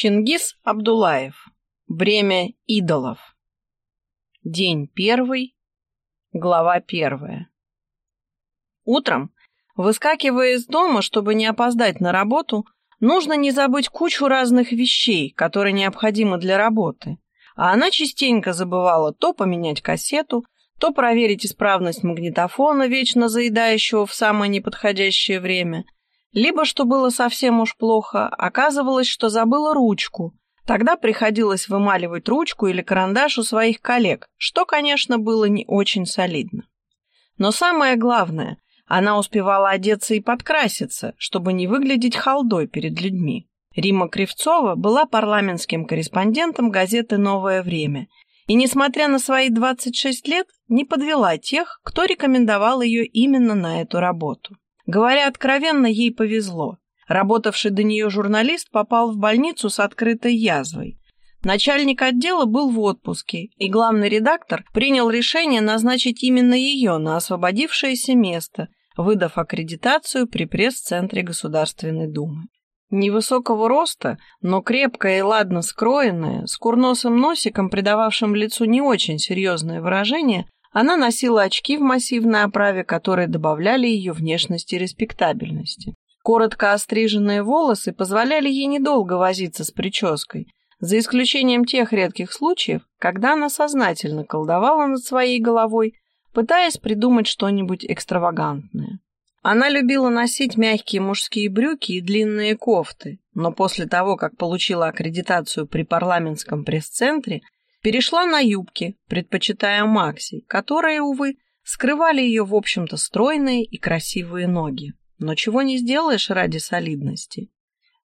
Чингис Абдулаев. Бремя идолов. День первый. Глава первая. Утром, выскакивая из дома, чтобы не опоздать на работу, нужно не забыть кучу разных вещей, которые необходимы для работы. А она частенько забывала то поменять кассету, то проверить исправность магнитофона, вечно заедающего в самое неподходящее время – либо, что было совсем уж плохо, оказывалось, что забыла ручку. Тогда приходилось вымаливать ручку или карандаш у своих коллег, что, конечно, было не очень солидно. Но самое главное, она успевала одеться и подкраситься, чтобы не выглядеть халдой перед людьми. Рима Кривцова была парламентским корреспондентом газеты «Новое время» и, несмотря на свои 26 лет, не подвела тех, кто рекомендовал ее именно на эту работу. Говоря откровенно, ей повезло. Работавший до нее журналист попал в больницу с открытой язвой. Начальник отдела был в отпуске, и главный редактор принял решение назначить именно ее на освободившееся место, выдав аккредитацию при пресс-центре Государственной Думы. Невысокого роста, но крепкая и ладно скроенная, с курносым носиком, придававшим лицу не очень серьезное выражение, она носила очки в массивной оправе, которые добавляли ее внешности респектабельности. Коротко остриженные волосы позволяли ей недолго возиться с прической, за исключением тех редких случаев, когда она сознательно колдовала над своей головой, пытаясь придумать что-нибудь экстравагантное. Она любила носить мягкие мужские брюки и длинные кофты, но после того, как получила аккредитацию при парламентском пресс-центре, перешла на юбки, предпочитая Макси, которые, увы, скрывали ее, в общем-то, стройные и красивые ноги. Но чего не сделаешь ради солидности.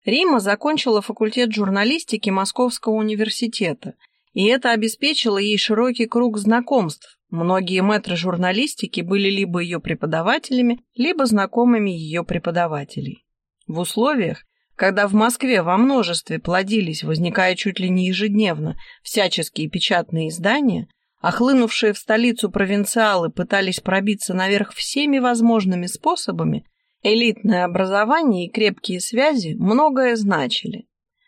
Рима закончила факультет журналистики Московского университета, и это обеспечило ей широкий круг знакомств. Многие мэтры журналистики были либо ее преподавателями, либо знакомыми ее преподавателей. В условиях, когда в Москве во множестве плодились, возникая чуть ли не ежедневно, всяческие печатные издания, а хлынувшие в столицу провинциалы пытались пробиться наверх всеми возможными способами, элитное образование и крепкие связи многое значили.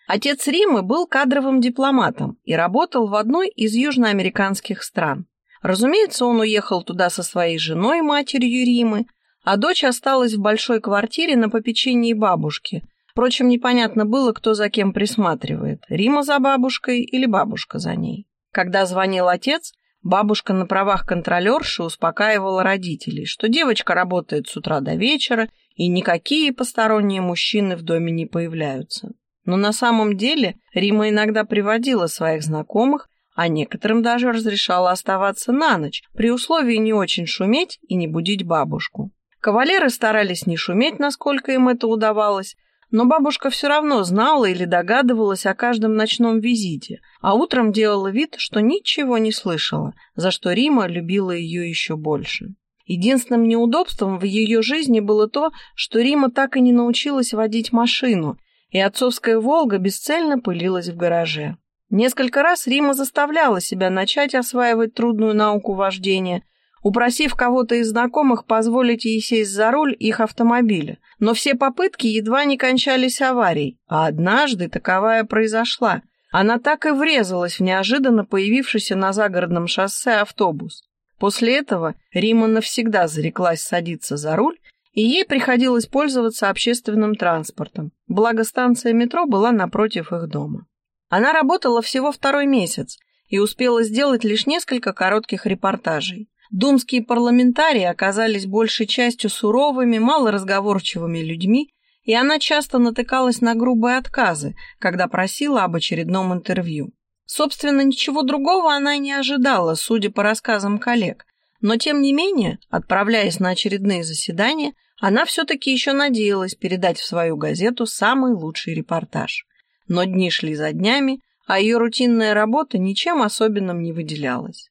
Отец Римы был кадровым дипломатом и работал в одной из южноамериканских стран. Разумеется, он уехал туда со своей женой, матерью Римы, а дочь осталась в большой квартире на попечении бабушки, Впрочем, непонятно было, кто за кем присматривает, Рима за бабушкой или бабушка за ней. Когда звонил отец, бабушка на правах контролерши успокаивала родителей, что девочка работает с утра до вечера, и никакие посторонние мужчины в доме не появляются. Но на самом деле Рима иногда приводила своих знакомых, а некоторым даже разрешала оставаться на ночь, при условии не очень шуметь и не будить бабушку. Кавалеры старались не шуметь, насколько им это удавалось, но бабушка все равно знала или догадывалась о каждом ночном визите, а утром делала вид, что ничего не слышала, за что Рима любила ее еще больше. Единственным неудобством в ее жизни было то, что Рима так и не научилась водить машину, и отцовская «Волга» бесцельно пылилась в гараже. Несколько раз Рима заставляла себя начать осваивать трудную науку вождения, упросив кого-то из знакомых позволить ей сесть за руль их автомобиля. Но все попытки едва не кончались аварией, а однажды таковая произошла. Она так и врезалась в неожиданно появившийся на загородном шоссе автобус. После этого Рима навсегда зареклась садиться за руль, и ей приходилось пользоваться общественным транспортом, благо станция метро была напротив их дома. Она работала всего второй месяц и успела сделать лишь несколько коротких репортажей. Думские парламентарии оказались большей частью суровыми, малоразговорчивыми людьми, и она часто натыкалась на грубые отказы, когда просила об очередном интервью. Собственно, ничего другого она и не ожидала, судя по рассказам коллег. Но, тем не менее, отправляясь на очередные заседания, она все-таки еще надеялась передать в свою газету самый лучший репортаж. Но дни шли за днями, а ее рутинная работа ничем особенным не выделялась.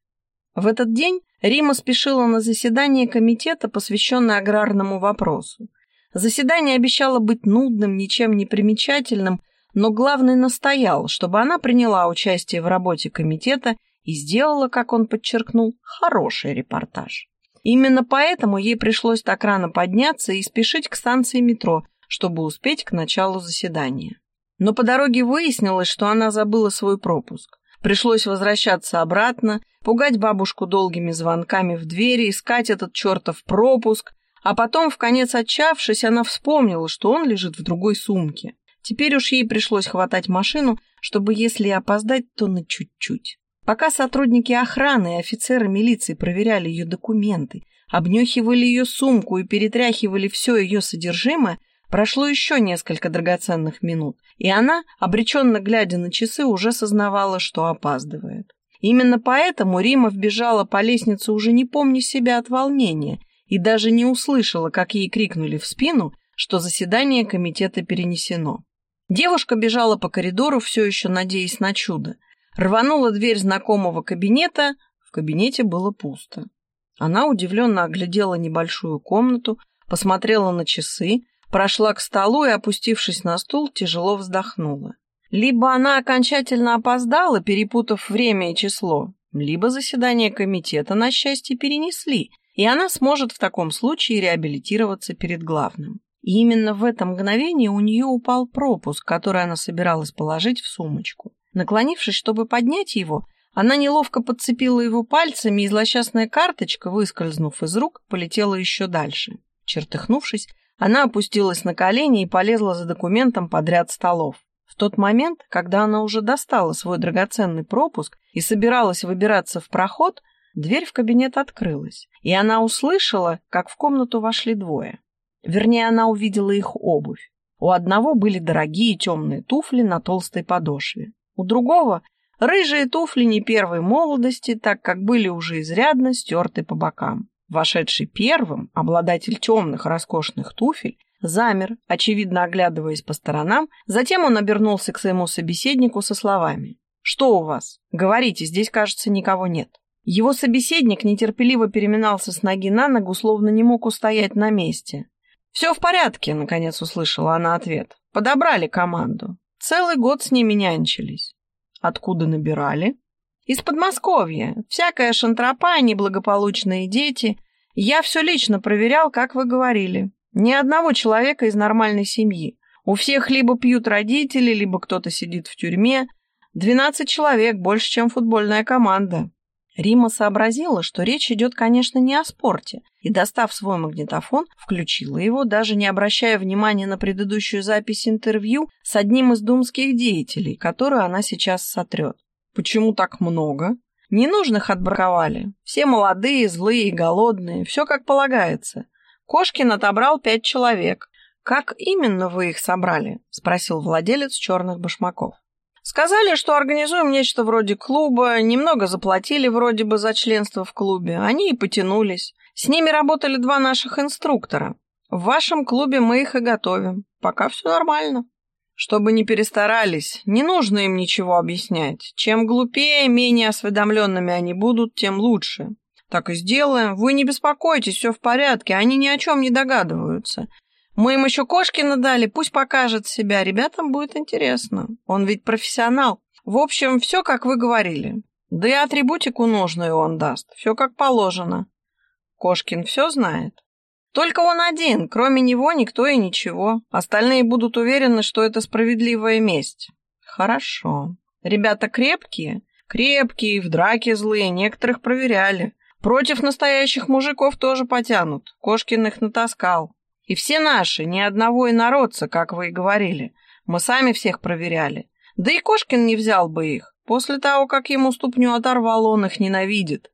В этот день Рима спешила на заседание комитета, посвященное аграрному вопросу. Заседание обещало быть нудным, ничем не примечательным, но главный настоял, чтобы она приняла участие в работе комитета и сделала, как он подчеркнул, хороший репортаж. Именно поэтому ей пришлось так рано подняться и спешить к станции метро, чтобы успеть к началу заседания. Но по дороге выяснилось, что она забыла свой пропуск. Пришлось возвращаться обратно, пугать бабушку долгими звонками в двери, искать этот чертов пропуск, а потом, в конец отчавшись, она вспомнила, что он лежит в другой сумке. Теперь уж ей пришлось хватать машину, чтобы, если и опоздать, то на чуть-чуть. Пока сотрудники охраны и офицеры милиции проверяли ее документы, обнюхивали ее сумку и перетряхивали все ее содержимое, прошло еще несколько драгоценных минут, и она, обреченно глядя на часы, уже сознавала, что опаздывает. Именно поэтому Рима вбежала по лестнице, уже не помня себя от волнения, и даже не услышала, как ей крикнули в спину, что заседание комитета перенесено. Девушка бежала по коридору, все еще надеясь на чудо. Рванула дверь знакомого кабинета, в кабинете было пусто. Она удивленно оглядела небольшую комнату, посмотрела на часы, прошла к столу и, опустившись на стул, тяжело вздохнула. Либо она окончательно опоздала, перепутав время и число, либо заседание комитета, на счастье, перенесли, и она сможет в таком случае реабилитироваться перед главным. И именно в это мгновение у нее упал пропуск, который она собиралась положить в сумочку. Наклонившись, чтобы поднять его, она неловко подцепила его пальцами, и злосчастная карточка, выскользнув из рук, полетела еще дальше. Чертыхнувшись, она опустилась на колени и полезла за документом подряд столов. В тот момент, когда она уже достала свой драгоценный пропуск и собиралась выбираться в проход, дверь в кабинет открылась, и она услышала, как в комнату вошли двое. Вернее, она увидела их обувь. У одного были дорогие темные туфли на толстой подошве. У другого — рыжие туфли не первой молодости, так как были уже изрядно стерты по бокам. Вошедший первым, обладатель темных роскошных туфель, замер, очевидно оглядываясь по сторонам, затем он обернулся к своему собеседнику со словами. «Что у вас? Говорите, здесь, кажется, никого нет». Его собеседник нетерпеливо переминался с ноги на ногу, словно не мог устоять на месте. «Все в порядке», — наконец услышала она ответ. «Подобрали команду. Целый год с ними нянчились. Откуда набирали? Из Подмосковья. Всякая шантропа, неблагополучные дети. Я все лично проверял, как вы говорили. Ни одного человека из нормальной семьи. У всех либо пьют родители, либо кто-то сидит в тюрьме. Двенадцать человек, больше, чем футбольная команда. Рима сообразила, что речь идет, конечно, не о спорте, и, достав свой магнитофон, включила его, даже не обращая внимания на предыдущую запись интервью с одним из думских деятелей, которую она сейчас сотрет. Почему так много? Ненужных отбраковали. Все молодые, злые и голодные, все как полагается. Кошкин отобрал пять человек. «Как именно вы их собрали?» — спросил владелец черных башмаков. Сказали, что организуем нечто вроде клуба, немного заплатили вроде бы за членство в клубе. Они и потянулись. С ними работали два наших инструктора. В вашем клубе мы их и готовим. Пока все нормально. Чтобы не перестарались, не нужно им ничего объяснять. Чем глупее, менее осведомленными они будут, тем лучше. Так и сделаем. Вы не беспокойтесь, все в порядке, они ни о чем не догадываются. Мы им еще кошки надали, пусть покажет себя. Ребятам будет интересно. Он ведь профессионал. В общем, все, как вы говорили. Да и атрибутику нужную он даст. Все как положено. Кошкин все знает. Только он один, кроме него никто и ничего. Остальные будут уверены, что это справедливая месть. Хорошо. Ребята крепкие? Крепкие, в драке злые, некоторых проверяли. Против настоящих мужиков тоже потянут. Кошкин их натаскал. И все наши, ни одного инородца, как вы и говорили. Мы сами всех проверяли. Да и Кошкин не взял бы их. После того, как ему ступню оторвал, он их ненавидит.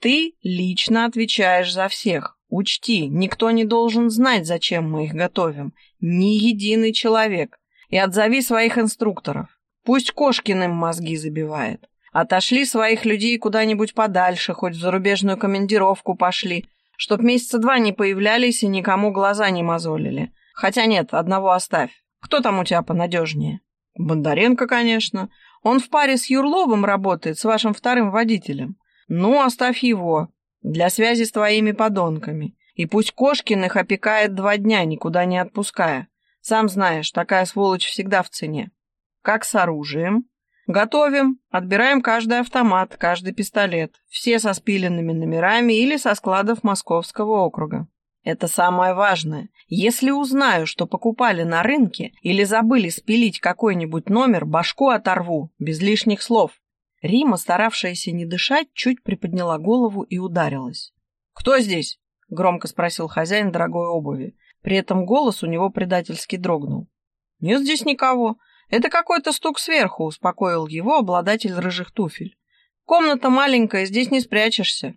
Ты лично отвечаешь за всех. Учти, никто не должен знать, зачем мы их готовим. Ни единый человек. И отзови своих инструкторов. Пусть Кошкин им мозги забивает. Отошли своих людей куда-нибудь подальше, хоть в зарубежную командировку пошли, чтоб месяца два не появлялись и никому глаза не мозолили. Хотя нет, одного оставь. Кто там у тебя понадежнее? Бондаренко, конечно. Он в паре с Юрловым работает, с вашим вторым водителем. Ну, оставь его. Для связи с твоими подонками. И пусть Кошкин их опекает два дня, никуда не отпуская. Сам знаешь, такая сволочь всегда в цене. Как с оружием? Готовим, отбираем каждый автомат, каждый пистолет, все со спиленными номерами или со складов Московского округа. Это самое важное. Если узнаю, что покупали на рынке или забыли спилить какой-нибудь номер, башку оторву, без лишних слов. Рима, старавшаяся не дышать, чуть приподняла голову и ударилась. «Кто здесь?» — громко спросил хозяин дорогой обуви. При этом голос у него предательски дрогнул. «Нет здесь никого. Это какой-то стук сверху», — успокоил его обладатель рыжих туфель. «Комната маленькая, здесь не спрячешься».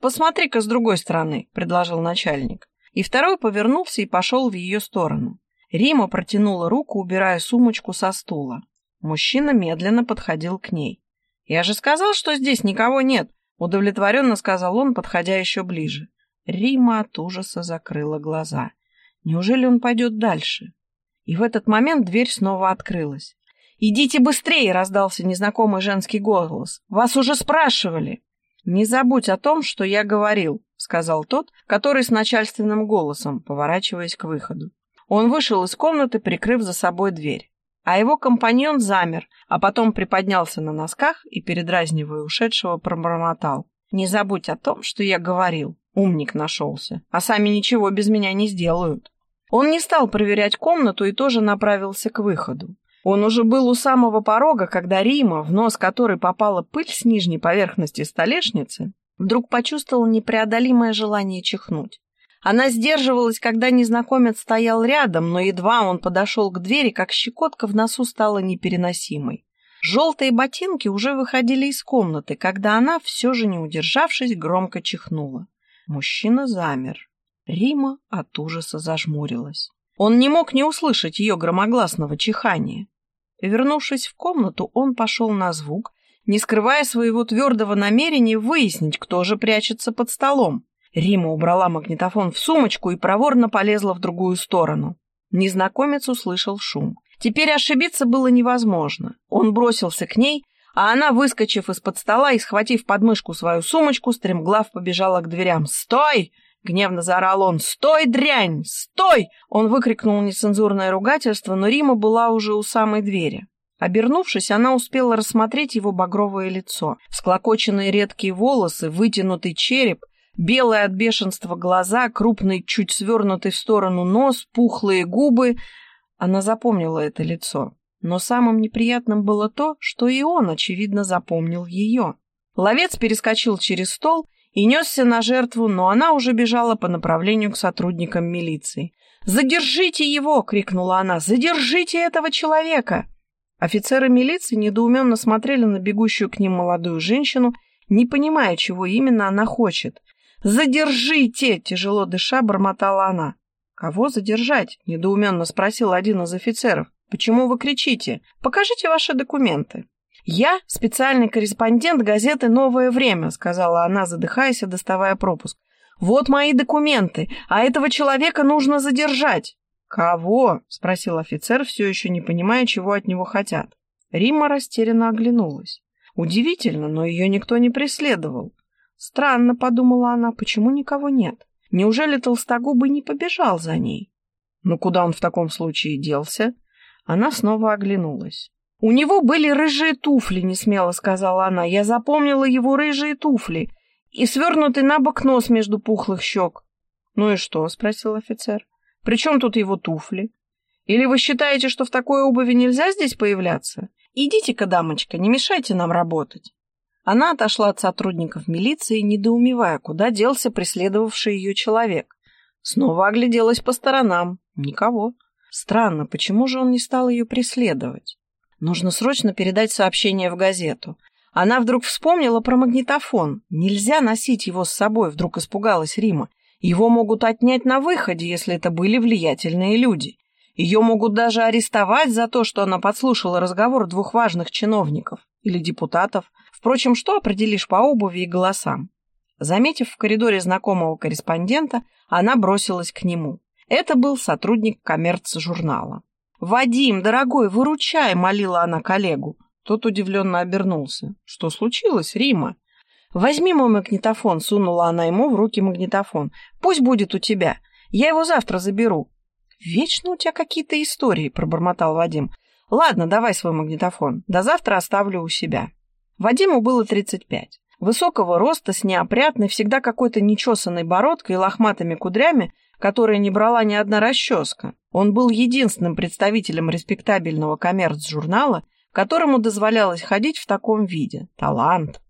«Посмотри-ка с другой стороны», — предложил начальник. И второй повернулся и пошел в ее сторону. Рима протянула руку, убирая сумочку со стула. Мужчина медленно подходил к ней. «Я же сказал, что здесь никого нет», — удовлетворенно сказал он, подходя еще ближе. Рима от ужаса закрыла глаза. Неужели он пойдет дальше? И в этот момент дверь снова открылась. «Идите быстрее!» — раздался незнакомый женский голос. «Вас уже спрашивали!» «Не забудь о том, что я говорил», — сказал тот, который с начальственным голосом, поворачиваясь к выходу. Он вышел из комнаты, прикрыв за собой дверь. А его компаньон замер, а потом приподнялся на носках и, передразнивая ушедшего, пробормотал. «Не забудь о том, что я говорил. Умник нашелся. А сами ничего без меня не сделают». Он не стал проверять комнату и тоже направился к выходу. Он уже был у самого порога, когда Рима, в нос которой попала пыль с нижней поверхности столешницы, вдруг почувствовала непреодолимое желание чихнуть. Она сдерживалась, когда незнакомец стоял рядом, но едва он подошел к двери, как щекотка в носу стала непереносимой. Желтые ботинки уже выходили из комнаты, когда она, все же не удержавшись, громко чихнула. Мужчина замер. Рима от ужаса зажмурилась. Он не мог не услышать ее громогласного чихания. Вернувшись в комнату, он пошел на звук, не скрывая своего твердого намерения выяснить, кто же прячется под столом. Рима убрала магнитофон в сумочку и проворно полезла в другую сторону. Незнакомец услышал шум. Теперь ошибиться было невозможно. Он бросился к ней, а она, выскочив из-под стола и схватив подмышку свою сумочку, стремглав побежала к дверям. «Стой!» — гневно заорал он. «Стой, дрянь! Стой!» Он выкрикнул нецензурное ругательство, но Рима была уже у самой двери. Обернувшись, она успела рассмотреть его багровое лицо. Склокоченные редкие волосы, вытянутый череп, белые от бешенства глаза, крупный, чуть свернутый в сторону нос, пухлые губы. Она запомнила это лицо. Но самым неприятным было то, что и он, очевидно, запомнил ее. Ловец перескочил через стол и несся на жертву, но она уже бежала по направлению к сотрудникам милиции. «Задержите его!» — крикнула она. «Задержите этого человека!» Офицеры милиции недоуменно смотрели на бегущую к ним молодую женщину, не понимая, чего именно она хочет. «Задержите!» — тяжело дыша бормотала она. «Кого задержать?» — недоуменно спросил один из офицеров. «Почему вы кричите? Покажите ваши документы». «Я специальный корреспондент газеты «Новое время», — сказала она, задыхаясь и доставая пропуск. «Вот мои документы, а этого человека нужно задержать». «Кого?» — спросил офицер, все еще не понимая, чего от него хотят. Римма растерянно оглянулась. Удивительно, но ее никто не преследовал. Странно, подумала она, почему никого нет? Неужели Толстогубый не побежал за ней? Ну куда он в таком случае делся? Она снова оглянулась. «У него были рыжие туфли», — несмело сказала она. «Я запомнила его рыжие туфли и свернутый на бок нос между пухлых щек». «Ну и что?» — спросил офицер. «При чем тут его туфли? Или вы считаете, что в такой обуви нельзя здесь появляться? Идите-ка, дамочка, не мешайте нам работать». Она отошла от сотрудников милиции, недоумевая, куда делся преследовавший ее человек. Снова огляделась по сторонам. Никого. Странно, почему же он не стал ее преследовать? Нужно срочно передать сообщение в газету. Она вдруг вспомнила про магнитофон. Нельзя носить его с собой, вдруг испугалась Рима. Его могут отнять на выходе, если это были влиятельные люди. Ее могут даже арестовать за то, что она подслушала разговор двух важных чиновников или депутатов. Впрочем, что определишь по обуви и голосам? Заметив в коридоре знакомого корреспондента, она бросилась к нему. Это был сотрудник коммерц-журнала. «Вадим, дорогой, выручай!» — молила она коллегу. Тот удивленно обернулся. «Что случилось, Рима?» «Возьми мой магнитофон», — сунула она ему в руки магнитофон. «Пусть будет у тебя. Я его завтра заберу». «Вечно у тебя какие-то истории», — пробормотал Вадим. «Ладно, давай свой магнитофон. До завтра оставлю у себя». Вадиму было тридцать пять. Высокого роста, с неопрятной, всегда какой-то нечесанной бородкой и лохматыми кудрями, которые не брала ни одна расческа. Он был единственным представителем респектабельного коммерц-журнала, которому дозволялось ходить в таком виде. Талант.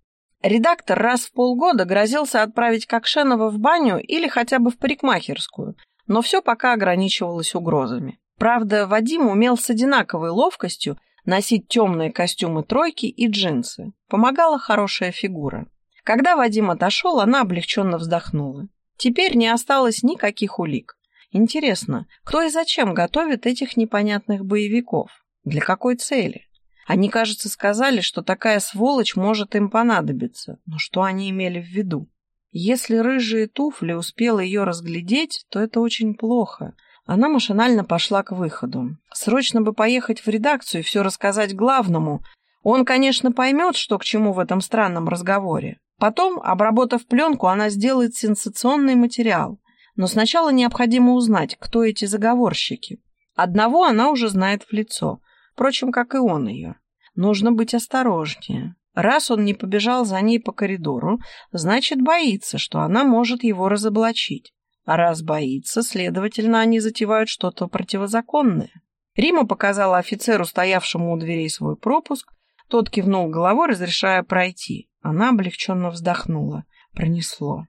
Редактор раз в полгода грозился отправить Кокшенова в баню или хотя бы в парикмахерскую, но все пока ограничивалось угрозами. Правда, Вадим умел с одинаковой ловкостью носить темные костюмы тройки и джинсы. Помогала хорошая фигура. Когда Вадим отошел, она облегченно вздохнула. Теперь не осталось никаких улик. Интересно, кто и зачем готовит этих непонятных боевиков? Для какой цели? Они, кажется, сказали, что такая сволочь может им понадобиться. Но что они имели в виду? Если рыжие туфли успел ее разглядеть, то это очень плохо. Она машинально пошла к выходу. Срочно бы поехать в редакцию и все рассказать главному. Он, конечно, поймет, что к чему в этом странном разговоре. Потом, обработав пленку, она сделает сенсационный материал. Но сначала необходимо узнать, кто эти заговорщики. Одного она уже знает в лицо, впрочем, как и он ее. Нужно быть осторожнее. Раз он не побежал за ней по коридору, значит, боится, что она может его разоблачить. А раз боится, следовательно, они затевают что-то противозаконное. Рима показала офицеру, стоявшему у дверей, свой пропуск. Тот кивнул головой, разрешая пройти. Она облегченно вздохнула. Пронесло.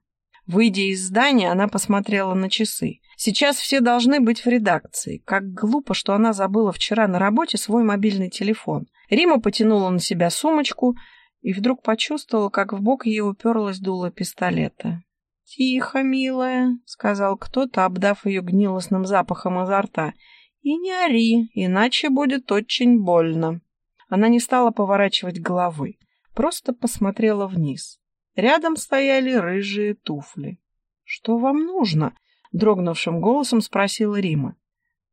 Выйдя из здания, она посмотрела на часы. Сейчас все должны быть в редакции. Как глупо, что она забыла вчера на работе свой мобильный телефон. Рима потянула на себя сумочку и вдруг почувствовала, как в бок ей уперлась дуло пистолета. «Тихо, милая», — сказал кто-то, обдав ее гнилостным запахом изо рта. «И не ори, иначе будет очень больно». Она не стала поворачивать головы, просто посмотрела вниз. Рядом стояли рыжие туфли. «Что вам нужно?» — дрогнувшим голосом спросила Рима.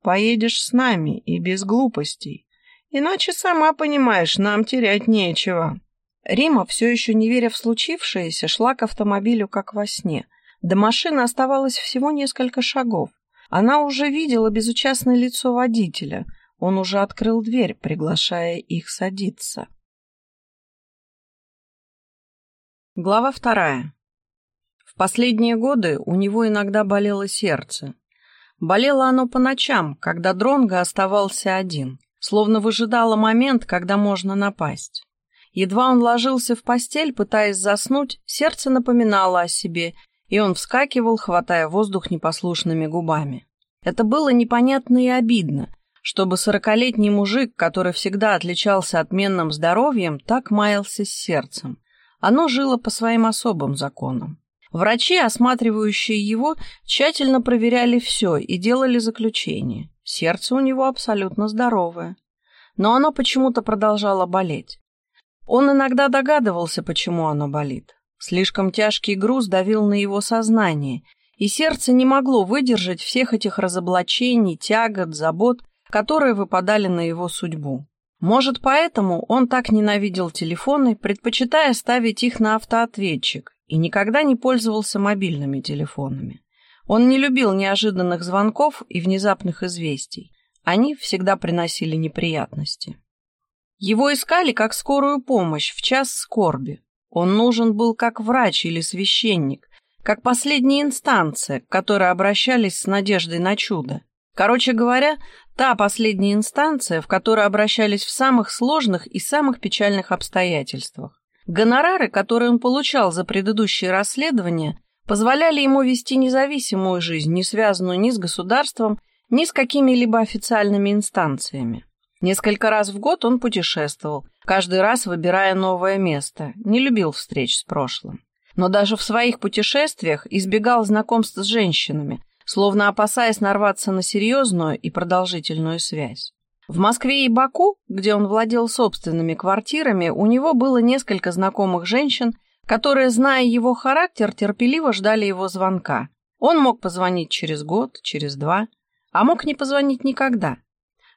«Поедешь с нами и без глупостей. Иначе, сама понимаешь, нам терять нечего». Рима, все еще не веря в случившееся, шла к автомобилю как во сне. До машины оставалось всего несколько шагов. Она уже видела безучастное лицо водителя. Он уже открыл дверь, приглашая их садиться. Глава вторая. В последние годы у него иногда болело сердце. Болело оно по ночам, когда Дронго оставался один, словно выжидало момент, когда можно напасть. Едва он ложился в постель, пытаясь заснуть, сердце напоминало о себе, и он вскакивал, хватая воздух непослушными губами. Это было непонятно и обидно, чтобы сорокалетний мужик, который всегда отличался отменным здоровьем, так маялся с сердцем. Оно жило по своим особым законам. Врачи, осматривающие его, тщательно проверяли все и делали заключение. Сердце у него абсолютно здоровое. Но оно почему-то продолжало болеть. Он иногда догадывался, почему оно болит. Слишком тяжкий груз давил на его сознание, и сердце не могло выдержать всех этих разоблачений, тягот, забот, которые выпадали на его судьбу. Может, поэтому он так ненавидел телефоны, предпочитая ставить их на автоответчик, и никогда не пользовался мобильными телефонами. Он не любил неожиданных звонков и внезапных известий. Они всегда приносили неприятности. Его искали как скорую помощь в час скорби. Он нужен был как врач или священник, как последняя инстанция, к которой обращались с надеждой на чудо. Короче говоря, та последняя инстанция, в которой обращались в самых сложных и самых печальных обстоятельствах. Гонорары, которые он получал за предыдущие расследования, позволяли ему вести независимую жизнь, не связанную ни с государством, ни с какими-либо официальными инстанциями. Несколько раз в год он путешествовал, каждый раз выбирая новое место, не любил встреч с прошлым. Но даже в своих путешествиях избегал знакомств с женщинами, словно опасаясь нарваться на серьезную и продолжительную связь. В Москве и Баку, где он владел собственными квартирами, у него было несколько знакомых женщин, которые, зная его характер, терпеливо ждали его звонка. Он мог позвонить через год, через два, а мог не позвонить никогда.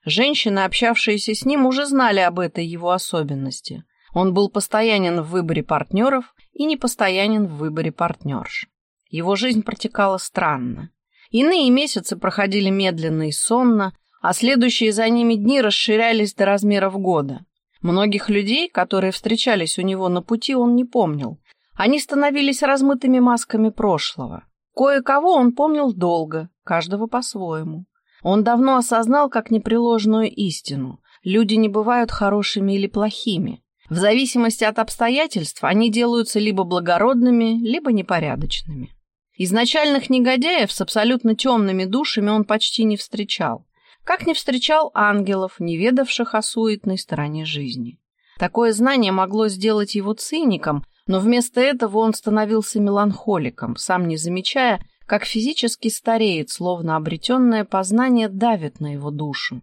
Женщины, общавшиеся с ним, уже знали об этой его особенности. Он был постоянен в выборе партнеров и непостоянен в выборе партнерш. Его жизнь протекала странно. Иные месяцы проходили медленно и сонно, а следующие за ними дни расширялись до размеров года. Многих людей, которые встречались у него на пути, он не помнил. Они становились размытыми масками прошлого. Кое-кого он помнил долго, каждого по-своему. Он давно осознал как непреложную истину. Люди не бывают хорошими или плохими. В зависимости от обстоятельств они делаются либо благородными, либо непорядочными. Изначальных негодяев с абсолютно темными душами он почти не встречал, как не встречал ангелов, не ведавших о суетной стороне жизни. Такое знание могло сделать его циником, но вместо этого он становился меланхоликом, сам не замечая, как физически стареет, словно обретенное познание давит на его душу.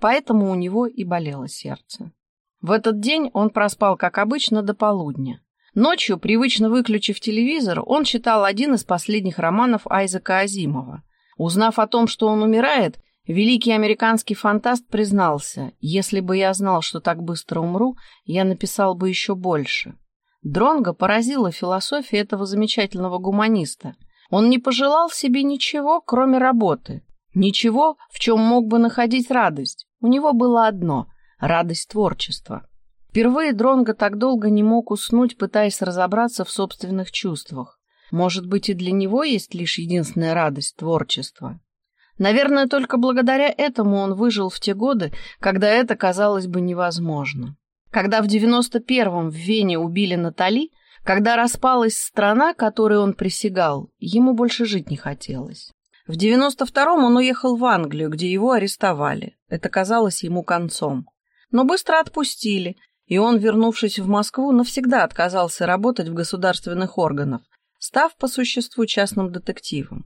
Поэтому у него и болело сердце. В этот день он проспал, как обычно, до полудня. Ночью, привычно выключив телевизор, он читал один из последних романов Айзека Азимова. Узнав о том, что он умирает, великий американский фантаст признался, «Если бы я знал, что так быстро умру, я написал бы еще больше». Дронго поразила философия этого замечательного гуманиста. Он не пожелал себе ничего, кроме работы. Ничего, в чем мог бы находить радость. У него было одно радость творчества. Впервые Дронго так долго не мог уснуть, пытаясь разобраться в собственных чувствах. Может быть, и для него есть лишь единственная радость творчества. Наверное, только благодаря этому он выжил в те годы, когда это казалось бы невозможно. Когда в 91-м в Вене убили Натали, когда распалась страна, которой он присягал, ему больше жить не хотелось. В 92-м он уехал в Англию, где его арестовали. Это казалось ему концом но быстро отпустили, и он, вернувшись в Москву, навсегда отказался работать в государственных органах, став по существу частным детективом.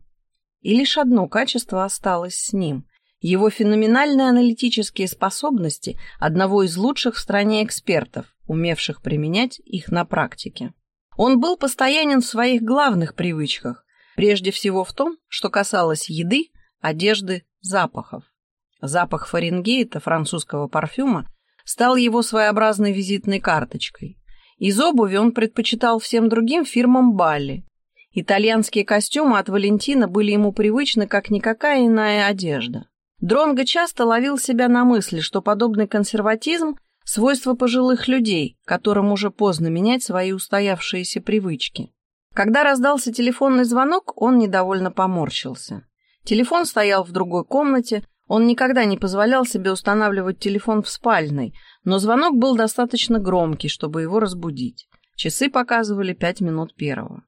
И лишь одно качество осталось с ним – его феноменальные аналитические способности одного из лучших в стране экспертов, умевших применять их на практике. Он был постоянен в своих главных привычках, прежде всего в том, что касалось еды, одежды, запахов. Запах Фаренгейта, французского парфюма, стал его своеобразной визитной карточкой. Из обуви он предпочитал всем другим фирмам Балли. Итальянские костюмы от Валентина были ему привычны, как никакая иная одежда. Дронго часто ловил себя на мысли, что подобный консерватизм – свойство пожилых людей, которым уже поздно менять свои устоявшиеся привычки. Когда раздался телефонный звонок, он недовольно поморщился. Телефон стоял в другой комнате, он никогда не позволял себе устанавливать телефон в спальной, но звонок был достаточно громкий, чтобы его разбудить. Часы показывали пять минут первого.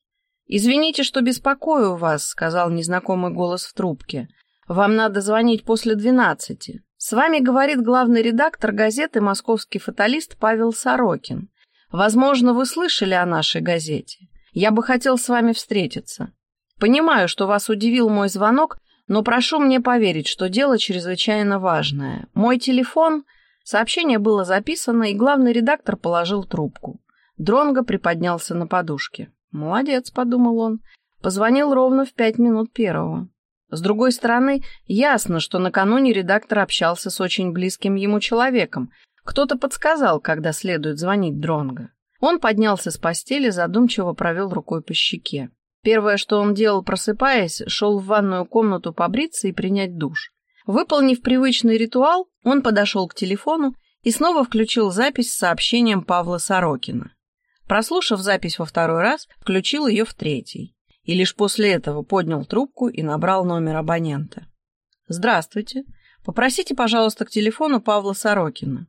«Извините, что беспокою вас», — сказал незнакомый голос в трубке. «Вам надо звонить после двенадцати. С вами говорит главный редактор газеты «Московский фаталист» Павел Сорокин. Возможно, вы слышали о нашей газете. Я бы хотел с вами встретиться. Понимаю, что вас удивил мой звонок, но прошу мне поверить, что дело чрезвычайно важное. Мой телефон... Сообщение было записано, и главный редактор положил трубку. Дронго приподнялся на подушке. «Молодец», — подумал он. Позвонил ровно в пять минут первого. С другой стороны, ясно, что накануне редактор общался с очень близким ему человеком. Кто-то подсказал, когда следует звонить Дронго. Он поднялся с постели, задумчиво провел рукой по щеке. Первое, что он делал, просыпаясь, шел в ванную комнату побриться и принять душ. Выполнив привычный ритуал, он подошел к телефону и снова включил запись с сообщением Павла Сорокина. Прослушав запись во второй раз, включил ее в третий. И лишь после этого поднял трубку и набрал номер абонента. «Здравствуйте. Попросите, пожалуйста, к телефону Павла Сорокина».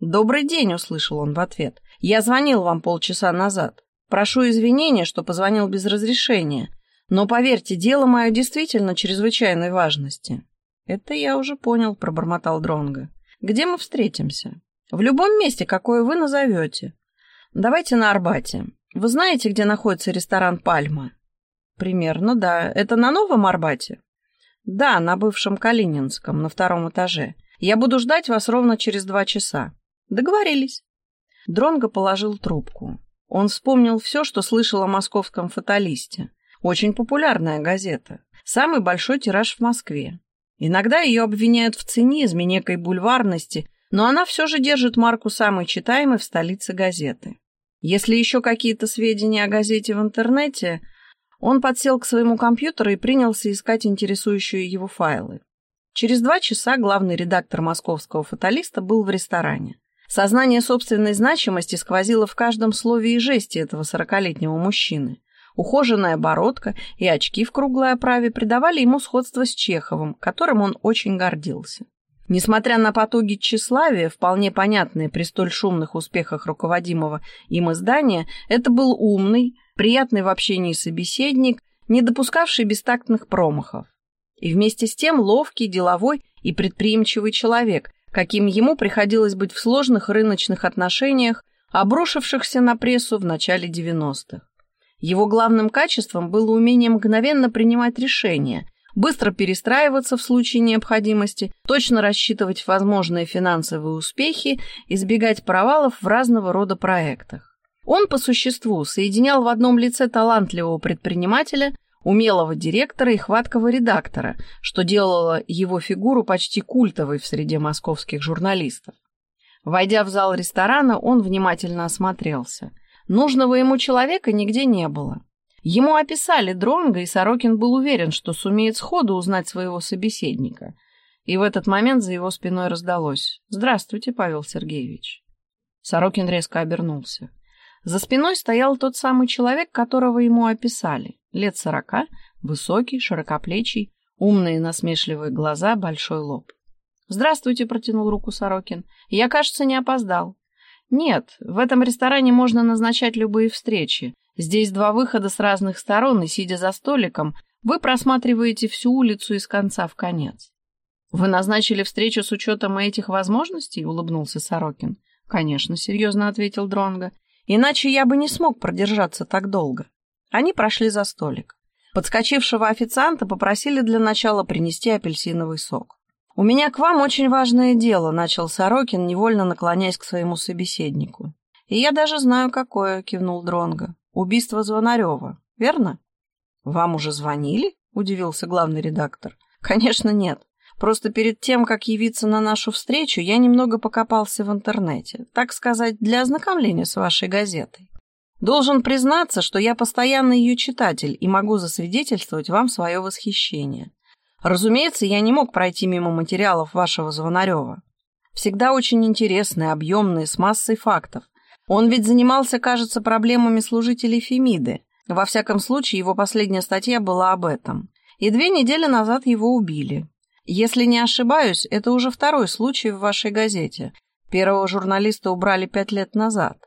«Добрый день», — услышал он в ответ. «Я звонил вам полчаса назад. Прошу извинения, что позвонил без разрешения, но, поверьте, дело мое действительно чрезвычайной важности». «Это я уже понял», — пробормотал Дронго. «Где мы встретимся?» «В любом месте, какое вы назовете. Давайте на Арбате. Вы знаете, где находится ресторан «Пальма»?» «Примерно, да. Это на Новом Арбате?» «Да, на бывшем Калининском, на втором этаже. Я буду ждать вас ровно через два часа». «Договорились». Дронго положил трубку. Он вспомнил все, что слышал о московском фаталисте. Очень популярная газета. Самый большой тираж в Москве. Иногда ее обвиняют в цинизме, некой бульварности, но она все же держит марку самой читаемой в столице газеты. Если еще какие-то сведения о газете в интернете, он подсел к своему компьютеру и принялся искать интересующие его файлы. Через два часа главный редактор московского фаталиста был в ресторане. Сознание собственной значимости сквозило в каждом слове и жесте этого сорокалетнего мужчины. Ухоженная бородка и очки в круглой оправе придавали ему сходство с Чеховым, которым он очень гордился. Несмотря на потуги тщеславия, вполне понятные при столь шумных успехах руководимого им издания, это был умный, приятный в общении собеседник, не допускавший бестактных промахов. И вместе с тем ловкий, деловой и предприимчивый человек, каким ему приходилось быть в сложных рыночных отношениях, обрушившихся на прессу в начале 90-х. Его главным качеством было умение мгновенно принимать решения, быстро перестраиваться в случае необходимости, точно рассчитывать возможные финансовые успехи, избегать провалов в разного рода проектах. Он по существу соединял в одном лице талантливого предпринимателя, умелого директора и хваткого редактора, что делало его фигуру почти культовой в среде московских журналистов. Войдя в зал ресторана, он внимательно осмотрелся. Нужного ему человека нигде не было. Ему описали Дронга, и Сорокин был уверен, что сумеет сходу узнать своего собеседника. И в этот момент за его спиной раздалось «Здравствуйте, Павел Сергеевич». Сорокин резко обернулся. За спиной стоял тот самый человек, которого ему описали. Лет сорока, высокий, широкоплечий, умные насмешливые глаза, большой лоб. «Здравствуйте», — протянул руку Сорокин. «Я, кажется, не опоздал». «Нет, в этом ресторане можно назначать любые встречи. Здесь два выхода с разных сторон, и, сидя за столиком, вы просматриваете всю улицу из конца в конец. «Вы назначили встречу с учетом этих возможностей?» — улыбнулся Сорокин. «Конечно», — серьезно ответил Дронго. «Иначе я бы не смог продержаться так долго». Они прошли за столик. Подскочившего официанта попросили для начала принести апельсиновый сок. «У меня к вам очень важное дело», — начал Сорокин, невольно наклоняясь к своему собеседнику. «И я даже знаю, какое», — кивнул Дронго. Убийство Звонарева, верно? Вам уже звонили? Удивился главный редактор. Конечно, нет. Просто перед тем, как явиться на нашу встречу, я немного покопался в интернете, так сказать, для ознакомления с вашей газетой. Должен признаться, что я постоянный ее читатель и могу засвидетельствовать вам свое восхищение. Разумеется, я не мог пройти мимо материалов вашего Звонарева. Всегда очень интересные, объемные, с массой фактов. Он ведь занимался, кажется, проблемами служителей Фемиды. Во всяком случае, его последняя статья была об этом. И две недели назад его убили. Если не ошибаюсь, это уже второй случай в вашей газете. Первого журналиста убрали пять лет назад.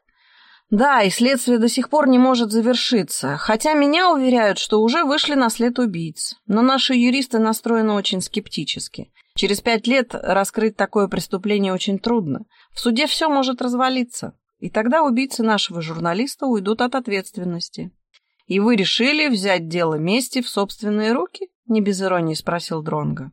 Да, и следствие до сих пор не может завершиться, хотя меня уверяют, что уже вышли на след убийц. Но наши юристы настроены очень скептически. Через пять лет раскрыть такое преступление очень трудно. В суде все может развалиться. И тогда убийцы нашего журналиста уйдут от ответственности. И вы решили взять дело мести в собственные руки? Не без иронии спросил Дронга.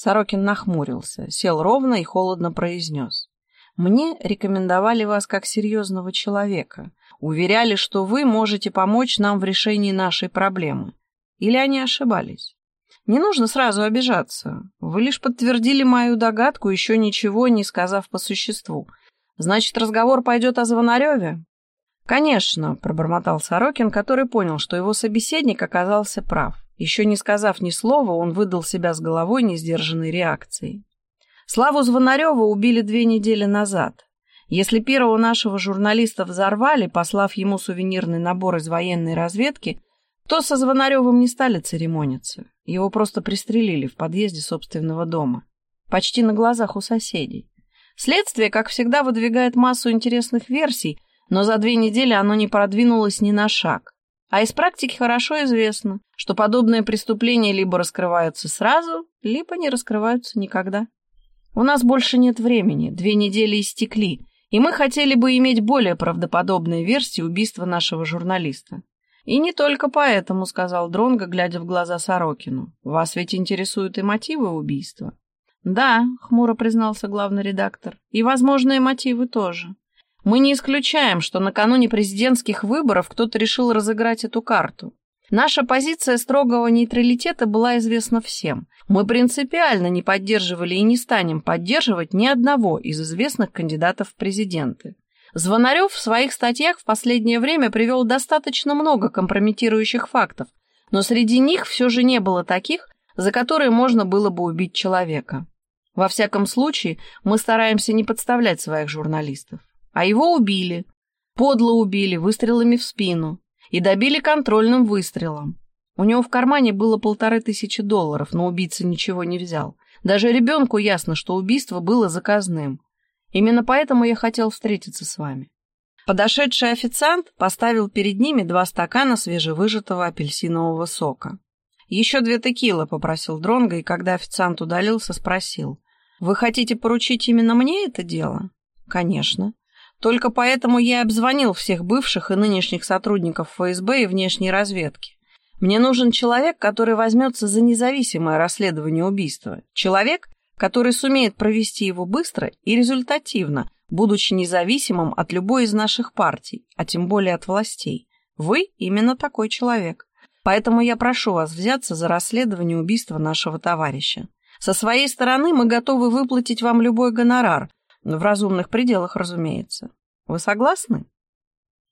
Сорокин нахмурился, сел ровно и холодно произнес. Мне рекомендовали вас как серьезного человека. Уверяли, что вы можете помочь нам в решении нашей проблемы. Или они ошибались? Не нужно сразу обижаться. Вы лишь подтвердили мою догадку, еще ничего не сказав по существу. Значит, разговор пойдет о Звонареве? Конечно, пробормотал Сорокин, который понял, что его собеседник оказался прав. Еще не сказав ни слова, он выдал себя с головой несдержанной реакцией. Славу Звонарева убили две недели назад. Если первого нашего журналиста взорвали, послав ему сувенирный набор из военной разведки, то со Звонаревым не стали церемониться. Его просто пристрелили в подъезде собственного дома. Почти на глазах у соседей. Следствие, как всегда, выдвигает массу интересных версий, но за две недели оно не продвинулось ни на шаг. А из практики хорошо известно, что подобные преступления либо раскрываются сразу, либо не раскрываются никогда. У нас больше нет времени, две недели истекли, и мы хотели бы иметь более правдоподобные версии убийства нашего журналиста. И не только поэтому, сказал Дронго, глядя в глаза Сорокину. Вас ведь интересуют и мотивы убийства. «Да», — хмуро признался главный редактор, — «и возможные мотивы тоже. Мы не исключаем, что накануне президентских выборов кто-то решил разыграть эту карту. Наша позиция строгого нейтралитета была известна всем. Мы принципиально не поддерживали и не станем поддерживать ни одного из известных кандидатов в президенты. Звонарев в своих статьях в последнее время привел достаточно много компрометирующих фактов, но среди них все же не было таких, за которые можно было бы убить человека. Во всяком случае, мы стараемся не подставлять своих журналистов. А его убили. Подло убили, выстрелами в спину. и добили контрольным выстрелом. У него в кармане было полторы тысячи долларов, но убийца ничего не взял. Даже ребенку ясно, что убийство было заказным. Именно поэтому я хотел встретиться с вами. Подошедший официант поставил перед ними два стакана свежевыжатого апельсинового сока. «Еще две текилы», — попросил Дронго, и когда официант удалился, спросил. «Вы хотите поручить именно мне это дело?» «Конечно. Только поэтому я обзвонил всех бывших и нынешних сотрудников ФСБ и внешней разведки. Мне нужен человек, который возьмется за независимое расследование убийства. Человек, который сумеет провести его быстро и результативно, будучи независимым от любой из наших партий, а тем более от властей. Вы именно такой человек. Поэтому я прошу вас взяться за расследование убийства нашего товарища. Со своей стороны мы готовы выплатить вам любой гонорар, в разумных пределах, разумеется. Вы согласны?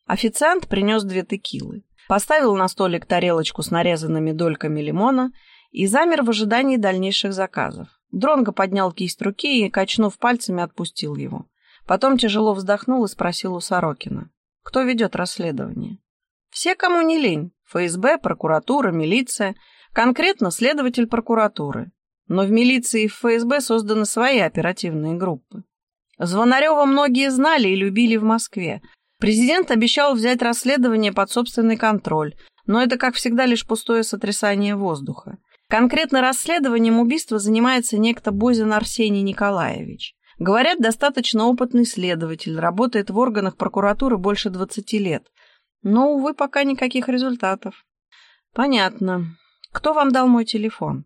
Официант принес две текилы, поставил на столик тарелочку с нарезанными дольками лимона и замер в ожидании дальнейших заказов. Дронго поднял кисть руки и, качнув пальцами, отпустил его. Потом тяжело вздохнул и спросил у Сорокина. Кто ведет расследование? Все, кому не лень. ФСБ, прокуратура, милиция. Конкретно следователь прокуратуры. Но в милиции и в ФСБ созданы свои оперативные группы. Звонарева многие знали и любили в Москве. Президент обещал взять расследование под собственный контроль, но это, как всегда, лишь пустое сотрясание воздуха. Конкретно расследованием убийства занимается некто Бозин Арсений Николаевич. Говорят, достаточно опытный следователь, работает в органах прокуратуры больше 20 лет. Но, увы, пока никаких результатов. Понятно. Кто вам дал мой телефон?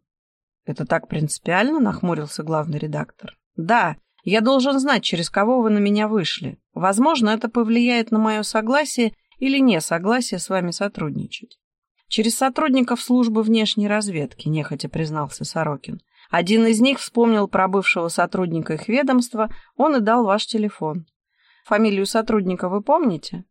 Это так принципиально, нахмурился главный редактор. Да, я должен знать, через кого вы на меня вышли. Возможно, это повлияет на мое согласие или несогласие с вами сотрудничать. Через сотрудников службы внешней разведки, нехотя признался Сорокин. Один из них вспомнил про бывшего сотрудника их ведомства, он и дал ваш телефон. Фамилию сотрудника вы помните?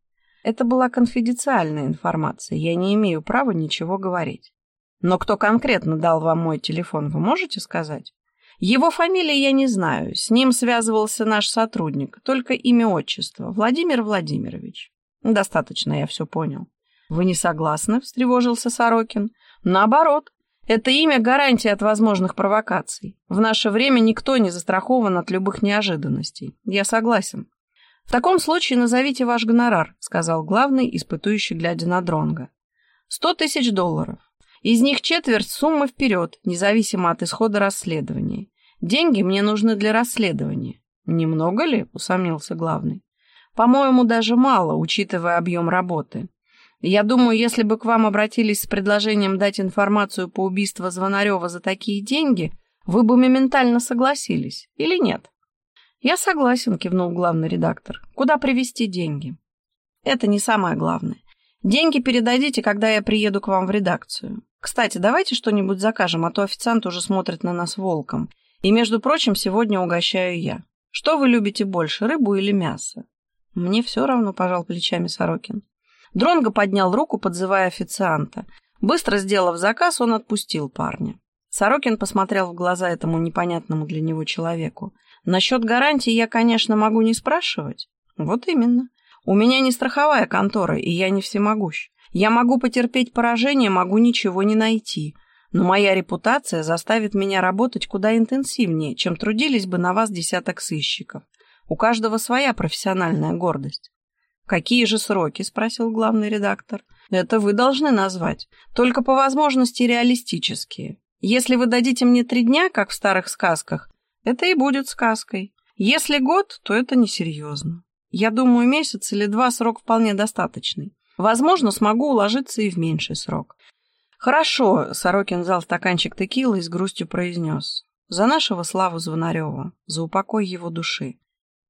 Это была конфиденциальная информация, я не имею права ничего говорить. Но кто конкретно дал вам мой телефон, вы можете сказать? Его фамилии я не знаю, с ним связывался наш сотрудник, только имя отчество, Владимир Владимирович. Достаточно, я все понял. Вы не согласны? встревожился Сорокин. Наоборот, это имя гарантия от возможных провокаций. В наше время никто не застрахован от любых неожиданностей. Я согласен. В таком случае назовите ваш гонорар, сказал главный, испытующий, глядя на Дронга. Сто тысяч долларов. Из них четверть суммы вперед, независимо от исхода расследования. Деньги мне нужны для расследования. Немного ли? Усомнился главный. По-моему, даже мало, учитывая объем работы. Я думаю, если бы к вам обратились с предложением дать информацию по убийству Звонарева за такие деньги, вы бы моментально согласились. Или нет? Я согласен, кивнул главный редактор. Куда привезти деньги? Это не самое главное. Деньги передадите, когда я приеду к вам в редакцию. Кстати, давайте что-нибудь закажем, а то официант уже смотрит на нас волком. И, между прочим, сегодня угощаю я. Что вы любите больше, рыбу или мясо? Мне все равно, пожал плечами Сорокин. Дронго поднял руку, подзывая официанта. Быстро сделав заказ, он отпустил парня. Сорокин посмотрел в глаза этому непонятному для него человеку. «Насчет гарантии я, конечно, могу не спрашивать». «Вот именно. У меня не страховая контора, и я не всемогущ. Я могу потерпеть поражение, могу ничего не найти. Но моя репутация заставит меня работать куда интенсивнее, чем трудились бы на вас десяток сыщиков. У каждого своя профессиональная гордость. «Какие же сроки?» – спросил главный редактор. «Это вы должны назвать. Только по возможности реалистические. Если вы дадите мне три дня, как в старых сказках, это и будет сказкой. Если год, то это несерьезно. Я думаю, месяц или два срок вполне достаточный. Возможно, смогу уложиться и в меньший срок. Хорошо, Сорокин взял стаканчик текилы и с грустью произнес. За нашего Славу Звонарева, за упокой его души.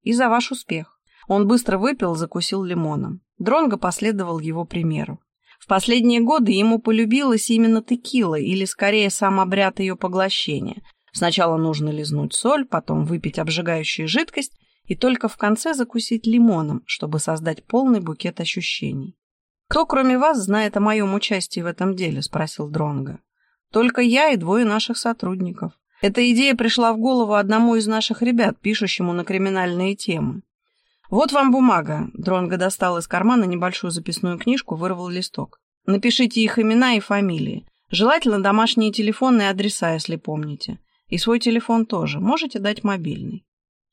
И за ваш успех. Он быстро выпил, закусил лимоном. Дронго последовал его примеру. В последние годы ему полюбилась именно текила, или скорее сам обряд ее поглощения. Сначала нужно лизнуть соль, потом выпить обжигающую жидкость и только в конце закусить лимоном, чтобы создать полный букет ощущений. «Кто, кроме вас, знает о моем участии в этом деле?» – спросил Дронга. «Только я и двое наших сотрудников. Эта идея пришла в голову одному из наших ребят, пишущему на криминальные темы. «Вот вам бумага». Дронго достал из кармана небольшую записную книжку, вырвал листок. «Напишите их имена и фамилии. Желательно домашние телефоны и адреса, если помните. И свой телефон тоже. Можете дать мобильный».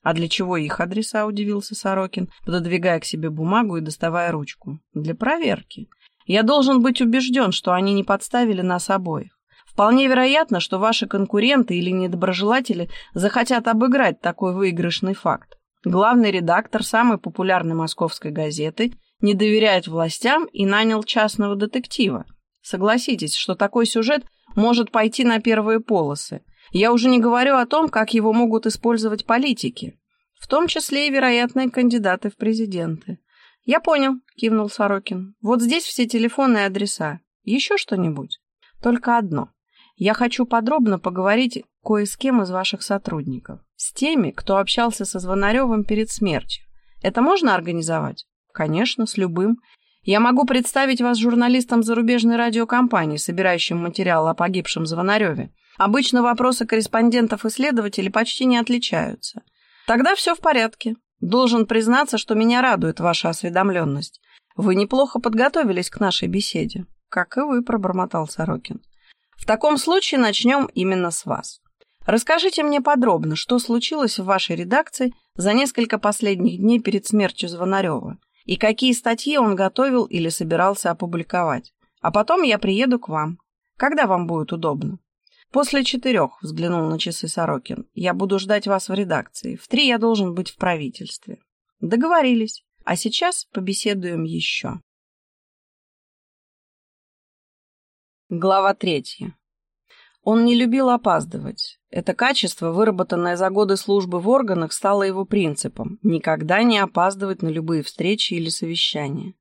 «А для чего их адреса?» – удивился Сорокин, пододвигая к себе бумагу и доставая ручку. «Для проверки. Я должен быть убежден, что они не подставили нас обоих. Вполне вероятно, что ваши конкуренты или недоброжелатели захотят обыграть такой выигрышный факт. Главный редактор самой популярной московской газеты не доверяет властям и нанял частного детектива. Согласитесь, что такой сюжет может пойти на первые полосы. Я уже не говорю о том, как его могут использовать политики, в том числе и вероятные кандидаты в президенты. «Я понял», — кивнул Сорокин. «Вот здесь все телефоны и адреса. Еще что-нибудь?» «Только одно. Я хочу подробно поговорить кое с кем из ваших сотрудников. С теми, кто общался со Звонаревым перед смертью. Это можно организовать? Конечно, с любым. Я могу представить вас журналистам зарубежной радиокомпании, собирающим материал о погибшем Звонареве. Обычно вопросы корреспондентов и следователей почти не отличаются. Тогда все в порядке. Должен признаться, что меня радует ваша осведомленность. Вы неплохо подготовились к нашей беседе. Как и вы, пробормотал Сорокин. В таком случае начнем именно с вас. Расскажите мне подробно, что случилось в вашей редакции за несколько последних дней перед смертью Звонарева и какие статьи он готовил или собирался опубликовать. А потом я приеду к вам. Когда вам будет удобно? После четырех, взглянул на часы Сорокин. Я буду ждать вас в редакции. В три я должен быть в правительстве. Договорились. А сейчас побеседуем еще. Глава третья. Он не любил опаздывать. Это качество, выработанное за годы службы в органах, стало его принципом – никогда не опаздывать на любые встречи или совещания.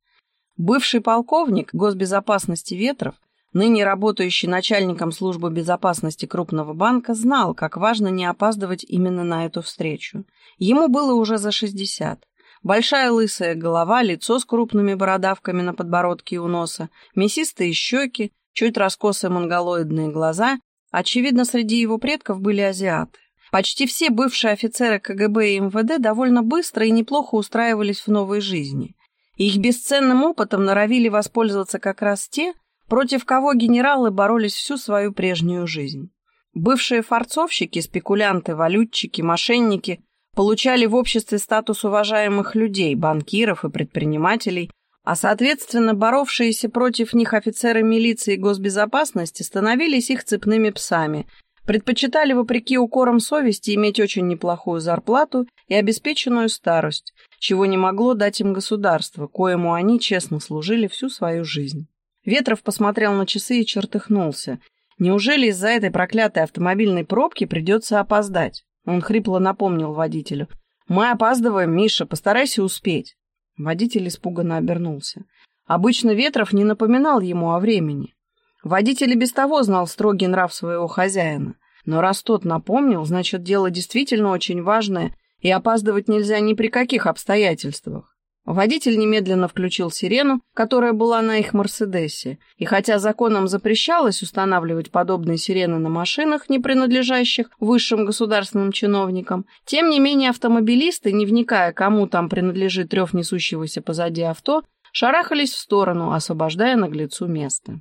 Бывший полковник госбезопасности Ветров, ныне работающий начальником службы безопасности крупного банка, знал, как важно не опаздывать именно на эту встречу. Ему было уже за 60. Большая лысая голова, лицо с крупными бородавками на подбородке и у носа, мясистые щеки, чуть раскосые монголоидные глаза Очевидно, среди его предков были азиаты. Почти все бывшие офицеры КГБ и МВД довольно быстро и неплохо устраивались в новой жизни. Их бесценным опытом норовили воспользоваться как раз те, против кого генералы боролись всю свою прежнюю жизнь. Бывшие форцовщики, спекулянты, валютчики, мошенники получали в обществе статус уважаемых людей, банкиров и предпринимателей, а, соответственно, боровшиеся против них офицеры милиции и госбезопасности становились их цепными псами, предпочитали, вопреки укорам совести, иметь очень неплохую зарплату и обеспеченную старость, чего не могло дать им государство, коему они честно служили всю свою жизнь. Ветров посмотрел на часы и чертыхнулся. Неужели из-за этой проклятой автомобильной пробки придется опоздать? Он хрипло напомнил водителю. «Мы опаздываем, Миша, постарайся успеть». Водитель испуганно обернулся. Обычно Ветров не напоминал ему о времени. Водитель и без того знал строгий нрав своего хозяина. Но раз тот напомнил, значит, дело действительно очень важное, и опаздывать нельзя ни при каких обстоятельствах. Водитель немедленно включил сирену, которая была на их «Мерседесе», и хотя законом запрещалось устанавливать подобные сирены на машинах, не принадлежащих высшим государственным чиновникам, тем не менее автомобилисты, не вникая, кому там принадлежит рев несущегося позади авто, шарахались в сторону, освобождая наглецу место.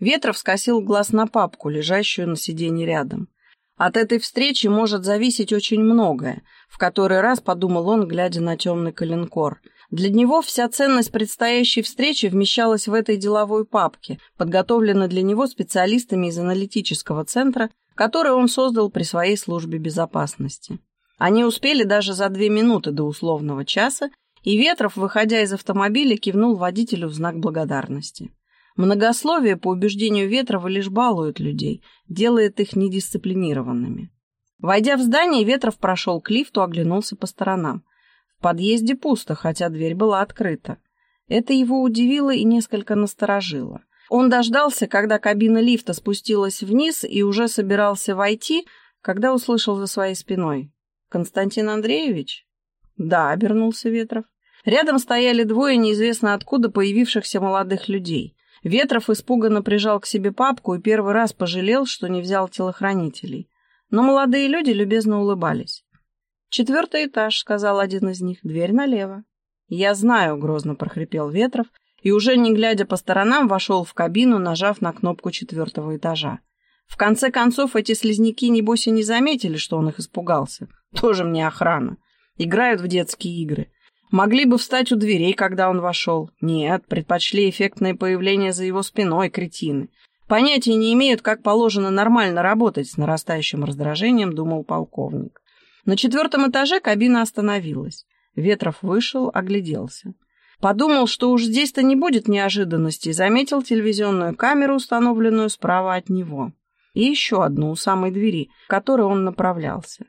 Ветров скосил глаз на папку, лежащую на сиденье рядом. От этой встречи может зависеть очень многое, в который раз подумал он, глядя на темный коленкор — для него вся ценность предстоящей встречи вмещалась в этой деловой папке, подготовленной для него специалистами из аналитического центра, который он создал при своей службе безопасности. Они успели даже за две минуты до условного часа, и Ветров, выходя из автомобиля, кивнул водителю в знак благодарности. Многословие, по убеждению Ветрова, лишь балует людей, делает их недисциплинированными. Войдя в здание, Ветров прошел к лифту, оглянулся по сторонам подъезде пусто, хотя дверь была открыта. Это его удивило и несколько насторожило. Он дождался, когда кабина лифта спустилась вниз и уже собирался войти, когда услышал за своей спиной. «Константин Андреевич?» «Да», — обернулся Ветров. Рядом стояли двое неизвестно откуда появившихся молодых людей. Ветров испуганно прижал к себе папку и первый раз пожалел, что не взял телохранителей. Но молодые люди любезно улыбались. «Четвертый этаж», — сказал один из них, — «дверь налево». «Я знаю», — грозно прохрипел Ветров, и уже не глядя по сторонам вошел в кабину, нажав на кнопку четвертого этажа. В конце концов, эти слизняки, небось, и не заметили, что он их испугался. Тоже мне охрана. Играют в детские игры. Могли бы встать у дверей, когда он вошел. Нет, предпочли эффектное появление за его спиной, кретины. Понятия не имеют, как положено нормально работать с нарастающим раздражением, думал полковник. На четвертом этаже кабина остановилась. Ветров вышел, огляделся. Подумал, что уж здесь-то не будет неожиданностей, заметил телевизионную камеру, установленную справа от него. И еще одну у самой двери, к которой он направлялся.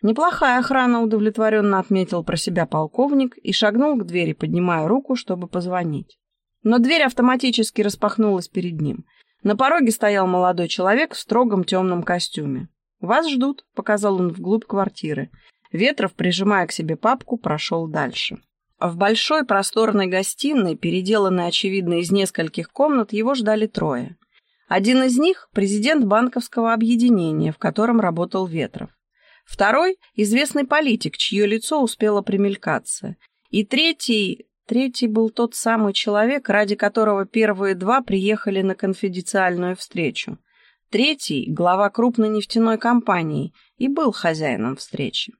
Неплохая охрана, удовлетворенно отметил про себя полковник и шагнул к двери, поднимая руку, чтобы позвонить. Но дверь автоматически распахнулась перед ним. На пороге стоял молодой человек в строгом темном костюме. «Вас ждут», — показал он вглубь квартиры. Ветров, прижимая к себе папку, прошел дальше. В большой просторной гостиной, переделанной, очевидно, из нескольких комнат, его ждали трое. Один из них – президент банковского объединения, в котором работал Ветров. Второй – известный политик, чье лицо успело примелькаться. И третий Третий был тот самый человек, ради которого первые два приехали на конфиденциальную встречу. Третий – глава крупной нефтяной компании и был хозяином встречи.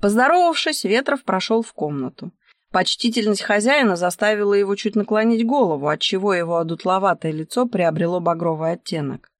Поздоровавшись, Ветров прошел в комнату. Почтительность хозяина заставила его чуть наклонить голову, отчего его одутловатое лицо приобрело багровый оттенок.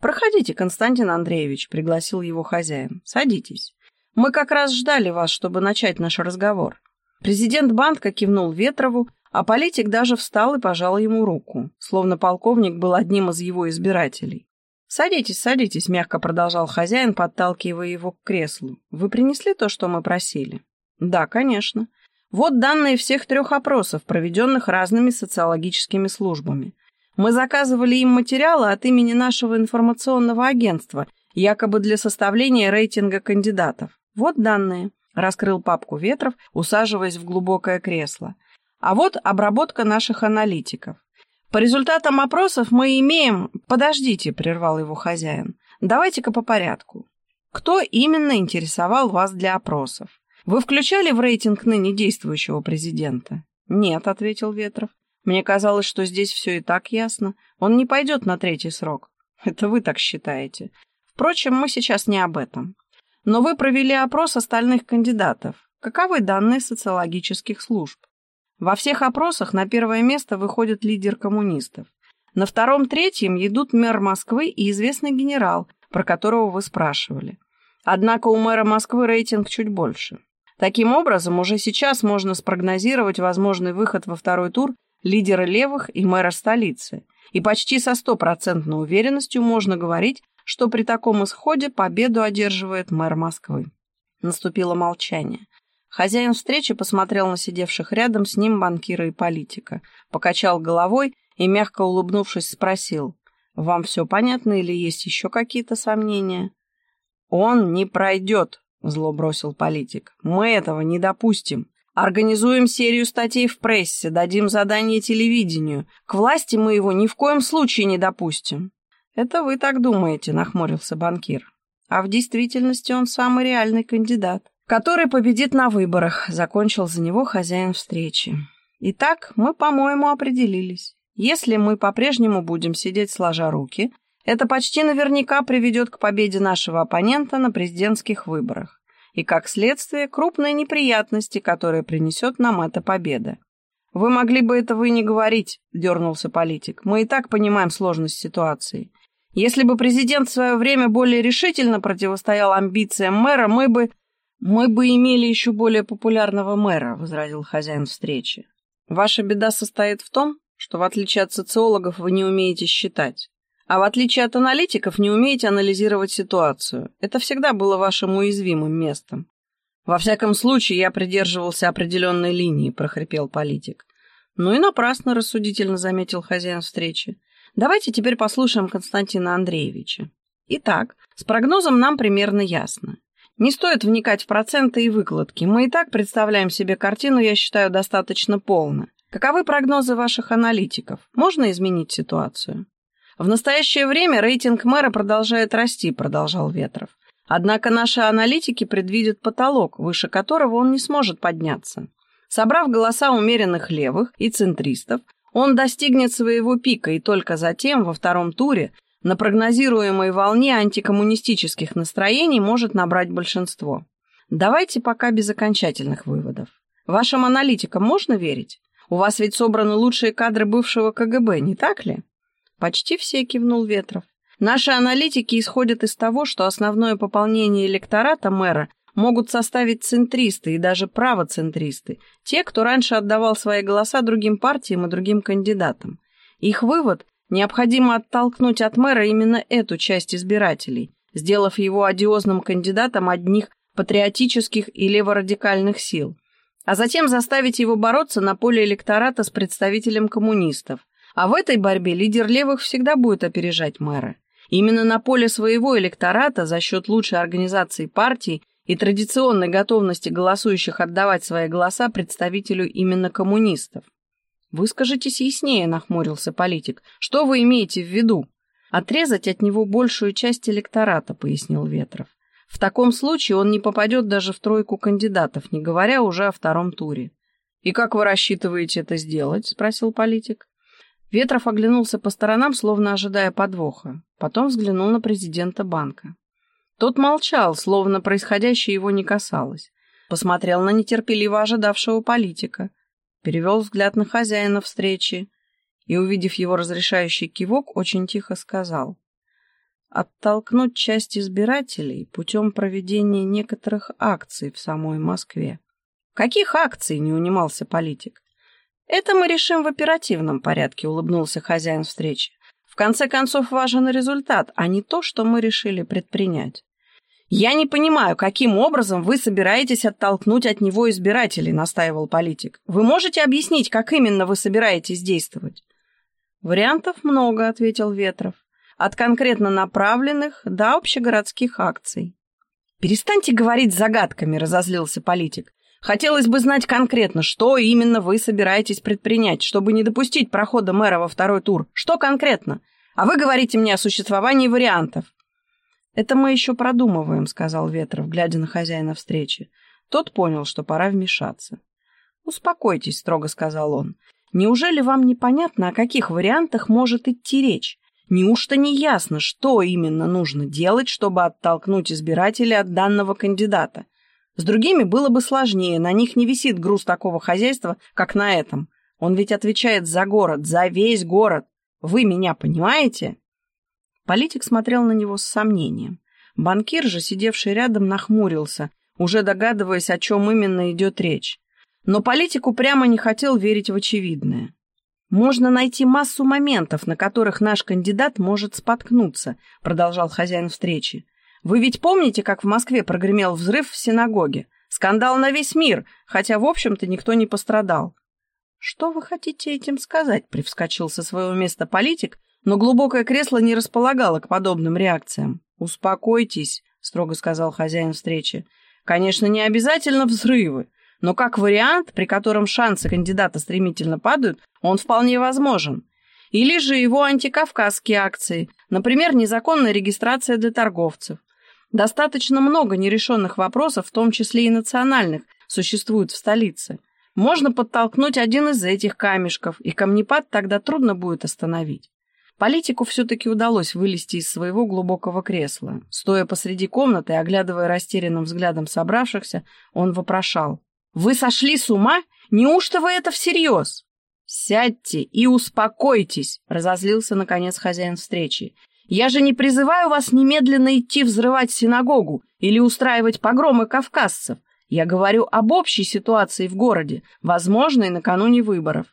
«Проходите, Константин Андреевич», — пригласил его хозяин. «Садитесь. Мы как раз ждали вас, чтобы начать наш разговор». Президент банка кивнул Ветрову, а политик даже встал и пожал ему руку, словно полковник был одним из его избирателей. «Садитесь, садитесь», — мягко продолжал хозяин, подталкивая его к креслу. «Вы принесли то, что мы просили?» «Да, конечно. Вот данные всех трех опросов, проведенных разными социологическими службами. Мы заказывали им материалы от имени нашего информационного агентства, якобы для составления рейтинга кандидатов. Вот данные раскрыл папку Ветров, усаживаясь в глубокое кресло. А вот обработка наших аналитиков. По результатам опросов мы имеем... Подождите, прервал его хозяин. Давайте-ка по порядку. Кто именно интересовал вас для опросов? Вы включали в рейтинг ныне действующего президента? Нет, ответил Ветров. Мне казалось, что здесь все и так ясно. Он не пойдет на третий срок. Это вы так считаете. Впрочем, мы сейчас не об этом. Но вы провели опрос остальных кандидатов. Каковы данные социологических служб? Во всех опросах на первое место выходит лидер коммунистов. На втором-третьем идут мэр Москвы и известный генерал, про которого вы спрашивали. Однако у мэра Москвы рейтинг чуть больше. Таким образом, уже сейчас можно спрогнозировать возможный выход во второй тур лидера левых и мэра столицы. И почти со стопроцентной уверенностью можно говорить, что при таком исходе победу одерживает мэр Москвы. Наступило молчание. Хозяин встречи посмотрел на сидевших рядом с ним банкира и политика, покачал головой и, мягко улыбнувшись, спросил, «Вам все понятно или есть еще какие-то сомнения?» «Он не пройдет», — зло бросил политик. «Мы этого не допустим. Организуем серию статей в прессе, дадим задание телевидению. К власти мы его ни в коем случае не допустим. «Это вы так думаете», — нахмурился банкир. «А в действительности он самый реальный кандидат, который победит на выборах», — закончил за него хозяин встречи. «Итак, мы, по-моему, определились. Если мы по-прежнему будем сидеть сложа руки, это почти наверняка приведет к победе нашего оппонента на президентских выборах и, как следствие, крупные неприятности, которые принесет нам эта победа. «Вы могли бы этого и не говорить», — дернулся политик. «Мы и так понимаем сложность ситуации. Если бы президент в свое время более решительно противостоял амбициям мэра, мы бы... Мы бы имели еще более популярного мэра, возразил хозяин встречи. Ваша беда состоит в том, что в отличие от социологов вы не умеете считать. А в отличие от аналитиков не умеете анализировать ситуацию. Это всегда было вашим уязвимым местом. Во всяком случае, я придерживался определенной линии, прохрипел политик. Ну и напрасно, рассудительно заметил хозяин встречи. Давайте теперь послушаем Константина Андреевича. Итак, с прогнозом нам примерно ясно. Не стоит вникать в проценты и выкладки. Мы и так представляем себе картину, я считаю, достаточно полно. Каковы прогнозы ваших аналитиков? Можно изменить ситуацию? В настоящее время рейтинг мэра продолжает расти, продолжал Ветров. Однако наши аналитики предвидят потолок, выше которого он не сможет подняться. Собрав голоса умеренных левых и центристов, он достигнет своего пика и только затем, во втором туре, на прогнозируемой волне антикоммунистических настроений может набрать большинство. Давайте пока без окончательных выводов. Вашим аналитикам можно верить? У вас ведь собраны лучшие кадры бывшего КГБ, не так ли? Почти все кивнул Ветров. Наши аналитики исходят из того, что основное пополнение электората мэра могут составить центристы и даже правоцентристы, те, кто раньше отдавал свои голоса другим партиям и другим кандидатам. Их вывод – необходимо оттолкнуть от мэра именно эту часть избирателей, сделав его одиозным кандидатом одних патриотических и леворадикальных сил, а затем заставить его бороться на поле электората с представителем коммунистов. А в этой борьбе лидер левых всегда будет опережать мэра. Именно на поле своего электората за счет лучшей организации партии и традиционной готовности голосующих отдавать свои голоса представителю именно коммунистов. «Выскажитесь яснее», — нахмурился политик. «Что вы имеете в виду?» «Отрезать от него большую часть электората», — пояснил Ветров. «В таком случае он не попадет даже в тройку кандидатов, не говоря уже о втором туре». «И как вы рассчитываете это сделать?» — спросил политик. Ветров оглянулся по сторонам, словно ожидая подвоха. Потом взглянул на президента банка. Тот молчал, словно происходящее его не касалось. Посмотрел на нетерпеливо ожидавшего политика. Перевел взгляд на хозяина встречи и, увидев его разрешающий кивок, очень тихо сказал. Оттолкнуть часть избирателей путем проведения некоторых акций в самой Москве. «Каких акций?» — не унимался политик. «Это мы решим в оперативном порядке», — улыбнулся хозяин встречи. «В конце концов, важен результат, а не то, что мы решили предпринять». «Я не понимаю, каким образом вы собираетесь оттолкнуть от него избирателей», — настаивал политик. «Вы можете объяснить, как именно вы собираетесь действовать?» «Вариантов много», — ответил Ветров. «От конкретно направленных до общегородских акций». «Перестаньте говорить загадками», — разозлился политик. Хотелось бы знать конкретно, что именно вы собираетесь предпринять, чтобы не допустить прохода мэра во второй тур. Что конкретно? А вы говорите мне о существовании вариантов. Это мы еще продумываем, сказал Ветров, глядя на хозяина встречи. Тот понял, что пора вмешаться. Успокойтесь, строго сказал он. Неужели вам непонятно, о каких вариантах может идти речь? Неужто не ясно, что именно нужно делать, чтобы оттолкнуть избирателей от данного кандидата? С другими было бы сложнее, на них не висит груз такого хозяйства, как на этом. Он ведь отвечает за город, за весь город. Вы меня понимаете?» Политик смотрел на него с сомнением. Банкир же, сидевший рядом, нахмурился, уже догадываясь, о чем именно идет речь. Но политику прямо не хотел верить в очевидное. «Можно найти массу моментов, на которых наш кандидат может споткнуться», продолжал хозяин встречи. Вы ведь помните, как в Москве прогремел взрыв в синагоге? Скандал на весь мир, хотя, в общем-то, никто не пострадал. «Что вы хотите этим сказать?» — привскочил со своего места политик, но глубокое кресло не располагало к подобным реакциям. «Успокойтесь», — строго сказал хозяин встречи. «Конечно, не обязательно взрывы, но как вариант, при котором шансы кандидата стремительно падают, он вполне возможен. Или же его антикавказские акции, например, незаконная регистрация для торговцев. Достаточно много нерешенных вопросов, в том числе и национальных, существует в столице. Можно подтолкнуть один из этих камешков, и камнепад тогда трудно будет остановить. Политику все-таки удалось вылезти из своего глубокого кресла. Стоя посреди комнаты, оглядывая растерянным взглядом собравшихся, он вопрошал. «Вы сошли с ума? Неужто вы это всерьез?» «Сядьте и успокойтесь», — разозлился, наконец, хозяин встречи. Я же не призываю вас немедленно идти взрывать синагогу или устраивать погромы кавказцев. Я говорю об общей ситуации в городе, возможной накануне выборов.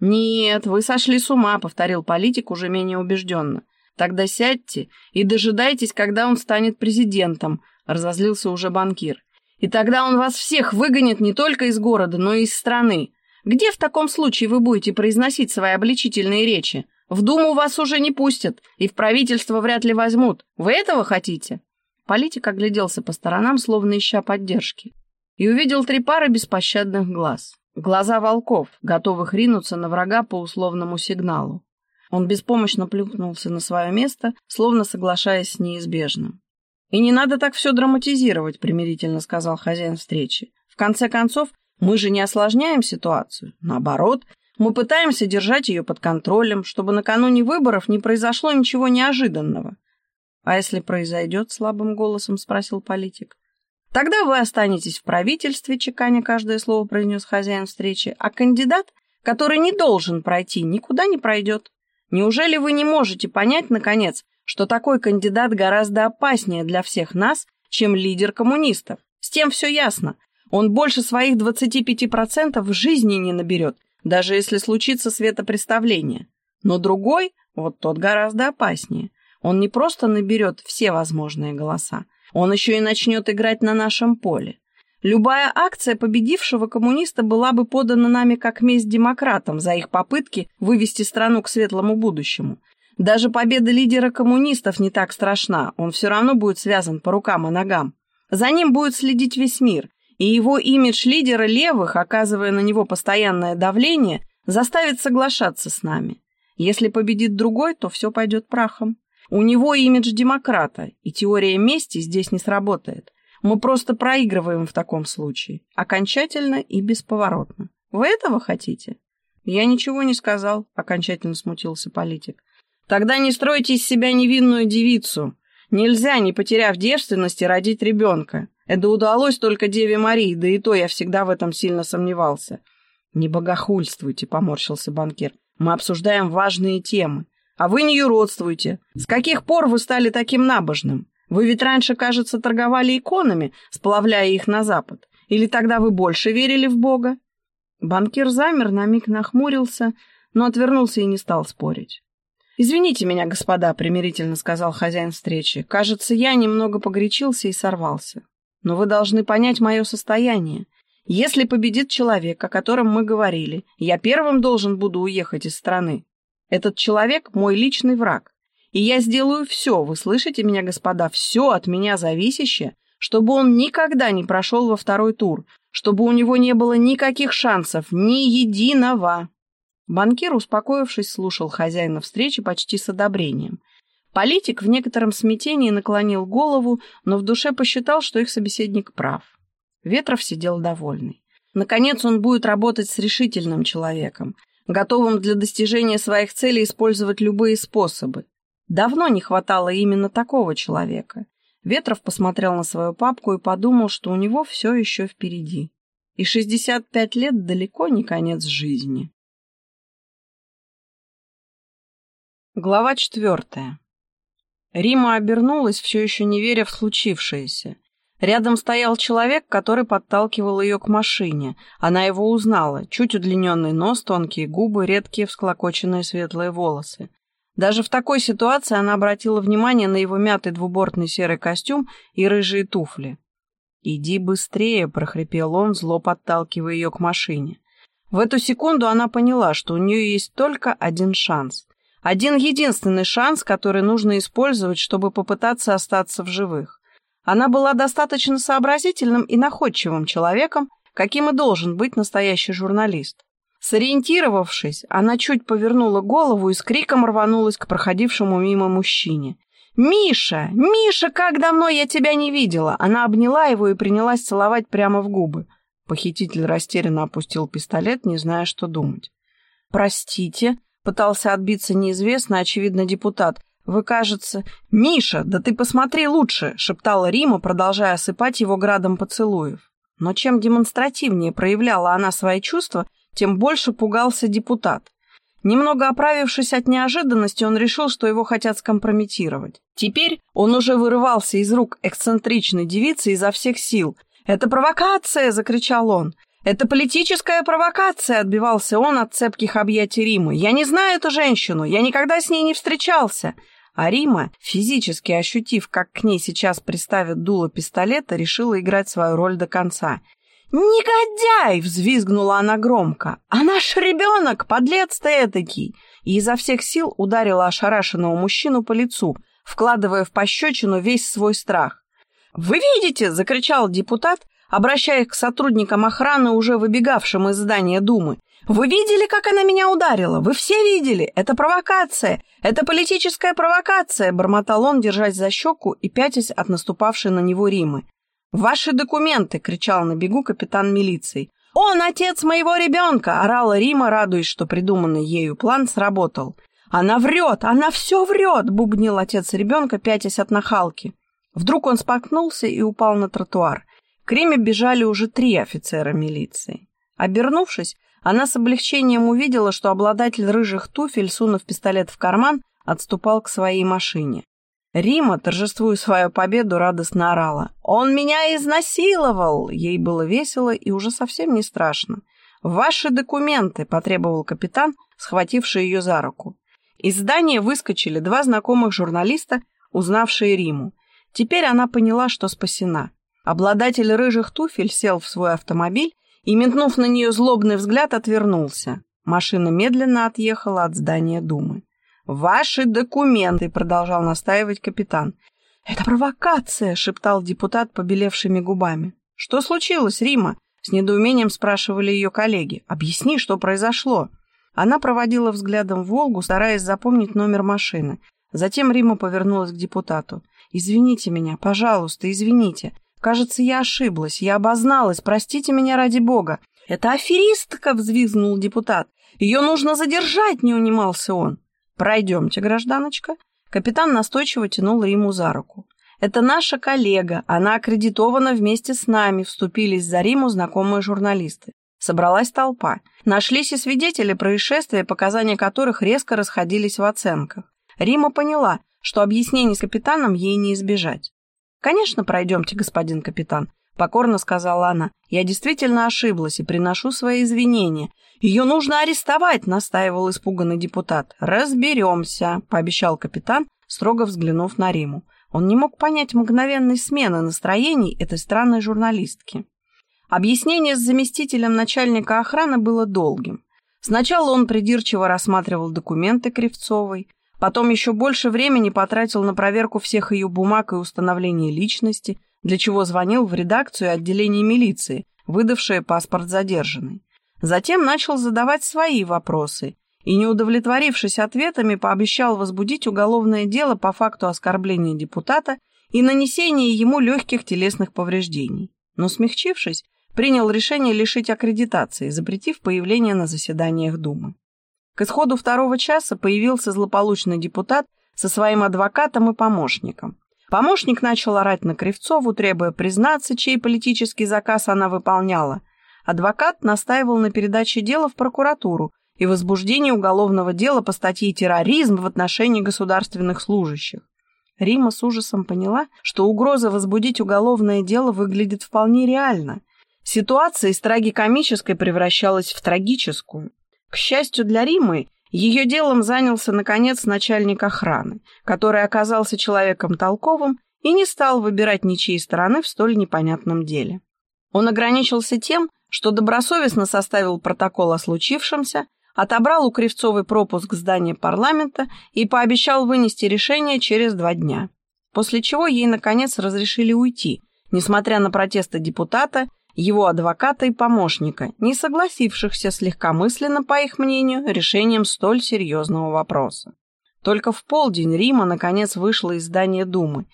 «Нет, вы сошли с ума», — повторил политик уже менее убежденно. «Тогда сядьте и дожидайтесь, когда он станет президентом», — разозлился уже банкир. «И тогда он вас всех выгонит не только из города, но и из страны. Где в таком случае вы будете произносить свои обличительные речи? В Думу вас уже не пустят, и в правительство вряд ли возьмут. Вы этого хотите?» Политик огляделся по сторонам, словно ища поддержки, и увидел три пары беспощадных глаз. Глаза волков, готовых ринуться на врага по условному сигналу. Он беспомощно плюхнулся на свое место, словно соглашаясь с неизбежным. И не надо так все драматизировать, примирительно сказал хозяин встречи. В конце концов, мы же не осложняем ситуацию. Наоборот, мы пытаемся держать ее под контролем, чтобы накануне выборов не произошло ничего неожиданного. А если произойдет, слабым голосом спросил политик. Тогда вы останетесь в правительстве, чеканя каждое слово произнес хозяин встречи, а кандидат, который не должен пройти, никуда не пройдет. Неужели вы не можете понять, наконец, что такой кандидат гораздо опаснее для всех нас, чем лидер коммунистов? С тем все ясно. Он больше своих 25% в жизни не наберет, даже если случится светопреставление. Но другой, вот тот гораздо опаснее. Он не просто наберет все возможные голоса, он еще и начнет играть на нашем поле. Любая акция победившего коммуниста была бы подана нами как месть демократам за их попытки вывести страну к светлому будущему. Даже победа лидера коммунистов не так страшна, он все равно будет связан по рукам и ногам. За ним будет следить весь мир, и его имидж лидера левых, оказывая на него постоянное давление, заставит соглашаться с нами. Если победит другой, то все пойдет прахом. У него имидж демократа, и теория мести здесь не сработает. Мы просто проигрываем в таком случае, окончательно и бесповоротно. Вы этого хотите? Я ничего не сказал, окончательно смутился политик. Тогда не стройте из себя невинную девицу. Нельзя, не потеряв девственности, родить ребенка. Это удалось только Деве Марии, да и то я всегда в этом сильно сомневался. Не богохульствуйте, поморщился банкир. Мы обсуждаем важные темы. А вы не юродствуйте. С каких пор вы стали таким набожным? Вы ведь раньше, кажется, торговали иконами, сплавляя их на запад. Или тогда вы больше верили в Бога? Банкир замер, на миг нахмурился, но отвернулся и не стал спорить. «Извините меня, господа», — примирительно сказал хозяин встречи. «Кажется, я немного погорячился и сорвался. Но вы должны понять мое состояние. Если победит человек, о котором мы говорили, я первым должен буду уехать из страны. Этот человек — мой личный враг. И я сделаю все, вы слышите меня, господа, все от меня зависящее, чтобы он никогда не прошел во второй тур, чтобы у него не было никаких шансов, ни единого. Банкир, успокоившись, слушал хозяина встречи почти с одобрением. Политик в некотором смятении наклонил голову, но в душе посчитал, что их собеседник прав. Ветров сидел довольный. Наконец он будет работать с решительным человеком, готовым для достижения своих целей использовать любые способы. Давно не хватало именно такого человека. Ветров посмотрел на свою папку и подумал, что у него все еще впереди. И 65 лет далеко не конец жизни. Глава четвертая. Рима обернулась, все еще не веря в случившееся. Рядом стоял человек, который подталкивал ее к машине. Она его узнала. Чуть удлиненный нос, тонкие губы, редкие всклокоченные светлые волосы. Даже в такой ситуации она обратила внимание на его мятый двубортный серый костюм и рыжие туфли. «Иди быстрее!» — прохрипел он, зло подталкивая ее к машине. В эту секунду она поняла, что у нее есть только один шанс. Один единственный шанс, который нужно использовать, чтобы попытаться остаться в живых. Она была достаточно сообразительным и находчивым человеком, каким и должен быть настоящий журналист. Сориентировавшись, она чуть повернула голову и с криком рванулась к проходившему мимо мужчине. «Миша! Миша, как давно я тебя не видела!» Она обняла его и принялась целовать прямо в губы. Похититель растерянно опустил пистолет, не зная, что думать. «Простите», — пытался отбиться неизвестно, очевидно, депутат. «Вы, кажется...» «Миша, да ты посмотри лучше!» — шептала Рима, продолжая осыпать его градом поцелуев. Но чем демонстративнее проявляла она свои чувства, тем больше пугался депутат. Немного оправившись от неожиданности, он решил, что его хотят скомпрометировать. Теперь он уже вырывался из рук эксцентричной девицы изо всех сил. «Это провокация!» — закричал он. «Это политическая провокация!» — отбивался он от цепких объятий Римы. «Я не знаю эту женщину! Я никогда с ней не встречался!» А Рима, физически ощутив, как к ней сейчас приставят дуло пистолета, решила играть свою роль до конца — «Негодяй!» — взвизгнула она громко. «А наш ребенок, подлец ты этакий!» И изо всех сил ударила ошарашенного мужчину по лицу, вкладывая в пощечину весь свой страх. «Вы видите!» — закричал депутат, обращаясь к сотрудникам охраны, уже выбегавшим из здания Думы. «Вы видели, как она меня ударила? Вы все видели? Это провокация! Это политическая провокация!» бормотал он, держась за щеку и пятясь от наступавшей на него Римы. «Ваши документы!» — кричал на бегу капитан милиции. «Он отец моего ребенка!» — орала Рима, радуясь, что придуманный ею план сработал. «Она врет! Она все врет!» — бубнил отец ребенка, пятясь от нахалки. Вдруг он споткнулся и упал на тротуар. К Риме бежали уже три офицера милиции. Обернувшись, она с облегчением увидела, что обладатель рыжих туфель, сунув пистолет в карман, отступал к своей машине. Рима, торжествуя свою победу, радостно орала. «Он меня изнасиловал!» Ей было весело и уже совсем не страшно. «Ваши документы!» — потребовал капитан, схвативший ее за руку. Из здания выскочили два знакомых журналиста, узнавшие Риму. Теперь она поняла, что спасена. Обладатель рыжих туфель сел в свой автомобиль и, метнув на нее злобный взгляд, отвернулся. Машина медленно отъехала от здания Думы. «Ваши документы!» — продолжал настаивать капитан. «Это провокация!» — шептал депутат побелевшими губами. «Что случилось, Рима?» — с недоумением спрашивали ее коллеги. «Объясни, что произошло!» Она проводила взглядом Волгу, стараясь запомнить номер машины. Затем Рима повернулась к депутату. «Извините меня, пожалуйста, извините. Кажется, я ошиблась, я обозналась, простите меня ради бога. Это аферистка, взвизгнул депутат. Ее нужно задержать, не унимался он. Пройдемте, гражданочка. Капитан настойчиво тянул Риму за руку. Это наша коллега, она аккредитована вместе с нами, вступились за Риму знакомые журналисты. Собралась толпа. Нашлись и свидетели происшествия, показания которых резко расходились в оценках. Рима поняла, что объяснений с капитаном ей не избежать. «Конечно, пройдемте, господин капитан», — покорно сказала она. «Я действительно ошиблась и приношу свои извинения. Ее нужно арестовать», — настаивал испуганный депутат. «Разберемся», — пообещал капитан, строго взглянув на Риму. Он не мог понять мгновенной смены настроений этой странной журналистки. Объяснение с заместителем начальника охраны было долгим. Сначала он придирчиво рассматривал документы Кривцовой, Потом еще больше времени потратил на проверку всех ее бумаг и установление личности, для чего звонил в редакцию отделения милиции, выдавшее паспорт задержанной. Затем начал задавать свои вопросы и, не удовлетворившись ответами, пообещал возбудить уголовное дело по факту оскорбления депутата и нанесения ему легких телесных повреждений. Но, смягчившись, принял решение лишить аккредитации, запретив появление на заседаниях Думы. К исходу второго часа появился злополучный депутат со своим адвокатом и помощником. Помощник начал орать на Кривцову, требуя признаться, чей политический заказ она выполняла. Адвокат настаивал на передаче дела в прокуратуру и возбуждении уголовного дела по статье «Терроризм в отношении государственных служащих». Рима с ужасом поняла, что угроза возбудить уголовное дело выглядит вполне реально. Ситуация из трагикомической превращалась в трагическую. К счастью для Римы, ее делом занялся, наконец, начальник охраны, который оказался человеком толковым и не стал выбирать ничьей стороны в столь непонятном деле. Он ограничился тем, что добросовестно составил протокол о случившемся, отобрал у Кривцовой пропуск в здание парламента и пообещал вынести решение через два дня. После чего ей, наконец, разрешили уйти, несмотря на протесты депутата его адвоката и помощника, не согласившихся с легкомысленно, по их мнению, решением столь серьезного вопроса. Только в полдень Рима наконец вышла из здания Думы,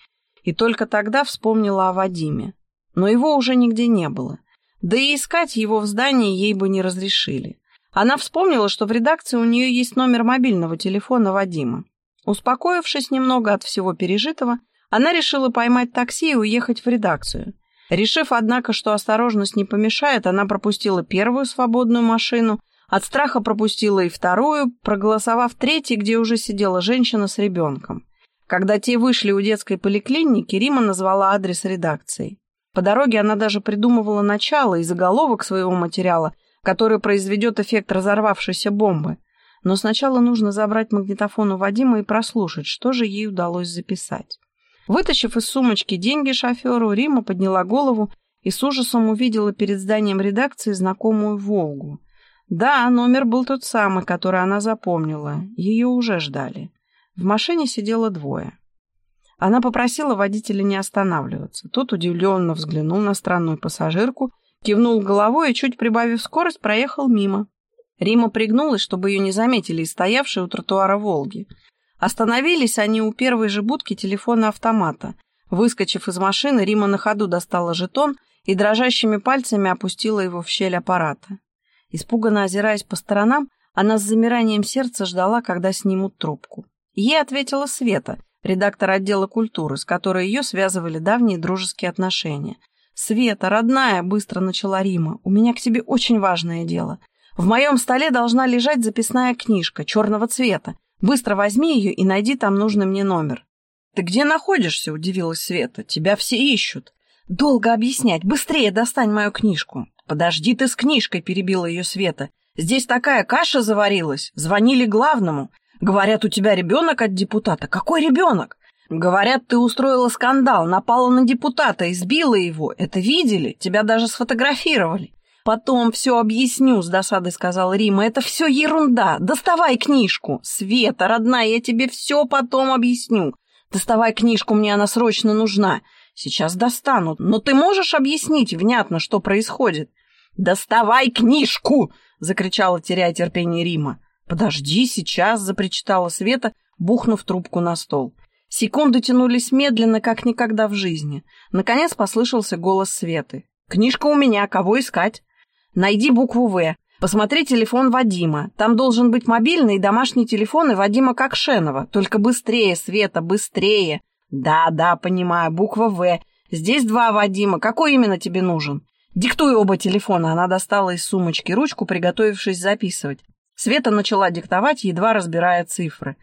и только тогда вспомнила о Вадиме. Но его уже нигде не было. Да и искать его в здании ей бы не разрешили. Она вспомнила, что в редакции у нее есть номер мобильного телефона Вадима. Успокоившись немного от всего пережитого, она решила поймать такси и уехать в редакцию. Решив, однако, что осторожность не помешает, она пропустила первую свободную машину, от страха пропустила и вторую, проголосовав третьей, где уже сидела женщина с ребенком. Когда те вышли у детской поликлиники, Рима назвала адрес редакции. По дороге она даже придумывала начало и заголовок своего материала, который произведет эффект разорвавшейся бомбы. Но сначала нужно забрать магнитофон у Вадима и прослушать, что же ей удалось записать. Вытащив из сумочки деньги шоферу, Рима подняла голову и с ужасом увидела перед зданием редакции знакомую «Волгу». Да, номер был тот самый, который она запомнила. Ее уже ждали. В машине сидело двое. Она попросила водителя не останавливаться. Тот удивленно взглянул на странную пассажирку, кивнул головой и, чуть прибавив скорость, проехал мимо. Рима пригнулась, чтобы ее не заметили, и стоявшие у тротуара «Волги». Остановились они у первой же будки телефона автомата. Выскочив из машины, Рима на ходу достала жетон и дрожащими пальцами опустила его в щель аппарата. Испуганно озираясь по сторонам, она с замиранием сердца ждала, когда снимут трубку. Ей ответила Света, редактор отдела культуры, с которой ее связывали давние дружеские отношения. «Света, родная!» — быстро начала Рима. «У меня к тебе очень важное дело. В моем столе должна лежать записная книжка черного цвета. Быстро возьми ее и найди там нужный мне номер». «Ты где находишься?» — удивилась Света. «Тебя все ищут». «Долго объяснять. Быстрее достань мою книжку». «Подожди ты с книжкой», — перебила ее Света. «Здесь такая каша заварилась. Звонили главному. Говорят, у тебя ребенок от депутата. Какой ребенок? Говорят, ты устроила скандал, напала на депутата, избила его. Это видели? Тебя даже сфотографировали. Потом все объясню, с досадой сказал Рима. Это все ерунда. Доставай книжку. Света, родная, я тебе все потом объясню. Доставай книжку, мне она срочно нужна. Сейчас достану. Но ты можешь объяснить внятно, что происходит? Доставай книжку! закричала, теряя терпение Рима. «Подожди, сейчас!» — запричитала Света, бухнув трубку на стол. Секунды тянулись медленно, как никогда в жизни. Наконец послышался голос Светы. «Книжка у меня, кого искать?» «Найди букву «В». Посмотри телефон Вадима. Там должен быть мобильный и домашний телефон и Вадима Кокшенова. Только быстрее, Света, быстрее!» «Да, да, понимаю, буква «В». Здесь два Вадима. Какой именно тебе нужен?» «Диктуй оба телефона». Она достала из сумочки ручку, приготовившись записывать. Света начала диктовать, едва разбирая цифры.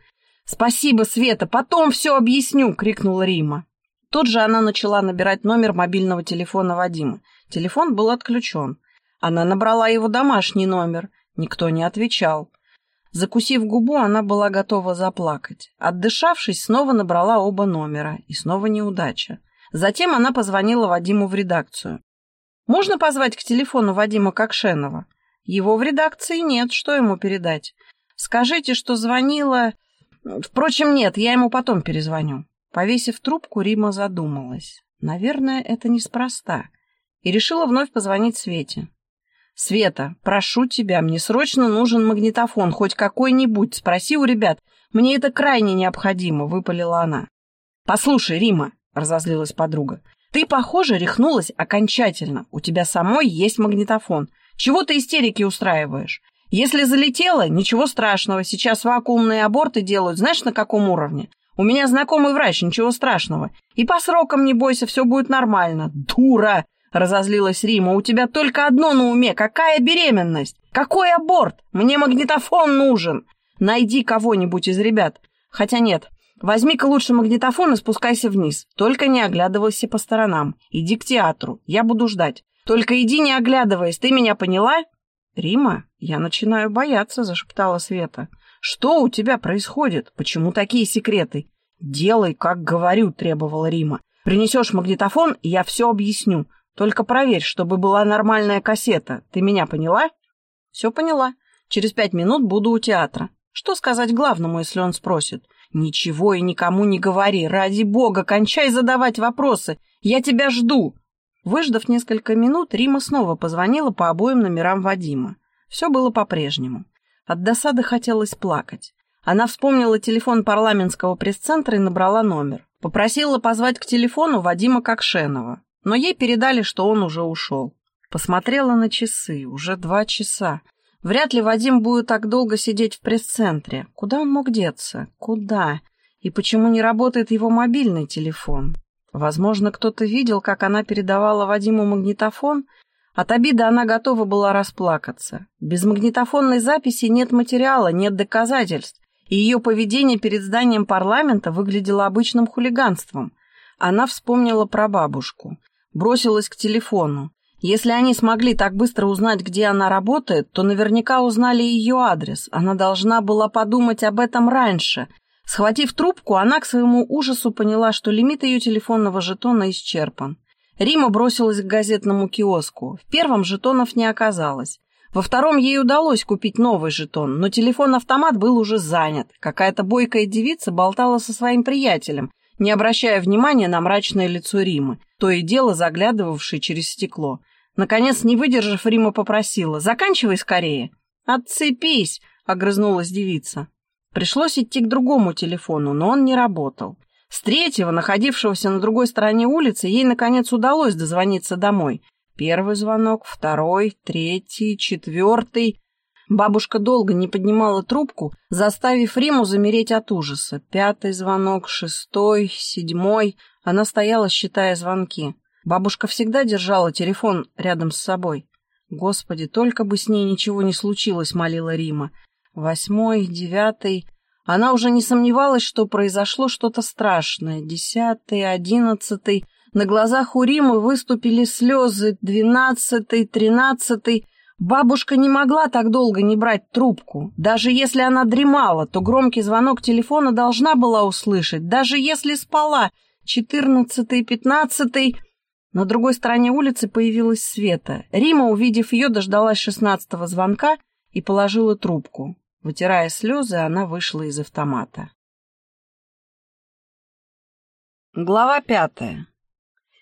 «Спасибо, Света, потом все объясню!» — крикнула Рима. Тут же она начала набирать номер мобильного телефона Вадима. Телефон был отключен. Она набрала его домашний номер. Никто не отвечал. Закусив губу, она была готова заплакать. Отдышавшись, снова набрала оба номера. И снова неудача. Затем она позвонила Вадиму в редакцию. «Можно позвать к телефону Вадима Кокшенова?» Его в редакции нет, что ему передать? Скажите, что звонила... Впрочем, нет, я ему потом перезвоню. Повесив трубку, Рима задумалась. Наверное, это неспроста. И решила вновь позвонить Свете. «Света, прошу тебя, мне срочно нужен магнитофон, хоть какой-нибудь. Спроси у ребят. Мне это крайне необходимо», — выпалила она. «Послушай, Рима», — разозлилась подруга, — «ты, похоже, рехнулась окончательно. У тебя самой есть магнитофон. Чего ты истерики устраиваешь? Если залетело, ничего страшного. Сейчас вакуумные аборты делают, знаешь, на каком уровне? У меня знакомый врач, ничего страшного. И по срокам не бойся, все будет нормально. Дура! Разозлилась Рима. У тебя только одно на уме. Какая беременность? Какой аборт? Мне магнитофон нужен. Найди кого-нибудь из ребят. Хотя нет, возьми-ка лучше магнитофон и спускайся вниз. Только не оглядывайся по сторонам. Иди к театру. Я буду ждать. Только иди не оглядываясь, ты меня поняла? Рима, я начинаю бояться, зашептала Света. Что у тебя происходит? Почему такие секреты? Делай, как говорю, требовала Рима. Принесешь магнитофон, и я все объясню. Только проверь, чтобы была нормальная кассета. Ты меня поняла? Все поняла. Через пять минут буду у театра. Что сказать главному, если он спросит? Ничего и никому не говори. Ради бога, кончай задавать вопросы. Я тебя жду. Выждав несколько минут, Рима снова позвонила по обоим номерам Вадима. Все было по-прежнему. От досады хотелось плакать. Она вспомнила телефон парламентского пресс-центра и набрала номер. Попросила позвать к телефону Вадима Кокшенова, но ей передали, что он уже ушел. Посмотрела на часы, уже два часа. Вряд ли Вадим будет так долго сидеть в пресс-центре. Куда он мог деться? Куда? И почему не работает его мобильный телефон? Возможно, кто-то видел, как она передавала Вадиму магнитофон. От обиды она готова была расплакаться. Без магнитофонной записи нет материала, нет доказательств, и ее поведение перед зданием парламента выглядело обычным хулиганством. Она вспомнила про бабушку, бросилась к телефону. Если они смогли так быстро узнать, где она работает, то наверняка узнали ее адрес. Она должна была подумать об этом раньше — Схватив трубку, она к своему ужасу поняла, что лимит ее телефонного жетона исчерпан. Рима бросилась к газетному киоску. В первом жетонов не оказалось. Во втором ей удалось купить новый жетон, но телефон-автомат был уже занят. Какая-то бойкая девица болтала со своим приятелем, не обращая внимания на мрачное лицо Римы, то и дело заглядывавшей через стекло. Наконец, не выдержав, Рима попросила «Заканчивай скорее». «Отцепись!» — огрызнулась девица. Пришлось идти к другому телефону, но он не работал. С третьего, находившегося на другой стороне улицы, ей, наконец, удалось дозвониться домой. Первый звонок, второй, третий, четвертый. Бабушка долго не поднимала трубку, заставив Риму замереть от ужаса. Пятый звонок, шестой, седьмой. Она стояла, считая звонки. Бабушка всегда держала телефон рядом с собой. «Господи, только бы с ней ничего не случилось», — молила Рима. Восьмой, девятый... Она уже не сомневалась, что произошло что-то страшное. Десятый, одиннадцатый... На глазах у Римы выступили слезы. Двенадцатый, тринадцатый... Бабушка не могла так долго не брать трубку. Даже если она дремала, то громкий звонок телефона должна была услышать. Даже если спала. Четырнадцатый, пятнадцатый... На другой стороне улицы появилась Света. Рима, увидев ее, дождалась шестнадцатого звонка и положила трубку. Вытирая слезы, она вышла из автомата. Глава пятая.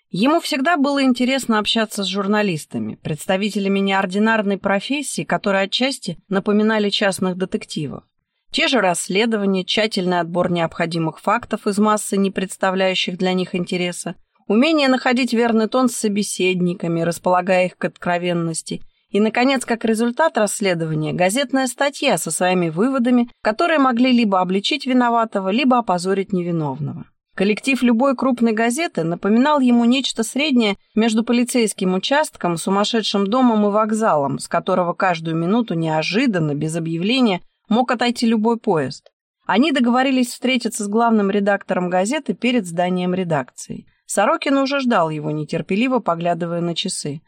Ему всегда было интересно общаться с журналистами, представителями неординарной профессии, которые отчасти напоминали частных детективов. Те же расследования, тщательный отбор необходимых фактов из массы, не представляющих для них интереса, умение находить верный тон с собеседниками, располагая их к откровенности, и, наконец, как результат расследования, газетная статья со своими выводами, которые могли либо обличить виноватого, либо опозорить невиновного. Коллектив любой крупной газеты напоминал ему нечто среднее между полицейским участком, сумасшедшим домом и вокзалом, с которого каждую минуту неожиданно, без объявления, мог отойти любой поезд. Они договорились встретиться с главным редактором газеты перед зданием редакции. Сорокин уже ждал его, нетерпеливо поглядывая на часы.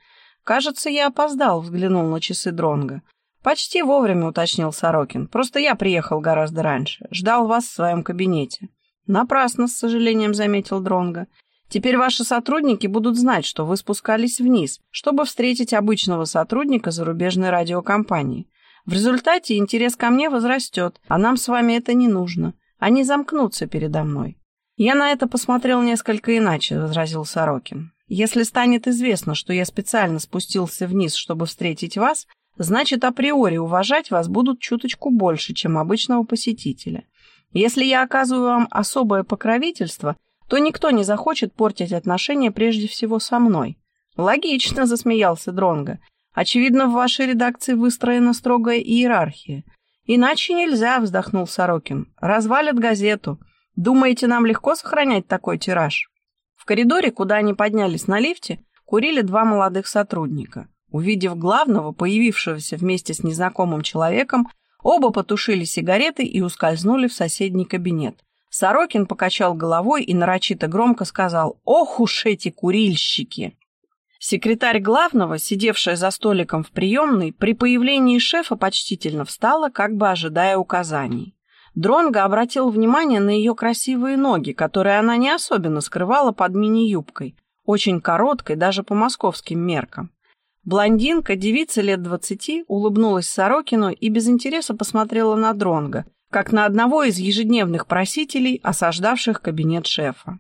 «Кажется, я опоздал», — взглянул на часы Дронга. «Почти вовремя», — уточнил Сорокин. «Просто я приехал гораздо раньше. Ждал вас в своем кабинете». «Напрасно», — с сожалением заметил Дронга. «Теперь ваши сотрудники будут знать, что вы спускались вниз, чтобы встретить обычного сотрудника зарубежной радиокомпании. В результате интерес ко мне возрастет, а нам с вами это не нужно. Они замкнутся передо мной». «Я на это посмотрел несколько иначе», — возразил Сорокин. «Если станет известно, что я специально спустился вниз, чтобы встретить вас, значит, априори уважать вас будут чуточку больше, чем обычного посетителя. Если я оказываю вам особое покровительство, то никто не захочет портить отношения прежде всего со мной. Логично, засмеялся Дронга. Очевидно, в вашей редакции выстроена строгая иерархия. Иначе нельзя, вздохнул Сорокин. Развалят газету. Думаете, нам легко сохранять такой тираж? В коридоре, куда они поднялись на лифте, курили два молодых сотрудника. Увидев главного, появившегося вместе с незнакомым человеком, Оба потушили сигареты и ускользнули в соседний кабинет. Сорокин покачал головой и нарочито громко сказал «Ох уж эти курильщики!». Секретарь главного, сидевшая за столиком в приемной, при появлении шефа почтительно встала, как бы ожидая указаний. Дронго обратил внимание на ее красивые ноги, которые она не особенно скрывала под мини-юбкой, очень короткой даже по московским меркам. Блондинка, девица лет двадцати, улыбнулась Сорокину и без интереса посмотрела на Дронга, как на одного из ежедневных просителей, осаждавших кабинет шефа.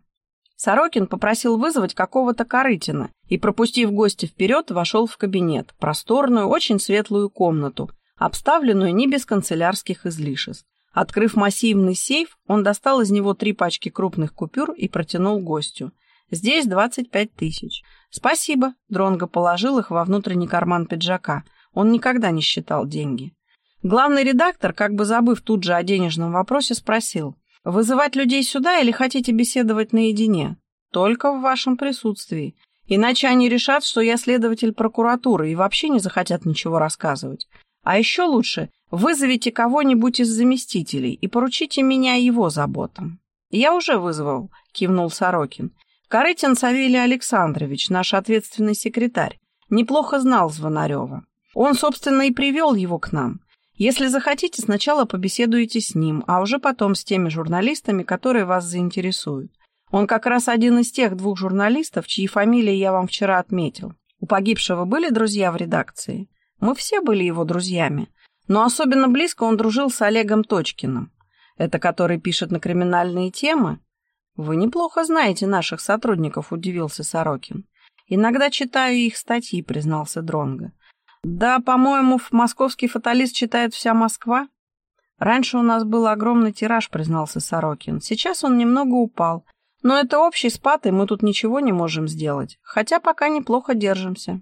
Сорокин попросил вызвать какого-то Корытина и, пропустив гостя вперед, вошел в кабинет, просторную, очень светлую комнату, обставленную не без канцелярских излишеств. Открыв массивный сейф, он достал из него три пачки крупных купюр и протянул гостю. Здесь двадцать пять тысяч. Спасибо. Дронго положил их во внутренний карман пиджака. Он никогда не считал деньги. Главный редактор, как бы забыв тут же о денежном вопросе, спросил. «Вызывать людей сюда или хотите беседовать наедине?» «Только в вашем присутствии. Иначе они решат, что я следователь прокуратуры и вообще не захотят ничего рассказывать. А еще лучше, вызовите кого-нибудь из заместителей и поручите меня его заботам». «Я уже вызвал», — кивнул Сорокин. Корытин Савелий Александрович, наш ответственный секретарь, неплохо знал Звонарева. Он, собственно, и привел его к нам. Если захотите, сначала побеседуете с ним, а уже потом с теми журналистами, которые вас заинтересуют. Он как раз один из тех двух журналистов, чьи фамилии я вам вчера отметил. У погибшего были друзья в редакции? Мы все были его друзьями. Но особенно близко он дружил с Олегом Точкиным. Это который пишет на криминальные темы? Вы неплохо знаете наших сотрудников, удивился Сорокин. Иногда читаю их статьи, признался Дронга. Да, по-моему, московский фаталист читает вся Москва. Раньше у нас был огромный тираж, признался Сорокин. Сейчас он немного упал. Но это общий спад, и мы тут ничего не можем сделать. Хотя пока неплохо держимся.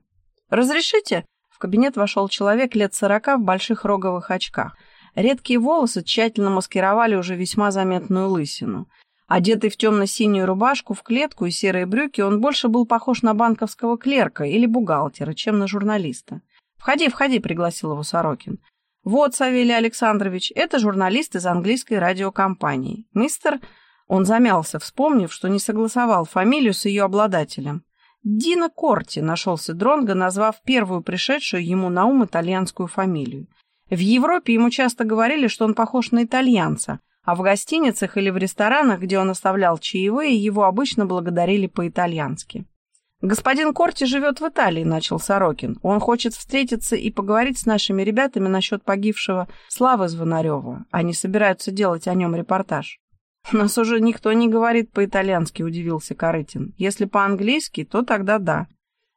Разрешите? В кабинет вошел человек лет сорока в больших роговых очках. Редкие волосы тщательно маскировали уже весьма заметную лысину. Одетый в темно-синюю рубашку, в клетку и серые брюки, он больше был похож на банковского клерка или бухгалтера, чем на журналиста. «Входи, входи», — пригласил его Сорокин. «Вот, Савелий Александрович, это журналист из английской радиокомпании. Мистер...» Он замялся, вспомнив, что не согласовал фамилию с ее обладателем. Дина Корти нашелся Дронго, назвав первую пришедшую ему на ум итальянскую фамилию. В Европе ему часто говорили, что он похож на итальянца, а в гостиницах или в ресторанах, где он оставлял чаевые, его обычно благодарили по-итальянски. «Господин Корти живет в Италии», — начал Сорокин. «Он хочет встретиться и поговорить с нашими ребятами насчет погибшего Славы Звонарева. Они собираются делать о нем репортаж». «Нас уже никто не говорит по-итальянски», — удивился Корытин. «Если по-английски, то тогда да».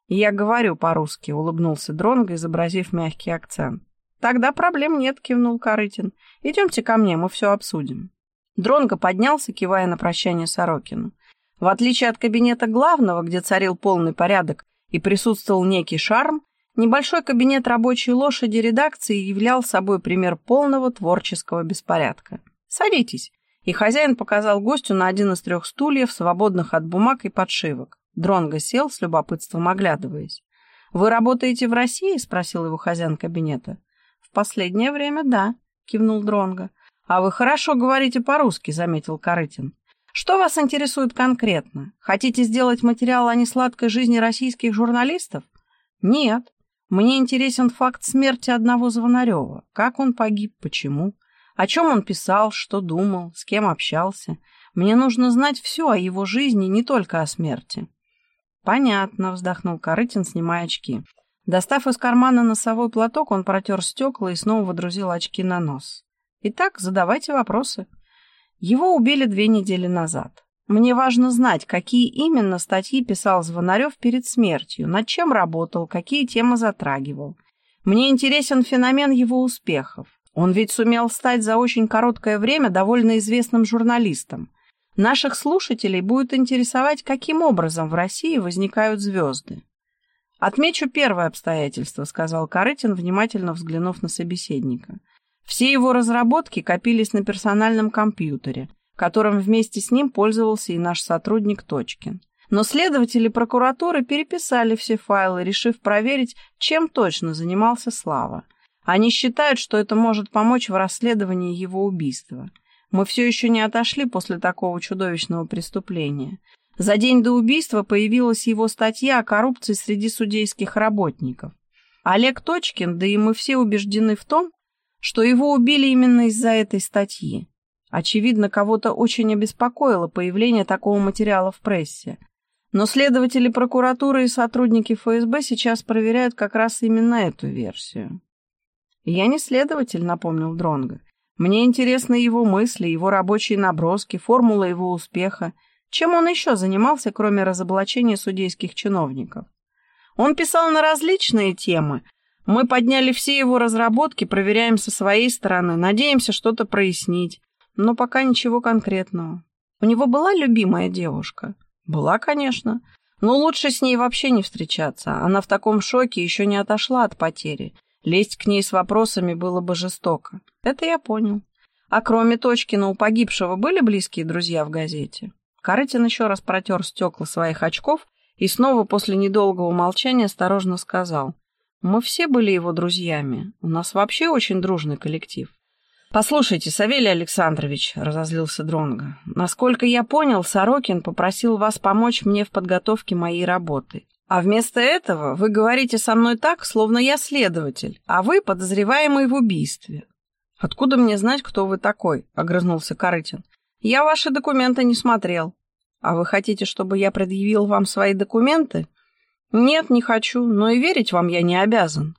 «Я говорю по-русски», — улыбнулся Дронго, изобразив мягкий акцент. «Тогда проблем нет», — кивнул Корытин. «Идемте ко мне, мы все обсудим». Дронго поднялся, кивая на прощание Сорокину. В отличие от кабинета главного, где царил полный порядок и присутствовал некий шарм, небольшой кабинет рабочей лошади редакции являл собой пример полного творческого беспорядка. «Садитесь», и хозяин показал гостю на один из трех стульев, свободных от бумаг и подшивок. Дронго сел, с любопытством оглядываясь. «Вы работаете в России?» — спросил его хозяин кабинета. «В последнее время, да», — кивнул Дронго. «А вы хорошо говорите по-русски», — заметил Корытин. Что вас интересует конкретно? Хотите сделать материал о несладкой жизни российских журналистов? Нет. Мне интересен факт смерти одного Звонарева. Как он погиб, почему? О чем он писал, что думал, с кем общался. Мне нужно знать все о его жизни, не только о смерти. Понятно, вздохнул Корытин, снимая очки. Достав из кармана носовой платок, он протер стекла и снова водрузил очки на нос. Итак, задавайте вопросы. Его убили две недели назад. Мне важно знать, какие именно статьи писал Звонарев перед смертью, над чем работал, какие темы затрагивал. Мне интересен феномен его успехов. Он ведь сумел стать за очень короткое время довольно известным журналистом. Наших слушателей будет интересовать, каким образом в России возникают звезды. «Отмечу первое обстоятельство», — сказал Корытин, внимательно взглянув на собеседника. Все его разработки копились на персональном компьютере, которым вместе с ним пользовался и наш сотрудник Точкин. Но следователи прокуратуры переписали все файлы, решив проверить, чем точно занимался Слава. Они считают, что это может помочь в расследовании его убийства. Мы все еще не отошли после такого чудовищного преступления. За день до убийства появилась его статья о коррупции среди судейских работников. Олег Точкин, да и мы все убеждены в том, что его убили именно из-за этой статьи. Очевидно, кого-то очень обеспокоило появление такого материала в прессе. Но следователи прокуратуры и сотрудники ФСБ сейчас проверяют как раз именно эту версию. «Я не следователь», — напомнил Дронго. «Мне интересны его мысли, его рабочие наброски, формула его успеха. Чем он еще занимался, кроме разоблачения судейских чиновников?» Он писал на различные темы, мы подняли все его разработки, проверяем со своей стороны, надеемся что-то прояснить. Но пока ничего конкретного. У него была любимая девушка? Была, конечно. Но лучше с ней вообще не встречаться. Она в таком шоке еще не отошла от потери. Лезть к ней с вопросами было бы жестоко. Это я понял. А кроме Точкина у погибшего были близкие друзья в газете? Карытин еще раз протер стекла своих очков и снова после недолгого молчания осторожно сказал. Мы все были его друзьями. У нас вообще очень дружный коллектив. «Послушайте, Савелий Александрович», — разозлился Дронго, — «насколько я понял, Сорокин попросил вас помочь мне в подготовке моей работы. А вместо этого вы говорите со мной так, словно я следователь, а вы подозреваемый в убийстве». «Откуда мне знать, кто вы такой?» — огрызнулся Корытин. «Я ваши документы не смотрел». «А вы хотите, чтобы я предъявил вам свои документы?» «Нет, не хочу, но и верить вам я не обязан».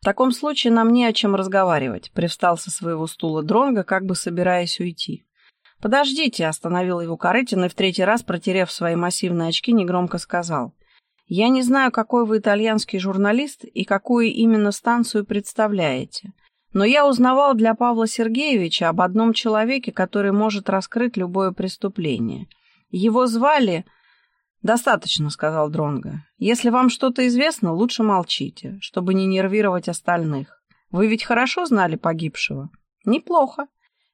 «В таком случае нам не о чем разговаривать», — привстал со своего стула Дронга, как бы собираясь уйти. «Подождите», — остановил его Корытин и в третий раз, протерев свои массивные очки, негромко сказал. «Я не знаю, какой вы итальянский журналист и какую именно станцию представляете, но я узнавал для Павла Сергеевича об одном человеке, который может раскрыть любое преступление. Его звали...» «Достаточно», — сказал Дронго. «Если вам что-то известно, лучше молчите, чтобы не нервировать остальных. Вы ведь хорошо знали погибшего?» «Неплохо.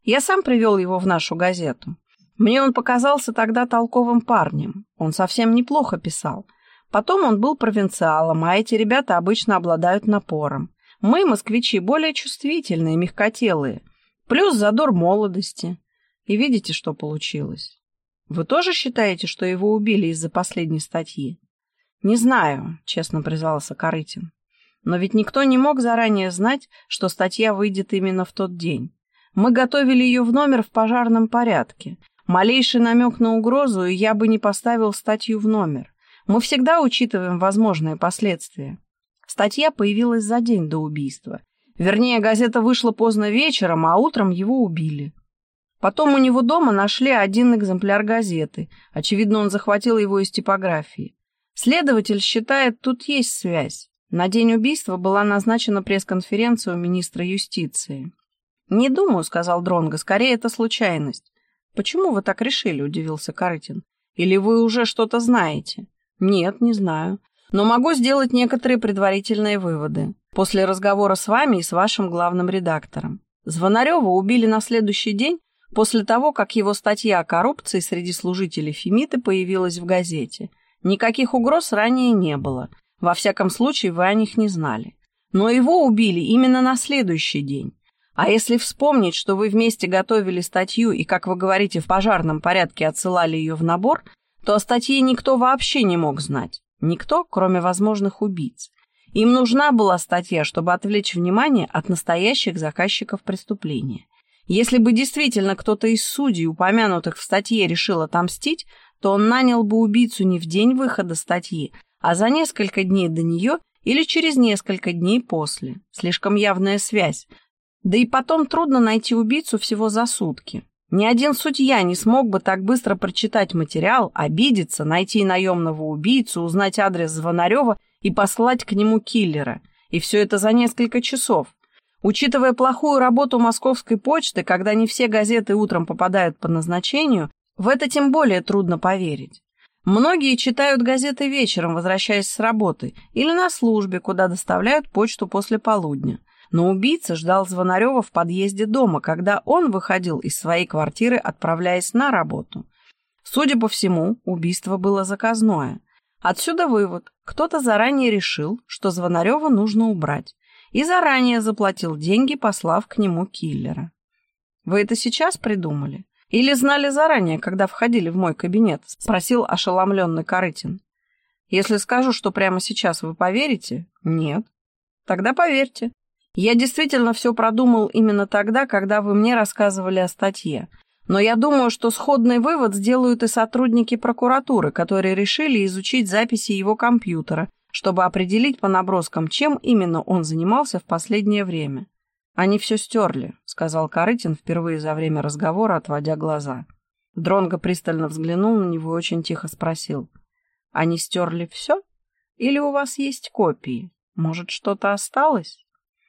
Я сам привел его в нашу газету. Мне он показался тогда толковым парнем. Он совсем неплохо писал. Потом он был провинциалом, а эти ребята обычно обладают напором. Мы, москвичи, более чувствительные, мягкотелые. Плюс задор молодости. И видите, что получилось? Вы тоже считаете, что его убили из-за последней статьи? Не знаю, честно признался Корытин. Но ведь никто не мог заранее знать, что статья выйдет именно в тот день. Мы готовили ее в номер в пожарном порядке. Малейший намек на угрозу, и я бы не поставил статью в номер. Мы всегда учитываем возможные последствия. Статья появилась за день до убийства. Вернее, газета вышла поздно вечером, а утром его убили. Потом у него дома нашли один экземпляр газеты. Очевидно, он захватил его из типографии. Следователь считает, тут есть связь. На день убийства была назначена пресс-конференция у министра юстиции. «Не думаю», — сказал Дронго, — «скорее это случайность». «Почему вы так решили?» — удивился Карытин. «Или вы уже что-то знаете?» «Нет, не знаю. Но могу сделать некоторые предварительные выводы. После разговора с вами и с вашим главным редактором. Звонарева убили на следующий день после того, как его статья о коррупции среди служителей Фемиты появилась в газете. Никаких угроз ранее не было. Во всяком случае, вы о них не знали. Но его убили именно на следующий день. А если вспомнить, что вы вместе готовили статью и, как вы говорите, в пожарном порядке отсылали ее в набор, то о статье никто вообще не мог знать. Никто, кроме возможных убийц. Им нужна была статья, чтобы отвлечь внимание от настоящих заказчиков преступления. Если бы действительно кто-то из судей, упомянутых в статье, решил отомстить, то он нанял бы убийцу не в день выхода статьи, а за несколько дней до нее или через несколько дней после. Слишком явная связь, да и потом трудно найти убийцу всего за сутки. Ни один судья не смог бы так быстро прочитать материал, обидеться, найти наемного убийцу, узнать адрес Звонарева и послать к нему киллера. И все это за несколько часов. Учитывая плохую работу московской почты, когда не все газеты утром попадают по назначению, в это тем более трудно поверить. Многие читают газеты вечером, возвращаясь с работы, или на службе, куда доставляют почту после полудня но убийца ждал Звонарева в подъезде дома, когда он выходил из своей квартиры, отправляясь на работу. Судя по всему, убийство было заказное. Отсюда вывод. Кто-то заранее решил, что Звонарева нужно убрать, и заранее заплатил деньги, послав к нему киллера. «Вы это сейчас придумали? Или знали заранее, когда входили в мой кабинет?» — спросил ошеломленный Корытин. «Если скажу, что прямо сейчас вы поверите?» «Нет». «Тогда поверьте. Я действительно все продумал именно тогда, когда вы мне рассказывали о статье. Но я думаю, что сходный вывод сделают и сотрудники прокуратуры, которые решили изучить записи его компьютера, чтобы определить по наброскам, чем именно он занимался в последнее время. «Они все стерли», — сказал Корытин впервые за время разговора, отводя глаза. Дронго пристально взглянул на него и очень тихо спросил. «Они стерли все? Или у вас есть копии? Может, что-то осталось?»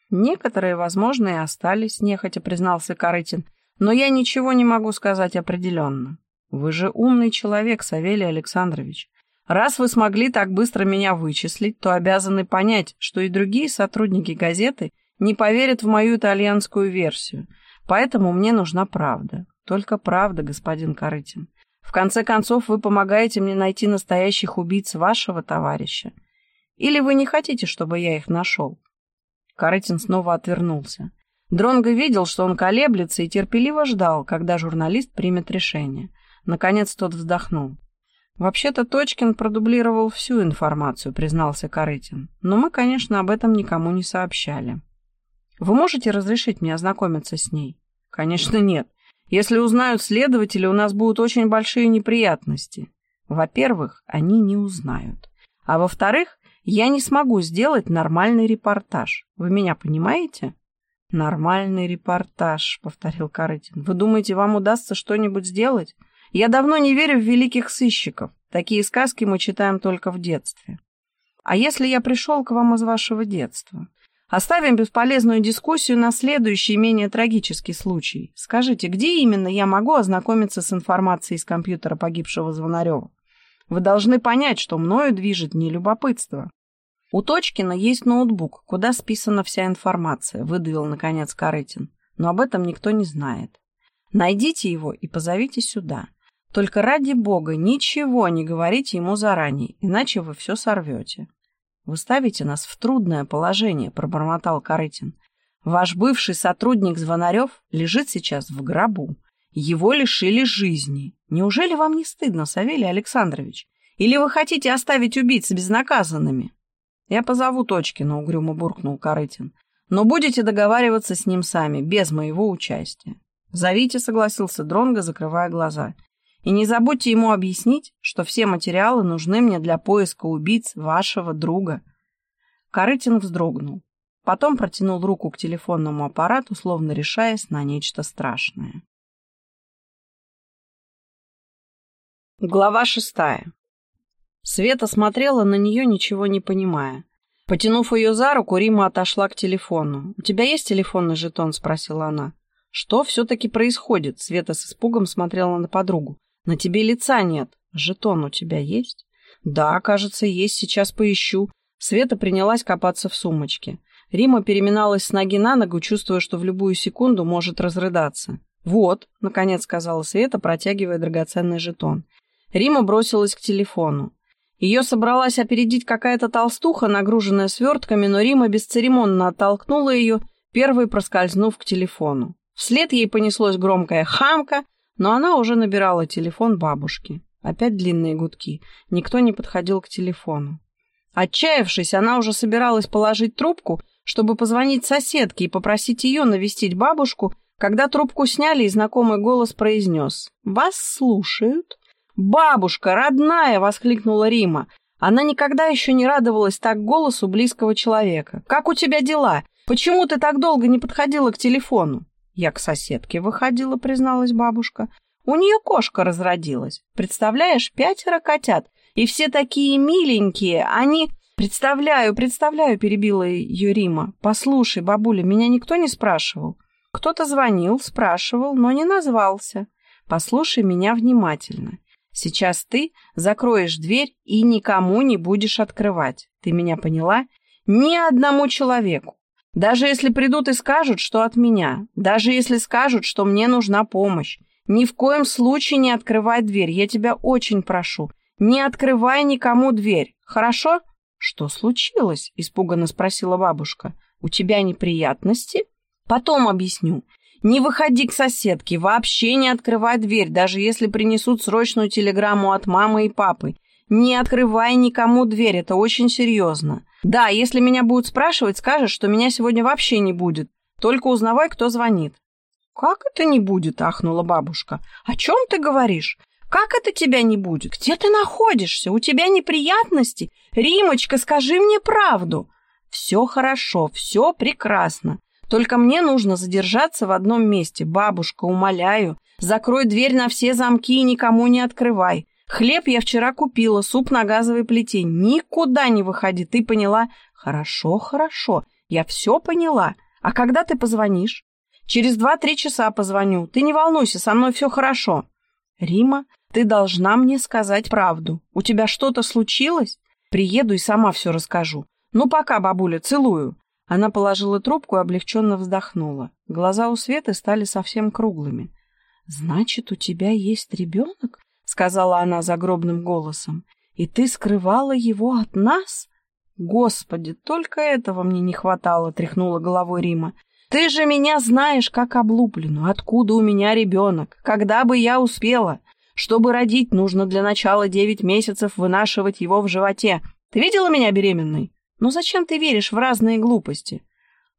Некоторые, возможно, и остались, нехотя признался Корытин, но я ничего не могу сказать определенно. Вы же умный человек, Савелий Александрович. Раз вы смогли так быстро меня вычислить, то обязаны понять, что и другие сотрудники газеты не поверят в мою итальянскую версию. Поэтому мне нужна правда. Только правда, господин Корытин. В конце концов, вы помогаете мне найти настоящих убийц вашего товарища. Или вы не хотите, чтобы я их нашел? Каретин снова отвернулся. Дронго видел, что он колеблется, и терпеливо ждал, когда журналист примет решение. Наконец тот вздохнул. «Вообще-то Точкин продублировал всю информацию», — признался Каретин. «Но мы, конечно, об этом никому не сообщали». «Вы можете разрешить мне ознакомиться с ней?» «Конечно, нет. Если узнают следователи, у нас будут очень большие неприятности. Во-первых, они не узнают. А во-вторых, я не смогу сделать нормальный репортаж. Вы меня понимаете? «Нормальный репортаж», — повторил Корытин. «Вы думаете, вам удастся что-нибудь сделать? Я давно не верю в великих сыщиков. Такие сказки мы читаем только в детстве. А если я пришел к вам из вашего детства? Оставим бесполезную дискуссию на следующий, менее трагический случай. Скажите, где именно я могу ознакомиться с информацией из компьютера погибшего Звонарева? Вы должны понять, что мною движет не любопытство. У Точкина есть ноутбук, куда списана вся информация, выдавил, наконец, Корытин. Но об этом никто не знает. Найдите его и позовите сюда. Только ради бога ничего не говорите ему заранее, иначе вы все сорвете. Вы ставите нас в трудное положение, пробормотал Корытин. Ваш бывший сотрудник Звонарев лежит сейчас в гробу. Его лишили жизни. Неужели вам не стыдно, Савелий Александрович? Или вы хотите оставить убийц безнаказанными? «Я позову Точкина», — угрюмо буркнул Корытин. «Но будете договариваться с ним сами, без моего участия». «Зовите», — согласился Дронго, закрывая глаза. «И не забудьте ему объяснить, что все материалы нужны мне для поиска убийц вашего друга». Корытин вздрогнул. Потом протянул руку к телефонному аппарату, словно решаясь на нечто страшное. Глава шестая. Света смотрела на нее, ничего не понимая. Потянув ее за руку, Рима отошла к телефону. «У тебя есть телефонный жетон?» — спросила она. «Что все-таки происходит?» Света с испугом смотрела на подругу. «На тебе лица нет. Жетон у тебя есть?» «Да, кажется, есть. Сейчас поищу». Света принялась копаться в сумочке. Рима переминалась с ноги на ногу, чувствуя, что в любую секунду может разрыдаться. «Вот», — наконец сказала Света, протягивая драгоценный жетон. Рима бросилась к телефону. Ее собралась опередить какая-то толстуха, нагруженная свертками, но Рима бесцеремонно оттолкнула ее, первой проскользнув к телефону. Вслед ей понеслось громкое «хамка», но она уже набирала телефон бабушки. Опять длинные гудки. Никто не подходил к телефону. Отчаявшись, она уже собиралась положить трубку, чтобы позвонить соседке и попросить ее навестить бабушку, когда трубку сняли, и знакомый голос произнес «Вас слушают». «Бабушка, родная!» — воскликнула Рима. Она никогда еще не радовалась так голосу близкого человека. «Как у тебя дела? Почему ты так долго не подходила к телефону?» «Я к соседке выходила», — призналась бабушка. «У нее кошка разродилась. Представляешь, пятеро котят. И все такие миленькие. Они...» «Представляю, представляю», — перебила ее Рима. «Послушай, бабуля, меня никто не спрашивал. Кто-то звонил, спрашивал, но не назвался. Послушай меня внимательно. Сейчас ты закроешь дверь и никому не будешь открывать. Ты меня поняла? Ни одному человеку. Даже если придут и скажут, что от меня. Даже если скажут, что мне нужна помощь. Ни в коем случае не открывай дверь. Я тебя очень прошу. Не открывай никому дверь. Хорошо? Что случилось? Испуганно спросила бабушка. У тебя неприятности? Потом объясню. Не выходи к соседке, вообще не открывай дверь, даже если принесут срочную телеграмму от мамы и папы. Не открывай никому дверь, это очень серьезно. Да, если меня будут спрашивать, скажешь, что меня сегодня вообще не будет. Только узнавай, кто звонит. «Как это не будет?» — ахнула бабушка. «О чем ты говоришь? Как это тебя не будет? Где ты находишься? У тебя неприятности? Римочка, скажи мне правду!» «Все хорошо, все прекрасно. Только мне нужно задержаться в одном месте. Бабушка, умоляю, закрой дверь на все замки и никому не открывай. Хлеб я вчера купила, суп на газовой плите. Никуда не выходи, ты поняла? Хорошо, хорошо, я все поняла. А когда ты позвонишь? Через два-три часа позвоню. Ты не волнуйся, со мной все хорошо. Рима, ты должна мне сказать правду. У тебя что-то случилось? Приеду и сама все расскажу. Ну, пока, бабуля, целую. Она положила трубку и облегченно вздохнула. Глаза у Светы стали совсем круглыми. «Значит, у тебя есть ребенок?» — сказала она загробным голосом. «И ты скрывала его от нас?» «Господи, только этого мне не хватало!» — тряхнула головой Рима. «Ты же меня знаешь, как облупленную. Откуда у меня ребенок? Когда бы я успела? Чтобы родить, нужно для начала девять месяцев вынашивать его в животе. Ты видела меня беременной?» «Ну зачем ты веришь в разные глупости?»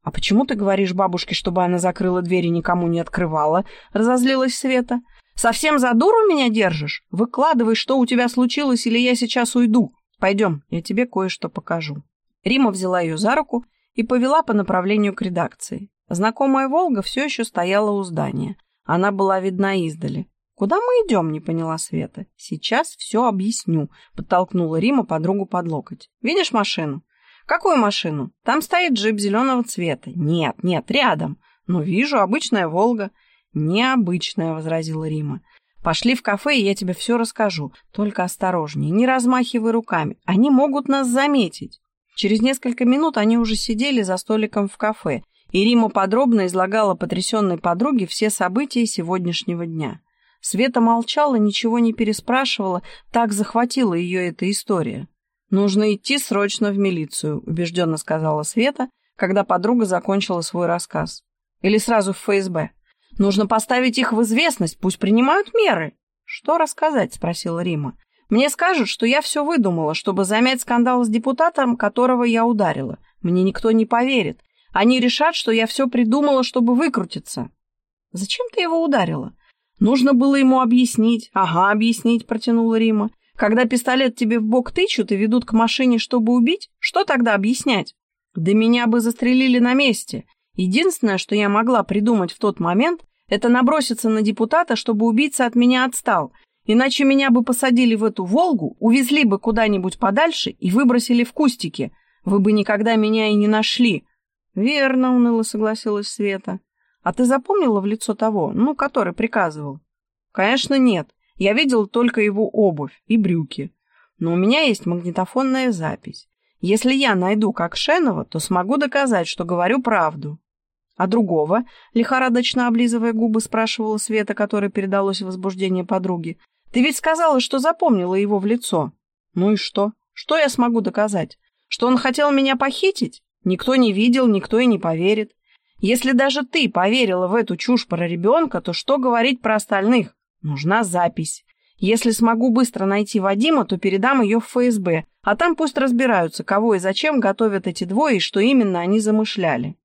«А почему ты говоришь бабушке, чтобы она закрыла дверь и никому не открывала?» — разозлилась Света. «Совсем за дуру меня держишь? Выкладывай, что у тебя случилось, или я сейчас уйду. Пойдем, я тебе кое-что покажу». Рима взяла ее за руку и повела по направлению к редакции. Знакомая «Волга» все еще стояла у здания. Она была видна издали. «Куда мы идем?» — не поняла Света. «Сейчас все объясню», — подтолкнула Рима подругу под локоть. «Видишь машину?» «Какую машину? Там стоит джип зеленого цвета». «Нет, нет, рядом». «Ну, вижу, обычная «Волга». «Необычная», — возразила Рима. «Пошли в кафе, и я тебе все расскажу. Только осторожнее, не размахивай руками. Они могут нас заметить». Через несколько минут они уже сидели за столиком в кафе, и Рима подробно излагала потрясенной подруге все события сегодняшнего дня. Света молчала, ничего не переспрашивала, так захватила ее эта история. «Нужно идти срочно в милицию», — убежденно сказала Света, когда подруга закончила свой рассказ. «Или сразу в ФСБ. Нужно поставить их в известность, пусть принимают меры». «Что рассказать?» — спросила Рима. «Мне скажут, что я все выдумала, чтобы замять скандал с депутатом, которого я ударила. Мне никто не поверит. Они решат, что я все придумала, чтобы выкрутиться». «Зачем ты его ударила?» «Нужно было ему объяснить». «Ага, объяснить», — протянула Рима. Когда пистолет тебе в бок тычут и ведут к машине, чтобы убить, что тогда объяснять? Да меня бы застрелили на месте. Единственное, что я могла придумать в тот момент, это наброситься на депутата, чтобы убийца от меня отстал. Иначе меня бы посадили в эту «Волгу», увезли бы куда-нибудь подальше и выбросили в кустики. Вы бы никогда меня и не нашли. Верно, уныло согласилась Света. А ты запомнила в лицо того, ну, который приказывал? Конечно, нет. Я видел только его обувь и брюки. Но у меня есть магнитофонная запись. Если я найду как Шенова, то смогу доказать, что говорю правду. А другого, лихорадочно облизывая губы, спрашивала Света, которой передалось возбуждение подруги. Ты ведь сказала, что запомнила его в лицо. Ну и что? Что я смогу доказать? Что он хотел меня похитить? Никто не видел, никто и не поверит. Если даже ты поверила в эту чушь про ребенка, то что говорить про остальных? Нужна запись. Если смогу быстро найти Вадима, то передам ее в ФСБ, а там пусть разбираются, кого и зачем готовят эти двое и что именно они замышляли.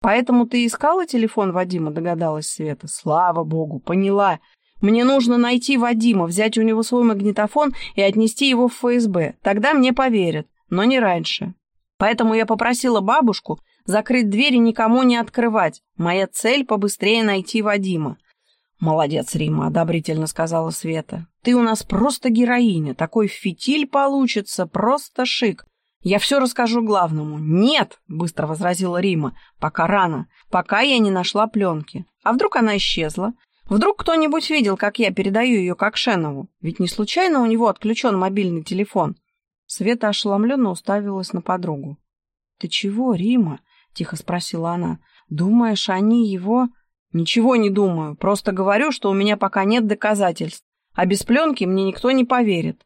Поэтому ты искала телефон Вадима, догадалась Света. Слава богу, поняла. Мне нужно найти Вадима, взять у него свой магнитофон и отнести его в ФСБ. Тогда мне поверят, но не раньше. Поэтому я попросила бабушку закрыть дверь и никому не открывать. Моя цель — побыстрее найти Вадима. «Молодец, Рима», — одобрительно сказала Света. «Ты у нас просто героиня. Такой фитиль получится, просто шик. Я все расскажу главному». «Нет», — быстро возразила Рима, — «пока рано. Пока я не нашла пленки. А вдруг она исчезла? Вдруг кто-нибудь видел, как я передаю ее Кокшенову? Ведь не случайно у него отключен мобильный телефон». Света ошеломленно уставилась на подругу. «Ты чего, Рима?» — тихо спросила она. «Думаешь, они его...» «Ничего не думаю, просто говорю, что у меня пока нет доказательств, а без пленки мне никто не поверит».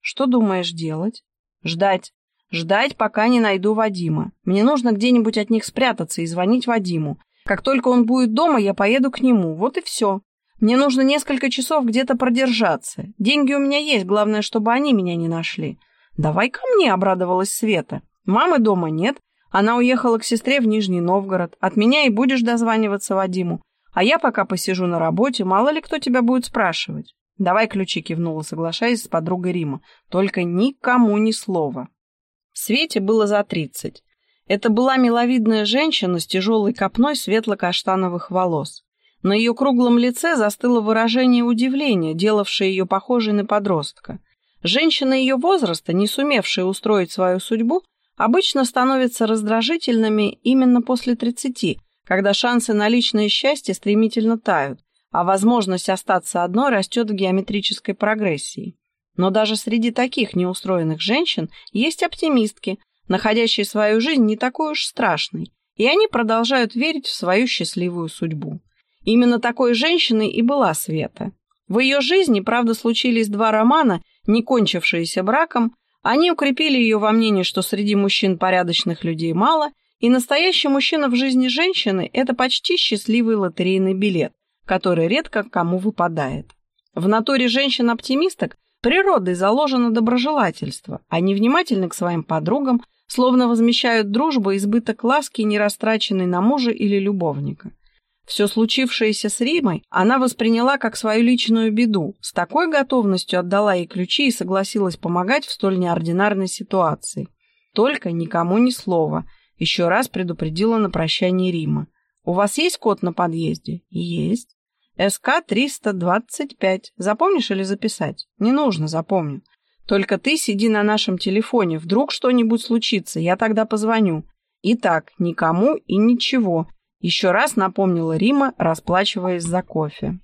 «Что думаешь делать?» «Ждать. Ждать, пока не найду Вадима. Мне нужно где-нибудь от них спрятаться и звонить Вадиму. Как только он будет дома, я поеду к нему. Вот и все. Мне нужно несколько часов где-то продержаться. Деньги у меня есть, главное, чтобы они меня не нашли». «Давай ко мне», — обрадовалась Света. «Мамы дома нет, она уехала к сестре в Нижний Новгород. От меня и будешь дозваниваться Вадиму. А я пока посижу на работе, мало ли кто тебя будет спрашивать. Давай ключи, кивнула, соглашаясь с подругой Рима. Только никому ни слова. Свете было за тридцать. Это была миловидная женщина с тяжелой копной светло-каштановых волос. На ее круглом лице застыло выражение удивления, делавшее ее похожей на подростка. Женщина ее возраста, не сумевшая устроить свою судьбу, обычно становятся раздражительными именно после 30, когда шансы на личное счастье стремительно тают, а возможность остаться одной растет в геометрической прогрессии. Но даже среди таких неустроенных женщин есть оптимистки, находящие свою жизнь не такой уж страшной, и они продолжают верить в свою счастливую судьбу. Именно такой женщиной и была Света. В ее жизни, правда, случились два романа, не кончившиеся браком, они укрепили ее во мнении, что среди мужчин порядочных людей мало, и настоящий мужчина в жизни женщины – это почти счастливый лотерейный билет, который редко кому выпадает. В натуре женщин-оптимисток природой заложено доброжелательство, они внимательны к своим подругам, словно возмещают дружбу избыток ласки, не растраченный на мужа или любовника. Все случившееся с Римой она восприняла как свою личную беду, с такой готовностью отдала ей ключи и согласилась помогать в столь неординарной ситуации. Только никому ни слова, еще раз предупредила на прощание Рима. У вас есть код на подъезде? Есть. СК-325. Запомнишь или записать? Не нужно, запомню. Только ты сиди на нашем телефоне. Вдруг что-нибудь случится, я тогда позвоню. Итак, никому и ничего. Еще раз напомнила Рима, расплачиваясь за кофе.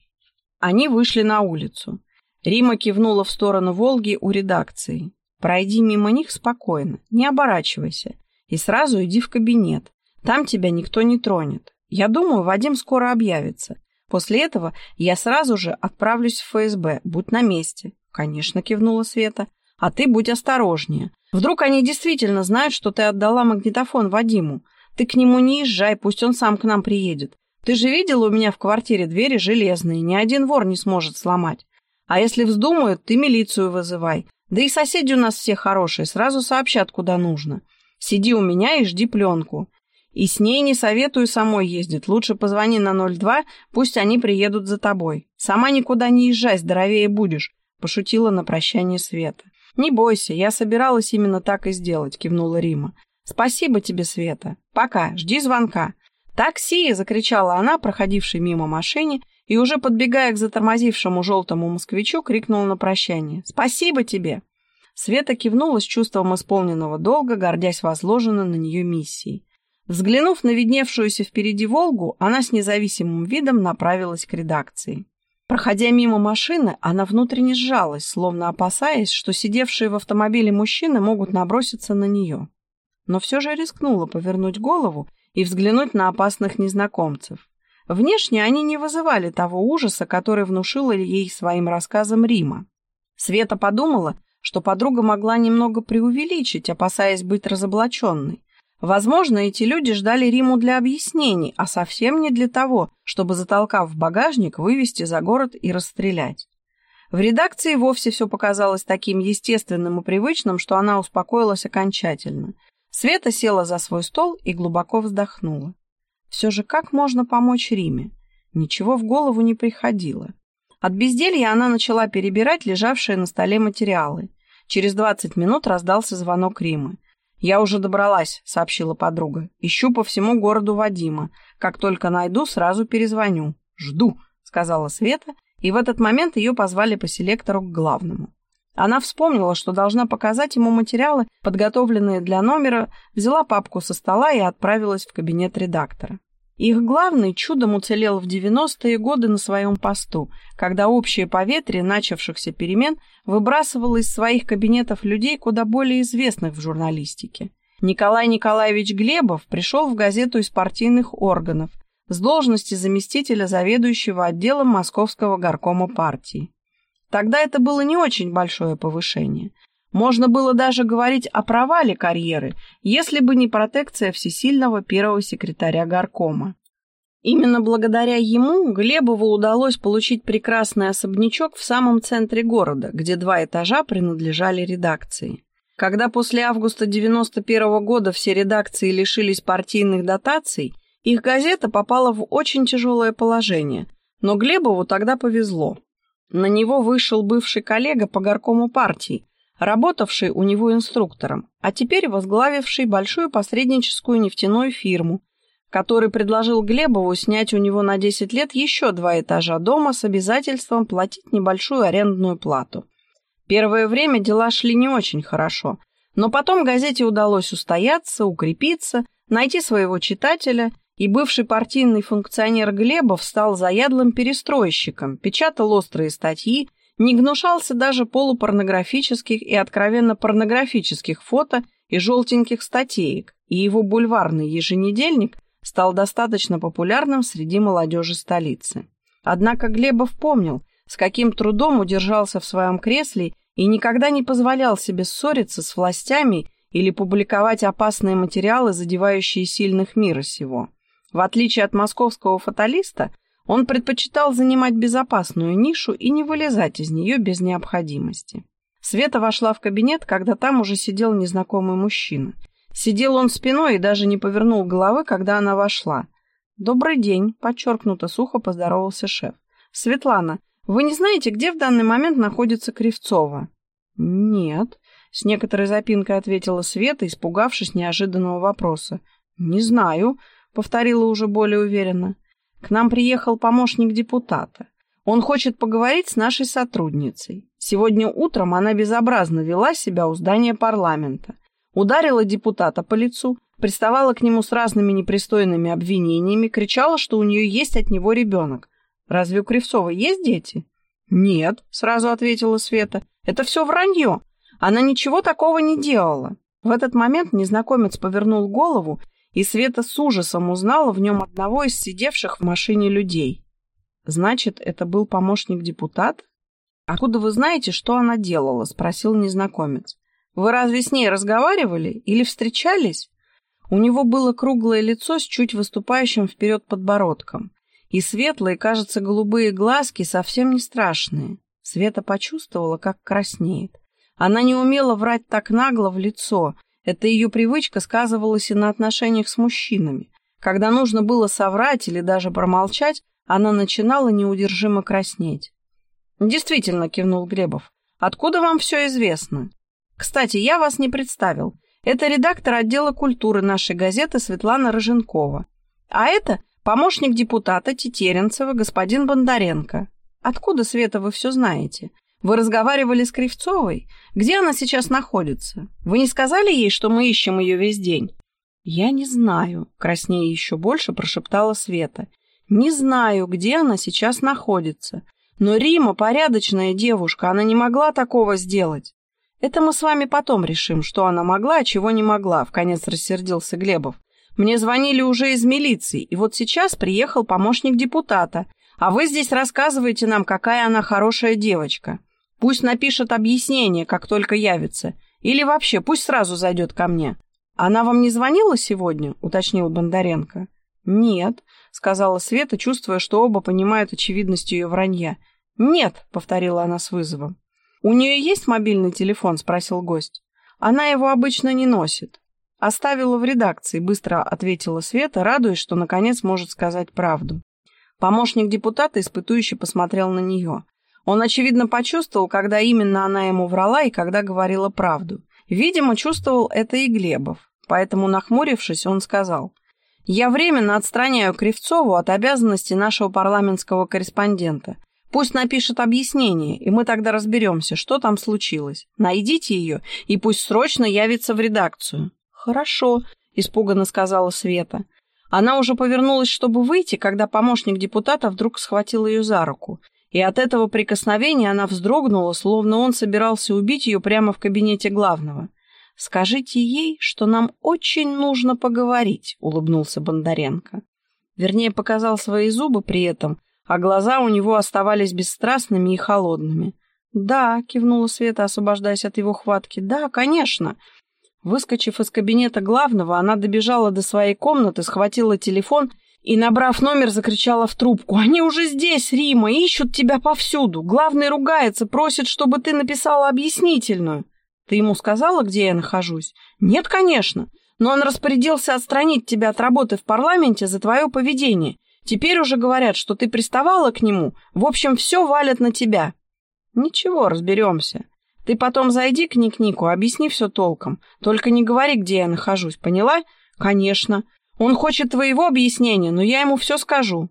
Они вышли на улицу. Рима кивнула в сторону Волги у редакции. «Пройди мимо них спокойно, не оборачивайся, и сразу иди в кабинет. Там тебя никто не тронет. Я думаю, Вадим скоро объявится. После этого я сразу же отправлюсь в ФСБ. Будь на месте». «Конечно», — кивнула Света. «А ты будь осторожнее. Вдруг они действительно знают, что ты отдала магнитофон Вадиму. Ты к нему не езжай, пусть он сам к нам приедет. Ты же видела у меня в квартире двери железные, ни один вор не сможет сломать. А если вздумают, ты милицию вызывай. Да и соседи у нас все хорошие, сразу сообщат, куда нужно. Сиди у меня и жди пленку. И с ней не советую самой ездить. Лучше позвони на 02, пусть они приедут за тобой. Сама никуда не езжай, здоровее будешь», — пошутила на прощание Света. «Не бойся, я собиралась именно так и сделать», — кивнула Рима. «Спасибо тебе, Света. Пока, жди звонка». «Такси!» — закричала она, проходившей мимо машине, и уже подбегая к затормозившему желтому москвичу, крикнула на прощание. «Спасибо тебе!» Света кивнула с чувством исполненного долга, гордясь возложенной на нее миссией. Взглянув на видневшуюся впереди «Волгу», она с независимым видом направилась к редакции. Проходя мимо машины, она внутренне сжалась, словно опасаясь, что сидевшие в автомобиле мужчины могут наброситься на нее. Но все же рискнула повернуть голову и взглянуть на опасных незнакомцев. Внешне они не вызывали того ужаса, который внушила ей своим рассказом Рима. Света подумала, что подруга могла немного преувеличить, опасаясь быть разоблаченной. Возможно, эти люди ждали Риму для объяснений, а совсем не для того, чтобы, затолкав в багажник, вывести за город и расстрелять. В редакции вовсе все показалось таким естественным и привычным, что она успокоилась окончательно. Света села за свой стол и глубоко вздохнула. Все же как можно помочь Риме? Ничего в голову не приходило. От безделья она начала перебирать лежавшие на столе материалы. Через двадцать минут раздался звонок Римы. «Я уже добралась», — сообщила подруга. «Ищу по всему городу Вадима. Как только найду, сразу перезвоню». «Жду», — сказала Света, и в этот момент ее позвали по селектору к главному. Она вспомнила, что должна показать ему материалы, подготовленные для номера, взяла папку со стола и отправилась в кабинет редактора. Их главный чудом уцелел в 90-е годы на своем посту, когда общее поветрие начавшихся перемен выбрасывало из своих кабинетов людей куда более известных в журналистике. Николай Николаевич Глебов пришел в газету из партийных органов с должности заместителя заведующего отделом Московского горкома партии. Тогда это было не очень большое повышение. Можно было даже говорить о провале карьеры, если бы не протекция всесильного первого секретаря горкома. Именно благодаря ему Глебову удалось получить прекрасный особнячок в самом центре города, где два этажа принадлежали редакции. Когда после августа 91 года все редакции лишились партийных дотаций, их газета попала в очень тяжелое положение, но Глебову тогда повезло. На него вышел бывший коллега по горкому партии, работавший у него инструктором, а теперь возглавивший большую посредническую нефтяную фирму, который предложил Глебову снять у него на 10 лет еще два этажа дома с обязательством платить небольшую арендную плату. Первое время дела шли не очень хорошо, но потом газете удалось устояться, укрепиться, найти своего читателя – и бывший партийный функционер Глебов стал заядлым перестройщиком, печатал острые статьи, не гнушался даже полупорнографических и откровенно порнографических фото и желтеньких статеек, и его бульварный еженедельник стал достаточно популярным среди молодежи столицы. Однако Глебов помнил, с каким трудом удержался в своем кресле и никогда не позволял себе ссориться с властями или публиковать опасные материалы, задевающие сильных мира сего. В отличие от московского фаталиста, он предпочитал занимать безопасную нишу и не вылезать из нее без необходимости. Света вошла в кабинет, когда там уже сидел незнакомый мужчина. Сидел он спиной и даже не повернул головы, когда она вошла. «Добрый день», — подчеркнуто сухо поздоровался шеф. «Светлана, вы не знаете, где в данный момент находится Кривцова?» «Нет», — с некоторой запинкой ответила Света, испугавшись неожиданного вопроса. «Не знаю», повторила уже более уверенно. К нам приехал помощник депутата. Он хочет поговорить с нашей сотрудницей. Сегодня утром она безобразно вела себя у здания парламента. Ударила депутата по лицу, приставала к нему с разными непристойными обвинениями, кричала, что у нее есть от него ребенок. Разве у Кривцова есть дети? Нет, сразу ответила Света. Это все вранье. Она ничего такого не делала. В этот момент незнакомец повернул голову, и Света с ужасом узнала в нем одного из сидевших в машине людей. Значит, это был помощник депутата? «Откуда вы знаете, что она делала?» — спросил незнакомец. «Вы разве с ней разговаривали или встречались?» У него было круглое лицо с чуть выступающим вперед подбородком. И светлые, кажется, голубые глазки совсем не страшные. Света почувствовала, как краснеет. Она не умела врать так нагло в лицо. Эта ее привычка сказывалась и на отношениях с мужчинами. Когда нужно было соврать или даже промолчать, она начинала неудержимо краснеть. «Действительно», — кивнул Гребов. «Откуда вам все известно?» «Кстати, я вас не представил. Это редактор отдела культуры нашей газеты Светлана Роженкова. А это помощник депутата Тетеренцева господин Бондаренко. Откуда, Света, вы все знаете? Вы разговаривали с Кривцовой? Где она сейчас находится? Вы не сказали ей, что мы ищем ее весь день?» «Я не знаю», — краснее еще больше прошептала Света. «Не знаю, где она сейчас находится. Но Рима порядочная девушка, она не могла такого сделать. Это мы с вами потом решим, что она могла, а чего не могла, вконец рассердился Глебов. Мне звонили уже из милиции, и вот сейчас приехал помощник депутата, а вы здесь рассказываете нам, какая она хорошая девочка. Пусть напишет объяснение, как только явится, или вообще пусть сразу зайдет ко мне. Она вам не звонила сегодня? уточнил Бондаренко. Нет, сказала Света, чувствуя, что оба понимают очевидность ее вранья. «Нет», — повторила она с вызовом. «У нее есть мобильный телефон?» — спросил гость. «Она его обычно не носит». «Оставила в редакции», — быстро ответила Света, радуясь, что наконец может сказать правду. Помощник депутата испытующе посмотрел на нее. Он, очевидно, почувствовал, когда именно она ему врала и когда говорила правду. Видимо, чувствовал это и Глебов. Поэтому, нахмурившись, он сказал — я временно отстраняю Кривцову от обязанности нашего парламентского корреспондента. Пусть напишет объяснение, и мы тогда разберемся, что там случилось. Найдите ее, и пусть срочно явится в редакцию. Хорошо, испуганно сказала Света. Она уже повернулась, чтобы выйти, когда помощник депутата вдруг схватил ее за руку. И от этого прикосновения она вздрогнула, словно он собирался убить ее прямо в кабинете главного. «Скажите ей, что нам очень нужно поговорить», — улыбнулся Бондаренко. Вернее, показал свои зубы при этом, а глаза у него оставались бесстрастными и холодными. «Да», — кивнула Света, освобождаясь от его хватки, — «да, конечно». Выскочив из кабинета главного, она добежала до своей комнаты, схватила телефон и, набрав номер, закричала в трубку. «Они уже здесь, Рима, ищут тебя повсюду. Главный ругается, просит, чтобы ты написала объяснительную». Ты ему сказала, где я нахожусь? Нет, конечно. Но он распорядился отстранить тебя от работы в парламенте за твое поведение. Теперь уже говорят, что ты приставала к нему. В общем, все валят на тебя. Ничего, разберемся. Ты потом зайди к Ник-Нику, объясни все толком. Только не говори, где я нахожусь, поняла? Конечно. Он хочет твоего объяснения, но я ему все скажу.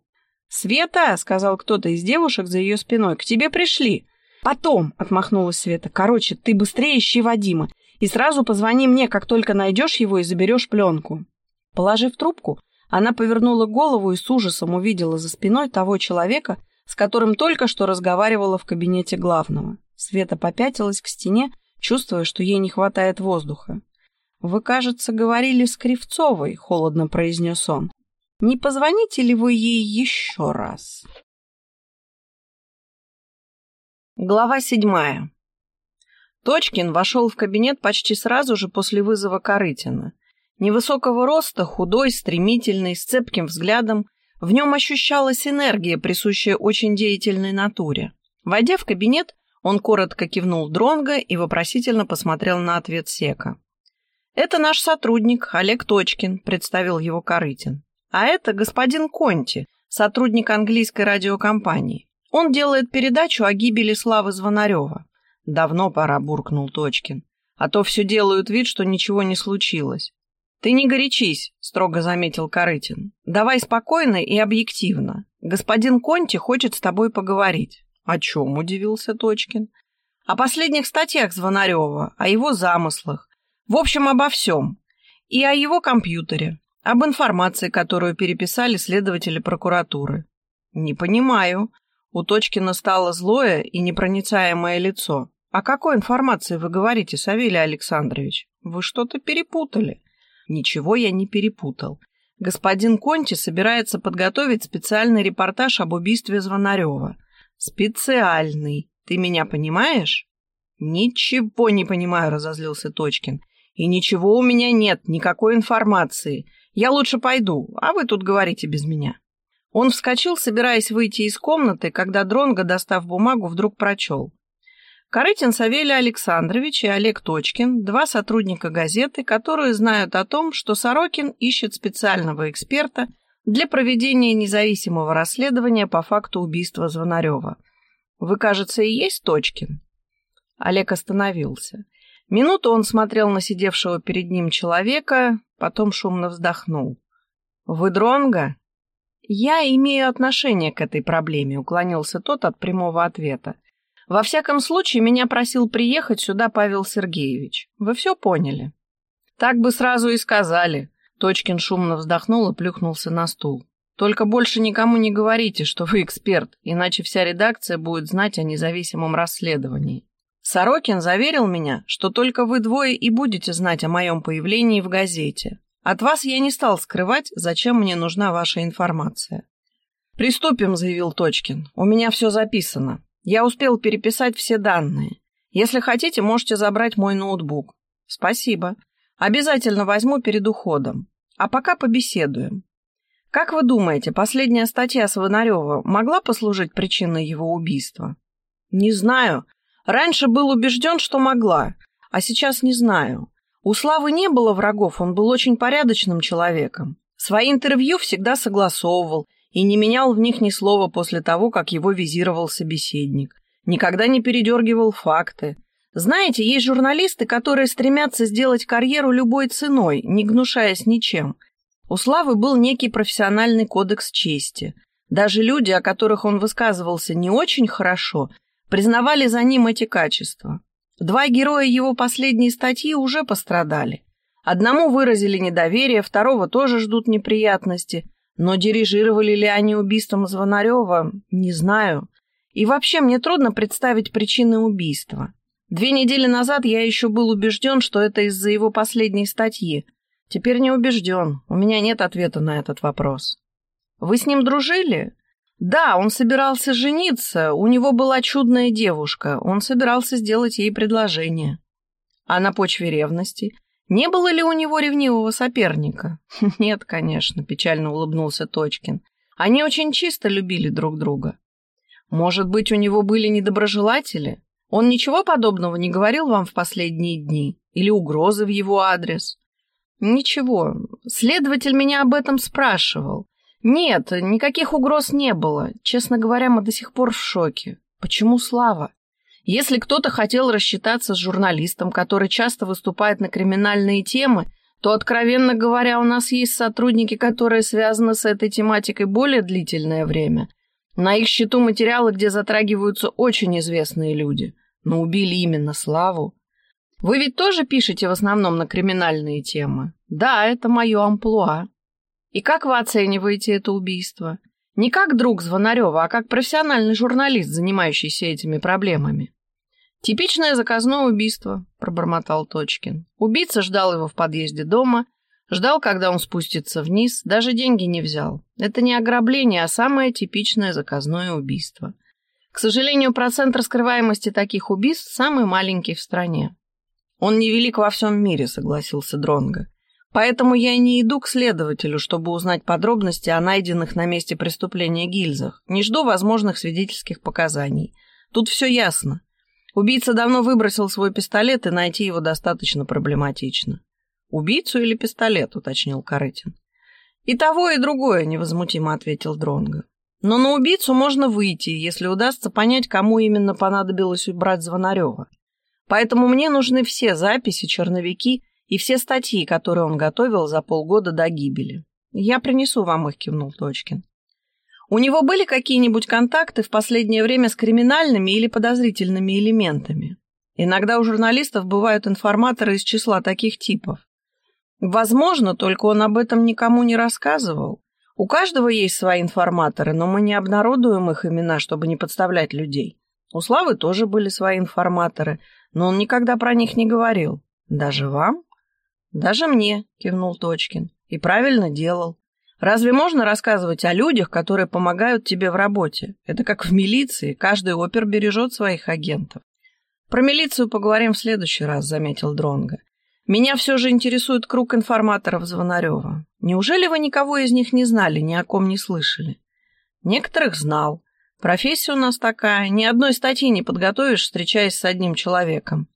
«Света», — сказал кто-то из девушек за ее спиной, — «к тебе пришли». «Потом», — отмахнулась Света. «Короче, ты быстрее ищи Вадима. И сразу позвони мне, как только найдешь его и заберешь пленку». Положив трубку, она повернула голову и с ужасом увидела за спиной того человека, с которым только что разговаривала в кабинете главного. Света попятилась к стене, чувствуя, что ей не хватает воздуха. «Вы, кажется, говорили с Кривцовой», — холодно произнес он. «Не позвоните ли вы ей еще раз?» Глава седьмая. Точкин вошел в кабинет почти сразу же после вызова Корытина. Невысокого роста, худой, стремительный, с цепким взглядом, в нем ощущалась энергия, присущая очень деятельной натуре. Войдя в кабинет, он коротко кивнул Дронго и вопросительно посмотрел на ответ Сека. «Это наш сотрудник, Олег Точкин», — представил его Корытин. «А это господин Конти, сотрудник английской радиокомпании. Он делает передачу о гибели Славы Звонарева. Давно пора, буркнул Точкин. А то все делают вид, что ничего не случилось. «Ты не горячись», — строго заметил Корытин. «Давай спокойно и объективно. Господин Конти хочет с тобой поговорить». «О чем?» — удивился Точкин. «О последних статьях Звонарева, о его замыслах. В общем, обо всем. И о его компьютере, об информации, которую переписали следователи прокуратуры». «Не понимаю». У Точкина стало злое и непроницаемое лицо. «О какой информации вы говорите, Савелий Александрович? Вы что-то перепутали». Ничего я не перепутал. Господин Конти собирается подготовить специальный репортаж об убийстве Звонарева. Специальный. Ты меня понимаешь? Ничего не понимаю, разозлился Точкин. И ничего у меня нет, никакой информации. Я лучше пойду, а вы тут говорите без меня. Он вскочил, собираясь выйти из комнаты, когда Дронго, достав бумагу, вдруг прочел. Корытин Савелий Александрович и Олег Точкин, два сотрудника газеты, которые знают о том, что Сорокин ищет специального эксперта для проведения независимого расследования по факту убийства Звонарева. Вы, кажется, и есть Точкин? Олег остановился. Минуту он смотрел на сидевшего перед ним человека, потом шумно вздохнул. «Вы Дронга?» «Я имею отношение к этой проблеме», — уклонился тот от прямого ответа. Во всяком случае, меня просил приехать сюда Павел Сергеевич. Вы все поняли? Так бы сразу и сказали. Точкин шумно вздохнул и плюхнулся на стул. Только больше никому не говорите, что вы эксперт, иначе вся редакция будет знать о независимом расследовании. Сорокин заверил меня, что только вы двое и будете знать о моем появлении в газете. От вас я не стал скрывать, зачем мне нужна ваша информация. «Приступим», — заявил Точкин. «У меня все записано. Я успел переписать все данные. Если хотите, можете забрать мой ноутбук. Спасибо. Обязательно возьму перед уходом. А пока побеседуем. Как вы думаете, последняя статья Свинарева могла послужить причиной его убийства? Не знаю. Раньше был убежден, что могла, а сейчас не знаю. У Славы не было врагов, он был очень порядочным человеком. Свои интервью всегда согласовывал и не менял в них ни слова после того, как его визировал собеседник. Никогда не передергивал факты. Знаете, есть журналисты, которые стремятся сделать карьеру любой ценой, не гнушаясь ничем. У Славы был некий профессиональный кодекс чести. Даже люди, о которых он высказывался не очень хорошо, признавали за ним эти качества. Два героя его последней статьи уже пострадали. Одному выразили недоверие, второго тоже ждут неприятности – но дирижировали ли они убийством Звонарева, не знаю. И вообще мне трудно представить причины убийства. Две недели назад я еще был убежден, что это из-за его последней статьи. Теперь не убежден. У меня нет ответа на этот вопрос. Вы с ним дружили? Да, он собирался жениться. У него была чудная девушка. Он собирался сделать ей предложение. А на почве ревности? Не было ли у него ревнивого соперника? Нет, конечно, печально улыбнулся Точкин. Они очень чисто любили друг друга. Может быть, у него были недоброжелатели? Он ничего подобного не говорил вам в последние дни? Или угрозы в его адрес? Ничего. Следователь меня об этом спрашивал. Нет, никаких угроз не было. Честно говоря, мы до сих пор в шоке. Почему Слава? Если кто-то хотел рассчитаться с журналистом, который часто выступает на криминальные темы, то, откровенно говоря, у нас есть сотрудники, которые связаны с этой тематикой более длительное время. На их счету материалы, где затрагиваются очень известные люди. Но убили именно Славу. Вы ведь тоже пишете в основном на криминальные темы? Да, это мое амплуа. И как вы оцениваете это убийство? Не как друг Звонарева, а как профессиональный журналист, занимающийся этими проблемами. «Типичное заказное убийство», — пробормотал Точкин. Убийца ждал его в подъезде дома, ждал, когда он спустится вниз, даже деньги не взял. Это не ограбление, а самое типичное заказное убийство. К сожалению, процент раскрываемости таких убийств самый маленький в стране. Он невелик во всем мире, согласился Дронга. Поэтому я не иду к следователю, чтобы узнать подробности о найденных на месте преступления гильзах. Не жду возможных свидетельских показаний. Тут все ясно. Убийца давно выбросил свой пистолет, и найти его достаточно проблематично. «Убийцу или пистолет?» — уточнил Корытин. «И того, и другое», — невозмутимо ответил Дронго. «Но на убийцу можно выйти, если удастся понять, кому именно понадобилось убрать Звонарева. Поэтому мне нужны все записи, черновики и все статьи, которые он готовил за полгода до гибели. «Я принесу вам их», — кивнул Точкин. «У него были какие-нибудь контакты в последнее время с криминальными или подозрительными элементами? Иногда у журналистов бывают информаторы из числа таких типов. Возможно, только он об этом никому не рассказывал. У каждого есть свои информаторы, но мы не обнародуем их имена, чтобы не подставлять людей. У Славы тоже были свои информаторы, но он никогда про них не говорил. Даже вам? Даже мне, кивнул Точкин. И правильно делал. Разве можно рассказывать о людях, которые помогают тебе в работе? Это как в милиции, каждый опер бережет своих агентов. Про милицию поговорим в следующий раз, заметил Дронга. Меня все же интересует круг информаторов Звонарева. Неужели вы никого из них не знали, ни о ком не слышали? Некоторых знал. Профессия у нас такая, ни одной статьи не подготовишь, встречаясь с одним человеком.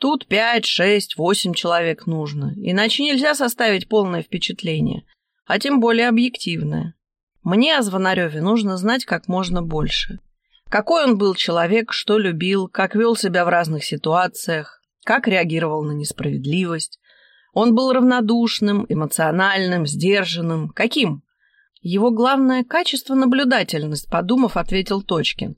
Тут пять, шесть, восемь человек нужно, иначе нельзя составить полное впечатление, а тем более объективное. Мне о Звонареве нужно знать как можно больше. Какой он был человек, что любил, как вел себя в разных ситуациях, как реагировал на несправедливость. Он был равнодушным, эмоциональным, сдержанным. Каким? Его главное качество – наблюдательность, подумав, ответил Точкин.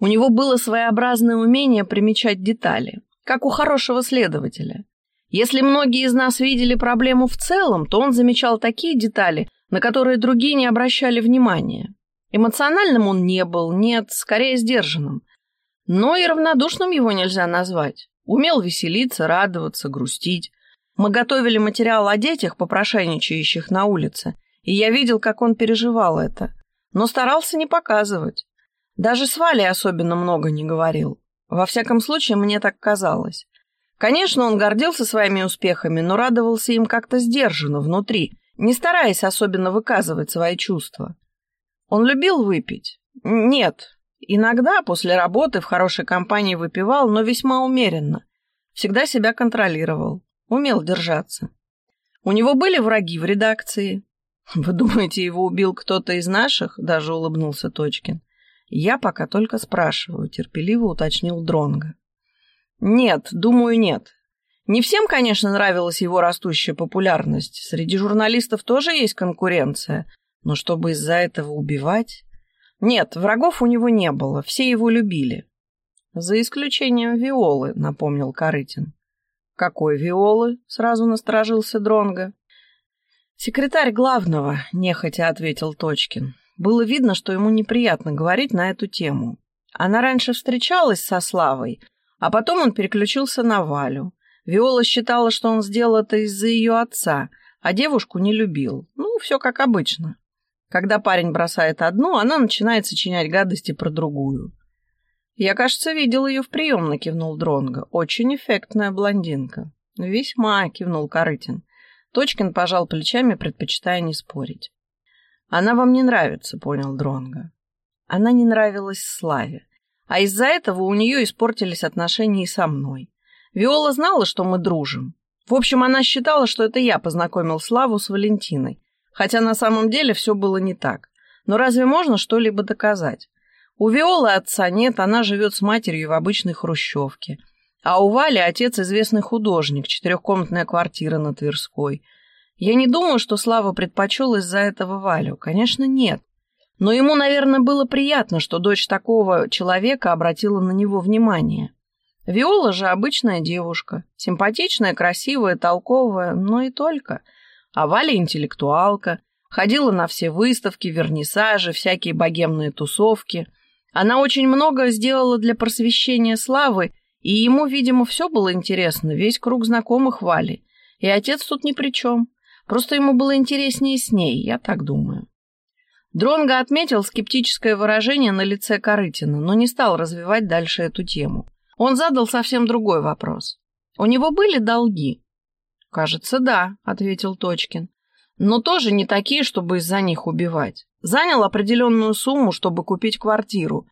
У него было своеобразное умение примечать детали, как у хорошего следователя. Если многие из нас видели проблему в целом, то он замечал такие детали, на которые другие не обращали внимания. Эмоциональным он не был, нет, скорее сдержанным. Но и равнодушным его нельзя назвать. Умел веселиться, радоваться, грустить. Мы готовили материал о детях, попрошайничающих на улице, и я видел, как он переживал это, но старался не показывать. Даже с Валей особенно много не говорил. Во всяком случае, мне так казалось. Конечно, он гордился своими успехами, но радовался им как-то сдержанно, внутри, не стараясь особенно выказывать свои чувства. Он любил выпить? Нет. Иногда после работы в хорошей компании выпивал, но весьма умеренно. Всегда себя контролировал. Умел держаться. У него были враги в редакции, «Вы думаете, его убил кто-то из наших?» — даже улыбнулся Точкин. «Я пока только спрашиваю», — терпеливо уточнил Дронга. «Нет, думаю, нет. Не всем, конечно, нравилась его растущая популярность. Среди журналистов тоже есть конкуренция. Но чтобы из-за этого убивать... Нет, врагов у него не было, все его любили. За исключением Виолы, напомнил Корытин. Какой Виолы? Сразу насторожился Дронга. «Секретарь главного», — нехотя ответил Точкин. Было видно, что ему неприятно говорить на эту тему. Она раньше встречалась со Славой, а потом он переключился на Валю. Виола считала, что он сделал это из-за ее отца, а девушку не любил. Ну, все как обычно. Когда парень бросает одну, она начинает сочинять гадости про другую. «Я, кажется, видел ее в приемной», — кивнул Дронго. «Очень эффектная блондинка». «Весьма», — кивнул Корытин. Точкин пожал плечами, предпочитая не спорить. «Она вам не нравится», — понял Дронга. Она не нравилась Славе, а из-за этого у нее испортились отношения и со мной. Виола знала, что мы дружим. В общем, она считала, что это я познакомил Славу с Валентиной, хотя на самом деле все было не так. Но разве можно что-либо доказать? У Виолы отца нет, она живет с матерью в обычной хрущевке — а у Вали отец известный художник, четырехкомнатная квартира на Тверской. Я не думаю, что Слава предпочел из-за этого Валю. Конечно, нет. Но ему, наверное, было приятно, что дочь такого человека обратила на него внимание. Виола же обычная девушка, симпатичная, красивая, толковая, но и только. А Валя интеллектуалка, ходила на все выставки, вернисажи, всякие богемные тусовки. Она очень много сделала для просвещения Славы и ему, видимо, все было интересно, весь круг знакомых Вали. И отец тут ни при чем. Просто ему было интереснее с ней, я так думаю. Дронго отметил скептическое выражение на лице Корытина, но не стал развивать дальше эту тему. Он задал совсем другой вопрос. «У него были долги?» «Кажется, да», — ответил Точкин. «Но тоже не такие, чтобы из-за них убивать. Занял определенную сумму, чтобы купить квартиру,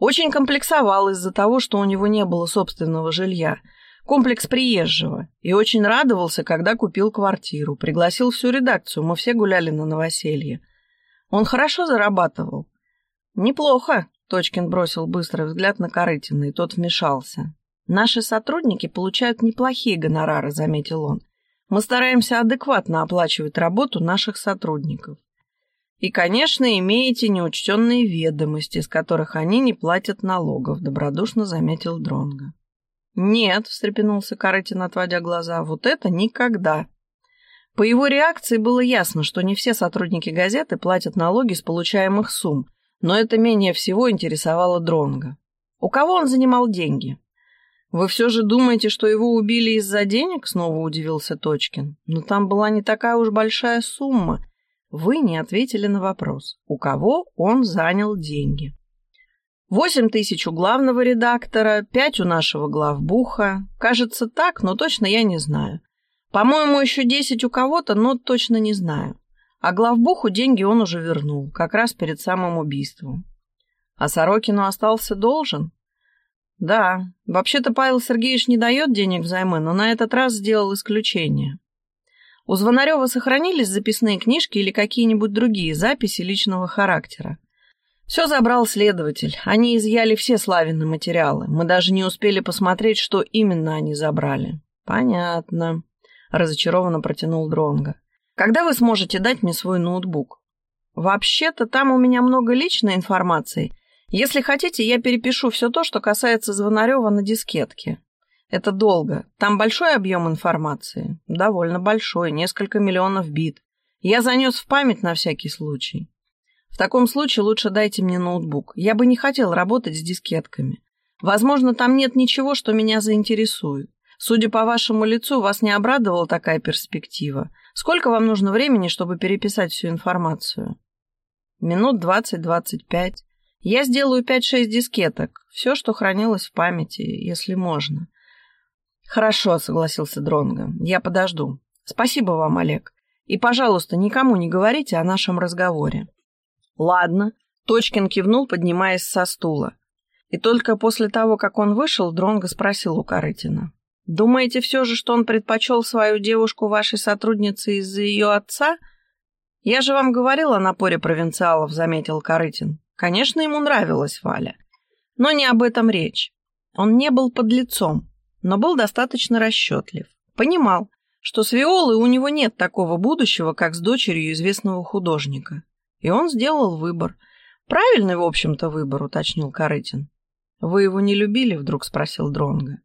очень комплексовал из-за того, что у него не было собственного жилья. Комплекс приезжего. И очень радовался, когда купил квартиру. Пригласил всю редакцию, мы все гуляли на новоселье. Он хорошо зарабатывал. Неплохо, Точкин бросил быстрый взгляд на Корытина, и тот вмешался. Наши сотрудники получают неплохие гонорары, заметил он. Мы стараемся адекватно оплачивать работу наших сотрудников. И, конечно, имеете неучтенные ведомости, с которых они не платят налогов, добродушно заметил Дронга. Нет, встрепенулся Карытин, отводя глаза, вот это никогда. По его реакции было ясно, что не все сотрудники газеты платят налоги с получаемых сумм, но это менее всего интересовало Дронга. У кого он занимал деньги? Вы все же думаете, что его убили из-за денег? Снова удивился Точкин. Но там была не такая уж большая сумма. Вы не ответили на вопрос, у кого он занял деньги. Восемь тысяч у главного редактора, пять у нашего главбуха. Кажется так, но точно я не знаю. По-моему, еще десять у кого-то, но точно не знаю. А главбуху деньги он уже вернул, как раз перед самым убийством. А Сорокину остался должен? Да, вообще-то Павел Сергеевич не дает денег взаймы, но на этот раз сделал исключение. У Звонарева сохранились записные книжки или какие-нибудь другие записи личного характера. Все забрал следователь. Они изъяли все Славины материалы. Мы даже не успели посмотреть, что именно они забрали. Понятно. Разочарованно протянул Дронга. Когда вы сможете дать мне свой ноутбук? Вообще-то там у меня много личной информации. Если хотите, я перепишу все то, что касается Звонарева на дискетке. Это долго. Там большой объем информации. Довольно большой, несколько миллионов бит. Я занес в память на всякий случай. Таком случае лучше дайте мне ноутбук. Я бы не хотел работать с дискетками. Возможно, там нет ничего, что меня заинтересует. Судя по вашему лицу, вас не обрадовала такая перспектива. Сколько вам нужно времени, чтобы переписать всю информацию? Минут двадцать-двадцать пять. Я сделаю пять-шесть дискеток. Все, что хранилось в памяти, если можно. Хорошо, согласился Дронго. Я подожду. Спасибо вам, Олег. И, пожалуйста, никому не говорите о нашем разговоре. Ладно. Точкин кивнул, поднимаясь со стула. И только после того, как он вышел, Дронго спросил у Корытина. «Думаете все же, что он предпочел свою девушку вашей сотруднице из-за ее отца?» «Я же вам говорил о напоре провинциалов», — заметил Корытин. «Конечно, ему нравилась Валя. Но не об этом речь. Он не был подлецом, но был достаточно расчетлив. Понимал, что с Виолой у него нет такого будущего, как с дочерью известного художника. И он сделал выбор. Правильный, в общем-то, выбор, уточнил Корытин. Вы его не любили? Вдруг спросил Дронга.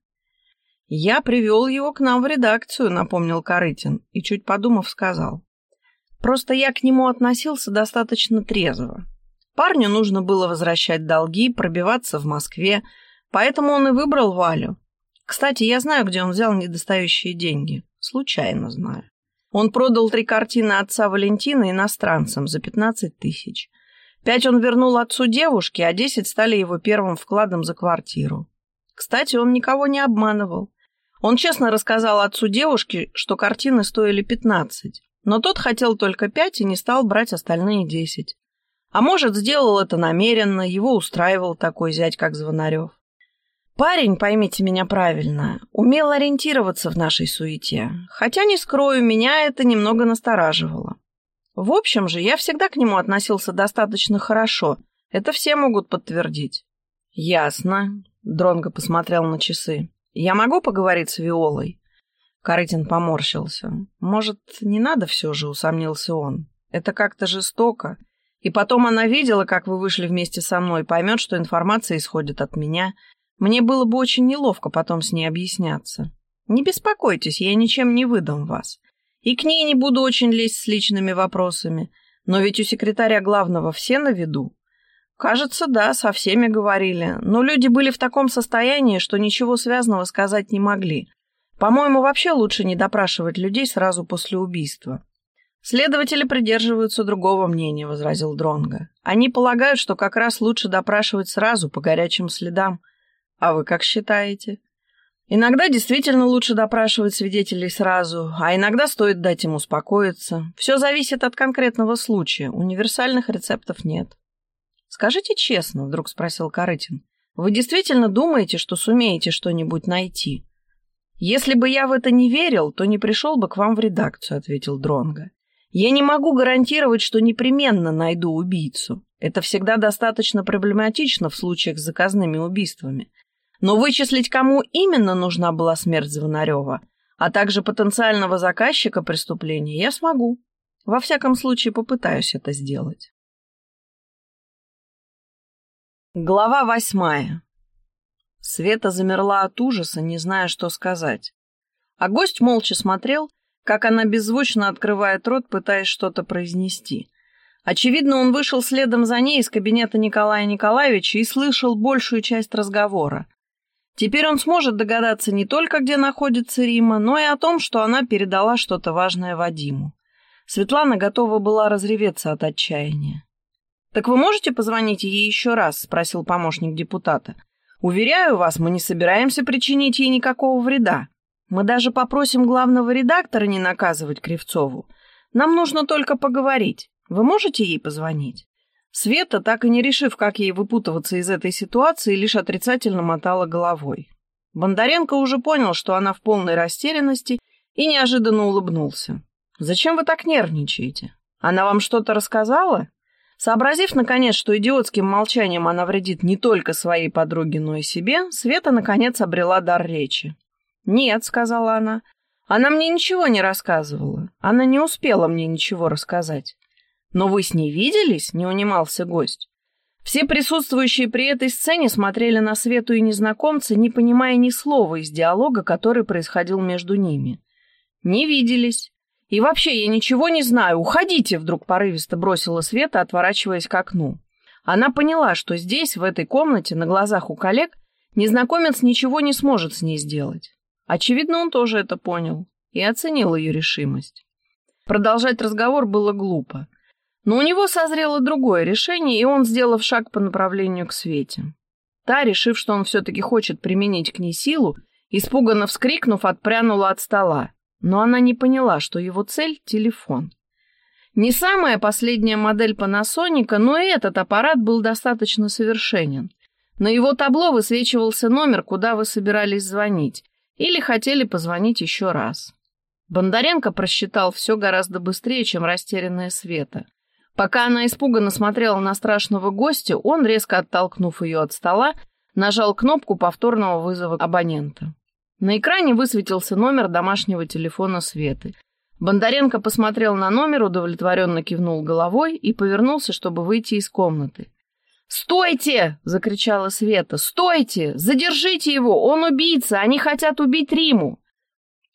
Я привел его к нам в редакцию, напомнил Корытин, и чуть подумав, сказал. Просто я к нему относился достаточно трезво. Парню нужно было возвращать долги, пробиваться в Москве, поэтому он и выбрал Валю. Кстати, я знаю, где он взял недостающие деньги. Случайно знаю. Он продал три картины отца Валентина иностранцам за 15 тысяч. Пять он вернул отцу девушки, а десять стали его первым вкладом за квартиру. Кстати, он никого не обманывал. Он честно рассказал отцу девушки, что картины стоили 15, но тот хотел только пять и не стал брать остальные десять. А может, сделал это намеренно, его устраивал такой зять, как Звонарев. Парень, поймите меня правильно, умел ориентироваться в нашей суете, хотя, не скрою, меня это немного настораживало. В общем же, я всегда к нему относился достаточно хорошо, это все могут подтвердить. Ясно. Дронго посмотрел на часы. Я могу поговорить с Виолой? Карытин поморщился. Может, не надо все же, усомнился он. Это как-то жестоко. И потом она видела, как вы вышли вместе со мной, поймет, что информация исходит от меня, мне было бы очень неловко потом с ней объясняться. Не беспокойтесь, я ничем не выдам вас. И к ней не буду очень лезть с личными вопросами. Но ведь у секретаря главного все на виду. Кажется, да, со всеми говорили. Но люди были в таком состоянии, что ничего связанного сказать не могли. По-моему, вообще лучше не допрашивать людей сразу после убийства. Следователи придерживаются другого мнения, возразил Дронга. Они полагают, что как раз лучше допрашивать сразу по горячим следам. А вы как считаете? Иногда действительно лучше допрашивать свидетелей сразу, а иногда стоит дать им успокоиться. Все зависит от конкретного случая. Универсальных рецептов нет. Скажите честно, вдруг спросил Корытин, вы действительно думаете, что сумеете что-нибудь найти? Если бы я в это не верил, то не пришел бы к вам в редакцию, ответил Дронга. Я не могу гарантировать, что непременно найду убийцу. Это всегда достаточно проблематично в случаях с заказными убийствами. Но вычислить, кому именно нужна была смерть Звонарева, а также потенциального заказчика преступления, я смогу. Во всяком случае, попытаюсь это сделать. Глава восьмая. Света замерла от ужаса, не зная, что сказать. А гость молча смотрел, как она беззвучно открывает рот, пытаясь что-то произнести. Очевидно, он вышел следом за ней из кабинета Николая Николаевича и слышал большую часть разговора. Теперь он сможет догадаться не только, где находится Рима, но и о том, что она передала что-то важное Вадиму. Светлана готова была разреветься от отчаяния. «Так вы можете позвонить ей еще раз?» — спросил помощник депутата. «Уверяю вас, мы не собираемся причинить ей никакого вреда. Мы даже попросим главного редактора не наказывать Кривцову. Нам нужно только поговорить. Вы можете ей позвонить?» Света, так и не решив, как ей выпутываться из этой ситуации, лишь отрицательно мотала головой. Бондаренко уже понял, что она в полной растерянности, и неожиданно улыбнулся. «Зачем вы так нервничаете? Она вам что-то рассказала?» Сообразив, наконец, что идиотским молчанием она вредит не только своей подруге, но и себе, Света, наконец, обрела дар речи. «Нет», — сказала она, — «она мне ничего не рассказывала. Она не успела мне ничего рассказать». «Но вы с ней виделись?» — не унимался гость. Все присутствующие при этой сцене смотрели на Свету и незнакомца, не понимая ни слова из диалога, который происходил между ними. «Не виделись. И вообще, я ничего не знаю. Уходите!» — вдруг порывисто бросила Света, отворачиваясь к окну. Она поняла, что здесь, в этой комнате, на глазах у коллег, незнакомец ничего не сможет с ней сделать. Очевидно, он тоже это понял и оценил ее решимость. Продолжать разговор было глупо. Но у него созрело другое решение, и он, сделав шаг по направлению к Свете. Та, решив, что он все-таки хочет применить к ней силу, испуганно вскрикнув, отпрянула от стола. Но она не поняла, что его цель — телефон. Не самая последняя модель Panasonic, но и этот аппарат был достаточно совершенен. На его табло высвечивался номер, куда вы собирались звонить, или хотели позвонить еще раз. Бондаренко просчитал все гораздо быстрее, чем растерянная Света. Пока она испуганно смотрела на страшного гостя, он, резко оттолкнув ее от стола, нажал кнопку повторного вызова абонента. На экране высветился номер домашнего телефона Светы. Бондаренко посмотрел на номер, удовлетворенно кивнул головой и повернулся, чтобы выйти из комнаты. «Стойте!» — закричала Света. «Стойте! Задержите его! Он убийца! Они хотят убить Риму!»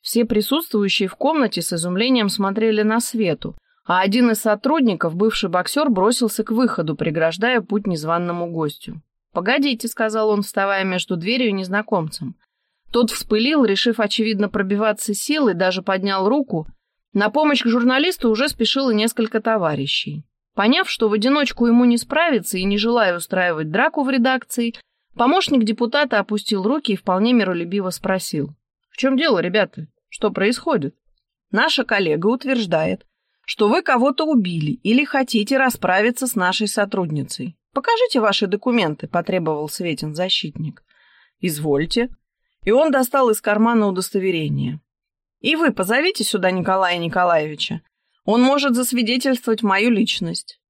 Все присутствующие в комнате с изумлением смотрели на Свету а один из сотрудников, бывший боксер, бросился к выходу, преграждая путь незваному гостю. «Погодите», — сказал он, вставая между дверью и незнакомцем. Тот вспылил, решив, очевидно, пробиваться силой, даже поднял руку. На помощь к журналисту уже спешило несколько товарищей. Поняв, что в одиночку ему не справиться и не желая устраивать драку в редакции, помощник депутата опустил руки и вполне миролюбиво спросил. «В чем дело, ребята? Что происходит?» Наша коллега утверждает, что вы кого-то убили или хотите расправиться с нашей сотрудницей. Покажите ваши документы, потребовал Светин защитник. Извольте. И он достал из кармана удостоверение. И вы позовите сюда Николая Николаевича. Он может засвидетельствовать мою личность.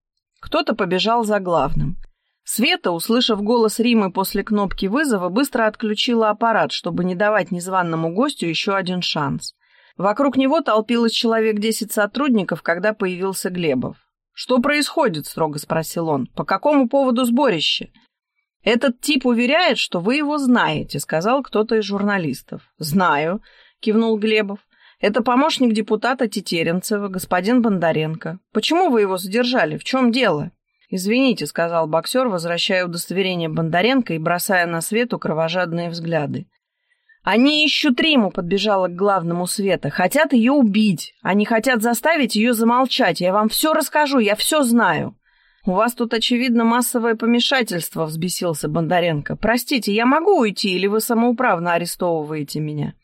Кто-то побежал за главным. Света, услышав голос Римы после кнопки вызова, быстро отключила аппарат, чтобы не давать незваному гостю еще один шанс. Вокруг него толпилось человек десять сотрудников, когда появился Глебов. «Что происходит?» — строго спросил он. «По какому поводу сборище?» «Этот тип уверяет, что вы его знаете», — сказал кто-то из журналистов. «Знаю», — кивнул Глебов. «Это помощник депутата Тетеренцева, господин Бондаренко. Почему вы его задержали? В чем дело?» «Извините», — сказал боксер, возвращая удостоверение Бондаренко и бросая на свету кровожадные взгляды. Они ищут Риму, подбежала к главному Света. Хотят ее убить. Они хотят заставить ее замолчать. Я вам все расскажу, я все знаю. У вас тут, очевидно, массовое помешательство, взбесился Бондаренко. Простите, я могу уйти, или вы самоуправно арестовываете меня?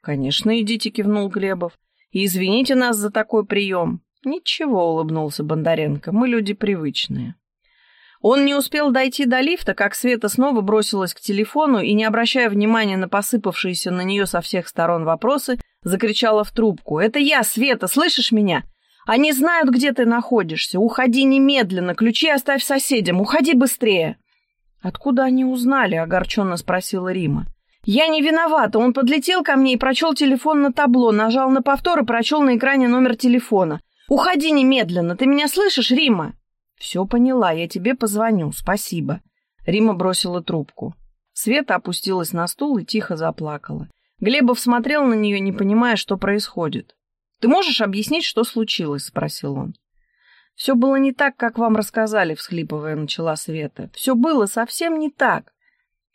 Конечно, идите, кивнул Глебов. И извините нас за такой прием. Ничего, улыбнулся Бондаренко. Мы люди привычные. Он не успел дойти до лифта, как Света снова бросилась к телефону и, не обращая внимания на посыпавшиеся на нее со всех сторон вопросы, закричала в трубку. «Это я, Света, слышишь меня? Они знают, где ты находишься. Уходи немедленно, ключи оставь соседям, уходи быстрее!» «Откуда они узнали?» — огорченно спросила Рима. Я не виновата. Он подлетел ко мне и прочел телефон на табло, нажал на повтор и прочел на экране номер телефона. Уходи немедленно. Ты меня слышишь, Рима? Все поняла. Я тебе позвоню. Спасибо. Рима бросила трубку. Света опустилась на стул и тихо заплакала. Глебов смотрел на нее, не понимая, что происходит. «Ты можешь объяснить, что случилось?» — спросил он. «Все было не так, как вам рассказали», — всхлипывая начала Света. «Все было совсем не так».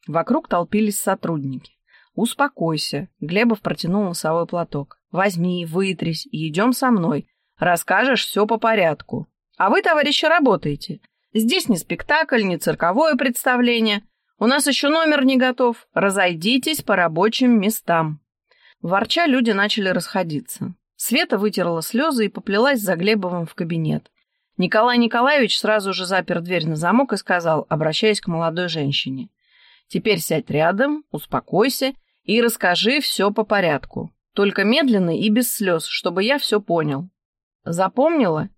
Вокруг толпились сотрудники. «Успокойся», — Глебов протянул носовой платок. «Возьми, вытрись и идем со мной. Расскажешь все по порядку. А вы, товарищи, работаете. Здесь не спектакль, не цирковое представление. У нас еще номер не готов. Разойдитесь по рабочим местам». Ворча люди начали расходиться. Света вытерла слезы и поплелась за Глебовым в кабинет. Николай Николаевич сразу же запер дверь на замок и сказал, обращаясь к молодой женщине. «Теперь сядь рядом, успокойся и расскажи все по порядку. Только медленно и без слез, чтобы я все понял. Запомнила?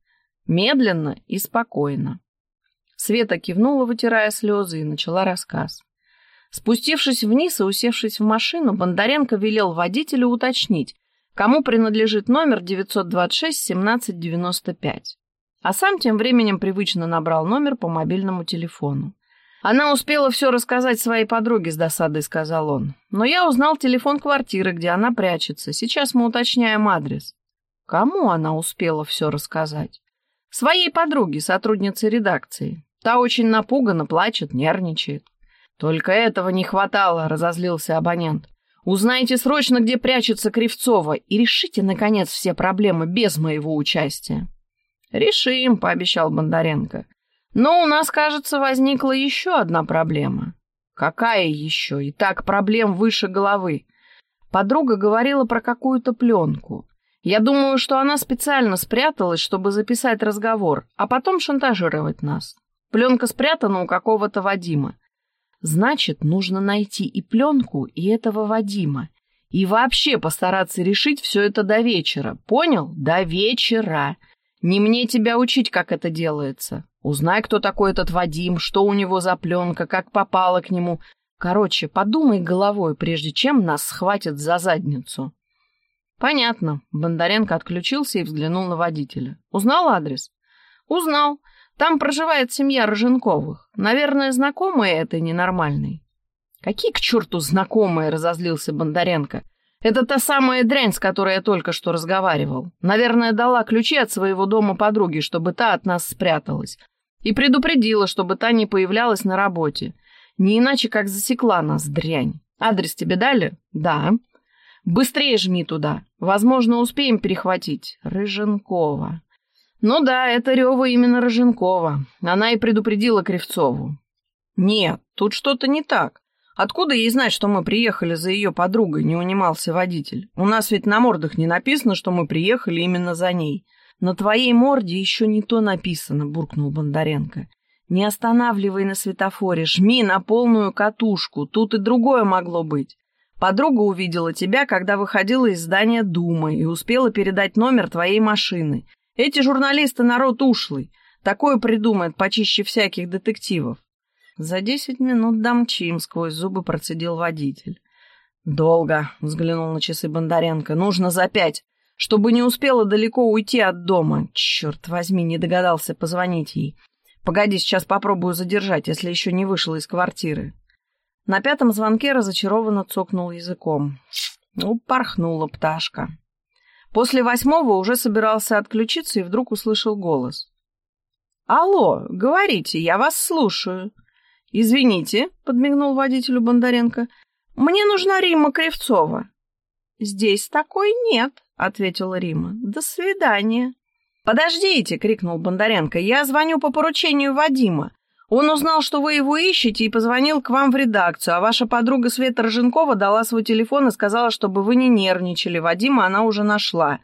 Медленно и спокойно». Света кивнула, вытирая слезы, и начала рассказ. Спустившись вниз и усевшись в машину, Бондаренко велел водителю уточнить, кому принадлежит номер 926-1795. А сам тем временем привычно набрал номер по мобильному телефону. «Она успела все рассказать своей подруге с досадой», — сказал он. «Но я узнал телефон квартиры, где она прячется. Сейчас мы уточняем адрес». «Кому она успела все рассказать?» «Своей подруге, сотруднице редакции. Та очень напугана, плачет, нервничает». «Только этого не хватало», — разозлился абонент. «Узнайте срочно, где прячется Кривцова, и решите, наконец, все проблемы без моего участия». «Решим», — пообещал Бондаренко. «Но у нас, кажется, возникла еще одна проблема». «Какая еще? И так проблем выше головы». Подруга говорила про какую-то пленку. Я думаю, что она специально спряталась, чтобы записать разговор, а потом шантажировать нас. Пленка спрятана у какого-то Вадима. Значит, нужно найти и пленку, и этого Вадима. И вообще постараться решить все это до вечера. Понял? До вечера. Не мне тебя учить, как это делается. Узнай, кто такой этот Вадим, что у него за пленка, как попала к нему. Короче, подумай головой, прежде чем нас схватят за задницу. Понятно. Бондаренко отключился и взглянул на водителя. Узнал адрес? Узнал. Там проживает семья Роженковых. Наверное, знакомые этой ненормальной. Какие к черту знакомые, разозлился Бондаренко. Это та самая дрянь, с которой я только что разговаривал. Наверное, дала ключи от своего дома подруге, чтобы та от нас спряталась. И предупредила, чтобы та не появлялась на работе. Не иначе, как засекла нас, дрянь. Адрес тебе дали? Да. Быстрее жми туда. Возможно, успеем перехватить. Рыженкова. Ну да, это Рева именно Рыженкова. Она и предупредила Кривцову. Нет, тут что-то не так. Откуда ей знать, что мы приехали за ее подругой, не унимался водитель. У нас ведь на мордах не написано, что мы приехали именно за ней. На твоей морде еще не то написано, буркнул Бондаренко. Не останавливай на светофоре, жми на полную катушку, тут и другое могло быть. Подруга увидела тебя, когда выходила из здания Думы и успела передать номер твоей машины. Эти журналисты народ ушлый. Такое придумает почище всяких детективов. За десять минут домчим, сквозь зубы процедил водитель. Долго, взглянул на часы Бондаренко. Нужно за пять, чтобы не успела далеко уйти от дома. Черт возьми, не догадался позвонить ей. Погоди, сейчас попробую задержать, если еще не вышла из квартиры. На пятом звонке разочарованно цокнул языком. Ну, порхнула пташка. После восьмого уже собирался отключиться и вдруг услышал голос. «Алло, говорите, я вас слушаю». «Извините», — подмигнул водителю Бондаренко, — «мне нужна Рима Кривцова». «Здесь такой нет», — ответила Рима. «До свидания». «Подождите!» — крикнул Бондаренко. «Я звоню по поручению Вадима. Он узнал, что вы его ищете, и позвонил к вам в редакцию, а ваша подруга Света Роженкова дала свой телефон и сказала, чтобы вы не нервничали. Вадима она уже нашла».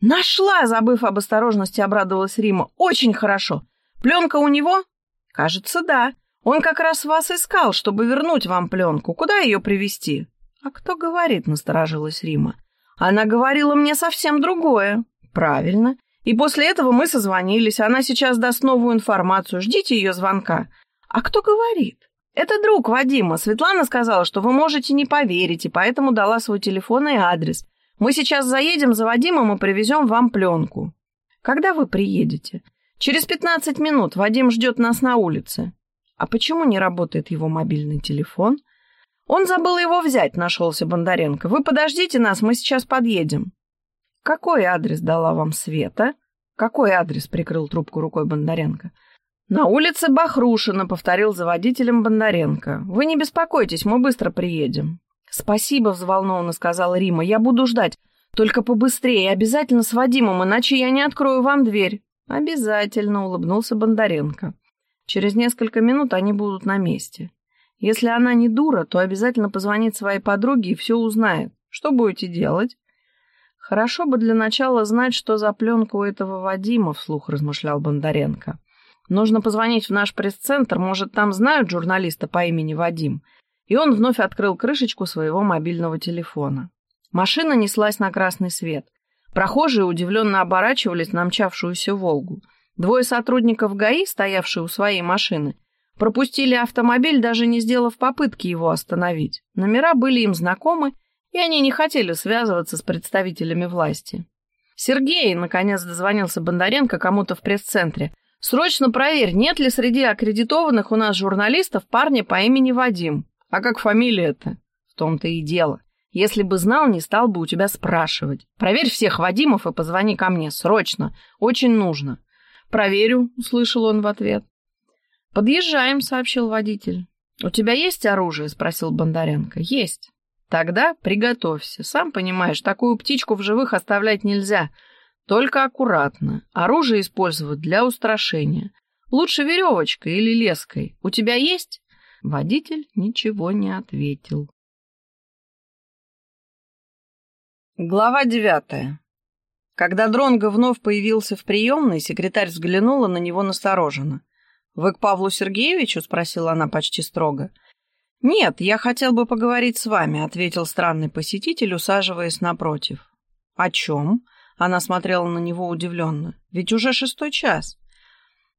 «Нашла!» — забыв об осторожности, обрадовалась Рима. «Очень хорошо. Пленка у него?» «Кажется, да. Он как раз вас искал, чтобы вернуть вам пленку. Куда ее привезти? А кто говорит, насторожилась Рима. Она говорила мне совсем другое. Правильно. И после этого мы созвонились. Она сейчас даст новую информацию. Ждите ее звонка. А кто говорит? Это друг Вадима. Светлана сказала, что вы можете не поверить, и поэтому дала свой телефон и адрес. Мы сейчас заедем за Вадимом и привезем вам пленку. Когда вы приедете? Через 15 минут. Вадим ждет нас на улице. А почему не работает его мобильный телефон? Он забыл его взять, нашелся Бондаренко. Вы подождите нас, мы сейчас подъедем. Какой адрес дала вам Света? Какой адрес? Прикрыл трубку рукой Бондаренко. На улице Бахрушина, повторил за водителем Бондаренко. Вы не беспокойтесь, мы быстро приедем. Спасибо, взволнованно сказала Рима. Я буду ждать. Только побыстрее, обязательно с Вадимом, иначе я не открою вам дверь. Обязательно, улыбнулся Бондаренко. Через несколько минут они будут на месте. Если она не дура, то обязательно позвонит своей подруге и все узнает. Что будете делать? Хорошо бы для начала знать, что за пленка у этого Вадима, вслух размышлял Бондаренко. Нужно позвонить в наш пресс-центр, может, там знают журналиста по имени Вадим. И он вновь открыл крышечку своего мобильного телефона. Машина неслась на красный свет. Прохожие удивленно оборачивались на мчавшуюся «Волгу». Двое сотрудников ГАИ, стоявшие у своей машины, Пропустили автомобиль, даже не сделав попытки его остановить. Номера были им знакомы, и они не хотели связываться с представителями власти. Сергей, наконец, дозвонился Бондаренко кому-то в пресс-центре. «Срочно проверь, нет ли среди аккредитованных у нас журналистов парня по имени Вадим. А как фамилия это?» «В том-то и дело. Если бы знал, не стал бы у тебя спрашивать. Проверь всех Вадимов и позвони ко мне. Срочно. Очень нужно». «Проверю», — услышал он в ответ. «Подъезжаем», — сообщил водитель. «У тебя есть оружие?» — спросил Бондаренко. «Есть». «Тогда приготовься. Сам понимаешь, такую птичку в живых оставлять нельзя. Только аккуратно. Оружие использовать для устрашения. Лучше веревочкой или леской. У тебя есть?» Водитель ничего не ответил. Глава девятая. Когда Дронго вновь появился в приемной, секретарь взглянула на него настороженно. «Вы к Павлу Сергеевичу?» — спросила она почти строго. «Нет, я хотел бы поговорить с вами», — ответил странный посетитель, усаживаясь напротив. «О чем?» — она смотрела на него удивленно. «Ведь уже шестой час».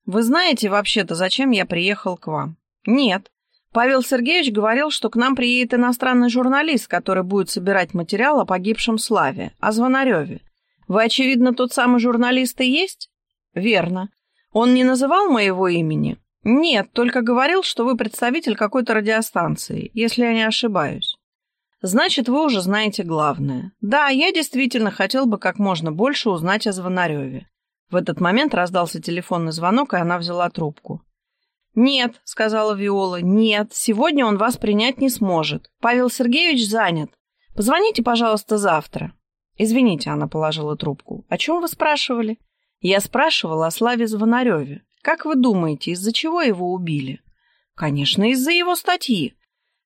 «Вы знаете вообще-то, зачем я приехал к вам?» «Нет. Павел Сергеевич говорил, что к нам приедет иностранный журналист, который будет собирать материал о погибшем Славе, о Звонареве. Вы, очевидно, тот самый журналист и есть?» «Верно. Он не называл моего имени? Нет, только говорил, что вы представитель какой-то радиостанции, если я не ошибаюсь. Значит, вы уже знаете главное. Да, я действительно хотел бы как можно больше узнать о Звонареве. В этот момент раздался телефонный звонок, и она взяла трубку. «Нет», — сказала Виола, — «нет, сегодня он вас принять не сможет. Павел Сергеевич занят. Позвоните, пожалуйста, завтра». «Извините», — она положила трубку. «О чем вы спрашивали?» Я спрашивала о Славе Звонареве. Как вы думаете, из-за чего его убили? Конечно, из-за его статьи.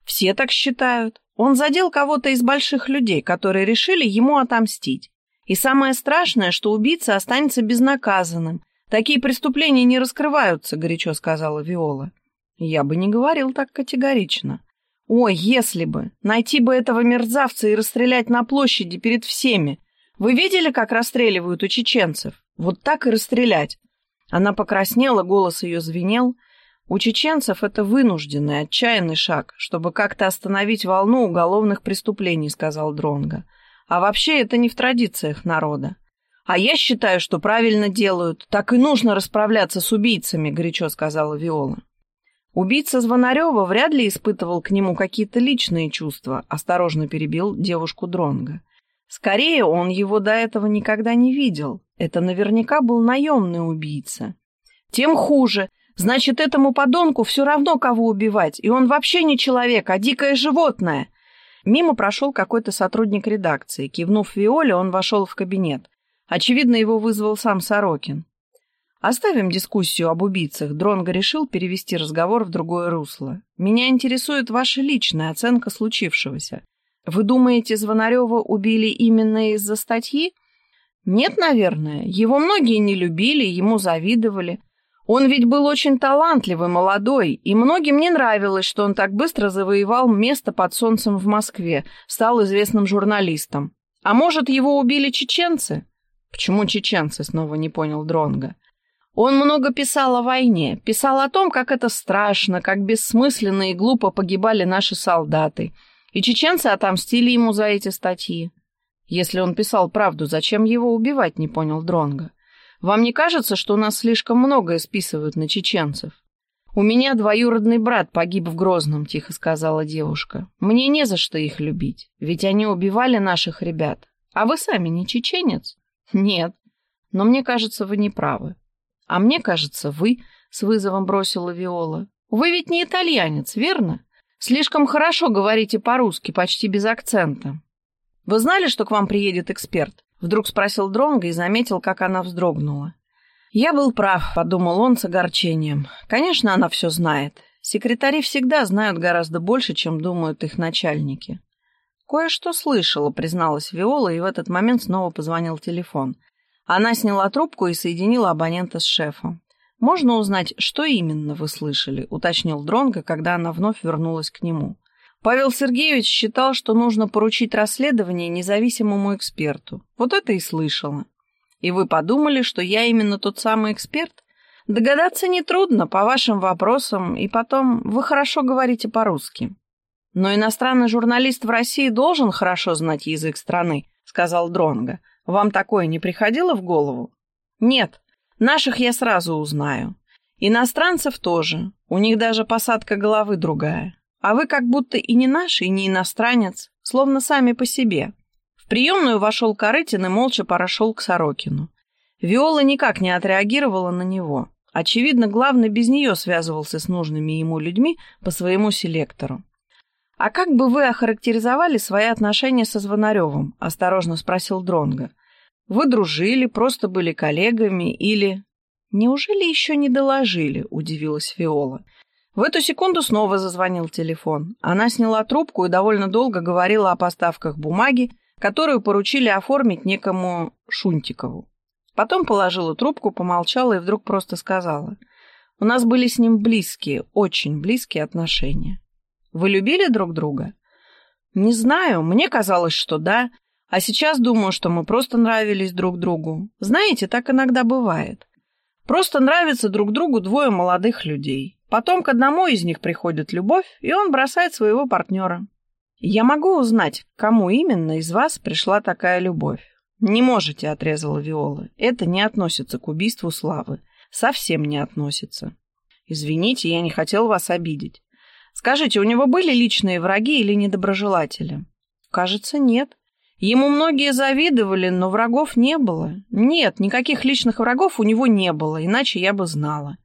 Все так считают. Он задел кого-то из больших людей, которые решили ему отомстить. И самое страшное, что убийца останется безнаказанным. Такие преступления не раскрываются, горячо сказала Виола. Я бы не говорил так категорично. Ой, если бы! Найти бы этого мерзавца и расстрелять на площади перед всеми. Вы видели, как расстреливают у чеченцев? Вот так и расстрелять. Она покраснела, голос ее звенел. У чеченцев это вынужденный, отчаянный шаг, чтобы как-то остановить волну уголовных преступлений, сказал Дронга. А вообще это не в традициях народа. А я считаю, что правильно делают. Так и нужно расправляться с убийцами, горячо сказала Виола. Убийца Звонарева вряд ли испытывал к нему какие-то личные чувства, осторожно перебил девушку Дронга. Скорее, он его до этого никогда не видел. Это наверняка был наемный убийца. Тем хуже. Значит, этому подонку все равно, кого убивать, и он вообще не человек, а дикое животное. Мимо прошел какой-то сотрудник редакции. Кивнув Виоле, он вошел в кабинет. Очевидно, его вызвал сам Сорокин. Оставим дискуссию об убийцах. Дронго решил перевести разговор в другое русло. Меня интересует ваша личная оценка случившегося. Вы думаете, Звонарева убили именно из-за статьи? Нет, наверное. Его многие не любили, ему завидовали. Он ведь был очень талантливый, молодой, и многим не нравилось, что он так быстро завоевал место под солнцем в Москве, стал известным журналистом. А может, его убили чеченцы? Почему чеченцы, снова не понял Дронга. Он много писал о войне, писал о том, как это страшно, как бессмысленно и глупо погибали наши солдаты. И чеченцы отомстили ему за эти статьи. Если он писал правду, зачем его убивать, не понял Дронга. Вам не кажется, что у нас слишком многое списывают на чеченцев? У меня двоюродный брат погиб в Грозном, тихо сказала девушка. Мне не за что их любить, ведь они убивали наших ребят. А вы сами не чеченец? Нет. Но мне кажется, вы не правы. «А мне кажется, вы...» — с вызовом бросила Виола. «Вы ведь не итальянец, верно? Слишком хорошо говорите по-русски, почти без акцента». «Вы знали, что к вам приедет эксперт?» — вдруг спросил Дронго и заметил, как она вздрогнула. «Я был прав», — подумал он с огорчением. «Конечно, она все знает. Секретари всегда знают гораздо больше, чем думают их начальники». «Кое-что слышала», — призналась Виола, и в этот момент снова позвонил телефон. Она сняла трубку и соединила абонента с шефом. «Можно узнать, что именно вы слышали?» — уточнил Дронго, когда она вновь вернулась к нему. Павел Сергеевич считал, что нужно поручить расследование независимому эксперту. Вот это и слышала. И вы подумали, что я именно тот самый эксперт? Догадаться нетрудно по вашим вопросам, и потом вы хорошо говорите по-русски. Но иностранный журналист в России должен хорошо знать язык страны, сказал Дронго. Вам такое не приходило в голову? Нет, наших я сразу узнаю. Иностранцев тоже. У них даже посадка головы другая. А вы как будто и не наш, и не иностранец, словно сами по себе. В приемную вошел Корытин и молча прошел к Сорокину. Виола никак не отреагировала на него. Очевидно, главный без нее связывался с нужными ему людьми по своему селектору. «А как бы вы охарактеризовали свои отношения со Звонаревым?» — осторожно спросил Дронга. «Вы дружили, просто были коллегами или...» «Неужели еще не доложили?» — удивилась Виола. В эту секунду снова зазвонил телефон. Она сняла трубку и довольно долго говорила о поставках бумаги, которую поручили оформить некому Шунтикову. Потом положила трубку, помолчала и вдруг просто сказала. «У нас были с ним близкие, очень близкие отношения». Вы любили друг друга? Не знаю, мне казалось, что да. А сейчас думаю, что мы просто нравились друг другу. Знаете, так иногда бывает. Просто нравятся друг другу двое молодых людей. Потом к одному из них приходит любовь, и он бросает своего партнера. Я могу узнать, кому именно из вас пришла такая любовь? Не можете, отрезала Виола. Это не относится к убийству Славы. Совсем не относится. Извините, я не хотел вас обидеть. Скажите, у него были личные враги или недоброжелатели? Кажется, нет. Ему многие завидовали, но врагов не было. Нет, никаких личных врагов у него не было, иначе я бы знала.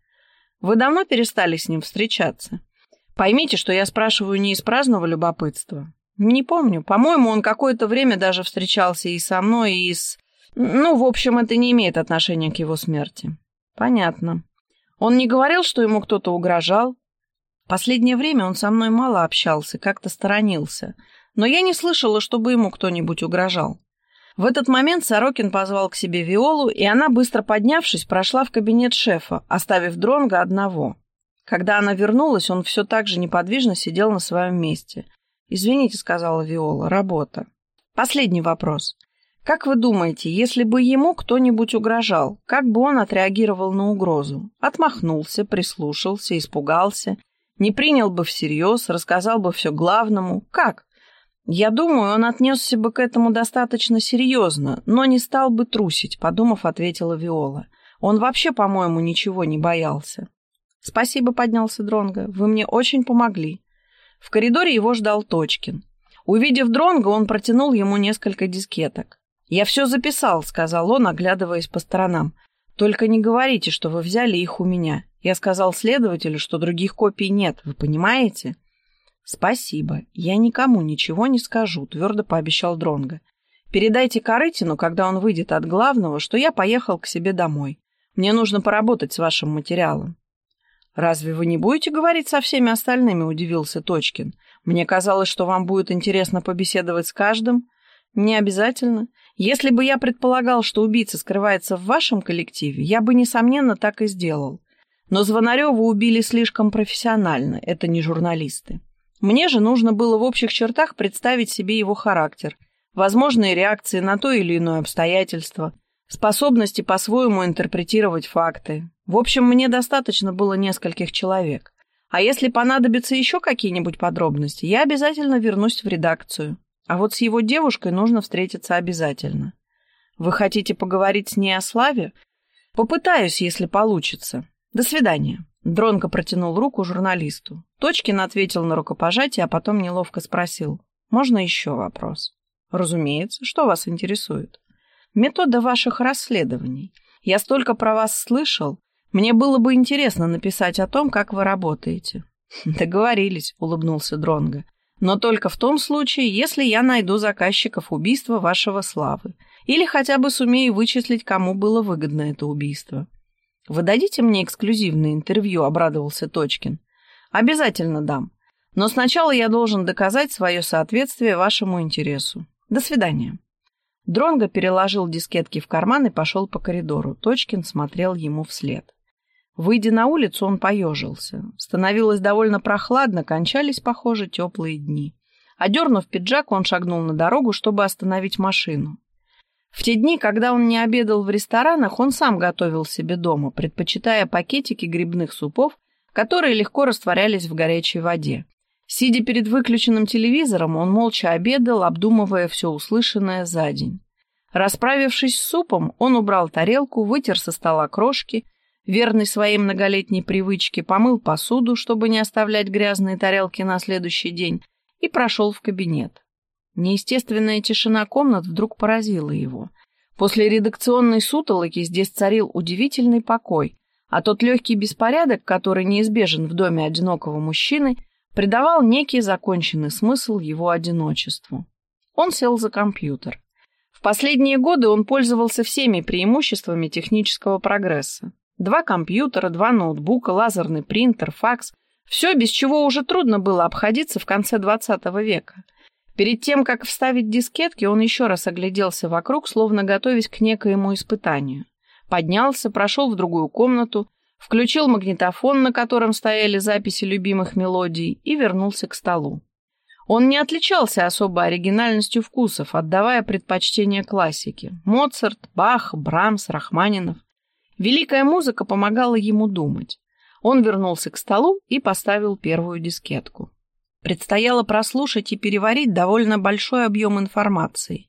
Вы давно перестали с ним встречаться? Поймите, что я спрашиваю не из праздного любопытства. Не помню. По-моему, он какое-то время даже встречался и со мной, и с... Ну, в общем, это не имеет отношения к его смерти. Понятно. Он не говорил, что ему кто-то угрожал? Последнее время он со мной мало общался, как-то сторонился, но я не слышала, чтобы ему кто-нибудь угрожал. В этот момент Сорокин позвал к себе Виолу, и она, быстро поднявшись, прошла в кабинет шефа, оставив Дронга одного. Когда она вернулась, он все так же неподвижно сидел на своем месте. «Извините», — сказала Виола, — «работа». Последний вопрос. Как вы думаете, если бы ему кто-нибудь угрожал, как бы он отреагировал на угрозу? Отмахнулся, прислушался, испугался не принял бы всерьез, рассказал бы все главному. Как? Я думаю, он отнесся бы к этому достаточно серьезно, но не стал бы трусить, подумав, ответила Виола. Он вообще, по-моему, ничего не боялся. Спасибо, поднялся Дронго. Вы мне очень помогли. В коридоре его ждал Точкин. Увидев Дронга, он протянул ему несколько дискеток. «Я все записал», — сказал он, оглядываясь по сторонам. «Только не говорите, что вы взяли их у меня. Я сказал следователю, что других копий нет, вы понимаете? Спасибо, я никому ничего не скажу, твердо пообещал Дронга. Передайте Корытину, когда он выйдет от главного, что я поехал к себе домой. Мне нужно поработать с вашим материалом. Разве вы не будете говорить со всеми остальными, удивился Точкин. Мне казалось, что вам будет интересно побеседовать с каждым. Не обязательно. Если бы я предполагал, что убийца скрывается в вашем коллективе, я бы, несомненно, так и сделал. Но Звонарева убили слишком профессионально, это не журналисты. Мне же нужно было в общих чертах представить себе его характер, возможные реакции на то или иное обстоятельство. способности по-своему интерпретировать факты. В общем, мне достаточно было нескольких человек. А если понадобятся еще какие-нибудь подробности, я обязательно вернусь в редакцию. А вот с его девушкой нужно встретиться обязательно. Вы хотите поговорить с ней о славе? Попытаюсь, если получится. До свидания. Дронко протянул руку журналисту. Точкин ответил на рукопожатие, а потом неловко спросил. Можно еще вопрос? Разумеется. Что вас интересует? Метода ваших расследований. Я столько про вас слышал. Мне было бы интересно написать о том, как вы работаете. Договорились, улыбнулся Дронго. Но только в том случае, если я найду заказчиков убийства вашего Славы. Или хотя бы сумею вычислить, кому было выгодно это убийство. Вы дадите мне эксклюзивное интервью, обрадовался Точкин. Обязательно дам. Но сначала я должен доказать свое соответствие вашему интересу. До свидания. Дронго переложил дискетки в карман и пошел по коридору. Точкин смотрел ему вслед. Выйдя на улицу, он поежился. Становилось довольно прохладно, кончались, похоже, теплые дни. Одернув пиджак, он шагнул на дорогу, чтобы остановить машину. В те дни, когда он не обедал в ресторанах, он сам готовил себе дома, предпочитая пакетики грибных супов, которые легко растворялись в горячей воде. Сидя перед выключенным телевизором, он молча обедал, обдумывая все услышанное за день. Расправившись с супом, он убрал тарелку, вытер со стола крошки, верный своей многолетней привычке, помыл посуду, чтобы не оставлять грязные тарелки на следующий день, и прошел в кабинет. Неестественная тишина комнат вдруг поразила его. После редакционной сутолоки здесь царил удивительный покой, а тот легкий беспорядок, который неизбежен в доме одинокого мужчины, придавал некий законченный смысл его одиночеству. Он сел за компьютер. В последние годы он пользовался всеми преимуществами технического прогресса. Два компьютера, два ноутбука, лазерный принтер, факс – все, без чего уже трудно было обходиться в конце XX века. Перед тем, как вставить дискетки, он еще раз огляделся вокруг, словно готовясь к некоему испытанию. Поднялся, прошел в другую комнату, включил магнитофон, на котором стояли записи любимых мелодий, и вернулся к столу. Он не отличался особо оригинальностью вкусов, отдавая предпочтение классике. Моцарт, Бах, Брамс, Рахманинов. Великая музыка помогала ему думать. Он вернулся к столу и поставил первую дискетку. Предстояло прослушать и переварить довольно большой объем информации.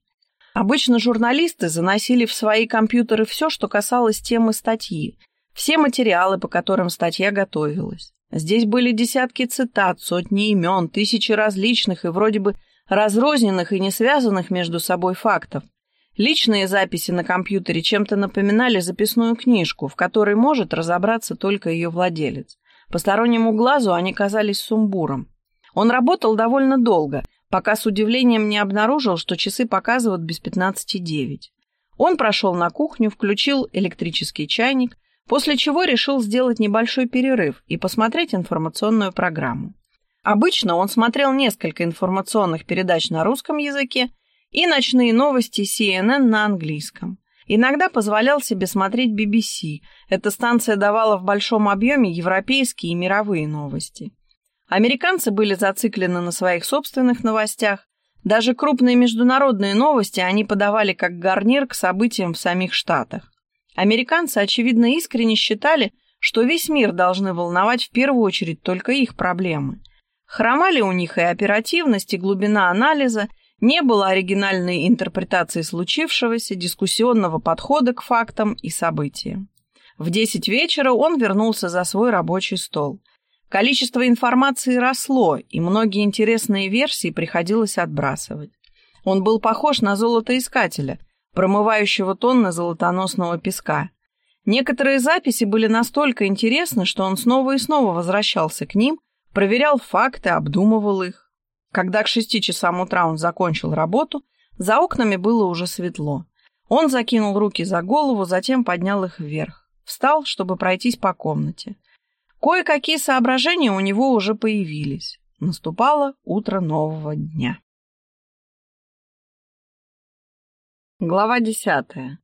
Обычно журналисты заносили в свои компьютеры все, что касалось темы статьи, все материалы, по которым статья готовилась. Здесь были десятки цитат, сотни имен, тысячи различных и вроде бы разрозненных и не связанных между собой фактов. Личные записи на компьютере чем-то напоминали записную книжку, в которой может разобраться только ее владелец. Постороннему глазу они казались сумбуром. Он работал довольно долго, пока с удивлением не обнаружил, что часы показывают без пятнадцати девять. Он прошел на кухню, включил электрический чайник, после чего решил сделать небольшой перерыв и посмотреть информационную программу. Обычно он смотрел несколько информационных передач на русском языке и ночные новости CNN на английском. Иногда позволял себе смотреть BBC. Эта станция давала в большом объеме европейские и мировые новости. Американцы были зациклены на своих собственных новостях. Даже крупные международные новости они подавали как гарнир к событиям в самих Штатах. Американцы, очевидно, искренне считали, что весь мир должны волновать в первую очередь только их проблемы. Хромали у них и оперативность, и глубина анализа, не было оригинальной интерпретации случившегося, дискуссионного подхода к фактам и событиям. В десять вечера он вернулся за свой рабочий стол. Количество информации росло, и многие интересные версии приходилось отбрасывать. Он был похож на золотоискателя – промывающего тонны золотоносного песка. Некоторые записи были настолько интересны, что он снова и снова возвращался к ним, проверял факты, обдумывал их. Когда к шести часам утра он закончил работу, за окнами было уже светло. Он закинул руки за голову, затем поднял их вверх. Встал, чтобы пройтись по комнате. Кое-какие соображения у него уже появились. Наступало утро нового дня. Глава десятая.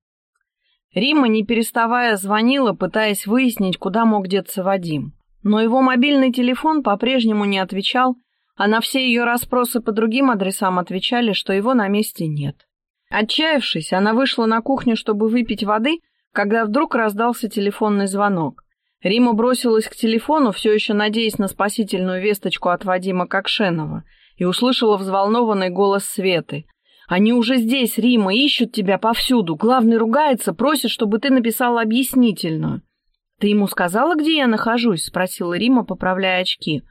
Рима, не переставая, звонила, пытаясь выяснить, куда мог деться Вадим. Но его мобильный телефон по-прежнему не отвечал, а на все ее расспросы по другим адресам отвечали, что его на месте нет. Отчаявшись, она вышла на кухню, чтобы выпить воды, когда вдруг раздался телефонный звонок. Рима бросилась к телефону, все еще надеясь на спасительную весточку от Вадима Кокшенова, и услышала взволнованный голос Светы. «Они уже здесь, Рима, ищут тебя повсюду. Главный ругается, просит, чтобы ты написала объяснительную». «Ты ему сказала, где я нахожусь?» — спросила Рима, поправляя очки.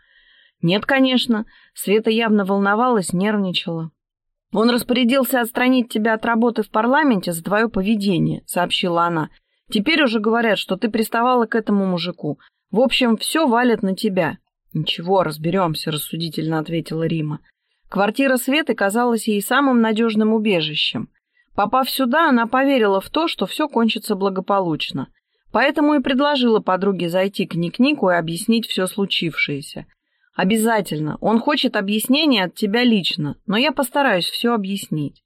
«Нет, конечно». Света явно волновалась, нервничала. «Он распорядился отстранить тебя от работы в парламенте за твое поведение», — сообщила она. «Теперь уже говорят, что ты приставала к этому мужику. В общем, все валят на тебя». «Ничего, разберемся», — рассудительно ответила Рима. Квартира Светы казалась ей самым надежным убежищем. Попав сюда, она поверила в то, что все кончится благополучно. Поэтому и предложила подруге зайти к Ник-Нику и объяснить все случившееся. Обязательно. Он хочет объяснения от тебя лично, но я постараюсь все объяснить.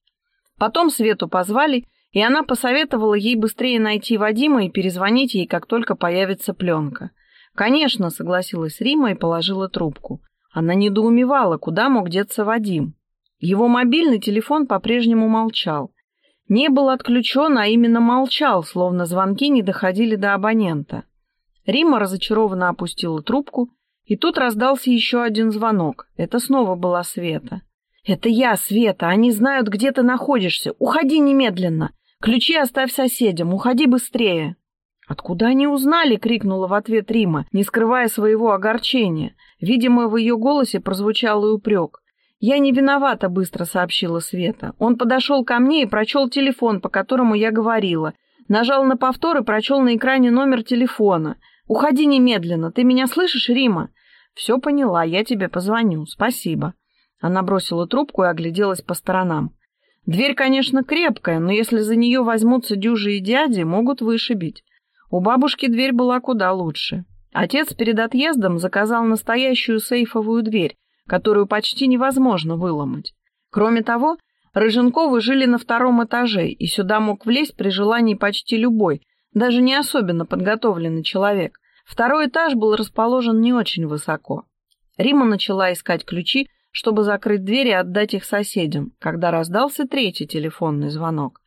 Потом Свету позвали, и она посоветовала ей быстрее найти Вадима и перезвонить ей, как только появится пленка. «Конечно», — согласилась Рима и положила трубку. Она недоумевала, куда мог деться Вадим. Его мобильный телефон по-прежнему молчал. Не был отключен, а именно молчал, словно звонки не доходили до абонента. Рима разочарованно опустила трубку и тут раздался еще один звонок. Это снова была Света. «Это я, Света. Они знают, где ты находишься. Уходи немедленно. Ключи оставь соседям. Уходи быстрее». «Откуда они узнали?» — крикнула в ответ Рима, не скрывая своего огорчения. Видимо, в ее голосе прозвучал и упрек. «Я не виновата», — быстро сообщила Света. Он подошел ко мне и прочел телефон, по которому я говорила. Нажал на повтор и прочел на экране номер телефона. «Уходи немедленно. Ты меня слышишь, Рима?» «Все поняла, я тебе позвоню. Спасибо». Она бросила трубку и огляделась по сторонам. Дверь, конечно, крепкая, но если за нее возьмутся дюжи и дяди, могут вышибить. У бабушки дверь была куда лучше. Отец перед отъездом заказал настоящую сейфовую дверь, которую почти невозможно выломать. Кроме того, Рыженковы жили на втором этаже, и сюда мог влезть при желании почти любой, даже не особенно подготовленный человек. Второй этаж был расположен не очень высоко. Рима начала искать ключи, чтобы закрыть дверь и отдать их соседям, когда раздался третий телефонный звонок.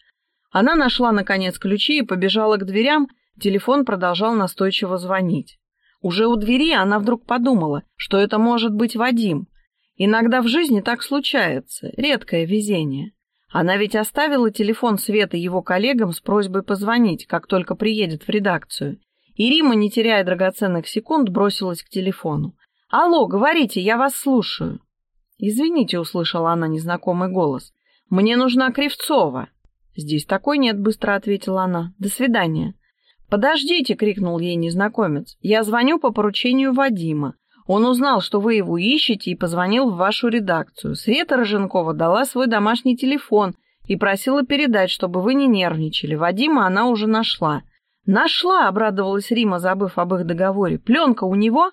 Она нашла, наконец, ключи и побежала к дверям, телефон продолжал настойчиво звонить. Уже у двери она вдруг подумала, что это может быть Вадим. Иногда в жизни так случается, редкое везение. Она ведь оставила телефон Светы его коллегам с просьбой позвонить, как только приедет в редакцию, и Рима, не теряя драгоценных секунд, бросилась к телефону. «Алло, говорите, я вас слушаю». «Извините», — услышала она незнакомый голос. «Мне нужна Кривцова». «Здесь такой нет», — быстро ответила она. «До свидания». «Подождите!» — крикнул ей незнакомец. «Я звоню по поручению Вадима. Он узнал, что вы его ищете, и позвонил в вашу редакцию. Света Роженкова дала свой домашний телефон и просила передать, чтобы вы не нервничали. Вадима она уже нашла. «Нашла!» — обрадовалась Рима, забыв об их договоре. «Пленка у него?»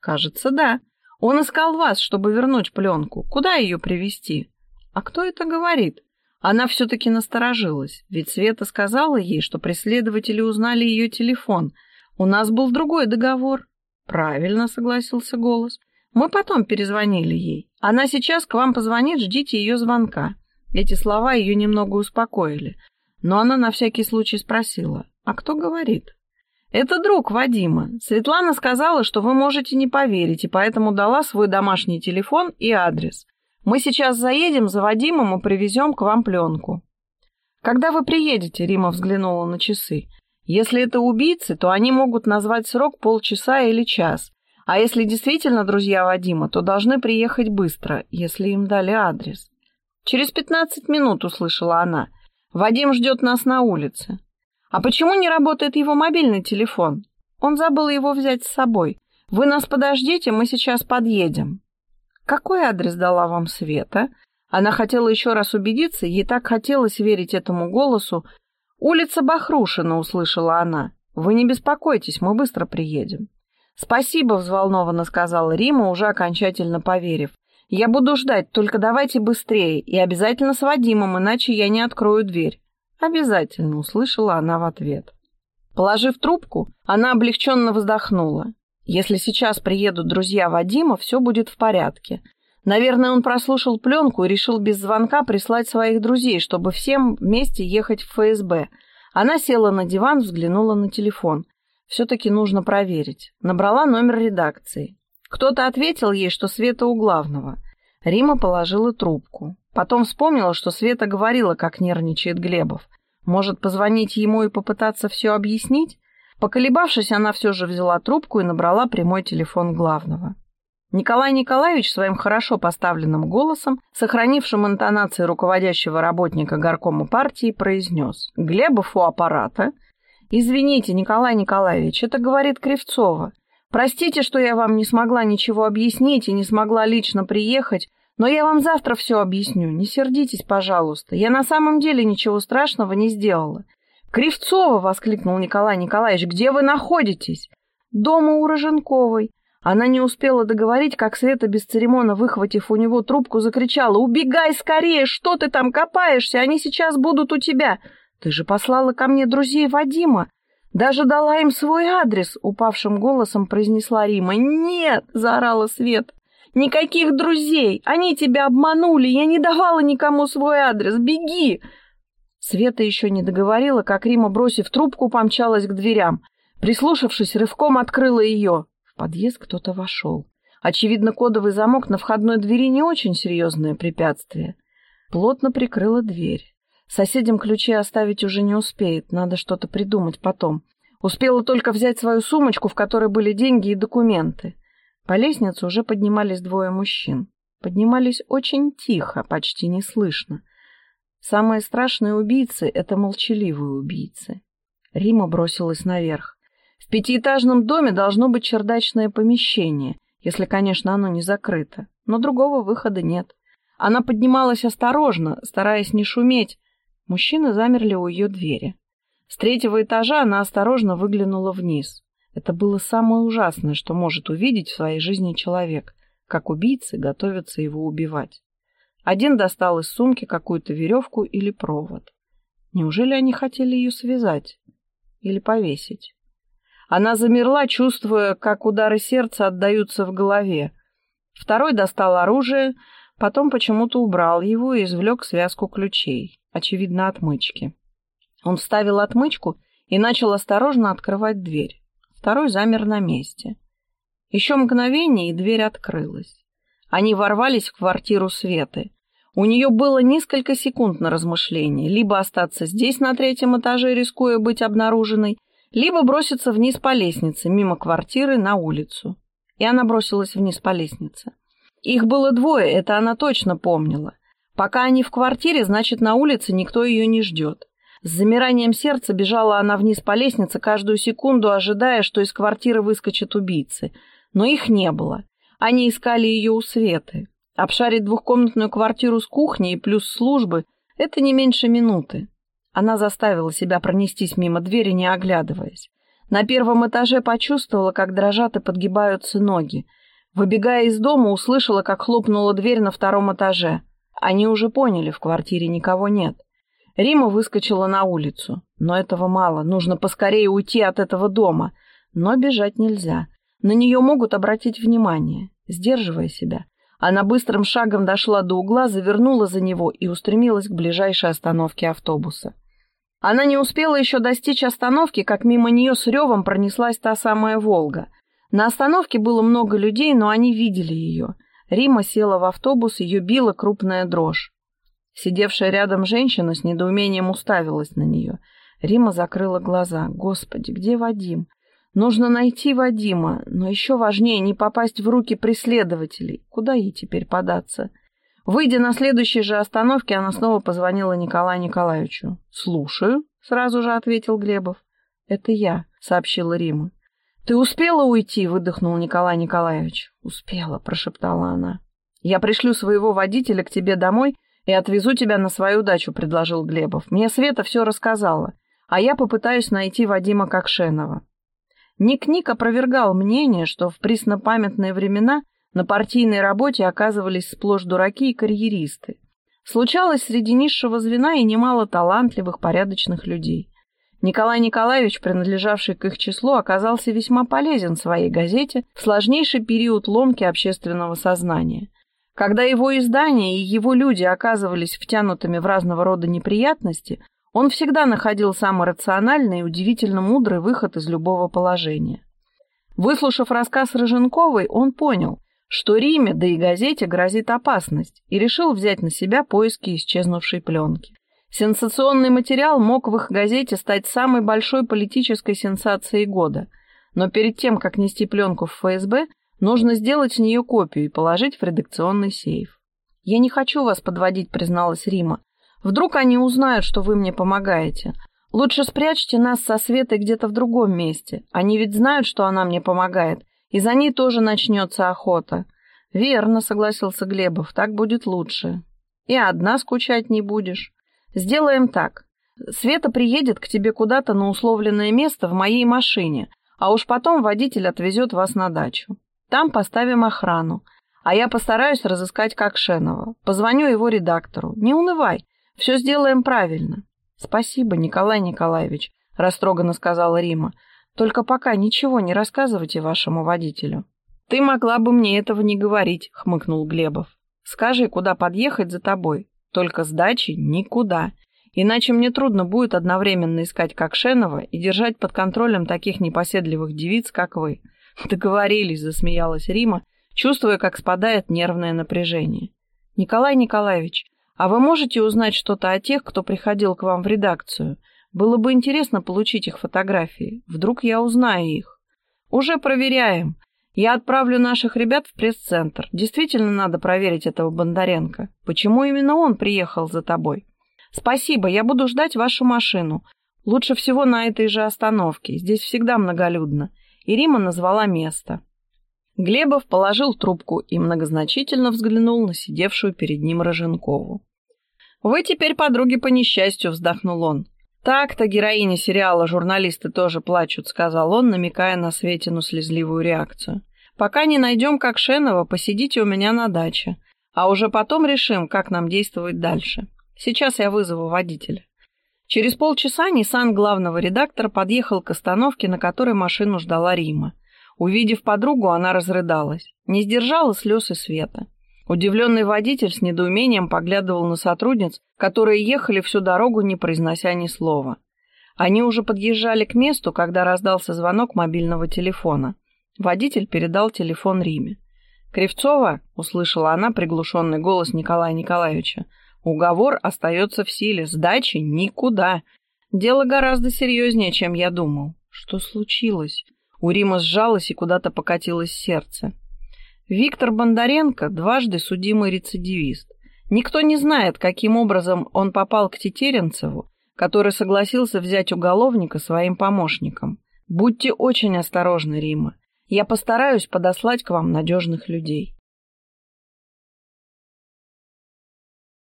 «Кажется, да. Он искал вас, чтобы вернуть пленку. Куда ее привезти?» «А кто это говорит?» Она все-таки насторожилась, ведь Света сказала ей, что преследователи узнали ее телефон. «У нас был другой договор». «Правильно», — согласился голос. «Мы потом перезвонили ей. Она сейчас к вам позвонит, ждите ее звонка». Эти слова ее немного успокоили, но она на всякий случай спросила. А кто говорит? Это друг Вадима. Светлана сказала, что вы можете не поверить, и поэтому дала свой домашний телефон и адрес. Мы сейчас заедем за Вадимом и привезем к вам пленку. Когда вы приедете, Рима взглянула на часы. Если это убийцы, то они могут назвать срок полчаса или час. А если действительно друзья Вадима, то должны приехать быстро, если им дали адрес. Через пятнадцать минут услышала она. Вадим ждет нас на улице. А почему не работает его мобильный телефон? Он забыл его взять с собой. Вы нас подождите, мы сейчас подъедем. Какой адрес дала вам Света? Она хотела еще раз убедиться, ей так хотелось верить этому голосу. «Улица Бахрушина», — услышала она. «Вы не беспокойтесь, мы быстро приедем». «Спасибо», — взволнованно сказала Рима, уже окончательно поверив. «Я буду ждать, только давайте быстрее, и обязательно с Вадимом, иначе я не открою дверь». «Обязательно», — услышала она в ответ. Положив трубку, она облегченно вздохнула. Если сейчас приедут друзья Вадима, все будет в порядке. Наверное, он прослушал пленку и решил без звонка прислать своих друзей, чтобы всем вместе ехать в ФСБ. Она села на диван, взглянула на телефон. Все-таки нужно проверить. Набрала номер редакции. Кто-то ответил ей, что Света у главного. Рима положила трубку. Потом вспомнила, что Света говорила, как нервничает Глебов. Может, позвонить ему и попытаться все объяснить? Поколебавшись, она все же взяла трубку и набрала прямой телефон главного. Николай Николаевич своим хорошо поставленным голосом, сохранившим интонации руководящего работника горкома партии, произнес «Глебов у аппарата». «Извините, Николай Николаевич, это говорит Кривцова. Простите, что я вам не смогла ничего объяснить и не смогла лично приехать, но я вам завтра все объясню. Не сердитесь, пожалуйста. Я на самом деле ничего страшного не сделала. «Кривцова!» — воскликнул Николай Николаевич. «Где вы находитесь?» «Дома у Роженковой». Она не успела договорить, как Света, без церемона выхватив у него трубку, закричала «Убегай скорее! Что ты там копаешься? Они сейчас будут у тебя!» «Ты же послала ко мне друзей Вадима!» «Даже дала им свой адрес!» — упавшим голосом произнесла Рима. «Нет!» — заорала Свет. «Никаких друзей! Они тебя обманули! Я не давала никому свой адрес! Беги!» Света еще не договорила, как Рима, бросив трубку, помчалась к дверям. Прислушавшись, рывком открыла ее. В подъезд кто-то вошел. Очевидно, кодовый замок на входной двери не очень серьезное препятствие. Плотно прикрыла дверь. Соседям ключи оставить уже не успеет, надо что-то придумать потом. Успела только взять свою сумочку, в которой были деньги и документы. По лестнице уже поднимались двое мужчин. Поднимались очень тихо, почти неслышно. Самые страшные убийцы — это молчаливые убийцы. Рима бросилась наверх. В пятиэтажном доме должно быть чердачное помещение, если, конечно, оно не закрыто, но другого выхода нет. Она поднималась осторожно, стараясь не шуметь. Мужчины замерли у ее двери. С третьего этажа она осторожно выглянула вниз. Это было самое ужасное, что может увидеть в своей жизни человек, как убийцы готовятся его убивать. Один достал из сумки какую-то веревку или провод. Неужели они хотели ее связать или повесить? Она замерла, чувствуя, как удары сердца отдаются в голове. Второй достал оружие, потом почему-то убрал его и извлек связку ключей, очевидно, отмычки. Он вставил отмычку и начал осторожно открывать дверь. Второй замер на месте. Еще мгновение, и дверь открылась. Они ворвались в квартиру Светы. У нее было несколько секунд на размышление. Либо остаться здесь на третьем этаже, рискуя быть обнаруженной, либо броситься вниз по лестнице, мимо квартиры, на улицу. И она бросилась вниз по лестнице. Их было двое, это она точно помнила. Пока они в квартире, значит, на улице никто ее не ждет. С замиранием сердца бежала она вниз по лестнице, каждую секунду ожидая, что из квартиры выскочат убийцы. Но их не было. Они искали ее у Светы. Обшарить двухкомнатную квартиру с кухней плюс службы — это не меньше минуты. Она заставила себя пронестись мимо двери, не оглядываясь. На первом этаже почувствовала, как дрожат и подгибаются ноги. Выбегая из дома, услышала, как хлопнула дверь на втором этаже. Они уже поняли, в квартире никого нет. Рима выскочила на улицу. Но этого мало, нужно поскорее уйти от этого дома. Но бежать нельзя. На нее могут обратить внимание. Сдерживая себя, она быстрым шагом дошла до угла, завернула за него и устремилась к ближайшей остановке автобуса. Она не успела еще достичь остановки, как мимо нее с ревом пронеслась та самая «Волга». На остановке было много людей, но они видели ее. Рима села в автобус, ее била крупная дрожь. Сидевшая рядом женщина с недоумением уставилась на нее. Рима закрыла глаза. «Господи, где Вадим? Нужно найти Вадима, но еще важнее не попасть в руки преследователей. Куда ей теперь податься? Выйдя на следующей же остановке, она снова позвонила Николаю Николаевичу. «Слушаю», — сразу же ответил Глебов. «Это я», — сообщила Рима. «Ты успела уйти?» — выдохнул Николай Николаевич. «Успела», — прошептала она. «Я пришлю своего водителя к тебе домой и отвезу тебя на свою дачу», — предложил Глебов. «Мне Света все рассказала, а я попытаюсь найти Вадима Кокшенова». Ник-Ник опровергал мнение, что в преснопамятные времена на партийной работе оказывались сплошь дураки и карьеристы. Случалось среди низшего звена и немало талантливых, порядочных людей. Николай Николаевич, принадлежавший к их числу, оказался весьма полезен своей газете в сложнейший период ломки общественного сознания. Когда его издания и его люди оказывались втянутыми в разного рода неприятности, он всегда находил самый рациональный и удивительно мудрый выход из любого положения. Выслушав рассказ Рыженковой, он понял, что Риме, да и газете грозит опасность, и решил взять на себя поиски исчезнувшей пленки. Сенсационный материал мог в их газете стать самой большой политической сенсацией года, но перед тем, как нести пленку в ФСБ, нужно сделать с нее копию и положить в редакционный сейф. «Я не хочу вас подводить», — призналась Рима. «Вдруг они узнают, что вы мне помогаете. Лучше спрячьте нас со Светой где-то в другом месте. Они ведь знают, что она мне помогает, и за ней тоже начнется охота». «Верно», — согласился Глебов, — «так будет лучше. И одна скучать не будешь». Сделаем так. Света приедет к тебе куда-то на условленное место в моей машине, а уж потом водитель отвезет вас на дачу. Там поставим охрану, а я постараюсь разыскать Кокшенова. Позвоню его редактору. Не унывай, все сделаем правильно. Спасибо, Николай Николаевич, растроганно сказала Рима. Только пока ничего не рассказывайте вашему водителю. Ты могла бы мне этого не говорить, хмыкнул Глебов. Скажи, куда подъехать за тобой. Только с дачи никуда. Иначе мне трудно будет одновременно искать Кокшенова и держать под контролем таких непоседливых девиц, как вы. Договорились, засмеялась Рима, чувствуя, как спадает нервное напряжение. Николай Николаевич, а вы можете узнать что-то о тех, кто приходил к вам в редакцию? Было бы интересно получить их фотографии. Вдруг я узнаю их. Уже проверяем. Я отправлю наших ребят в пресс-центр. Действительно надо проверить этого Бондаренко. Почему именно он приехал за тобой? Спасибо, я буду ждать вашу машину. Лучше всего на этой же остановке. Здесь всегда многолюдно. И Рима назвала место. Глебов положил трубку и многозначительно взглянул на сидевшую перед ним Роженкову. «Вы теперь подруги по несчастью», — вздохнул он. «Так-то героини сериала «Журналисты тоже плачут», — сказал он, намекая на Светину слезливую реакцию. «Пока не найдем Кокшенова, посидите у меня на даче, а уже потом решим, как нам действовать дальше. Сейчас я вызову водителя». Через полчаса Ниссан главного редактора подъехал к остановке, на которой машину ждала Рима. Увидев подругу, она разрыдалась. Не сдержала слез и света. Удивленный водитель с недоумением поглядывал на сотрудниц, которые ехали всю дорогу, не произнося ни слова. Они уже подъезжали к месту, когда раздался звонок мобильного телефона. Водитель передал телефон Риме. «Кривцова», — услышала она приглушенный голос Николая Николаевича, — «уговор остается в силе, сдачи никуда. Дело гораздо серьезнее, чем я думал». «Что случилось?» У Рима сжалось и куда-то покатилось сердце. Виктор Бондаренко – дважды судимый рецидивист. Никто не знает, каким образом он попал к Тетеренцеву, который согласился взять уголовника своим помощником. Будьте очень осторожны, Рима. Я постараюсь подослать к вам надежных людей.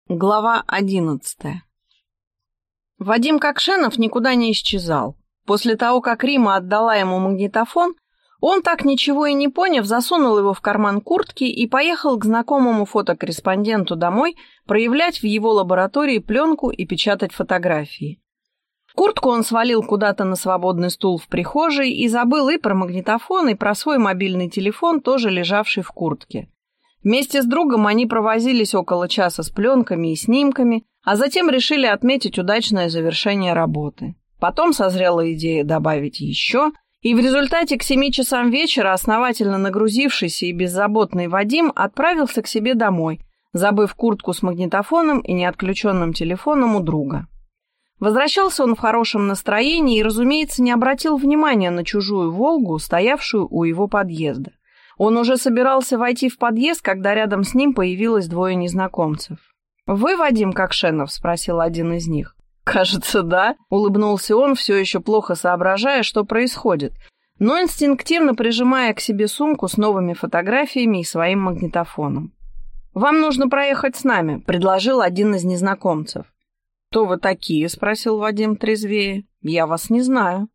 Глава одиннадцатая Вадим Кокшенов никуда не исчезал. После того, как Рима отдала ему магнитофон, он, так ничего и не поняв, засунул его в карман куртки и поехал к знакомому фотокорреспонденту домой проявлять в его лаборатории пленку и печатать фотографии. Куртку он свалил куда-то на свободный стул в прихожей и забыл и про магнитофон, и про свой мобильный телефон, тоже лежавший в куртке. Вместе с другом они провозились около часа с пленками и снимками, а затем решили отметить удачное завершение работы. Потом созрела идея добавить еще – и в результате к семи часам вечера основательно нагрузившийся и беззаботный Вадим отправился к себе домой, забыв куртку с магнитофоном и неотключенным телефоном у друга. Возвращался он в хорошем настроении и, разумеется, не обратил внимания на чужую «Волгу», стоявшую у его подъезда. Он уже собирался войти в подъезд, когда рядом с ним появилось двое незнакомцев. «Вы Вадим Кокшенов?» — спросил один из них. «Кажется, да», — улыбнулся он, все еще плохо соображая, что происходит, но инстинктивно прижимая к себе сумку с новыми фотографиями и своим магнитофоном. «Вам нужно проехать с нами», — предложил один из незнакомцев. «Кто вы такие?» — спросил Вадим трезвее. «Я вас не знаю».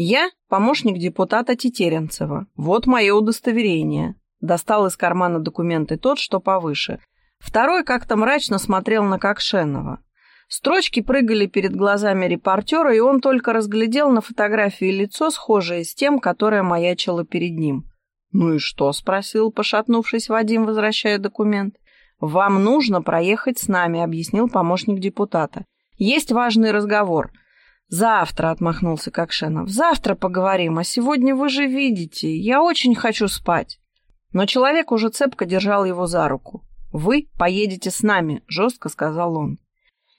«Я помощник депутата Тетеренцева. Вот мое удостоверение». Достал из кармана документы тот, что повыше. Второй как-то мрачно смотрел на Кокшенова. Строчки прыгали перед глазами репортера, и он только разглядел на фотографии лицо, схожее с тем, которое маячило перед ним. «Ну и что?» — спросил, пошатнувшись Вадим, возвращая документ. «Вам нужно проехать с нами», — объяснил помощник депутата. «Есть важный разговор». «Завтра», — отмахнулся Кокшенов. «Завтра поговорим, а сегодня вы же видите, я очень хочу спать». Но человек уже цепко держал его за руку. «Вы поедете с нами», — жестко сказал он.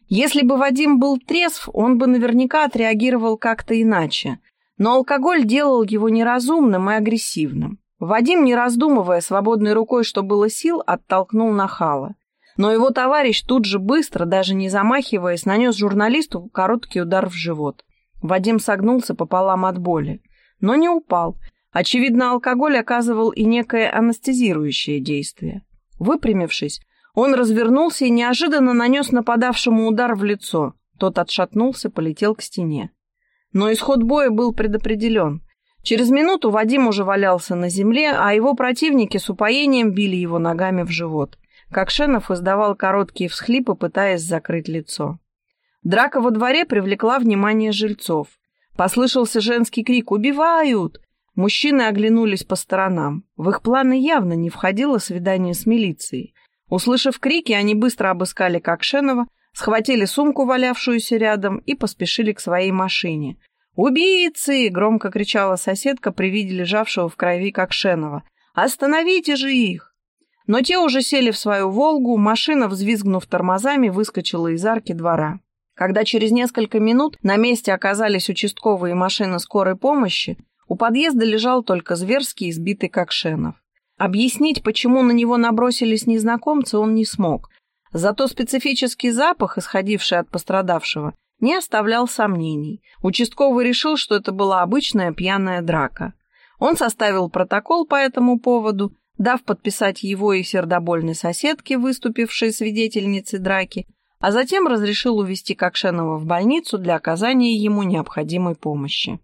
Если бы Вадим был трезв, он бы наверняка отреагировал как-то иначе. Но алкоголь делал его неразумным и агрессивным. Вадим, не раздумывая, свободной рукой, что было сил, оттолкнул нахала. Но его товарищ тут же быстро, даже не замахиваясь, нанес журналисту короткий удар в живот. Вадим согнулся пополам от боли, но не упал. Очевидно, алкоголь оказывал и некое анестезирующее действие. Выпрямившись, он развернулся и неожиданно нанес нападавшему удар в лицо. Тот отшатнулся, полетел к стене. Но исход боя был предопределен. Через минуту Вадим уже валялся на земле, а его противники с упоением били его ногами в живот. Кокшенов издавал короткие всхлипы, пытаясь закрыть лицо. Драка во дворе привлекла внимание жильцов. Послышался женский крик «Убивают!». Мужчины оглянулись по сторонам. В их планы явно не входило свидание с милицией. Услышав крики, они быстро обыскали Кокшенова, схватили сумку, валявшуюся рядом, и поспешили к своей машине. «Убийцы!» — громко кричала соседка при виде лежавшего в крови Кокшенова. «Остановите же их!» Но те уже сели в свою «Волгу», машина, взвизгнув тормозами, выскочила из арки двора. Когда через несколько минут на месте оказались участковые машины скорой помощи, у подъезда лежал только зверский избитый Кокшенов. Объяснить, почему на него набросились незнакомцы, он не смог. Зато специфический запах, исходивший от пострадавшего, не оставлял сомнений. Участковый решил, что это была обычная пьяная драка. Он составил протокол по этому поводу, дав подписать его и сердобольной соседке, выступившей свидетельницей драки, а затем разрешил увезти Кокшенова в больницу для оказания ему необходимой помощи.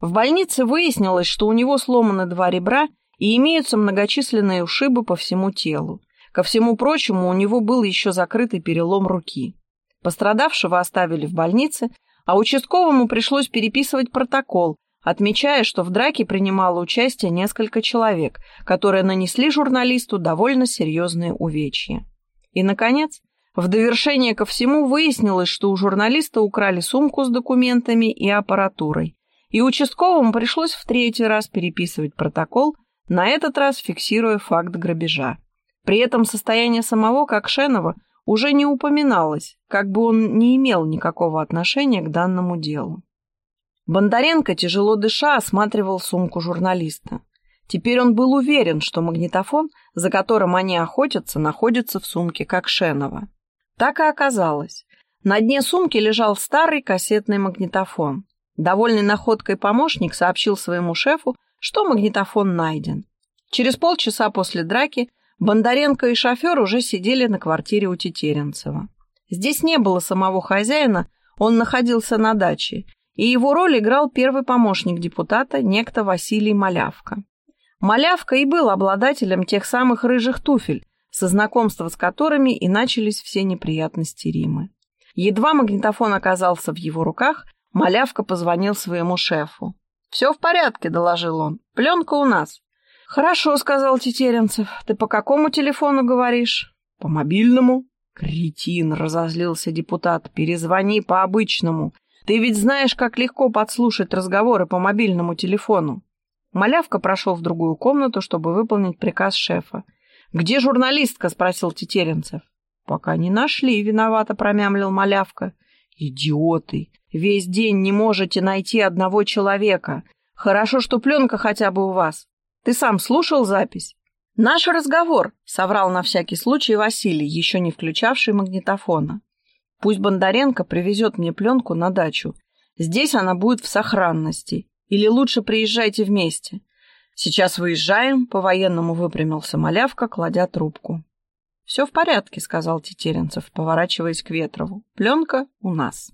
В больнице выяснилось, что у него сломаны два ребра и имеются многочисленные ушибы по всему телу. Ко всему прочему, у него был еще закрытый перелом руки. Пострадавшего оставили в больнице, а участковому пришлось переписывать протокол, отмечая, что в драке принимало участие несколько человек, которые нанесли журналисту довольно серьезные увечья. И, наконец, в довершение ко всему выяснилось, что у журналиста украли сумку с документами и аппаратурой, и участковому пришлось в третий раз переписывать протокол, на этот раз фиксируя факт грабежа. При этом состояние самого Кокшенова уже не упоминалось, как бы он не имел никакого отношения к данному делу. Бондаренко, тяжело дыша, осматривал сумку журналиста. Теперь он был уверен, что магнитофон, за которым они охотятся, находится в сумке Кокшенова. Так и оказалось. На дне сумки лежал старый кассетный магнитофон. Довольный находкой помощник сообщил своему шефу, что магнитофон найден. Через полчаса после драки Бондаренко и шофер уже сидели на квартире у Тетеренцева. Здесь не было самого хозяина, он находился на даче, и его роль играл первый помощник депутата, некто Василий Малявка. Малявка и был обладателем тех самых рыжих туфель, со знакомства с которыми и начались все неприятности Римы. Едва магнитофон оказался в его руках, Малявка позвонил своему шефу. «Все в порядке», — доложил он. «Пленка у нас». «Хорошо», — сказал Тетеренцев. «Ты по какому телефону говоришь?» «По мобильному». «Кретин», — разозлился депутат. «Перезвони по обычному. Ты ведь знаешь, как легко подслушать разговоры по мобильному телефону». Малявка прошел в другую комнату, чтобы выполнить приказ шефа. «Где журналистка?» — спросил Тетеренцев. «Пока не нашли», — виновато промямлил Малявка. «Идиоты! Весь день не можете найти одного человека. Хорошо, что пленка хотя бы у вас. Ты сам слушал запись?» «Наш разговор», — соврал на всякий случай Василий, еще не включавший магнитофона. «Пусть Бондаренко привезет мне пленку на дачу. Здесь она будет в сохранности. Или лучше приезжайте вместе. Сейчас выезжаем», — по-военному выпрямился малявка, кладя трубку. «Все в порядке», — сказал Тетеренцев, поворачиваясь к Ветрову. «Пленка у нас».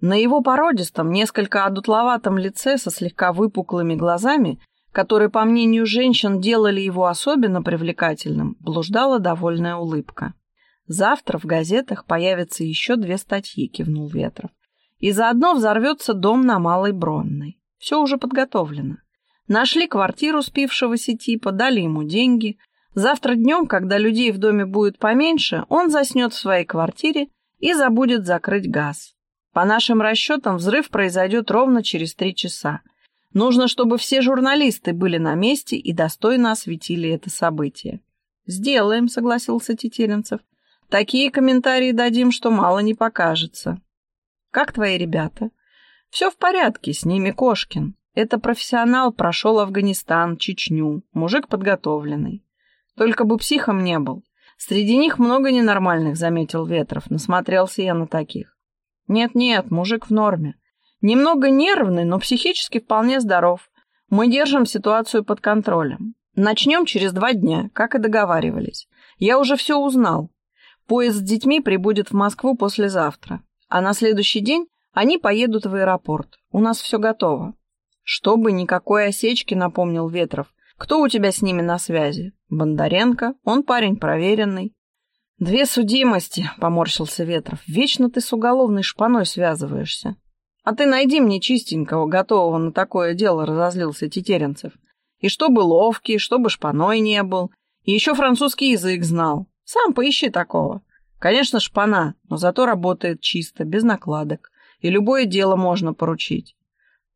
На его породистом, несколько одутловатом лице со слегка выпуклыми глазами, которые, по мнению женщин, делали его особенно привлекательным, блуждала довольная улыбка. «Завтра в газетах появятся еще две статьи», — кивнул Ветров. «И заодно взорвется дом на Малой Бронной. Все уже подготовлено. Нашли квартиру спившегося типа, дали ему деньги, Завтра днем, когда людей в доме будет поменьше, он заснет в своей квартире и забудет закрыть газ. По нашим расчетам, взрыв произойдет ровно через три часа. Нужно, чтобы все журналисты были на месте и достойно осветили это событие. «Сделаем», — согласился Тетеренцев. «Такие комментарии дадим, что мало не покажется». «Как твои ребята?» «Все в порядке, с ними Кошкин. Это профессионал, прошел Афганистан, Чечню, мужик подготовленный. Только бы психом не был. Среди них много ненормальных, заметил Ветров. Насмотрелся я на таких. Нет-нет, мужик в норме. Немного нервный, но психически вполне здоров. Мы держим ситуацию под контролем. Начнем через два дня, как и договаривались. Я уже все узнал. Поезд с детьми прибудет в Москву послезавтра. А на следующий день они поедут в аэропорт. У нас все готово. Чтобы никакой осечки, напомнил Ветров. Кто у тебя с ними на связи? Бондаренко. Он парень проверенный. Две судимости, поморщился Ветров. Вечно ты с уголовной шпаной связываешься. А ты найди мне чистенького, готового на такое дело, разозлился Тетеренцев. И чтобы ловкий, чтобы шпаной не был. И еще французский язык знал. Сам поищи такого. Конечно, шпана, но зато работает чисто, без накладок. И любое дело можно поручить.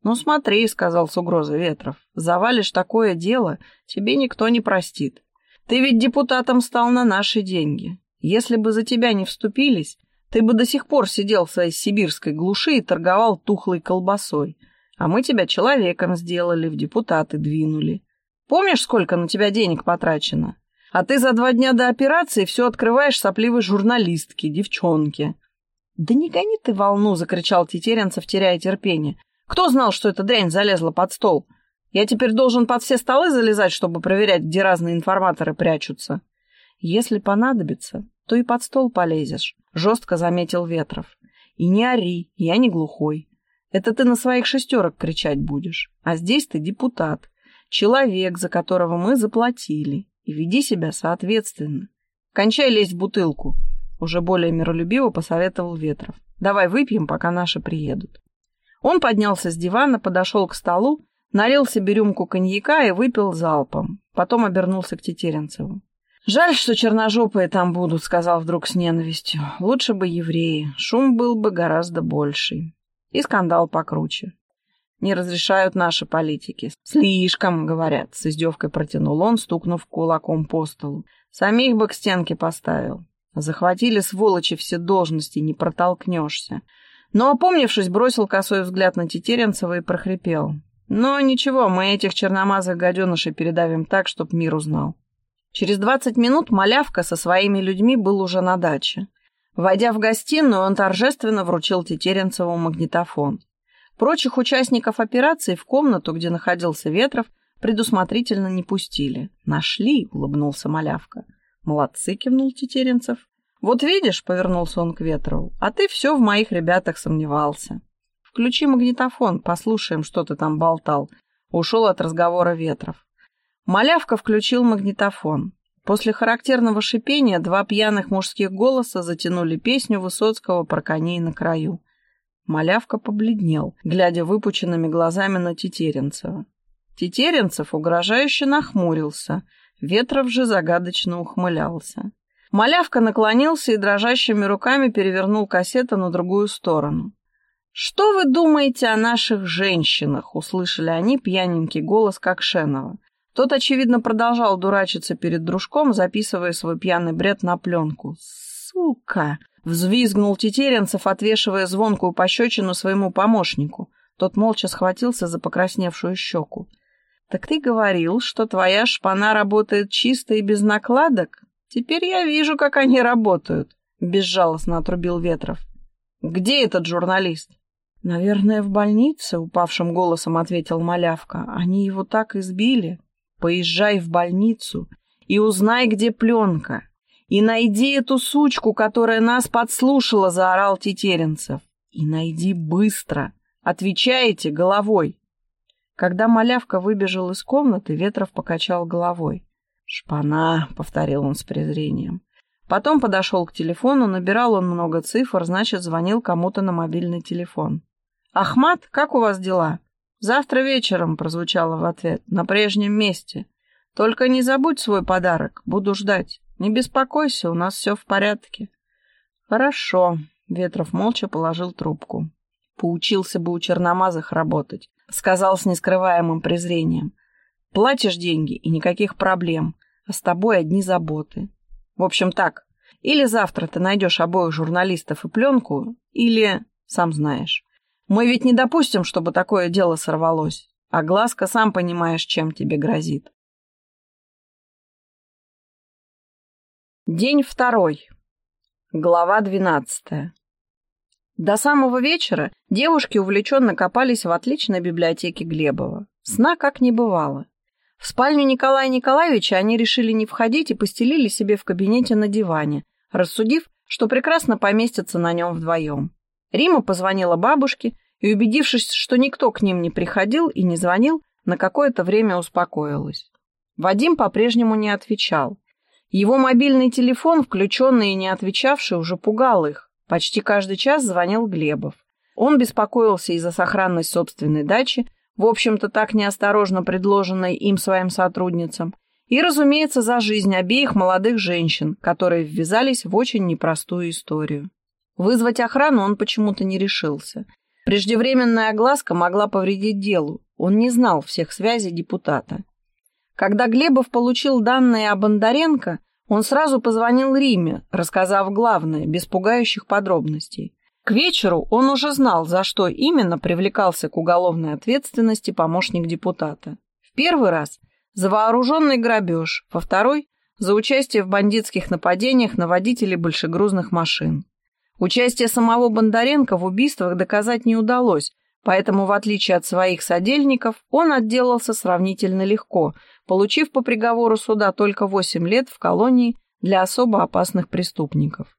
«Ну смотри», — сказал с угрозой Ветров, — «завалишь такое дело, тебе никто не простит. Ты ведь депутатом стал на наши деньги. Если бы за тебя не вступились, ты бы до сих пор сидел в своей сибирской глуши и торговал тухлой колбасой. А мы тебя человеком сделали, в депутаты двинули. Помнишь, сколько на тебя денег потрачено? А ты за два дня до операции все открываешь сопливой журналистке, девчонке. «Да не гони ты волну!» — закричал Тетеренцев, теряя терпение. «Кто знал, что эта дрянь залезла под стол? Я теперь должен под все столы залезать, чтобы проверять, где разные информаторы прячутся?» «Если понадобится, то и под стол полезешь», — жестко заметил Ветров. «И не ори, я не глухой. Это ты на своих шестерок кричать будешь. А здесь ты депутат, человек, за которого мы заплатили. И веди себя соответственно. Кончай лезть в бутылку», — уже более миролюбиво посоветовал Ветров. «Давай выпьем, пока наши приедут». Он поднялся с дивана, подошел к столу, налил себе рюмку коньяка и выпил залпом. Потом обернулся к Тетеренцеву. «Жаль, что черножопые там будут», — сказал вдруг с ненавистью. «Лучше бы евреи. Шум был бы гораздо больший. И скандал покруче. Не разрешают наши политики. Слишком, говорят», — с издевкой протянул он, стукнув кулаком по столу. «Самих бы к стенке поставил. Захватили сволочи все должности, не протолкнешься». Но, опомнившись, бросил косой взгляд на Тетеренцева и прохрипел. «Но ничего, мы этих черномазых гаденышей передавим так, чтоб мир узнал». Через двадцать минут Малявка со своими людьми был уже на даче. Войдя в гостиную, он торжественно вручил Тетеренцеву магнитофон. Прочих участников операции в комнату, где находился Ветров, предусмотрительно не пустили. «Нашли», — улыбнулся Малявка. «Молодцы», — кивнул Тетеренцев. «Вот видишь», — повернулся он к Ветрову, — «а ты все в моих ребятах сомневался». «Включи магнитофон, послушаем, что ты там болтал». Ушел от разговора Ветров. Малявка включил магнитофон. После характерного шипения два пьяных мужских голоса затянули песню Высоцкого про коней на краю. Малявка побледнел, глядя выпученными глазами на Тетеренцева. Тетеренцев угрожающе нахмурился, Ветров же загадочно ухмылялся. Малявка наклонился и дрожащими руками перевернул кассету на другую сторону. «Что вы думаете о наших женщинах?» — услышали они пьяненький голос Кокшенова. Тот, очевидно, продолжал дурачиться перед дружком, записывая свой пьяный бред на пленку. «Сука!» — взвизгнул Тетеренцев, отвешивая звонкую пощечину своему помощнику. Тот молча схватился за покрасневшую щеку. «Так ты говорил, что твоя шпана работает чисто и без накладок? Теперь я вижу, как они работают», — безжалостно отрубил Ветров. «Где этот журналист?» «Наверное, в больнице», — упавшим голосом ответил Малявка. «Они его так избили». Поезжай в больницу и узнай, где пленка. И найди эту сучку, которая нас подслушала, заорал Тетеренцев. И найди быстро. Отвечаете головой. Когда малявка выбежал из комнаты, Ветров покачал головой. «Шпана», — повторил он с презрением. Потом подошел к телефону, набирал он много цифр, значит, звонил кому-то на мобильный телефон. «Ахмат, как у вас дела?» «Завтра вечером», — прозвучало в ответ, — «на прежнем месте». Только не забудь свой подарок, буду ждать. Не беспокойся, у нас все в порядке. Хорошо. Ветров молча положил трубку. Поучился бы у черномазых работать, сказал с нескрываемым презрением. Платишь деньги и никаких проблем, а с тобой одни заботы. В общем так, или завтра ты найдешь обоих журналистов и пленку, или, сам знаешь. Мы ведь не допустим, чтобы такое дело сорвалось, а Глазка сам понимаешь, чем тебе грозит. День второй. Глава двенадцатая. До самого вечера девушки увлеченно копались в отличной библиотеке Глебова. Сна как не бывало. В спальню Николая Николаевича они решили не входить и постелили себе в кабинете на диване, рассудив, что прекрасно поместятся на нем вдвоем. Рима позвонила бабушке и, убедившись, что никто к ним не приходил и не звонил, на какое-то время успокоилась. Вадим по-прежнему не отвечал. Его мобильный телефон, включенный и не отвечавший, уже пугал их. Почти каждый час звонил Глебов. Он беспокоился и за сохранность собственной дачи, в общем-то так неосторожно предложенной им своим сотрудницам, и, разумеется, за жизнь обеих молодых женщин, которые ввязались в очень непростую историю. Вызвать охрану он почему-то не решился. Преждевременная огласка могла повредить делу, он не знал всех связей депутата. Когда Глебов получил данные о Бондаренко, он сразу позвонил Риме, рассказав главное, без пугающих подробностей. К вечеру он уже знал, за что именно привлекался к уголовной ответственности помощник депутата. В первый раз – за вооруженный грабеж, во второй – за участие в бандитских нападениях на водителей большегрузных машин. Участие самого Бондаренко в убийствах доказать не удалось, поэтому, в отличие от своих содельников, он отделался сравнительно легко, получив по приговору суда только 8 лет в колонии для особо опасных преступников.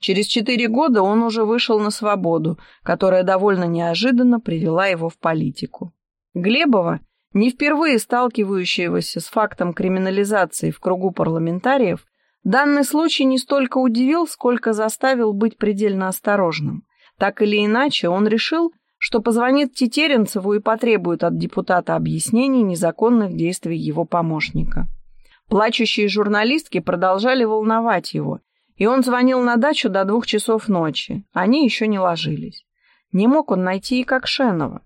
Через четыре года он уже вышел на свободу, которая довольно неожиданно привела его в политику. Глебова, не впервые сталкивающегося с фактом криминализации в кругу парламентариев, данный случай не столько удивил, сколько заставил быть предельно осторожным. Так или иначе, он решил, что позвонит Тетеренцеву и потребует от депутата объяснений незаконных действий его помощника. Плачущие журналистки продолжали волновать его, и он звонил на дачу до двух часов ночи. Они еще не ложились. Не мог он найти и Кокшенова.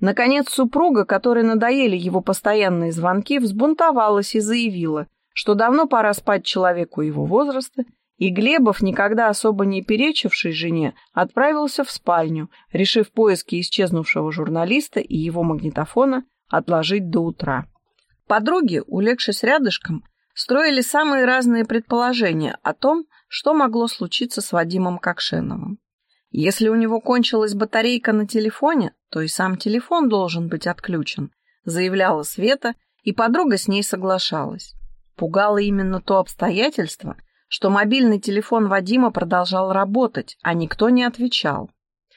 Наконец супруга, которой надоели его постоянные звонки, взбунтовалась и заявила, что давно пора спать человеку его возраста, и Глебов, никогда особо не перечивший жене, отправился в спальню, решив поиски исчезнувшего журналиста и его магнитофона отложить до утра. Подруги, улегшись рядышком, строили самые разные предположения о том, что могло случиться с Вадимом Кокшеновым. Если у него кончилась батарейка на телефоне, то и сам телефон должен быть отключен, заявляла Света, и подруга с ней соглашалась. Пугало именно то обстоятельство, что мобильный телефон Вадима продолжал работать, а никто не отвечал.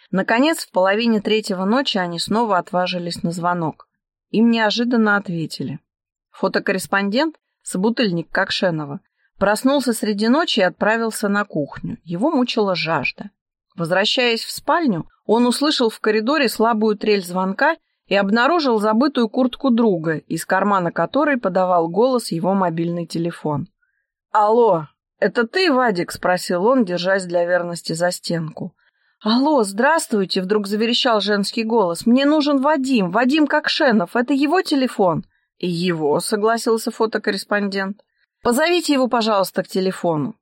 Наконец, в половине третьего ночи они снова отважились на звонок. Им неожиданно ответили. Фотокорреспондент собутыльник Кокшенова, проснулся среди ночи и отправился на кухню. Его мучила жажда. Возвращаясь в спальню, он услышал в коридоре слабую трель звонка и обнаружил забытую куртку друга, из кармана которой подавал голос его мобильный телефон. «Алло, это ты, Вадик?» — спросил он, держась для верности за стенку. «Алло, здравствуйте!» — вдруг заверещал женский голос. «Мне нужен Вадим, Вадим Кокшенов, это его телефон?» «И его», — согласился фотокорреспондент. «Позовите его, пожалуйста, к телефону».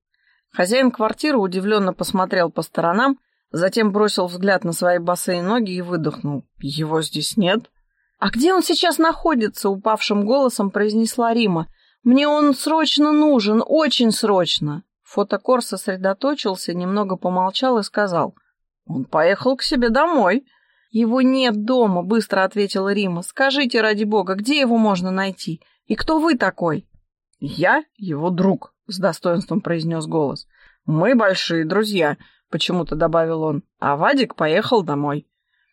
Хозяин квартиры удивленно посмотрел по сторонам, затем бросил взгляд на свои босые ноги и выдохнул. «Его здесь нет». «А где он сейчас находится?» — упавшим голосом произнесла Рима. «Мне он срочно нужен, очень срочно». Фотокор сосредоточился, немного помолчал и сказал. «Он поехал к себе домой». «Его нет дома», — быстро ответила Рима. «Скажите, ради бога, где его можно найти? И кто вы такой?» «Я его друг», — с достоинством произнес голос. «Мы большие друзья», — почему-то добавил он. А Вадик поехал домой.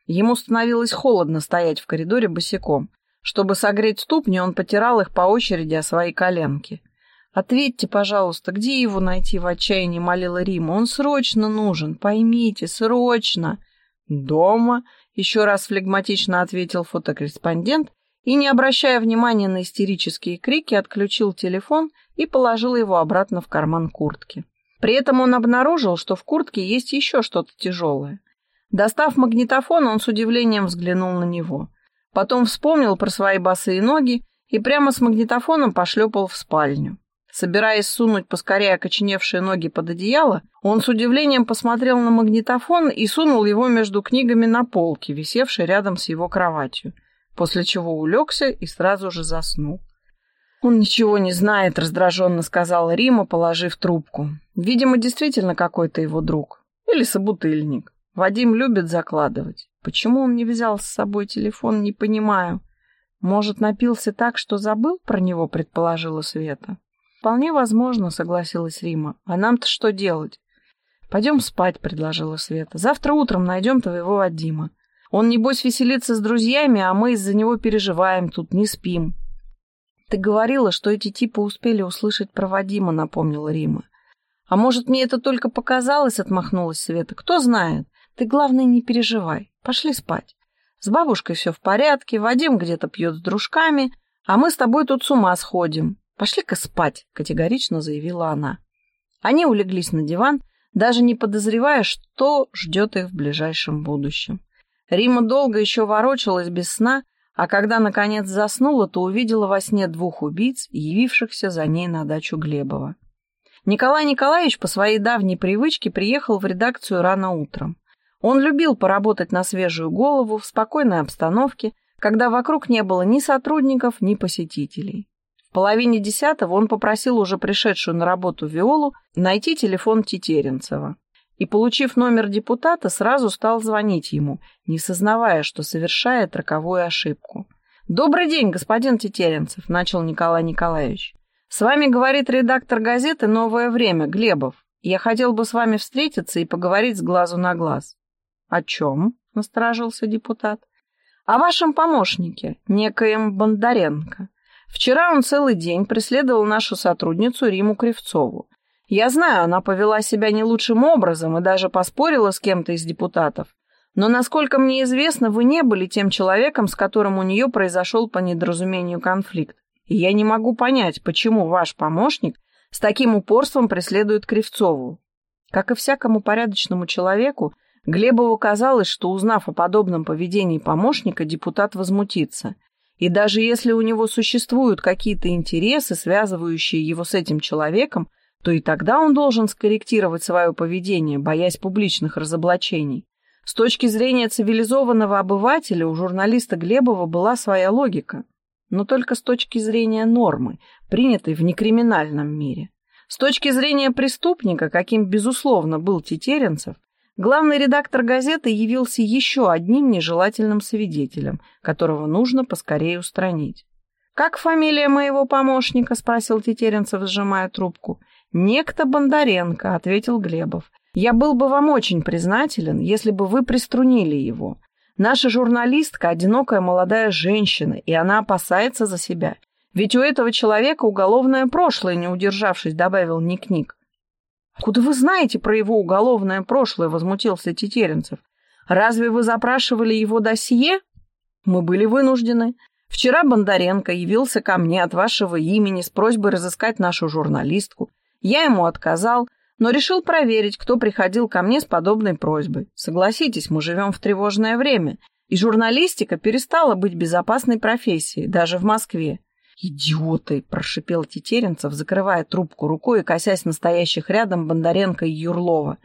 Ему становилось холодно стоять в коридоре босиком. Чтобы согреть ступни, он потирал их по очереди о свои коленки. «Ответьте, пожалуйста, где его найти в отчаянии?» — молила Рима. «Он срочно нужен, поймите, срочно!» «Дома», — еще раз флегматично ответил фотокорреспондент и, не обращая внимания на истерические крики, отключил телефон и положил его обратно в карман куртки. При этом он обнаружил, что в куртке есть еще что-то тяжелое. Достав магнитофон, он с удивлением взглянул на него. Потом вспомнил про свои босые ноги и прямо с магнитофоном пошлепал в спальню. Собираясь сунуть поскорее окоченевшие ноги под одеяло, он с удивлением посмотрел на магнитофон и сунул его между книгами на полке, висевшей рядом с его кроватью, после чего улегся и сразу же заснул. «Он ничего не знает», — раздраженно сказала Рима, положив трубку. «Видимо, действительно какой-то его друг. Или собутыльник. Вадим любит закладывать. Почему он не взял с собой телефон, не понимаю. Может, напился так, что забыл про него, предположила Света. Вполне возможно, согласилась Рима. А нам-то что делать? Пойдем спать, предложила Света. Завтра утром найдем твоего Вадима. Он, небось, веселится с друзьями, а мы из-за него переживаем тут, не спим. Ты говорила, что эти типы успели услышать про Вадима, напомнила Рима. А может, мне это только показалось, отмахнулась Света. Кто знает. Ты, главное, не переживай. Пошли спать. С бабушкой все в порядке, Вадим где-то пьет с дружками, а мы с тобой тут с ума сходим. Пошли-ка спать, категорично заявила она. Они улеглись на диван, даже не подозревая, что ждет их в ближайшем будущем. Рима долго еще ворочалась без сна, а когда, наконец, заснула, то увидела во сне двух убийц, явившихся за ней на дачу Глебова. Николай Николаевич по своей давней привычке приехал в редакцию рано утром. Он любил поработать на свежую голову в спокойной обстановке, когда вокруг не было ни сотрудников, ни посетителей. В половине десятого он попросил уже пришедшую на работу Виолу найти телефон Тетеренцева. И, получив номер депутата, сразу стал звонить ему, не сознавая, что совершает роковую ошибку. «Добрый день, господин Тетеренцев», — начал Николай Николаевич. «С вами говорит редактор газеты «Новое время» Глебов. Я хотел бы с вами встретиться и поговорить с глазу на глаз». «О чем?» — насторожился депутат. «О вашем помощнике, некоем Бондаренко. Вчера он целый день преследовал нашу сотрудницу Риму Кривцову. Я знаю, она повела себя не лучшим образом и даже поспорила с кем-то из депутатов. Но, насколько мне известно, вы не были тем человеком, с которым у нее произошел по недоразумению конфликт. И я не могу понять, почему ваш помощник с таким упорством преследует Кривцову. Как и всякому порядочному человеку, Глебову казалось, что, узнав о подобном поведении помощника, депутат возмутится. И даже если у него существуют какие-то интересы, связывающие его с этим человеком, то и тогда он должен скорректировать свое поведение, боясь публичных разоблачений. С точки зрения цивилизованного обывателя у журналиста Глебова была своя логика, но только с точки зрения нормы, принятой в некриминальном мире. С точки зрения преступника, каким, безусловно, был Тетеренцев, Главный редактор газеты явился еще одним нежелательным свидетелем, которого нужно поскорее устранить. «Как фамилия моего помощника?» — спросил Тетеренцев, сжимая трубку. «Некто Бондаренко», — ответил Глебов. «Я был бы вам очень признателен, если бы вы приструнили его. Наша журналистка — одинокая молодая женщина, и она опасается за себя. Ведь у этого человека уголовное прошлое, не удержавшись, добавил Ник-Ник. «Откуда вы знаете про его уголовное прошлое?» — возмутился Тетеренцев. «Разве вы запрашивали его досье?» «Мы были вынуждены. Вчера Бондаренко явился ко мне от вашего имени с просьбой разыскать нашу журналистку. Я ему отказал, но решил проверить, кто приходил ко мне с подобной просьбой. Согласитесь, мы живем в тревожное время, и журналистика перестала быть безопасной профессией, даже в Москве. «Идиоты!» — прошипел Тетеренцев, закрывая трубку рукой и косясь настоящих рядом Бондаренко и Юрлова.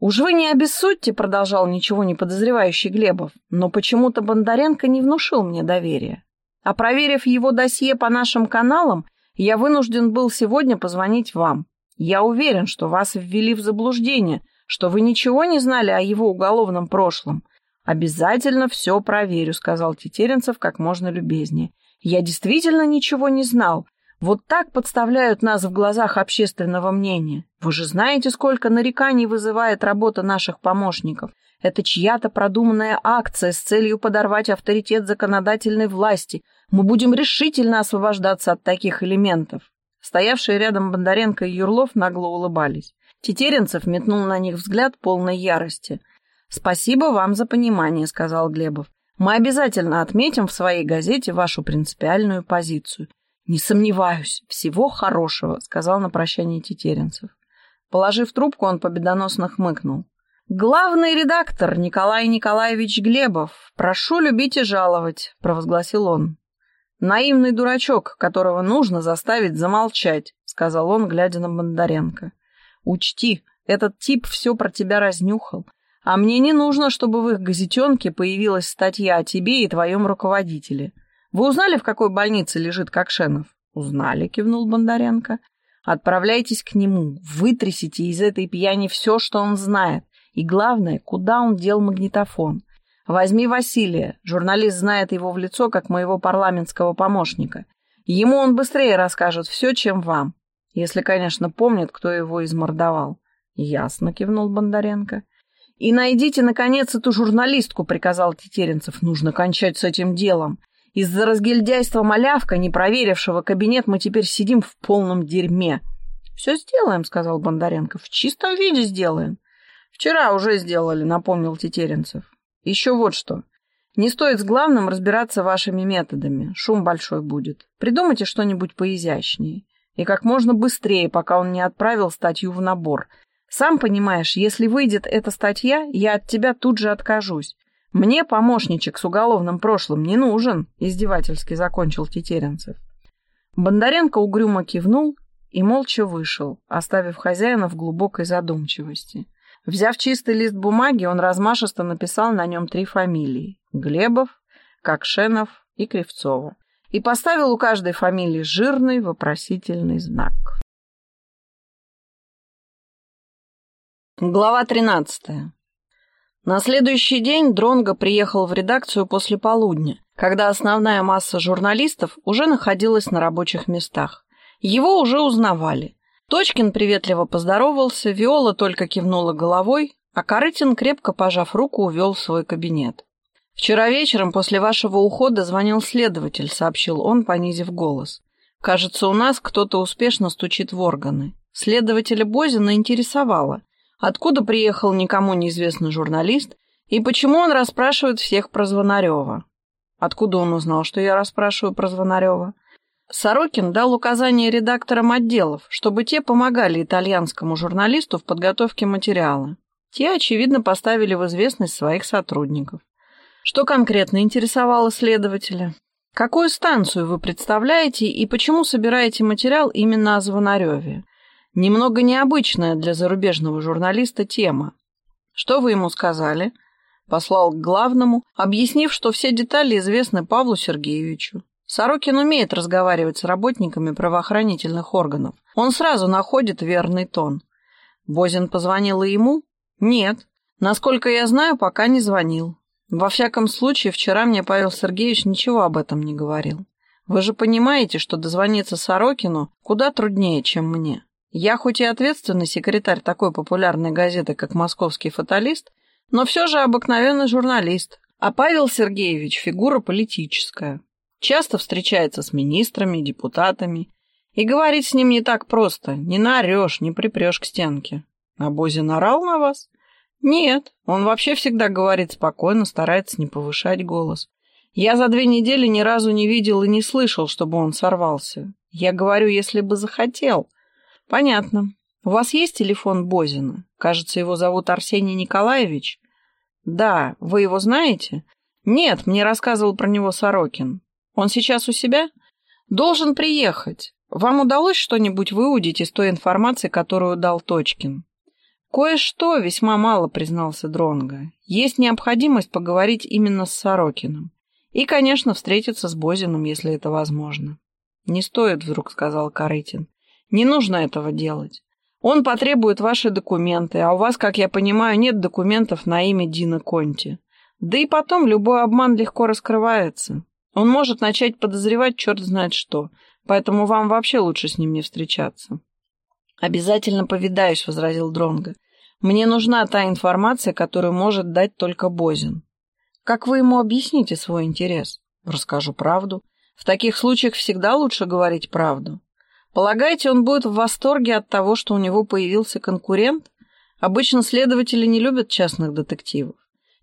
«Уж вы не обессудьте», — продолжал ничего не подозревающий Глебов, «но почему-то Бондаренко не внушил мне доверия. А проверив его досье по нашим каналам, я вынужден был сегодня позвонить вам. Я уверен, что вас ввели в заблуждение, что вы ничего не знали о его уголовном прошлом. Обязательно все проверю», — сказал Тетеренцев как можно любезнее. Я действительно ничего не знал. Вот так подставляют нас в глазах общественного мнения. Вы же знаете, сколько нареканий вызывает работа наших помощников. Это чья-то продуманная акция с целью подорвать авторитет законодательной власти. Мы будем решительно освобождаться от таких элементов. Стоявшие рядом Бондаренко и Юрлов нагло улыбались. Тетеренцев метнул на них взгляд полной ярости. «Спасибо вам за понимание», — сказал Глебов. Мы обязательно отметим в своей газете вашу принципиальную позицию. Не сомневаюсь, всего хорошего, сказал на прощание Тетеренцев. Положив трубку, он победоносно хмыкнул. «Главный редактор Николай Николаевич Глебов, прошу любить и жаловать», — провозгласил он. «Наивный дурачок, которого нужно заставить замолчать», — сказал он, глядя на Бондаренко. «Учти, этот тип все про тебя разнюхал, а мне не нужно, чтобы в их газетенке появилась статья о тебе и твоем руководителе. Вы узнали, в какой больнице лежит Кокшенов?» «Узнали», — кивнул Бондаренко. «Отправляйтесь к нему, вытрясите из этой пьяни все, что он знает. И главное, куда он дел магнитофон. Возьми Василия, журналист знает его в лицо, как моего парламентского помощника. Ему он быстрее расскажет все, чем вам. Если, конечно, помнит, кто его измордовал. Ясно, кивнул Бондаренко. И найдите, наконец, эту журналистку, приказал Тетеренцев. Нужно кончать с этим делом. Из-за разгильдяйства малявка, не проверившего кабинет, мы теперь сидим в полном дерьме. Все сделаем, сказал Бондаренко. В чистом виде сделаем. «Вчера уже сделали», — напомнил Тетеренцев. «Еще вот что. Не стоит с главным разбираться вашими методами. Шум большой будет. Придумайте что-нибудь поизящнее. И как можно быстрее, пока он не отправил статью в набор. Сам понимаешь, если выйдет эта статья, я от тебя тут же откажусь. Мне помощничек с уголовным прошлым не нужен», — издевательски закончил Тетеренцев. Бондаренко угрюмо кивнул и молча вышел, оставив хозяина в глубокой задумчивости. Взяв чистый лист бумаги, он размашисто написал на нем три фамилии — Глебов, Кокшенов и Кривцова, и поставил у каждой фамилии жирный вопросительный знак. Глава 13. На следующий день Дронго приехал в редакцию после полудня, когда основная масса журналистов уже находилась на рабочих местах. Его уже узнавали. Точкин приветливо поздоровался, Виола только кивнула головой, а Корытин, крепко пожав руку, увел в свой кабинет. «Вчера вечером после вашего ухода звонил следователь», — сообщил он, понизив голос. «Кажется, у нас кто-то успешно стучит в органы. Следователя Бозина интересовало, откуда приехал никому неизвестный журналист и почему он расспрашивает всех про Звонарева. Откуда он узнал, что я расспрашиваю про Звонарева? Сорокин дал указание редакторам отделов, чтобы те помогали итальянскому журналисту в подготовке материала. Те, очевидно, поставили в известность своих сотрудников. Что конкретно интересовало следователя? Какую станцию вы представляете и почему собираете материал именно о Звонареве? Немного необычная для зарубежного журналиста тема. Что вы ему сказали? Послал к главному, объяснив, что все детали известны Павлу Сергеевичу. Сорокин умеет разговаривать с работниками правоохранительных органов. Он сразу находит верный тон. Бозин позвонил и ему? Нет. Насколько я знаю, пока не звонил. Во всяком случае, вчера мне Павел Сергеевич ничего об этом не говорил. Вы же понимаете, что дозвониться Сорокину куда труднее, чем мне. Я хоть и ответственный секретарь такой популярной газеты, как «Московский фаталист», но все же обыкновенный журналист, а Павел Сергеевич – фигура политическая часто встречается с министрами, депутатами, и говорить с ним не так просто, не наорешь, не припрешь к стенке. А Бозин орал на вас? Нет, он вообще всегда говорит спокойно, старается не повышать голос. Я за две недели ни разу не видел и не слышал, чтобы он сорвался. Я говорю, если бы захотел. Понятно. У вас есть телефон Бозина? Кажется, его зовут Арсений Николаевич. Да, вы его знаете? Нет, мне рассказывал про него Сорокин. Он сейчас у себя? Должен приехать. Вам удалось что-нибудь выудить из той информации, которую дал Точкин? Кое-что весьма мало, признался Дронга. Есть необходимость поговорить именно с Сорокиным. И, конечно, встретиться с Бозиным, если это возможно. Не стоит, вдруг сказал Корытин. Не нужно этого делать. Он потребует ваши документы, а у вас, как я понимаю, нет документов на имя Дина Конти. Да и потом любой обман легко раскрывается. Он может начать подозревать черт знает что, поэтому вам вообще лучше с ним не встречаться. Обязательно повидаюсь, возразил Дронго. Мне нужна та информация, которую может дать только Бозин. Как вы ему объясните свой интерес? Расскажу правду. В таких случаях всегда лучше говорить правду. Полагаете, он будет в восторге от того, что у него появился конкурент? Обычно следователи не любят частных детективов.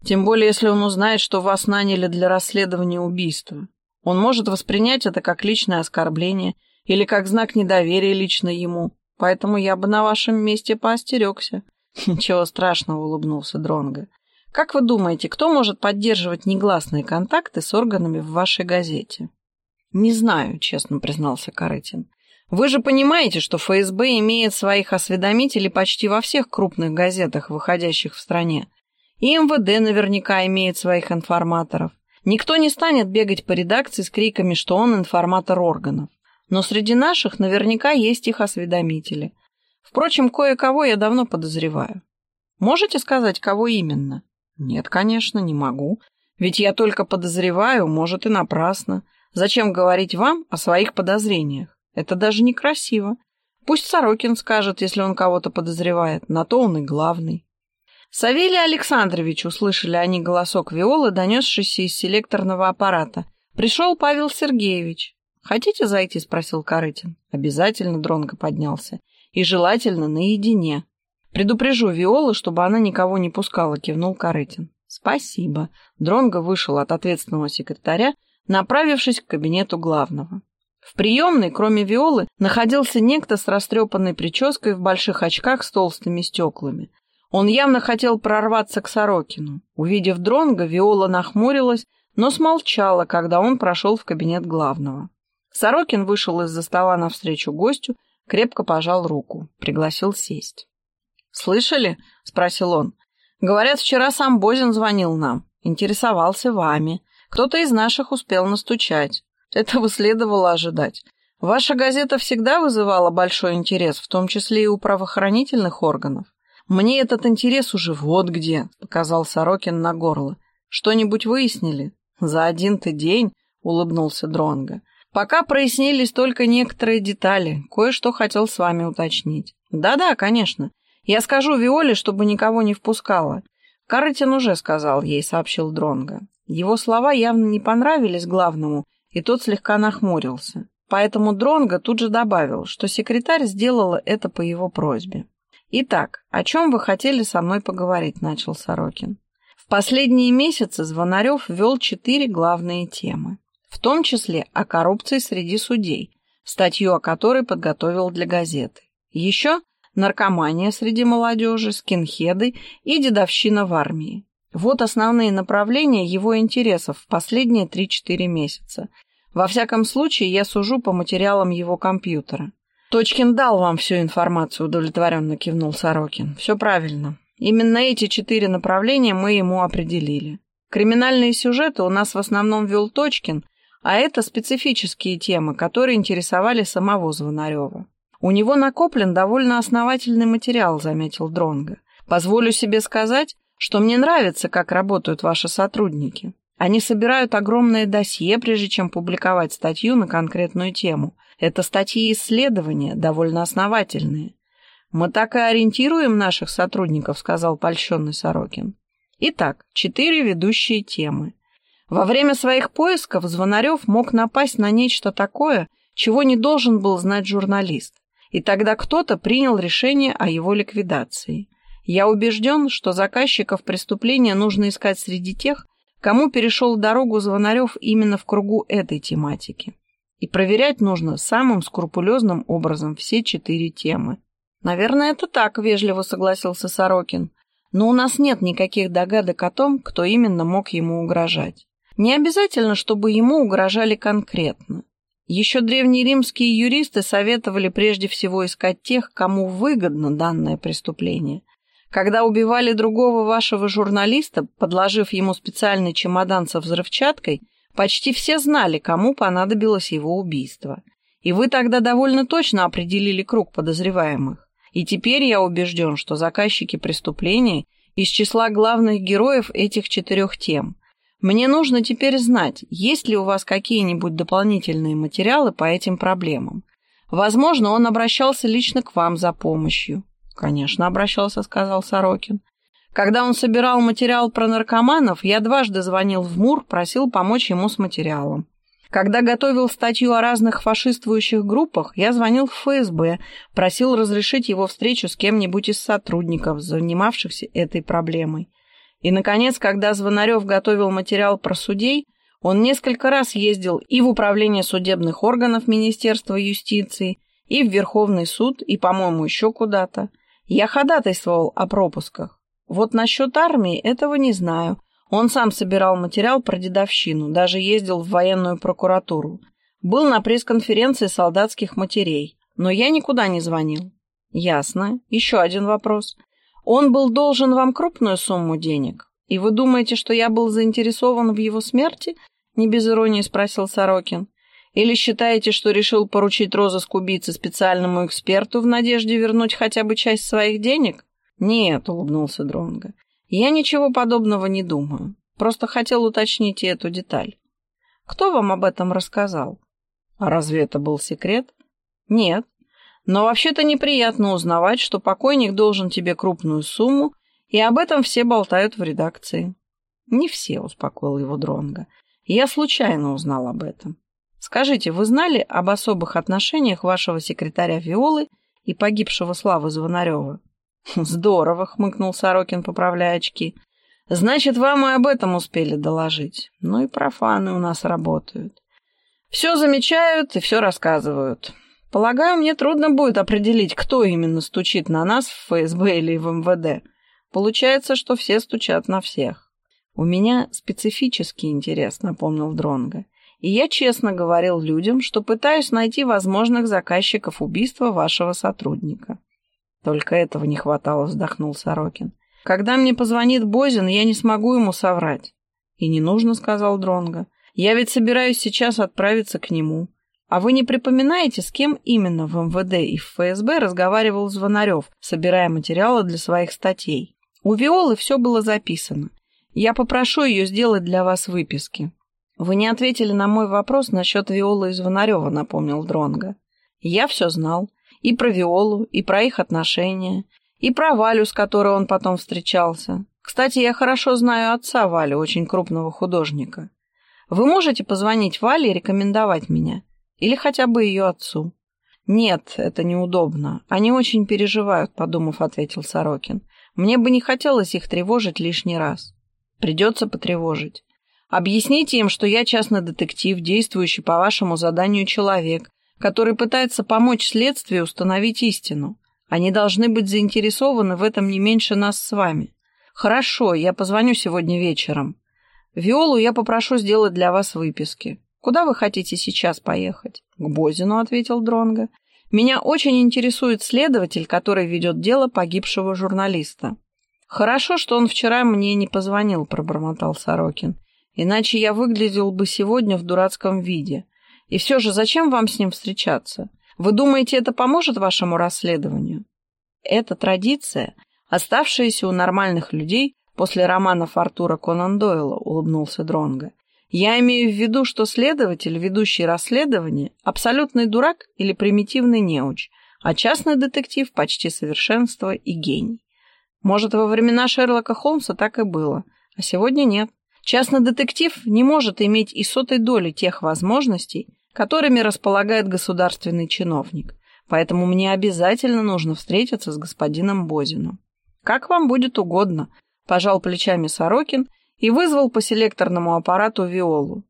Тем более, если он узнает, что вас наняли для расследования убийства. Он может воспринять это как личное оскорбление или как знак недоверия лично ему. Поэтому я бы на вашем месте поостерегся. Ничего страшного, улыбнулся Дронго. Как вы думаете, кто может поддерживать негласные контакты с органами в вашей газете? Не знаю, честно признался Карытин. Вы же понимаете, что ФСБ имеет своих осведомителей почти во всех крупных газетах, выходящих в стране. И МВД наверняка имеет своих информаторов. Никто не станет бегать по редакции с криками, что он информатор органов. Но среди наших наверняка есть их осведомители. Впрочем, кое-кого я давно подозреваю. Можете сказать, кого именно? Нет, конечно, не могу. Ведь я только подозреваю, может и напрасно. Зачем говорить вам о своих подозрениях? Это даже некрасиво. Пусть Сорокин скажет, если он кого-то подозревает. На то он и главный. Савелий Александрович, услышали они голосок Виолы, донесшийся из селекторного аппарата. Пришел Павел Сергеевич. «Хотите зайти?» — спросил Корытин. Обязательно Дронго поднялся. И желательно наедине. «Предупрежу Виолу, чтобы она никого не пускала», — кивнул Корытин. «Спасибо». Дронго вышел от ответственного секретаря, направившись к кабинету главного. В приемной, кроме Виолы, находился некто с растрепанной прической в больших очках с толстыми стеклами. Он явно хотел прорваться к Сорокину. Увидев Дронга, Виола нахмурилась, но смолчала, когда он прошел в кабинет главного. Сорокин вышел из-за стола навстречу гостю, крепко пожал руку, пригласил сесть. «Слышали?» — спросил он. «Говорят, вчера сам Бозин звонил нам, интересовался вами. Кто-то из наших успел настучать. Этого следовало ожидать. Ваша газета всегда вызывала большой интерес, в том числе и у правоохранительных органов. Мне этот интерес уже вот где, показал Сорокин на горло. Что-нибудь выяснили? За один-то день, улыбнулся Дронга. Пока прояснились только некоторые детали. Кое-что хотел с вами уточнить. Да-да, конечно. Я скажу Виоле, чтобы никого не впускала. Карытин уже сказал ей, сообщил Дронга. Его слова явно не понравились главному, и тот слегка нахмурился. Поэтому Дронго тут же добавил, что секретарь сделала это по его просьбе. «Итак, о чем вы хотели со мной поговорить?» – начал Сорокин. В последние месяцы Звонарев ввел четыре главные темы, в том числе о коррупции среди судей, статью о которой подготовил для газеты. Еще наркомания среди молодежи, скинхеды и дедовщина в армии. Вот основные направления его интересов в последние 3-4 месяца. Во всяком случае, я сужу по материалам его компьютера. «Точкин дал вам всю информацию», — удовлетворенно кивнул Сорокин. «Все правильно. Именно эти четыре направления мы ему определили. Криминальные сюжеты у нас в основном вел Точкин, а это специфические темы, которые интересовали самого Звонарева. У него накоплен довольно основательный материал, заметил Дронга. Позволю себе сказать, что мне нравится, как работают ваши сотрудники. Они собирают огромное досье, прежде чем публиковать статью на конкретную тему. Это статьи исследования, довольно основательные. «Мы так и ориентируем наших сотрудников», — сказал польщенный Сорокин. Итак, четыре ведущие темы. Во время своих поисков Звонарев мог напасть на нечто такое, чего не должен был знать журналист. И тогда кто-то принял решение о его ликвидации. Я убежден, что заказчиков преступления нужно искать среди тех, кому перешел дорогу Звонарев именно в кругу этой тематики. И проверять нужно самым скрупулезным образом все четыре темы. Наверное, это так, вежливо согласился Сорокин. Но у нас нет никаких догадок о том, кто именно мог ему угрожать. Не обязательно, чтобы ему угрожали конкретно. Еще древние римские юристы советовали прежде всего искать тех, кому выгодно данное преступление, когда убивали другого вашего журналиста, подложив ему специальный чемодан со взрывчаткой, почти все знали, кому понадобилось его убийство. И вы тогда довольно точно определили круг подозреваемых. И теперь я убежден, что заказчики преступления из числа главных героев этих четырех тем. Мне нужно теперь знать, есть ли у вас какие-нибудь дополнительные материалы по этим проблемам. Возможно, он обращался лично к вам за помощью. «Конечно, обращался», — сказал Сорокин. «Когда он собирал материал про наркоманов, я дважды звонил в МУР, просил помочь ему с материалом. Когда готовил статью о разных фашистующих группах, я звонил в ФСБ, просил разрешить его встречу с кем-нибудь из сотрудников, занимавшихся этой проблемой. И, наконец, когда Звонарев готовил материал про судей, он несколько раз ездил и в Управление судебных органов Министерства юстиции, и в Верховный суд, и, по-моему, еще куда-то. Я ходатайствовал о пропусках. Вот насчет армии этого не знаю. Он сам собирал материал про дедовщину, даже ездил в военную прокуратуру. Был на пресс-конференции солдатских матерей, но я никуда не звонил. Ясно. Еще один вопрос. Он был должен вам крупную сумму денег, и вы думаете, что я был заинтересован в его смерти? Не без иронии спросил Сорокин. Или считаете, что решил поручить розыск убийцы специальному эксперту в надежде вернуть хотя бы часть своих денег? Нет, улыбнулся Дронга. Я ничего подобного не думаю. Просто хотел уточнить эту деталь. Кто вам об этом рассказал? А разве это был секрет? Нет. Но вообще-то неприятно узнавать, что покойник должен тебе крупную сумму, и об этом все болтают в редакции. Не все, успокоил его Дронга. Я случайно узнал об этом. Скажите, вы знали об особых отношениях вашего секретаря Виолы и погибшего Славы Звонарева? Здорово, хмыкнул Сорокин, поправляя очки. Значит, вам и об этом успели доложить. Ну и профаны у нас работают. Все замечают и все рассказывают. Полагаю, мне трудно будет определить, кто именно стучит на нас в ФСБ или в МВД. Получается, что все стучат на всех. У меня специфический интерес, напомнил Дронга. И я честно говорил людям, что пытаюсь найти возможных заказчиков убийства вашего сотрудника. Только этого не хватало, вздохнул Сорокин. Когда мне позвонит Бозин, я не смогу ему соврать. И не нужно, сказал Дронга. Я ведь собираюсь сейчас отправиться к нему. А вы не припоминаете, с кем именно в МВД и в ФСБ разговаривал Звонарев, собирая материалы для своих статей? У Виолы все было записано. Я попрошу ее сделать для вас выписки. Вы не ответили на мой вопрос насчет Виолы и Звонарева, напомнил Дронга. Я все знал. И про Виолу, и про их отношения, и про Валю, с которой он потом встречался. Кстати, я хорошо знаю отца Вали, очень крупного художника. Вы можете позвонить Вале и рекомендовать меня? Или хотя бы ее отцу?» «Нет, это неудобно. Они очень переживают», — подумав, ответил Сорокин. «Мне бы не хотелось их тревожить лишний раз. Придется потревожить. Объясните им, что я частный детектив, действующий по вашему заданию человек, который пытается помочь следствию установить истину. Они должны быть заинтересованы в этом не меньше нас с вами. Хорошо, я позвоню сегодня вечером. Виолу я попрошу сделать для вас выписки. Куда вы хотите сейчас поехать? К Бозину, ответил Дронга. Меня очень интересует следователь, который ведет дело погибшего журналиста. Хорошо, что он вчера мне не позвонил, пробормотал Сорокин. Иначе я выглядел бы сегодня в дурацком виде. И все же зачем вам с ним встречаться? Вы думаете, это поможет вашему расследованию? Это традиция, оставшаяся у нормальных людей после романов Артура Конан Дойла, улыбнулся Дронга. Я имею в виду, что следователь, ведущий расследование, абсолютный дурак или примитивный неуч, а частный детектив почти совершенство и гений. Может, во времена Шерлока Холмса так и было, а сегодня нет. Частный детектив не может иметь и сотой доли тех возможностей, которыми располагает государственный чиновник, поэтому мне обязательно нужно встретиться с господином Бозиным. Как вам будет угодно, пожал плечами Сорокин и вызвал по селекторному аппарату Виолу.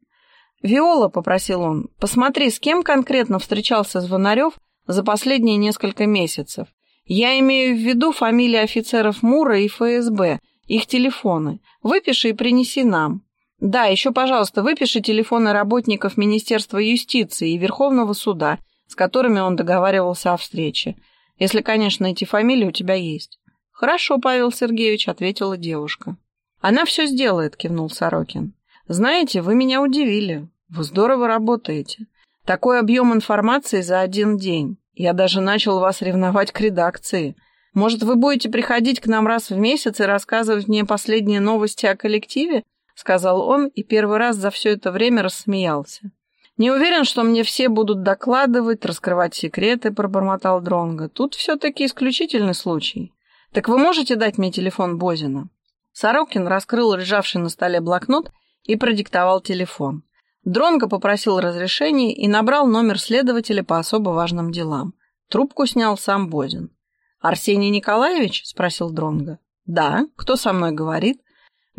«Виола», — попросил он, — «посмотри, с кем конкретно встречался Звонарев за последние несколько месяцев. Я имею в виду фамилии офицеров МУРа и ФСБ, их телефоны. Выпиши и принеси нам. Да, еще, пожалуйста, выпиши телефоны работников Министерства юстиции и Верховного суда, с которыми он договаривался о встрече. Если, конечно, эти фамилии у тебя есть». «Хорошо, Павел Сергеевич», — ответила девушка. «Она все сделает», — кивнул Сорокин. «Знаете, вы меня удивили. Вы здорово работаете. Такой объем информации за один день. Я даже начал вас ревновать к редакции. Может, вы будете приходить к нам раз в месяц и рассказывать мне последние новости о коллективе?» — сказал он и первый раз за все это время рассмеялся. «Не уверен, что мне все будут докладывать, раскрывать секреты», — пробормотал Дронго. «Тут все-таки исключительный случай. Так вы можете дать мне телефон Бозина?» Сорокин раскрыл лежавший на столе блокнот и продиктовал телефон. Дронго попросил разрешения и набрал номер следователя по особо важным делам. Трубку снял сам Бозин. «Арсений Николаевич?» — спросил Дронго. «Да. Кто со мной говорит?»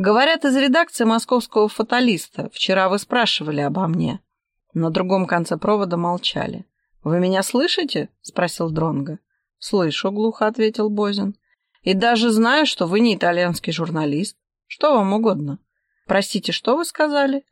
Говорят, из редакции московского фаталиста. Вчера вы спрашивали обо мне. На другом конце провода молчали. «Вы меня слышите?» — спросил Дронго. «Слышу», — глухо ответил Бозин. «И даже знаю, что вы не итальянский журналист. Что вам угодно?» «Простите, что вы сказали?»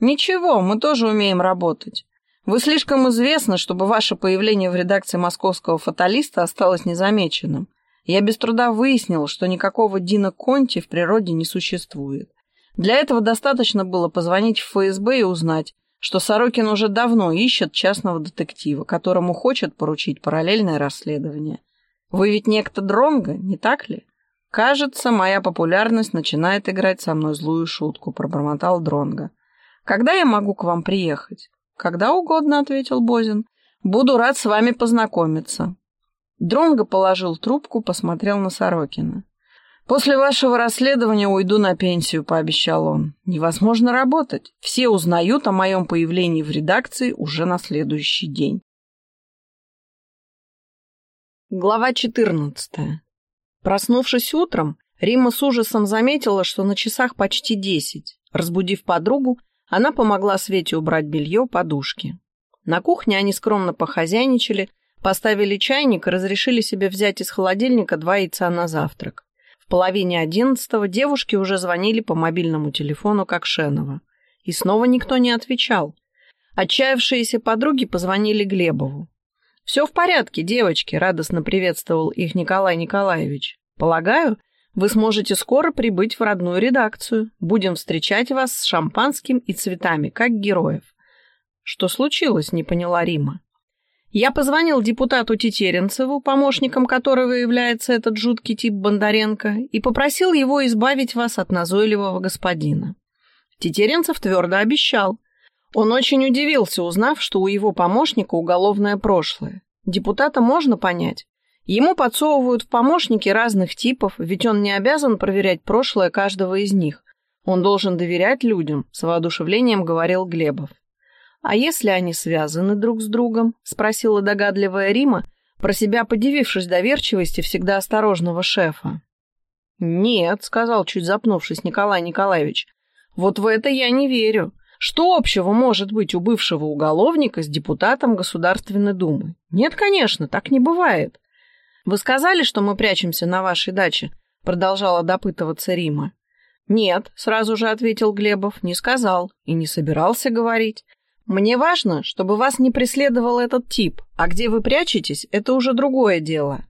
«Ничего, мы тоже умеем работать. Вы слишком известны, чтобы ваше появление в редакции московского фаталиста осталось незамеченным. Я без труда выяснил, что никакого Дина Конти в природе не существует. Для этого достаточно было позвонить в ФСБ и узнать, что Сорокин уже давно ищет частного детектива, которому хочет поручить параллельное расследование. Вы ведь некто Дронго, не так ли? Кажется, моя популярность начинает играть со мной злую шутку, пробормотал Дронго. Когда я могу к вам приехать? Когда угодно, ответил Бозин. Буду рад с вами познакомиться. Дронго положил трубку, посмотрел на Сорокина. «После вашего расследования уйду на пенсию», — пообещал он. «Невозможно работать. Все узнают о моем появлении в редакции уже на следующий день». Глава 14. Проснувшись утром, Рима с ужасом заметила, что на часах почти десять. Разбудив подругу, она помогла Свете убрать белье, подушки. На кухне они скромно похозяйничали, поставили чайник и разрешили себе взять из холодильника два яйца на завтрак. В половине одиннадцатого девушки уже звонили по мобильному телефону Кокшенова. И снова никто не отвечал. Отчаявшиеся подруги позвонили Глебову. «Все в порядке, девочки», — радостно приветствовал их Николай Николаевич. «Полагаю, вы сможете скоро прибыть в родную редакцию. Будем встречать вас с шампанским и цветами, как героев». «Что случилось?» — не поняла Рима. Я позвонил депутату Тетеренцеву, помощником которого является этот жуткий тип Бондаренко, и попросил его избавить вас от назойливого господина. Тетеренцев твердо обещал. Он очень удивился, узнав, что у его помощника уголовное прошлое. Депутата можно понять. Ему подсовывают в помощники разных типов, ведь он не обязан проверять прошлое каждого из них. Он должен доверять людям, с воодушевлением говорил Глебов. «А если они связаны друг с другом?» — спросила догадливая Рима, про себя подивившись доверчивости всегда осторожного шефа. «Нет», — сказал, чуть запнувшись Николай Николаевич, — «вот в это я не верю. Что общего может быть у бывшего уголовника с депутатом Государственной Думы? Нет, конечно, так не бывает». «Вы сказали, что мы прячемся на вашей даче?» — продолжала допытываться Рима. «Нет», — сразу же ответил Глебов, — «не сказал и не собирался говорить. Мне важно, чтобы вас не преследовал этот тип, а где вы прячетесь, это уже другое дело.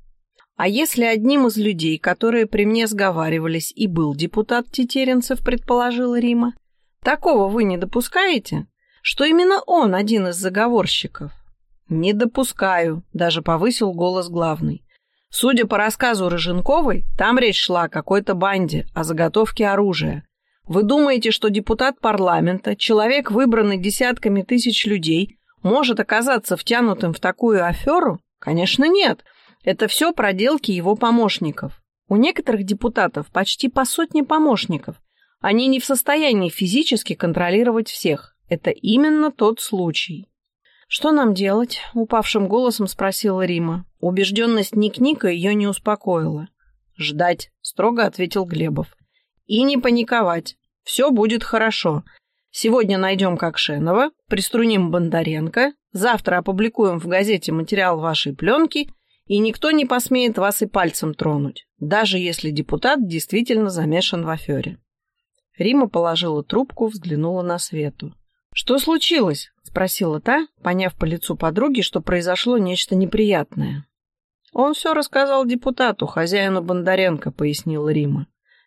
А если одним из людей, которые при мне сговаривались, и был депутат Тетеренцев, предположил Рима, такого вы не допускаете? Что именно он один из заговорщиков? Не допускаю, даже повысил голос главный. Судя по рассказу Рыженковой, там речь шла о какой-то банде, о заготовке оружия. Вы думаете, что депутат парламента, человек, выбранный десятками тысяч людей, может оказаться втянутым в такую аферу? Конечно, нет. Это все проделки его помощников. У некоторых депутатов почти по сотне помощников. Они не в состоянии физически контролировать всех. Это именно тот случай. «Что нам делать?» — упавшим голосом спросила Рима. Убежденность Ник-Ника ее не успокоила. «Ждать», — строго ответил Глебов. И не паниковать. Все будет хорошо. Сегодня найдем Кокшенова, приструним Бондаренко, завтра опубликуем в газете материал вашей пленки, и никто не посмеет вас и пальцем тронуть, даже если депутат действительно замешан в афере. Рима положила трубку, взглянула на Свету. «Что случилось?» — спросила та, поняв по лицу подруги, что произошло нечто неприятное. «Он все рассказал депутату, хозяину Бондаренко», — пояснила Рима.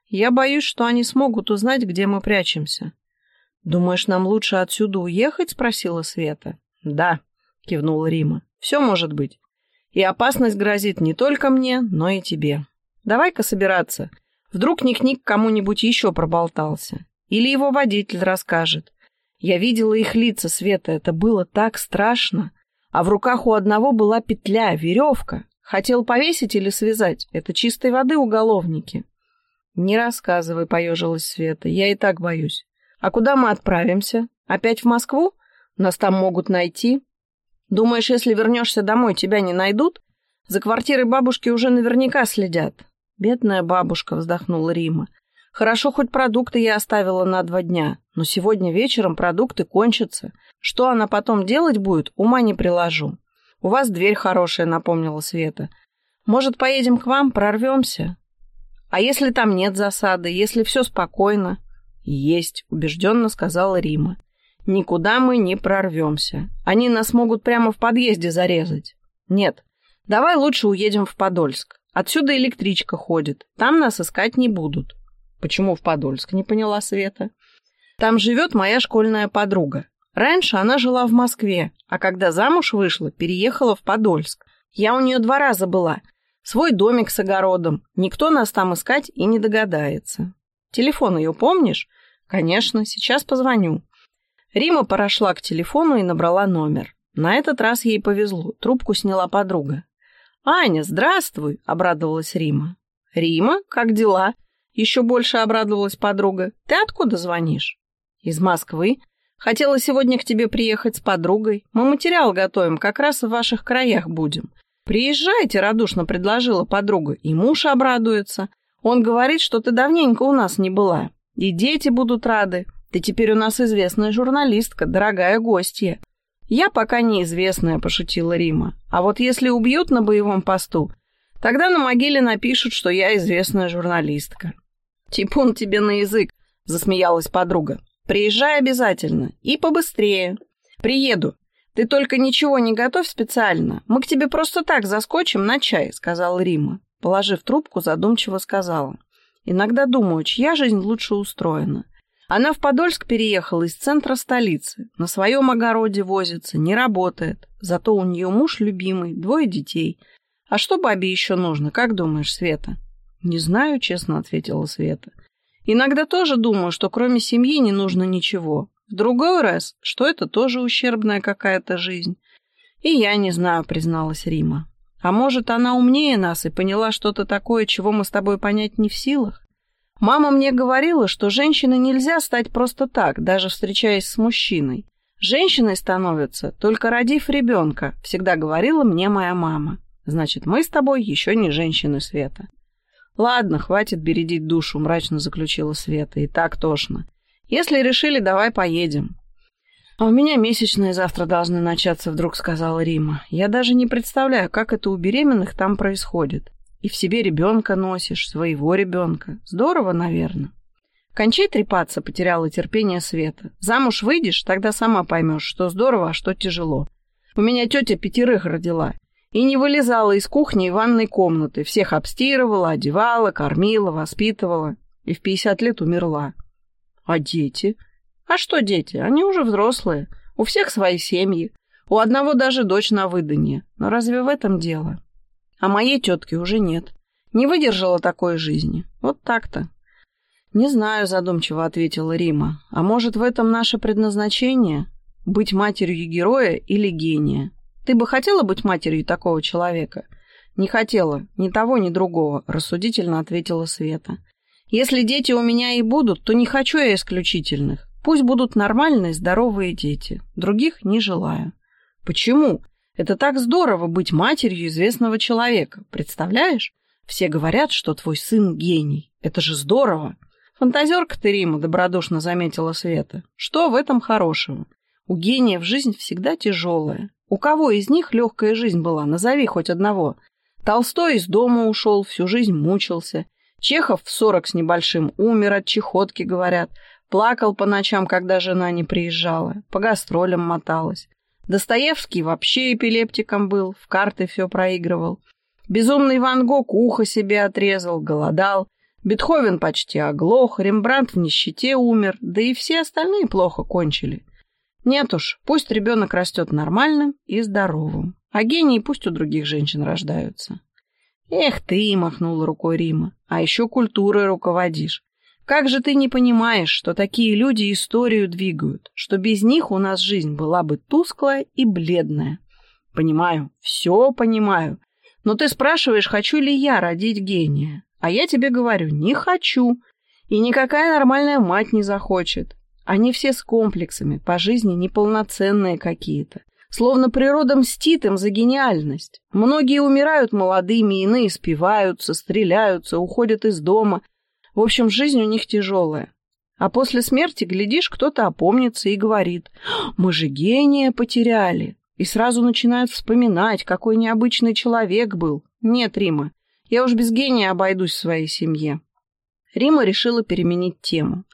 Я боюсь, что они смогут узнать, где мы прячемся. Думаешь, нам лучше отсюда уехать? спросила Света. Да, кивнула Рима. Все может быть. И опасность грозит не только мне, но и тебе. Давай-ка собираться. Вдруг Ник-Ник кому-нибудь еще проболтался. Или его водитель расскажет. Я видела их лица, Света, это было так страшно. А в руках у одного была петля, веревка. Хотел повесить или связать. Это чистой воды уголовники. «Не рассказывай», — поежилась Света, — «я и так боюсь. А куда мы отправимся? Опять в Москву? Нас там могут найти. Думаешь, если вернешься домой, тебя не найдут? За квартирой бабушки уже наверняка следят». «Бедная бабушка», — вздохнула Рима. Хорошо, хоть продукты я оставила на два дня, но сегодня вечером продукты кончатся. Что она потом делать будет, ума не приложу. У вас дверь хорошая, напомнила Света. Может, поедем к вам, прорвемся? А если там нет засады, если все спокойно? Есть, убежденно сказала Рима. Никуда мы не прорвемся. Они нас могут прямо в подъезде зарезать. Нет, давай лучше уедем в Подольск. Отсюда электричка ходит. Там нас искать не будут. Почему в Подольск, не поняла Света. Там живет моя школьная подруга. Раньше она жила в Москве, а когда замуж вышла, переехала в Подольск. Я у нее два раза была. Свой домик с огородом. Никто нас там искать и не догадается. Телефон ее помнишь? Конечно, сейчас позвоню. Рима прошла к телефону и набрала номер. На этот раз ей повезло. Трубку сняла подруга. «Аня, здравствуй!» — обрадовалась Рима. «Рима, как дела?» Еще больше обрадовалась подруга. «Ты откуда звонишь?» «Из Москвы. Хотела сегодня к тебе приехать с подругой. Мы материал готовим, как раз в ваших краях будем. Приезжайте, радушно предложила подруга, и муж обрадуется. Он говорит, что ты давненько у нас не была. И дети будут рады. Ты теперь у нас известная журналистка, дорогая гостья. Я пока неизвестная, пошутила Рима. А вот если убьют на боевом посту, тогда на могиле напишут, что я известная журналистка. Типун тебе на язык, засмеялась подруга. Приезжай обязательно. И побыстрее. Приеду. Ты только ничего не готовь специально. Мы к тебе просто так заскочим на чай, сказал Рима. Положив трубку, задумчиво сказала. Иногда думаю, чья жизнь лучше устроена. Она в Подольск переехала из центра столицы. На своем огороде возится, не работает. Зато у нее муж любимый, двое детей. А что бабе еще нужно, как думаешь, Света? Не знаю, честно ответила Света. Иногда тоже думаю, что кроме семьи не нужно ничего. В другой раз, что это тоже ущербная какая-то жизнь. И я не знаю, призналась Рима. А может, она умнее нас и поняла что-то такое, чего мы с тобой понять не в силах? Мама мне говорила, что женщиной нельзя стать просто так, даже встречаясь с мужчиной. Женщиной становятся, только родив ребенка, всегда говорила мне моя мама. Значит, мы с тобой еще не женщины Света. «Ладно, хватит бередить душу», — мрачно заключила Света. «И так тошно. Если решили, давай поедем». «А у меня месячные завтра должны начаться», — вдруг сказала Рима. «Я даже не представляю, как это у беременных там происходит. И в себе ребенка носишь, своего ребенка. Здорово, наверное». «Кончай трепаться», — потеряла терпение Света. «Замуж выйдешь, тогда сама поймешь, что здорово, а что тяжело. У меня тетя пятерых родила и не вылезала из кухни и ванной комнаты, всех обстирывала, одевала, кормила, воспитывала, и в пятьдесят лет умерла. А дети? А что дети? Они уже взрослые, у всех свои семьи, у одного даже дочь на выданье. Но разве в этом дело? А моей тетки уже нет. Не выдержала такой жизни. Вот так-то. «Не знаю», — задумчиво ответила Рима. «А может, в этом наше предназначение? Быть матерью героя или гения?» Ты бы хотела быть матерью такого человека? Не хотела, ни того, ни другого, рассудительно ответила Света. Если дети у меня и будут, то не хочу я исключительных. Пусть будут нормальные, здоровые дети. Других не желаю. Почему? Это так здорово быть матерью известного человека. Представляешь? Все говорят, что твой сын гений. Это же здорово. Фантазерка ты, Рима, добродушно заметила Света. Что в этом хорошего? У гения в жизнь всегда тяжелая. У кого из них легкая жизнь была? Назови хоть одного. Толстой из дома ушел, всю жизнь мучился. Чехов в сорок с небольшим умер от чехотки, говорят. Плакал по ночам, когда жена не приезжала. По гастролям моталась. Достоевский вообще эпилептиком был, в карты все проигрывал. Безумный Ван Гог ухо себе отрезал, голодал. Бетховен почти оглох, Рембрандт в нищете умер, да и все остальные плохо кончили. Нет уж, пусть ребенок растет нормальным и здоровым, а гении пусть у других женщин рождаются. Эх ты, махнула рукой Рима, а еще культурой руководишь. Как же ты не понимаешь, что такие люди историю двигают, что без них у нас жизнь была бы тусклая и бледная? Понимаю, все понимаю. Но ты спрашиваешь, хочу ли я родить гения. А я тебе говорю, не хочу. И никакая нормальная мать не захочет. Они все с комплексами, по жизни неполноценные какие-то. Словно природа мстит им за гениальность. Многие умирают молодыми, иные спиваются, стреляются, уходят из дома. В общем, жизнь у них тяжелая. А после смерти, глядишь, кто-то опомнится и говорит, мы же гения потеряли. И сразу начинают вспоминать, какой необычный человек был. Нет, Рима, я уж без гения обойдусь в своей семье. Рима решила переменить тему.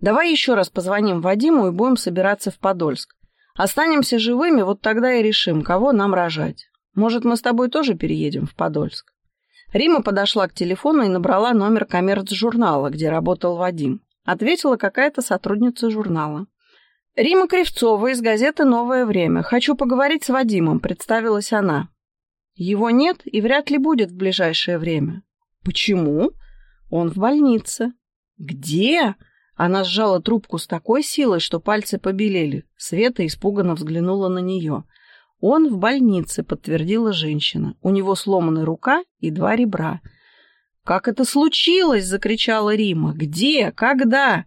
Давай еще раз позвоним Вадиму и будем собираться в Подольск. Останемся живыми, вот тогда и решим, кого нам рожать. Может, мы с тобой тоже переедем в Подольск? Рима подошла к телефону и набрала номер коммерц-журнала, где работал Вадим. Ответила какая-то сотрудница журнала. «Рима Кривцова из газеты «Новое время». Хочу поговорить с Вадимом», — представилась она. «Его нет и вряд ли будет в ближайшее время». «Почему?» «Он в больнице». «Где?» Она сжала трубку с такой силой, что пальцы побелели. Света испуганно взглянула на нее. «Он в больнице», — подтвердила женщина. «У него сломана рука и два ребра». «Как это случилось?» — закричала Рима. «Где? Когда?»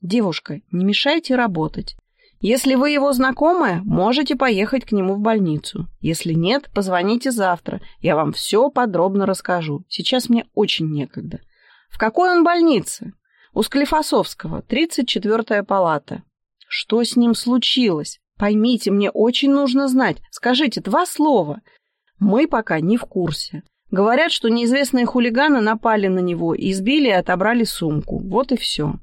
«Девушка, не мешайте работать. Если вы его знакомая, можете поехать к нему в больницу. Если нет, позвоните завтра. Я вам все подробно расскажу. Сейчас мне очень некогда». «В какой он больнице?» «У Склифосовского, 34-я палата». «Что с ним случилось?» Поймите, мне очень нужно знать. Скажите два слова. Мы пока не в курсе. Говорят, что неизвестные хулиганы напали на него, избили и отобрали сумку. Вот и все.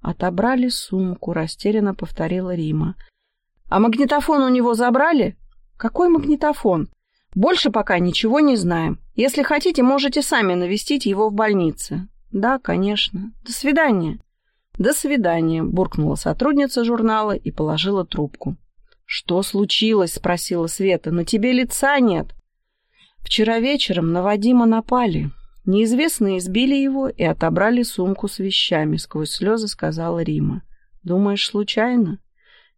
Отобрали сумку, растерянно повторила Рима. А магнитофон у него забрали? Какой магнитофон? Больше пока ничего не знаем. Если хотите, можете сами навестить его в больнице. Да, конечно. До свидания. «До свидания», — буркнула сотрудница журнала и положила трубку. «Что случилось?» — спросила Света. «На тебе лица нет». Вчера вечером на Вадима напали. Неизвестные избили его и отобрали сумку с вещами, сквозь слезы сказала Рима. «Думаешь, случайно?»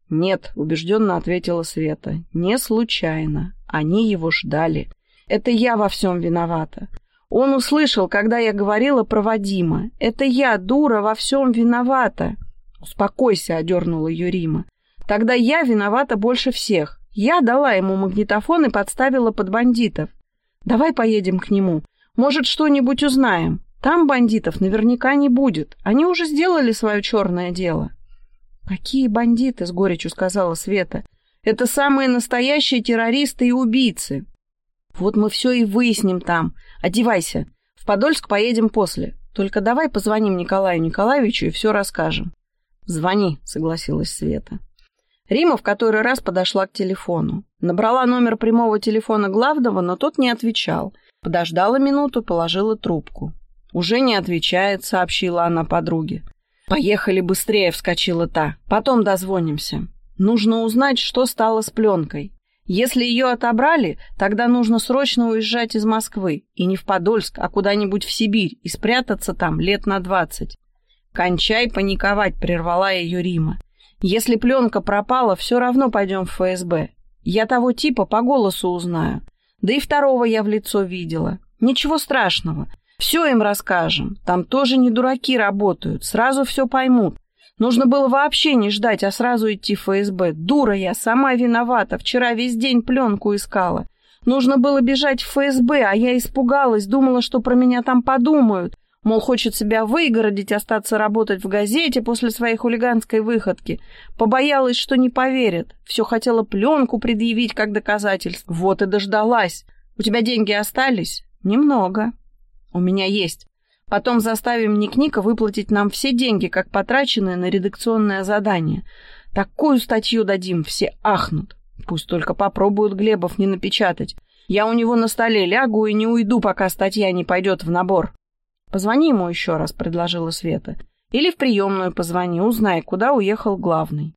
«Нет», — убежденно ответила Света. «Не случайно. Они его ждали. Это я во всем виновата. Он услышал, когда я говорила про Вадима. Это я, дура, во всем виновата. Успокойся, одернула ее Рима. Тогда я виновата больше всех. Я дала ему магнитофон и подставила под бандитов. Давай поедем к нему. Может, что-нибудь узнаем. Там бандитов наверняка не будет. Они уже сделали свое черное дело. Какие бандиты, с горечью сказала Света. Это самые настоящие террористы и убийцы. Вот мы все и выясним там. Одевайся. В Подольск поедем после. Только давай позвоним Николаю Николаевичу и все расскажем. Звони, согласилась Света. Рима в который раз подошла к телефону. Набрала номер прямого телефона главного, но тот не отвечал. Подождала минуту, положила трубку. «Уже не отвечает», — сообщила она подруге. «Поехали быстрее», — вскочила та. «Потом дозвонимся. Нужно узнать, что стало с пленкой. Если ее отобрали, тогда нужно срочно уезжать из Москвы, и не в Подольск, а куда-нибудь в Сибирь, и спрятаться там лет на двадцать. «Кончай паниковать», — прервала ее Рима. «Если пленка пропала, все равно пойдем в ФСБ. Я того типа по голосу узнаю. Да и второго я в лицо видела. Ничего страшного. Все им расскажем. Там тоже не дураки работают, сразу все поймут. Нужно было вообще не ждать, а сразу идти в ФСБ. Дура я, сама виновата. Вчера весь день пленку искала. Нужно было бежать в ФСБ, а я испугалась, думала, что про меня там подумают. Мол, хочет себя выгородить, остаться работать в газете после своей хулиганской выходки. Побоялась, что не поверят. Все хотела пленку предъявить как доказательство. Вот и дождалась. У тебя деньги остались? Немного. У меня есть. Потом заставим Ник-Ника выплатить нам все деньги, как потраченные на редакционное задание. Такую статью дадим, все ахнут. Пусть только попробуют Глебов не напечатать. Я у него на столе лягу и не уйду, пока статья не пойдет в набор. Позвони ему еще раз, предложила Света. Или в приемную позвони, узнай, куда уехал главный.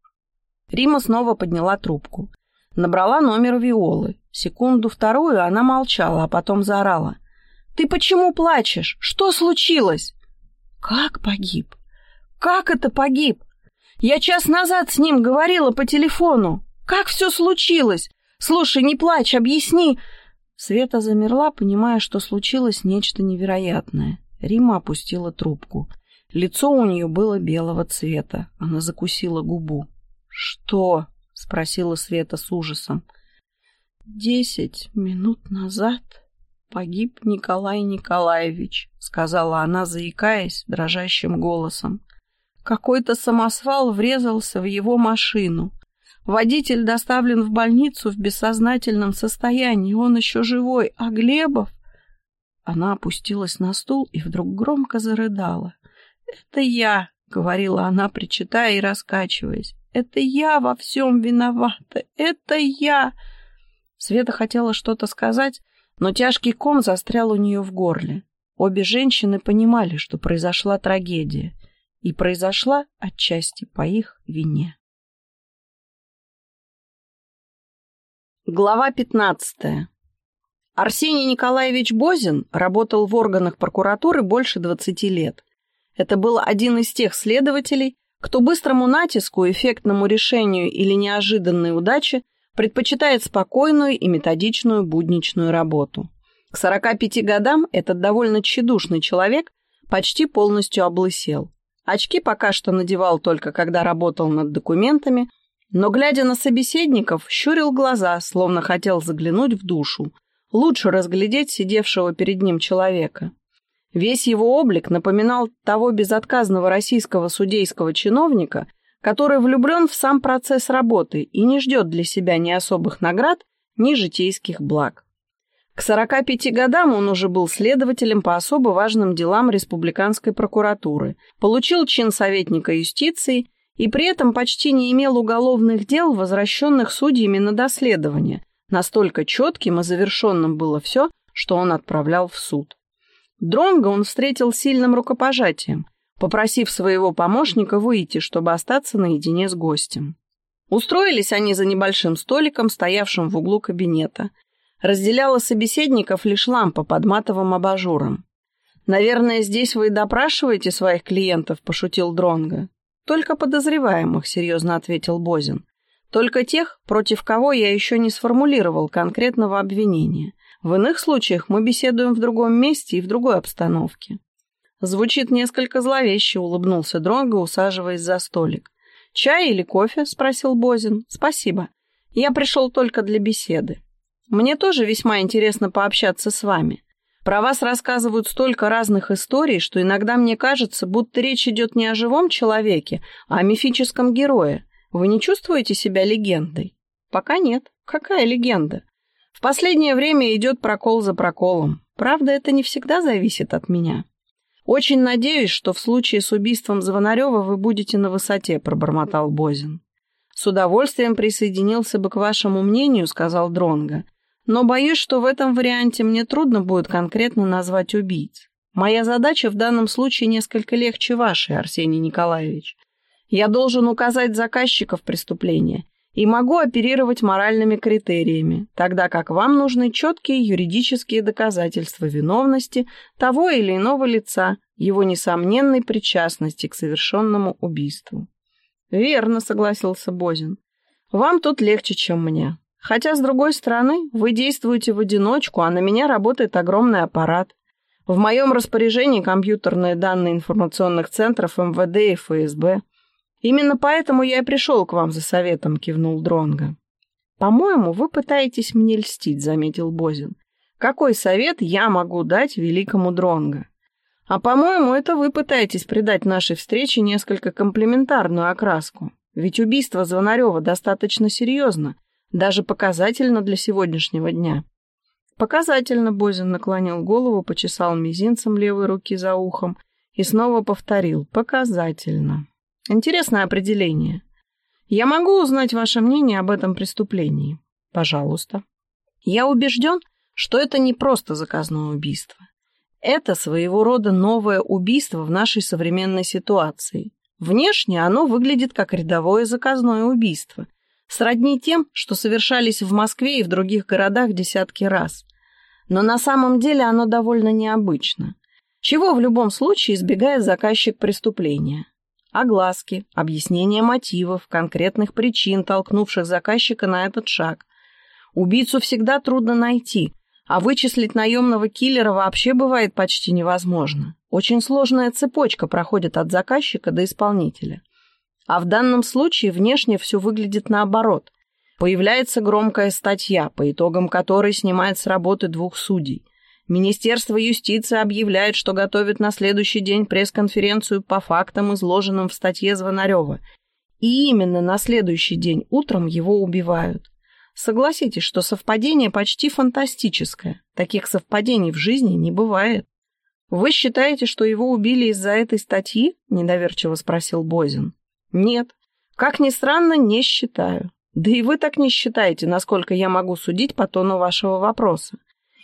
Рима снова подняла трубку. Набрала номер Виолы. Секунду-вторую она молчала, а потом заорала. Ты почему плачешь? Что случилось? Как погиб? Как это погиб? Я час назад с ним говорила по телефону. Как все случилось? Слушай, не плачь, объясни. Света замерла, понимая, что случилось нечто невероятное. Рима опустила трубку. Лицо у нее было белого цвета. Она закусила губу. «Что?» — спросила Света с ужасом. «Десять минут назад погиб Николай Николаевич», — сказала она, заикаясь дрожащим голосом. «Какой-то самосвал врезался в его машину. Водитель доставлен в больницу в бессознательном состоянии, он еще живой, а Глебов...» Она опустилась на стул и вдруг громко зарыдала. «Это я», — говорила она, причитая и раскачиваясь. «Это я во всем виновата! Это я!» Света хотела что-то сказать, но тяжкий ком застрял у нее в горле. Обе женщины понимали, что произошла трагедия, и произошла отчасти по их вине. Глава пятнадцатая. Арсений Николаевич Бозин работал в органах прокуратуры больше двадцати лет. Это был один из тех следователей, кто быстрому натиску, эффектному решению или неожиданной удаче предпочитает спокойную и методичную будничную работу. К 45 годам этот довольно тщедушный человек почти полностью облысел. Очки пока что надевал только когда работал над документами, но, глядя на собеседников, щурил глаза, словно хотел заглянуть в душу, лучше разглядеть сидевшего перед ним человека. Весь его облик напоминал того безотказного российского судейского чиновника, который влюблен в сам процесс работы и не ждет для себя ни особых наград, ни житейских благ. К 45 годам он уже был следователем по особо важным делам республиканской прокуратуры, получил чин советника юстиции и при этом почти не имел уголовных дел, возвращенных судьями на доследование. Настолько четким и завершенным было все, что он отправлял в суд. Дронга он встретил сильным рукопожатием, попросив своего помощника выйти, чтобы остаться наедине с гостем. Устроились они за небольшим столиком, стоявшим в углу кабинета. Разделяла собеседников лишь лампа под матовым абажуром. «Наверное, здесь вы и допрашиваете своих клиентов», — пошутил Дронга. «Только подозреваемых», — серьезно ответил Бозин. «Только тех, против кого я еще не сформулировал конкретного обвинения. В иных случаях мы беседуем в другом месте и в другой обстановке. Звучит несколько зловеще, улыбнулся Дронго, усаживаясь за столик. «Чай или кофе?» — спросил Бозин. «Спасибо. Я пришел только для беседы. Мне тоже весьма интересно пообщаться с вами. Про вас рассказывают столько разных историй, что иногда мне кажется, будто речь идет не о живом человеке, а о мифическом герое. Вы не чувствуете себя легендой? Пока нет. Какая легенда? В последнее время идет прокол за проколом. Правда, это не всегда зависит от меня. Очень надеюсь, что в случае с убийством Звонарева вы будете на высоте, пробормотал Бозин. С удовольствием присоединился бы к вашему мнению, сказал Дронга. Но боюсь, что в этом варианте мне трудно будет конкретно назвать убийц. Моя задача в данном случае несколько легче вашей, Арсений Николаевич. Я должен указать заказчиков преступления и могу оперировать моральными критериями, тогда как вам нужны четкие юридические доказательства виновности того или иного лица, его несомненной причастности к совершенному убийству. «Верно», — согласился Бозин. «Вам тут легче, чем мне. Хотя, с другой стороны, вы действуете в одиночку, а на меня работает огромный аппарат. В моем распоряжении компьютерные данные информационных центров МВД и ФСБ. Именно поэтому я и пришел к вам за советом, кивнул Дронга. По-моему, вы пытаетесь мне льстить, заметил Бозин. Какой совет я могу дать великому Дронга? А по-моему, это вы пытаетесь придать нашей встрече несколько комплементарную окраску. Ведь убийство Звонарева достаточно серьезно, даже показательно для сегодняшнего дня. Показательно Бозин наклонил голову, почесал мизинцем левой руки за ухом и снова повторил «показательно». Интересное определение. Я могу узнать ваше мнение об этом преступлении? Пожалуйста. Я убежден, что это не просто заказное убийство. Это своего рода новое убийство в нашей современной ситуации. Внешне оно выглядит как рядовое заказное убийство, сродни тем, что совершались в Москве и в других городах десятки раз. Но на самом деле оно довольно необычно, чего в любом случае избегает заказчик преступления огласки, объяснение мотивов, конкретных причин, толкнувших заказчика на этот шаг. Убийцу всегда трудно найти, а вычислить наемного киллера вообще бывает почти невозможно. Очень сложная цепочка проходит от заказчика до исполнителя. А в данном случае внешне все выглядит наоборот. Появляется громкая статья, по итогам которой снимает с работы двух судей. Министерство юстиции объявляет, что готовит на следующий день пресс-конференцию по фактам, изложенным в статье Звонарева. И именно на следующий день утром его убивают. Согласитесь, что совпадение почти фантастическое. Таких совпадений в жизни не бывает. «Вы считаете, что его убили из-за этой статьи?» – недоверчиво спросил Бозин. «Нет. Как ни странно, не считаю. Да и вы так не считаете, насколько я могу судить по тону вашего вопроса.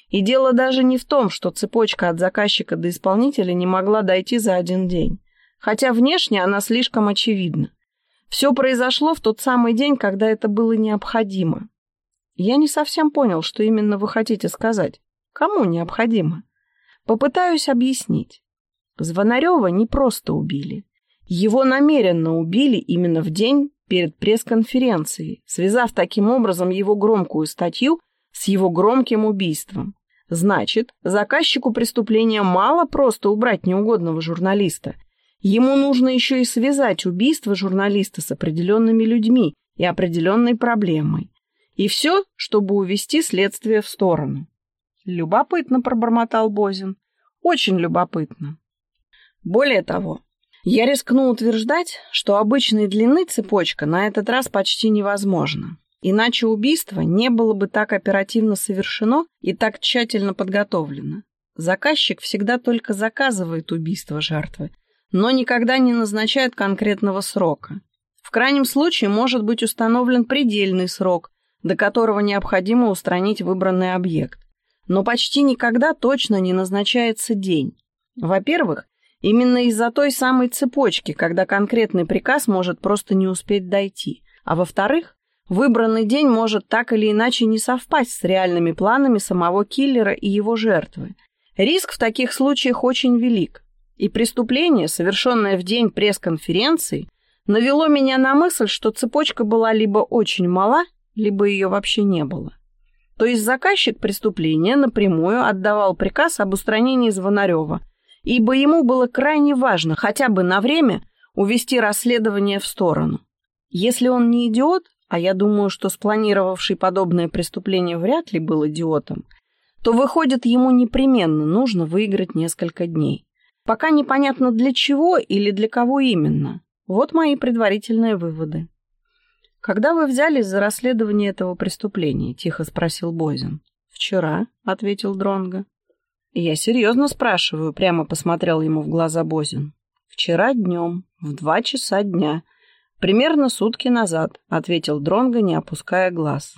И дело даже не в том, что цепочка от заказчика до исполнителя не могла дойти за один день. Хотя внешне она слишком очевидна. Все произошло в тот самый день, когда это было необходимо. Я не совсем понял, что именно вы хотите сказать. Кому необходимо? Попытаюсь объяснить. Звонарева не просто убили. Его намеренно убили именно в день перед пресс-конференцией, связав таким образом его громкую статью с его громким убийством. Значит, заказчику преступления мало просто убрать неугодного журналиста. Ему нужно еще и связать убийство журналиста с определенными людьми и определенной проблемой. И все, чтобы увести следствие в сторону. Любопытно, пробормотал Бозин. Очень любопытно. Более того, я рискну утверждать, что обычной длины цепочка на этот раз почти невозможна. Иначе убийство не было бы так оперативно совершено и так тщательно подготовлено. Заказчик всегда только заказывает убийство жертвы, но никогда не назначает конкретного срока. В крайнем случае может быть установлен предельный срок, до которого необходимо устранить выбранный объект. Но почти никогда точно не назначается день. Во-первых, именно из-за той самой цепочки, когда конкретный приказ может просто не успеть дойти. А во-вторых, Выбранный день может так или иначе не совпасть с реальными планами самого киллера и его жертвы. Риск в таких случаях очень велик. И преступление, совершенное в день пресс-конференции, навело меня на мысль, что цепочка была либо очень мала, либо ее вообще не было. То есть заказчик преступления напрямую отдавал приказ об устранении Звонарева, ибо ему было крайне важно хотя бы на время увести расследование в сторону. Если он не идиот, а я думаю, что спланировавший подобное преступление вряд ли был идиотом, то, выходит, ему непременно нужно выиграть несколько дней. Пока непонятно для чего или для кого именно. Вот мои предварительные выводы. «Когда вы взялись за расследование этого преступления?» — тихо спросил Бойзен. «Вчера», — ответил Дронго. «Я серьезно спрашиваю», — прямо посмотрел ему в глаза Бозин. «Вчера днем, в два часа дня», «Примерно сутки назад», — ответил Дронго, не опуская глаз.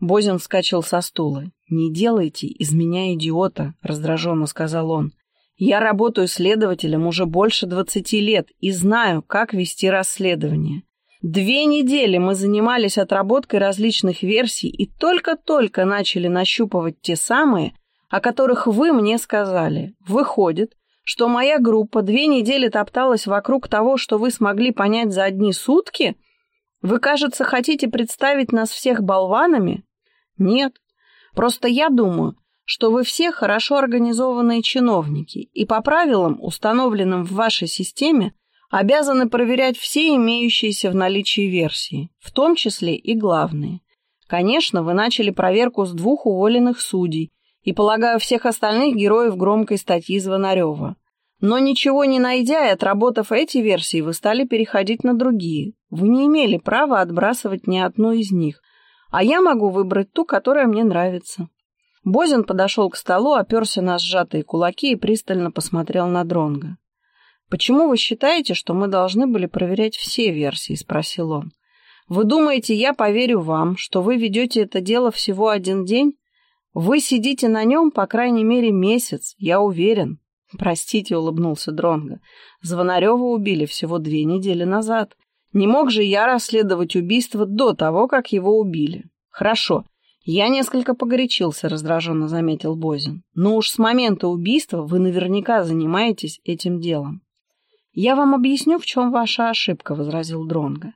Бозин вскочил со стула. «Не делайте из меня идиота», — раздраженно сказал он. «Я работаю следователем уже больше двадцати лет и знаю, как вести расследование. Две недели мы занимались отработкой различных версий и только-только начали нащупывать те самые, о которых вы мне сказали. Выходит, что моя группа две недели топталась вокруг того, что вы смогли понять за одни сутки? Вы, кажется, хотите представить нас всех болванами? Нет. Просто я думаю, что вы все хорошо организованные чиновники и по правилам, установленным в вашей системе, обязаны проверять все имеющиеся в наличии версии, в том числе и главные. Конечно, вы начали проверку с двух уволенных судей, и, полагаю, всех остальных героев громкой статьи Звонарева. Но ничего не найдя и отработав эти версии, вы стали переходить на другие. Вы не имели права отбрасывать ни одну из них, а я могу выбрать ту, которая мне нравится. Бозин подошел к столу, оперся на сжатые кулаки и пристально посмотрел на Дронга. «Почему вы считаете, что мы должны были проверять все версии?» — спросил он. «Вы думаете, я поверю вам, что вы ведете это дело всего один день? Вы сидите на нем, по крайней мере, месяц, я уверен. Простите, улыбнулся Дронго. Звонарева убили всего две недели назад. Не мог же я расследовать убийство до того, как его убили. Хорошо. Я несколько погорячился, раздраженно заметил Бозин. Но уж с момента убийства вы наверняка занимаетесь этим делом. Я вам объясню, в чем ваша ошибка, возразил Дронго.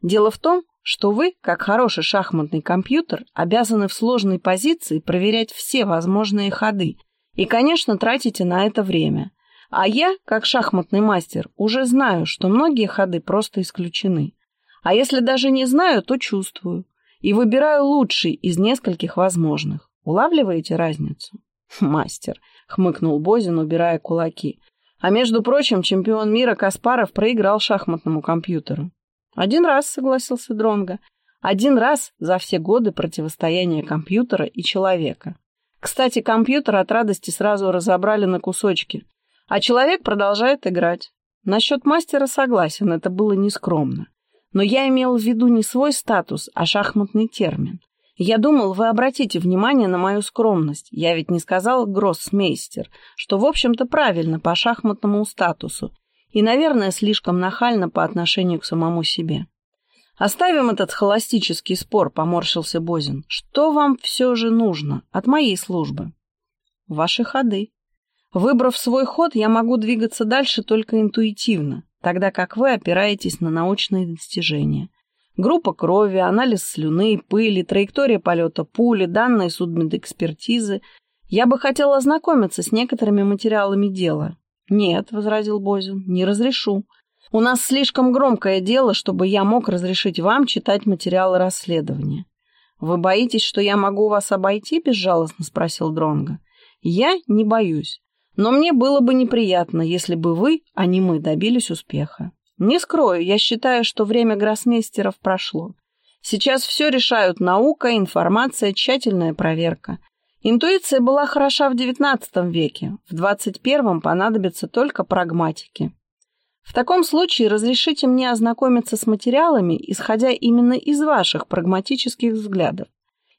Дело в том, что вы, как хороший шахматный компьютер, обязаны в сложной позиции проверять все возможные ходы и, конечно, тратите на это время. А я, как шахматный мастер, уже знаю, что многие ходы просто исключены. А если даже не знаю, то чувствую. И выбираю лучший из нескольких возможных. Улавливаете разницу? Мастер, хмыкнул Бозин, убирая кулаки. А между прочим, чемпион мира Каспаров проиграл шахматному компьютеру. Один раз, согласился Дронга. Один раз за все годы противостояния компьютера и человека. Кстати, компьютер от радости сразу разобрали на кусочки, а человек продолжает играть. Насчет мастера согласен, это было нескромно. Но я имел в виду не свой статус, а шахматный термин. Я думал, вы обратите внимание на мою скромность. Я ведь не сказал гроссмейстер, что, в общем-то, правильно по шахматному статусу и, наверное, слишком нахально по отношению к самому себе. «Оставим этот холостический спор», — поморщился Бозин. «Что вам все же нужно от моей службы?» «Ваши ходы. Выбрав свой ход, я могу двигаться дальше только интуитивно, тогда как вы опираетесь на научные достижения. Группа крови, анализ слюны, пыли, траектория полета пули, данные судмедэкспертизы. Я бы хотел ознакомиться с некоторыми материалами дела. «Нет», — возразил Бозин, — «не разрешу. У нас слишком громкое дело, чтобы я мог разрешить вам читать материалы расследования. Вы боитесь, что я могу вас обойти? безжалостно спросил Дронга. Я не боюсь, но мне было бы неприятно, если бы вы, а не мы, добились успеха. Не скрою, я считаю, что время гроссмейстеров прошло. Сейчас все решают наука, информация, тщательная проверка. Интуиция была хороша в XIX веке, в XXI понадобятся только прагматики. В таком случае разрешите мне ознакомиться с материалами, исходя именно из ваших прагматических взглядов.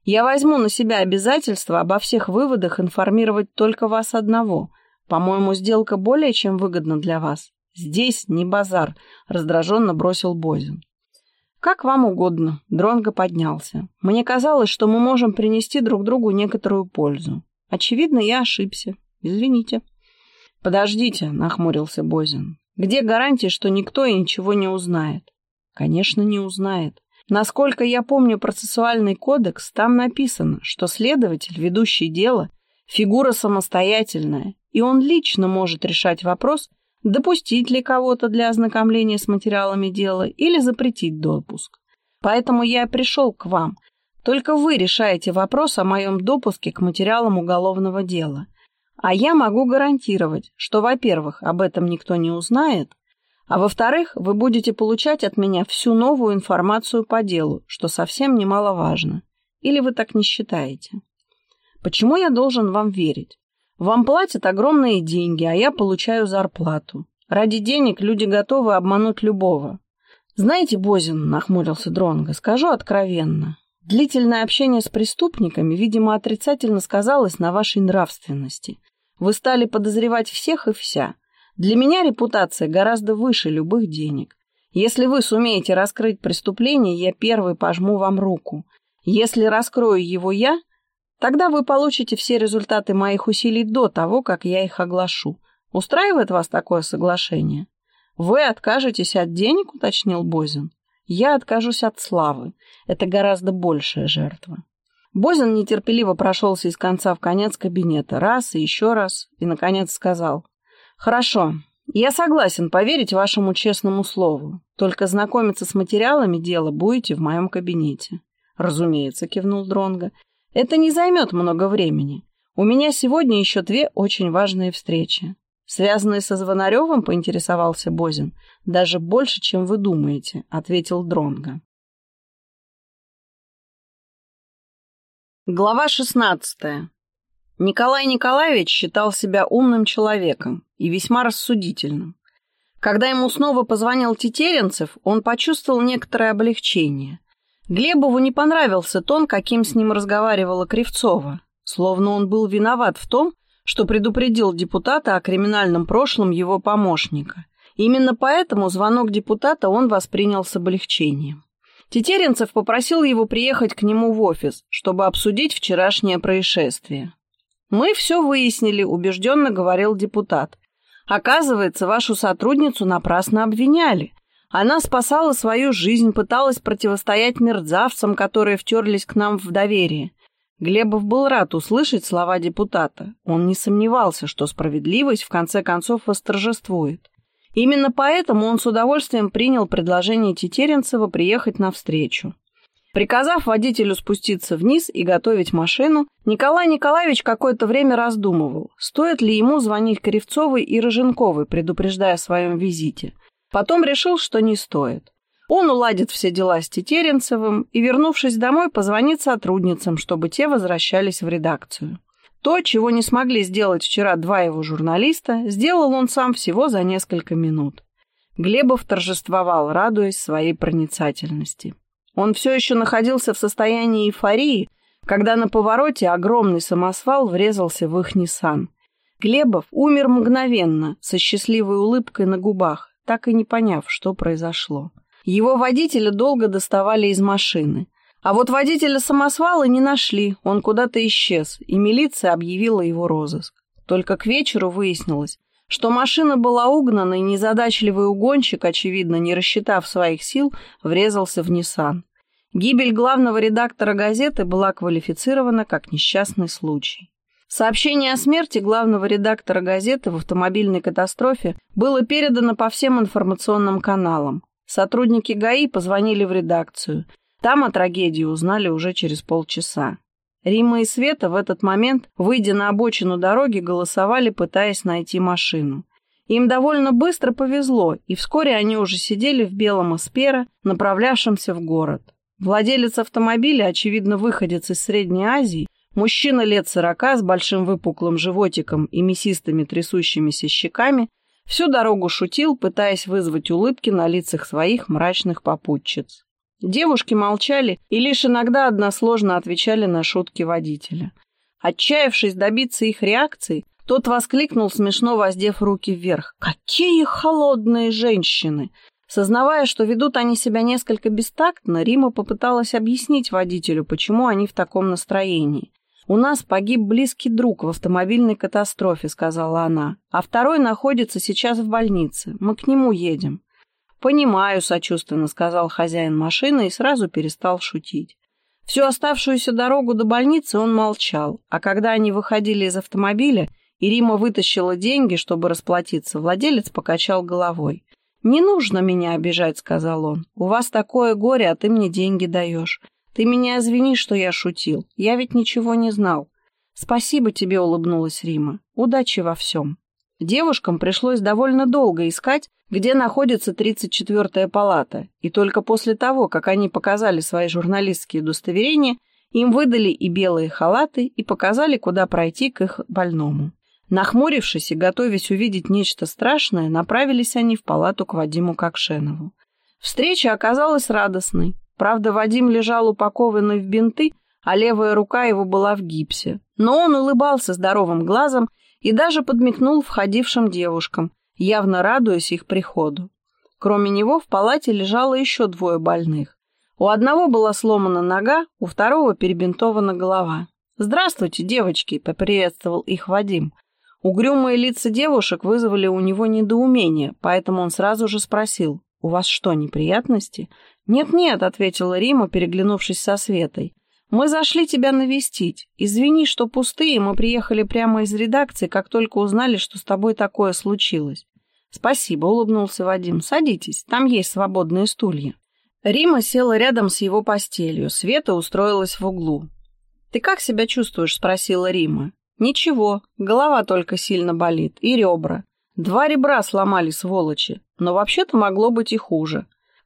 Я возьму на себя обязательство обо всех выводах информировать только вас одного. По-моему, сделка более чем выгодна для вас. Здесь не базар, раздраженно бросил Бозин. Как вам угодно, Дронго поднялся. Мне казалось, что мы можем принести друг другу некоторую пользу. Очевидно, я ошибся. Извините. Подождите, нахмурился Бозин. Где гарантия, что никто и ничего не узнает? Конечно, не узнает. Насколько я помню процессуальный кодекс, там написано, что следователь, ведущий дело, фигура самостоятельная, и он лично может решать вопрос, допустить ли кого-то для ознакомления с материалами дела или запретить допуск. Поэтому я пришел к вам. Только вы решаете вопрос о моем допуске к материалам уголовного дела. А я могу гарантировать, что, во-первых, об этом никто не узнает, а во-вторых, вы будете получать от меня всю новую информацию по делу, что совсем немаловажно. Или вы так не считаете? Почему я должен вам верить? Вам платят огромные деньги, а я получаю зарплату. Ради денег люди готовы обмануть любого. Знаете, Бозин, нахмурился Дронго, скажу откровенно. Длительное общение с преступниками, видимо, отрицательно сказалось на вашей нравственности. Вы стали подозревать всех и вся. Для меня репутация гораздо выше любых денег. Если вы сумеете раскрыть преступление, я первый пожму вам руку. Если раскрою его я, тогда вы получите все результаты моих усилий до того, как я их оглашу. Устраивает вас такое соглашение? Вы откажетесь от денег, уточнил Бозин. Я откажусь от славы. Это гораздо большая жертва. Бозин нетерпеливо прошелся из конца в конец кабинета, раз и еще раз, и, наконец, сказал. «Хорошо, я согласен поверить вашему честному слову. Только знакомиться с материалами дела будете в моем кабинете». «Разумеется», — кивнул Дронго. «Это не займет много времени. У меня сегодня еще две очень важные встречи. Связанные со Звонаревым, поинтересовался Бозин. Даже больше, чем вы думаете, ответил Дронго. Глава 16. Николай Николаевич считал себя умным человеком и весьма рассудительным. Когда ему снова позвонил Тетеренцев, он почувствовал некоторое облегчение. Глебову не понравился тон, каким с ним разговаривала Кривцова, словно он был виноват в том, что предупредил депутата о криминальном прошлом его помощника. Именно поэтому звонок депутата он воспринял с облегчением. Тетеренцев попросил его приехать к нему в офис, чтобы обсудить вчерашнее происшествие. «Мы все выяснили», — убежденно говорил депутат. «Оказывается, вашу сотрудницу напрасно обвиняли. Она спасала свою жизнь, пыталась противостоять мерзавцам, которые втерлись к нам в доверие. Глебов был рад услышать слова депутата. Он не сомневался, что справедливость в конце концов восторжествует. Именно поэтому он с удовольствием принял предложение Тетеренцева приехать навстречу. Приказав водителю спуститься вниз и готовить машину, Николай Николаевич какое-то время раздумывал, стоит ли ему звонить Кривцовой и Роженковой, предупреждая о своем визите. Потом решил, что не стоит. Он уладит все дела с Тетеренцевым и, вернувшись домой, позвонит сотрудницам, чтобы те возвращались в редакцию. То, чего не смогли сделать вчера два его журналиста, сделал он сам всего за несколько минут. Глебов торжествовал, радуясь своей проницательности. Он все еще находился в состоянии эйфории, когда на повороте огромный самосвал врезался в их Ниссан. Глебов умер мгновенно, со счастливой улыбкой на губах, так и не поняв, что произошло. Его водителя долго доставали из машины. А вот водителя самосвала не нашли, он куда-то исчез, и милиция объявила его розыск. Только к вечеру выяснилось, что машина была угнана, и незадачливый угонщик, очевидно, не рассчитав своих сил, врезался в Ниссан. Гибель главного редактора газеты была квалифицирована как несчастный случай. Сообщение о смерти главного редактора газеты в автомобильной катастрофе было передано по всем информационным каналам. Сотрудники ГАИ позвонили в редакцию. Там о трагедии узнали уже через полчаса. Рима и Света в этот момент, выйдя на обочину дороги, голосовали, пытаясь найти машину. Им довольно быстро повезло, и вскоре они уже сидели в белом эспера, направлявшемся в город. Владелец автомобиля, очевидно, выходец из Средней Азии, мужчина лет сорока с большим выпуклым животиком и мясистыми трясущимися щеками, всю дорогу шутил, пытаясь вызвать улыбки на лицах своих мрачных попутчиц. Девушки молчали и лишь иногда односложно отвечали на шутки водителя. Отчаявшись добиться их реакции, тот воскликнул, смешно воздев руки вверх. «Какие холодные женщины!» Сознавая, что ведут они себя несколько бестактно, Рима попыталась объяснить водителю, почему они в таком настроении. «У нас погиб близкий друг в автомобильной катастрофе», — сказала она, «а второй находится сейчас в больнице. Мы к нему едем». «Понимаю», — сочувственно сказал хозяин машины и сразу перестал шутить. Всю оставшуюся дорогу до больницы он молчал, а когда они выходили из автомобиля, и Рима вытащила деньги, чтобы расплатиться, владелец покачал головой. «Не нужно меня обижать», — сказал он. «У вас такое горе, а ты мне деньги даешь. Ты меня извини, что я шутил. Я ведь ничего не знал». «Спасибо тебе», — улыбнулась Рима. «Удачи во всем». Девушкам пришлось довольно долго искать, где находится 34-я палата, и только после того, как они показали свои журналистские удостоверения, им выдали и белые халаты, и показали, куда пройти к их больному. Нахмурившись и готовясь увидеть нечто страшное, направились они в палату к Вадиму Кокшенову. Встреча оказалась радостной. Правда, Вадим лежал упакованный в бинты, а левая рука его была в гипсе. Но он улыбался здоровым глазом и даже подмигнул входившим девушкам, явно радуясь их приходу. Кроме него в палате лежало еще двое больных. У одного была сломана нога, у второго перебинтована голова. «Здравствуйте, девочки!» — поприветствовал их Вадим. Угрюмые лица девушек вызвали у него недоумение, поэтому он сразу же спросил, «У вас что, неприятности?» «Нет-нет», — ответила Рима, переглянувшись со Светой. Мы зашли тебя навестить. Извини, что пустые, мы приехали прямо из редакции, как только узнали, что с тобой такое случилось. Спасибо, улыбнулся Вадим. Садитесь, там есть свободные стулья. Рима села рядом с его постелью, Света устроилась в углу. «Ты как себя чувствуешь?» — спросила Рима. «Ничего, голова только сильно болит, и ребра. Два ребра сломали, сволочи, но вообще-то могло быть и хуже.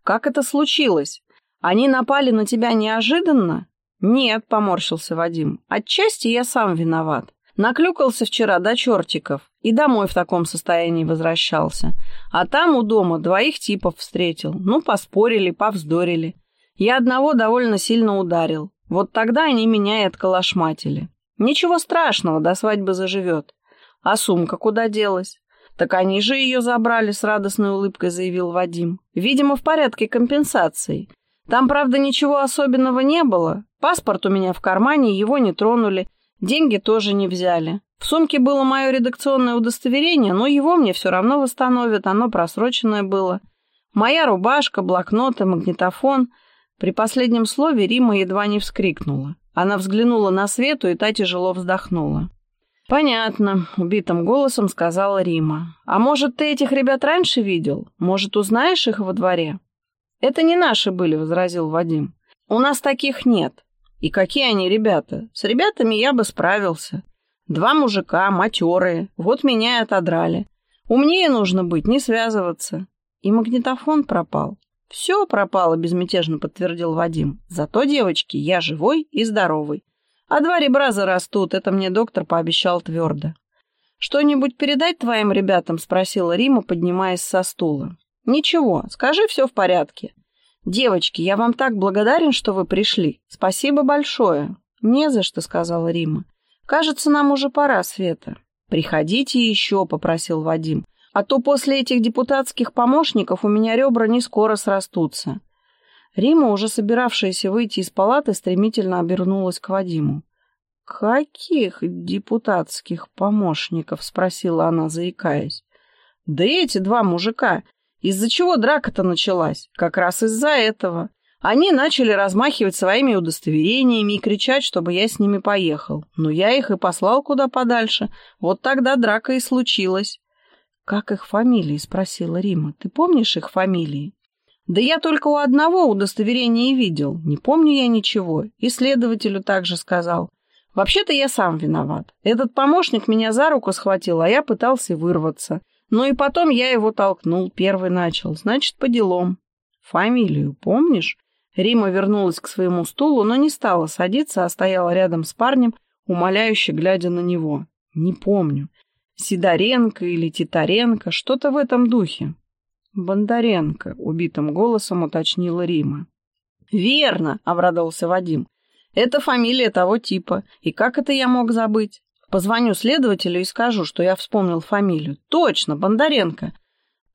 Как это случилось? Они напали на тебя неожиданно? «Нет», — поморщился Вадим, — «отчасти я сам виноват. Наклюкался вчера до чертиков и домой в таком состоянии возвращался. А там у дома двоих типов встретил. Ну, поспорили, повздорили. Я одного довольно сильно ударил. Вот тогда они меня и отколошматили. Ничего страшного, до свадьбы заживет. А сумка куда делась? Так они же ее забрали, с радостной улыбкой заявил Вадим. Видимо, в порядке компенсации. Там, правда, ничего особенного не было. Паспорт у меня в кармане, его не тронули. Деньги тоже не взяли. В сумке было мое редакционное удостоверение, но его мне все равно восстановят, оно просроченное было. Моя рубашка, блокноты, магнитофон. При последнем слове Рима едва не вскрикнула. Она взглянула на Свету, и та тяжело вздохнула. «Понятно», — убитым голосом сказала Рима. «А может, ты этих ребят раньше видел? Может, узнаешь их во дворе?» «Это не наши были», — возразил Вадим. У нас таких нет. И какие они ребята? С ребятами я бы справился. Два мужика, матерые, вот меня и отодрали. Умнее нужно быть, не связываться. И магнитофон пропал. Все пропало, безмятежно подтвердил Вадим. Зато, девочки, я живой и здоровый. А два ребра зарастут, это мне доктор пообещал твердо. «Что-нибудь передать твоим ребятам?» — спросила Рима, поднимаясь со стула. «Ничего, скажи, все в порядке. Девочки, я вам так благодарен, что вы пришли. Спасибо большое». «Не за что», — сказала Рима. «Кажется, нам уже пора, Света». «Приходите еще», — попросил Вадим. «А то после этих депутатских помощников у меня ребра не скоро срастутся». Рима, уже собиравшаяся выйти из палаты, стремительно обернулась к Вадиму. «Каких депутатских помощников?» — спросила она, заикаясь. «Да эти два мужика. Из-за чего драка-то началась? Как раз из-за этого. Они начали размахивать своими удостоверениями и кричать, чтобы я с ними поехал. Но я их и послал куда подальше. Вот тогда драка и случилась». «Как их фамилии?» — спросила Рима. «Ты помнишь их фамилии?» «Да я только у одного удостоверения видел. Не помню я ничего. И следователю также сказал». Вообще-то я сам виноват. Этот помощник меня за руку схватил, а я пытался вырваться. Ну и потом я его толкнул, первый начал. Значит, по делам. Фамилию помнишь? Рима вернулась к своему стулу, но не стала садиться, а стояла рядом с парнем, умоляюще глядя на него. Не помню. Сидоренко или Титаренко, что-то в этом духе. Бондаренко, убитым голосом уточнила Рима. «Верно!» — обрадовался Вадим. Это фамилия того типа. И как это я мог забыть? Позвоню следователю и скажу, что я вспомнил фамилию. Точно, Бондаренко.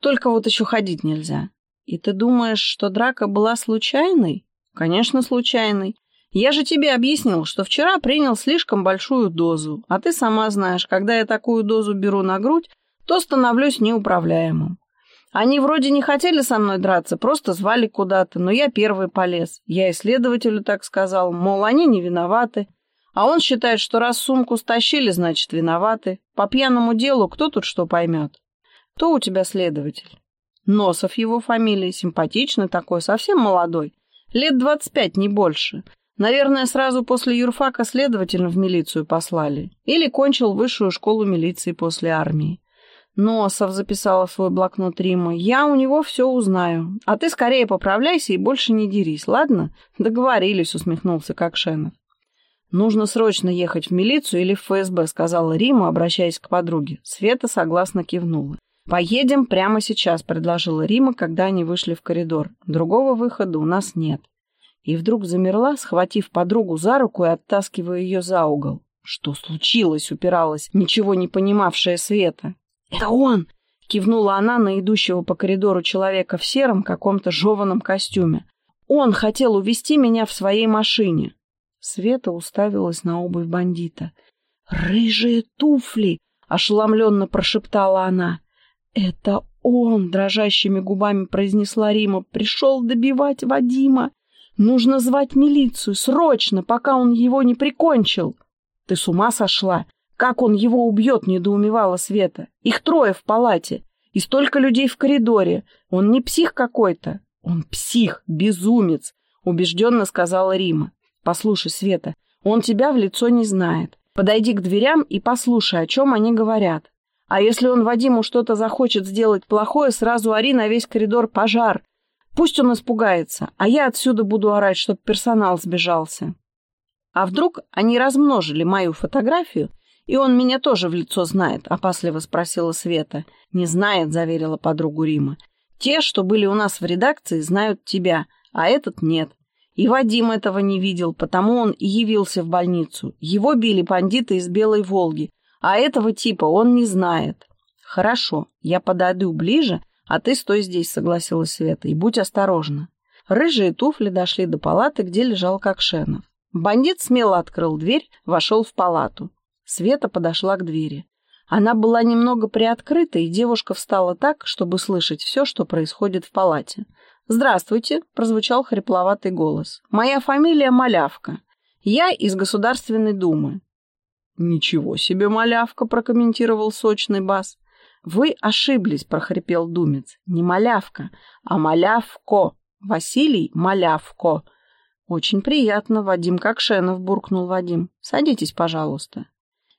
Только вот еще ходить нельзя. И ты думаешь, что драка была случайной? Конечно, случайной. Я же тебе объяснил, что вчера принял слишком большую дозу, а ты сама знаешь, когда я такую дозу беру на грудь, то становлюсь неуправляемым. Они вроде не хотели со мной драться, просто звали куда-то, но я первый полез. Я исследователю так сказал, мол, они не виноваты. А он считает, что раз сумку стащили, значит, виноваты. По пьяному делу кто тут что поймет? Кто у тебя следователь? Носов его фамилия, симпатичный такой, совсем молодой. Лет двадцать пять, не больше. Наверное, сразу после юрфака следователя в милицию послали. Или кончил высшую школу милиции после армии. Носов записала в свой блокнот Рима. Я у него все узнаю. А ты скорее поправляйся и больше не дерись, ладно? Договорились, усмехнулся Кокшенов. Нужно срочно ехать в милицию или в ФСБ, сказала Рима, обращаясь к подруге. Света согласно кивнула. «Поедем прямо сейчас», — предложила Рима, когда они вышли в коридор. «Другого выхода у нас нет». И вдруг замерла, схватив подругу за руку и оттаскивая ее за угол. «Что случилось?» — упиралась, ничего не понимавшая Света. «Это он!» — кивнула она на идущего по коридору человека в сером каком-то жеваном костюме. «Он хотел увести меня в своей машине!» Света уставилась на обувь бандита. «Рыжие туфли!» — ошеломленно прошептала она. «Это он!» — дрожащими губами произнесла Рима. «Пришел добивать Вадима! Нужно звать милицию! Срочно, пока он его не прикончил!» «Ты с ума сошла? Как он его убьет, недоумевала Света. Их трое в палате. И столько людей в коридоре. Он не псих какой-то. Он псих, безумец, убежденно сказала Рима. Послушай, Света, он тебя в лицо не знает. Подойди к дверям и послушай, о чем они говорят. А если он Вадиму что-то захочет сделать плохое, сразу ори на весь коридор пожар. Пусть он испугается, а я отсюда буду орать, чтоб персонал сбежался. А вдруг они размножили мою фотографию «И он меня тоже в лицо знает», — опасливо спросила Света. «Не знает», — заверила подругу Рима. «Те, что были у нас в редакции, знают тебя, а этот нет. И Вадим этого не видел, потому он и явился в больницу. Его били бандиты из Белой Волги, а этого типа он не знает». «Хорошо, я подойду ближе, а ты стой здесь», — согласилась Света, — «и будь осторожна». Рыжие туфли дошли до палаты, где лежал Кокшенов. Бандит смело открыл дверь, вошел в палату. Света подошла к двери. Она была немного приоткрыта, и девушка встала так, чтобы слышать все, что происходит в палате. «Здравствуйте», — прозвучал хрипловатый голос. «Моя фамилия Малявка. Я из Государственной Думы». «Ничего себе, Малявка», — прокомментировал сочный бас. «Вы ошиблись», — прохрипел Думец. «Не Малявка, а Малявко. Василий Малявко. «Очень приятно, Вадим Кокшенов», — буркнул Вадим. «Садитесь, пожалуйста».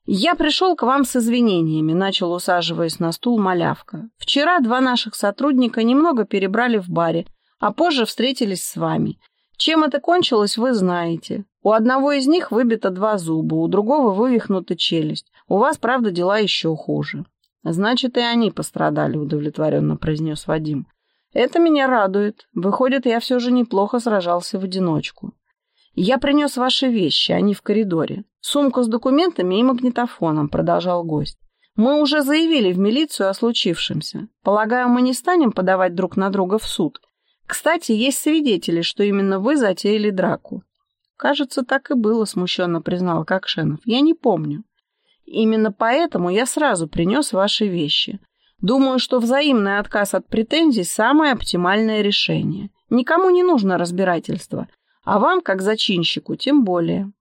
«Я пришел к вам с извинениями», — начал, усаживаясь на стул малявка. «Вчера два наших сотрудника немного перебрали в баре, а позже встретились с вами. Чем это кончилось, вы знаете. У одного из них выбито два зуба, у другого вывихнута челюсть. У вас, правда, дела еще хуже». «Значит, и они пострадали», — удовлетворенно произнес Вадим. «Это меня радует. Выходит, я все же неплохо сражался в одиночку. Я принес ваши вещи, они в коридоре. Сумку с документами и магнитофоном», — продолжал гость. «Мы уже заявили в милицию о случившемся. Полагаю, мы не станем подавать друг на друга в суд. Кстати, есть свидетели, что именно вы затеяли драку». «Кажется, так и было», — смущенно признал Кокшенов. «Я не помню». Именно поэтому я сразу принес ваши вещи. Думаю, что взаимный отказ от претензий – самое оптимальное решение. Никому не нужно разбирательство, а вам, как зачинщику, тем более.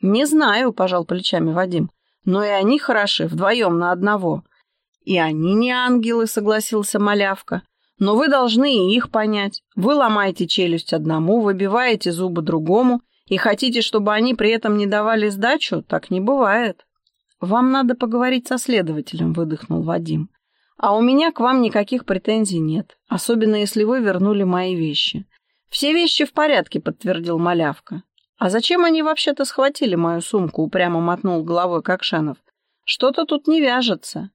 Не знаю, пожал плечами Вадим, но и они хороши, вдвоем на одного. И они не ангелы, согласился Малявка. Но вы должны и их понять. Вы ломаете челюсть одному, выбиваете зубы другому и хотите, чтобы они при этом не давали сдачу? Так не бывает. «Вам надо поговорить со следователем», — выдохнул Вадим. «А у меня к вам никаких претензий нет, особенно если вы вернули мои вещи». «Все вещи в порядке», — подтвердил Малявка. «А зачем они вообще-то схватили мою сумку?» — упрямо мотнул головой Кокшанов. «Что-то тут не вяжется».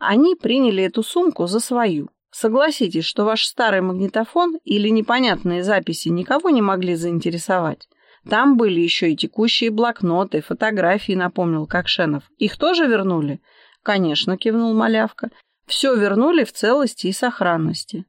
Они приняли эту сумку за свою. Согласитесь, что ваш старый магнитофон или непонятные записи никого не могли заинтересовать. Там были еще и текущие блокноты, фотографии, напомнил Кокшенов. Их тоже вернули? Конечно, кивнул Малявка. Все вернули в целости и сохранности.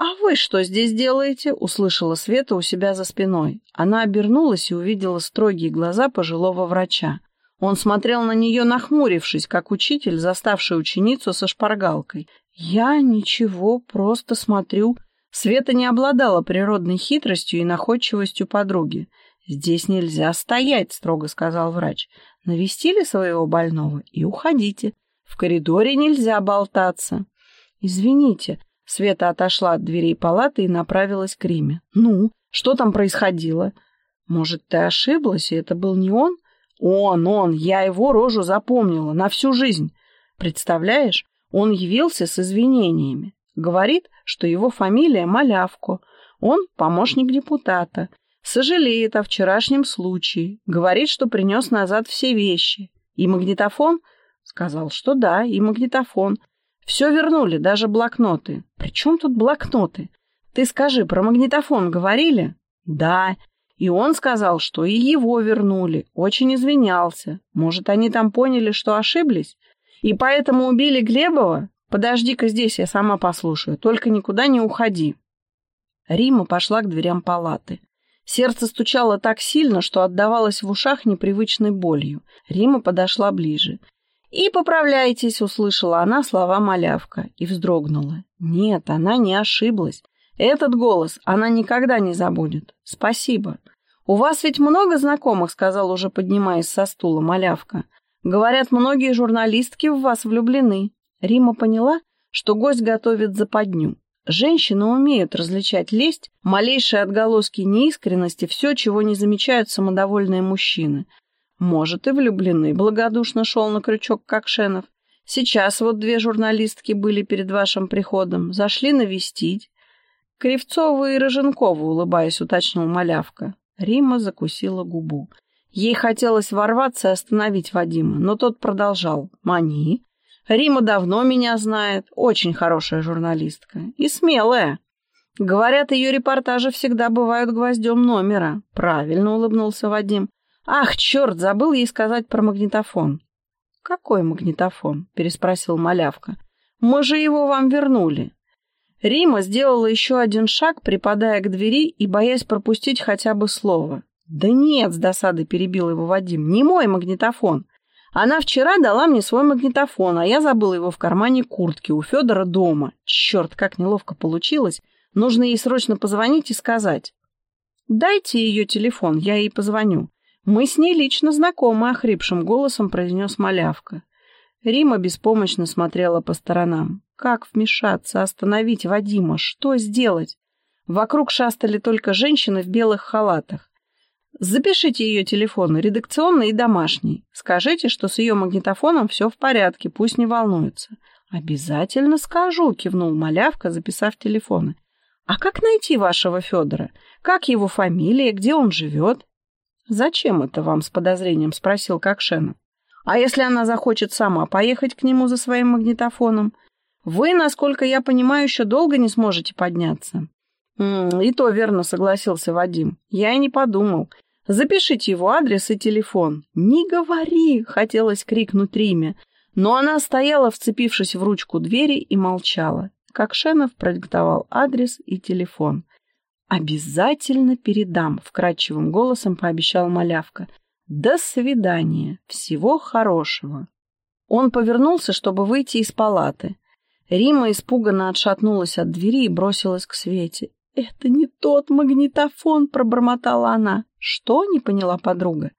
«А вы что здесь делаете?» — услышала Света у себя за спиной. Она обернулась и увидела строгие глаза пожилого врача. Он смотрел на нее, нахмурившись, как учитель, заставший ученицу со шпаргалкой. «Я ничего, просто смотрю», Света не обладала природной хитростью и находчивостью подруги. «Здесь нельзя стоять», — строго сказал врач. «Навестили своего больного и уходите. В коридоре нельзя болтаться». «Извините», — Света отошла от дверей палаты и направилась к Риме. «Ну, что там происходило?» «Может, ты ошиблась, и это был не он?» «Он, он, я его рожу запомнила на всю жизнь. Представляешь, он явился с извинениями. Говорит, что его фамилия Малявко. Он помощник депутата. Сожалеет о вчерашнем случае. Говорит, что принес назад все вещи. И магнитофон? Сказал, что да, и магнитофон. Все вернули, даже блокноты. При чем тут блокноты? Ты скажи, про магнитофон говорили? Да. И он сказал, что и его вернули. Очень извинялся. Может, они там поняли, что ошиблись? И поэтому убили Глебова? «Подожди-ка здесь, я сама послушаю. Только никуда не уходи». Рима пошла к дверям палаты. Сердце стучало так сильно, что отдавалось в ушах непривычной болью. Рима подошла ближе. «И поправляйтесь», — услышала она слова малявка и вздрогнула. Нет, она не ошиблась. Этот голос она никогда не забудет. Спасибо. «У вас ведь много знакомых», — сказал уже поднимаясь со стула малявка. «Говорят, многие журналистки в вас влюблены». Рима поняла, что гость готовит западню. Женщины умеют различать лесть, малейшие отголоски неискренности, все, чего не замечают самодовольные мужчины. Может, и влюблены, благодушно шел на крючок Кокшенов. Сейчас вот две журналистки были перед вашим приходом, зашли навестить. Кривцова и Роженкова, улыбаясь, уточнил малявка. Рима закусила губу. Ей хотелось ворваться и остановить Вадима, но тот продолжал. «Мани, Рима давно меня знает, очень хорошая журналистка и смелая. Говорят, ее репортажи всегда бывают гвоздем номера. Правильно улыбнулся Вадим. Ах, черт, забыл ей сказать про магнитофон. Какой магнитофон? Переспросил Малявка. Мы же его вам вернули. Рима сделала еще один шаг, припадая к двери и боясь пропустить хотя бы слово. «Да нет», — с досадой перебил его Вадим, — «не мой магнитофон. Она вчера дала мне свой магнитофон, а я забыла его в кармане куртки у Федора дома. Черт, как неловко получилось. Нужно ей срочно позвонить и сказать. «Дайте ее телефон, я ей позвоню». «Мы с ней лично знакомы», — охрипшим голосом произнес малявка. Рима беспомощно смотрела по сторонам. Как вмешаться, остановить Вадима? Что сделать? Вокруг шастали только женщины в белых халатах. Запишите ее телефоны, редакционный и домашний. Скажите, что с ее магнитофоном все в порядке, пусть не волнуется. Обязательно скажу, кивнул малявка, записав телефоны. А как найти вашего Федора? Как его фамилия, где он живет? Зачем это вам с подозрением? Спросил Кокшенов. А если она захочет сама поехать к нему за своим магнитофоном? Вы, насколько я понимаю, еще долго не сможете подняться. «И то верно», — согласился Вадим. «Я и не подумал. Запишите его адрес и телефон». «Не говори!» — хотелось крикнуть Риме. Но она стояла, вцепившись в ручку двери, и молчала. Кокшенов продиктовал адрес и телефон. «Обязательно передам», — вкрадчивым голосом пообещал малявка. «До свидания. Всего хорошего». Он повернулся, чтобы выйти из палаты. Рима испуганно отшатнулась от двери и бросилась к Свете. «Это не тот магнитофон», — пробормотала она. «Что?» — не поняла подруга.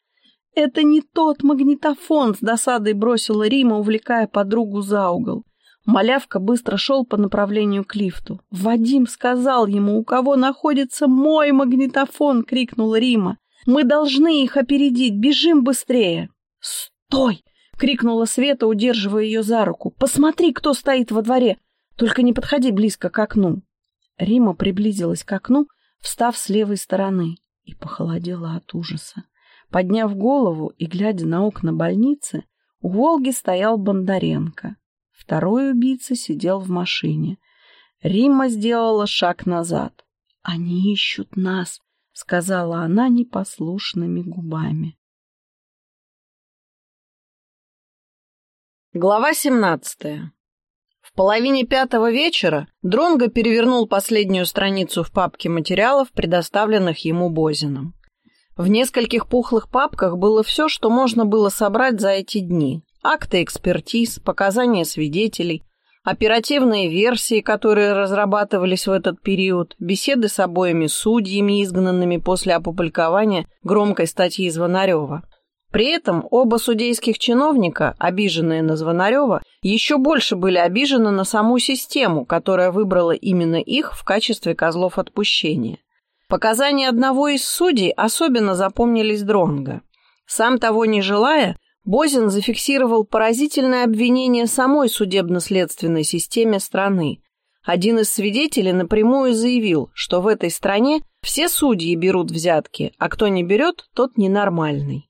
«Это не тот магнитофон», — с досадой бросила Рима, увлекая подругу за угол. Малявка быстро шел по направлению к лифту. «Вадим сказал ему, у кого находится мой магнитофон!» — крикнула Рима. «Мы должны их опередить! Бежим быстрее!» «Стой!» — крикнула Света, удерживая ее за руку. «Посмотри, кто стоит во дворе! Только не подходи близко к окну!» Рима приблизилась к окну, встав с левой стороны, и похолодела от ужаса. Подняв голову и глядя на окна больницы, у Волги стоял Бондаренко. Второй убийца сидел в машине. Рима сделала шаг назад. «Они ищут нас», — сказала она непослушными губами. Глава семнадцатая в половине пятого вечера Дронго перевернул последнюю страницу в папке материалов, предоставленных ему Бозином. В нескольких пухлых папках было все, что можно было собрать за эти дни. Акты экспертиз, показания свидетелей, оперативные версии, которые разрабатывались в этот период, беседы с обоими судьями, изгнанными после опубликования громкой статьи Звонарева. При этом оба судейских чиновника, обиженные на Звонарева, еще больше были обижены на саму систему, которая выбрала именно их в качестве козлов отпущения. Показания одного из судей особенно запомнились Дронго. Сам того не желая, Бозин зафиксировал поразительное обвинение самой судебно-следственной системе страны. Один из свидетелей напрямую заявил, что в этой стране все судьи берут взятки, а кто не берет, тот ненормальный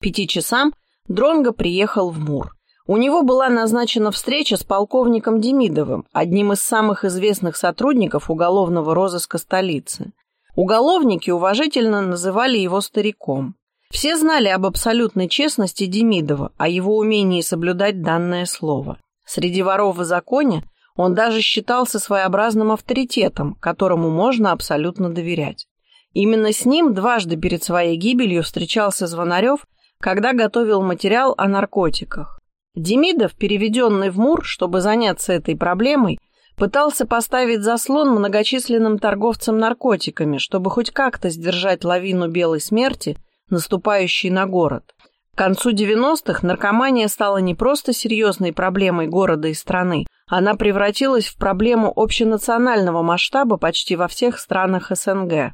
пяти часам Дронго приехал в Мур. У него была назначена встреча с полковником Демидовым, одним из самых известных сотрудников уголовного розыска столицы. Уголовники уважительно называли его стариком. Все знали об абсолютной честности Демидова, о его умении соблюдать данное слово. Среди воров в законе он даже считался своеобразным авторитетом, которому можно абсолютно доверять. Именно с ним дважды перед своей гибелью встречался Звонарев когда готовил материал о наркотиках. Демидов, переведенный в МУР, чтобы заняться этой проблемой, пытался поставить заслон многочисленным торговцам наркотиками, чтобы хоть как-то сдержать лавину белой смерти, наступающей на город. К концу 90-х наркомания стала не просто серьезной проблемой города и страны, она превратилась в проблему общенационального масштаба почти во всех странах СНГ.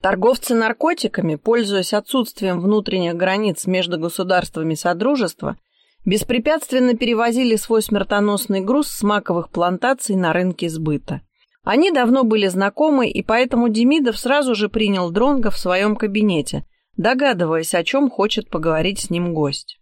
Торговцы наркотиками, пользуясь отсутствием внутренних границ между государствами Содружества, беспрепятственно перевозили свой смертоносный груз с маковых плантаций на рынке сбыта. Они давно были знакомы, и поэтому Демидов сразу же принял Дронга в своем кабинете, догадываясь, о чем хочет поговорить с ним гость.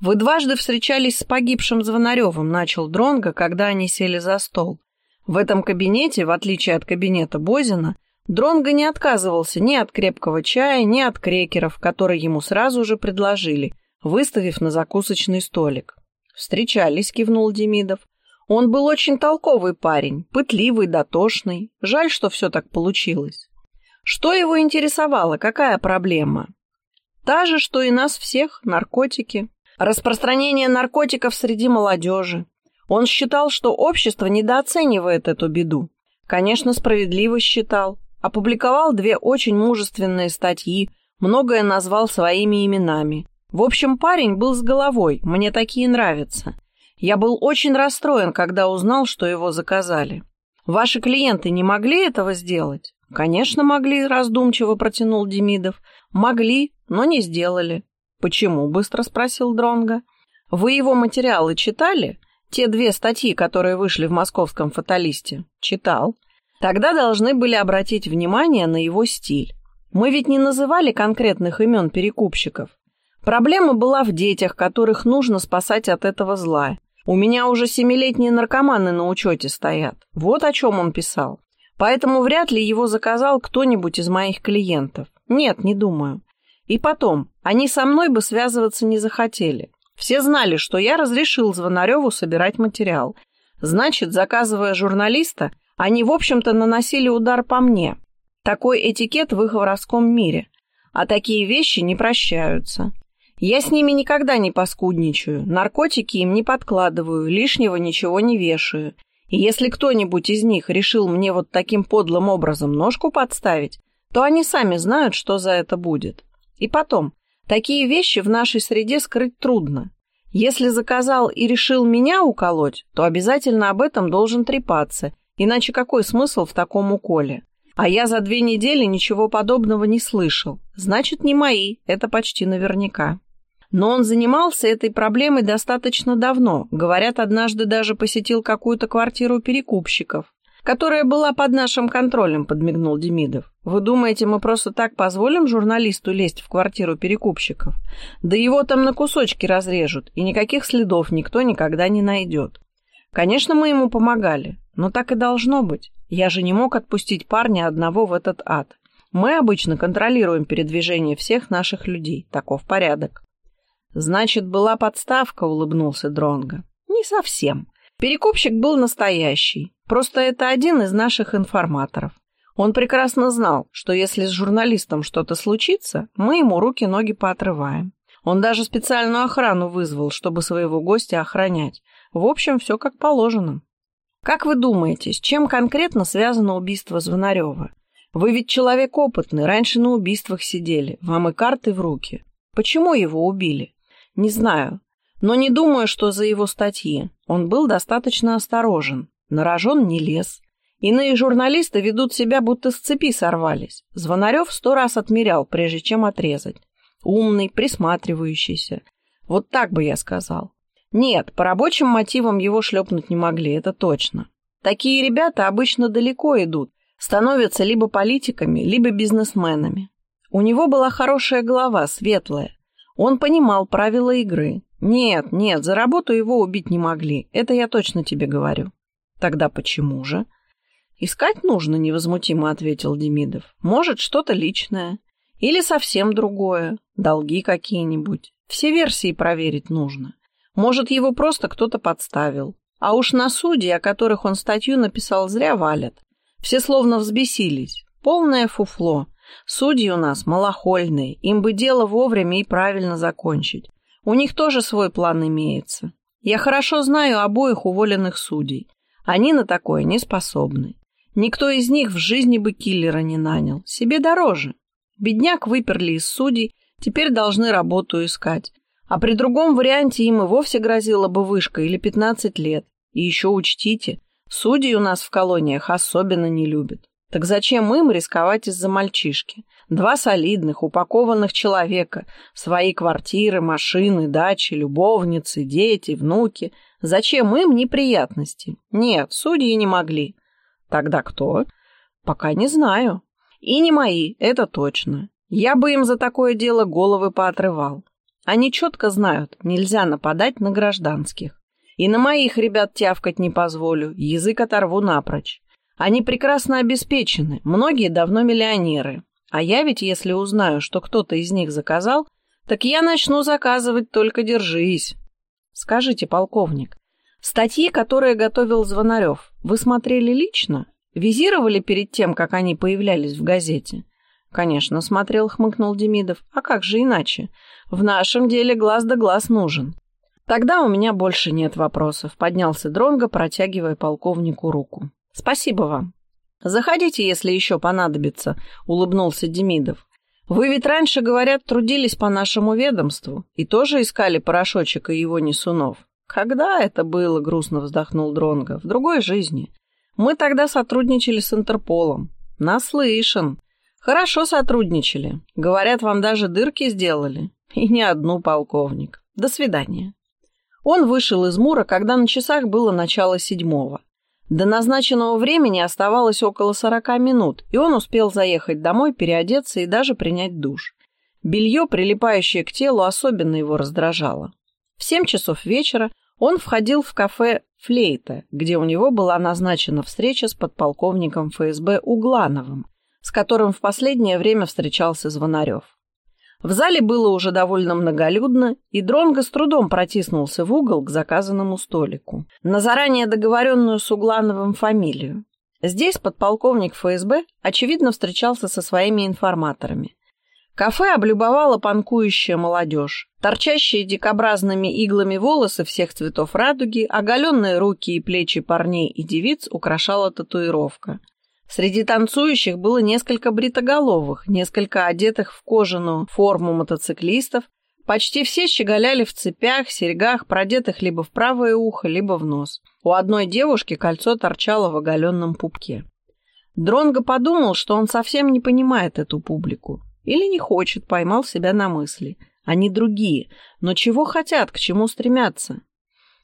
«Вы дважды встречались с погибшим Звонаревым», — начал Дронга, когда они сели за стол. В этом кабинете, в отличие от кабинета Бозина, Дронго не отказывался ни от крепкого чая, ни от крекеров, которые ему сразу же предложили, выставив на закусочный столик. «Встречались», — кивнул Демидов. «Он был очень толковый парень, пытливый, дотошный. Жаль, что все так получилось». Что его интересовало, какая проблема? Та же, что и нас всех, наркотики. Распространение наркотиков среди молодежи. Он считал, что общество недооценивает эту беду. Конечно, справедливо считал. Опубликовал две очень мужественные статьи, многое назвал своими именами. В общем, парень был с головой, мне такие нравятся. Я был очень расстроен, когда узнал, что его заказали. Ваши клиенты не могли этого сделать? Конечно, могли, раздумчиво протянул Демидов. Могли, но не сделали. Почему? быстро спросил Дронга. Вы его материалы читали? Те две статьи, которые вышли в московском фаталисте. Читал. Тогда должны были обратить внимание на его стиль. Мы ведь не называли конкретных имен перекупщиков. Проблема была в детях, которых нужно спасать от этого зла. У меня уже семилетние наркоманы на учете стоят. Вот о чем он писал. Поэтому вряд ли его заказал кто-нибудь из моих клиентов. Нет, не думаю. И потом, они со мной бы связываться не захотели. Все знали, что я разрешил Звонареву собирать материал. Значит, заказывая журналиста, они, в общем-то, наносили удар по мне. Такой этикет в их воровском мире. А такие вещи не прощаются. Я с ними никогда не поскудничаю, наркотики им не подкладываю, лишнего ничего не вешаю. Если кто-нибудь из них решил мне вот таким подлым образом ножку подставить, то они сами знают, что за это будет. И потом, такие вещи в нашей среде скрыть трудно. Если заказал и решил меня уколоть, то обязательно об этом должен трепаться, иначе какой смысл в таком уколе? А я за две недели ничего подобного не слышал. Значит, не мои, это почти наверняка. Но он занимался этой проблемой достаточно давно. Говорят, однажды даже посетил какую-то квартиру перекупщиков, которая была под нашим контролем, подмигнул Демидов. Вы думаете, мы просто так позволим журналисту лезть в квартиру перекупщиков? Да его там на кусочки разрежут, и никаких следов никто никогда не найдет. Конечно, мы ему помогали, но так и должно быть. Я же не мог отпустить парня одного в этот ад. Мы обычно контролируем передвижение всех наших людей. Таков порядок. Значит, была подставка, улыбнулся Дронго. Не совсем. Перекупщик был настоящий. Просто это один из наших информаторов. Он прекрасно знал, что если с журналистом что-то случится, мы ему руки-ноги поотрываем. Он даже специальную охрану вызвал, чтобы своего гостя охранять. В общем, все как положено. Как вы думаете, с чем конкретно связано убийство Звонарева? Вы ведь человек опытный, раньше на убийствах сидели, вам и карты в руки. Почему его убили? Не знаю, но не думаю, что за его статьи. Он был достаточно осторожен, на рожон не лез. Иные журналисты ведут себя, будто с цепи сорвались. Звонарев сто раз отмерял, прежде чем отрезать. Умный, присматривающийся. Вот так бы я сказал. Нет, по рабочим мотивам его шлепнуть не могли, это точно. Такие ребята обычно далеко идут, становятся либо политиками, либо бизнесменами. У него была хорошая голова, светлая. Он понимал правила игры. Нет, нет, за работу его убить не могли. Это я точно тебе говорю. Тогда почему же? Искать нужно, невозмутимо ответил Демидов. Может, что-то личное. Или совсем другое. Долги какие-нибудь. Все версии проверить нужно. Может, его просто кто-то подставил. А уж на судьи, о которых он статью написал, зря валят. Все словно взбесились. Полное фуфло. Судьи у нас малохольные, им бы дело вовремя и правильно закончить. У них тоже свой план имеется. Я хорошо знаю обоих уволенных судей. Они на такое не способны. Никто из них в жизни бы киллера не нанял. Себе дороже. Бедняк выперли из судей, теперь должны работу искать. А при другом варианте им и вовсе грозила бы вышка или 15 лет. И еще учтите, судей у нас в колониях особенно не любят. Так зачем им рисковать из-за мальчишки? Два солидных, упакованных человека, свои квартиры, машины, дачи, любовницы, дети, внуки. Зачем им неприятности? Нет, судьи не могли. Тогда кто? Пока не знаю. И не мои, это точно. Я бы им за такое дело головы поотрывал. Они четко знают, нельзя нападать на гражданских. И на моих ребят тявкать не позволю, язык оторву напрочь. Они прекрасно обеспечены, многие давно миллионеры. А я ведь, если узнаю, что кто-то из них заказал, так я начну заказывать, только держись. Скажите, полковник, статьи, которые готовил Звонарев, вы смотрели лично? Визировали перед тем, как они появлялись в газете? Конечно, смотрел, хмыкнул Демидов. А как же иначе? В нашем деле глаз да глаз нужен. Тогда у меня больше нет вопросов, поднялся Дронго, протягивая полковнику руку. Спасибо вам. Заходите, если еще понадобится, улыбнулся Демидов. Вы ведь раньше, говорят, трудились по нашему ведомству и тоже искали порошочек и его несунов. Когда это было, грустно вздохнул Дронго. В другой жизни. Мы тогда сотрудничали с Интерполом. Наслышан. Хорошо сотрудничали. Говорят, вам даже дырки сделали. И не одну, полковник. До свидания. Он вышел из Мура, когда на часах было начало седьмого. До назначенного времени оставалось около сорока минут, и он успел заехать домой, переодеться и даже принять душ. Белье, прилипающее к телу, особенно его раздражало. В семь часов вечера он входил в кафе «Флейта», где у него была назначена встреча с подполковником ФСБ Углановым, с которым в последнее время встречался Звонарев. В зале было уже довольно многолюдно, и Дронго с трудом протиснулся в угол к заказанному столику. На заранее договоренную с Углановым фамилию. Здесь подполковник ФСБ, очевидно, встречался со своими информаторами. Кафе облюбовала панкующая молодежь. Торчащие дикобразными иглами волосы всех цветов радуги, оголенные руки и плечи парней и девиц украшала татуировка – Среди танцующих было несколько бритоголовых, несколько одетых в кожаную форму мотоциклистов, почти все щеголяли в цепях, серьгах, продетых либо в правое ухо, либо в нос. У одной девушки кольцо торчало в оголенном пупке. Дронго подумал, что он совсем не понимает эту публику. Или не хочет, поймал себя на мысли. Они другие, но чего хотят, к чему стремятся?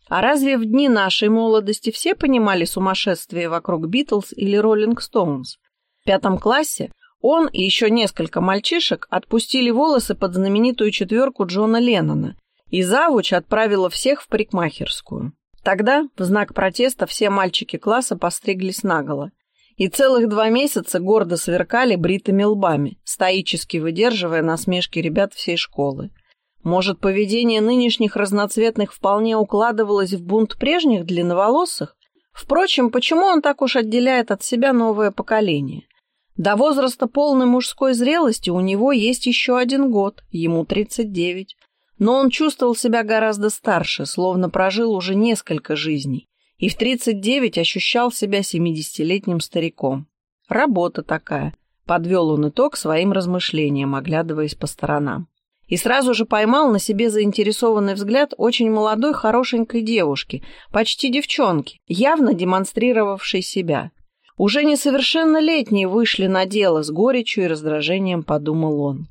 А разве в дни нашей молодости все понимали сумасшествие вокруг Битлз или Роллинг Стоунс? В пятом классе он и еще несколько мальчишек отпустили волосы под знаменитую четверку Джона Леннона, и завуч отправила всех в парикмахерскую. Тогда, в знак протеста, все мальчики класса постриглись наголо. И целых два месяца гордо сверкали бритыми лбами, стоически выдерживая насмешки ребят всей школы. Может, поведение нынешних разноцветных вполне укладывалось в бунт прежних длинноволосых? Впрочем, почему он так уж отделяет от себя новое поколение? До возраста полной мужской зрелости у него есть еще один год, ему 39. Но он чувствовал себя гораздо старше, словно прожил уже несколько жизней, и в 39 ощущал себя 70-летним стариком. Работа такая, подвел он итог своим размышлениям, оглядываясь по сторонам и сразу же поймал на себе заинтересованный взгляд очень молодой хорошенькой девушки, почти девчонки, явно демонстрировавшей себя. Уже несовершеннолетние вышли на дело с горечью и раздражением, подумал он.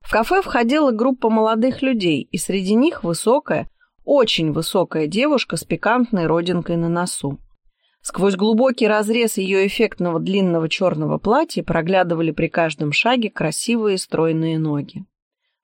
В кафе входила группа молодых людей, и среди них высокая, очень высокая девушка с пикантной родинкой на носу. Сквозь глубокий разрез ее эффектного длинного черного платья проглядывали при каждом шаге красивые стройные ноги.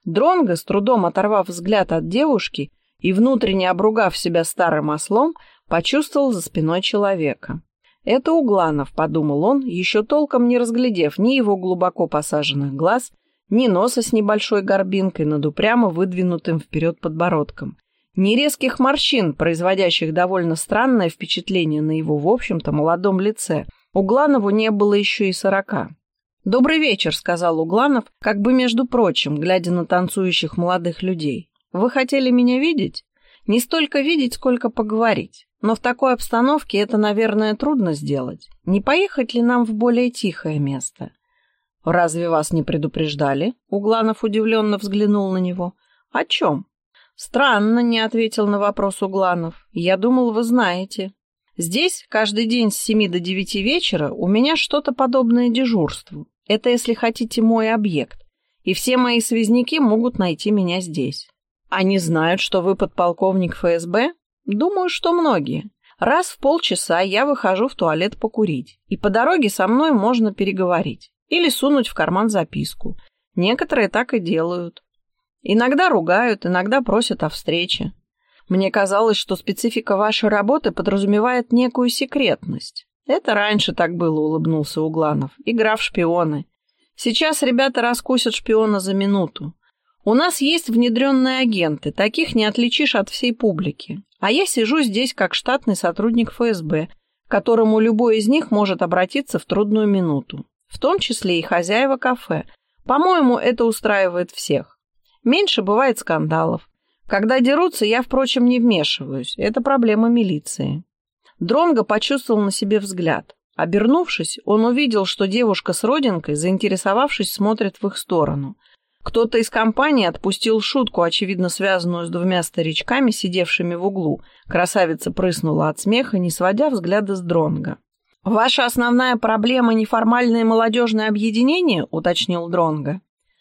Дронго, с трудом оторвав взгляд от девушки и внутренне обругав себя старым ослом, почувствовал за спиной человека. «Это Угланов», — подумал он, еще толком не разглядев ни его глубоко посаженных глаз, ни носа с небольшой горбинкой над упрямо выдвинутым вперед подбородком, ни резких морщин, производящих довольно странное впечатление на его, в общем-то, молодом лице. Угланову не было еще и сорока. «Добрый вечер», — сказал Угланов, как бы между прочим, глядя на танцующих молодых людей. «Вы хотели меня видеть?» «Не столько видеть, сколько поговорить. Но в такой обстановке это, наверное, трудно сделать. Не поехать ли нам в более тихое место?» «Разве вас не предупреждали?» Угланов удивленно взглянул на него. «О чем?» «Странно», — не ответил на вопрос Угланов. «Я думал, вы знаете». Здесь каждый день с семи до девяти вечера у меня что-то подобное дежурству. Это, если хотите, мой объект. И все мои связники могут найти меня здесь. Они знают, что вы подполковник ФСБ? Думаю, что многие. Раз в полчаса я выхожу в туалет покурить, и по дороге со мной можно переговорить или сунуть в карман записку. Некоторые так и делают. Иногда ругают, иногда просят о встрече. Мне казалось, что специфика вашей работы подразумевает некую секретность. Это раньше так было, улыбнулся Угланов. Игра в шпионы. Сейчас ребята раскусят шпиона за минуту. У нас есть внедренные агенты, таких не отличишь от всей публики. А я сижу здесь как штатный сотрудник ФСБ, к которому любой из них может обратиться в трудную минуту. В том числе и хозяева кафе. По-моему, это устраивает всех. Меньше бывает скандалов. Когда дерутся, я, впрочем, не вмешиваюсь. Это проблема милиции. Дронго почувствовал на себе взгляд. Обернувшись, он увидел, что девушка с родинкой, заинтересовавшись, смотрит в их сторону. Кто-то из компании отпустил шутку, очевидно связанную с двумя старичками, сидевшими в углу. Красавица прыснула от смеха, не сводя взгляда с Дронга. Ваша основная проблема неформальное молодежное объединение, уточнил Дронга.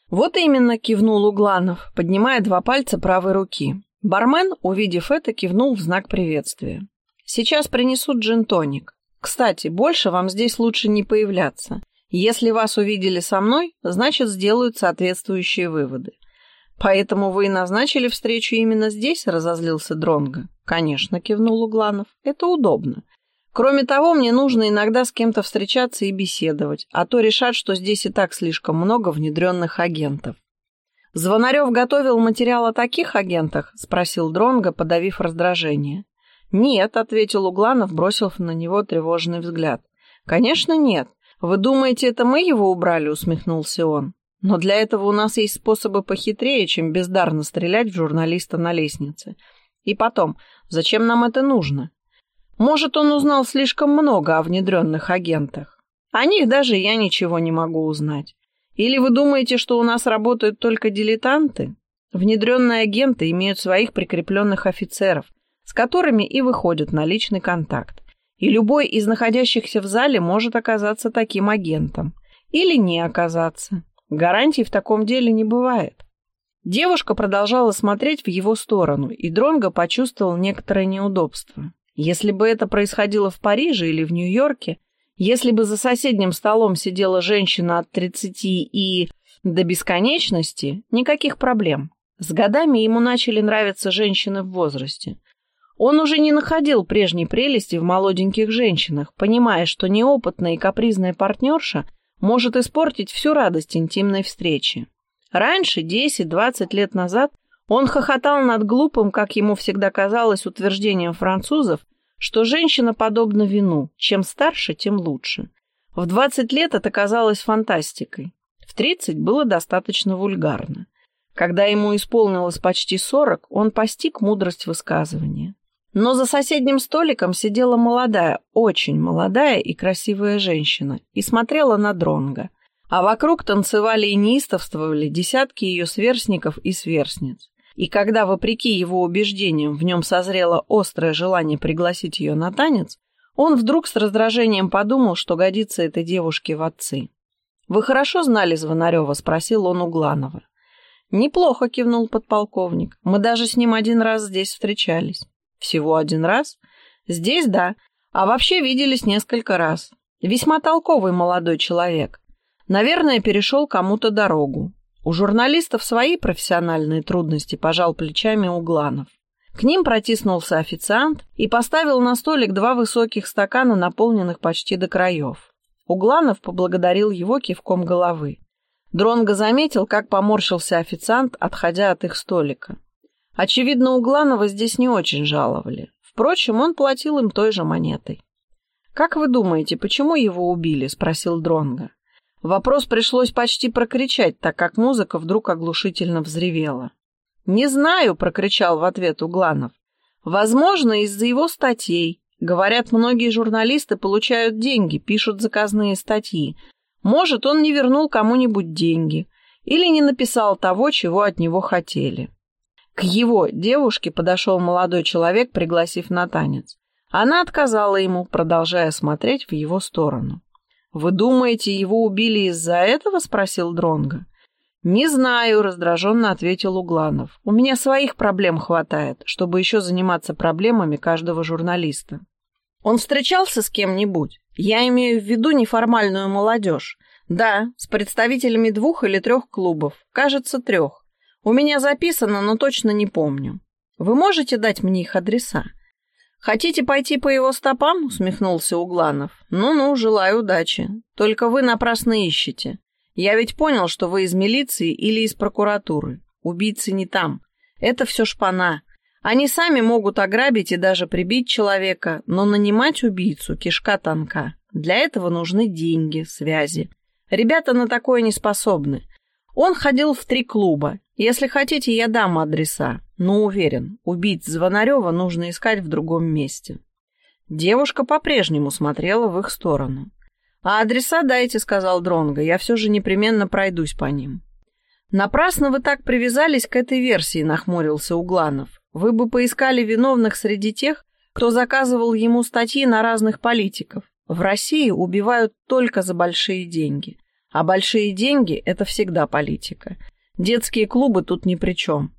Вот именно, кивнул Угланов, поднимая два пальца правой руки. Бармен, увидев это, кивнул в знак приветствия. Сейчас принесут джин-тоник. Кстати, больше вам здесь лучше не появляться. Если вас увидели со мной, значит, сделают соответствующие выводы. Поэтому вы и назначили встречу именно здесь, разозлился Дронга. Конечно, кивнул Угланов. Это удобно. Кроме того, мне нужно иногда с кем-то встречаться и беседовать, а то решат, что здесь и так слишком много внедренных агентов. Звонарев готовил материал о таких агентах? спросил Дронга, подавив раздражение. Нет, ответил Угланов, бросив на него тревожный взгляд. Конечно, нет. Вы думаете, это мы его убрали? усмехнулся он. Но для этого у нас есть способы похитрее, чем бездарно стрелять в журналиста на лестнице. И потом, зачем нам это нужно? Может, он узнал слишком много о внедренных агентах. О них даже я ничего не могу узнать. Или вы думаете, что у нас работают только дилетанты? Внедренные агенты имеют своих прикрепленных офицеров, с которыми и выходят на личный контакт. И любой из находящихся в зале может оказаться таким агентом. Или не оказаться. Гарантий в таком деле не бывает. Девушка продолжала смотреть в его сторону, и Дронго почувствовал некоторое неудобство. Если бы это происходило в Париже или в Нью-Йорке, если бы за соседним столом сидела женщина от 30 и до бесконечности, никаких проблем. С годами ему начали нравиться женщины в возрасте. Он уже не находил прежней прелести в молоденьких женщинах, понимая, что неопытная и капризная партнерша может испортить всю радость интимной встречи. Раньше, 10-20 лет назад, он хохотал над глупым, как ему всегда казалось, утверждением французов, что женщина подобна вину, чем старше, тем лучше. В 20 лет это казалось фантастикой. В 30 было достаточно вульгарно. Когда ему исполнилось почти 40, он постиг мудрость высказывания. Но за соседним столиком сидела молодая, очень молодая и красивая женщина и смотрела на Дронга. А вокруг танцевали и неистовствовали десятки ее сверстников и сверстниц. И когда, вопреки его убеждениям, в нем созрело острое желание пригласить ее на танец, он вдруг с раздражением подумал, что годится этой девушке в отцы. «Вы хорошо знали Звонарева?» — спросил он у Гланова. «Неплохо», — кивнул подполковник. «Мы даже с ним один раз здесь встречались». «Всего один раз?» «Здесь, да. А вообще виделись несколько раз. Весьма толковый молодой человек. Наверное, перешел кому-то дорогу. У журналистов свои профессиональные трудности, пожал плечами Угланов. К ним протиснулся официант и поставил на столик два высоких стакана, наполненных почти до краев. Угланов поблагодарил его кивком головы. Дронго заметил, как поморщился официант, отходя от их столика. Очевидно, Угланова здесь не очень жаловали. Впрочем, он платил им той же монетой. «Как вы думаете, почему его убили?» — спросил Дронго. Вопрос пришлось почти прокричать, так как музыка вдруг оглушительно взревела. «Не знаю», — прокричал в ответ Угланов. «Возможно, из-за его статей. Говорят, многие журналисты получают деньги, пишут заказные статьи. Может, он не вернул кому-нибудь деньги или не написал того, чего от него хотели». К его девушке подошел молодой человек, пригласив на танец. Она отказала ему, продолжая смотреть в его сторону. «Вы думаете, его убили из-за этого?» — спросил Дронга. «Не знаю», — раздраженно ответил Угланов. «У меня своих проблем хватает, чтобы еще заниматься проблемами каждого журналиста». «Он встречался с кем-нибудь? Я имею в виду неформальную молодежь. Да, с представителями двух или трех клубов. Кажется, трех. У меня записано, но точно не помню. Вы можете дать мне их адреса?» «Хотите пойти по его стопам?» — усмехнулся Угланов. «Ну-ну, желаю удачи. Только вы напрасно ищете. Я ведь понял, что вы из милиции или из прокуратуры. Убийцы не там. Это все шпана. Они сами могут ограбить и даже прибить человека, но нанимать убийцу кишка тонка. Для этого нужны деньги, связи. Ребята на такое не способны. Он ходил в три клуба. Если хотите, я дам адреса. Но уверен, убить Звонарева нужно искать в другом месте. Девушка по-прежнему смотрела в их сторону. «А адреса дайте», — сказал Дронго, — «я все же непременно пройдусь по ним». «Напрасно вы так привязались к этой версии», — нахмурился Угланов. «Вы бы поискали виновных среди тех, кто заказывал ему статьи на разных политиков. В России убивают только за большие деньги. А большие деньги – это всегда политика. Детские клубы тут ни при чем.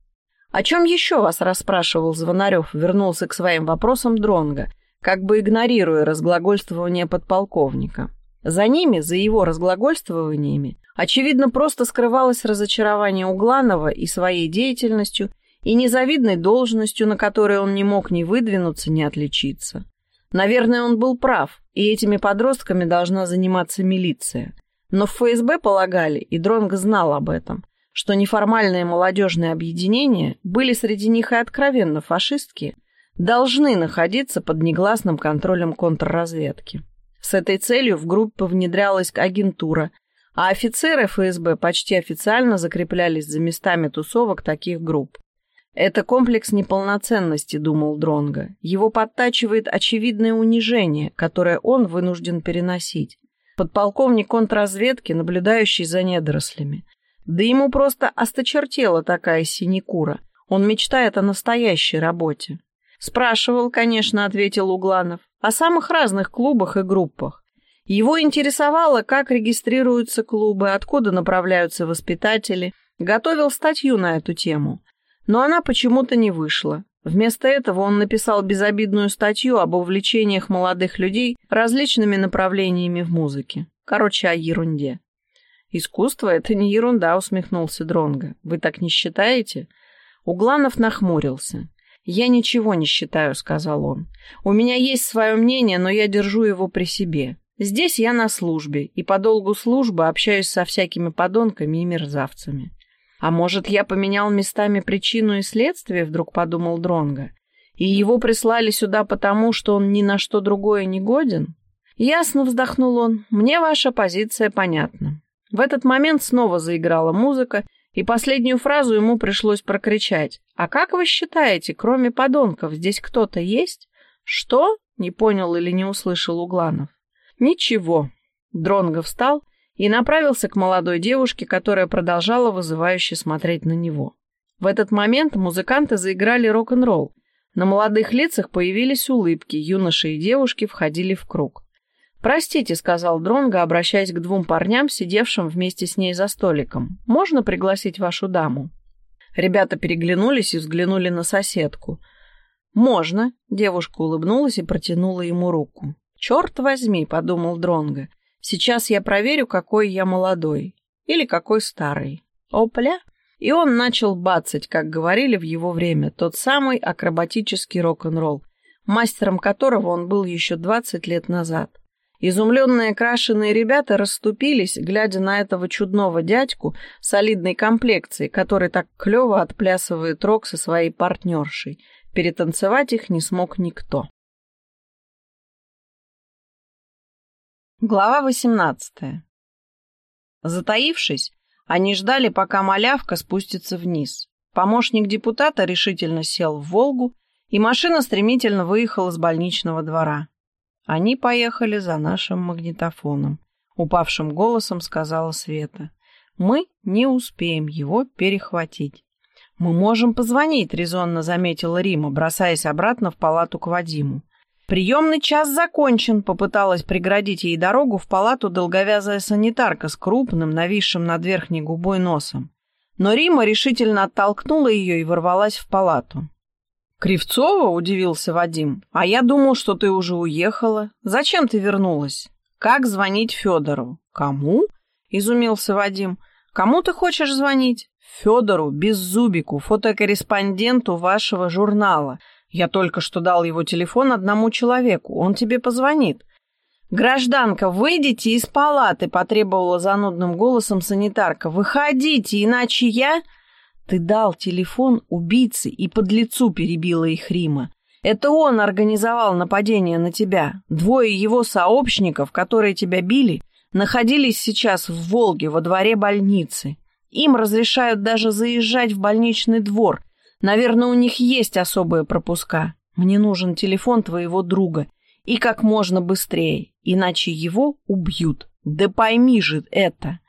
«О чем еще вас расспрашивал Звонарев?» Вернулся к своим вопросам Дронга, как бы игнорируя разглагольствование подполковника. За ними, за его разглагольствованиями, очевидно, просто скрывалось разочарование Угланова и своей деятельностью, и незавидной должностью, на которой он не мог ни выдвинуться, ни отличиться. Наверное, он был прав, и этими подростками должна заниматься милиция. Но в ФСБ полагали, и Дронго знал об этом, что неформальные молодежные объединения были среди них и откровенно фашистские, должны находиться под негласным контролем контрразведки. С этой целью в группу внедрялась агентура, а офицеры ФСБ почти официально закреплялись за местами тусовок таких групп. Это комплекс неполноценности, думал Дронга. Его подтачивает очевидное унижение, которое он вынужден переносить. Подполковник контрразведки, наблюдающий за недорослями. Да ему просто осточертела такая синекура. Он мечтает о настоящей работе. Спрашивал, конечно, ответил Угланов, о самых разных клубах и группах. Его интересовало, как регистрируются клубы, откуда направляются воспитатели. Готовил статью на эту тему. Но она почему-то не вышла. Вместо этого он написал безобидную статью об увлечениях молодых людей различными направлениями в музыке. Короче, о ерунде. «Искусство — это не ерунда», — усмехнулся Дронга. «Вы так не считаете?» Угланов нахмурился. «Я ничего не считаю», — сказал он. «У меня есть свое мнение, но я держу его при себе. Здесь я на службе, и по долгу службы общаюсь со всякими подонками и мерзавцами. А может, я поменял местами причину и следствие, вдруг подумал Дронга, и его прислали сюда потому, что он ни на что другое не годен? Ясно вздохнул он. Мне ваша позиция понятна. В этот момент снова заиграла музыка, и последнюю фразу ему пришлось прокричать. «А как вы считаете, кроме подонков, здесь кто-то есть?» «Что?» — не понял или не услышал Угланов. «Ничего». Дронго встал и направился к молодой девушке, которая продолжала вызывающе смотреть на него. В этот момент музыканты заиграли рок-н-ролл. На молодых лицах появились улыбки, юноши и девушки входили в круг. «Простите», — сказал Дронго, обращаясь к двум парням, сидевшим вместе с ней за столиком. «Можно пригласить вашу даму?» Ребята переглянулись и взглянули на соседку. «Можно», — девушка улыбнулась и протянула ему руку. «Черт возьми», — подумал Дронго, Сейчас я проверю, какой я молодой. Или какой старый. Опля! И он начал бацать, как говорили в его время, тот самый акробатический рок-н-ролл, мастером которого он был еще двадцать лет назад. Изумленные крашеные ребята расступились, глядя на этого чудного дядьку солидной комплекции, который так клево отплясывает рок со своей партнершей. Перетанцевать их не смог никто. Глава 18. Затаившись, они ждали, пока малявка спустится вниз. Помощник депутата решительно сел в «Волгу», и машина стремительно выехала с больничного двора. Они поехали за нашим магнитофоном. Упавшим голосом сказала Света. Мы не успеем его перехватить. «Мы можем позвонить», — резонно заметила Рима, бросаясь обратно в палату к Вадиму. «Приемный час закончен», — попыталась преградить ей дорогу в палату долговязая санитарка с крупным, нависшим над верхней губой носом. Но Рима решительно оттолкнула ее и ворвалась в палату. «Кривцова?» — удивился Вадим. «А я думал, что ты уже уехала. Зачем ты вернулась? Как звонить Федору?» «Кому?» — изумился Вадим. «Кому ты хочешь звонить?» «Федору, Беззубику, фотокорреспонденту вашего журнала». Я только что дал его телефон одному человеку. Он тебе позвонит. «Гражданка, выйдите из палаты!» — потребовала занудным голосом санитарка. «Выходите, иначе я...» «Ты дал телефон убийце и подлецу», — перебила их Рима. «Это он организовал нападение на тебя. Двое его сообщников, которые тебя били, находились сейчас в Волге во дворе больницы. Им разрешают даже заезжать в больничный двор, Наверное, у них есть особые пропуска. Мне нужен телефон твоего друга. И как можно быстрее, иначе его убьют. Да пойми же это.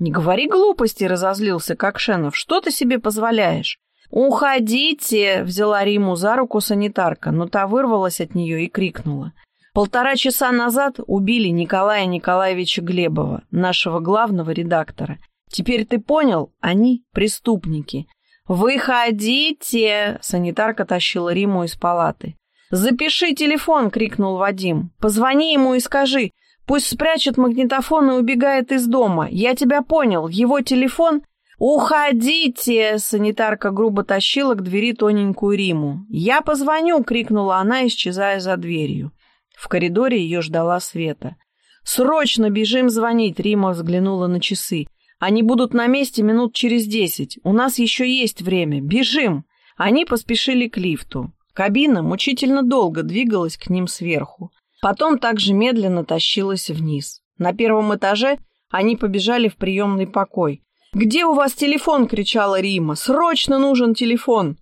Не говори глупости, разозлился Кокшенов. Что ты себе позволяешь? «Уходите!» — взяла Риму за руку санитарка, но та вырвалась от нее и крикнула. Полтора часа назад убили Николая Николаевича Глебова, нашего главного редактора. Теперь ты понял? Они преступники. «Выходите!» — санитарка тащила Риму из палаты. «Запиши телефон!» — крикнул Вадим. «Позвони ему и скажи. Пусть спрячет магнитофон и убегает из дома. Я тебя понял. Его телефон...» «Уходите!» — санитарка грубо тащила к двери тоненькую Риму. «Я позвоню!» — крикнула она, исчезая за дверью. В коридоре ее ждала Света. «Срочно бежим звонить!» — Рима взглянула на часы. «Они будут на месте минут через десять. У нас еще есть время. Бежим!» Они поспешили к лифту. Кабина мучительно долго двигалась к ним сверху. Потом также медленно тащилась вниз. На первом этаже они побежали в приемный покой. «Где у вас телефон?» — кричала Рима. «Срочно нужен телефон!»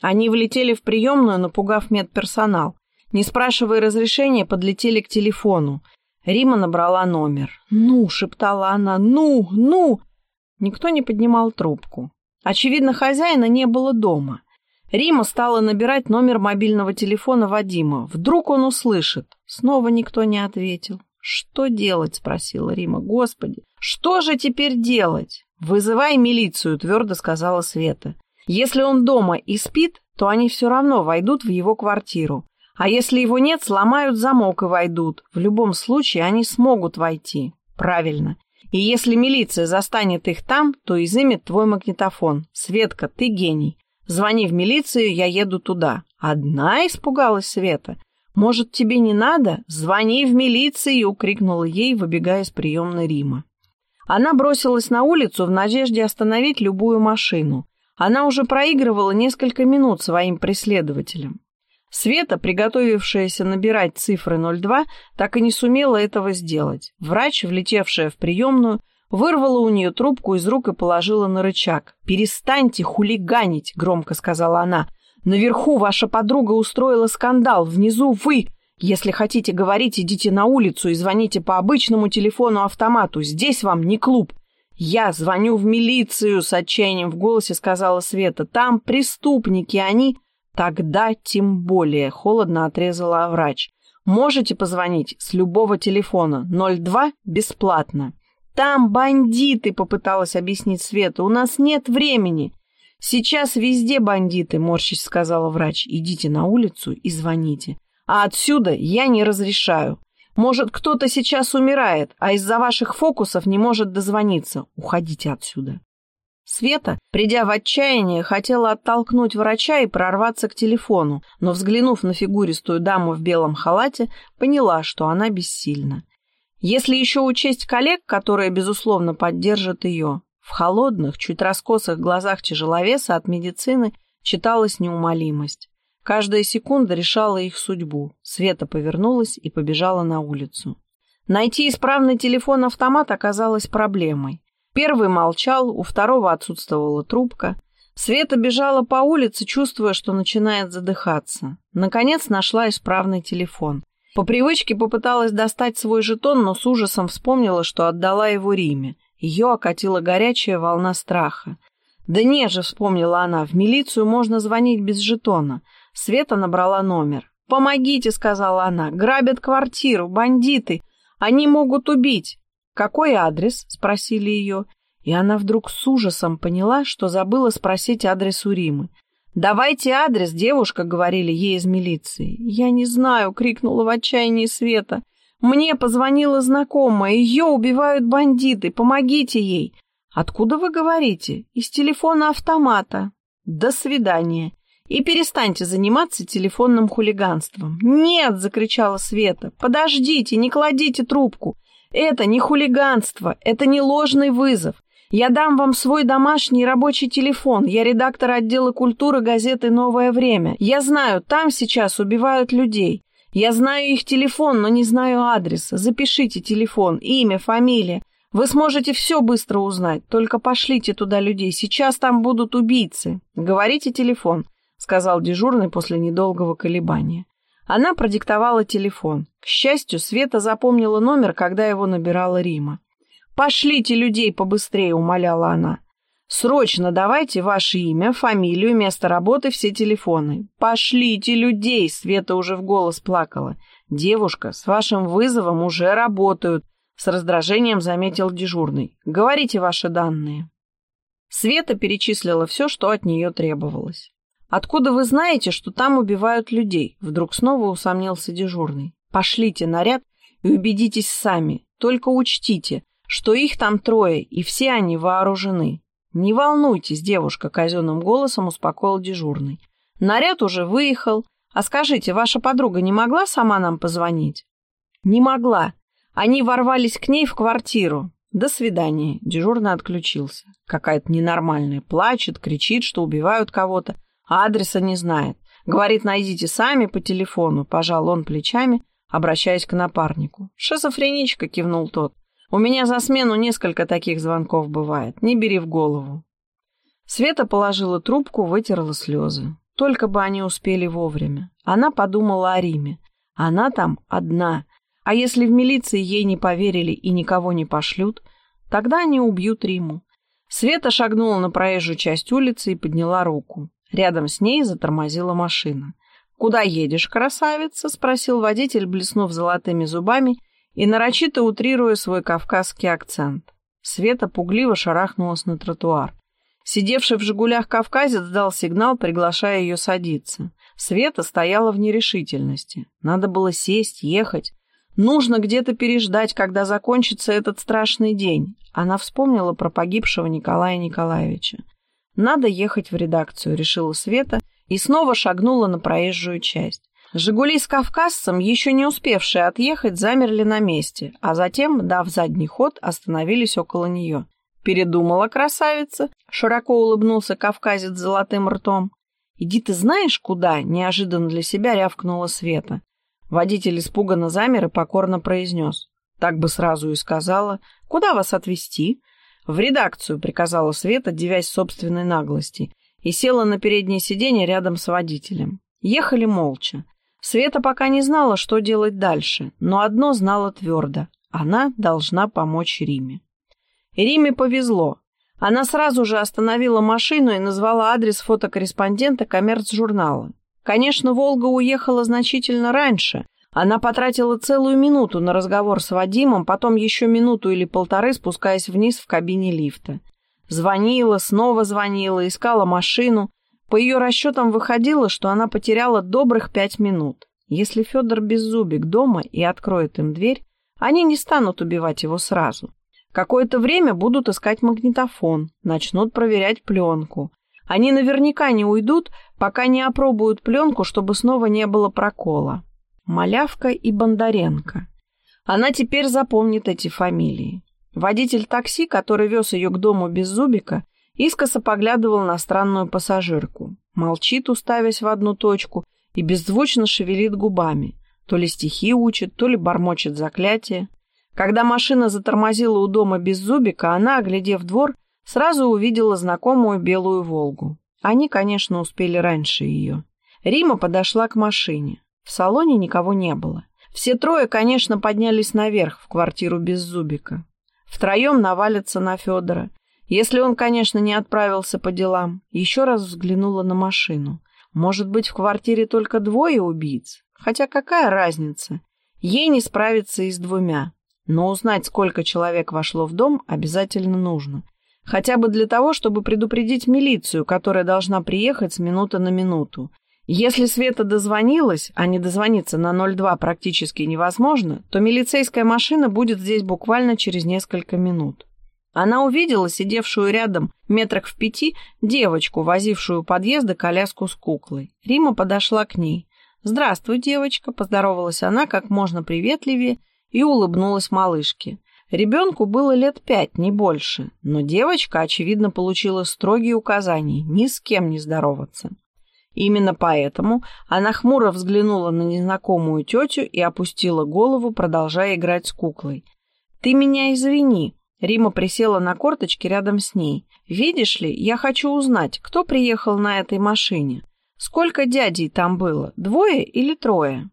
Они влетели в приемную, напугав медперсонал. Не спрашивая разрешения, подлетели к телефону. Рима набрала номер. «Ну!» — шептала она. «Ну! Ну!» Никто не поднимал трубку. Очевидно, хозяина не было дома. Рима стала набирать номер мобильного телефона Вадима. Вдруг он услышит. Снова никто не ответил. «Что делать?» — спросила Рима. «Господи, что же теперь делать?» «Вызывай милицию», — твердо сказала Света. «Если он дома и спит, то они все равно войдут в его квартиру. А если его нет, сломают замок и войдут. В любом случае они смогут войти. Правильно. И если милиция застанет их там, то изымет твой магнитофон. Светка, ты гений. Звони в милицию, я еду туда. Одна испугалась Света. Может, тебе не надо? Звони в милицию, крикнула ей, выбегая из приемной Рима. Она бросилась на улицу в надежде остановить любую машину. Она уже проигрывала несколько минут своим преследователям. Света, приготовившаяся набирать цифры 02, так и не сумела этого сделать. Врач, влетевшая в приемную, вырвала у нее трубку из рук и положила на рычаг. «Перестаньте хулиганить», — громко сказала она. «Наверху ваша подруга устроила скандал, внизу вы. Если хотите говорить, идите на улицу и звоните по обычному телефону-автомату. Здесь вам не клуб». «Я звоню в милицию», — с отчаянием в голосе сказала Света. «Там преступники, они...» Тогда тем более, холодно отрезала врач. Можете позвонить с любого телефона. 02 бесплатно. Там бандиты, попыталась объяснить Света. У нас нет времени. Сейчас везде бандиты, морщись сказала врач. Идите на улицу и звоните. А отсюда я не разрешаю. Может, кто-то сейчас умирает, а из-за ваших фокусов не может дозвониться. Уходите отсюда. Света, придя в отчаяние, хотела оттолкнуть врача и прорваться к телефону, но, взглянув на фигуристую даму в белом халате, поняла, что она бессильна. Если еще учесть коллег, которые, безусловно, поддержат ее, в холодных, чуть раскосых глазах тяжеловеса от медицины читалась неумолимость. Каждая секунда решала их судьбу. Света повернулась и побежала на улицу. Найти исправный телефон-автомат оказалось проблемой. Первый молчал, у второго отсутствовала трубка. Света бежала по улице, чувствуя, что начинает задыхаться. Наконец нашла исправный телефон. По привычке попыталась достать свой жетон, но с ужасом вспомнила, что отдала его Риме. Ее окатила горячая волна страха. «Да не же», — вспомнила она, — «в милицию можно звонить без жетона». Света набрала номер. «Помогите», — сказала она, — «грабят квартиру, бандиты. Они могут убить». «Какой адрес?» — спросили ее. И она вдруг с ужасом поняла, что забыла спросить адрес у Римы. «Давайте адрес, девушка», — говорили ей из милиции. «Я не знаю», — крикнула в отчаянии Света. «Мне позвонила знакомая, ее убивают бандиты, помогите ей». «Откуда вы говорите?» «Из телефона автомата». «До свидания». «И перестаньте заниматься телефонным хулиганством». «Нет!» — закричала Света. «Подождите, не кладите трубку. Это не хулиганство, это не ложный вызов. Я дам вам свой домашний рабочий телефон. Я редактор отдела культуры газеты «Новое время». Я знаю, там сейчас убивают людей. Я знаю их телефон, но не знаю адреса. Запишите телефон, имя, фамилия. Вы сможете все быстро узнать. Только пошлите туда людей. Сейчас там будут убийцы. Говорите телефон, сказал дежурный после недолгого колебания. Она продиктовала телефон. К счастью, Света запомнила номер, когда его набирала Рима. «Пошлите людей побыстрее», — умоляла она. «Срочно давайте ваше имя, фамилию, место работы, все телефоны». «Пошлите людей!» — Света уже в голос плакала. Девушка, с вашим вызовом уже работают, с раздражением заметил дежурный. Говорите ваши данные. Света перечислила все, что от нее требовалось. «Откуда вы знаете, что там убивают людей?» Вдруг снова усомнился дежурный. «Пошлите наряд и убедитесь сами. Только учтите, что их там трое, и все они вооружены. Не волнуйтесь, девушка, казенным голосом успокоил дежурный. Наряд уже выехал. А скажите, ваша подруга не могла сама нам позвонить? Не могла. Они ворвались к ней в квартиру. До свидания. Дежурный отключился. Какая-то ненормальная. Плачет, кричит, что убивают кого-то, а адреса не знает. Говорит, найдите сами по телефону. Пожал он плечами, обращаясь к напарнику. Шизофреничка, кивнул тот. У меня за смену несколько таких звонков бывает. Не бери в голову. Света положила трубку, вытерла слезы. Только бы они успели вовремя. Она подумала о Риме. Она там одна. А если в милиции ей не поверили и никого не пошлют, тогда они убьют Риму. Света шагнула на проезжую часть улицы и подняла руку. Рядом с ней затормозила машина. «Куда едешь, красавица?» — спросил водитель, блеснув золотыми зубами и нарочито утрируя свой кавказский акцент. Света пугливо шарахнулась на тротуар. Сидевший в «Жигулях» кавказец дал сигнал, приглашая ее садиться. Света стояла в нерешительности. Надо было сесть, ехать. Нужно где-то переждать, когда закончится этот страшный день. Она вспомнила про погибшего Николая Николаевича. Надо ехать в редакцию, решила Света и снова шагнула на проезжую часть. «Жигули» с кавказцем, еще не успевшие отъехать, замерли на месте, а затем, дав задний ход, остановились около нее. «Передумала красавица?» — широко улыбнулся кавказец золотым ртом. «Иди ты знаешь куда?» — неожиданно для себя рявкнула Света. Водитель испуганно замер и покорно произнес. Так бы сразу и сказала. «Куда вас отвезти?» «В редакцию», — приказала Света, девясь собственной наглости, и села на переднее сиденье рядом с водителем. Ехали молча. Света пока не знала, что делать дальше, но одно знала твердо – она должна помочь Риме. Риме повезло. Она сразу же остановила машину и назвала адрес фотокорреспондента коммерц-журнала. Конечно, «Волга» уехала значительно раньше. Она потратила целую минуту на разговор с Вадимом, потом еще минуту или полторы, спускаясь вниз в кабине лифта. Звонила, снова звонила, искала машину, по ее расчетам выходило, что она потеряла добрых пять минут. Если Федор Беззубик дома и откроет им дверь, они не станут убивать его сразу. Какое-то время будут искать магнитофон, начнут проверять пленку. Они наверняка не уйдут, пока не опробуют пленку, чтобы снова не было прокола. Малявка и Бондаренко. Она теперь запомнит эти фамилии. Водитель такси, который вез ее к дому без Зубика, искоса поглядывал на странную пассажирку. Молчит, уставясь в одну точку, и беззвучно шевелит губами. То ли стихи учит, то ли бормочет заклятие. Когда машина затормозила у дома без зубика, она, оглядев двор, сразу увидела знакомую белую «Волгу». Они, конечно, успели раньше ее. Рима подошла к машине. В салоне никого не было. Все трое, конечно, поднялись наверх, в квартиру без зубика. Втроем навалятся на Федора. Если он, конечно, не отправился по делам, еще раз взглянула на машину. Может быть, в квартире только двое убийц? Хотя какая разница? Ей не справиться и с двумя. Но узнать, сколько человек вошло в дом, обязательно нужно. Хотя бы для того, чтобы предупредить милицию, которая должна приехать с минуты на минуту. Если Света дозвонилась, а не дозвониться на 02 практически невозможно, то милицейская машина будет здесь буквально через несколько минут. Она увидела сидевшую рядом, метрах в пяти, девочку, возившую у подъезда коляску с куклой. Рима подошла к ней. «Здравствуй, девочка», — поздоровалась она как можно приветливее и улыбнулась малышке. Ребенку было лет пять, не больше, но девочка, очевидно, получила строгие указания ни с кем не здороваться. Именно поэтому она хмуро взглянула на незнакомую тетю и опустила голову, продолжая играть с куклой. «Ты меня извини», Рима присела на корточки рядом с ней. «Видишь ли, я хочу узнать, кто приехал на этой машине. Сколько дядей там было, двое или трое?»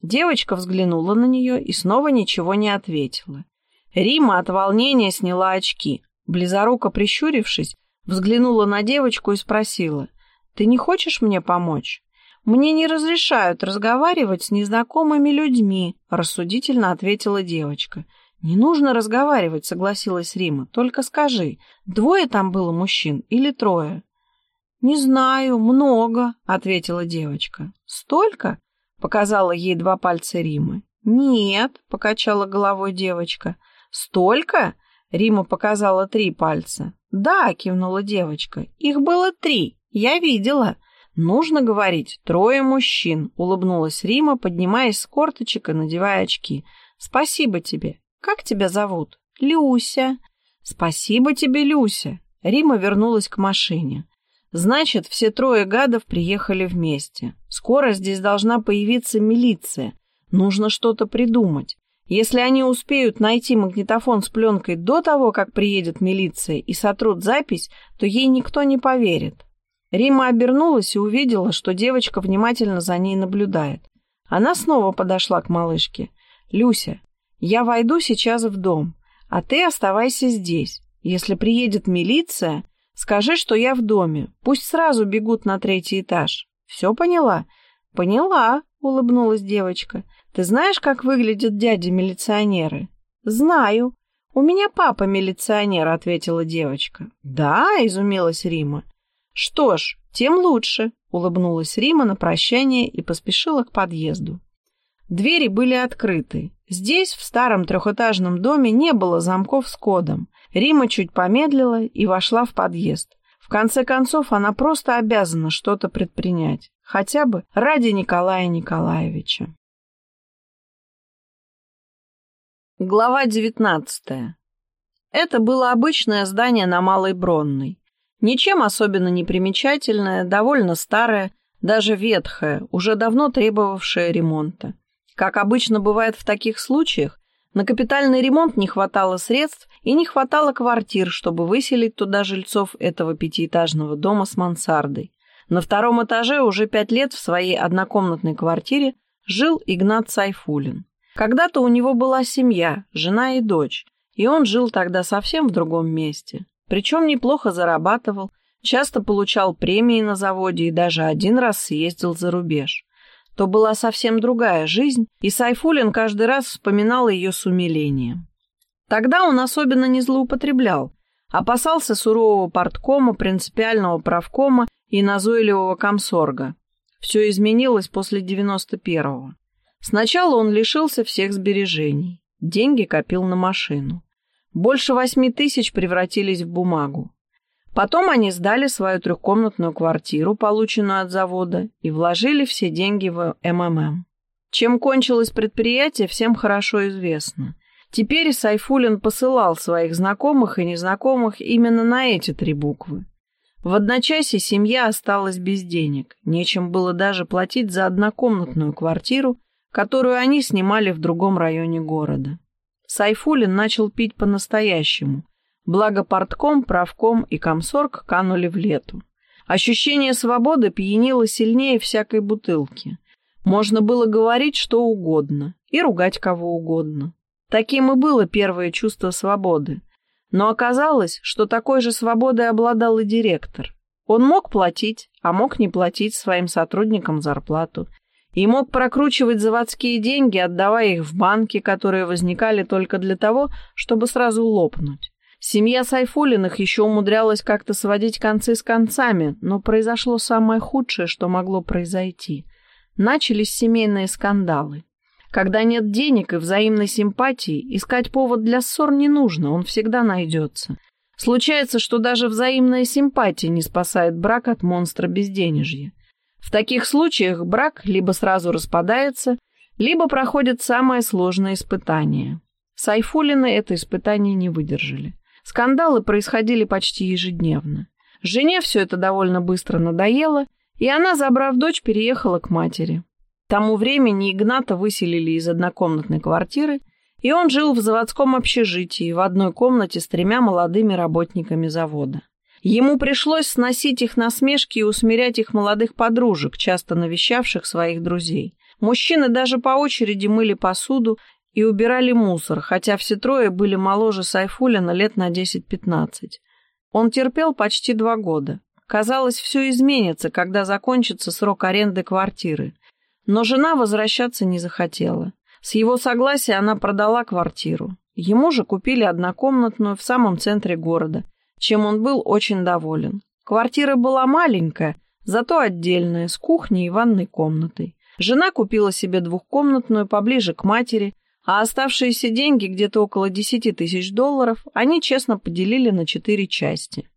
Девочка взглянула на нее и снова ничего не ответила. Рима от волнения сняла очки. Близоруко прищурившись, взглянула на девочку и спросила, «Ты не хочешь мне помочь?» мне не разрешают разговаривать с незнакомыми людьми», — рассудительно ответила девочка. «Не нужно разговаривать», — согласилась Рима. «Только скажи, двое там было мужчин или трое?» «Не знаю, много», — ответила девочка. «Столько?» — показала ей два пальца Римы. «Нет», — покачала головой девочка. «Столько?» — Рима показала три пальца. «Да», — кивнула девочка. «Их было три. Я видела». «Нужно говорить, трое мужчин», — улыбнулась Рима, поднимаясь с корточек и надевая очки. «Спасибо тебе. Как тебя зовут?» «Люся». «Спасибо тебе, Люся». Рима вернулась к машине. Значит, все трое гадов приехали вместе. Скоро здесь должна появиться милиция. Нужно что-то придумать. Если они успеют найти магнитофон с пленкой до того, как приедет милиция и сотрут запись, то ей никто не поверит. Рима обернулась и увидела, что девочка внимательно за ней наблюдает. Она снова подошла к малышке. «Люся, я войду сейчас в дом, а ты оставайся здесь. Если приедет милиция, скажи, что я в доме. Пусть сразу бегут на третий этаж. Все поняла?» «Поняла», — улыбнулась девочка. «Ты знаешь, как выглядят дяди-милиционеры?» «Знаю. У меня папа милиционер», — ответила девочка. «Да?» — изумилась Рима. «Что ж, тем лучше», — улыбнулась Рима на прощание и поспешила к подъезду. Двери были открыты. Здесь, в старом трехэтажном доме, не было замков с кодом. Рима чуть помедлила и вошла в подъезд. В конце концов, она просто обязана что-то предпринять. Хотя бы ради Николая Николаевича. Глава девятнадцатая. Это было обычное здание на Малой Бронной. Ничем особенно не примечательное, довольно старое, даже ветхое, уже давно требовавшее ремонта. Как обычно бывает в таких случаях, на капитальный ремонт не хватало средств и не хватало квартир, чтобы выселить туда жильцов этого пятиэтажного дома с мансардой. На втором этаже уже пять лет в своей однокомнатной квартире жил Игнат Сайфулин. Когда-то у него была семья, жена и дочь, и он жил тогда совсем в другом месте. Причем неплохо зарабатывал, часто получал премии на заводе и даже один раз съездил за рубеж. То была совсем другая жизнь, и Сайфулин каждый раз вспоминал ее с умилением. Тогда он особенно не злоупотреблял, опасался сурового порткома, принципиального правкома и назойливого комсорга. Все изменилось после 91-го. Сначала он лишился всех сбережений, деньги копил на машину. Больше восьми тысяч превратились в бумагу. Потом они сдали свою трехкомнатную квартиру, полученную от завода, и вложили все деньги в МММ. Чем кончилось предприятие, всем хорошо известно. Теперь Сайфулин посылал своих знакомых и незнакомых именно на эти три буквы. В одночасье семья осталась без денег, нечем было даже платить за однокомнатную квартиру, которую они снимали в другом районе города. Сайфулин начал пить по-настоящему. Благо портком, правком и комсорг канули в лету. Ощущение свободы пьянило сильнее всякой бутылки. Можно было говорить что угодно и ругать кого угодно. Таким и было первое чувство свободы. Но оказалось, что такой же свободой обладал и директор. Он мог платить, а мог не платить своим сотрудникам зарплату и мог прокручивать заводские деньги, отдавая их в банки, которые возникали только для того, чтобы сразу лопнуть. Семья Сайфулиных еще умудрялась как-то сводить концы с концами, но произошло самое худшее, что могло произойти. Начались семейные скандалы. Когда нет денег и взаимной симпатии, искать повод для ссор не нужно, он всегда найдется. Случается, что даже взаимная симпатия не спасает брак от монстра безденежья. В таких случаях брак либо сразу распадается, либо проходит самое сложное испытание. Сайфулины это испытание не выдержали. Скандалы происходили почти ежедневно. Жене все это довольно быстро надоело, и она, забрав дочь, переехала к матери. К тому времени Игната выселили из однокомнатной квартиры, и он жил в заводском общежитии в одной комнате с тремя молодыми работниками завода. Ему пришлось сносить их насмешки и усмирять их молодых подружек, часто навещавших своих друзей. Мужчины даже по очереди мыли посуду и убирали мусор, хотя все трое были моложе Сайфулина лет на 10-15. Он терпел почти два года. Казалось, все изменится, когда закончится срок аренды квартиры. Но жена возвращаться не захотела. С его согласия она продала квартиру. Ему же купили однокомнатную в самом центре города, чем он был очень доволен. Квартира была маленькая, зато отдельная, с кухней и ванной комнатой. Жена купила себе двухкомнатную поближе к матери, а оставшиеся деньги, где-то около 10 тысяч долларов, они честно поделили на четыре части.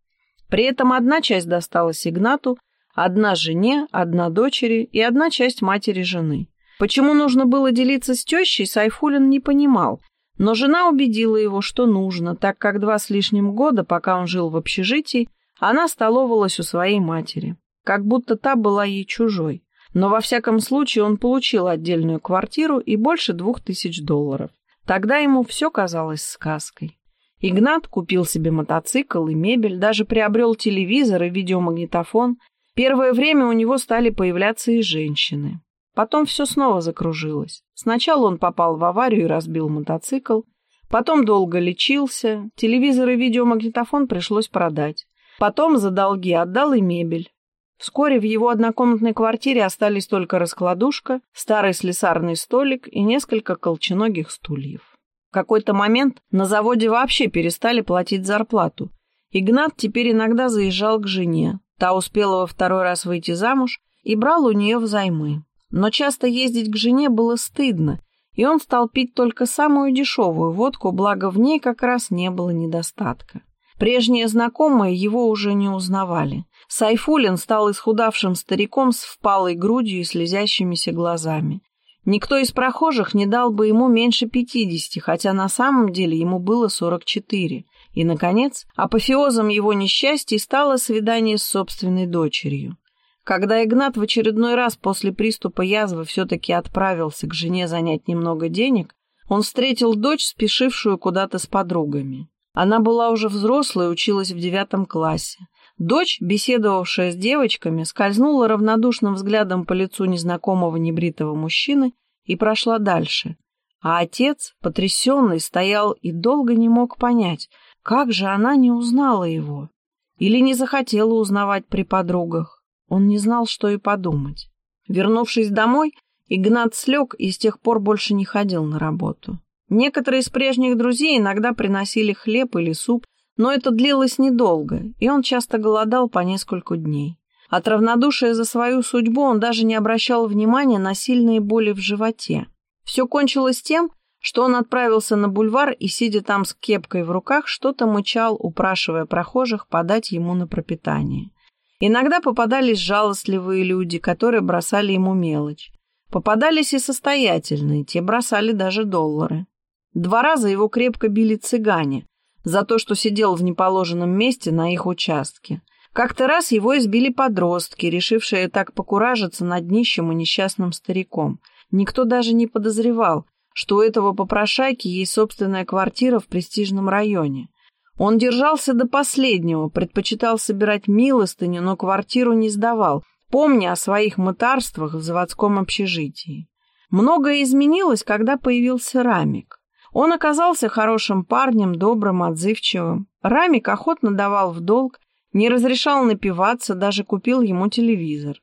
При этом одна часть досталась Игнату, одна жене, одна дочери и одна часть матери жены. Почему нужно было делиться с тещей, Сайфулин не понимал, но жена убедила его, что нужно, так как два с лишним года, пока он жил в общежитии, она столовалась у своей матери, как будто та была ей чужой. Но во всяком случае он получил отдельную квартиру и больше двух тысяч долларов. Тогда ему все казалось сказкой. Игнат купил себе мотоцикл и мебель, даже приобрел телевизор и видеомагнитофон. Первое время у него стали появляться и женщины. Потом все снова закружилось. Сначала он попал в аварию и разбил мотоцикл, потом долго лечился, телевизор и видеомагнитофон пришлось продать. Потом за долги отдал и мебель. Вскоре в его однокомнатной квартире остались только раскладушка, старый слесарный столик и несколько колченогих стульев. В какой-то момент на заводе вообще перестали платить зарплату. Игнат теперь иногда заезжал к жене. Та успела во второй раз выйти замуж и брал у нее взаймы. Но часто ездить к жене было стыдно, и он стал пить только самую дешевую водку, благо в ней как раз не было недостатка. Прежние знакомые его уже не узнавали. Сайфулин стал исхудавшим стариком с впалой грудью и слезящимися глазами. Никто из прохожих не дал бы ему меньше пятидесяти, хотя на самом деле ему было сорок четыре. И, наконец, апофеозом его несчастья стало свидание с собственной дочерью. Когда Игнат в очередной раз после приступа язвы все-таки отправился к жене занять немного денег, он встретил дочь, спешившую куда-то с подругами. Она была уже взрослой училась в девятом классе. Дочь, беседовавшая с девочками, скользнула равнодушным взглядом по лицу незнакомого небритого мужчины и прошла дальше. А отец, потрясенный, стоял и долго не мог понять, как же она не узнала его. Или не захотела узнавать при подругах. Он не знал, что и подумать. Вернувшись домой, Игнат слег и с тех пор больше не ходил на работу. Некоторые из прежних друзей иногда приносили хлеб или суп, но это длилось недолго, и он часто голодал по нескольку дней. От равнодушия за свою судьбу он даже не обращал внимания на сильные боли в животе. Все кончилось тем, что он отправился на бульвар и, сидя там с кепкой в руках, что-то мычал, упрашивая прохожих подать ему на пропитание. Иногда попадались жалостливые люди, которые бросали ему мелочь. Попадались и состоятельные, те бросали даже доллары. Два раза его крепко били цыгане за то, что сидел в неположенном месте на их участке. Как-то раз его избили подростки, решившие так покуражиться над нищим и несчастным стариком. Никто даже не подозревал, что у этого попрошайки есть собственная квартира в престижном районе. Он держался до последнего, предпочитал собирать милостыню, но квартиру не сдавал, помня о своих мытарствах в заводском общежитии. Многое изменилось, когда появился Рамик. Он оказался хорошим парнем, добрым, отзывчивым. Рамик охотно давал в долг, не разрешал напиваться, даже купил ему телевизор.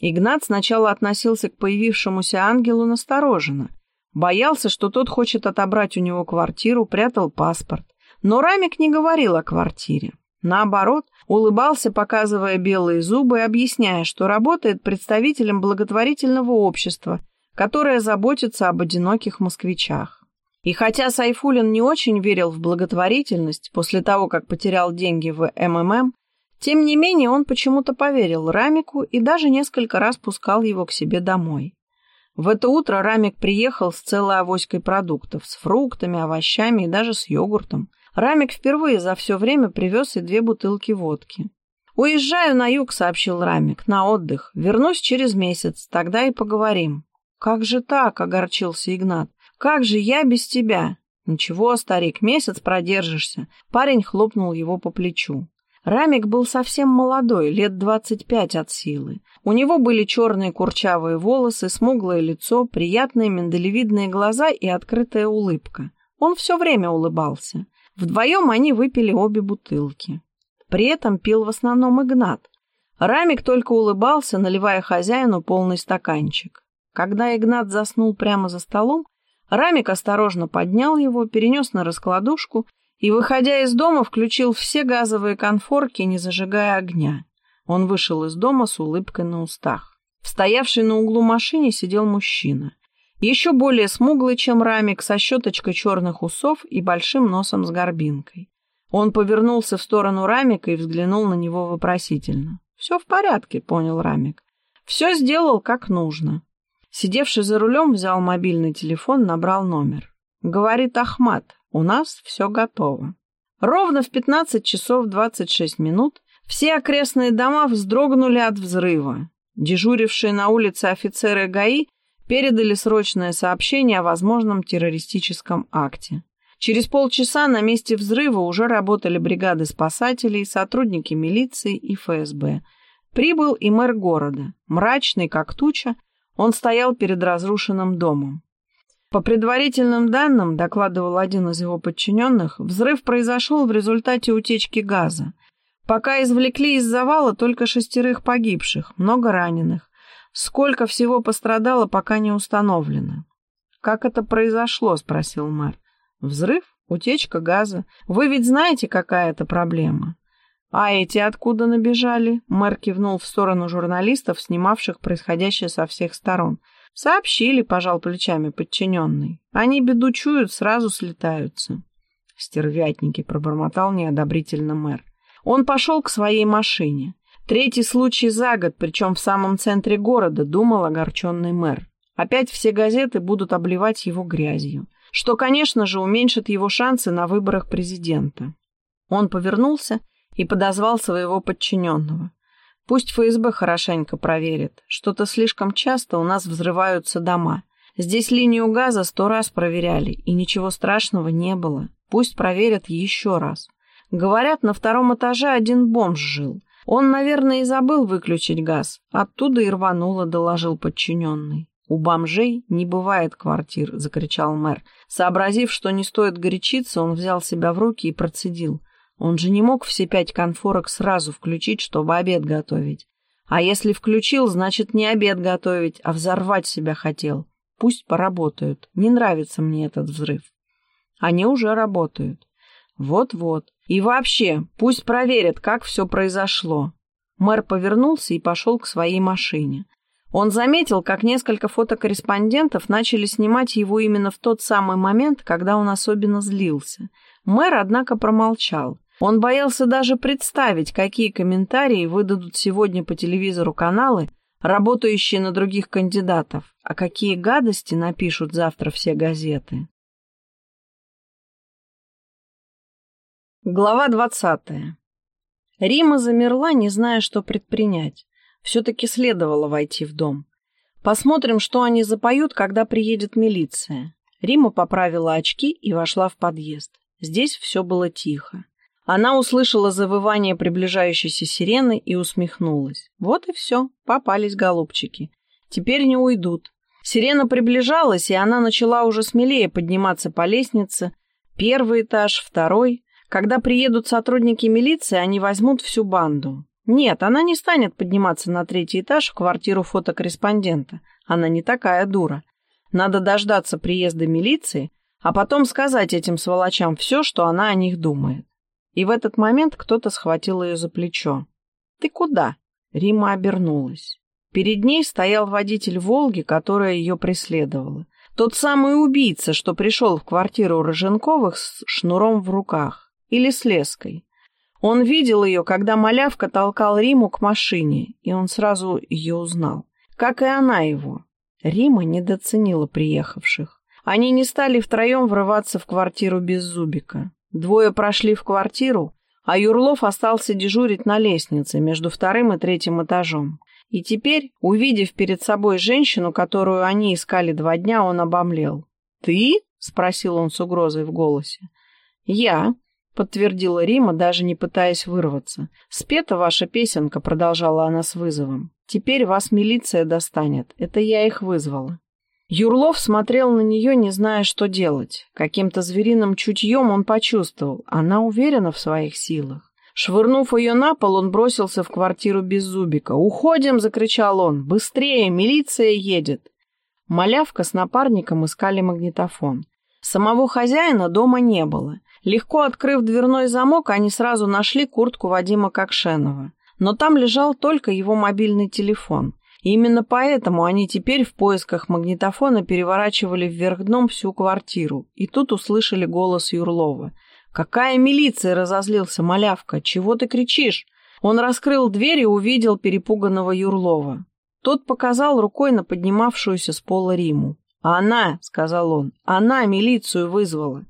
Игнат сначала относился к появившемуся ангелу настороженно. Боялся, что тот хочет отобрать у него квартиру, прятал паспорт. Но Рамик не говорил о квартире. Наоборот, улыбался, показывая белые зубы и объясняя, что работает представителем благотворительного общества, которое заботится об одиноких москвичах. И хотя Сайфулин не очень верил в благотворительность после того, как потерял деньги в МММ, тем не менее он почему-то поверил Рамику и даже несколько раз пускал его к себе домой. В это утро Рамик приехал с целой авоськой продуктов, с фруктами, овощами и даже с йогуртом. Рамик впервые за все время привез и две бутылки водки. «Уезжаю на юг», — сообщил Рамик, — «на отдых. Вернусь через месяц, тогда и поговорим». «Как же так?» — огорчился Игнат. «Как же я без тебя?» «Ничего, старик, месяц продержишься». Парень хлопнул его по плечу. Рамик был совсем молодой, лет двадцать пять от силы. У него были черные курчавые волосы, смуглое лицо, приятные миндалевидные глаза и открытая улыбка. Он все время улыбался. Вдвоем они выпили обе бутылки. При этом пил в основном Игнат. Рамик только улыбался, наливая хозяину полный стаканчик. Когда Игнат заснул прямо за столом, Рамик осторожно поднял его, перенес на раскладушку и, выходя из дома, включил все газовые конфорки, не зажигая огня. Он вышел из дома с улыбкой на устах. В стоявшей на углу машине сидел мужчина. Еще более смуглый, чем Рамик, со щеточкой черных усов и большим носом с горбинкой. Он повернулся в сторону Рамика и взглянул на него вопросительно. «Все в порядке», — понял Рамик. «Все сделал как нужно». Сидевший за рулем взял мобильный телефон, набрал номер. Говорит Ахмат, у нас все готово. Ровно в 15 часов 26 минут все окрестные дома вздрогнули от взрыва. Дежурившие на улице офицеры ГАИ передали срочное сообщение о возможном террористическом акте. Через полчаса на месте взрыва уже работали бригады спасателей, сотрудники милиции и ФСБ. Прибыл и мэр города, мрачный как туча, он стоял перед разрушенным домом. По предварительным данным, докладывал один из его подчиненных, взрыв произошел в результате утечки газа. Пока извлекли из завала только шестерых погибших, много раненых. Сколько всего пострадало, пока не установлено. «Как это произошло?» — спросил мэр. «Взрыв? Утечка газа? Вы ведь знаете, какая это проблема?» «А эти откуда набежали?» Мэр кивнул в сторону журналистов, снимавших происходящее со всех сторон. «Сообщили», — пожал плечами подчиненный. «Они беду чуют, сразу слетаются». «Стервятники», — пробормотал неодобрительно мэр. Он пошел к своей машине. Третий случай за год, причем в самом центре города, думал огорченный мэр. Опять все газеты будут обливать его грязью, что, конечно же, уменьшит его шансы на выборах президента. Он повернулся и подозвал своего подчиненного. Пусть ФСБ хорошенько проверит. Что-то слишком часто у нас взрываются дома. Здесь линию газа сто раз проверяли, и ничего страшного не было. Пусть проверят еще раз. Говорят, на втором этаже один бомж жил. Он, наверное, и забыл выключить газ. Оттуда и рвануло, доложил подчиненный. «У бомжей не бывает квартир», — закричал мэр. Сообразив, что не стоит горячиться, он взял себя в руки и процедил. Он же не мог все пять конфорок сразу включить, чтобы обед готовить. А если включил, значит, не обед готовить, а взорвать себя хотел. Пусть поработают. Не нравится мне этот взрыв. Они уже работают. Вот-вот. И вообще, пусть проверят, как все произошло. Мэр повернулся и пошел к своей машине. Он заметил, как несколько фотокорреспондентов начали снимать его именно в тот самый момент, когда он особенно злился. Мэр, однако, промолчал. Он боялся даже представить, какие комментарии выдадут сегодня по телевизору каналы, работающие на других кандидатов, а какие гадости напишут завтра все газеты. Глава двадцатая. Рима замерла, не зная, что предпринять. Все-таки следовало войти в дом. Посмотрим, что они запоют, когда приедет милиция. Рима поправила очки и вошла в подъезд. Здесь все было тихо. Она услышала завывание приближающейся сирены и усмехнулась. Вот и все, попались голубчики. Теперь не уйдут. Сирена приближалась, и она начала уже смелее подниматься по лестнице. Первый этаж, второй. Когда приедут сотрудники милиции, они возьмут всю банду. Нет, она не станет подниматься на третий этаж в квартиру фотокорреспондента. Она не такая дура. Надо дождаться приезда милиции, а потом сказать этим сволочам все, что она о них думает. И в этот момент кто-то схватил ее за плечо. «Ты куда?» Рима обернулась. Перед ней стоял водитель «Волги», которая ее преследовала. Тот самый убийца, что пришел в квартиру Роженковых с шнуром в руках. Или с леской. Он видел ее, когда малявка толкал Риму к машине, и он сразу ее узнал. Как и она его. Рима недооценила приехавших. Они не стали втроем врываться в квартиру без Зубика. Двое прошли в квартиру, а Юрлов остался дежурить на лестнице между вторым и третьим этажом. И теперь, увидев перед собой женщину, которую они искали два дня, он обомлел. «Ты?» — спросил он с угрозой в голосе. «Я», — подтвердила Рима, даже не пытаясь вырваться. «Спета ваша песенка», — продолжала она с вызовом. «Теперь вас милиция достанет. Это я их вызвала». Юрлов смотрел на нее, не зная, что делать. Каким-то звериным чутьем он почувствовал, она уверена в своих силах. Швырнув ее на пол, он бросился в квартиру Беззубика. «Уходим!» — закричал он. «Быстрее! Милиция едет!» Малявка с напарником искали магнитофон. Самого хозяина дома не было. Легко открыв дверной замок, они сразу нашли куртку Вадима Кокшенова. Но там лежал только его мобильный телефон. Именно поэтому они теперь в поисках магнитофона переворачивали вверх дном всю квартиру. И тут услышали голос Юрлова — «Какая милиция?» — разозлился малявка. «Чего ты кричишь?» Он раскрыл дверь и увидел перепуганного Юрлова. Тот показал рукой на поднимавшуюся с пола Риму. «Она», — сказал он, — «она милицию вызвала».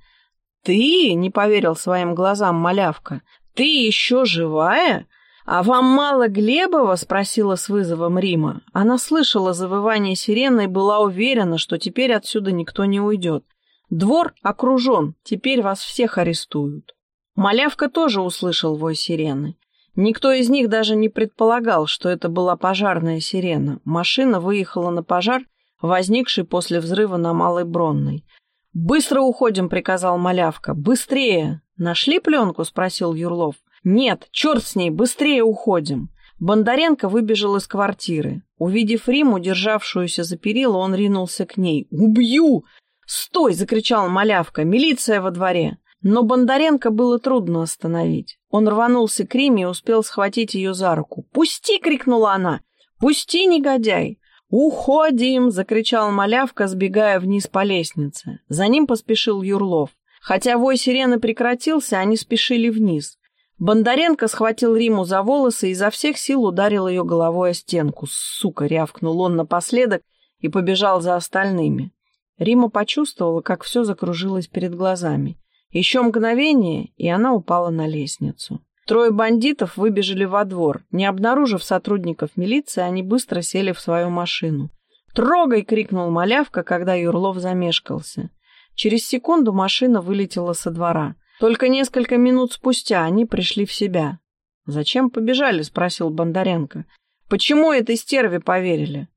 «Ты?» — не поверил своим глазам малявка. «Ты еще живая?» «А вам мало Глебова?» — спросила с вызовом Рима. Она слышала завывание сирены и была уверена, что теперь отсюда никто не уйдет. Двор окружен, теперь вас всех арестуют. Малявка тоже услышал вой сирены. Никто из них даже не предполагал, что это была пожарная сирена. Машина выехала на пожар, возникший после взрыва на Малой Бронной. «Быстро уходим!» — приказал Малявка. «Быстрее!» «Нашли пленку?» — спросил Юрлов. «Нет, черт с ней, быстрее уходим!» Бондаренко выбежал из квартиры. Увидев Риму, державшуюся за перила, он ринулся к ней. «Убью!» «Стой!» — закричал малявка. «Милиция во дворе!» Но Бондаренко было трудно остановить. Он рванулся к Риме и успел схватить ее за руку. «Пусти!» — крикнула она. «Пусти, негодяй!» «Уходим!» — закричал малявка, сбегая вниз по лестнице. За ним поспешил Юрлов. Хотя вой сирены прекратился, они спешили вниз. Бондаренко схватил Риму за волосы и изо всех сил ударил ее головой о стенку. «Сука!» — рявкнул он напоследок и побежал за остальными. Рима почувствовала, как все закружилось перед глазами. Еще мгновение, и она упала на лестницу. Трое бандитов выбежали во двор. Не обнаружив сотрудников милиции, они быстро сели в свою машину. «Трогай!» — крикнул малявка, когда Юрлов замешкался. Через секунду машина вылетела со двора. Только несколько минут спустя они пришли в себя. «Зачем побежали?» — спросил Бондаренко. «Почему этой стерве поверили?»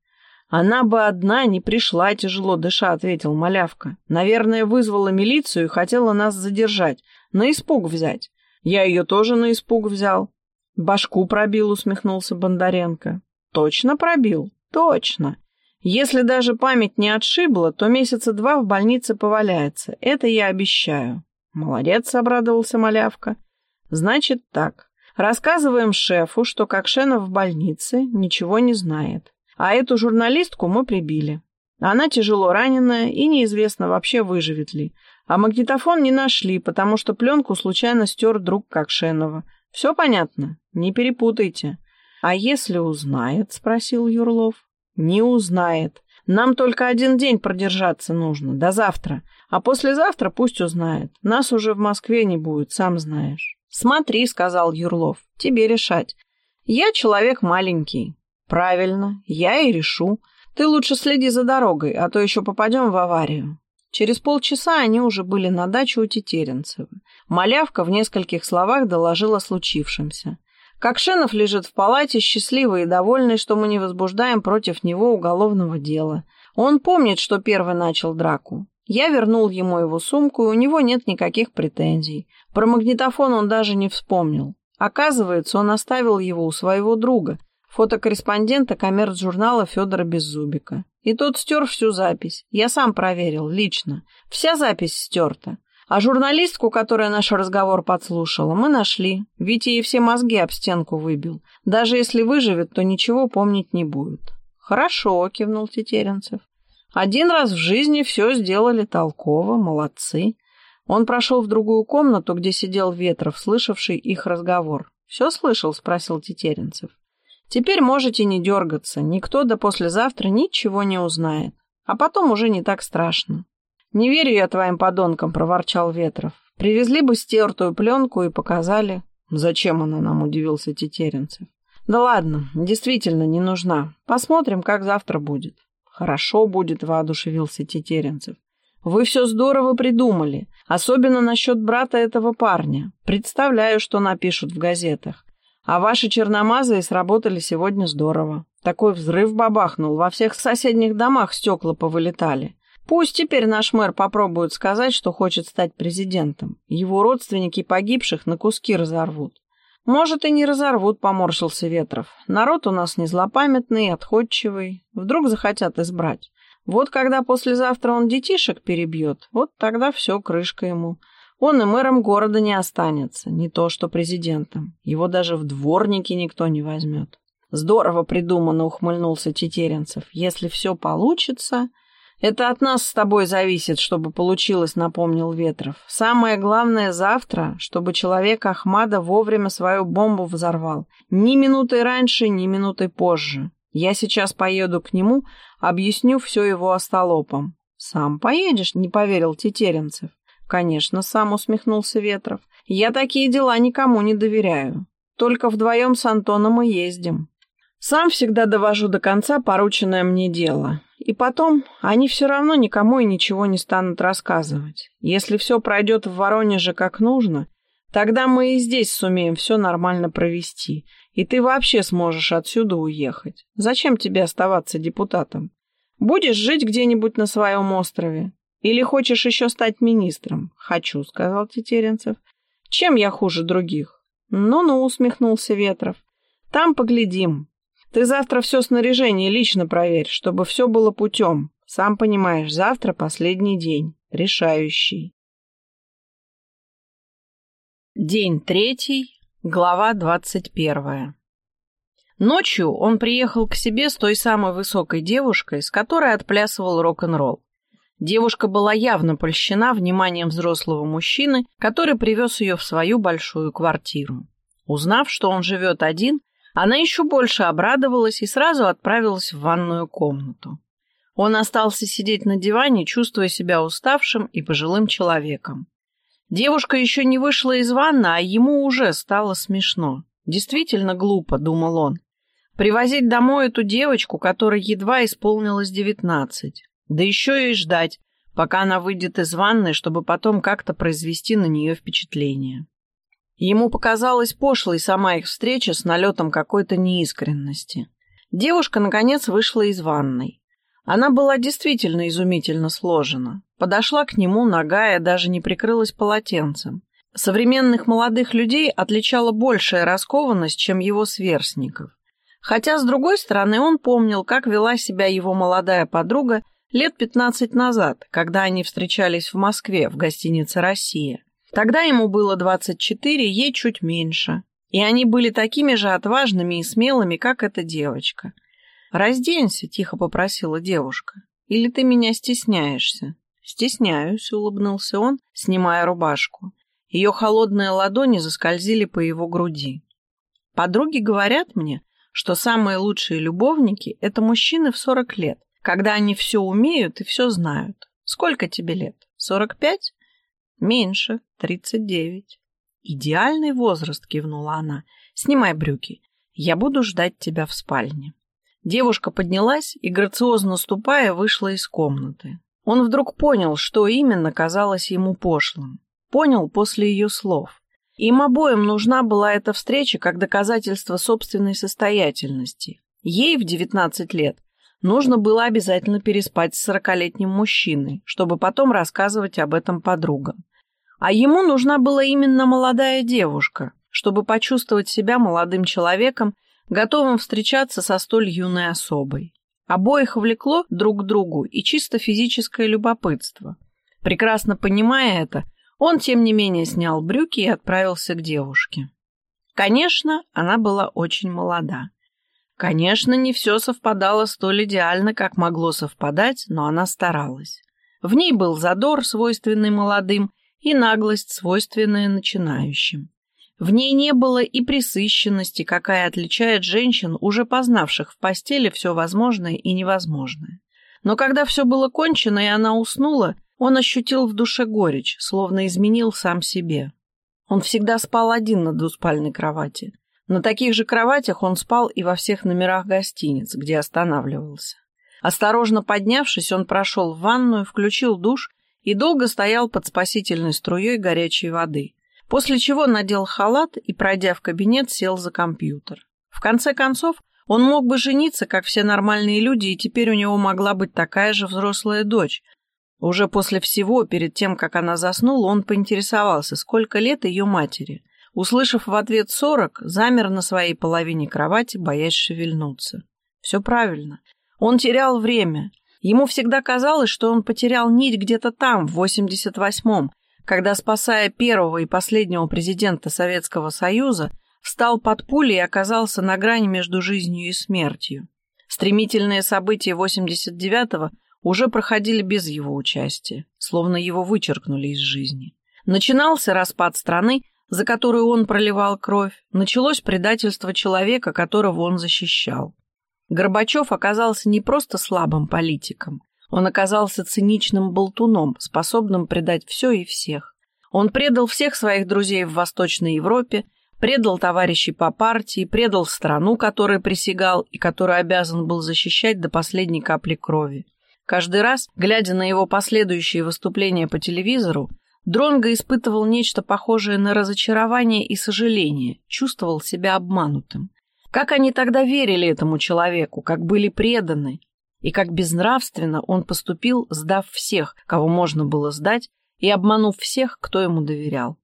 «Она бы одна не пришла, тяжело дыша», — ответил малявка. «Наверное, вызвала милицию и хотела нас задержать, на испуг взять. Я ее тоже на испуг взял». «Башку пробил», — усмехнулся Бондаренко. «Точно пробил? Точно. Если даже память не отшибла, то месяца два в больнице поваляется. Это я обещаю». «Молодец», — обрадовался малявка. «Значит так. Рассказываем шефу, что Кокшенов в больнице, ничего не знает. А эту журналистку мы прибили. Она тяжело раненая и неизвестно вообще выживет ли. А магнитофон не нашли, потому что пленку случайно стер друг Кокшенова. Все понятно? Не перепутайте. А если узнает, спросил Юрлов. Не узнает. Нам только один день продержаться нужно, до завтра. А послезавтра пусть узнает. Нас уже в Москве не будет, сам знаешь. Смотри, сказал Юрлов, тебе решать. Я человек маленький, «Правильно, я и решу. Ты лучше следи за дорогой, а то еще попадем в аварию». Через полчаса они уже были на даче у Тетеренцева. Малявка в нескольких словах доложила случившемся. Кокшенов лежит в палате, счастливый и довольный, что мы не возбуждаем против него уголовного дела. Он помнит, что первый начал драку. Я вернул ему его сумку, и у него нет никаких претензий. Про магнитофон он даже не вспомнил. Оказывается, он оставил его у своего друга, фотокорреспондента коммерц-журнала Федора Беззубика. И тот стер всю запись. Я сам проверил, лично. Вся запись стерта. А журналистку, которая наш разговор подслушала, мы нашли. Витя ей все мозги об стенку выбил. Даже если выживет, то ничего помнить не будет. «Хорошо», — кивнул Тетеренцев. «Один раз в жизни все сделали толково, молодцы». Он прошел в другую комнату, где сидел Ветров, слышавший их разговор. «Все слышал?» — спросил Тетеренцев. Теперь можете не дергаться, никто до послезавтра ничего не узнает. А потом уже не так страшно. «Не верю я твоим подонкам», — проворчал Ветров. «Привезли бы стертую пленку и показали». «Зачем она нам?» — удивился Тетеренцев. «Да ладно, действительно не нужна. Посмотрим, как завтра будет». «Хорошо будет», — воодушевился Тетеренцев. «Вы все здорово придумали, особенно насчет брата этого парня. Представляю, что напишут в газетах. А ваши черномазые сработали сегодня здорово. Такой взрыв бабахнул, во всех соседних домах стекла повылетали. Пусть теперь наш мэр попробует сказать, что хочет стать президентом. Его родственники погибших на куски разорвут. Может, и не разорвут, поморщился Ветров. Народ у нас не злопамятный, отходчивый. Вдруг захотят избрать. Вот когда послезавтра он детишек перебьет, вот тогда все, крышка ему. Он и мэром города не останется, не то что президентом. Его даже в дворники никто не возьмет. Здорово придумано, ухмыльнулся Тетеренцев. Если все получится... Это от нас с тобой зависит, чтобы получилось, напомнил Ветров. Самое главное завтра, чтобы человек Ахмада вовремя свою бомбу взорвал. Ни минутой раньше, ни минутой позже. Я сейчас поеду к нему, объясню все его остолопам. Сам поедешь, не поверил Тетеренцев. Конечно, сам усмехнулся Ветров. Я такие дела никому не доверяю. Только вдвоем с Антоном и ездим. Сам всегда довожу до конца порученное мне дело. И потом, они все равно никому и ничего не станут рассказывать. Если все пройдет в Воронеже как нужно, тогда мы и здесь сумеем все нормально провести. И ты вообще сможешь отсюда уехать. Зачем тебе оставаться депутатом? Будешь жить где-нибудь на своем острове? Или хочешь еще стать министром? Хочу, сказал Тетеренцев. Чем я хуже других? Ну-ну, усмехнулся Ветров. Там поглядим. Ты завтра все снаряжение лично проверь, чтобы все было путем. Сам понимаешь, завтра последний день, решающий. День третий, глава двадцать первая. Ночью он приехал к себе с той самой высокой девушкой, с которой отплясывал рок-н-ролл. Девушка была явно польщена вниманием взрослого мужчины, который привез ее в свою большую квартиру. Узнав, что он живет один, она еще больше обрадовалась и сразу отправилась в ванную комнату. Он остался сидеть на диване, чувствуя себя уставшим и пожилым человеком. Девушка еще не вышла из ванны, а ему уже стало смешно. Действительно глупо, думал он. Привозить домой эту девочку, которой едва исполнилось девятнадцать. Да еще и ждать, пока она выйдет из ванны, чтобы потом как-то произвести на нее впечатление. Ему показалась пошлой сама их встреча с налетом какой-то неискренности. Девушка, наконец, вышла из ванной. Она была действительно изумительно сложена. Подошла к нему, ногая, даже не прикрылась полотенцем. Современных молодых людей отличала большая раскованность, чем его сверстников. Хотя, с другой стороны, он помнил, как вела себя его молодая подруга лет пятнадцать назад, когда они встречались в Москве в гостинице «Россия». Тогда ему было 24, ей чуть меньше. И они были такими же отважными и смелыми, как эта девочка. «Разденься», — тихо попросила девушка. «Или ты меня стесняешься?» «Стесняюсь», — улыбнулся он, снимая рубашку. Ее холодные ладони заскользили по его груди. «Подруги говорят мне, что самые лучшие любовники — это мужчины в сорок лет, когда они все умеют и все знают. Сколько тебе лет? Сорок пять? Меньше, тридцать девять. Идеальный возраст, кивнула она. Снимай брюки. Я буду ждать тебя в спальне. Девушка поднялась и, грациозно ступая, вышла из комнаты. Он вдруг понял, что именно казалось ему пошлым. Понял после ее слов. Им обоим нужна была эта встреча как доказательство собственной состоятельности. Ей в девятнадцать лет нужно было обязательно переспать с сорокалетним мужчиной, чтобы потом рассказывать об этом подругам. А ему нужна была именно молодая девушка, чтобы почувствовать себя молодым человеком, готовым встречаться со столь юной особой. Обоих влекло друг к другу и чисто физическое любопытство. Прекрасно понимая это, он, тем не менее, снял брюки и отправился к девушке. Конечно, она была очень молода. Конечно, не все совпадало столь идеально, как могло совпадать, но она старалась. В ней был задор, свойственный молодым, и наглость, свойственная начинающим. В ней не было и присыщенности, какая отличает женщин, уже познавших в постели все возможное и невозможное. Но когда все было кончено и она уснула, он ощутил в душе горечь, словно изменил сам себе. Он всегда спал один на двуспальной кровати. На таких же кроватях он спал и во всех номерах гостиниц, где останавливался. Осторожно поднявшись, он прошел в ванную, включил душ и долго стоял под спасительной струей горячей воды, после чего надел халат и, пройдя в кабинет, сел за компьютер. В конце концов, он мог бы жениться, как все нормальные люди, и теперь у него могла быть такая же взрослая дочь. Уже после всего, перед тем, как она заснула, он поинтересовался, сколько лет ее матери. Услышав в ответ сорок, замер на своей половине кровати, боясь шевельнуться. Все правильно. Он терял время. Ему всегда казалось, что он потерял нить где-то там, в 88-м, когда, спасая первого и последнего президента Советского Союза, встал под пулей и оказался на грани между жизнью и смертью. Стремительные события 89-го уже проходили без его участия, словно его вычеркнули из жизни. Начинался распад страны, за которую он проливал кровь, началось предательство человека, которого он защищал. Горбачев оказался не просто слабым политиком, он оказался циничным болтуном, способным предать все и всех. Он предал всех своих друзей в Восточной Европе, предал товарищей по партии, предал страну, которой присягал и которую обязан был защищать до последней капли крови. Каждый раз, глядя на его последующие выступления по телевизору, Дронго испытывал нечто похожее на разочарование и сожаление, чувствовал себя обманутым. Как они тогда верили этому человеку, как были преданы, и как безнравственно он поступил, сдав всех, кого можно было сдать, и обманув всех, кто ему доверял.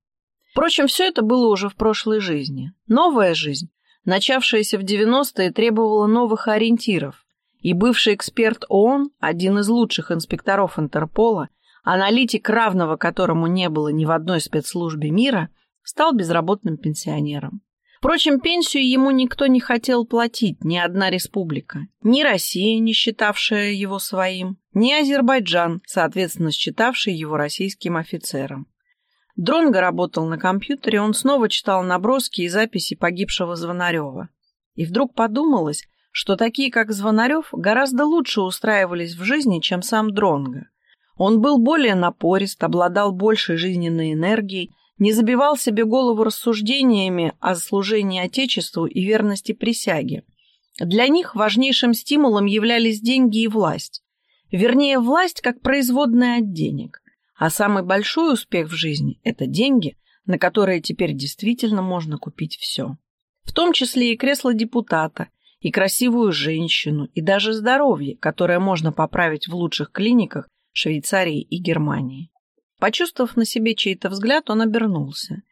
Впрочем, все это было уже в прошлой жизни. Новая жизнь, начавшаяся в 90-е, требовала новых ориентиров, и бывший эксперт ООН, один из лучших инспекторов Интерпола, аналитик, равного которому не было ни в одной спецслужбе мира, стал безработным пенсионером. Впрочем, пенсию ему никто не хотел платить, ни одна республика. Ни Россия, не считавшая его своим, ни Азербайджан, соответственно, считавший его российским офицером. Дронго работал на компьютере, он снова читал наброски и записи погибшего Звонарева. И вдруг подумалось, что такие, как Звонарев, гораздо лучше устраивались в жизни, чем сам Дронго. Он был более напорист, обладал большей жизненной энергией, не забивал себе голову рассуждениями о служении Отечеству и верности присяге. Для них важнейшим стимулом являлись деньги и власть. Вернее, власть как производная от денег. А самый большой успех в жизни – это деньги, на которые теперь действительно можно купить все. В том числе и кресло депутата, и красивую женщину, и даже здоровье, которое можно поправить в лучших клиниках Швейцарии и Германии. Почувствовав на себе чей-то взгляд, он обернулся.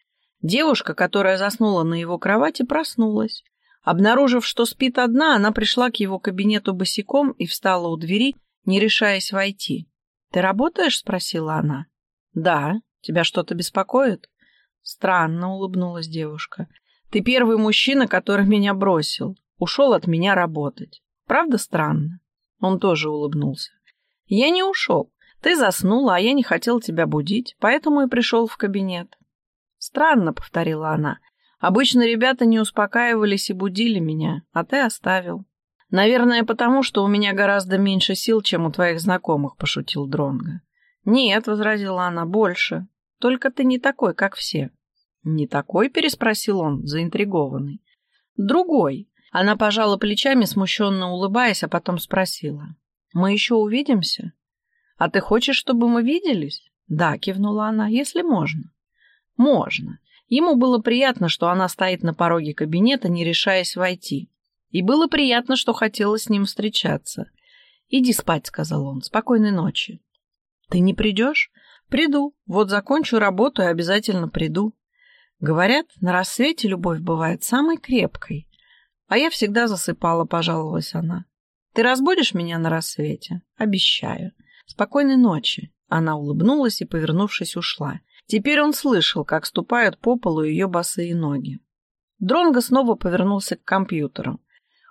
Девушка, которая заснула на его кровати, проснулась. Обнаружив, что спит одна, она пришла к его кабинету босиком и встала у двери, не решаясь войти. «Ты работаешь?» — спросила она. «Да. Тебя что-то беспокоит?» «Странно», — улыбнулась девушка. «Ты первый мужчина, который меня бросил. Ушел от меня работать. Правда странно? Он тоже улыбнулся. Я не ушел. Ты заснула, а я не хотел тебя будить, поэтому и пришел в кабинет. Странно, повторила она. Обычно ребята не успокаивались и будили меня, а ты оставил. Наверное, потому что у меня гораздо меньше сил, чем у твоих знакомых, пошутил Дронга. Нет, возразила она, больше. Только ты не такой, как все. Не такой, переспросил он, заинтригованный. Другой. Она пожала плечами, смущенно улыбаясь, а потом спросила. «Мы еще увидимся?» «А ты хочешь, чтобы мы виделись?» «Да», — кивнула она, — «если можно». «Можно». Ему было приятно, что она стоит на пороге кабинета, не решаясь войти. И было приятно, что хотела с ним встречаться. «Иди спать», — сказал он. «Спокойной ночи». «Ты не придешь?» «Приду. Вот закончу работу и обязательно приду». Говорят, на рассвете любовь бывает самой крепкой. А я всегда засыпала, пожаловалась она. Ты разбудишь меня на рассвете? Обещаю. Спокойной ночи. Она улыбнулась и, повернувшись, ушла. Теперь он слышал, как ступают по полу ее босые ноги. Дронго снова повернулся к компьютеру.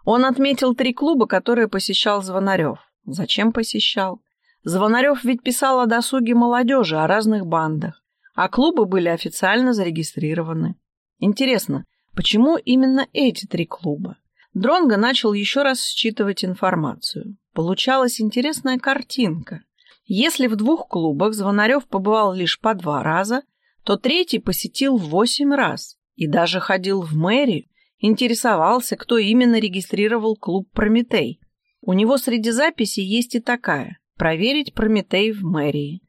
Он отметил три клуба, которые посещал Звонарев. Зачем посещал? Звонарев ведь писал о досуге молодежи, о разных бандах, а клубы были официально зарегистрированы. Интересно, Почему именно эти три клуба? Дронго начал еще раз считывать информацию. Получалась интересная картинка. Если в двух клубах Звонарев побывал лишь по два раза, то третий посетил восемь раз и даже ходил в мэрию, интересовался, кто именно регистрировал клуб «Прометей». У него среди записей есть и такая «Проверить Прометей в мэрии».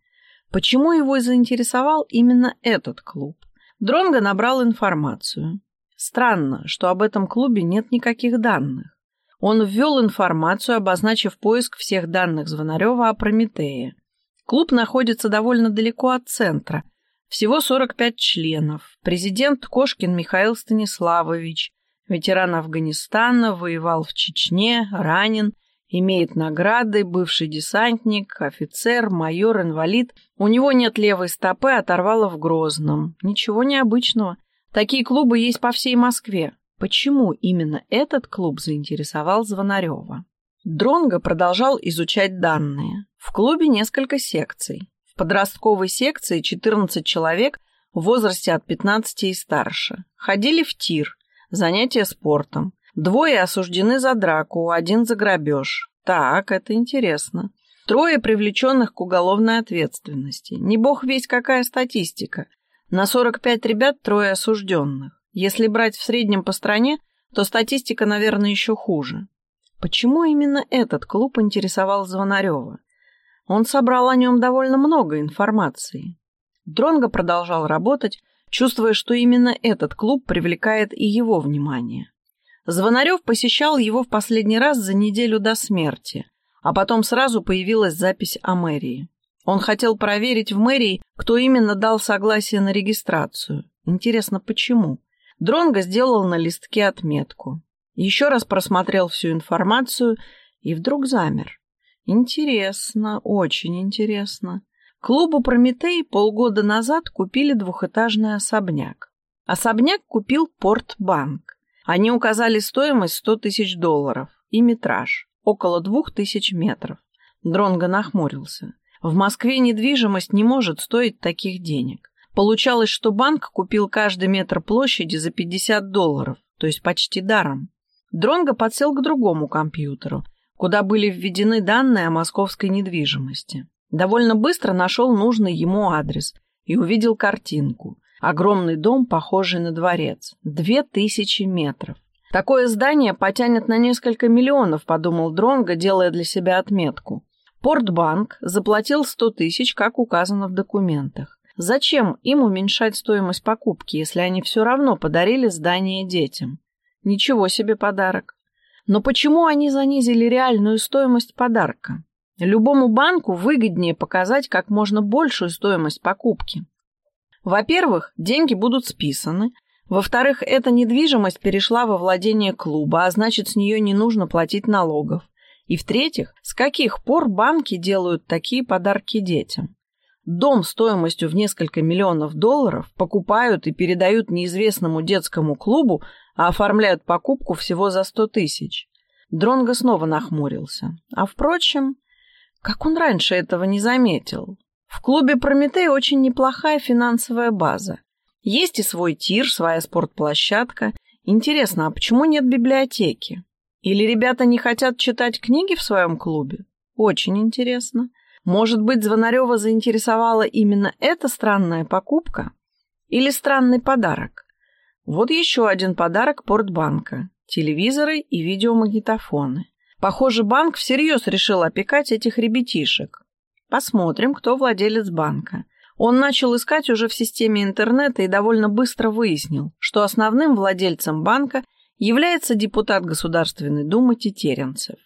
Почему его заинтересовал именно этот клуб? Дронго набрал информацию. Странно, что об этом клубе нет никаких данных. Он ввел информацию, обозначив поиск всех данных Звонарева о Прометее. Клуб находится довольно далеко от центра, Всего 45 членов. Президент Кошкин Михаил Станиславович, ветеран Афганистана, воевал в Чечне, ранен, имеет награды, бывший десантник, офицер, майор, инвалид. У него нет левой стопы, оторвало в Грозном. Ничего необычного. Такие клубы есть по всей Москве. Почему именно этот клуб заинтересовал Звонарева? Дронго продолжал изучать данные. В клубе несколько секций. В подростковой секции 14 человек в возрасте от 15 и старше. Ходили в тир, занятия спортом. Двое осуждены за драку, один за грабеж. Так, это интересно. Трое привлеченных к уголовной ответственности. Не бог весь какая статистика. На 45 ребят трое осужденных. Если брать в среднем по стране, то статистика, наверное, еще хуже. Почему именно этот клуб интересовал Звонарева? Он собрал о нем довольно много информации. Дронго продолжал работать, чувствуя, что именно этот клуб привлекает и его внимание. Звонарев посещал его в последний раз за неделю до смерти, а потом сразу появилась запись о мэрии. Он хотел проверить в мэрии, кто именно дал согласие на регистрацию. Интересно, почему? Дронго сделал на листке отметку. Еще раз просмотрел всю информацию и вдруг замер. Интересно, очень интересно. Клубу «Прометей» полгода назад купили двухэтажный особняк. Особняк купил Портбанк. Они указали стоимость 100 тысяч долларов и метраж – около двух тысяч метров. Дронго нахмурился. В Москве недвижимость не может стоить таких денег. Получалось, что банк купил каждый метр площади за 50 долларов, то есть почти даром. Дронго подсел к другому компьютеру – куда были введены данные о московской недвижимости. Довольно быстро нашел нужный ему адрес и увидел картинку. Огромный дом, похожий на дворец. Две тысячи метров. Такое здание потянет на несколько миллионов, подумал Дронго, делая для себя отметку. Портбанк заплатил 100 тысяч, как указано в документах. Зачем им уменьшать стоимость покупки, если они все равно подарили здание детям? Ничего себе подарок. Но почему они занизили реальную стоимость подарка? Любому банку выгоднее показать как можно большую стоимость покупки. Во-первых, деньги будут списаны. Во-вторых, эта недвижимость перешла во владение клуба, а значит, с нее не нужно платить налогов. И в-третьих, с каких пор банки делают такие подарки детям? Дом стоимостью в несколько миллионов долларов покупают и передают неизвестному детскому клубу, а оформляют покупку всего за сто тысяч. Дронго снова нахмурился. А впрочем, как он раньше этого не заметил? В клубе «Прометей» очень неплохая финансовая база. Есть и свой тир, своя спортплощадка. Интересно, а почему нет библиотеки? Или ребята не хотят читать книги в своем клубе? Очень интересно. Может быть, Звонарева заинтересовала именно эта странная покупка? Или странный подарок? Вот еще один подарок Портбанка – телевизоры и видеомагнитофоны. Похоже, банк всерьез решил опекать этих ребятишек. Посмотрим, кто владелец банка. Он начал искать уже в системе интернета и довольно быстро выяснил, что основным владельцем банка является депутат Государственной Думы Тетеренцев.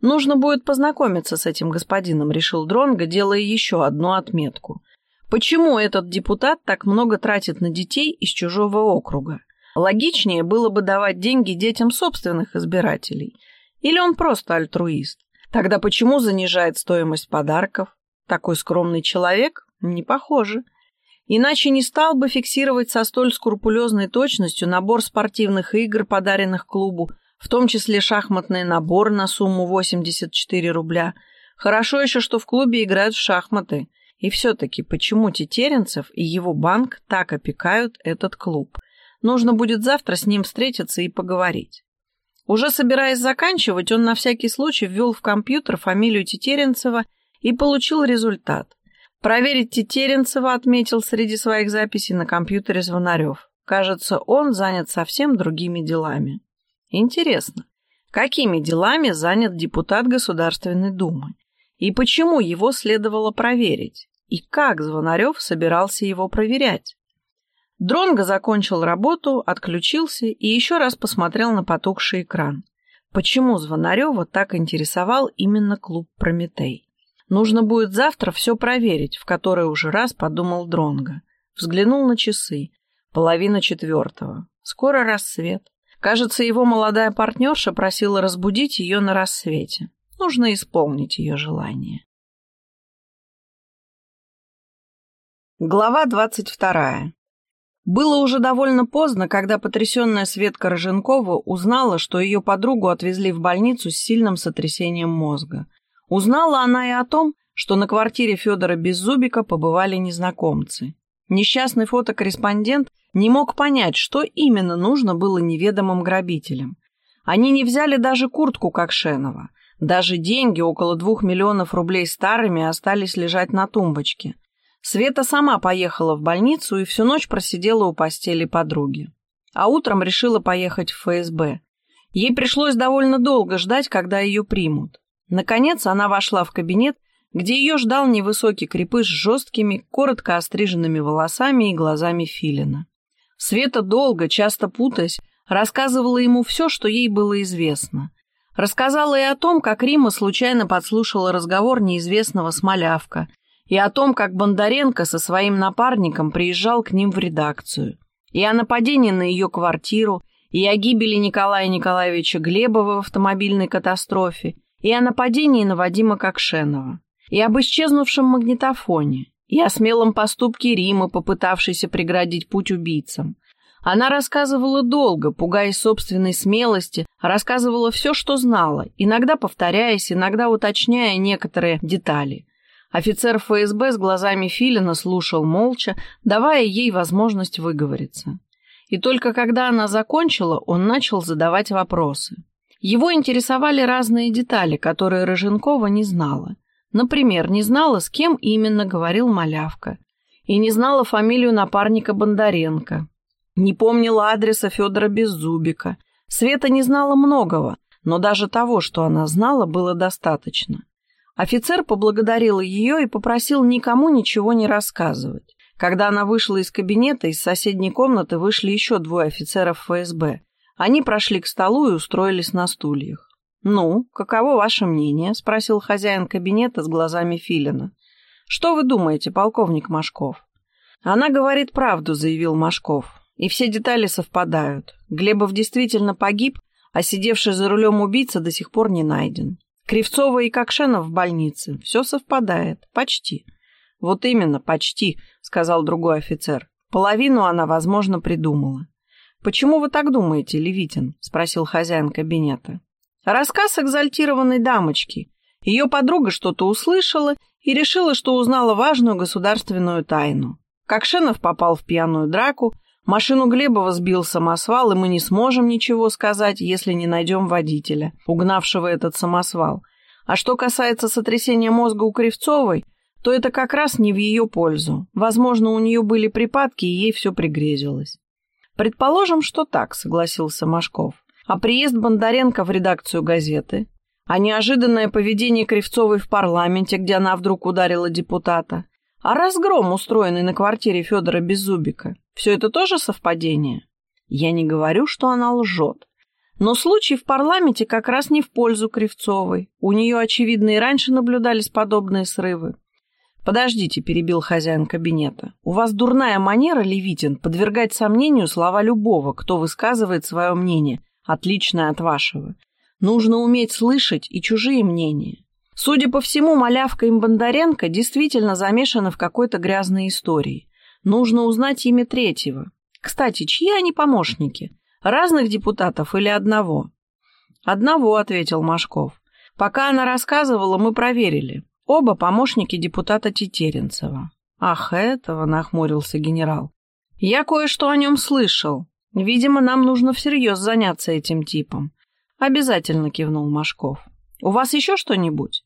Нужно будет познакомиться с этим господином, решил Дронго, делая еще одну отметку. Почему этот депутат так много тратит на детей из чужого округа? Логичнее было бы давать деньги детям собственных избирателей. Или он просто альтруист? Тогда почему занижает стоимость подарков? Такой скромный человек? Не похоже. Иначе не стал бы фиксировать со столь скрупулезной точностью набор спортивных игр, подаренных клубу, в том числе шахматный набор на сумму 84 рубля. Хорошо еще, что в клубе играют в шахматы. И все-таки почему Тетеренцев и его банк так опекают этот клуб? Нужно будет завтра с ним встретиться и поговорить. Уже собираясь заканчивать, он на всякий случай ввел в компьютер фамилию Тетеренцева и получил результат. Проверить Тетеренцева отметил среди своих записей на компьютере Звонарев. Кажется, он занят совсем другими делами. Интересно, какими делами занят депутат Государственной Думы? И почему его следовало проверить? И как Звонарев собирался его проверять? Дронго закончил работу, отключился и еще раз посмотрел на потухший экран. Почему Звонарева так интересовал именно клуб «Прометей»? Нужно будет завтра все проверить, в который уже раз подумал Дронго. Взглянул на часы. Половина четвертого. Скоро рассвет. Кажется, его молодая партнерша просила разбудить ее на рассвете. Нужно исполнить ее желание. Глава двадцать вторая. Было уже довольно поздно, когда потрясенная Светка Роженкова узнала, что ее подругу отвезли в больницу с сильным сотрясением мозга. Узнала она и о том, что на квартире Федора Беззубика побывали незнакомцы. Несчастный фотокорреспондент не мог понять, что именно нужно было неведомым грабителям. Они не взяли даже куртку Кокшенова. Даже деньги, около двух миллионов рублей старыми, остались лежать на тумбочке. Света сама поехала в больницу и всю ночь просидела у постели подруги. А утром решила поехать в ФСБ. Ей пришлось довольно долго ждать, когда ее примут. Наконец она вошла в кабинет, где ее ждал невысокий крепыш с жесткими, коротко остриженными волосами и глазами филина. Света долго, часто путаясь, рассказывала ему все, что ей было известно. Рассказала и о том, как Рима случайно подслушала разговор неизвестного с Малявка, и о том, как Бондаренко со своим напарником приезжал к ним в редакцию, и о нападении на ее квартиру, и о гибели Николая Николаевича Глебова в автомобильной катастрофе, и о нападении на Вадима Кокшенова, и об исчезнувшем магнитофоне, и о смелом поступке Римы, попытавшейся преградить путь убийцам. Она рассказывала долго, пугаясь собственной смелости, рассказывала все, что знала, иногда повторяясь, иногда уточняя некоторые детали. Офицер ФСБ с глазами Филина слушал молча, давая ей возможность выговориться. И только когда она закончила, он начал задавать вопросы. Его интересовали разные детали, которые Рыженкова не знала. Например, не знала, с кем именно говорил Малявка. И не знала фамилию напарника Бондаренко. Не помнила адреса Федора Беззубика. Света не знала многого, но даже того, что она знала, было достаточно. Офицер поблагодарил ее и попросил никому ничего не рассказывать. Когда она вышла из кабинета, из соседней комнаты вышли еще двое офицеров ФСБ. Они прошли к столу и устроились на стульях. «Ну, каково ваше мнение?» — спросил хозяин кабинета с глазами Филина. «Что вы думаете, полковник Машков?» «Она говорит правду», — заявил Машков. «И все детали совпадают. Глебов действительно погиб, а сидевший за рулем убийца до сих пор не найден. Кривцова и Кокшенов в больнице. Все совпадает. Почти. Вот именно, почти, сказал другой офицер. Половину она, возможно, придумала. Почему вы так думаете, Левитин? спросил хозяин кабинета. Рассказ экзальтированной дамочки. Ее подруга что-то услышала и решила, что узнала важную государственную тайну. Кокшенов попал в пьяную драку, Машину Глебова сбил самосвал, и мы не сможем ничего сказать, если не найдем водителя, угнавшего этот самосвал. А что касается сотрясения мозга у Кривцовой, то это как раз не в ее пользу. Возможно, у нее были припадки, и ей все пригрезилось. Предположим, что так, согласился Машков. А приезд Бондаренко в редакцию газеты? А неожиданное поведение Кривцовой в парламенте, где она вдруг ударила депутата? А разгром, устроенный на квартире Федора Беззубика, все это тоже совпадение? Я не говорю, что она лжет. Но случай в парламенте как раз не в пользу Кривцовой. У нее, очевидно, и раньше наблюдались подобные срывы. «Подождите», — перебил хозяин кабинета. «У вас дурная манера, Левитин, подвергать сомнению слова любого, кто высказывает свое мнение, отличное от вашего. Нужно уметь слышать и чужие мнения. Судя по всему, Малявка и Бондаренко действительно замешаны в какой-то грязной истории. Нужно узнать имя третьего. Кстати, чьи они помощники? Разных депутатов или одного? Одного, ответил Машков. Пока она рассказывала, мы проверили. Оба помощники депутата Тетеренцева. Ах, этого, нахмурился генерал. Я кое-что о нем слышал. Видимо, нам нужно всерьез заняться этим типом. Обязательно кивнул Машков. У вас еще что-нибудь?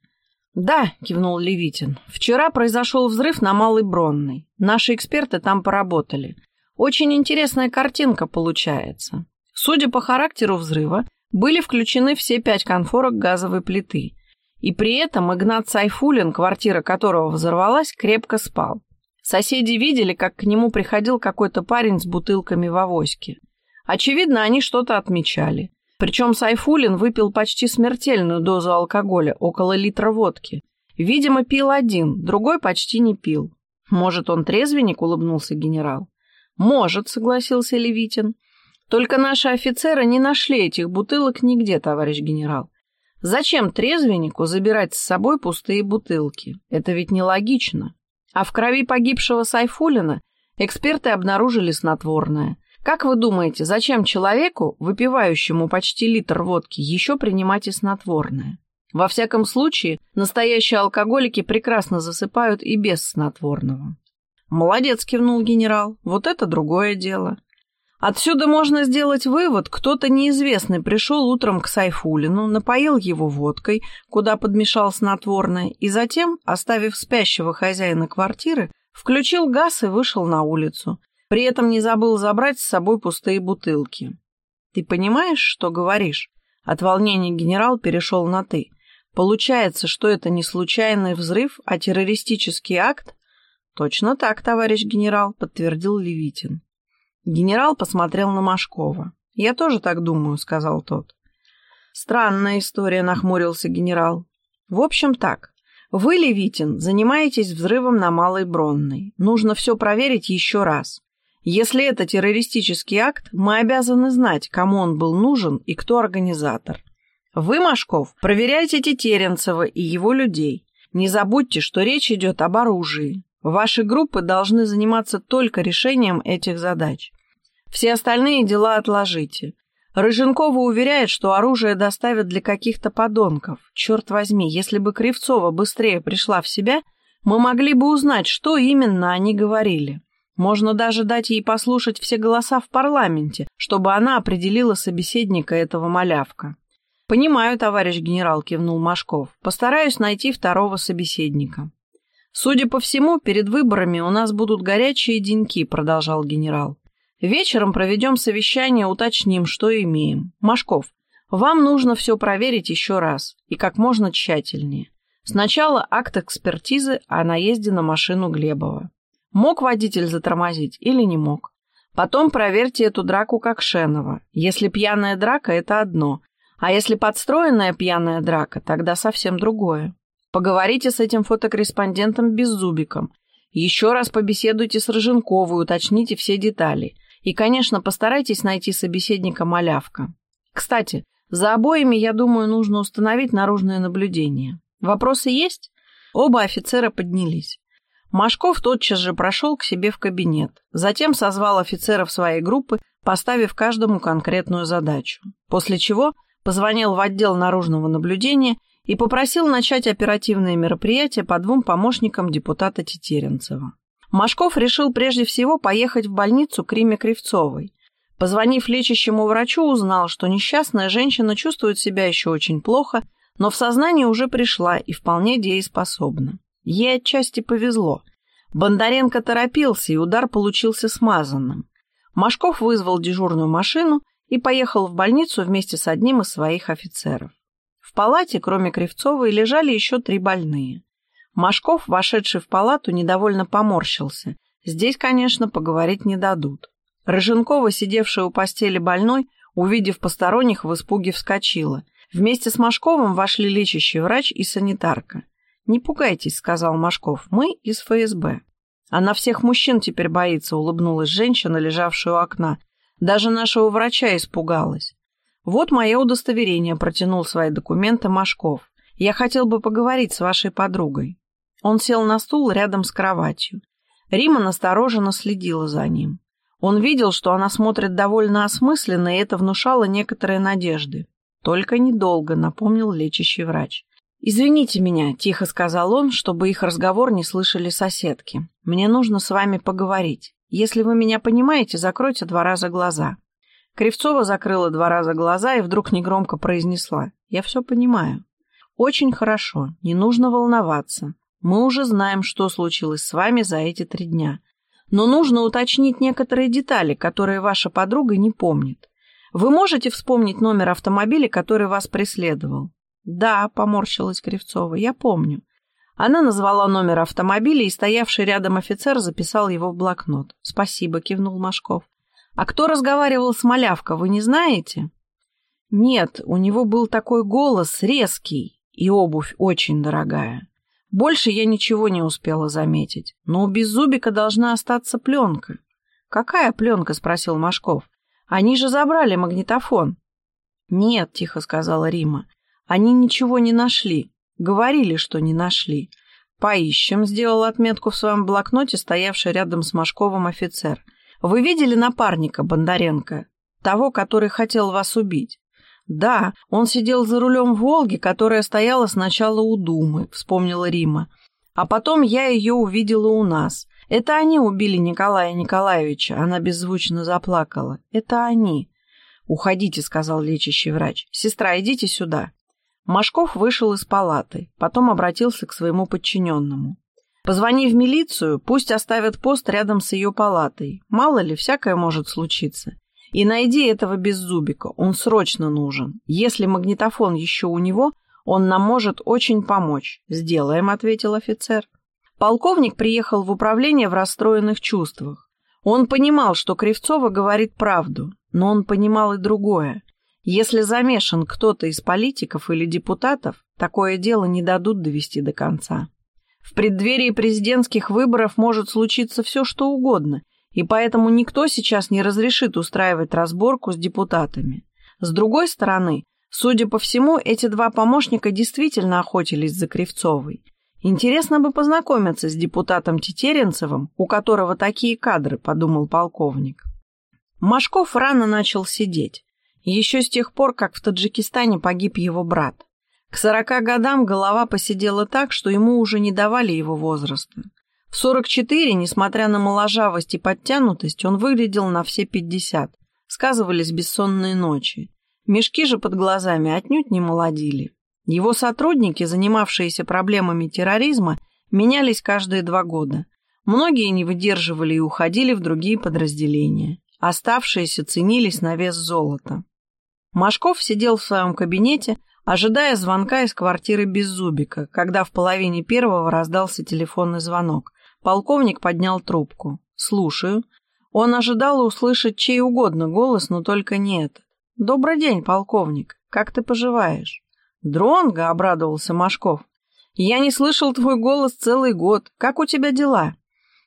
«Да», — кивнул Левитин. «Вчера произошел взрыв на Малой Бронной. Наши эксперты там поработали. Очень интересная картинка получается. Судя по характеру взрыва, были включены все пять конфорок газовой плиты. И при этом Игнат Сайфулин, квартира которого взорвалась, крепко спал. Соседи видели, как к нему приходил какой-то парень с бутылками в авоське. Очевидно, они что-то отмечали. Причем Сайфулин выпил почти смертельную дозу алкоголя, около литра водки. Видимо, пил один, другой почти не пил. Может, он трезвенник, улыбнулся генерал. Может, согласился Левитин. Только наши офицеры не нашли этих бутылок нигде, товарищ генерал. Зачем трезвеннику забирать с собой пустые бутылки? Это ведь нелогично. А в крови погибшего Сайфулина эксперты обнаружили снотворное. Как вы думаете, зачем человеку, выпивающему почти литр водки, еще принимать и снотворное? Во всяком случае, настоящие алкоголики прекрасно засыпают и без снотворного. Молодец, кивнул генерал. Вот это другое дело. Отсюда можно сделать вывод, кто-то неизвестный пришел утром к Сайфулину, напоил его водкой, куда подмешал снотворное, и затем, оставив спящего хозяина квартиры, включил газ и вышел на улицу. При этом не забыл забрать с собой пустые бутылки. «Ты понимаешь, что говоришь?» От волнения генерал перешел на «ты». «Получается, что это не случайный взрыв, а террористический акт?» «Точно так, товарищ генерал», — подтвердил Левитин. Генерал посмотрел на Машкова. «Я тоже так думаю», — сказал тот. «Странная история», — нахмурился генерал. «В общем так. Вы, Левитин, занимаетесь взрывом на Малой Бронной. Нужно все проверить еще раз. Если это террористический акт, мы обязаны знать, кому он был нужен и кто организатор. Вы, Машков, проверяйте Тетеренцева и его людей. Не забудьте, что речь идет об оружии. Ваши группы должны заниматься только решением этих задач. Все остальные дела отложите. Рыженкова уверяет, что оружие доставят для каких-то подонков. Черт возьми, если бы Кривцова быстрее пришла в себя, мы могли бы узнать, что именно они говорили. Можно даже дать ей послушать все голоса в парламенте, чтобы она определила собеседника этого малявка. «Понимаю, товарищ генерал», — кивнул Машков. «Постараюсь найти второго собеседника». «Судя по всему, перед выборами у нас будут горячие деньки», — продолжал генерал. «Вечером проведем совещание, уточним, что имеем. Машков, вам нужно все проверить еще раз и как можно тщательнее. Сначала акт экспертизы о наезде на машину Глебова. Мог водитель затормозить или не мог? Потом проверьте эту драку как Шенова. Если пьяная драка, это одно. А если подстроенная пьяная драка, тогда совсем другое. Поговорите с этим фотокорреспондентом Беззубиком. Еще раз побеседуйте с Рыженковой, уточните все детали. И, конечно, постарайтесь найти собеседника Малявка. Кстати, за обоими, я думаю, нужно установить наружное наблюдение. Вопросы есть? Оба офицера поднялись. Машков тотчас же прошел к себе в кабинет, затем созвал офицеров своей группы, поставив каждому конкретную задачу, после чего позвонил в отдел наружного наблюдения и попросил начать оперативные мероприятия по двум помощникам депутата Тетеренцева. Машков решил прежде всего поехать в больницу к Риме Кривцовой. Позвонив лечащему врачу, узнал, что несчастная женщина чувствует себя еще очень плохо, но в сознание уже пришла и вполне дееспособна. Ей отчасти повезло. Бондаренко торопился, и удар получился смазанным. Машков вызвал дежурную машину и поехал в больницу вместе с одним из своих офицеров. В палате, кроме Кривцовой, лежали еще три больные. Машков, вошедший в палату, недовольно поморщился. Здесь, конечно, поговорить не дадут. Рыженкова, сидевшая у постели больной, увидев посторонних, в испуге вскочила. Вместе с Машковым вошли лечащий врач и санитарка. «Не пугайтесь», — сказал Машков, — «мы из ФСБ». «Она всех мужчин теперь боится», — улыбнулась женщина, лежавшая у окна. «Даже нашего врача испугалась». «Вот мое удостоверение», — протянул свои документы Машков. «Я хотел бы поговорить с вашей подругой». Он сел на стул рядом с кроватью. Рима настороженно следила за ним. Он видел, что она смотрит довольно осмысленно, и это внушало некоторые надежды. «Только недолго», — напомнил лечащий врач. «Извините меня», — тихо сказал он, чтобы их разговор не слышали соседки. «Мне нужно с вами поговорить. Если вы меня понимаете, закройте два раза глаза». Кривцова закрыла два раза глаза и вдруг негромко произнесла. «Я все понимаю». «Очень хорошо. Не нужно волноваться. Мы уже знаем, что случилось с вами за эти три дня. Но нужно уточнить некоторые детали, которые ваша подруга не помнит. Вы можете вспомнить номер автомобиля, который вас преследовал? «Да», — поморщилась Кривцова, — «я помню». Она назвала номер автомобиля, и стоявший рядом офицер записал его в блокнот. «Спасибо», — кивнул Машков. «А кто разговаривал с Малявко, вы не знаете?» «Нет, у него был такой голос резкий, и обувь очень дорогая. Больше я ничего не успела заметить, но у Беззубика должна остаться пленка. «Какая пленка?» — спросил Машков. «Они же забрали магнитофон». «Нет», — тихо сказала Рима, — «они ничего не нашли. Говорили, что не нашли. Поищем», — сделал отметку в своем блокноте, стоявший рядом с Машковым офицер. «Вы видели напарника Бондаренко? Того, который хотел вас убить?» «Да, он сидел за рулем «Волги», которая стояла сначала у Думы», — вспомнила Рима. «А потом я ее увидела у нас. Это они убили Николая Николаевича». Она беззвучно заплакала. «Это они». «Уходите», — сказал лечащий врач. «Сестра, идите сюда». Машков вышел из палаты, потом обратился к своему подчиненному. «Позвони в милицию, пусть оставят пост рядом с ее палатой. Мало ли, всякое может случиться. И найди этого беззубика, он срочно нужен. Если магнитофон еще у него, он нам может очень помочь. Сделаем, ответил офицер. Полковник приехал в управление в расстроенных чувствах. Он понимал, что Кривцова говорит правду, но он понимал и другое. Если замешан кто-то из политиков или депутатов, такое дело не дадут довести до конца. В преддверии президентских выборов может случиться все, что угодно, и поэтому никто сейчас не разрешит устраивать разборку с депутатами. С другой стороны, судя по всему, эти два помощника действительно охотились за Кривцовой. Интересно бы познакомиться с депутатом Тетеренцевым, у которого такие кадры, подумал полковник. Машков рано начал сидеть. Еще с тех пор, как в Таджикистане погиб его брат. К сорока годам голова посидела так, что ему уже не давали его возраста. В 44, несмотря на моложавость и подтянутость, он выглядел на все 50. Сказывались бессонные ночи. Мешки же под глазами отнюдь не молодили. Его сотрудники, занимавшиеся проблемами терроризма, менялись каждые два года. Многие не выдерживали и уходили в другие подразделения. Оставшиеся ценились на вес золота. Машков сидел в своем кабинете, ожидая звонка из квартиры Беззубика, когда в половине первого раздался телефонный звонок. Полковник поднял трубку. «Слушаю». Он ожидал услышать чей угодно голос, но только не этот. «Добрый день, полковник. Как ты поживаешь?» «Дронго», — обрадовался Машков. «Я не слышал твой голос целый год. Как у тебя дела?»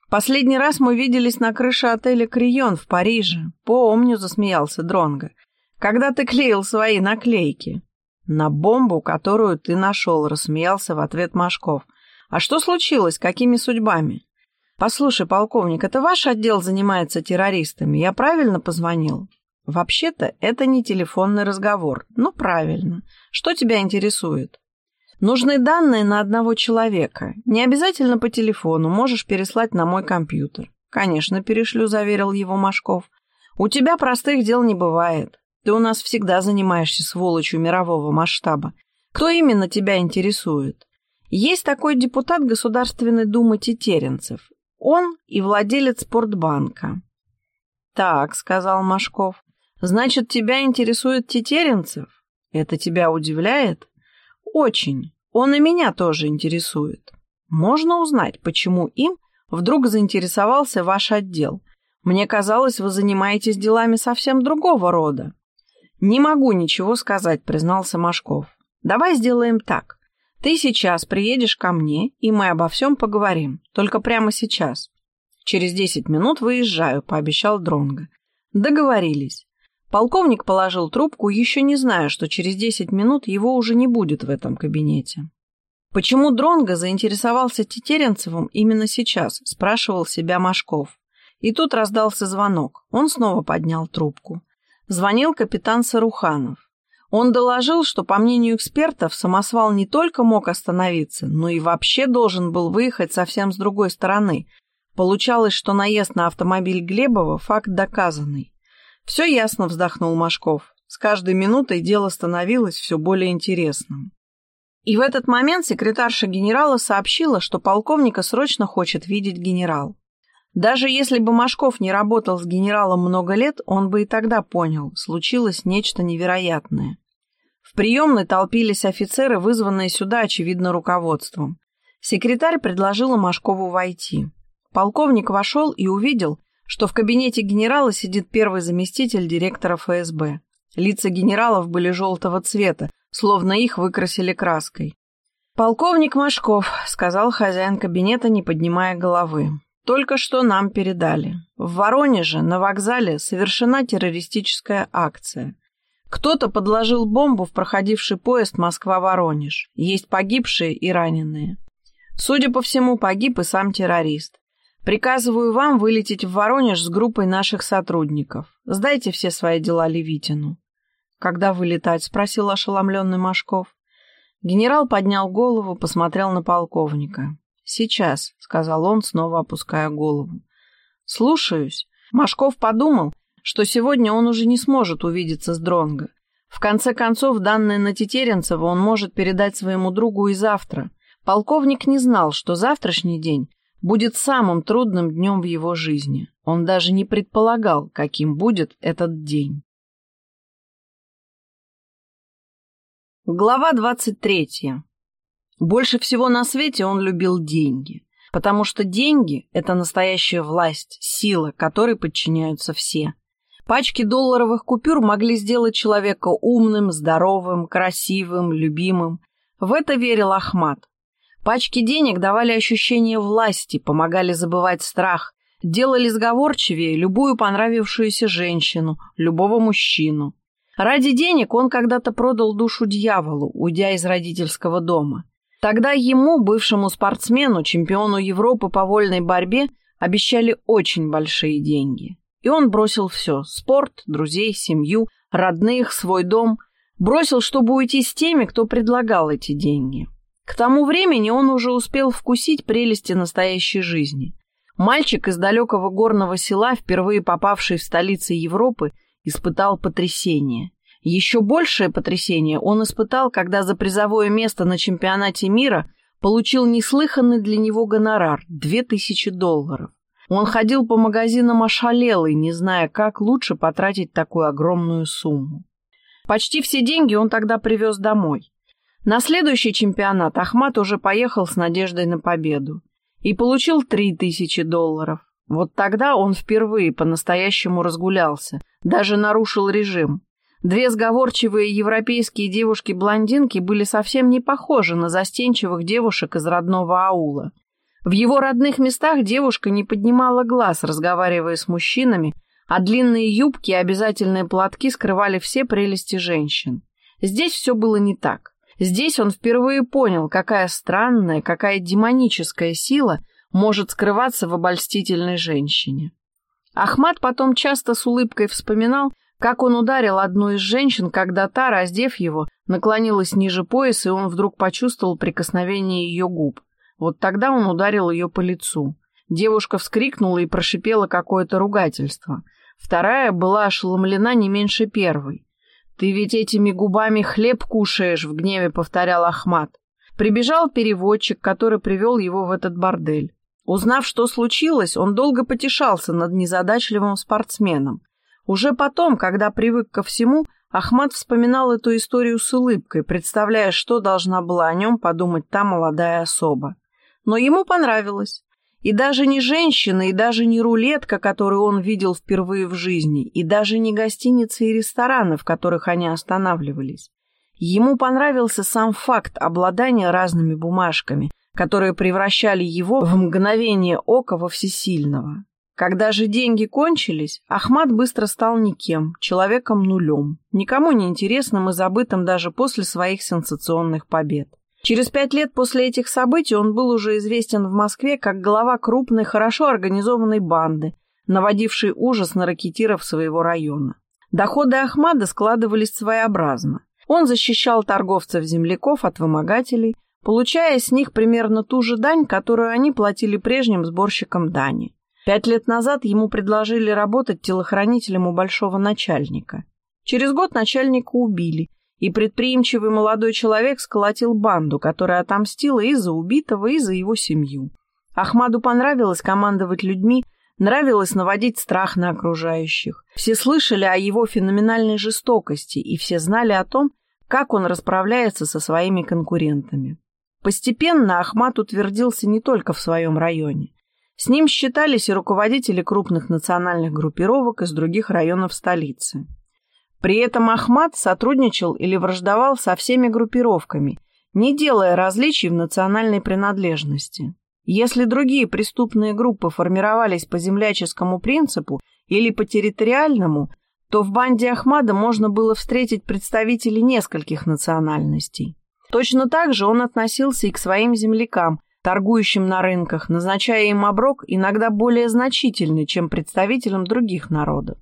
«Последний раз мы виделись на крыше отеля «Крион» в Париже. Помню», — засмеялся Дронго. «Когда ты клеил свои наклейки?» «На бомбу, которую ты нашел», — рассмеялся в ответ Машков. «А что случилось? Какими судьбами?» «Послушай, полковник, это ваш отдел занимается террористами. Я правильно позвонил?» «Вообще-то это не телефонный разговор. Ну, правильно. Что тебя интересует?» «Нужны данные на одного человека. Не обязательно по телефону. Можешь переслать на мой компьютер». «Конечно, перешлю», — заверил его Машков. «У тебя простых дел не бывает. Ты у нас всегда занимаешься сволочью мирового масштаба. Кто именно тебя интересует?» Есть такой депутат Государственной Думы Тетеренцев. Он и владелец спортбанка. «Так», — сказал Машков, — «значит, тебя интересует Тетеренцев? Это тебя удивляет?» «Очень. Он и меня тоже интересует. Можно узнать, почему им вдруг заинтересовался ваш отдел? Мне казалось, вы занимаетесь делами совсем другого рода». «Не могу ничего сказать», — признался Машков. «Давай сделаем так. Ты сейчас приедешь ко мне, и мы обо всем поговорим. Только прямо сейчас. Через десять минут выезжаю, пообещал Дронго. Договорились. Полковник положил трубку, еще не зная, что через десять минут его уже не будет в этом кабинете. Почему Дронго заинтересовался Тетеренцевым именно сейчас, спрашивал себя Машков. И тут раздался звонок. Он снова поднял трубку. Звонил капитан Саруханов. Он доложил, что, по мнению экспертов, самосвал не только мог остановиться, но и вообще должен был выехать совсем с другой стороны. Получалось, что наезд на автомобиль Глебова – факт доказанный. «Все ясно», – вздохнул Машков. С каждой минутой дело становилось все более интересным. И в этот момент секретарша генерала сообщила, что полковника срочно хочет видеть генерал. Даже если бы Машков не работал с генералом много лет, он бы и тогда понял, случилось нечто невероятное. В приемной толпились офицеры, вызванные сюда, очевидно, руководством. Секретарь предложила Машкову войти. Полковник вошел и увидел, что в кабинете генерала сидит первый заместитель директора ФСБ. Лица генералов были желтого цвета, словно их выкрасили краской. «Полковник Машков», — сказал хозяин кабинета, не поднимая головы. «Только что нам передали. В Воронеже на вокзале совершена террористическая акция. Кто-то подложил бомбу в проходивший поезд Москва-Воронеж. Есть погибшие и раненые. Судя по всему, погиб и сам террорист. Приказываю вам вылететь в Воронеж с группой наших сотрудников. Сдайте все свои дела Левитину». «Когда вылетать?» — спросил ошеломленный Машков. Генерал поднял голову, посмотрел на полковника. «Сейчас», — сказал он, снова опуская голову. «Слушаюсь». Машков подумал, что сегодня он уже не сможет увидеться с Дронго. В конце концов, данные на Тетеренцева он может передать своему другу и завтра. Полковник не знал, что завтрашний день будет самым трудным днем в его жизни. Он даже не предполагал, каким будет этот день. Глава 23. Больше всего на свете он любил деньги, потому что деньги – это настоящая власть, сила, которой подчиняются все. Пачки долларовых купюр могли сделать человека умным, здоровым, красивым, любимым. В это верил Ахмат. Пачки денег давали ощущение власти, помогали забывать страх, делали сговорчивее любую понравившуюся женщину, любого мужчину. Ради денег он когда-то продал душу дьяволу, уйдя из родительского дома. Тогда ему, бывшему спортсмену, чемпиону Европы по вольной борьбе, обещали очень большие деньги. И он бросил все – спорт, друзей, семью, родных, свой дом. Бросил, чтобы уйти с теми, кто предлагал эти деньги. К тому времени он уже успел вкусить прелести настоящей жизни. Мальчик из далекого горного села, впервые попавший в столицы Европы, испытал потрясение. Еще большее потрясение он испытал, когда за призовое место на чемпионате мира получил неслыханный для него гонорар – 2000 долларов. Он ходил по магазинам ошалелый, не зная, как лучше потратить такую огромную сумму. Почти все деньги он тогда привез домой. На следующий чемпионат Ахмат уже поехал с надеждой на победу и получил 3000 долларов. Вот тогда он впервые по-настоящему разгулялся, даже нарушил режим. Две сговорчивые европейские девушки-блондинки были совсем не похожи на застенчивых девушек из родного аула. В его родных местах девушка не поднимала глаз, разговаривая с мужчинами, а длинные юбки и обязательные платки скрывали все прелести женщин. Здесь все было не так. Здесь он впервые понял, какая странная, какая демоническая сила – может скрываться в обольстительной женщине. Ахмат потом часто с улыбкой вспоминал, как он ударил одну из женщин, когда та, раздев его, наклонилась ниже пояса, и он вдруг почувствовал прикосновение ее губ. Вот тогда он ударил ее по лицу. Девушка вскрикнула и прошипела какое-то ругательство. Вторая была ошеломлена не меньше первой. «Ты ведь этими губами хлеб кушаешь», — в гневе повторял Ахмат. Прибежал переводчик, который привел его в этот бордель. Узнав, что случилось, он долго потешался над незадачливым спортсменом. Уже потом, когда привык ко всему, Ахмат вспоминал эту историю с улыбкой, представляя, что должна была о нем подумать та молодая особа. Но ему понравилось. И даже не женщина, и даже не рулетка, которую он видел впервые в жизни, и даже не гостиницы и рестораны, в которых они останавливались. Ему понравился сам факт обладания разными бумажками, которые превращали его в мгновение ока во всесильного. Когда же деньги кончились, Ахмат быстро стал никем, человеком нулем, никому не интересным и забытым даже после своих сенсационных побед. Через пять лет после этих событий он был уже известен в Москве как глава крупной, хорошо организованной банды, наводившей ужас на ракетиров своего района. Доходы Ахмада складывались своеобразно. Он защищал торговцев-земляков от вымогателей, получая с них примерно ту же дань, которую они платили прежним сборщикам дани. Пять лет назад ему предложили работать телохранителем у большого начальника. Через год начальника убили, и предприимчивый молодой человек сколотил банду, которая отомстила и за убитого, и за его семью. Ахмаду понравилось командовать людьми, нравилось наводить страх на окружающих. Все слышали о его феноменальной жестокости, и все знали о том, как он расправляется со своими конкурентами. Постепенно Ахмат утвердился не только в своем районе. С ним считались и руководители крупных национальных группировок из других районов столицы. При этом Ахмат сотрудничал или враждовал со всеми группировками, не делая различий в национальной принадлежности. Если другие преступные группы формировались по земляческому принципу или по территориальному, то в банде Ахмада можно было встретить представителей нескольких национальностей. Точно так же он относился и к своим землякам, торгующим на рынках, назначая им оброк иногда более значительный, чем представителям других народов.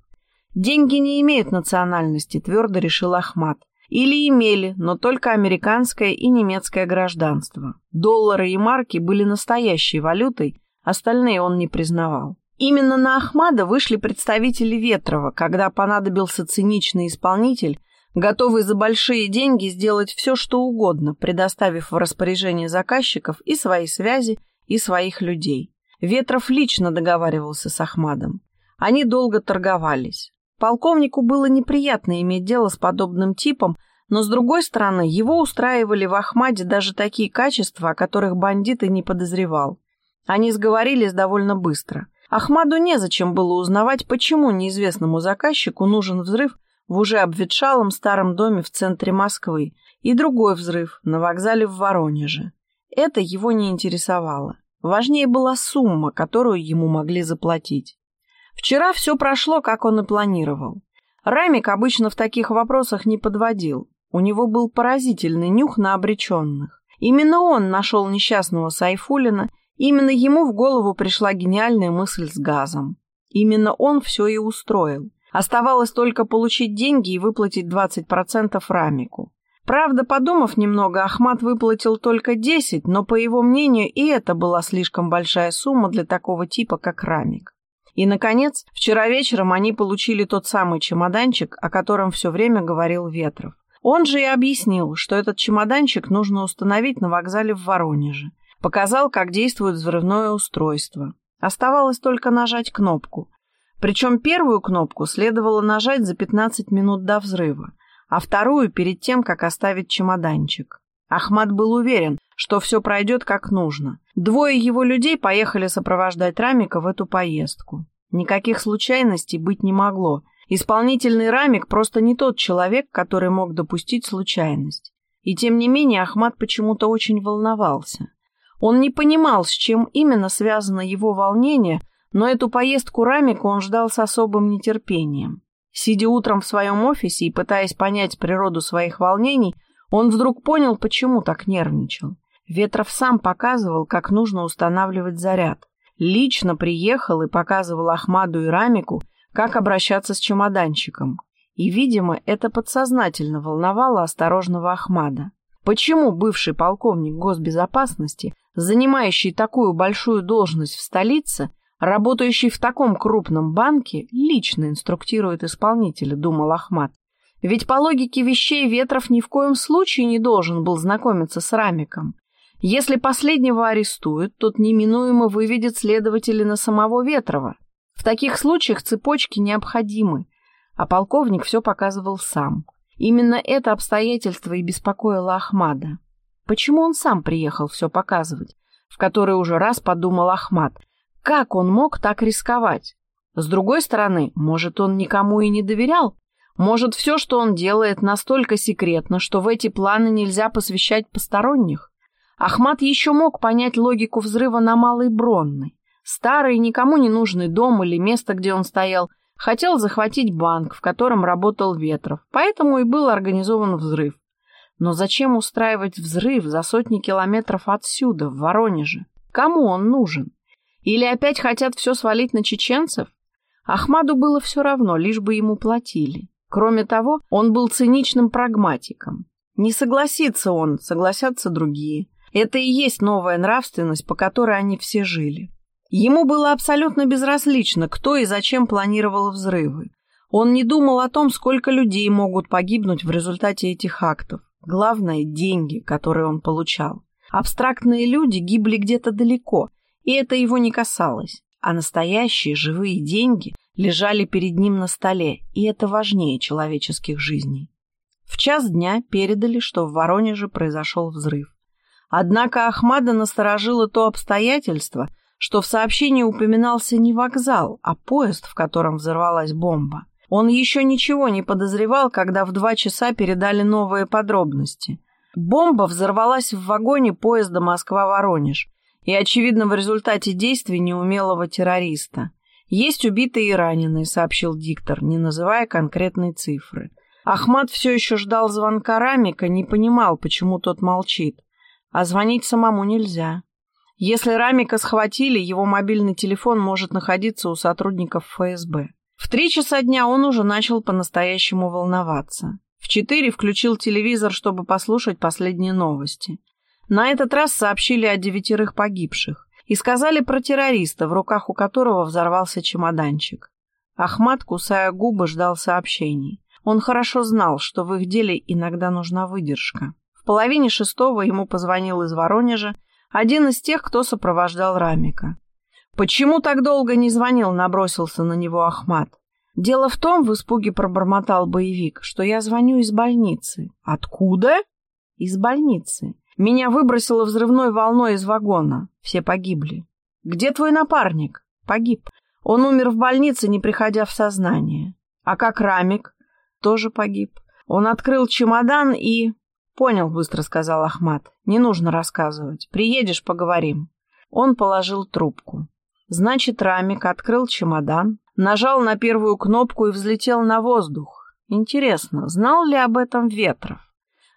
Деньги не имеют национальности, твердо решил Ахмад. Или имели, но только американское и немецкое гражданство. Доллары и марки были настоящей валютой, остальные он не признавал. Именно на Ахмада вышли представители Ветрова, когда понадобился циничный исполнитель, готовый за большие деньги сделать все, что угодно, предоставив в распоряжение заказчиков и свои связи, и своих людей. Ветров лично договаривался с Ахмадом. Они долго торговались. Полковнику было неприятно иметь дело с подобным типом, но, с другой стороны, его устраивали в Ахмаде даже такие качества, о которых бандит и не подозревал. Они сговорились довольно быстро. Ахмаду незачем было узнавать, почему неизвестному заказчику нужен взрыв в уже обветшалом старом доме в центре Москвы и другой взрыв на вокзале в Воронеже. Это его не интересовало. Важнее была сумма, которую ему могли заплатить. Вчера все прошло, как он и планировал. Рамик обычно в таких вопросах не подводил. У него был поразительный нюх на обреченных. Именно он нашел несчастного Сайфулина, именно ему в голову пришла гениальная мысль с газом. Именно он все и устроил. Оставалось только получить деньги и выплатить 20% Рамику. Правда, подумав немного, Ахмат выплатил только 10, но, по его мнению, и это была слишком большая сумма для такого типа, как Рамик. И, наконец, вчера вечером они получили тот самый чемоданчик, о котором все время говорил Ветров. Он же и объяснил, что этот чемоданчик нужно установить на вокзале в Воронеже. Показал, как действует взрывное устройство. Оставалось только нажать кнопку. Причем первую кнопку следовало нажать за 15 минут до взрыва, а вторую перед тем, как оставить чемоданчик. Ахмат был уверен, что все пройдет как нужно. Двое его людей поехали сопровождать Рамика в эту поездку. Никаких случайностей быть не могло. Исполнительный Рамик просто не тот человек, который мог допустить случайность. И тем не менее Ахмат почему-то очень волновался. Он не понимал, с чем именно связано его волнение, но эту поездку Рамика он ждал с особым нетерпением. Сидя утром в своем офисе и пытаясь понять природу своих волнений, он вдруг понял, почему так нервничал. Ветров сам показывал, как нужно устанавливать заряд. Лично приехал и показывал Ахмаду и Рамику, как обращаться с чемоданчиком. И, видимо, это подсознательно волновало осторожного Ахмада. Почему бывший полковник госбезопасности, занимающий такую большую должность в столице, работающий в таком крупном банке, лично инструктирует исполнителя, думал Ахмад. Ведь по логике вещей Ветров ни в коем случае не должен был знакомиться с Рамиком. Если последнего арестуют, тот неминуемо выведет следователя на самого Ветрова. В таких случаях цепочки необходимы, а полковник все показывал сам. Именно это обстоятельство и беспокоило Ахмада. Почему он сам приехал все показывать? В который уже раз подумал Ахмад. Как он мог так рисковать? С другой стороны, может, он никому и не доверял? Может, все, что он делает, настолько секретно, что в эти планы нельзя посвящать посторонних? Ахмат еще мог понять логику взрыва на Малой Бронной. Старый, никому не нужный дом или место, где он стоял, хотел захватить банк, в котором работал Ветров, поэтому и был организован взрыв. Но зачем устраивать взрыв за сотни километров отсюда, в Воронеже? Кому он нужен? Или опять хотят все свалить на чеченцев? Ахмаду было все равно, лишь бы ему платили. Кроме того, он был циничным прагматиком. Не согласится он, согласятся другие. Это и есть новая нравственность, по которой они все жили. Ему было абсолютно безразлично, кто и зачем планировал взрывы. Он не думал о том, сколько людей могут погибнуть в результате этих актов. Главное – деньги, которые он получал. Абстрактные люди гибли где-то далеко, и это его не касалось. А настоящие живые деньги лежали перед ним на столе, и это важнее человеческих жизней. В час дня передали, что в Воронеже произошел взрыв. Однако Ахмада насторожило то обстоятельство, что в сообщении упоминался не вокзал, а поезд, в котором взорвалась бомба. Он еще ничего не подозревал, когда в два часа передали новые подробности. Бомба взорвалась в вагоне поезда Москва-Воронеж и, очевидно, в результате действий неумелого террориста. «Есть убитые и раненые», — сообщил диктор, не называя конкретной цифры. Ахмат все еще ждал звонка Рамика, не понимал, почему тот молчит. А звонить самому нельзя. Если Рамика схватили, его мобильный телефон может находиться у сотрудников ФСБ. В три часа дня он уже начал по-настоящему волноваться. В четыре включил телевизор, чтобы послушать последние новости. На этот раз сообщили о девятерых погибших и сказали про террориста, в руках у которого взорвался чемоданчик. Ахмат, кусая губы, ждал сообщений. Он хорошо знал, что в их деле иногда нужна выдержка. В половине шестого ему позвонил из Воронежа один из тех, кто сопровождал Рамика. «Почему так долго не звонил?» — набросился на него Ахмат. «Дело в том, — в испуге пробормотал боевик, — что я звоню из больницы». «Откуда?» «Из больницы. Меня выбросило взрывной волной из вагона. Все погибли. Где твой напарник? Погиб. Он умер в больнице, не приходя в сознание. А как Рамик? Тоже погиб. Он открыл чемодан и... Понял, быстро сказал Ахмат. Не нужно рассказывать. Приедешь, поговорим. Он положил трубку. Значит, Рамик открыл чемодан, нажал на первую кнопку и взлетел на воздух. Интересно, знал ли об этом Ветров?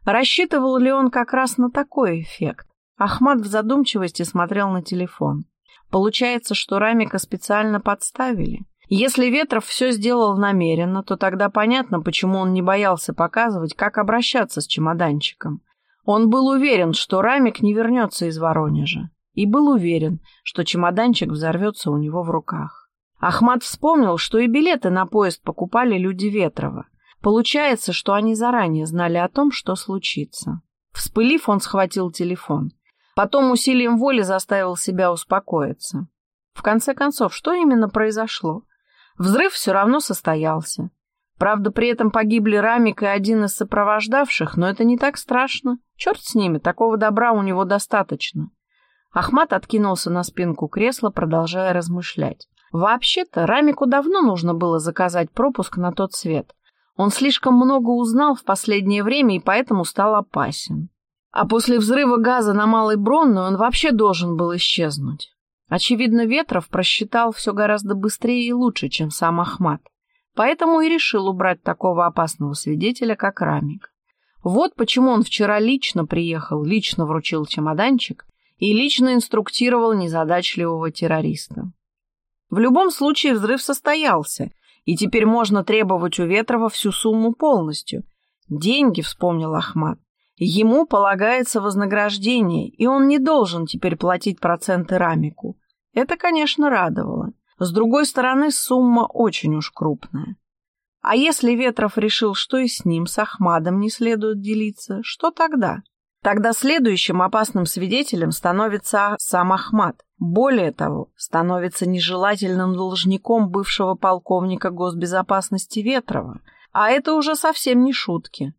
Рассчитывал ли он как раз на такой эффект? Ахмат в задумчивости смотрел на телефон. Получается, что Рамика специально подставили. Если Ветров все сделал намеренно, то тогда понятно, почему он не боялся показывать, как обращаться с чемоданчиком. Он был уверен, что Рамик не вернется из Воронежа. И был уверен, что чемоданчик взорвется у него в руках. Ахмат вспомнил, что и билеты на поезд покупали люди Ветрова. Получается, что они заранее знали о том, что случится. Вспылив, он схватил телефон. Потом усилием воли заставил себя успокоиться. В конце концов, что именно произошло? Взрыв все равно состоялся. Правда, при этом погибли Рамик и один из сопровождавших, но это не так страшно. Черт с ними, такого добра у него достаточно. Ахмат откинулся на спинку кресла, продолжая размышлять. Вообще-то, Рамику давно нужно было заказать пропуск на тот свет. Он слишком много узнал в последнее время и поэтому стал опасен. А после взрыва газа на Малой Бронной он вообще должен был исчезнуть. Очевидно, Ветров просчитал все гораздо быстрее и лучше, чем сам Ахмат. Поэтому и решил убрать такого опасного свидетеля, как Рамик. Вот почему он вчера лично приехал, лично вручил чемоданчик и лично инструктировал незадачливого террориста. В любом случае взрыв состоялся, и теперь можно требовать у Ветрова всю сумму полностью. Деньги, вспомнил Ахмат. Ему полагается вознаграждение, и он не должен теперь платить проценты Рамику. Это, конечно, радовало. С другой стороны, сумма очень уж крупная. А если Ветров решил, что и с ним, с Ахмадом, не следует делиться, что тогда? Тогда следующим опасным свидетелем становится сам Ахмад. Более того, становится нежелательным должником бывшего полковника госбезопасности Ветрова. А это уже совсем не шутки.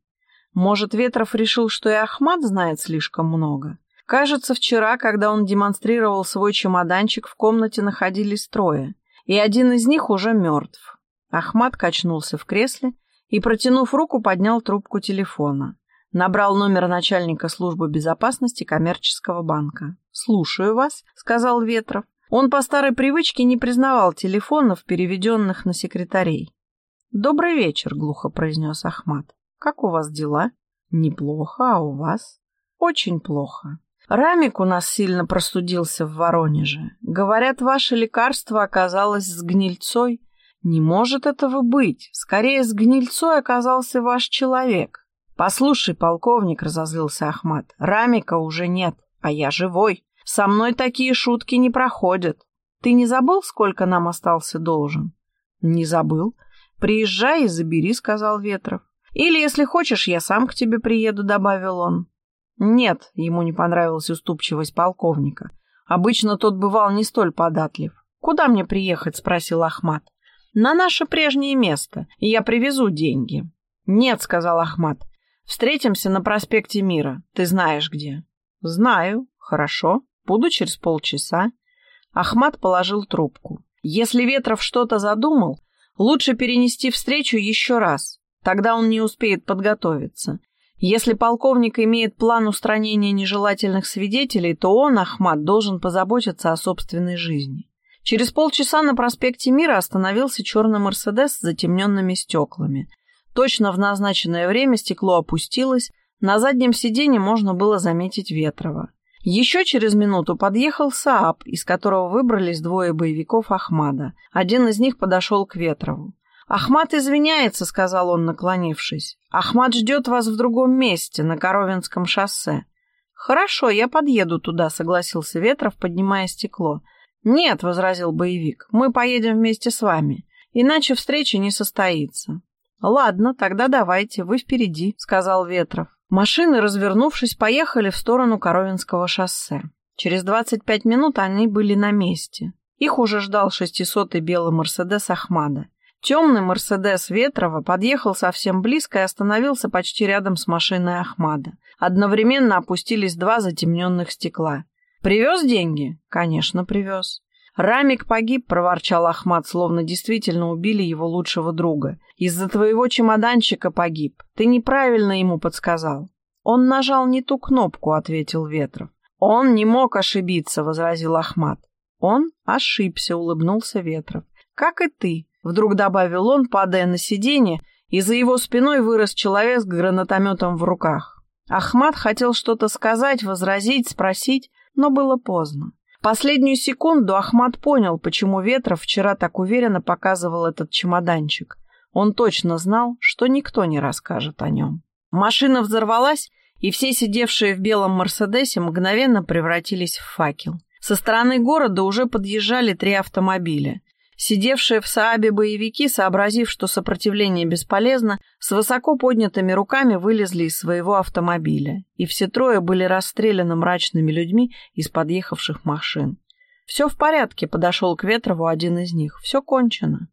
Может, Ветров решил, что и Ахмад знает слишком много? Кажется, вчера, когда он демонстрировал свой чемоданчик, в комнате находились трое, и один из них уже мертв. Ахмад качнулся в кресле и, протянув руку, поднял трубку телефона. Набрал номер начальника службы безопасности коммерческого банка. «Слушаю вас», — сказал Ветров. Он по старой привычке не признавал телефонов, переведенных на секретарей. «Добрый вечер», — глухо произнес Ахмат. «Как у вас дела?» «Неплохо, а у вас?» «Очень плохо. Рамик у нас сильно простудился в Воронеже. Говорят, ваше лекарство оказалось с гнильцой. Не может этого быть. Скорее, с гнильцой оказался ваш человек. «Послушай, полковник», — разозлился Ахмат, — «Рамика уже нет, а я живой. Со мной такие шутки не проходят. Ты не забыл, сколько нам остался должен?» «Не забыл. Приезжай и забери», — сказал Ветров. «Или, если хочешь, я сам к тебе приеду», — добавил он. «Нет», — ему не понравилась уступчивость полковника. Обычно тот бывал не столь податлив. «Куда мне приехать?» — спросил Ахмат. «На наше прежнее место, и я привезу деньги». «Нет», — сказал Ахмат, Встретимся на проспекте Мира. Ты знаешь где. Знаю. Хорошо. Буду через полчаса. Ахмат положил трубку. Если Ветров что-то задумал, лучше перенести встречу еще раз. Тогда он не успеет подготовиться. Если полковник имеет план устранения нежелательных свидетелей, то он, Ахмат, должен позаботиться о собственной жизни. Через полчаса на проспекте Мира остановился черный «Мерседес» с затемненными стеклами. Точно в назначенное время стекло опустилось, на заднем сиденье можно было заметить Ветрова. Еще через минуту подъехал Сааб, из которого выбрались двое боевиков Ахмада. Один из них подошел к Ветрову. «Ахмад извиняется», — сказал он, наклонившись. «Ахмад ждет вас в другом месте, на Коровинском шоссе». «Хорошо, я подъеду туда», — согласился Ветров, поднимая стекло. «Нет», — возразил боевик, — «мы поедем вместе с вами, иначе встреча не состоится». «Ладно, тогда давайте, вы впереди», — сказал Ветров. Машины, развернувшись, поехали в сторону Коровинского шоссе. Через 25 минут они были на месте. Их уже ждал шестисотый белый «Мерседес» Ахмада. Темный «Мерседес» Ветрова подъехал совсем близко и остановился почти рядом с машиной Ахмада. Одновременно опустились два затемненных стекла. «Привез деньги?» «Конечно, привез». «Рамик погиб», — проворчал Ахмад, словно действительно убили его лучшего друга. «Из-за твоего чемоданчика погиб. Ты неправильно ему подсказал». «Он нажал не ту кнопку», — ответил Ветров. «Он не мог ошибиться», — возразил Ахмад. «Он ошибся», — улыбнулся Ветров. «Как и ты», — вдруг добавил он, падая на сиденье, и за его спиной вырос человек с гранатометом в руках. Ахмад хотел что-то сказать, возразить, спросить, но было поздно. Последнюю секунду Ахмад понял, почему Ветров вчера так уверенно показывал этот чемоданчик. Он точно знал, что никто не расскажет о нем. Машина взорвалась, и все сидевшие в белом «Мерседесе» мгновенно превратились в факел. Со стороны города уже подъезжали три автомобиля. Сидевшие в Саабе боевики, сообразив, что сопротивление бесполезно, с высоко поднятыми руками вылезли из своего автомобиля, и все трое были расстреляны мрачными людьми из подъехавших машин. «Все в порядке», — подошел к Ветрову один из них. «Все кончено».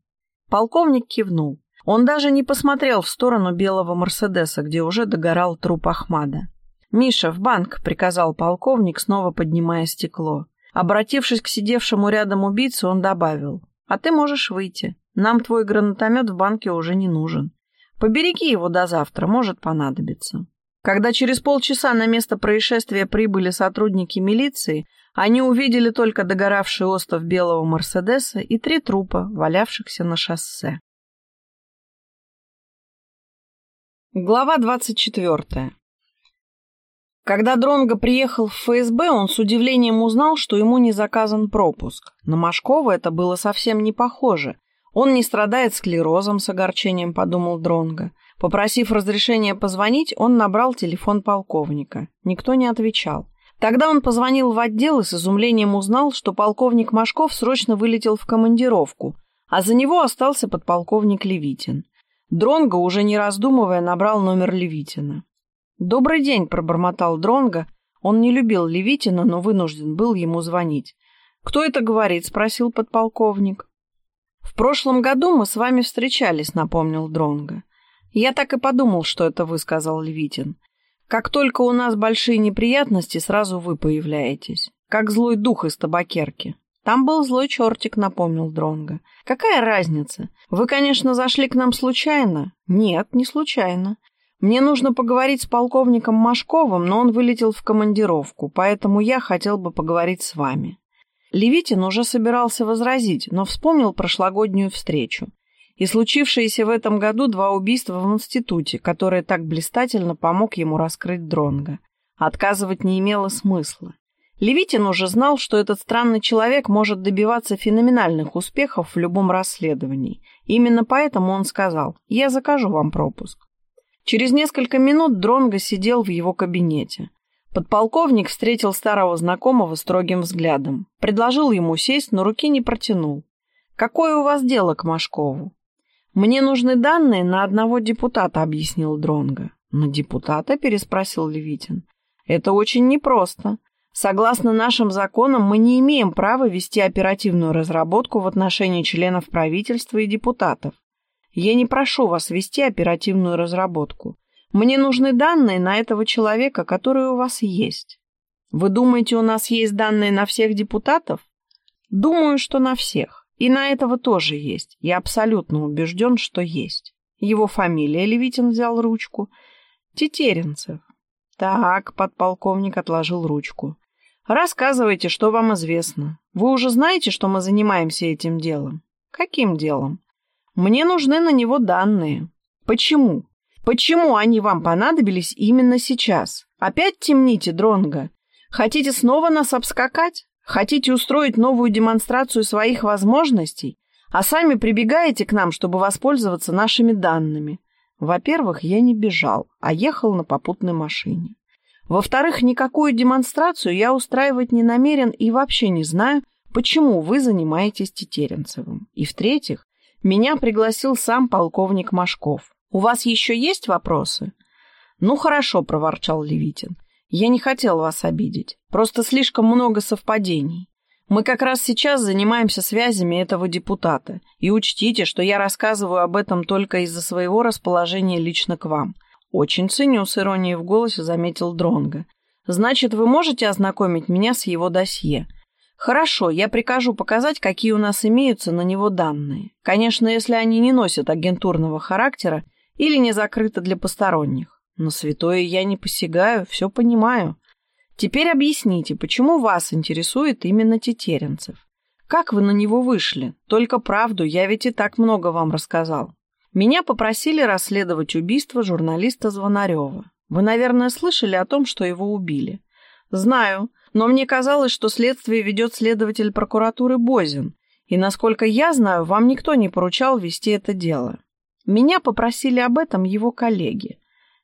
Полковник кивнул. Он даже не посмотрел в сторону белого «Мерседеса», где уже догорал труп Ахмада. «Миша, в банк!» — приказал полковник, снова поднимая стекло. Обратившись к сидевшему рядом убийце, он добавил. А ты можешь выйти. Нам твой гранатомет в банке уже не нужен. Побереги его до завтра, может понадобиться. Когда через полчаса на место происшествия прибыли сотрудники милиции, они увидели только догоравший остов белого Мерседеса и три трупа, валявшихся на шоссе. Глава двадцать четвертая. Когда Дронго приехал в ФСБ, он с удивлением узнал, что ему не заказан пропуск. На Машкова это было совсем не похоже. Он не страдает склерозом, с огорчением подумал Дронго. Попросив разрешения позвонить, он набрал телефон полковника. Никто не отвечал. Тогда он позвонил в отдел и с изумлением узнал, что полковник Машков срочно вылетел в командировку, а за него остался подполковник Левитин. Дронго, уже не раздумывая, набрал номер Левитина. «Добрый день», — пробормотал Дронга. Он не любил Левитина, но вынужден был ему звонить. «Кто это говорит?» — спросил подполковник. «В прошлом году мы с вами встречались», — напомнил Дронга. «Я так и подумал, что это вы», — сказал Левитин. «Как только у нас большие неприятности, сразу вы появляетесь. Как злой дух из табакерки». «Там был злой чертик», — напомнил Дронга. «Какая разница? Вы, конечно, зашли к нам случайно?» «Нет, не случайно. Мне нужно поговорить с полковником Машковым, но он вылетел в командировку, поэтому я хотел бы поговорить с вами». Левитин уже собирался возразить, но вспомнил прошлогоднюю встречу и случившиеся в этом году два убийства в институте, которые так блистательно помог ему раскрыть Дронга. Отказывать не имело смысла. Левитин уже знал, что этот странный человек может добиваться феноменальных успехов в любом расследовании. Именно поэтому он сказал «Я закажу вам пропуск». Через несколько минут Дронго сидел в его кабинете. Подполковник встретил старого знакомого строгим взглядом. Предложил ему сесть, но руки не протянул. «Какое у вас дело к Машкову?» «Мне нужны данные на одного депутата», — объяснил Дронго. «На депутата?» — переспросил Левитин. «Это очень непросто. Согласно нашим законам, мы не имеем права вести оперативную разработку в отношении членов правительства и депутатов. Я не прошу вас вести оперативную разработку. Мне нужны данные на этого человека, которые у вас есть. Вы думаете, у нас есть данные на всех депутатов? Думаю, что на всех. И на этого тоже есть. Я абсолютно убежден, что есть. Его фамилия, Левитин взял ручку. Тетеренцев. Так, подполковник отложил ручку. Рассказывайте, что вам известно. Вы уже знаете, что мы занимаемся этим делом? Каким делом? Мне нужны на него данные. Почему? Почему они вам понадобились именно сейчас? Опять темните, Дронга? Хотите снова нас обскакать? Хотите устроить новую демонстрацию своих возможностей? А сами прибегаете к нам, чтобы воспользоваться нашими данными. Во-первых, я не бежал, а ехал на попутной машине. Во-вторых, никакую демонстрацию я устраивать не намерен и вообще не знаю, почему вы занимаетесь Тетеренцевым. И в-третьих, меня пригласил сам полковник Машков. У вас еще есть вопросы? Ну хорошо, проворчал Левитин. Я не хотел вас обидеть. Просто слишком много совпадений. Мы как раз сейчас занимаемся связями этого депутата. И учтите, что я рассказываю об этом только из-за своего расположения лично к вам. Очень ценю, с иронией в голосе заметил Дронга. Значит, вы можете ознакомить меня с его досье? Хорошо, я прикажу показать, какие у нас имеются на него данные. Конечно, если они не носят агентурного характера или не закрыты для посторонних. Но святое я не посягаю, все понимаю. Теперь объясните, почему вас интересует именно Тетеренцев? Как вы на него вышли? Только правду, я ведь и так много вам рассказал. Меня попросили расследовать убийство журналиста Звонарева. Вы, наверное, слышали о том, что его убили. Знаю, но мне казалось, что следствие ведет следователь прокуратуры Бозин, и, насколько я знаю, вам никто не поручал вести это дело. Меня попросили об этом его коллеги.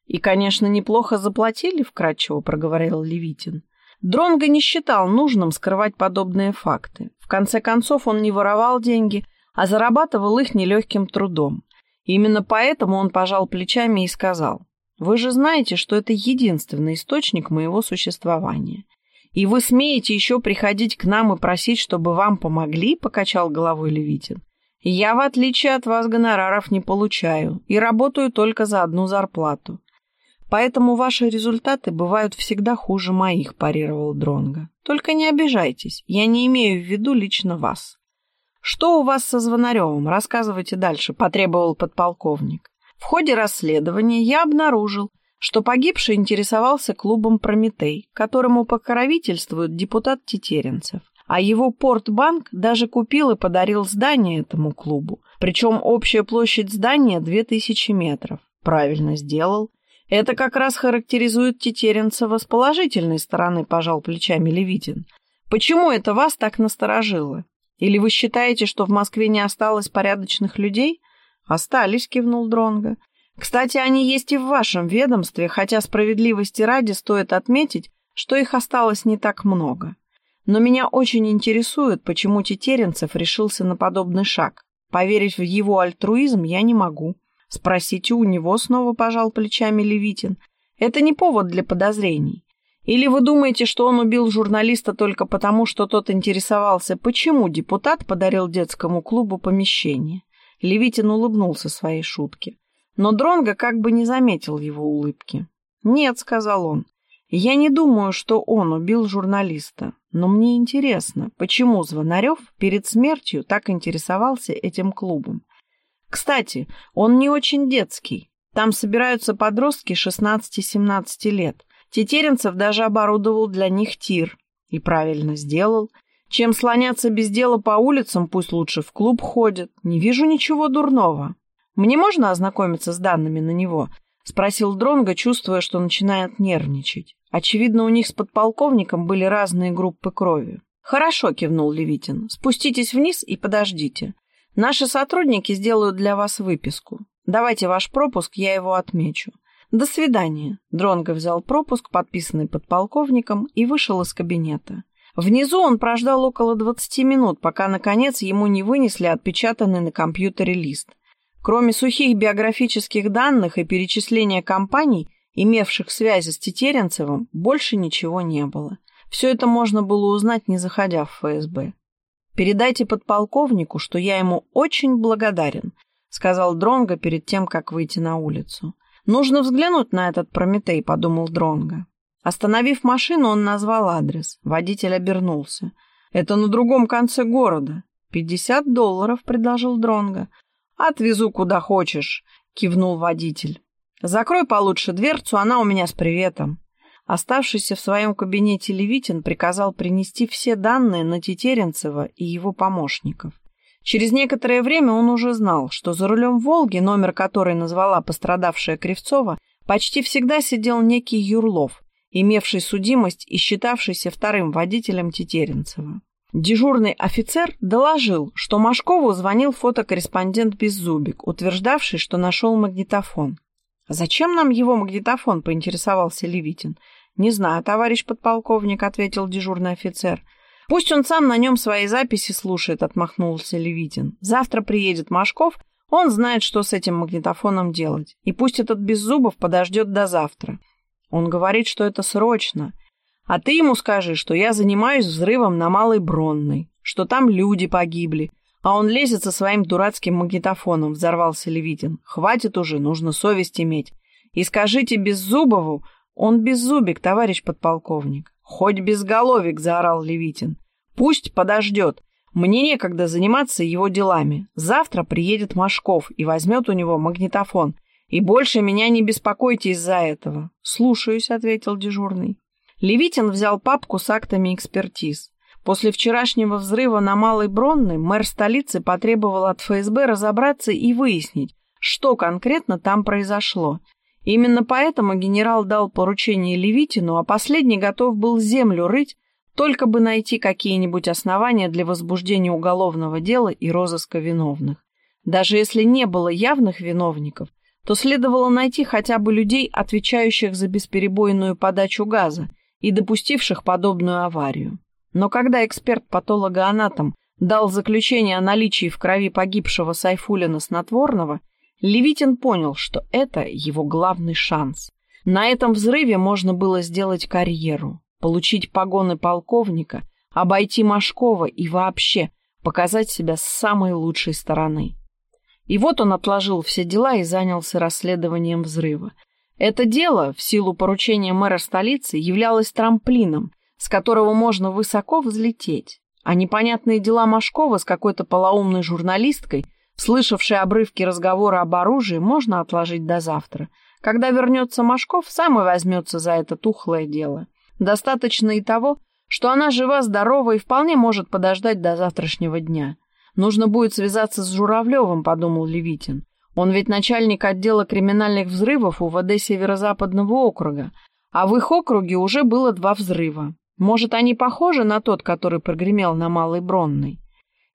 И, конечно, неплохо заплатили, вкратчиво проговорил Левитин. Дронго не считал нужным скрывать подобные факты. В конце концов, он не воровал деньги, а зарабатывал их нелегким трудом. Именно поэтому он пожал плечами и сказал, «Вы же знаете, что это единственный источник моего существования. И вы смеете еще приходить к нам и просить, чтобы вам помогли?» — покачал головой Левитин. «Я, в отличие от вас, гонораров не получаю и работаю только за одну зарплату. Поэтому ваши результаты бывают всегда хуже моих, парировал Дронга. Только не обижайтесь, я не имею в виду лично вас. Что у вас со Звонаревым? Рассказывайте дальше, потребовал подполковник. В ходе расследования я обнаружил, что погибший интересовался клубом «Прометей», которому покровительствует депутат Тетеренцев. А его портбанк даже купил и подарил здание этому клубу. Причем общая площадь здания 2000 метров. Правильно сделал. Это как раз характеризует Тетеренцева с положительной стороны, пожал плечами Левитин. Почему это вас так насторожило? Или вы считаете, что в Москве не осталось порядочных людей? Остались, кивнул Дронга. Кстати, они есть и в вашем ведомстве, хотя справедливости ради стоит отметить, что их осталось не так много. Но меня очень интересует, почему Тетеренцев решился на подобный шаг. Поверить в его альтруизм я не могу. Спросите у него, снова пожал плечами Левитин. Это не повод для подозрений. Или вы думаете, что он убил журналиста только потому, что тот интересовался, почему депутат подарил детскому клубу помещение? Левитин улыбнулся своей шутке. Но Дронго как бы не заметил его улыбки. «Нет», — сказал он, — «я не думаю, что он убил журналиста. Но мне интересно, почему Звонарев перед смертью так интересовался этим клубом. Кстати, он не очень детский. Там собираются подростки 16-17 лет. Тетеренцев даже оборудовал для них тир. И правильно сделал. Чем слоняться без дела по улицам, пусть лучше в клуб ходят. Не вижу ничего дурного. Мне можно ознакомиться с данными на него? Спросил Дронго, чувствуя, что начинает нервничать. Очевидно, у них с подполковником были разные группы крови. «Хорошо», — кивнул Левитин. «Спуститесь вниз и подождите. Наши сотрудники сделают для вас выписку. Давайте ваш пропуск, я его отмечу. До свидания. Дронго взял пропуск, подписанный подполковником, и вышел из кабинета. Внизу он прождал около 20 минут, пока, наконец, ему не вынесли отпечатанный на компьютере лист. Кроме сухих биографических данных и перечисления компаний, имевших связи с Тетеренцевым, больше ничего не было. Все это можно было узнать, не заходя в ФСБ. Передайте подполковнику, что я ему очень благодарен, сказал Дронго перед тем, как выйти на улицу. Нужно взглянуть на этот Прометей, подумал Дронго. Остановив машину, он назвал адрес. Водитель обернулся. Это на другом конце города. «Пятьдесят долларов», — предложил Дронго. «Отвезу куда хочешь», — кивнул водитель. Закрой получше дверцу, она у меня с приветом. Оставшийся в своем кабинете Левитин приказал принести все данные на Тетеренцева и его помощников. Через некоторое время он уже знал, что за рулем «Волги», номер которой назвала пострадавшая Кривцова, почти всегда сидел некий Юрлов, имевший судимость и считавшийся вторым водителем Тетеренцева. Дежурный офицер доложил, что Машкову звонил фотокорреспондент Беззубик, утверждавший, что нашел магнитофон. «Зачем нам его магнитофон?» — поинтересовался Левитин. «Не знаю, товарищ подполковник», — ответил дежурный офицер. «Пусть он сам на нем свои записи слушает», — отмахнулся Левитин. «Завтра приедет Машков, он знает, что с этим магнитофоном делать. И пусть этот Беззубов подождет до завтра. Он говорит, что это срочно. А ты ему скажи, что я занимаюсь взрывом на Малой Бронной, что там люди погибли, а он лезет со своим дурацким магнитофоном, взорвался Левитин. Хватит уже, нужно совесть иметь. И скажите Беззубову, он беззубик, товарищ подполковник. Хоть безголовик, заорал Левитин. Пусть подождет. Мне некогда заниматься его делами. Завтра приедет Машков и возьмет у него магнитофон. И больше меня не беспокойте из-за этого. Слушаюсь, ответил дежурный. Левитин взял папку с актами экспертиз. После вчерашнего взрыва на Малой Бронной мэр столицы потребовал от ФСБ разобраться и выяснить, что конкретно там произошло. Именно поэтому генерал дал поручение Левитину, а последний готов был землю рыть, только бы найти какие-нибудь основания для возбуждения уголовного дела и розыска виновных. Даже если не было явных виновников, то следовало найти хотя бы людей, отвечающих за бесперебойную подачу газа и допустивших подобную аварию. Но когда эксперт-патологоанатом дал заключение о наличии в крови погибшего Сайфулина снотворного, Левитин понял, что это его главный шанс. На этом взрыве можно было сделать карьеру, получить погоны полковника, обойти Машкова и вообще показать себя с самой лучшей стороны. И вот он отложил все дела и занялся расследованием взрыва. Это дело, в силу поручения мэра столицы, являлось трамплином, с которого можно высоко взлететь. А непонятные дела Машкова с какой-то полоумной журналисткой, слышавшей обрывки разговора об оружии, можно отложить до завтра. Когда вернется Машков, сам и возьмется за это тухлое дело. Достаточно и того, что она жива-здорова и вполне может подождать до завтрашнего дня. Нужно будет связаться с Журавлевым, подумал Левитин. Он ведь начальник отдела криминальных взрывов УВД Северо-Западного округа, а в их округе уже было два взрыва. Может, они похожи на тот, который прогремел на Малой Бронной?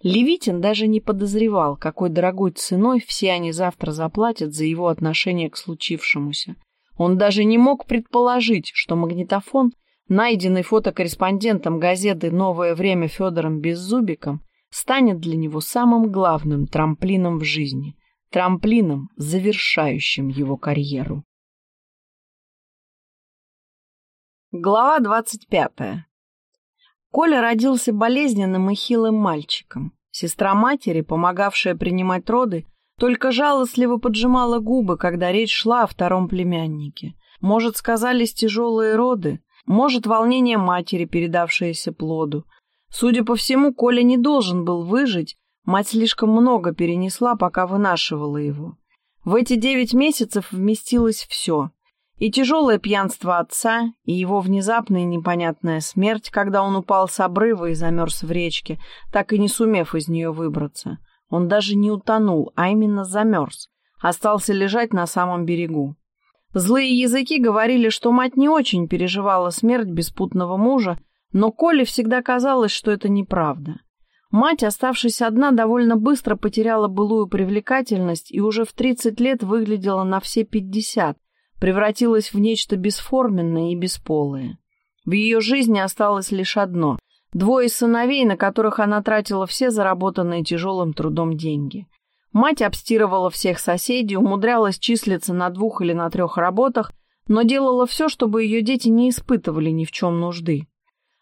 Левитин даже не подозревал, какой дорогой ценой все они завтра заплатят за его отношение к случившемуся. Он даже не мог предположить, что магнитофон, найденный фотокорреспондентом газеты «Новое время» Федором Беззубиком, станет для него самым главным трамплином в жизни, трамплином, завершающим его карьеру. Глава двадцать пятая. Коля родился болезненным и хилым мальчиком. Сестра матери, помогавшая принимать роды, только жалостливо поджимала губы, когда речь шла о втором племяннике. Может, сказались тяжелые роды, может, волнение матери, передавшееся плоду. Судя по всему, Коля не должен был выжить, мать слишком много перенесла, пока вынашивала его. В эти девять месяцев вместилось все — и тяжелое пьянство отца, и его внезапная непонятная смерть, когда он упал с обрыва и замерз в речке, так и не сумев из нее выбраться. Он даже не утонул, а именно замерз, остался лежать на самом берегу. Злые языки говорили, что мать не очень переживала смерть беспутного мужа, но Коле всегда казалось, что это неправда. Мать, оставшись одна, довольно быстро потеряла былую привлекательность и уже в 30 лет выглядела на все 50, превратилась в нечто бесформенное и бесполое. В ее жизни осталось лишь одно — двое сыновей, на которых она тратила все заработанные тяжелым трудом деньги. Мать обстирывала всех соседей, умудрялась числиться на двух или на трех работах, но делала все, чтобы ее дети не испытывали ни в чем нужды.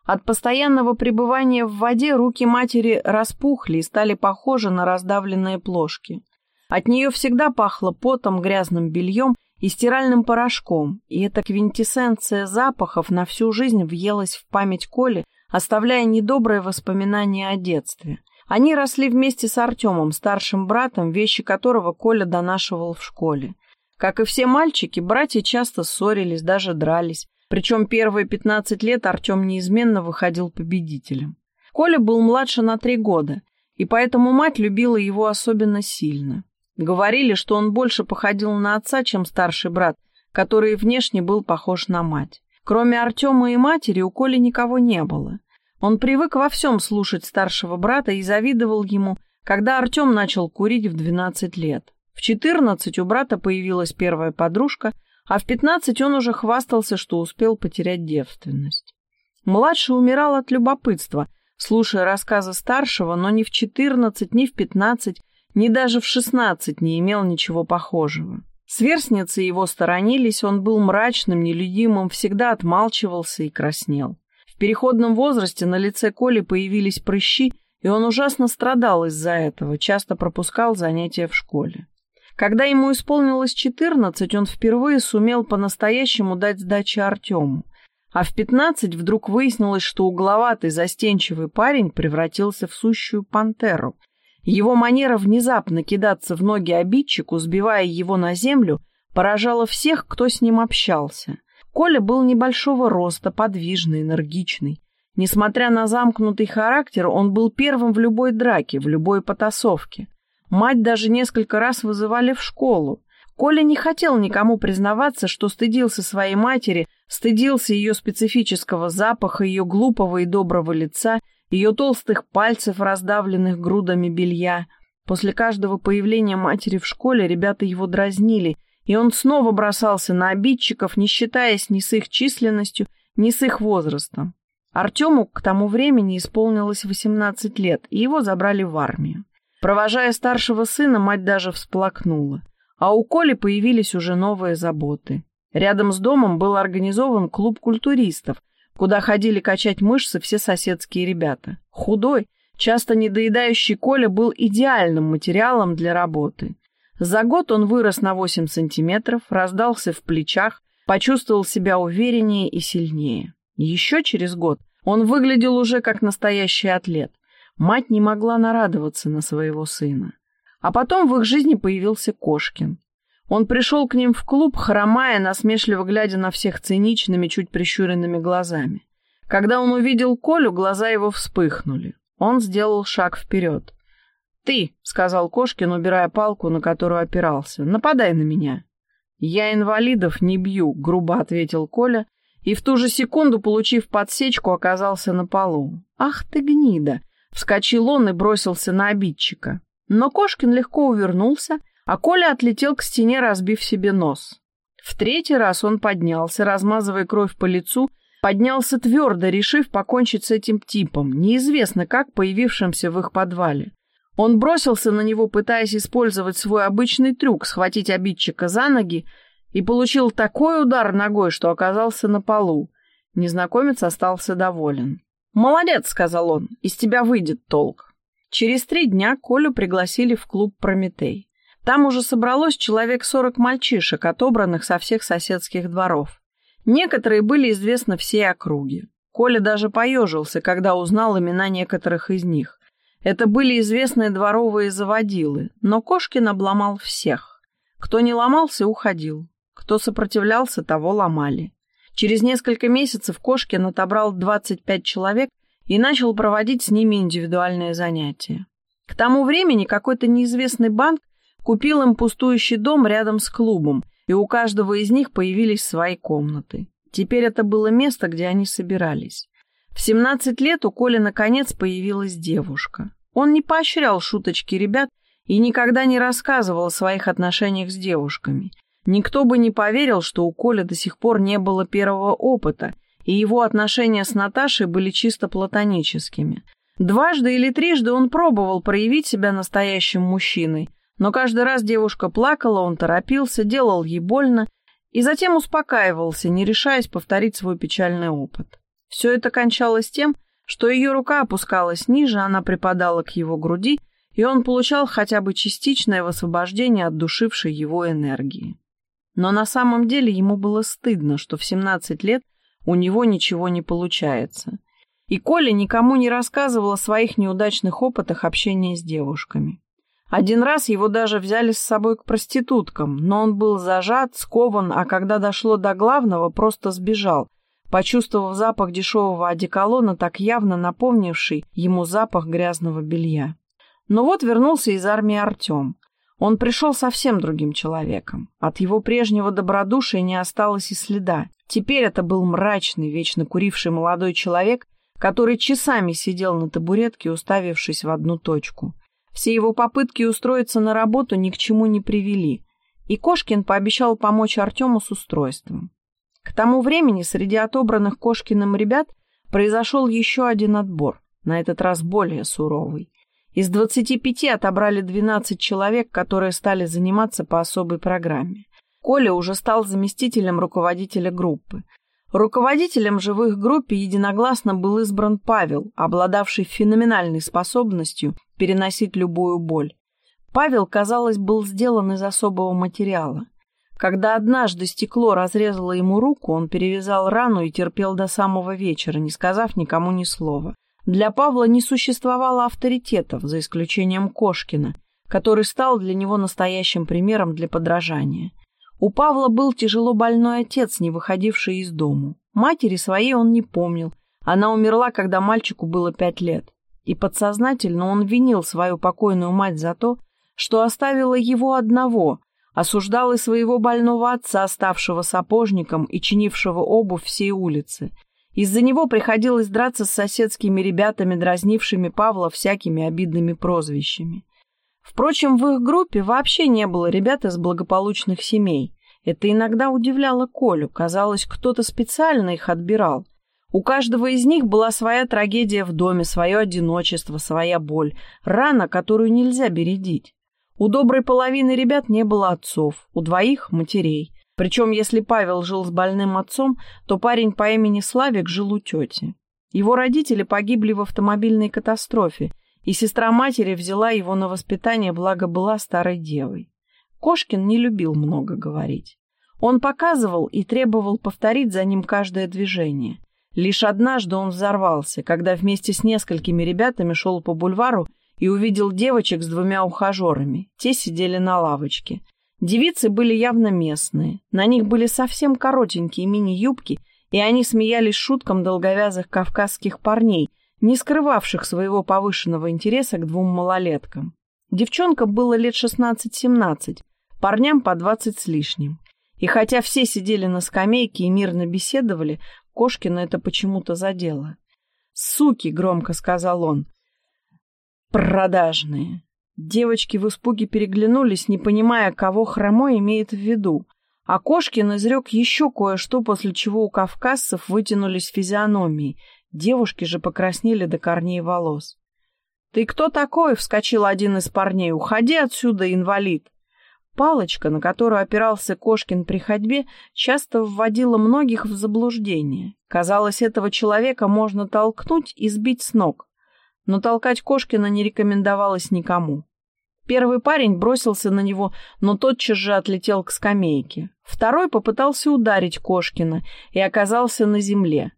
От постоянного пребывания в воде руки матери распухли и стали похожи на раздавленные плошки. От нее всегда пахло потом, грязным бельем и стиральным порошком, и эта квинтэссенция запахов на всю жизнь въелась в память Коли, оставляя недобрые воспоминания о детстве. Они росли вместе с Артемом, старшим братом, вещи которого Коля донашивал в школе. Как и все мальчики, братья часто ссорились, даже дрались. Причем первые 15 лет Артем неизменно выходил победителем. Коля был младше на три года, и поэтому мать любила его особенно сильно. Говорили, что он больше походил на отца, чем старший брат, который внешне был похож на мать. Кроме Артема и матери у Коли никого не было. Он привык во всем слушать старшего брата и завидовал ему, когда Артем начал курить в 12 лет. В 14 у брата появилась первая подружка, а в 15 он уже хвастался, что успел потерять девственность. Младший умирал от любопытства, слушая рассказы старшего, но ни в 14, ни в 15, ни даже в 16 не имел ничего похожего. Сверстницы его сторонились, он был мрачным, нелюдимым, всегда отмалчивался и краснел. В переходном возрасте на лице Коли появились прыщи, и он ужасно страдал из-за этого, часто пропускал занятия в школе. Когда ему исполнилось 14, он впервые сумел по-настоящему дать сдачи Артему. А в 15 вдруг выяснилось, что угловатый, застенчивый парень превратился в сущую пантеру. Его манера внезапно кидаться в ноги обидчику, сбивая его на землю, поражала всех, кто с ним общался. Коля был небольшого роста, подвижный, энергичный. Несмотря на замкнутый характер, он был первым в любой драке, в любой потасовке. Мать даже несколько раз вызывали в школу. Коля не хотел никому признаваться, что стыдился своей матери, стыдился ее специфического запаха, ее глупого и доброго лица, ее толстых пальцев, раздавленных грудами белья. После каждого появления матери в школе ребята его дразнили, и он снова бросался на обидчиков, не считаясь ни с их численностью, ни с их возрастом. Артему к тому времени исполнилось 18 лет, и его забрали в армию. Провожая старшего сына, мать даже всплакнула. А у Коли появились уже новые заботы. Рядом с домом был организован клуб культуристов, куда ходили качать мышцы все соседские ребята. Худой, часто недоедающий Коля был идеальным материалом для работы. За год он вырос на 8 сантиметров, раздался в плечах, почувствовал себя увереннее и сильнее. Еще через год он выглядел уже как настоящий атлет. Мать не могла нарадоваться на своего сына. А потом в их жизни появился Кошкин. Он пришел к ним в клуб, хромая, насмешливо глядя на всех циничными, чуть прищуренными глазами. Когда он увидел Колю, глаза его вспыхнули. Он сделал шаг вперед. «Ты», — сказал Кошкин, убирая палку, на которую опирался, — «нападай на меня». «Я инвалидов не бью», — грубо ответил Коля, и в ту же секунду, получив подсечку, оказался на полу. «Ах ты гнида!» Вскочил он и бросился на обидчика. Но Кошкин легко увернулся, а Коля отлетел к стене, разбив себе нос. В третий раз он поднялся, размазывая кровь по лицу, поднялся твердо, решив покончить с этим типом, неизвестно как появившимся в их подвале. Он бросился на него, пытаясь использовать свой обычный трюк, схватить обидчика за ноги, и получил такой удар ногой, что оказался на полу. Незнакомец остался доволен. «Молодец», — сказал он, — «из тебя выйдет толк». Через три дня Колю пригласили в клуб «Прометей». Там уже собралось человек сорок мальчишек, отобранных со всех соседских дворов. Некоторые были известны всей округе. Коля даже поежился, когда узнал имена некоторых из них. Это были известные дворовые заводилы, но Кошкин обломал всех. Кто не ломался, уходил. Кто сопротивлялся, того ломали. Через несколько месяцев Кошкин отобрал 25 человек и начал проводить с ними индивидуальные занятия. К тому времени какой-то неизвестный банк купил им пустующий дом рядом с клубом, и у каждого из них появились свои комнаты. Теперь это было место, где они собирались. В 17 лет у Коли наконец появилась девушка. Он не поощрял шуточки ребят и никогда не рассказывал о своих отношениях с девушками. Никто бы не поверил, что у Коли до сих пор не было первого опыта, и его отношения с Наташей были чисто платоническими. Дважды или трижды он пробовал проявить себя настоящим мужчиной, но каждый раз девушка плакала, он торопился, делал ей больно и затем успокаивался, не решаясь повторить свой печальный опыт. Все это кончалось тем, что ее рука опускалась ниже, она припадала к его груди, и он получал хотя бы частичное высвобождение от душившей его энергии. Но на самом деле ему было стыдно, что в 17 лет у него ничего не получается. И Коля никому не рассказывал о своих неудачных опытах общения с девушками. Один раз его даже взяли с собой к проституткам, но он был зажат, скован, а когда дошло до главного, просто сбежал, почувствовав запах дешевого одеколона, так явно напомнивший ему запах грязного белья. Но вот вернулся из армии Артем. Он пришел совсем другим человеком. От его прежнего добродушия не осталось и следа. Теперь это был мрачный, вечно куривший молодой человек, который часами сидел на табуретке, уставившись в одну точку. Все его попытки устроиться на работу ни к чему не привели, и Кошкин пообещал помочь Артему с устройством. К тому времени среди отобранных Кошкиным ребят произошел еще один отбор, на этот раз более суровый. Из 25 отобрали 12 человек, которые стали заниматься по особой программе. Коля уже стал заместителем руководителя группы. Руководителем их группе единогласно был избран Павел, обладавший феноменальной способностью переносить любую боль. Павел, казалось, был сделан из особого материала. Когда однажды стекло разрезало ему руку, он перевязал рану и терпел до самого вечера, не сказав никому ни слова. Для Павла не существовало авторитетов, за исключением Кошкина, который стал для него настоящим примером для подражания. У Павла был тяжело больной отец, не выходивший из дому. Матери своей он не помнил. Она умерла, когда мальчику было пять лет. И подсознательно он винил свою покойную мать за то, что оставила его одного, осуждал и своего больного отца, ставшего сапожником и чинившего обувь всей улицы, из-за него приходилось драться с соседскими ребятами, дразнившими Павла всякими обидными прозвищами. Впрочем, в их группе вообще не было ребят из благополучных семей. Это иногда удивляло Колю, казалось, кто-то специально их отбирал. У каждого из них была своя трагедия в доме, свое одиночество, своя боль, рана, которую нельзя бередить. У доброй половины ребят не было отцов, у двоих — матерей. Причем, если Павел жил с больным отцом, то парень по имени Славик жил у тети. Его родители погибли в автомобильной катастрофе, и сестра матери взяла его на воспитание, благо была старой девой. Кошкин не любил много говорить. Он показывал и требовал повторить за ним каждое движение. Лишь однажды он взорвался, когда вместе с несколькими ребятами шел по бульвару и увидел девочек с двумя ухажерами. Те сидели на лавочке. Девицы были явно местные. На них были совсем коротенькие мини-юбки, и они смеялись шуткам долговязых кавказских парней, не скрывавших своего повышенного интереса к двум малолеткам. Девчонкам было лет 16-17, парням по 20 с лишним. И хотя все сидели на скамейке и мирно беседовали, Кошкина это почему-то задело. «Суки!» — громко сказал он. «Продажные!» Девочки в испуге переглянулись, не понимая, кого хромой имеет в виду. А Кошкин изрек еще кое-что, после чего у кавказцев вытянулись физиономии. Девушки же покраснели до корней волос. «Ты кто такой?» — вскочил один из парней. «Уходи отсюда, инвалид!» Палочка, на которую опирался Кошкин при ходьбе, часто вводила многих в заблуждение. Казалось, этого человека можно толкнуть и сбить с ног но толкать Кошкина не рекомендовалось никому. Первый парень бросился на него, но тотчас же отлетел к скамейке. Второй попытался ударить Кошкина и оказался на земле.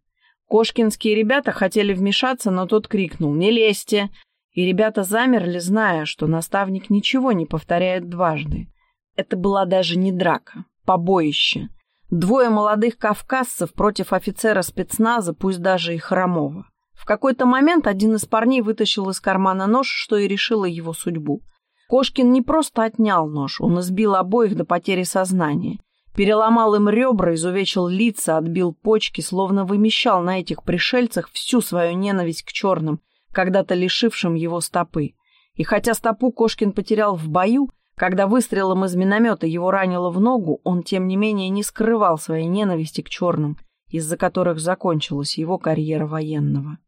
Кошкинские ребята хотели вмешаться, но тот крикнул «Не лезьте!» И ребята замерли, зная, что наставник ничего не повторяет дважды. Это была даже не драка, побоище. Двое молодых кавказцев против офицера спецназа, пусть даже и хромого. В какой-то момент один из парней вытащил из кармана нож, что и решило его судьбу. Кошкин не просто отнял нож, он избил обоих до потери сознания. Переломал им ребра, изувечил лица, отбил почки, словно вымещал на этих пришельцах всю свою ненависть к черным, когда-то лишившим его стопы. И хотя стопу Кошкин потерял в бою, когда выстрелом из миномета его ранило в ногу, он, тем не менее, не скрывал своей ненависти к черным, из-за которых закончилась его карьера военного.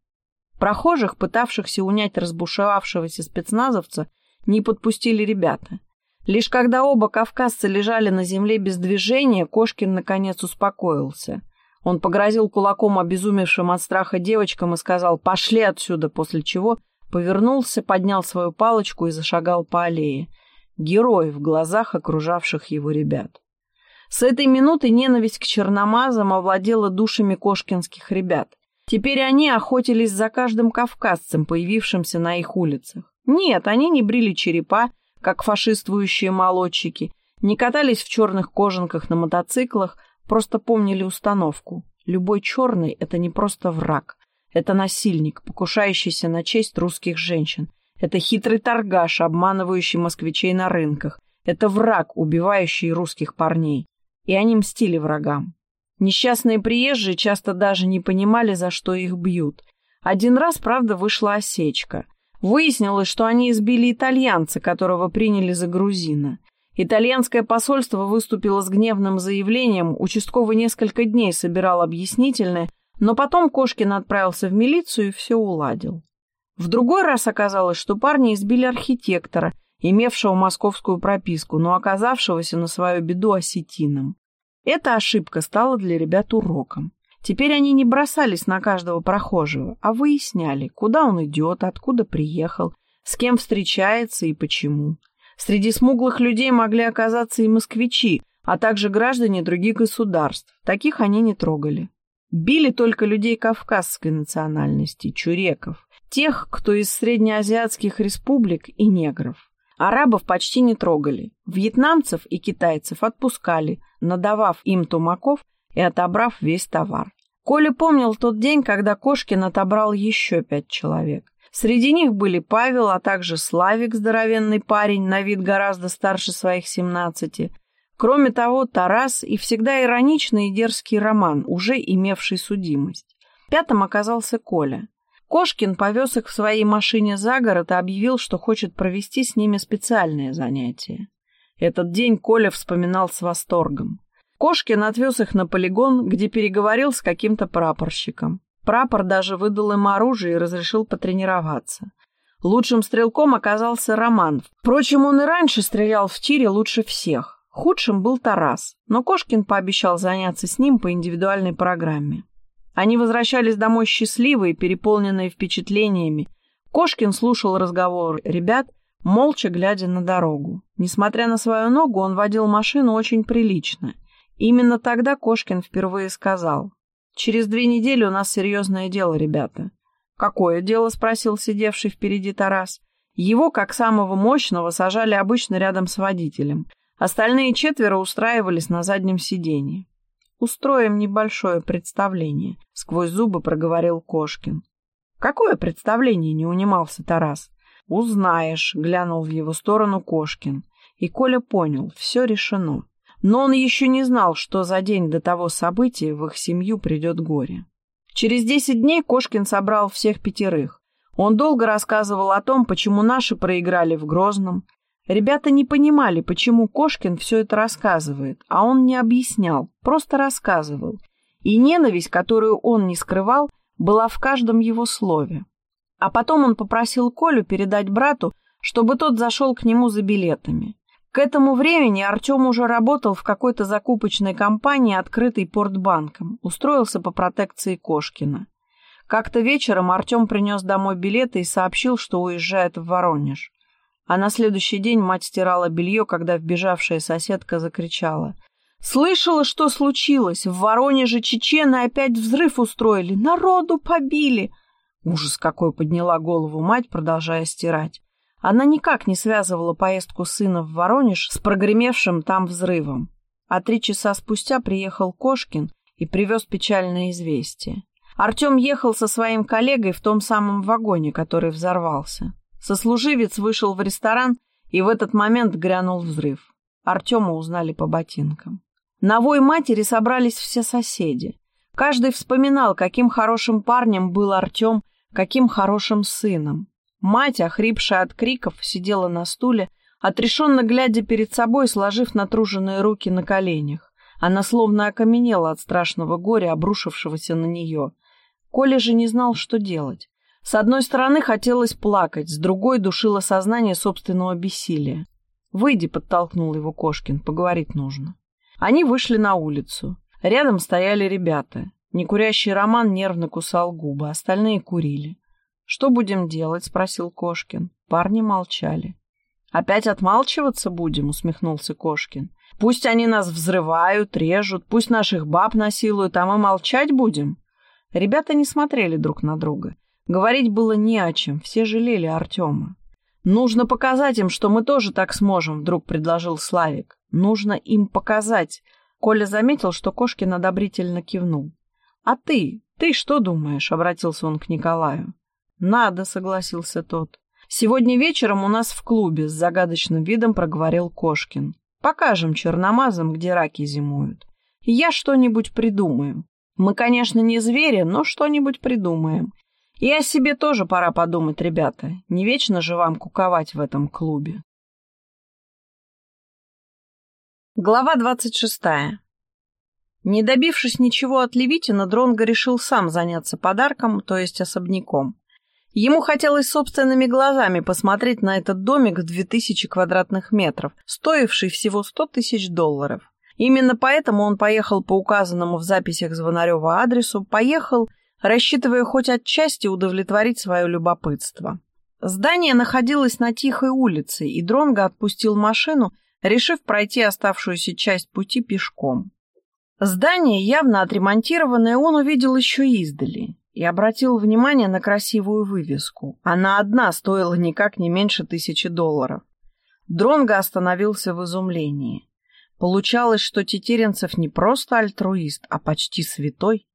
Прохожих, пытавшихся унять разбушевавшегося спецназовца, не подпустили ребята. Лишь когда оба кавказца лежали на земле без движения, Кошкин наконец успокоился. Он погрозил кулаком обезумевшим от страха девочкам и сказал «пошли отсюда», после чего повернулся, поднял свою палочку и зашагал по аллее. Герой в глазах окружавших его ребят. С этой минуты ненависть к черномазам овладела душами кошкинских ребят. Теперь они охотились за каждым кавказцем, появившимся на их улицах. Нет, они не брили черепа, как фашиствующие молодчики, не катались в черных кожанках на мотоциклах, просто помнили установку. Любой черный — это не просто враг. Это насильник, покушающийся на честь русских женщин. Это хитрый торгаш, обманывающий москвичей на рынках. Это враг, убивающий русских парней. И они мстили врагам. Несчастные приезжие часто даже не понимали, за что их бьют. Один раз, правда, вышла осечка. Выяснилось, что они избили итальянца, которого приняли за грузина. Итальянское посольство выступило с гневным заявлением, участковый несколько дней собирал объяснительное, но потом Кошкин отправился в милицию и все уладил. В другой раз оказалось, что парни избили архитектора, имевшего московскую прописку, но оказавшегося на свою беду осетином. Эта ошибка стала для ребят уроком. Теперь они не бросались на каждого прохожего, а выясняли, куда он идет, откуда приехал, с кем встречается и почему. Среди смуглых людей могли оказаться и москвичи, а также граждане других государств. Таких они не трогали. Били только людей кавказской национальности, чуреков, тех, кто из среднеазиатских республик и негров. Арабов почти не трогали. Вьетнамцев и китайцев отпускали, надавав им тумаков и отобрав весь товар. Коля помнил тот день, когда Кошкин отобрал еще пять человек. Среди них были Павел, а также Славик, здоровенный парень, на вид гораздо старше своих семнадцати. Кроме того, Тарас и всегда ироничный и дерзкий Роман, уже имевший судимость. Пятым оказался Коля. Кошкин повез их в своей машине за город и объявил, что хочет провести с ними специальное занятие. Этот день Коля вспоминал с восторгом. Кошкин отвез их на полигон, где переговорил с каким-то прапорщиком. Прапор даже выдал им оружие и разрешил потренироваться. Лучшим стрелком оказался Роман. Впрочем, он и раньше стрелял в тире лучше всех. Худшим был Тарас, но Кошкин пообещал заняться с ним по индивидуальной программе. Они возвращались домой счастливые, переполненные впечатлениями. Кошкин слушал разговор ребят, молча глядя на дорогу. Несмотря на свою ногу, он водил машину очень прилично. Именно тогда Кошкин впервые сказал Через две недели у нас серьезное дело, ребята. Какое дело? спросил сидевший впереди Тарас. Его, как самого мощного, сажали обычно рядом с водителем. Остальные четверо устраивались на заднем сиденье. «Устроим небольшое представление», — сквозь зубы проговорил Кошкин. «Какое представление?» — не унимался Тарас. «Узнаешь», — глянул в его сторону Кошкин. И Коля понял, все решено. Но он еще не знал, что за день до того события в их семью придет горе. Через десять дней Кошкин собрал всех пятерых. Он долго рассказывал о том, почему наши проиграли в Грозном. Ребята не понимали, почему Кошкин все это рассказывает, а он не объяснял, просто рассказывал. И ненависть, которую он не скрывал, была в каждом его слове. А потом он попросил Колю передать брату, чтобы тот зашел к нему за билетами. К этому времени Артем уже работал в какой-то закупочной компании, открытой портбанком, устроился по протекции Кошкина. Как-то вечером Артем принес домой билеты и сообщил, что уезжает в Воронеж. А на следующий день мать стирала белье, когда вбежавшая соседка закричала. «Слышала, что случилось? В Воронеже чечены опять взрыв устроили, народу побили!» Ужас какой подняла голову мать, продолжая стирать. Она никак не связывала поездку сына в Воронеж с прогремевшим там взрывом. А три часа спустя приехал Кошкин и привез печальное известие. Артем ехал со своим коллегой в том самом вагоне, который взорвался. Сослуживец вышел в ресторан, и в этот момент грянул взрыв. Артема узнали по ботинкам. На вой матери собрались все соседи. Каждый вспоминал, каким хорошим парнем был Артем, каким хорошим сыном. Мать, охрипшая от криков, сидела на стуле, отрешенно глядя перед собой, сложив натруженные руки на коленях. Она словно окаменела от страшного горя, обрушившегося на нее. Коля же не знал, что делать. С одной стороны хотелось плакать, с другой душило сознание собственного бессилия. «Выйди», — подтолкнул его Кошкин, — «поговорить нужно». Они вышли на улицу. Рядом стояли ребята. Некурящий Роман нервно кусал губы, остальные курили. «Что будем делать?» — спросил Кошкин. Парни молчали. «Опять отмалчиваться будем?» — усмехнулся Кошкин. «Пусть они нас взрывают, режут, пусть наших баб насилуют, а мы молчать будем?» Ребята не смотрели друг на друга. Говорить было не о чем, все жалели Артема. Нужно показать им, что мы тоже так сможем, вдруг предложил Славик. Нужно им показать. Коля заметил, что Кошкин одобрительно кивнул. А ты, ты что думаешь? Обратился он к Николаю. Надо, согласился тот. Сегодня вечером у нас в клубе с загадочным видом проговорил Кошкин. Покажем черномазам, где раки зимуют. Я что-нибудь придумаю. Мы, конечно, не звери, но что-нибудь придумаем. И о себе тоже пора подумать, ребята. Не вечно же вам куковать в этом клубе. Глава двадцать шестая. Не добившись ничего от Левитина, Дронго решил сам заняться подарком, то есть особняком. Ему хотелось собственными глазами посмотреть на этот домик в 2000 квадратных метров, стоивший всего 100 тысяч долларов. Именно поэтому он поехал по указанному в записях Звонарева адресу, поехал, рассчитывая хоть отчасти удовлетворить свое любопытство. Здание находилось на тихой улице, и Дронго отпустил машину, решив пройти оставшуюся часть пути пешком. Здание, явно отремонтированное, он увидел еще издали и обратил внимание на красивую вывеску. Она одна стоила никак не меньше тысячи долларов. Дронго остановился в изумлении. Получалось, что Тетеренцев не просто альтруист, а почти святой.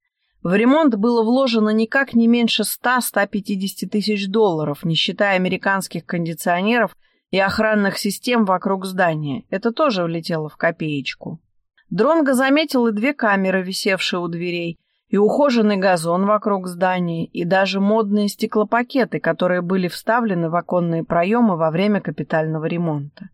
В ремонт было вложено никак не меньше 100-150 тысяч долларов, не считая американских кондиционеров и охранных систем вокруг здания. Это тоже влетело в копеечку. Дронго заметил и две камеры, висевшие у дверей, и ухоженный газон вокруг здания, и даже модные стеклопакеты, которые были вставлены в оконные проемы во время капитального ремонта.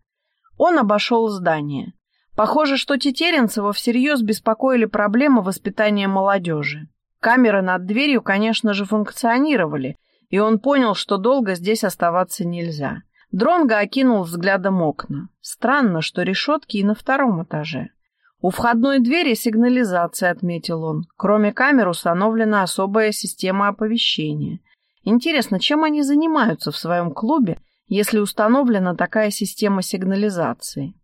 Он обошел здание. Похоже, что Тетеренцева всерьез беспокоили проблемы воспитания молодежи. Камеры над дверью, конечно же, функционировали, и он понял, что долго здесь оставаться нельзя. Дронго окинул взглядом окна. Странно, что решетки и на втором этаже. У входной двери сигнализация, отметил он. Кроме камер установлена особая система оповещения. Интересно, чем они занимаются в своем клубе, если установлена такая система сигнализации?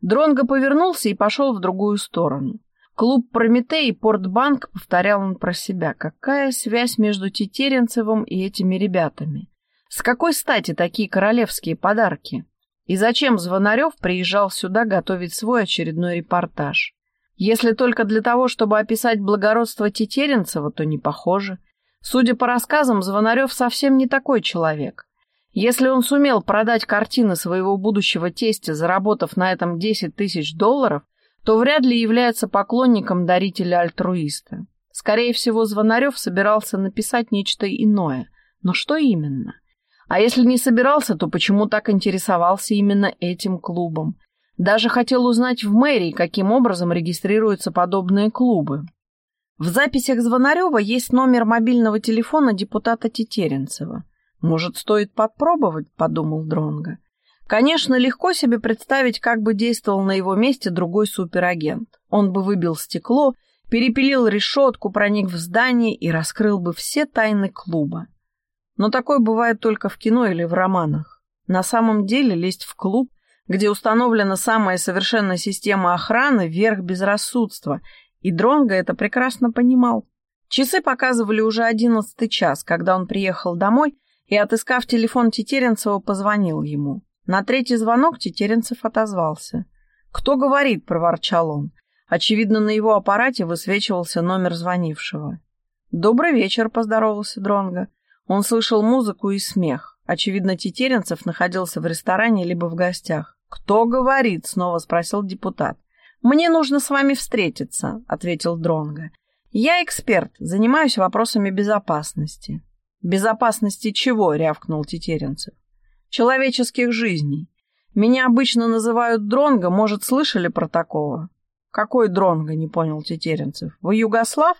Дронго повернулся и пошел в другую сторону. Клуб «Прометей» и «Портбанк», повторял он про себя. Какая связь между Тетеренцевым и этими ребятами? С какой стати такие королевские подарки? И зачем Звонарев приезжал сюда готовить свой очередной репортаж? Если только для того, чтобы описать благородство Тетеренцева, то не похоже. Судя по рассказам, Звонарев совсем не такой человек. Если он сумел продать картины своего будущего тестя, заработав на этом 10 тысяч долларов, то вряд ли является поклонником дарителя-альтруиста. Скорее всего, Звонарев собирался написать нечто иное. Но что именно? А если не собирался, то почему так интересовался именно этим клубом? Даже хотел узнать в мэрии, каким образом регистрируются подобные клубы. В записях Звонарева есть номер мобильного телефона депутата Тетеренцева. Может, стоит попробовать, подумал Дронга. Конечно, легко себе представить, как бы действовал на его месте другой суперагент. Он бы выбил стекло, перепилил решетку, проник в здание и раскрыл бы все тайны клуба. Но такое бывает только в кино или в романах. На самом деле лезть в клуб, где установлена самая совершенная система охраны, верх безрассудства, и Дронго это прекрасно понимал. Часы показывали уже одиннадцатый час, когда он приехал домой и, отыскав телефон Тетеренцева, позвонил ему. На третий звонок Тетеренцев отозвался. «Кто говорит?» — проворчал он. Очевидно, на его аппарате высвечивался номер звонившего. «Добрый вечер», — поздоровался Дронго. Он слышал музыку и смех. Очевидно, Тетеренцев находился в ресторане либо в гостях. «Кто говорит?» — снова спросил депутат. «Мне нужно с вами встретиться», — ответил Дронга. «Я эксперт, занимаюсь вопросами безопасности». «Безопасности чего?» — рявкнул Тетеренцев. «Человеческих жизней. Меня обычно называют Дронго, может, слышали про такого?» «Какой Дронго?» — не понял Тетеренцев. «Вы Югослав?»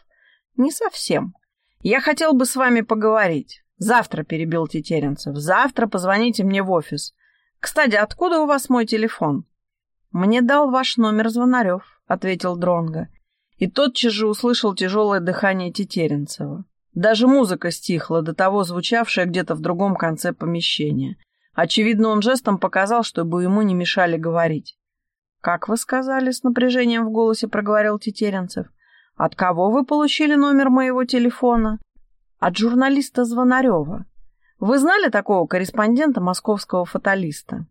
«Не совсем. Я хотел бы с вами поговорить. Завтра, перебил Тетеренцев. Завтра позвоните мне в офис. Кстати, откуда у вас мой телефон? Мне дал ваш номер Звонарев, ответил Дронга. И тотчас же услышал тяжелое дыхание Тетеренцева. Даже музыка стихла, до того звучавшая где-то в другом конце помещения. Очевидно, он жестом показал, чтобы ему не мешали говорить. «Как вы сказали?» — с напряжением в голосе проговорил Тетеренцев. От кого вы получили номер моего телефона? От журналиста Звонарева. Вы знали такого корреспондента московского фаталиста?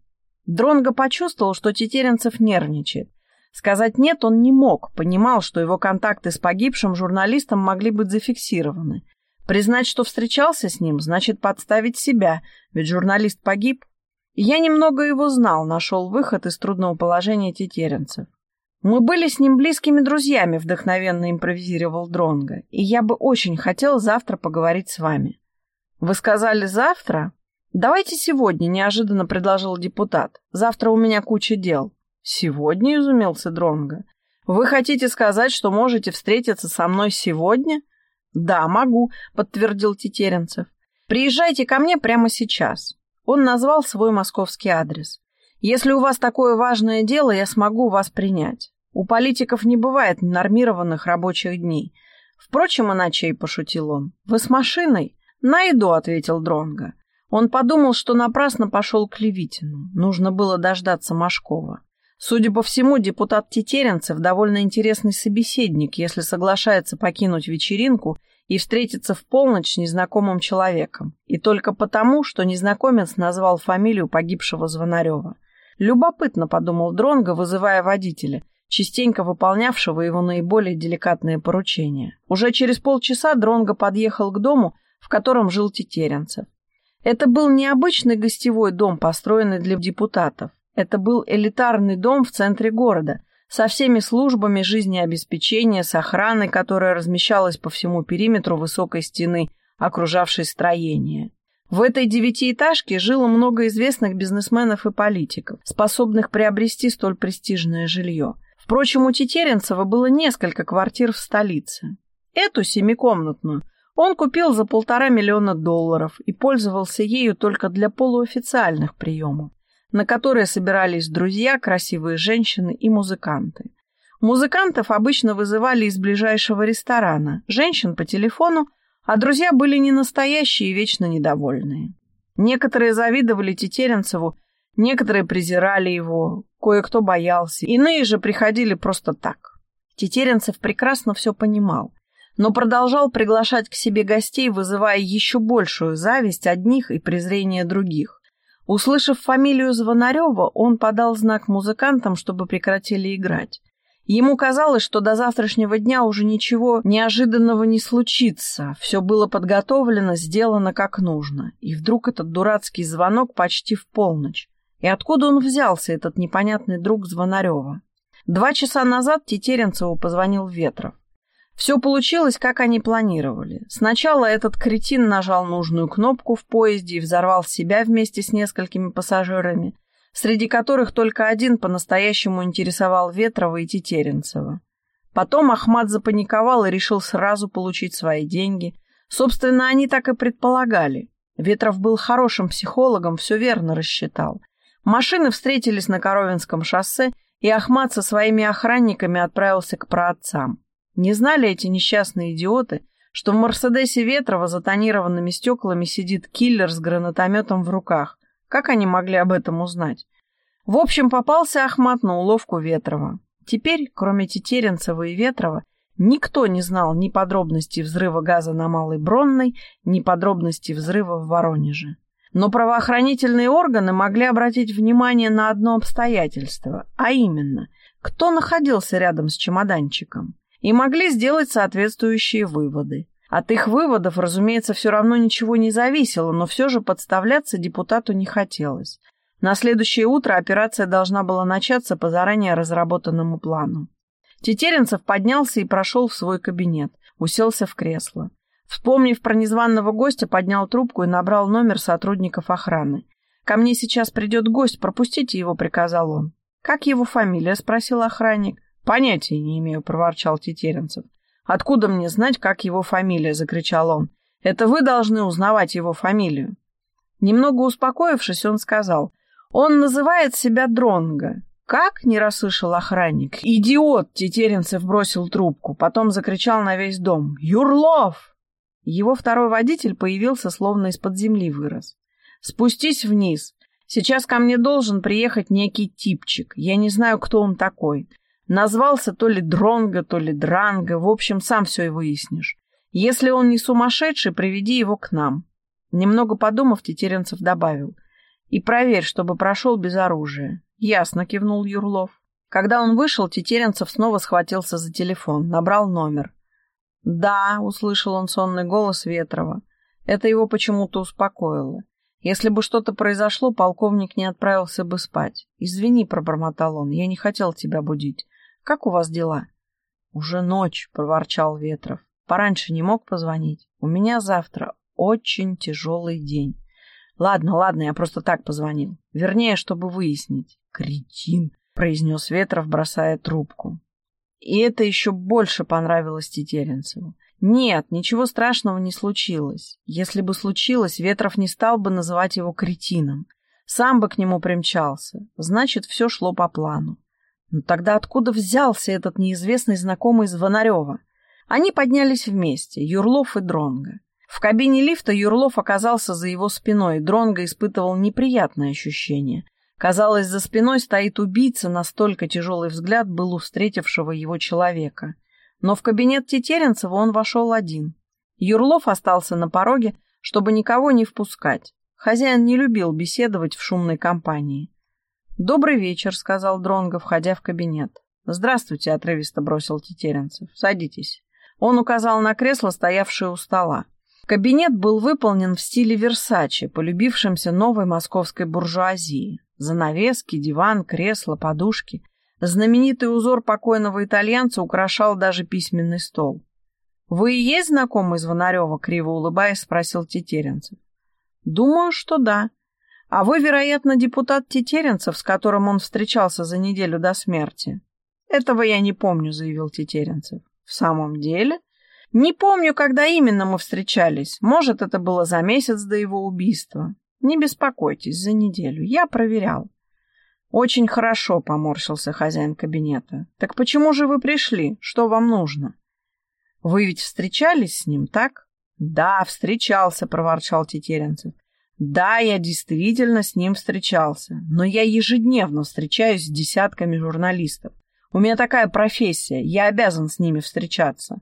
Дронго почувствовал, что Тетеренцев нервничает. Сказать «нет» он не мог, понимал, что его контакты с погибшим журналистом могли быть зафиксированы. Признать, что встречался с ним, значит подставить себя, ведь журналист погиб. я немного его знал, нашел выход из трудного положения тетеренцев. Мы были с ним близкими друзьями, вдохновенно импровизировал Дронга, и я бы очень хотел завтра поговорить с вами. Вы сказали завтра? Давайте сегодня, неожиданно предложил депутат. Завтра у меня куча дел. Сегодня, изумился Дронга. Вы хотите сказать, что можете встретиться со мной сегодня? Да, могу, подтвердил Тетеренцев. Приезжайте ко мне прямо сейчас. Он назвал свой московский адрес. Если у вас такое важное дело, я смогу вас принять. У политиков не бывает нормированных рабочих дней. Впрочем, иначе и пошутил он. Вы с машиной? Найду, ответил Дронга. Он подумал, что напрасно пошел к Левитину. Нужно было дождаться Машкова. Судя по всему, депутат Тетеренцев довольно интересный собеседник, если соглашается покинуть вечеринку и встретиться в полночь с незнакомым человеком. И только потому, что незнакомец назвал фамилию погибшего Звонарева. Любопытно, подумал Дронго, вызывая водителя, частенько выполнявшего его наиболее деликатные поручения. Уже через полчаса Дронго подъехал к дому, в котором жил Тетеренцев. Это был необычный гостевой дом, построенный для депутатов. Это был элитарный дом в центре города, со всеми службами жизнеобеспечения, с охраной, которая размещалась по всему периметру высокой стены, окружавшей строение. В этой девятиэтажке жило много известных бизнесменов и политиков, способных приобрести столь престижное жилье. Впрочем, у Тетеренцева было несколько квартир в столице. Эту семикомнатную он купил за полтора миллиона долларов и пользовался ею только для полуофициальных приемов на которые собирались друзья, красивые женщины и музыканты. Музыкантов обычно вызывали из ближайшего ресторана, женщин по телефону, а друзья были не настоящие и вечно недовольные. Некоторые завидовали Тетеренцеву, некоторые презирали его, кое-кто боялся, иные же приходили просто так. Тетеренцев прекрасно все понимал, но продолжал приглашать к себе гостей, вызывая еще большую зависть одних и презрение других. Услышав фамилию Звонарева, он подал знак музыкантам, чтобы прекратили играть. Ему казалось, что до завтрашнего дня уже ничего неожиданного не случится. Все было подготовлено, сделано как нужно. И вдруг этот дурацкий звонок почти в полночь. И откуда он взялся, этот непонятный друг Звонарева? Два часа назад Тетеренцеву позвонил Ветров. Все получилось, как они планировали. Сначала этот кретин нажал нужную кнопку в поезде и взорвал себя вместе с несколькими пассажирами, среди которых только один по-настоящему интересовал Ветрова и Тетеренцева. Потом Ахмат запаниковал и решил сразу получить свои деньги. Собственно, они так и предполагали. Ветров был хорошим психологом, все верно рассчитал. Машины встретились на Коровинском шоссе, и Ахмат со своими охранниками отправился к праотцам. Не знали эти несчастные идиоты, что в «Мерседесе» Ветрова за тонированными стеклами сидит киллер с гранатометом в руках. Как они могли об этом узнать? В общем, попался Ахмат на уловку Ветрова. Теперь, кроме Тетеренцева и Ветрова, никто не знал ни подробностей взрыва газа на Малой Бронной, ни подробностей взрыва в Воронеже. Но правоохранительные органы могли обратить внимание на одно обстоятельство, а именно, кто находился рядом с чемоданчиком и могли сделать соответствующие выводы. От их выводов, разумеется, все равно ничего не зависело, но все же подставляться депутату не хотелось. На следующее утро операция должна была начаться по заранее разработанному плану. Тетеренцев поднялся и прошел в свой кабинет, уселся в кресло. Вспомнив про незваного гостя, поднял трубку и набрал номер сотрудников охраны. «Ко мне сейчас придет гость, пропустите его», — приказал он. «Как его фамилия?» — спросил охранник. «Понятия не имею», — проворчал Тетеренцев. «Откуда мне знать, как его фамилия?» — закричал он. «Это вы должны узнавать его фамилию». Немного успокоившись, он сказал. «Он называет себя Дронго». «Как?» — не расслышал охранник. «Идиот!» — Тетеренцев бросил трубку. Потом закричал на весь дом. «Юрлов!» Его второй водитель появился, словно из-под земли вырос. «Спустись вниз. Сейчас ко мне должен приехать некий типчик. Я не знаю, кто он такой. Назвался то ли Дронго, то ли Дранго, в общем, сам все и выяснишь. Если он не сумасшедший, приведи его к нам. Немного подумав, Тетеренцев добавил. И проверь, чтобы прошел без оружия. Ясно, кивнул Юрлов. Когда он вышел, Тетеренцев снова схватился за телефон, набрал номер. «Да», — услышал он сонный голос Ветрова. Это его почему-то успокоило. Если бы что-то произошло, полковник не отправился бы спать. «Извини», — пробормотал он, — «я не хотел тебя будить. Как у вас дела?» «Уже ночь», — проворчал Ветров. «Пораньше не мог позвонить. У меня завтра очень тяжелый день». «Ладно, ладно, я просто так позвонил. Вернее, чтобы выяснить». «Кретин», — произнес Ветров, бросая трубку. И это еще больше понравилось Тетеренцеву. Нет, ничего страшного не случилось. Если бы случилось, Ветров не стал бы называть его кретином. Сам бы к нему примчался. Значит, все шло по плану. Но тогда откуда взялся этот неизвестный знакомый Звонарева? Они поднялись вместе, Юрлов и Дронга. В кабине лифта Юрлов оказался за его спиной, и Дронго испытывал неприятное ощущение. Казалось, за спиной стоит убийца, настолько тяжелый взгляд был у встретившего его человека. Но в кабинет Тетеренцева он вошел один. Юрлов остался на пороге, чтобы никого не впускать. Хозяин не любил беседовать в шумной компании. «Добрый вечер», — сказал Дронго, входя в кабинет. «Здравствуйте», — отрывисто бросил Тетеренцев. «Садитесь». Он указал на кресло, стоявшее у стола. Кабинет был выполнен в стиле Версаче, полюбившемся новой московской буржуазии. Занавески, диван, кресло, подушки. Знаменитый узор покойного итальянца украшал даже письменный стол. «Вы и есть знакомый Звонарева?» — криво улыбаясь, спросил Тетеренцев. «Думаю, что да. А вы, вероятно, депутат Тетеренцев, с которым он встречался за неделю до смерти?» «Этого я не помню», — заявил Тетеренцев. «В самом деле?» «Не помню, когда именно мы встречались. Может, это было за месяц до его убийства. Не беспокойтесь, за неделю. Я проверял. Очень хорошо, поморщился хозяин кабинета. Так почему же вы пришли? Что вам нужно? Вы ведь встречались с ним, так? Да, встречался, проворчал Тетеренцев. Да, я действительно с ним встречался, но я ежедневно встречаюсь с десятками журналистов. У меня такая профессия, я обязан с ними встречаться.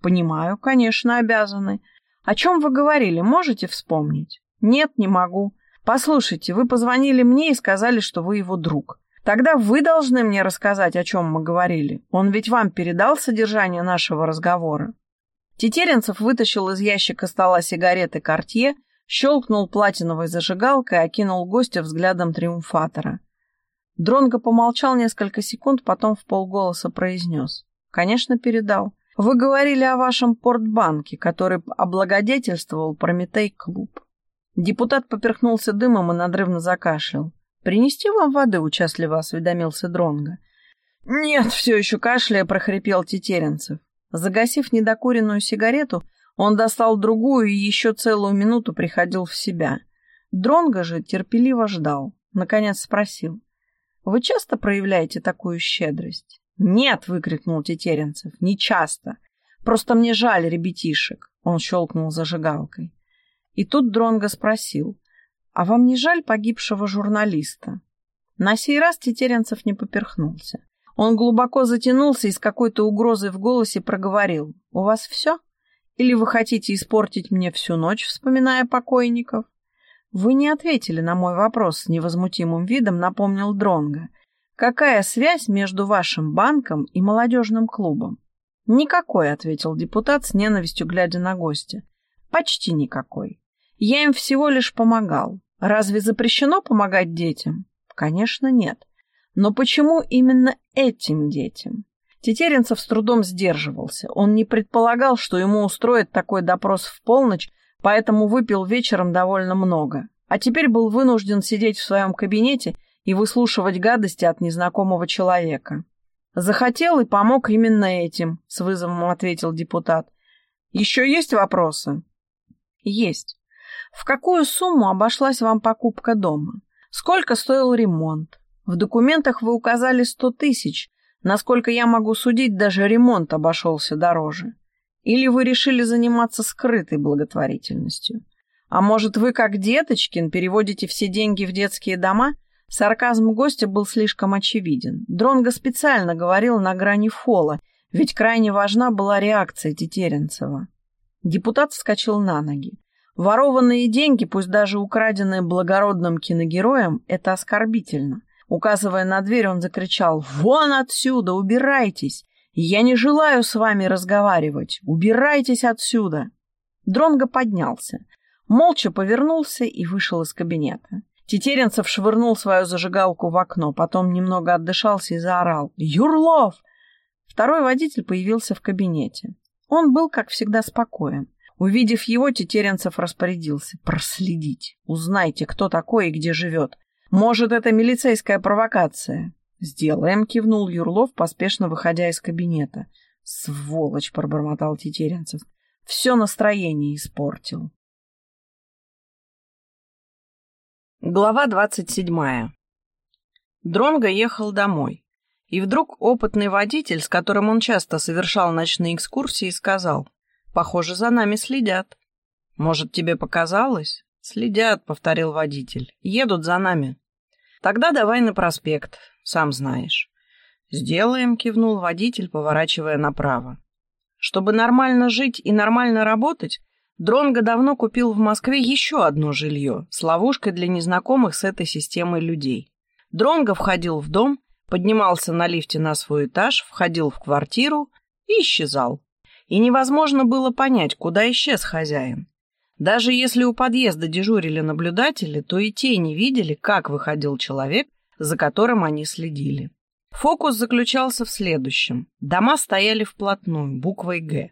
Понимаю, конечно, обязаны. О чем вы говорили, можете вспомнить? «Нет, не могу. Послушайте, вы позвонили мне и сказали, что вы его друг. Тогда вы должны мне рассказать, о чем мы говорили. Он ведь вам передал содержание нашего разговора». Тетеренцев вытащил из ящика стола сигареты «Кортье», щелкнул платиновой зажигалкой и окинул гостя взглядом триумфатора. Дронго помолчал несколько секунд, потом в полголоса произнес. «Конечно, передал. Вы говорили о вашем портбанке, который облагодетельствовал Прометей-клуб. Депутат поперхнулся дымом и надрывно закашлял. «Принести вам воды?» — участливо осведомился Дронга. «Нет, все еще кашляя», — прохрипел Тетеренцев. Загасив недокуренную сигарету, он достал другую и еще целую минуту приходил в себя. Дронга же терпеливо ждал. Наконец спросил. «Вы часто проявляете такую щедрость?» «Нет!» — выкрикнул Тетеренцев. «Не часто. Просто мне жаль ребятишек!» Он щелкнул зажигалкой. И тут Дронго спросил, «А вам не жаль погибшего журналиста?» На сей раз Тетеренцев не поперхнулся. Он глубоко затянулся и с какой-то угрозой в голосе проговорил, «У вас все? Или вы хотите испортить мне всю ночь, вспоминая покойников?» «Вы не ответили на мой вопрос с невозмутимым видом», — напомнил Дронго. «Какая связь между вашим банком и молодежным клубом?» «Никакой», — ответил депутат с ненавистью, глядя на гостя. «Почти никакой. Я им всего лишь помогал. Разве запрещено помогать детям? Конечно, нет. Но почему именно этим детям? Тетеренцев с трудом сдерживался. Он не предполагал, что ему устроят такой допрос в полночь, поэтому выпил вечером довольно много. А теперь был вынужден сидеть в своем кабинете и выслушивать гадости от незнакомого человека. «Захотел и помог именно этим», — с вызовом ответил депутат. «Еще есть вопросы?» «Есть. В какую сумму обошлась вам покупка дома? Сколько стоил ремонт? В документах вы указали сто тысяч. Насколько я могу судить, даже ремонт обошелся дороже. Или вы решили заниматься скрытой благотворительностью? А может, вы, как Деточкин, переводите все деньги в детские дома? Сарказм гостя был слишком очевиден. Дронго специально говорил на грани фола, ведь крайне важна была реакция Тетеренцева. Депутат вскочил на ноги. Ворованные деньги, пусть даже украденные благородным киногероем, это оскорбительно. Указывая на дверь, он закричал «Вон отсюда! Убирайтесь! Я не желаю с вами разговаривать! Убирайтесь отсюда!» Дронго поднялся, молча повернулся и вышел из кабинета. Тетеренцев швырнул свою зажигалку в окно, потом немного отдышался и заорал «Юрлов!». Второй водитель появился в кабинете. Он был, как всегда, спокоен. Увидев его, Тетеренцев распорядился. «Проследить. Узнайте, кто такой и где живет. Может, это милицейская провокация?» «Сделаем», — кивнул Юрлов, поспешно выходя из кабинета. «Сволочь!» — пробормотал Тетеренцев. «Все настроение испортил». Глава двадцать седьмая. Дронго ехал домой. И вдруг опытный водитель, с которым он часто совершал ночные экскурсии, сказал, «Похоже, за нами следят». «Может, тебе показалось?» «Следят», — повторил водитель. «Едут за нами». «Тогда давай на проспект, сам знаешь». «Сделаем», — кивнул водитель, поворачивая направо. Чтобы нормально жить и нормально работать, Дронго давно купил в Москве еще одно жилье с ловушкой для незнакомых с этой системой людей. Дронго входил в дом, поднимался на лифте на свой этаж, входил в квартиру и исчезал. И невозможно было понять, куда исчез хозяин. Даже если у подъезда дежурили наблюдатели, то и те не видели, как выходил человек, за которым они следили. Фокус заключался в следующем. Дома стояли вплотную, буквой «Г».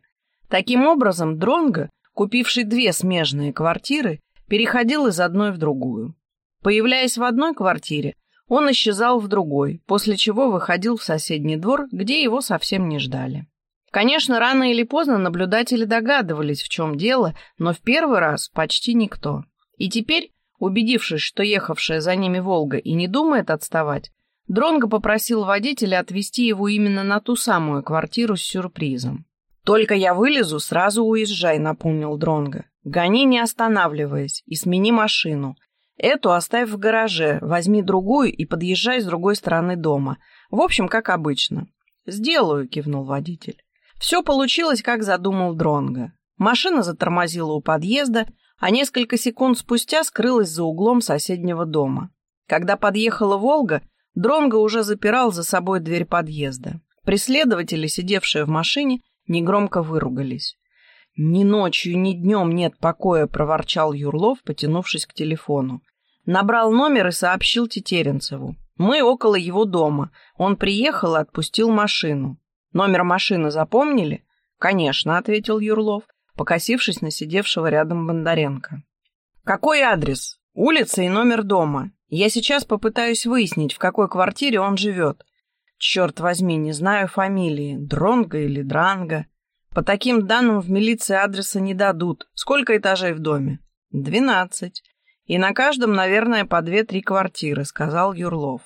Таким образом, Дронго купивший две смежные квартиры, переходил из одной в другую. Появляясь в одной квартире, он исчезал в другой, после чего выходил в соседний двор, где его совсем не ждали. Конечно, рано или поздно наблюдатели догадывались, в чем дело, но в первый раз почти никто. И теперь, убедившись, что ехавшая за ними «Волга» и не думает отставать, Дронго попросил водителя отвезти его именно на ту самую квартиру с сюрпризом. «Только я вылезу, сразу уезжай», — напомнил Дронго. «Гони, не останавливаясь, и смени машину. Эту оставь в гараже, возьми другую и подъезжай с другой стороны дома. В общем, как обычно». «Сделаю», — кивнул водитель. Все получилось, как задумал Дронго. Машина затормозила у подъезда, а несколько секунд спустя скрылась за углом соседнего дома. Когда подъехала «Волга», Дронго уже запирал за собой дверь подъезда. Преследователи, сидевшие в машине, негромко выругались. «Ни ночью, ни днем нет покоя», — проворчал Юрлов, потянувшись к телефону. Набрал номер и сообщил Тетеренцеву. «Мы около его дома. Он приехал и отпустил машину. Номер машины запомнили?» «Конечно», — ответил Юрлов, покосившись на сидевшего рядом Бондаренко. «Какой адрес? Улица и номер дома. Я сейчас попытаюсь выяснить, в какой квартире он живет. Черт возьми, не знаю фамилии, Дронга или Дранга. По таким данным в милиции адреса не дадут. Сколько этажей в доме? Двенадцать. И на каждом, наверное, по две-три квартиры, сказал Юрлов.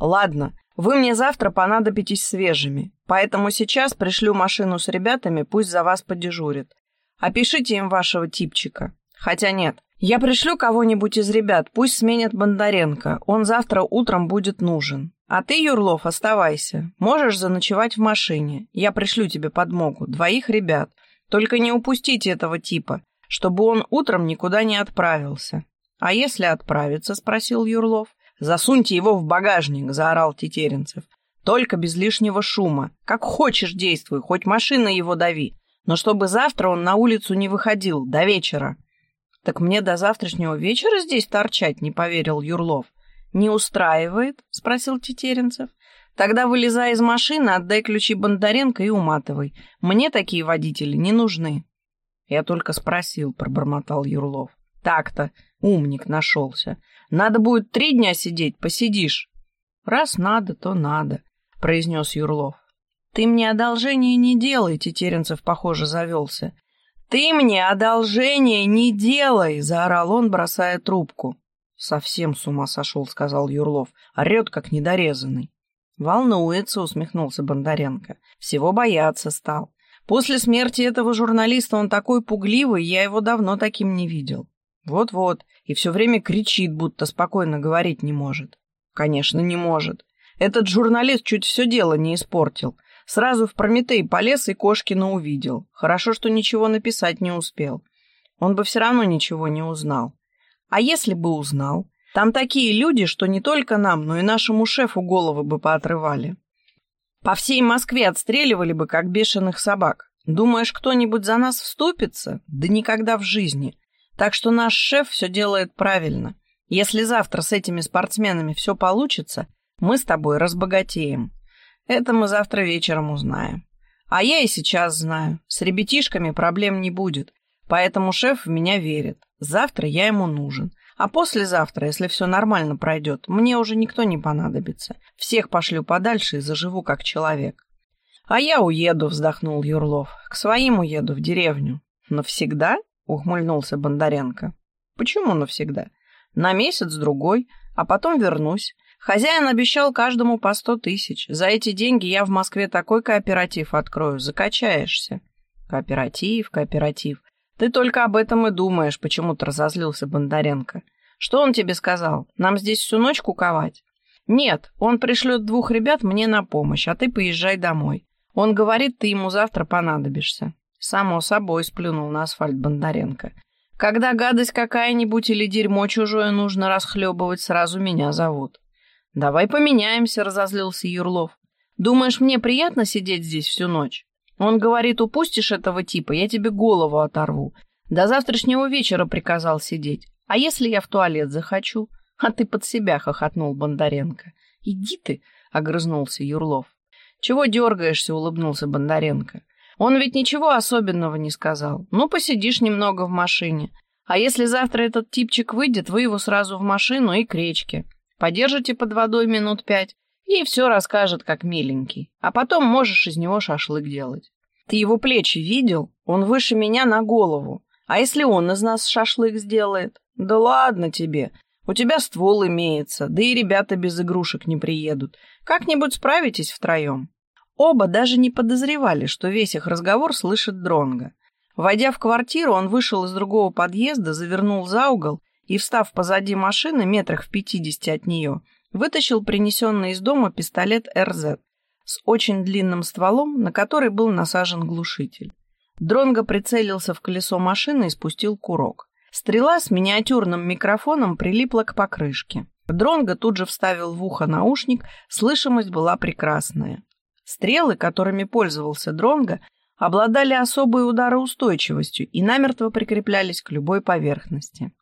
Ладно, вы мне завтра понадобитесь свежими, поэтому сейчас пришлю машину с ребятами, пусть за вас подежурят. Опишите им вашего типчика. Хотя нет, я пришлю кого-нибудь из ребят, пусть сменят Бондаренко, он завтра утром будет нужен. А ты, Юрлов, оставайся. Можешь заночевать в машине. Я пришлю тебе подмогу. Двоих ребят. Только не упустите этого типа, чтобы он утром никуда не отправился. А если отправится, спросил Юрлов. Засуньте его в багажник, заорал Тетеренцев. Только без лишнего шума. Как хочешь действуй, хоть машина его дави. Но чтобы завтра он на улицу не выходил, до вечера. Так мне до завтрашнего вечера здесь торчать, не поверил Юрлов. «Не устраивает?» — спросил Тетеренцев. «Тогда вылезай из машины, отдай ключи Бондаренко и уматывай. Мне такие водители не нужны». «Я только спросил», — пробормотал Юрлов. «Так-то, умник нашелся. Надо будет три дня сидеть, посидишь». «Раз надо, то надо», — произнес Юрлов. «Ты мне одолжение не делай», — Тетеренцев, похоже, завелся. «Ты мне одолжение не делай!» — заорал он, бросая трубку. «Совсем с ума сошел», — сказал Юрлов. «Орет, как недорезанный». «Волнуется», — усмехнулся Бондаренко. «Всего бояться стал. После смерти этого журналиста он такой пугливый, я его давно таким не видел. Вот-вот, и все время кричит, будто спокойно говорить не может. Конечно, не может. Этот журналист чуть все дело не испортил. Сразу в Прометей полез и Кошкина увидел. Хорошо, что ничего написать не успел. он бы все равно ничего не узнал. А если бы узнал? Там такие люди, что не только нам, но и нашему шефу головы бы поотрывали. По всей Москве отстреливали бы, как бешеных собак. Думаешь, кто-нибудь за нас вступится? Да никогда в жизни. Так что наш шеф все делает правильно. Если завтра с этими спортсменами все получится, мы с тобой разбогатеем. Это мы завтра вечером узнаем. А я и сейчас знаю, с ребятишками проблем не будет, поэтому шеф в меня верит. Завтра я ему нужен. А послезавтра, если все нормально пройдет, мне уже никто не понадобится. Всех пошлю подальше и заживу как человек. А я уеду, вздохнул Юрлов. К своим уеду, в деревню. Навсегда? Ухмыльнулся Бондаренко. Почему навсегда? На месяц-другой, а потом вернусь. Хозяин обещал каждому по сто тысяч. За эти деньги я в Москве такой кооператив открою, закачаешься. Кооператив, кооператив. «Ты только об этом и думаешь», — почему-то разозлился Бондаренко. «Что он тебе сказал? Нам здесь всю ночь куковать?» «Нет, он пришлет двух ребят мне на помощь, а ты поезжай домой. Он говорит, ты ему завтра понадобишься». Само собой сплюнул на асфальт Бондаренко. «Когда гадость какая-нибудь или дерьмо чужое нужно расхлебывать, сразу меня зовут». «Давай поменяемся», — разозлился Юрлов. «Думаешь, мне приятно сидеть здесь всю ночь?» Он говорит, упустишь этого типа, я тебе голову оторву. До завтрашнего вечера приказал сидеть. А если я в туалет захочу? А ты под себя, хохотнул Бондаренко. Иди ты, огрызнулся Юрлов. Чего дергаешься, улыбнулся Бондаренко. Он ведь ничего особенного не сказал. Ну, посидишь немного в машине. А если завтра этот типчик выйдет, вы его сразу в машину и к речке. Подержите под водой минут пять, и все расскажет, как миленький. А потом можешь из него шашлык делать. Ты его плечи видел? Он выше меня на голову. А если он из нас шашлык сделает? Да ладно тебе. У тебя ствол имеется, да и ребята без игрушек не приедут. Как-нибудь справитесь втроем. Оба даже не подозревали, что весь их разговор слышит Дронга. Войдя в квартиру, он вышел из другого подъезда, завернул за угол и, встав позади машины, метрах в пятидесяти от нее, вытащил принесенный из дома пистолет РЗ с очень длинным стволом, на который был насажен глушитель. Дронго прицелился в колесо машины и спустил курок. Стрела с миниатюрным микрофоном прилипла к покрышке. Дронго тут же вставил в ухо наушник, слышимость была прекрасная. Стрелы, которыми пользовался Дронго, обладали особой удароустойчивостью и намертво прикреплялись к любой поверхности.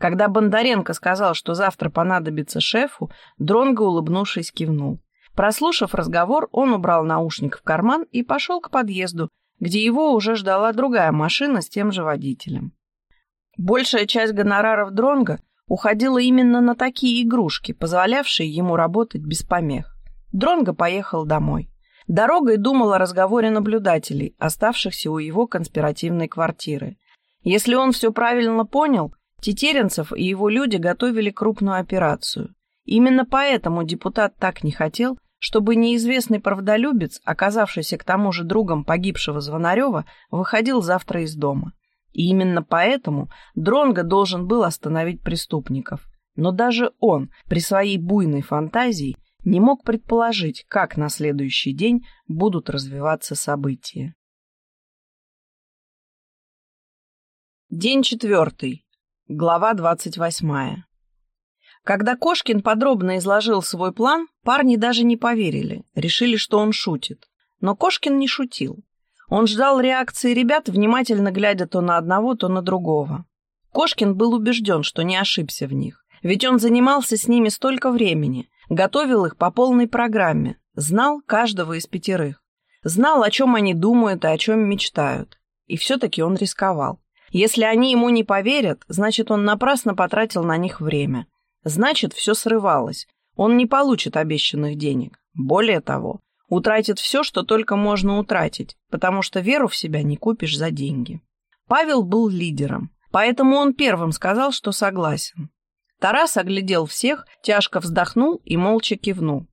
Когда Бондаренко сказал, что завтра понадобится шефу, Дронго, улыбнувшись, кивнул. Прослушав разговор, он убрал наушник в карман и пошел к подъезду, где его уже ждала другая машина с тем же водителем. Большая часть гонораров Дронга уходила именно на такие игрушки, позволявшие ему работать без помех. Дронго поехал домой. Дорогой думал о разговоре наблюдателей, оставшихся у его конспиративной квартиры. Если он все правильно понял, Тетеренцев и его люди готовили крупную операцию. Именно поэтому депутат так не хотел, чтобы неизвестный правдолюбец, оказавшийся к тому же другом погибшего Звонарева, выходил завтра из дома. И именно поэтому Дронго должен был остановить преступников. Но даже он, при своей буйной фантазии, не мог предположить, как на следующий день будут развиваться события. День четвертый. Глава двадцать восьмая. Когда Кошкин подробно изложил свой план, парни даже не поверили, решили, что он шутит. Но Кошкин не шутил. Он ждал реакции ребят, внимательно глядя то на одного, то на другого. Кошкин был убежден, что не ошибся в них. Ведь он занимался с ними столько времени, готовил их по полной программе, знал каждого из пятерых. Знал, о чем они думают и о чем мечтают. И все-таки он рисковал. Если они ему не поверят, значит, он напрасно потратил на них время. Значит, все срывалось. Он не получит обещанных денег. Более того, утратит все, что только можно утратить, потому что веру в себя не купишь за деньги. Павел был лидером, поэтому он первым сказал, что согласен. Тарас оглядел всех, тяжко вздохнул и молча кивнул.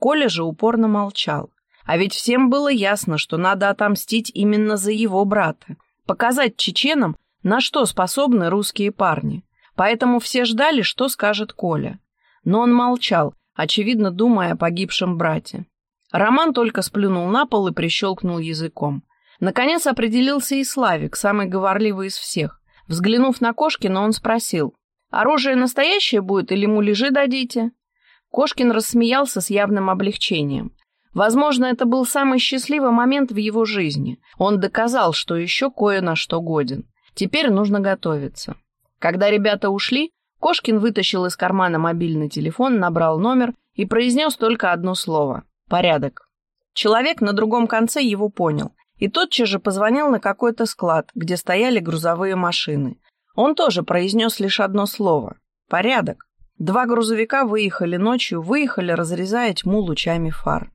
Коля же упорно молчал. А ведь всем было ясно, что надо отомстить именно за его брата показать чеченам, на что способны русские парни. Поэтому все ждали, что скажет Коля. Но он молчал, очевидно думая о погибшем брате. Роман только сплюнул на пол и прищелкнул языком. Наконец определился и Славик, самый говорливый из всех. Взглянув на Кошкина, он спросил, «Оружие настоящее будет или муляжи дадите?» Кошкин рассмеялся с явным облегчением. Возможно, это был самый счастливый момент в его жизни. Он доказал, что еще кое на что годен. Теперь нужно готовиться. Когда ребята ушли, Кошкин вытащил из кармана мобильный телефон, набрал номер и произнес только одно слово — «Порядок». Человек на другом конце его понял и тотчас же позвонил на какой-то склад, где стояли грузовые машины. Он тоже произнес лишь одно слово — «Порядок». Два грузовика выехали ночью, выехали, разрезая тьму лучами фар.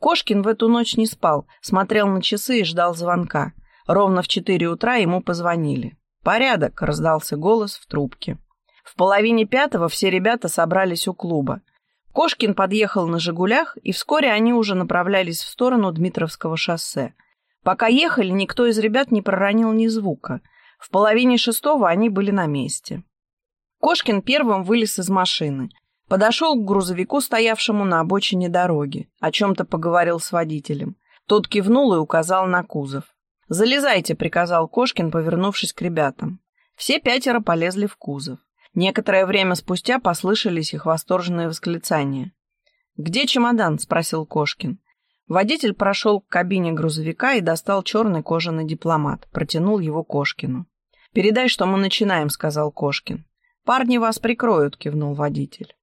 Кошкин в эту ночь не спал, смотрел на часы и ждал звонка. Ровно в четыре утра ему позвонили. «Порядок!» — раздался голос в трубке. В половине пятого все ребята собрались у клуба. Кошкин подъехал на «Жигулях», и вскоре они уже направлялись в сторону Дмитровского шоссе. Пока ехали, никто из ребят не проронил ни звука. В половине шестого они были на месте. Кошкин первым вылез из машины. Подошел к грузовику, стоявшему на обочине дороги. О чем-то поговорил с водителем. Тот кивнул и указал на кузов. «Залезайте», — приказал Кошкин, повернувшись к ребятам. Все пятеро полезли в кузов. Некоторое время спустя послышались их восторженные восклицания. «Где чемодан?» — спросил Кошкин. Водитель прошел к кабине грузовика и достал черный кожаный дипломат. Протянул его Кошкину. «Передай, что мы начинаем», — сказал Кошкин. «Парни вас прикроют», — кивнул водитель.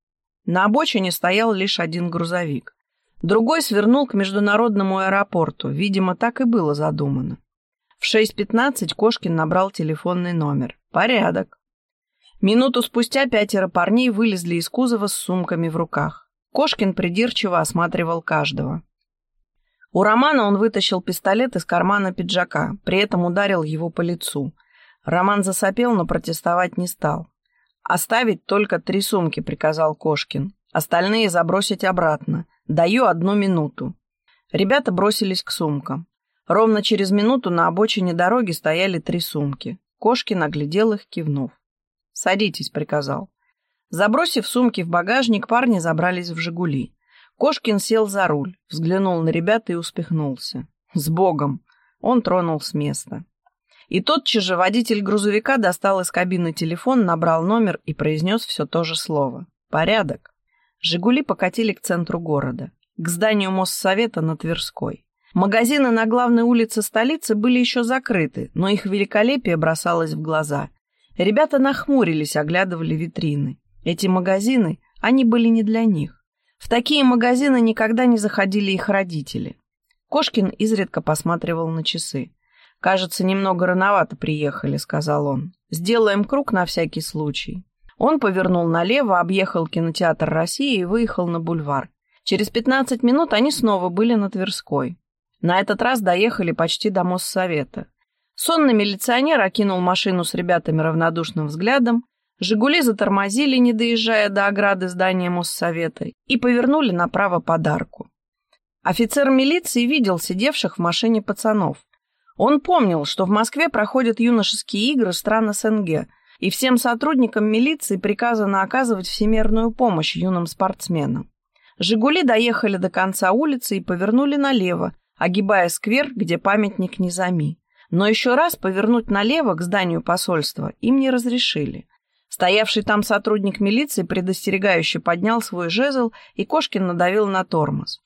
На обочине стоял лишь один грузовик. Другой свернул к международному аэропорту. Видимо, так и было задумано. В 6.15 Кошкин набрал телефонный номер. «Порядок». Минуту спустя пятеро парней вылезли из кузова с сумками в руках. Кошкин придирчиво осматривал каждого. У Романа он вытащил пистолет из кармана пиджака, при этом ударил его по лицу. Роман засопел, но протестовать не стал. «Оставить только три сумки», — приказал Кошкин. «Остальные забросить обратно. Даю одну минуту». Ребята бросились к сумкам. Ровно через минуту на обочине дороги стояли три сумки. Кошкин оглядел их, кивнув. «Садитесь», — приказал. Забросив сумки в багажник, парни забрались в «Жигули». Кошкин сел за руль, взглянул на ребят и успехнулся. «С Богом!» Он тронул с места. И тотчас же водитель грузовика достал из кабины телефон, набрал номер и произнес все то же слово. «Порядок». «Жигули» покатили к центру города, к зданию Моссовета на Тверской. Магазины на главной улице столицы были еще закрыты, но их великолепие бросалось в глаза. Ребята нахмурились, оглядывали витрины. Эти магазины, они были не для них. В такие магазины никогда не заходили их родители. Кошкин изредка посматривал на часы. «Кажется, немного рановато приехали», — сказал он. «Сделаем круг на всякий случай». Он повернул налево, объехал кинотеатр России и выехал на бульвар. Через пятнадцать минут они снова были на Тверской. На этот раз доехали почти до Моссовета. Сонный милиционер окинул машину с ребятами равнодушным взглядом, «Жигули» затормозили, не доезжая до ограды здания Моссовета, и повернули направо подарку. Офицер милиции видел сидевших в машине пацанов. Он помнил, что в Москве проходят юношеские игры стран СНГ, и всем сотрудникам милиции приказано оказывать всемирную помощь юным спортсменам. «Жигули» доехали до конца улицы и повернули налево, огибая сквер, где памятник Низами. Но еще раз повернуть налево к зданию посольства им не разрешили. Стоявший там сотрудник милиции предостерегающе поднял свой жезл, и Кошкин надавил на тормоз.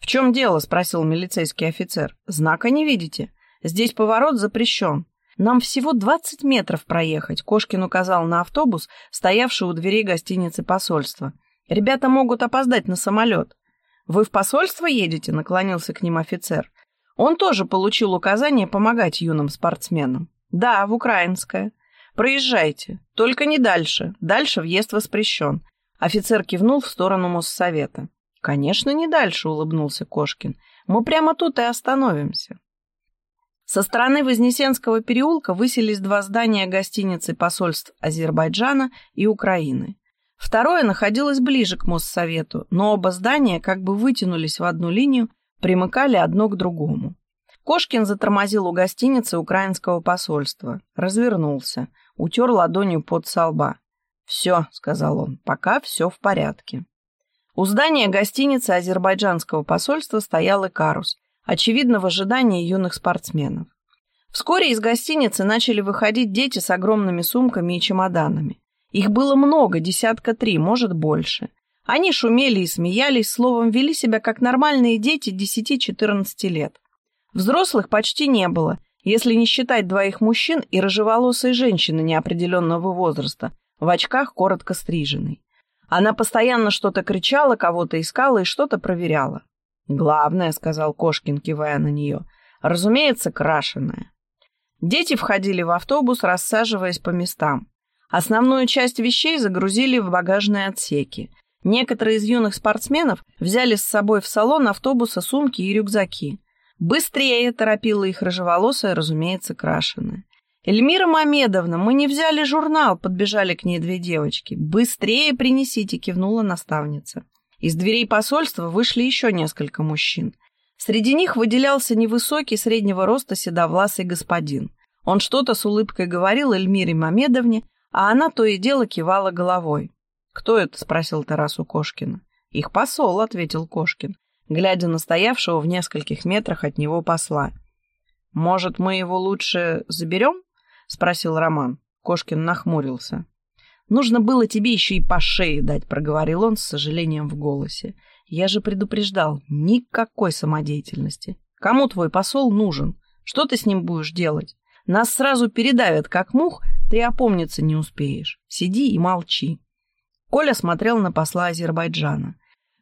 «В чем дело?» — спросил милицейский офицер. «Знака не видите? Здесь поворот запрещен. Нам всего двадцать метров проехать», — Кошкин указал на автобус, стоявший у дверей гостиницы посольства. «Ребята могут опоздать на самолет». «Вы в посольство едете?» — наклонился к ним офицер. Он тоже получил указание помогать юным спортсменам. Да, в украинское. Проезжайте, только не дальше. Дальше въезд воспрещен. Офицер кивнул в сторону Моссовета. Конечно, не дальше, улыбнулся Кошкин. Мы прямо тут и остановимся. Со стороны Вознесенского переулка высились два здания гостиницы посольств Азербайджана и Украины. Второе находилось ближе к Моссовету, но оба здания как бы вытянулись в одну линию примыкали одно к другому. Кошкин затормозил у гостиницы украинского посольства, развернулся, утер ладонью под солба. «Все», — сказал он, — «пока все в порядке». У здания гостиницы азербайджанского посольства стоял Икарус, очевидно, в ожидании юных спортсменов. Вскоре из гостиницы начали выходить дети с огромными сумками и чемоданами. Их было много, десятка три, может больше. Они шумели и смеялись, словом, вели себя как нормальные дети 10-14 лет. Взрослых почти не было, если не считать двоих мужчин и рыжеволосой женщины неопределенного возраста, в очках коротко стриженной. Она постоянно что-то кричала, кого-то искала и что-то проверяла. «Главное», — сказал Кошкин, кивая на нее, — «разумеется, крашеная». Дети входили в автобус, рассаживаясь по местам. Основную часть вещей загрузили в багажные отсеки. Некоторые из юных спортсменов взяли с собой в салон автобуса сумки и рюкзаки. «Быстрее!» — торопила их рыжеволосая, разумеется, крашеная. «Эльмира Мамедовна, мы не взяли журнал!» — подбежали к ней две девочки. «Быстрее принесите!» — кивнула наставница. Из дверей посольства вышли еще несколько мужчин. Среди них выделялся невысокий, среднего роста седовласый господин. Он что-то с улыбкой говорил Эльмире Мамедовне, а она то и дело кивала головой. «Кто это?» — спросил Тарас у Кошкина. «Их посол», — ответил Кошкин, глядя на стоявшего в нескольких метрах от него посла. «Может, мы его лучше заберем?» — спросил Роман. Кошкин нахмурился. «Нужно было тебе еще и по шее дать», — проговорил он с сожалением в голосе. Я же предупреждал, никакой самодеятельности. Кому твой посол нужен? Что ты с ним будешь делать? Нас сразу передавят, как мух, ты опомниться не успеешь. Сиди и молчи. Коля смотрел на посла Азербайджана.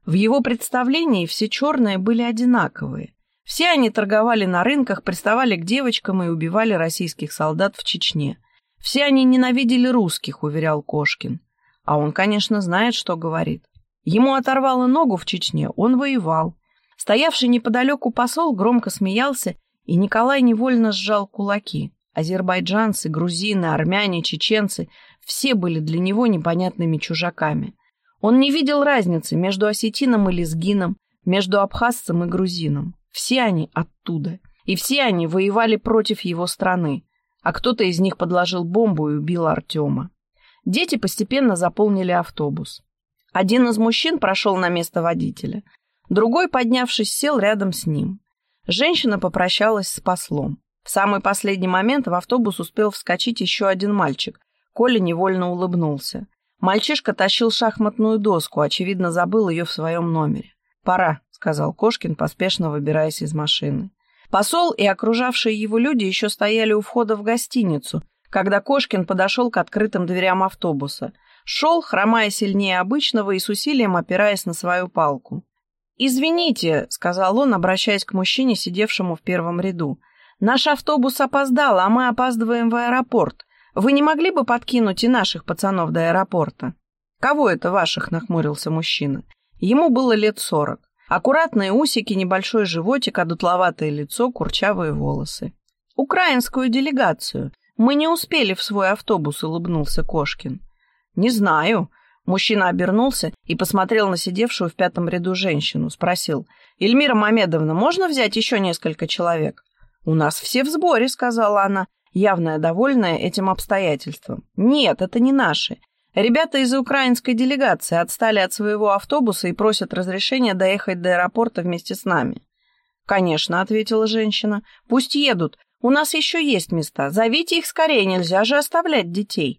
В его представлении все черные были одинаковые. Все они торговали на рынках, приставали к девочкам и убивали российских солдат в Чечне. Все они ненавидели русских, уверял Кошкин. А он, конечно, знает, что говорит. Ему оторвало ногу в Чечне, он воевал. Стоявший неподалеку посол громко смеялся, и Николай невольно сжал кулаки. Азербайджанцы, грузины, армяне, чеченцы — все были для него непонятными чужаками. Он не видел разницы между осетином и лезгином, между абхазцем и грузином. Все они оттуда. И все они воевали против его страны. А кто-то из них подложил бомбу и убил Артема. Дети постепенно заполнили автобус. Один из мужчин прошел на место водителя. Другой, поднявшись, сел рядом с ним. Женщина попрощалась с послом. В самый последний момент в автобус успел вскочить еще один мальчик. Коля невольно улыбнулся. Мальчишка тащил шахматную доску, очевидно, забыл ее в своем номере. «Пора», — сказал Кошкин, поспешно выбираясь из машины. Посол и окружавшие его люди еще стояли у входа в гостиницу, когда Кошкин подошел к открытым дверям автобуса. Шел, хромая сильнее обычного и с усилием опираясь на свою палку. «Извините», — сказал он, обращаясь к мужчине, сидевшему в первом ряду. «Наш автобус опоздал, а мы опаздываем в аэропорт. Вы не могли бы подкинуть и наших пацанов до аэропорта?» «Кого это ваших?» — нахмурился мужчина. Ему было лет сорок. Аккуратные усики, небольшой животик, одутловатое лицо, курчавые волосы. «Украинскую делегацию. Мы не успели в свой автобус», — улыбнулся Кошкин. «Не знаю». Мужчина обернулся и посмотрел на сидевшую в пятом ряду женщину. Спросил, «Эльмира Мамедовна, можно взять еще несколько человек?» «У нас все в сборе», — сказала она, явно довольная этим обстоятельством. «Нет, это не наши. Ребята из украинской делегации отстали от своего автобуса и просят разрешения доехать до аэропорта вместе с нами». «Конечно», — ответила женщина. «Пусть едут. У нас еще есть места. Зовите их скорее, нельзя же оставлять детей».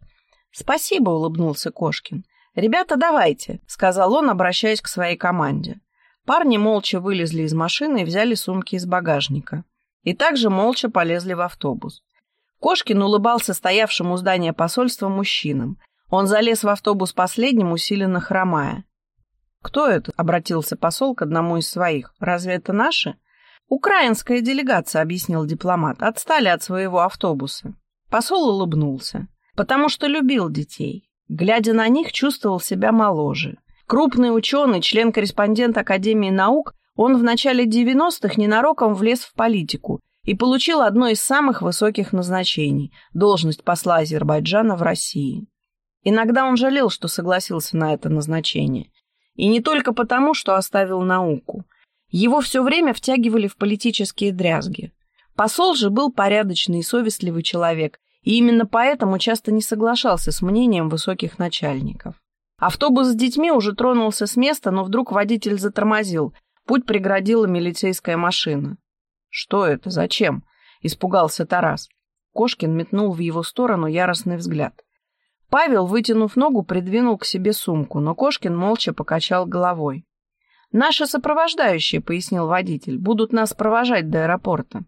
«Спасибо», — улыбнулся Кошкин. «Ребята, давайте», — сказал он, обращаясь к своей команде. Парни молча вылезли из машины и взяли сумки из багажника. И также молча полезли в автобус. Кошкин улыбался стоявшему у здания посольства мужчинам. Он залез в автобус последним, усиленно хромая. «Кто это?» — обратился посол к одному из своих. «Разве это наши?» «Украинская делегация», — объяснил дипломат. «Отстали от своего автобуса». Посол улыбнулся потому что любил детей. Глядя на них, чувствовал себя моложе. Крупный ученый, член-корреспондент Академии наук, он в начале 90-х ненароком влез в политику и получил одно из самых высоких назначений – должность посла Азербайджана в России. Иногда он жалел, что согласился на это назначение. И не только потому, что оставил науку. Его все время втягивали в политические дрязги. Посол же был порядочный и совестливый человек, и именно поэтому часто не соглашался с мнением высоких начальников. Автобус с детьми уже тронулся с места, но вдруг водитель затормозил. Путь преградила милицейская машина. «Что это? Зачем?» испугался Тарас. Кошкин метнул в его сторону яростный взгляд. Павел, вытянув ногу, придвинул к себе сумку, но Кошкин молча покачал головой. «Наши сопровождающие», — пояснил водитель, — «будут нас провожать до аэропорта».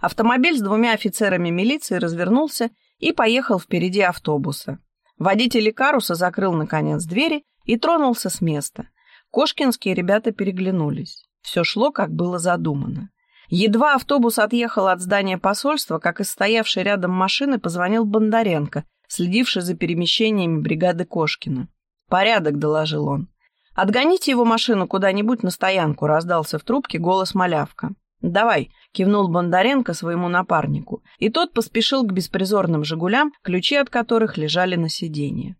Автомобиль с двумя офицерами милиции развернулся и поехал впереди автобуса. Водитель Икаруса закрыл, наконец, двери и тронулся с места. Кошкинские ребята переглянулись. Все шло, как было задумано. Едва автобус отъехал от здания посольства, как из стоявшей рядом машины позвонил Бондаренко, следивший за перемещениями бригады Кошкина. «Порядок», — доложил он. «Отгоните его машину куда-нибудь на стоянку», — раздался в трубке голос малявка. «Давай», — кивнул Бондаренко своему напарнику, и тот поспешил к беспризорным «Жигулям», ключи от которых лежали на сиденье.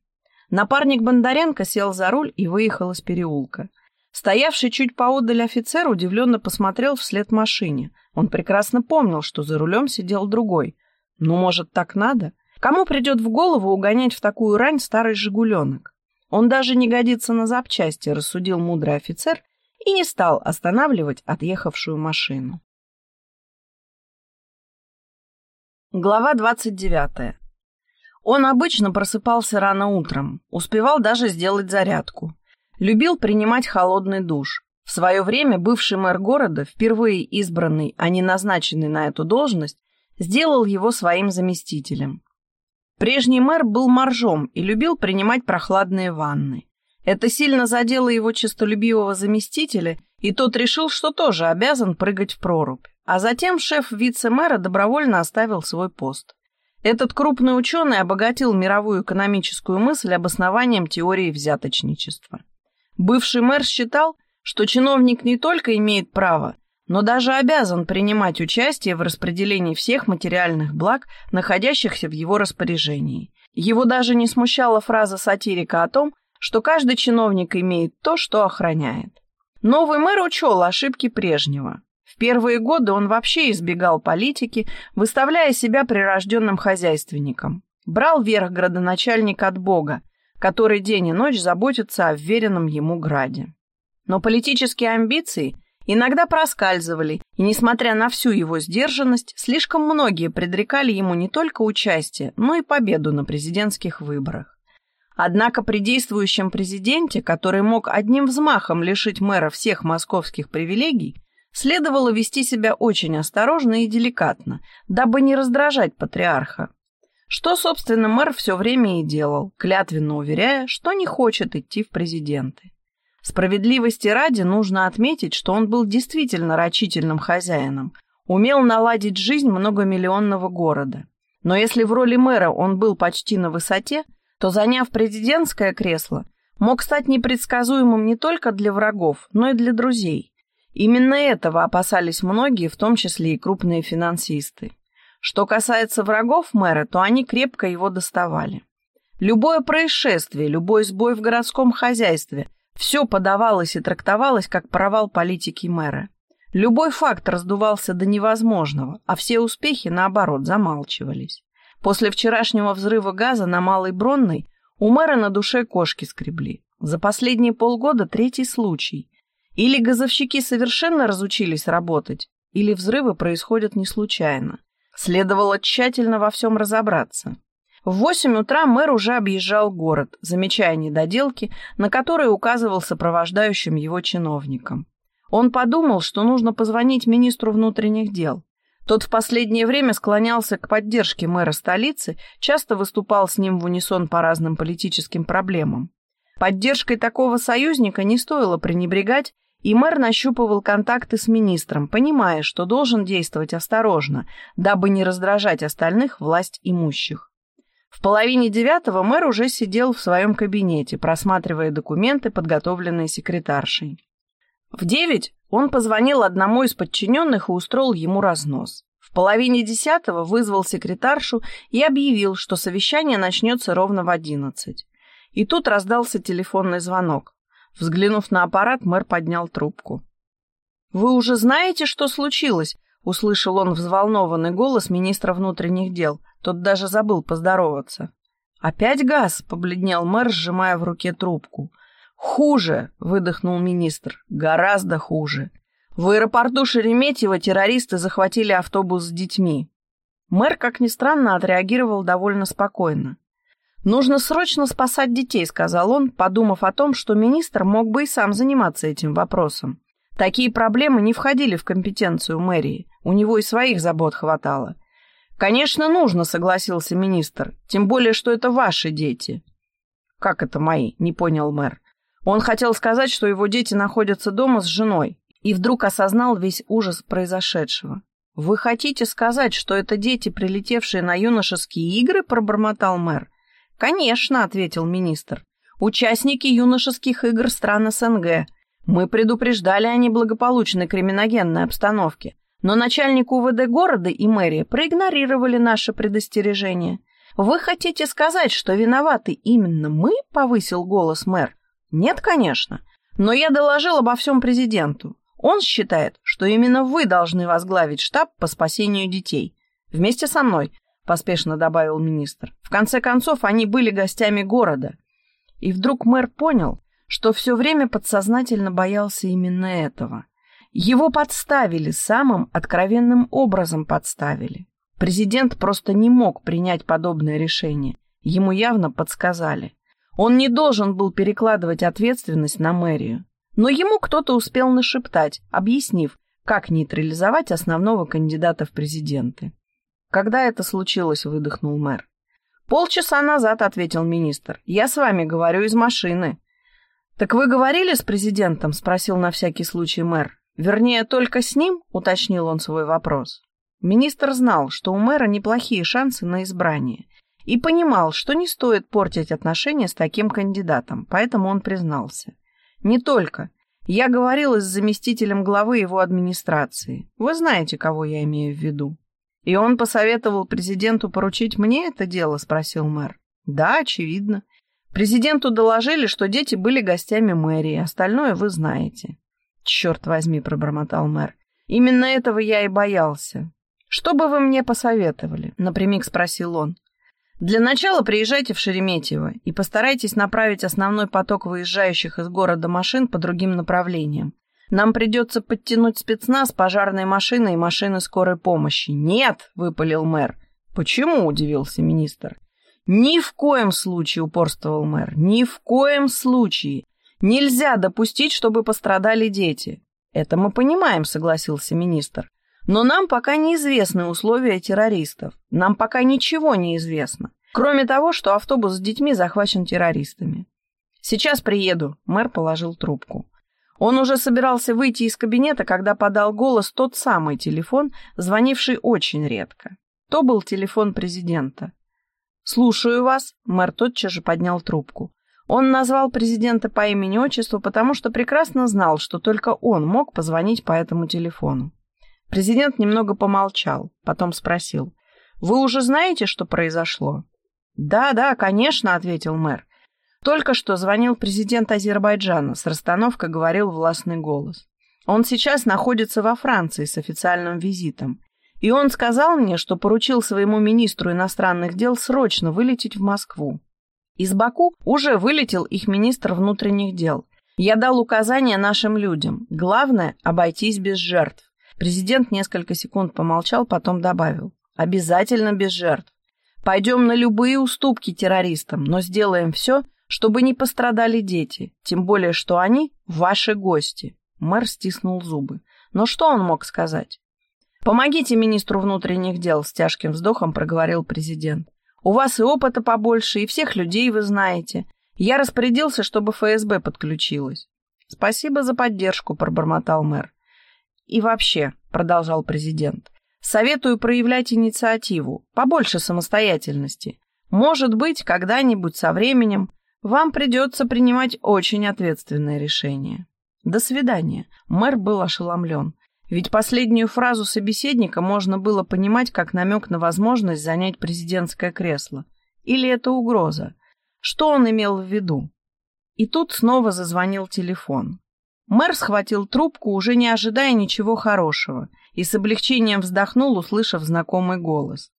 Напарник Бондаренко сел за руль и выехал из переулка. Стоявший чуть поодаль офицер удивленно посмотрел вслед машине. Он прекрасно помнил, что за рулем сидел другой. Ну, может, так надо? Кому придет в голову угонять в такую рань старый «Жигуленок»? Он даже не годится на запчасти, рассудил мудрый офицер и не стал останавливать отъехавшую машину. Глава 29. Он обычно просыпался рано утром, успевал даже сделать зарядку. Любил принимать холодный душ. В свое время бывший мэр города, впервые избранный, а не назначенный на эту должность, сделал его своим заместителем. Прежний мэр был моржом и любил принимать прохладные ванны. Это сильно задело его честолюбивого заместителя, и тот решил, что тоже обязан прыгать в прорубь. А затем шеф вице-мэра добровольно оставил свой пост. Этот крупный ученый обогатил мировую экономическую мысль обоснованием теории взяточничества. Бывший мэр считал, что чиновник не только имеет право, но даже обязан принимать участие в распределении всех материальных благ, находящихся в его распоряжении. Его даже не смущала фраза сатирика о том, что каждый чиновник имеет то, что охраняет. Новый мэр учел ошибки прежнего. В первые годы он вообще избегал политики, выставляя себя прирожденным хозяйственником. Брал верх градоначальник от Бога, который день и ночь заботится о вверенном ему граде. Но политические амбиции – иногда проскальзывали, и, несмотря на всю его сдержанность, слишком многие предрекали ему не только участие, но и победу на президентских выборах. Однако при действующем президенте, который мог одним взмахом лишить мэра всех московских привилегий, следовало вести себя очень осторожно и деликатно, дабы не раздражать патриарха. Что, собственно, мэр все время и делал, клятвенно уверяя, что не хочет идти в президенты. Справедливости ради нужно отметить, что он был действительно рачительным хозяином, умел наладить жизнь многомиллионного города. Но если в роли мэра он был почти на высоте, то, заняв президентское кресло, мог стать непредсказуемым не только для врагов, но и для друзей. Именно этого опасались многие, в том числе и крупные финансисты. Что касается врагов мэра, то они крепко его доставали. Любое происшествие, любой сбой в городском хозяйстве все подавалось и трактовалось как провал политики мэра. Любой факт раздувался до невозможного, а все успехи, наоборот, замалчивались. После вчерашнего взрыва газа на Малой Бронной у мэра на душе кошки скребли. За последние полгода третий случай. Или газовщики совершенно разучились работать, или взрывы происходят не случайно. Следовало тщательно во всем разобраться. В восемь утра мэр уже объезжал город, замечая недоделки, на которые указывал сопровождающим его чиновникам. Он подумал, что нужно позвонить министру внутренних дел. Тот в последнее время склонялся к поддержке мэра столицы, часто выступал с ним в унисон по разным политическим проблемам. Поддержкой такого союзника не стоило пренебрегать, и мэр нащупывал контакты с министром, понимая, что должен действовать осторожно, дабы не раздражать остальных власть имущих. В половине девятого мэр уже сидел в своем кабинете, просматривая документы, подготовленные секретаршей. В девять он позвонил одному из подчиненных и устроил ему разнос. В половине десятого вызвал секретаршу и объявил, что совещание начнется ровно в одиннадцать. И тут раздался телефонный звонок. Взглянув на аппарат, мэр поднял трубку. «Вы уже знаете, что случилось?» — услышал он взволнованный голос министра внутренних дел. Тот даже забыл поздороваться. «Опять газ?» — побледнел мэр, сжимая в руке трубку. «Хуже!» — выдохнул министр. «Гораздо хуже. В аэропорту Шереметьево террористы захватили автобус с детьми. Мэр, как ни странно, отреагировал довольно спокойно. «Нужно срочно спасать детей», — сказал он, подумав о том, что министр мог бы и сам заниматься этим вопросом. Такие проблемы не входили в компетенцию мэрии, у него и своих забот хватало. «Конечно, нужно», — согласился министр, «тем более, что это ваши дети». «Как это мои?» — не понял мэр. Он хотел сказать, что его дети находятся дома с женой, и вдруг осознал весь ужас произошедшего. «Вы хотите сказать, что это дети, прилетевшие на юношеские игры?» — пробормотал мэр. «Конечно», — ответил министр. «Участники юношеских игр стран СНГ. Мы предупреждали о неблагополучной криминогенной обстановке, но начальник УВД города и мэрия проигнорировали наше предостережение. Вы хотите сказать, что виноваты именно мы?» — повысил голос мэр. «Нет, конечно. Но я доложил обо всем президенту. Он считает, что именно вы должны возглавить штаб по спасению детей. Вместе со мной поспешно добавил министр. В конце концов, они были гостями города. И вдруг мэр понял, что все время подсознательно боялся именно этого. Его подставили, самым откровенным образом подставили. Президент просто не мог принять подобное решение. Ему явно подсказали. Он не должен был перекладывать ответственность на мэрию. Но ему кто-то успел нашептать, объяснив, как нейтрализовать основного кандидата в президенты. «Когда это случилось?» — выдохнул мэр. «Полчаса назад», — ответил министр. «Я с вами говорю из машины». «Так вы говорили с президентом?» — спросил на всякий случай мэр. «Вернее, только с ним?» — уточнил он свой вопрос. Министр знал, что у мэра неплохие шансы на избрание, и понимал, что не стоит портить отношения с таким кандидатом, поэтому он признался. «Не только. Я говорил с заместителем главы его администрации. Вы знаете, кого я имею в виду». «И он посоветовал президенту поручить мне это дело?» — спросил мэр. «Да, очевидно. Президенту доложили, что дети были гостями мэрии, остальное вы знаете». «Черт возьми», — пробормотал мэр. «Именно этого я и боялся». «Что бы вы мне посоветовали?» — напрямик спросил он. «Для начала приезжайте в Шереметьево и постарайтесь направить основной поток выезжающих из города машин по другим направлениям. Нам придется подтянуть спецназ, пожарные машины и машины скорой помощи. Нет, выпалил мэр. Почему? удивился министр. Ни в коем случае, упорствовал мэр. Ни в коем случае. Нельзя допустить, чтобы пострадали дети. Это мы понимаем, согласился министр. Но нам пока неизвестны условия террористов. Нам пока ничего не известно. Кроме того, что автобус с детьми захвачен террористами. Сейчас приеду. Мэр положил трубку. Он уже собирался выйти из кабинета, когда подал голос тот самый телефон, звонивший очень редко. То был телефон президента. «Слушаю вас», — мэр тотчас же поднял трубку. Он назвал президента по имени-отчеству, потому что прекрасно знал, что только он мог позвонить по этому телефону. Президент немного помолчал, потом спросил. «Вы уже знаете, что произошло?» «Да, да, конечно», — ответил мэр. Только что звонил президент Азербайджана, с расстановкой говорил властный голос. Он сейчас находится во Франции с официальным визитом. И он сказал мне, что поручил своему министру иностранных дел срочно вылететь в Москву. Из Баку уже вылетел их министр внутренних дел. Я дал указания нашим людям. Главное – обойтись без жертв. Президент несколько секунд помолчал, потом добавил. Обязательно без жертв. Пойдем на любые уступки террористам, но сделаем все, чтобы не пострадали дети, тем более, что они ваши гости. Мэр стиснул зубы. Но что он мог сказать? «Помогите министру внутренних дел», — с тяжким вздохом проговорил президент. «У вас и опыта побольше, и всех людей вы знаете. Я распорядился, чтобы ФСБ подключилась». «Спасибо за поддержку», — пробормотал мэр. «И вообще», — продолжал президент, — «советую проявлять инициативу, побольше самостоятельности. Может быть, когда-нибудь со временем вам придется принимать очень ответственное решение. До свидания. Мэр был ошеломлен. Ведь последнюю фразу собеседника можно было понимать как намек на возможность занять президентское кресло. Или это угроза? Что он имел в виду? И тут снова зазвонил телефон. Мэр схватил трубку, уже не ожидая ничего хорошего, и с облегчением вздохнул, услышав знакомый голос.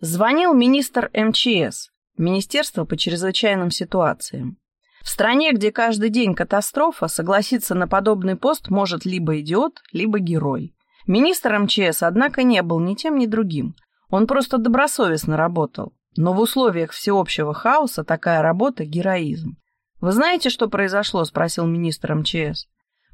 Звонил министр МЧС, Министерство по чрезвычайным ситуациям. В стране, где каждый день катастрофа, согласиться на подобный пост может либо идиот, либо герой. Министр МЧС, однако, не был ни тем, ни другим. Он просто добросовестно работал. Но в условиях всеобщего хаоса такая работа — героизм. «Вы знаете, что произошло?» — спросил министр МЧС.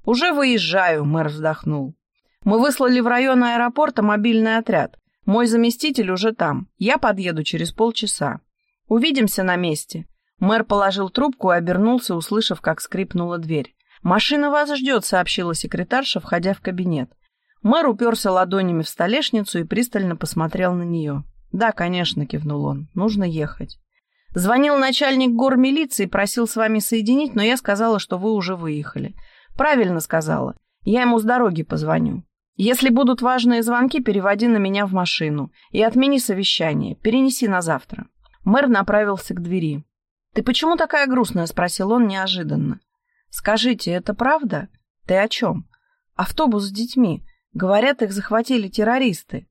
«Уже выезжаю», — мэр вздохнул. «Мы выслали в район аэропорта мобильный отряд. Мой заместитель уже там. Я подъеду через полчаса. Увидимся на месте». Мэр положил трубку и обернулся, услышав, как скрипнула дверь. «Машина вас ждет», — сообщила секретарша, входя в кабинет. Мэр уперся ладонями в столешницу и пристально посмотрел на нее. «Да, конечно», — кивнул он, — «нужно ехать». Звонил начальник гор милиции, просил с вами соединить, но я сказала, что вы уже выехали. Правильно сказала. Я ему с дороги позвоню. Если будут важные звонки, переводи на меня в машину. И отмени совещание. Перенеси на завтра. Мэр направился к двери. «Ты почему такая грустная?» — спросил он неожиданно. «Скажите, это правда? Ты о чем? Автобус с детьми. Говорят, их захватили террористы».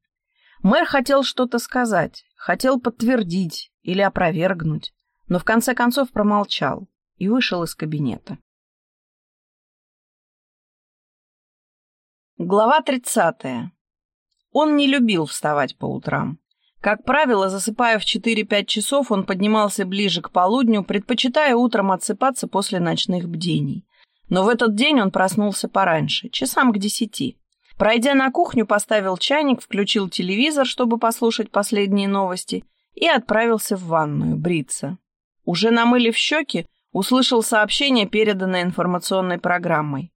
Мэр хотел что-то сказать, хотел подтвердить или опровергнуть, но в конце концов промолчал и вышел из кабинета. Глава 30. Он не любил вставать по утрам. Как правило, засыпая в 4-5 часов, он поднимался ближе к полудню, предпочитая утром отсыпаться после ночных бдений. Но в этот день он проснулся пораньше, часам к десяти. Пройдя на кухню, поставил чайник, включил телевизор, чтобы послушать последние новости, и отправился в ванную бриться. Уже намылив щеки, услышал сообщение, переданное информационной программой.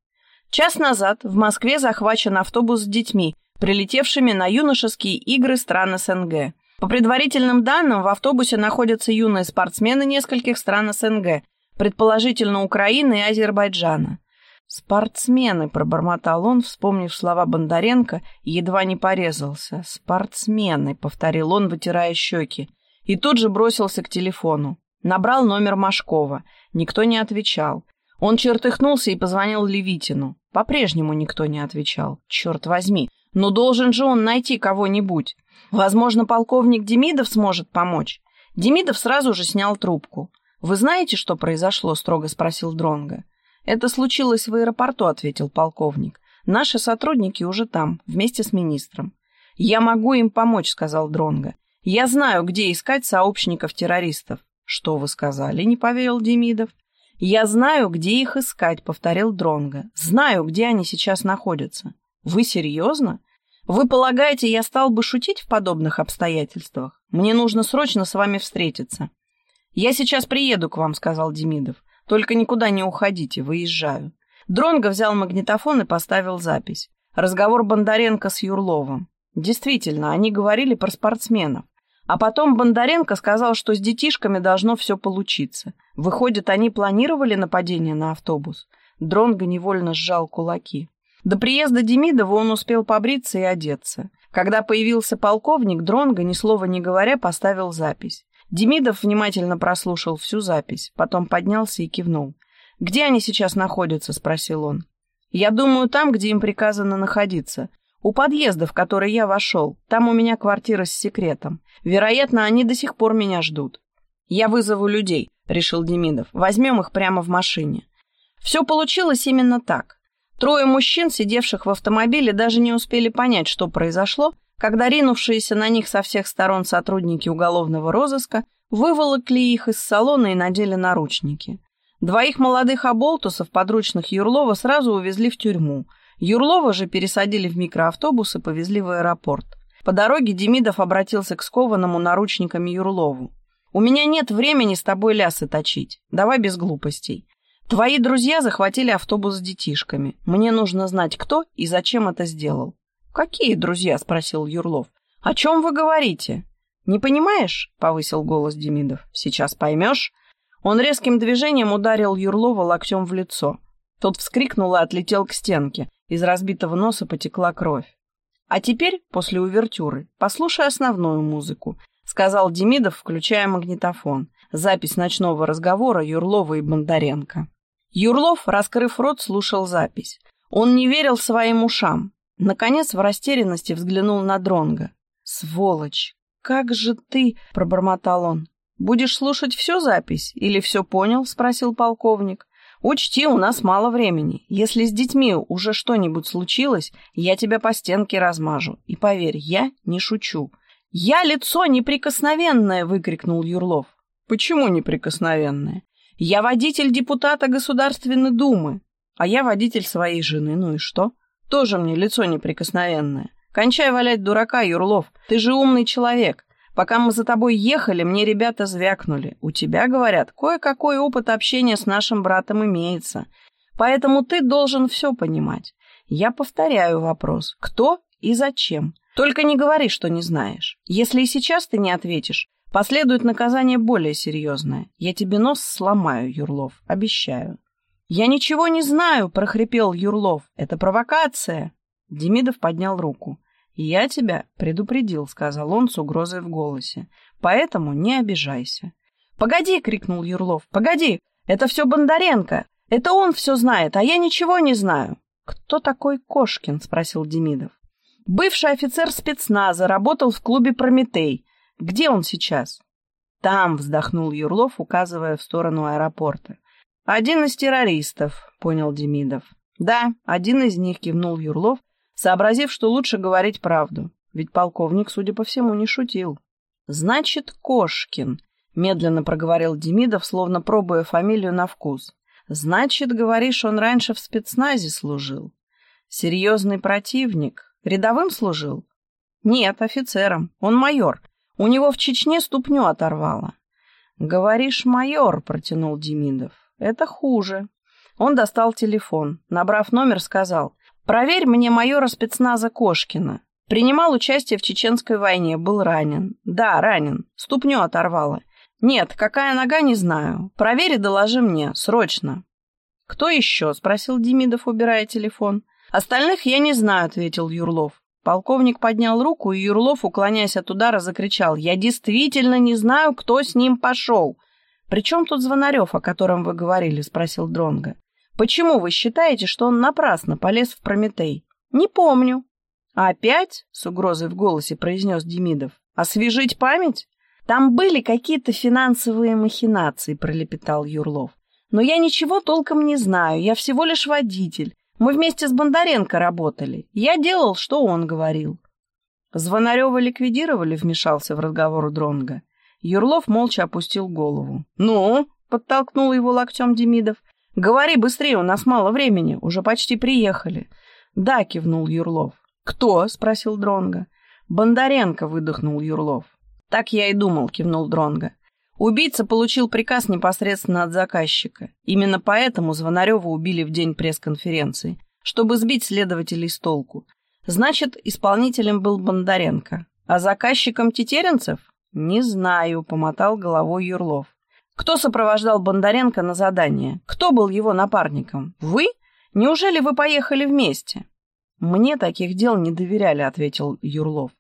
Час назад в Москве захвачен автобус с детьми, прилетевшими на юношеские игры стран СНГ. По предварительным данным, в автобусе находятся юные спортсмены нескольких стран СНГ, предположительно Украины и Азербайджана. «Спортсмены», — пробормотал он, вспомнив слова Бондаренко, едва не порезался. «Спортсмены», — повторил он, вытирая щеки, и тут же бросился к телефону. Набрал номер Машкова. Никто не отвечал. Он чертыхнулся и позвонил Левитину. По-прежнему никто не отвечал. Черт возьми, но должен же он найти кого-нибудь. Возможно, полковник Демидов сможет помочь. Демидов сразу же снял трубку. «Вы знаете, что произошло?» — строго спросил Дронга. «Это случилось в аэропорту», — ответил полковник. «Наши сотрудники уже там, вместе с министром». «Я могу им помочь», — сказал Дронга. «Я знаю, где искать сообщников террористов». «Что вы сказали?» — не поверил Демидов. «Я знаю, где их искать», — повторил Дронга. «Знаю, где они сейчас находятся». «Вы серьезно? Вы полагаете, я стал бы шутить в подобных обстоятельствах? Мне нужно срочно с вами встретиться». «Я сейчас приеду к вам», — сказал Демидов. «Только никуда не уходите, выезжаю». Дронго взял магнитофон и поставил запись. Разговор Бондаренко с Юрловым. Действительно, они говорили про спортсменов. А потом Бондаренко сказал, что с детишками должно все получиться. Выходит, они планировали нападение на автобус. Дронго невольно сжал кулаки. До приезда Демидова он успел побриться и одеться. Когда появился полковник, Дронго, ни слова не говоря, поставил запись. Демидов внимательно прослушал всю запись, потом поднялся и кивнул. «Где они сейчас находятся?» — спросил он. «Я думаю, там, где им приказано находиться. У подъезда, в который я вошел. Там у меня квартира с секретом. Вероятно, они до сих пор меня ждут». «Я вызову людей», — решил Демидов. «Возьмем их прямо в машине». Все получилось именно так. Трое мужчин, сидевших в автомобиле, даже не успели понять, что произошло, когда ринувшиеся на них со всех сторон сотрудники уголовного розыска выволокли их из салона и надели наручники. Двоих молодых оболтусов, подручных Юрлова, сразу увезли в тюрьму. Юрлова же пересадили в микроавтобус и повезли в аэропорт. По дороге Демидов обратился к скованному наручниками Юрлову. «У меня нет времени с тобой лясы точить. Давай без глупостей. Твои друзья захватили автобус с детишками. Мне нужно знать, кто и зачем это сделал. Какие друзья? спросил Юрлов. О чем вы говорите? Не понимаешь? повысил голос Демидов. Сейчас поймешь. Он резким движением ударил Юрлова локтем в лицо. Тот вскрикнул и отлетел к стенке. Из разбитого носа потекла кровь. А теперь, после увертюры, послушай основную музыку, сказал Демидов, включая магнитофон. Запись ночного разговора Юрлова и Бондаренко. Юрлов, раскрыв рот, слушал запись. Он не верил своим ушам. Наконец, в растерянности взглянул на Дронга. «Сволочь! Как же ты...» — пробормотал он. «Будешь слушать всю запись или все понял?» — спросил полковник. «Учти, у нас мало времени. Если с детьми уже что-нибудь случилось, я тебя по стенке размажу. И поверь, я не шучу. «Я лицо неприкосновенное!» — выкрикнул Юрлов. «Почему неприкосновенное?» «Я водитель депутата Государственной Думы, а я водитель своей жены, ну и что? Тоже мне лицо неприкосновенное. Кончай валять дурака, Юрлов, ты же умный человек. Пока мы за тобой ехали, мне ребята звякнули. У тебя, говорят, кое-какой опыт общения с нашим братом имеется. Поэтому ты должен все понимать. Я повторяю вопрос. Кто и зачем? Только не говори, что не знаешь. Если и сейчас ты не ответишь, последует наказание более серьезное. Я тебе нос сломаю, Юрлов, обещаю. «Я ничего не знаю!» — прохрипел Юрлов. «Это провокация!» Демидов поднял руку. «Я тебя предупредил», — сказал он с угрозой в голосе. «Поэтому не обижайся». «Погоди!» — крикнул Юрлов. «Погоди! Это все Бондаренко! Это он все знает, а я ничего не знаю!» «Кто такой Кошкин?» — спросил Демидов. «Бывший офицер спецназа, работал в клубе «Прометей». Где он сейчас?» «Там», — вздохнул Юрлов, указывая в сторону аэропорта. «Один из террористов», — понял Демидов. «Да, один из них», — кивнул Юрлов, сообразив, что лучше говорить правду. Ведь полковник, судя по всему, не шутил. «Значит, Кошкин», — медленно проговорил Демидов, словно пробуя фамилию на вкус. «Значит, говоришь, он раньше в спецназе служил? Серьезный противник? Рядовым служил?» «Нет, офицером. Он майор. У него в Чечне ступню оторвало». «Говоришь, майор», — протянул Демидов. Это хуже. Он достал телефон. Набрав номер, сказал, «Проверь мне майора спецназа Кошкина. Принимал участие в Чеченской войне, был ранен. Да, ранен. Ступню оторвало. Нет, какая нога, не знаю. Проверь и доложи мне, срочно». «Кто еще?» — спросил Демидов, убирая телефон. «Остальных я не знаю», — ответил Юрлов. Полковник поднял руку, и Юрлов, уклоняясь от удара, закричал, «Я действительно не знаю, кто с ним пошел. «При чем тут Звонарев, о котором вы говорили?» — спросил Дронга. «Почему вы считаете, что он напрасно полез в Прометей?» «Не помню». «А опять?» — с угрозой в голосе произнес Демидов. «Освежить память?» «Там были какие-то финансовые махинации», — пролепетал Юрлов. «Но я ничего толком не знаю, я всего лишь водитель. Мы вместе с Бондаренко работали. Я делал, что он говорил». «Звонарева ликвидировали?» — вмешался в разговор Дронга. Юрлов молча опустил голову. «Ну?» — подтолкнул его локтем Демидов. «Говори быстрее, у нас мало времени, уже почти приехали». «Да», — кивнул Юрлов. «Кто?» — спросил Дронга. «Бондаренко», — выдохнул Юрлов. «Так я и думал», — кивнул Дронга. Убийца получил приказ непосредственно от заказчика. Именно поэтому Звонарева убили в день пресс-конференции, чтобы сбить следователей с толку. Значит, исполнителем был Бондаренко. А заказчиком Тетеренцев? «Не знаю», — помотал головой Юрлов. «Кто сопровождал Бондаренко на задание? Кто был его напарником? Вы? Неужели вы поехали вместе?» «Мне таких дел не доверяли», — ответил Юрлов.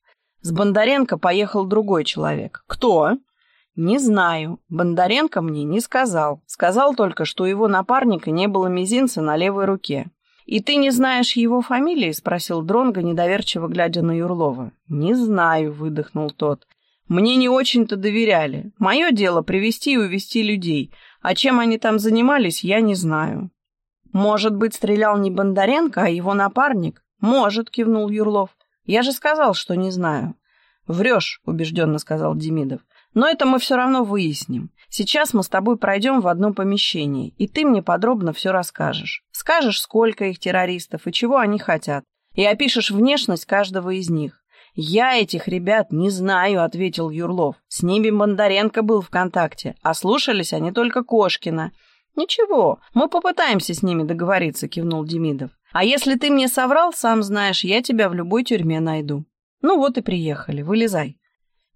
«С Бондаренко поехал другой человек. Кто?» «Не знаю. Бондаренко мне не сказал. Сказал только, что у его напарника не было мизинца на левой руке». «И ты не знаешь его фамилии?» — спросил Дронго, недоверчиво глядя на Юрлова. «Не знаю», — выдохнул тот. Мне не очень-то доверяли. Мое дело привести и увести людей, а чем они там занимались, я не знаю. Может быть, стрелял не Бондаренко, а его напарник? Может, кивнул Юрлов. Я же сказал, что не знаю. Врешь, убежденно сказал Демидов. Но это мы все равно выясним. Сейчас мы с тобой пройдем в одно помещение, и ты мне подробно все расскажешь. Скажешь, сколько их террористов и чего они хотят, и опишешь внешность каждого из них. «Я этих ребят не знаю», — ответил Юрлов. «С ними Бондаренко был в контакте, а слушались они только Кошкина». «Ничего, мы попытаемся с ними договориться», — кивнул Демидов. «А если ты мне соврал, сам знаешь, я тебя в любой тюрьме найду». «Ну вот и приехали, вылезай».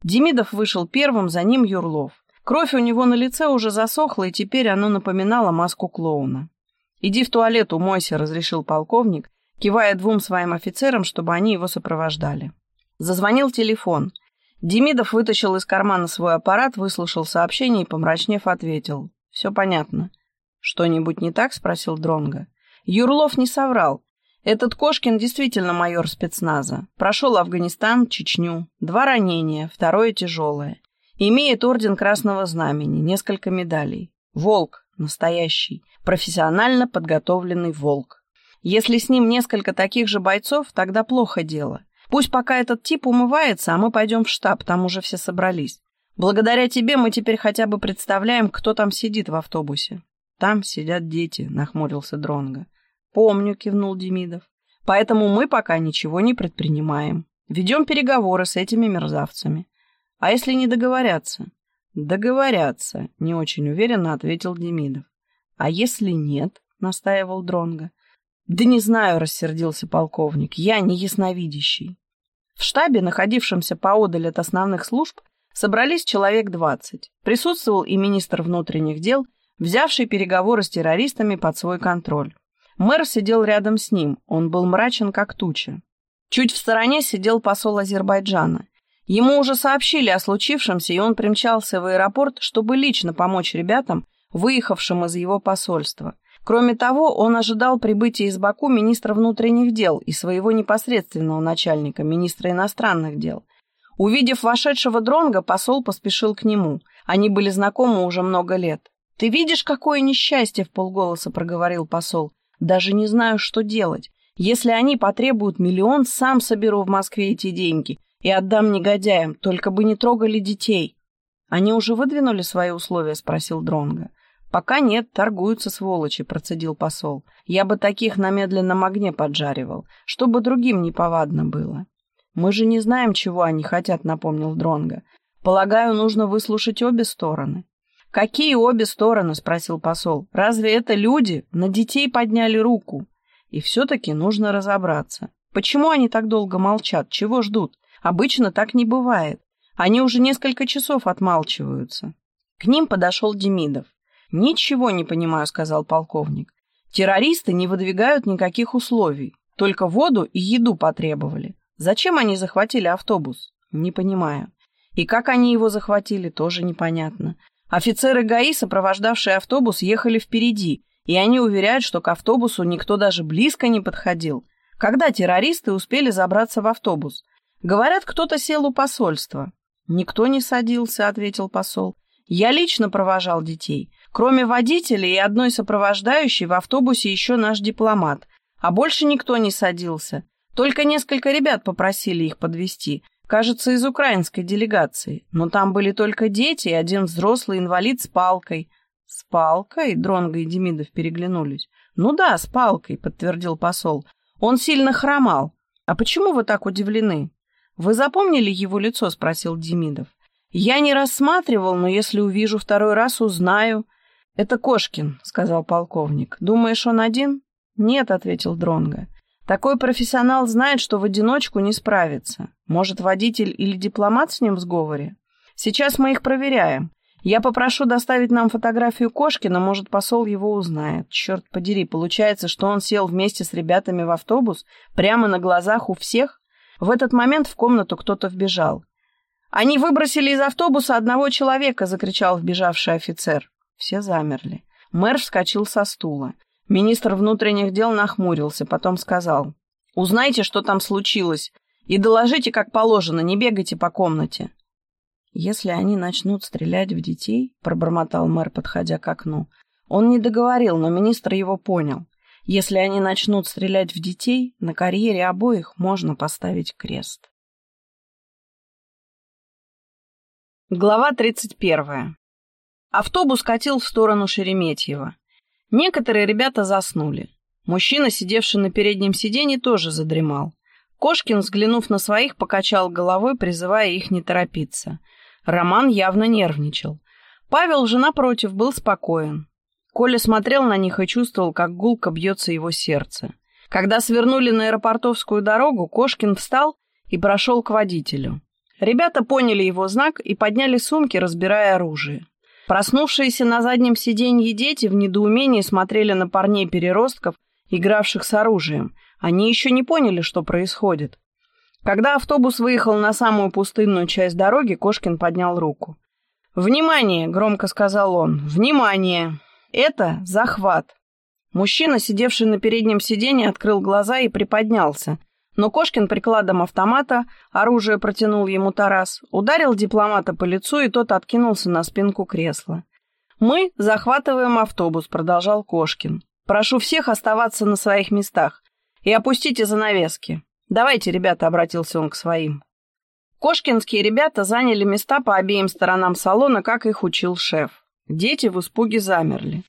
Демидов вышел первым, за ним Юрлов. Кровь у него на лице уже засохла, и теперь оно напоминало маску клоуна. «Иди в туалет, умойся», — разрешил полковник, кивая двум своим офицерам, чтобы они его сопровождали. Зазвонил телефон. Демидов вытащил из кармана свой аппарат, выслушал сообщение и, помрачнев, ответил. «Все понятно». «Что-нибудь не так?» — спросил Дронга. Юрлов не соврал. Этот Кошкин действительно майор спецназа. Прошел Афганистан, Чечню. Два ранения, второе тяжелое. Имеет орден Красного Знамени, несколько медалей. Волк, настоящий, профессионально подготовленный волк. Если с ним несколько таких же бойцов, тогда плохо дело. Пусть пока этот тип умывается, а мы пойдем в штаб, там уже все собрались. Благодаря тебе мы теперь хотя бы представляем, кто там сидит в автобусе. Там сидят дети, нахмурился Дронга. Помню, кивнул Демидов. Поэтому мы пока ничего не предпринимаем. Ведем переговоры с этими мерзавцами. А если не договорятся? Договорятся, не очень уверенно ответил Демидов. А если нет? настаивал Дронга. Да не знаю, рассердился полковник. Я не ясновидящий. В штабе, находившемся поодаль от основных служб, Собрались человек двадцать. Присутствовал и министр внутренних дел, взявший переговоры с террористами под свой контроль. Мэр сидел рядом с ним, он был мрачен, как туча. Чуть в стороне сидел посол Азербайджана. Ему уже сообщили о случившемся, и он примчался в аэропорт, чтобы лично помочь ребятам, выехавшим из его посольства. Кроме того, он ожидал прибытия из Баку министра внутренних дел и своего непосредственного начальника, министра иностранных дел. Увидев вошедшего дронга, посол поспешил к нему. Они были знакомы уже много лет. «Ты видишь, какое несчастье?» — в полголоса проговорил посол. «Даже не знаю, что делать. Если они потребуют миллион, сам соберу в Москве эти деньги и отдам негодяям, только бы не трогали детей». «Они уже выдвинули свои условия?» — спросил Дронга. «Пока нет, торгуются сволочи», — процедил посол. «Я бы таких на медленном огне поджаривал, чтобы другим неповадно было». Мы же не знаем, чего они хотят, напомнил Дронга. Полагаю, нужно выслушать обе стороны. Какие обе стороны? спросил посол. Разве это люди? На детей подняли руку. И все-таки нужно разобраться. Почему они так долго молчат? Чего ждут? Обычно так не бывает. Они уже несколько часов отмалчиваются. К ним подошел Демидов. «Ничего не понимаю», — сказал полковник. «Террористы не выдвигают никаких условий, только воду и еду потребовали. Зачем они захватили автобус? Не понимаю. И как они его захватили, тоже непонятно. Офицеры ГАИ, сопровождавшие автобус, ехали впереди, и они уверяют, что к автобусу никто даже близко не подходил. Когда террористы успели забраться в автобус? Говорят, кто-то сел у посольства. Никто не садился, ответил посол. Я лично провожал детей. Кроме водителя и одной сопровождающей в автобусе еще наш дипломат. А больше никто не садился. Только несколько ребят попросили их подвести, кажется, из украинской делегации. Но там были только дети и один взрослый инвалид с палкой. С палкой? Дронго и Демидов переглянулись. Ну да, с палкой, подтвердил посол. Он сильно хромал. А почему вы так удивлены? Вы запомнили его лицо? спросил Демидов. Я не рассматривал, но если увижу второй раз, узнаю. Это Кошкин, сказал полковник. Думаешь, он один? Нет, ответил Дронго. Такой профессионал знает, что в одиночку не справится. Может, водитель или дипломат с ним в сговоре? Сейчас мы их проверяем. Я попрошу доставить нам фотографию Кошкина, может, посол его узнает. Черт подери, получается, что он сел вместе с ребятами в автобус, прямо на глазах у всех? В этот момент в комнату кто-то вбежал. «Они выбросили из автобуса одного человека!» — закричал вбежавший офицер. Все замерли. Мэр вскочил со стула. Министр внутренних дел нахмурился, потом сказал. «Узнайте, что там случилось, и доложите, как положено, не бегайте по комнате». «Если они начнут стрелять в детей», — пробормотал мэр, подходя к окну. Он не договорил, но министр его понял. «Если они начнут стрелять в детей, на карьере обоих можно поставить крест». Глава тридцать первая. Автобус катил в сторону Шереметьево. Некоторые ребята заснули. Мужчина, сидевший на переднем сиденье, тоже задремал. Кошкин, взглянув на своих, покачал головой, призывая их не торопиться. Роман явно нервничал. Павел же, напротив, был спокоен. Коля смотрел на них и чувствовал, как гулко бьется его сердце. Когда свернули на аэропортовскую дорогу, Кошкин встал и прошел к водителю. Ребята поняли его знак и подняли сумки, разбирая оружие. Проснувшиеся на заднем сиденье дети в недоумении смотрели на парней-переростков, игравших с оружием. Они еще не поняли, что происходит. Когда автобус выехал на самую пустынную часть дороги, Кошкин поднял руку. «Внимание!» — громко сказал он. «Внимание! Это захват!» Мужчина, сидевший на переднем сиденье, открыл глаза и приподнялся, но Кошкин прикладом автомата, оружие протянул ему Тарас, ударил дипломата по лицу, и тот откинулся на спинку кресла. «Мы захватываем автобус», — продолжал Кошкин. «Прошу всех оставаться на своих местах и опустите занавески. «Давайте, ребята», — обратился он к своим. Кошкинские ребята заняли места по обеим сторонам салона, как их учил шеф. Дети в испуге замерли.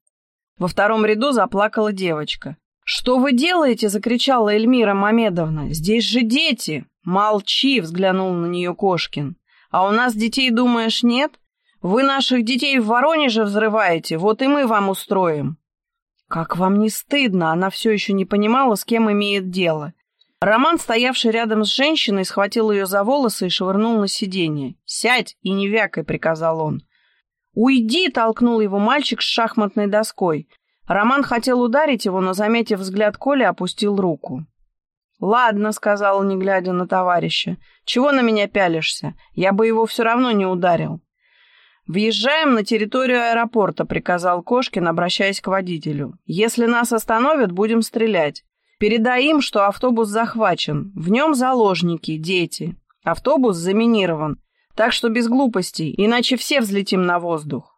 Во втором ряду заплакала девочка. «Что вы делаете?» — закричала Эльмира Мамедовна. «Здесь же дети!» «Молчи!» — взглянул на нее Кошкин. «А у нас детей, думаешь, нет? Вы наших детей в Воронеже взрываете, вот и мы вам устроим». «Как вам не стыдно?» Она все еще не понимала, с кем имеет дело. Роман, стоявший рядом с женщиной, схватил ее за волосы и швырнул на сиденье. «Сядь и не вякай», — приказал он. «Уйди!» — толкнул его мальчик с шахматной доской. Роман хотел ударить его, но, заметив взгляд Коли, опустил руку. «Ладно», — сказал, не глядя на товарища. «Чего на меня пялишься? Я бы его все равно не ударил». «Въезжаем на территорию аэропорта», — приказал Кошкин, обращаясь к водителю. «Если нас остановят, будем стрелять. Передай им, что автобус захвачен. В нем заложники, дети. Автобус заминирован. Так что без глупостей, иначе все взлетим на воздух.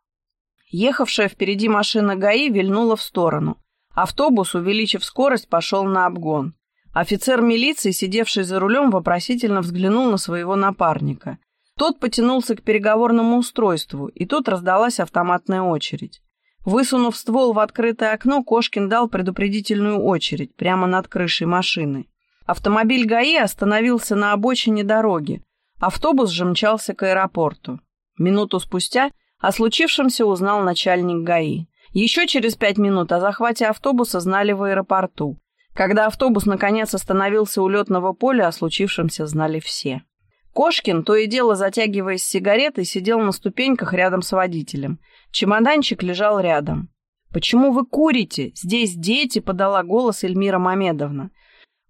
Ехавшая впереди машина ГАИ вильнула в сторону. Автобус, увеличив скорость, пошел на обгон. Офицер милиции, сидевший за рулем, вопросительно взглянул на своего напарника. Тот потянулся к переговорному устройству, и тут раздалась автоматная очередь. Высунув ствол в открытое окно, Кошкин дал предупредительную очередь прямо над крышей машины. Автомобиль ГАИ остановился на обочине дороги. Автобус же мчался к аэропорту. Минуту спустя о случившемся узнал начальник ГАИ. Еще через пять минут о захвате автобуса знали в аэропорту. Когда автобус наконец остановился у летного поля, о случившемся знали все. Кошкин, то и дело затягиваясь сигаретой, сидел на ступеньках рядом с водителем. Чемоданчик лежал рядом. «Почему вы курите? Здесь дети!» — подала голос Эльмира Мамедовна.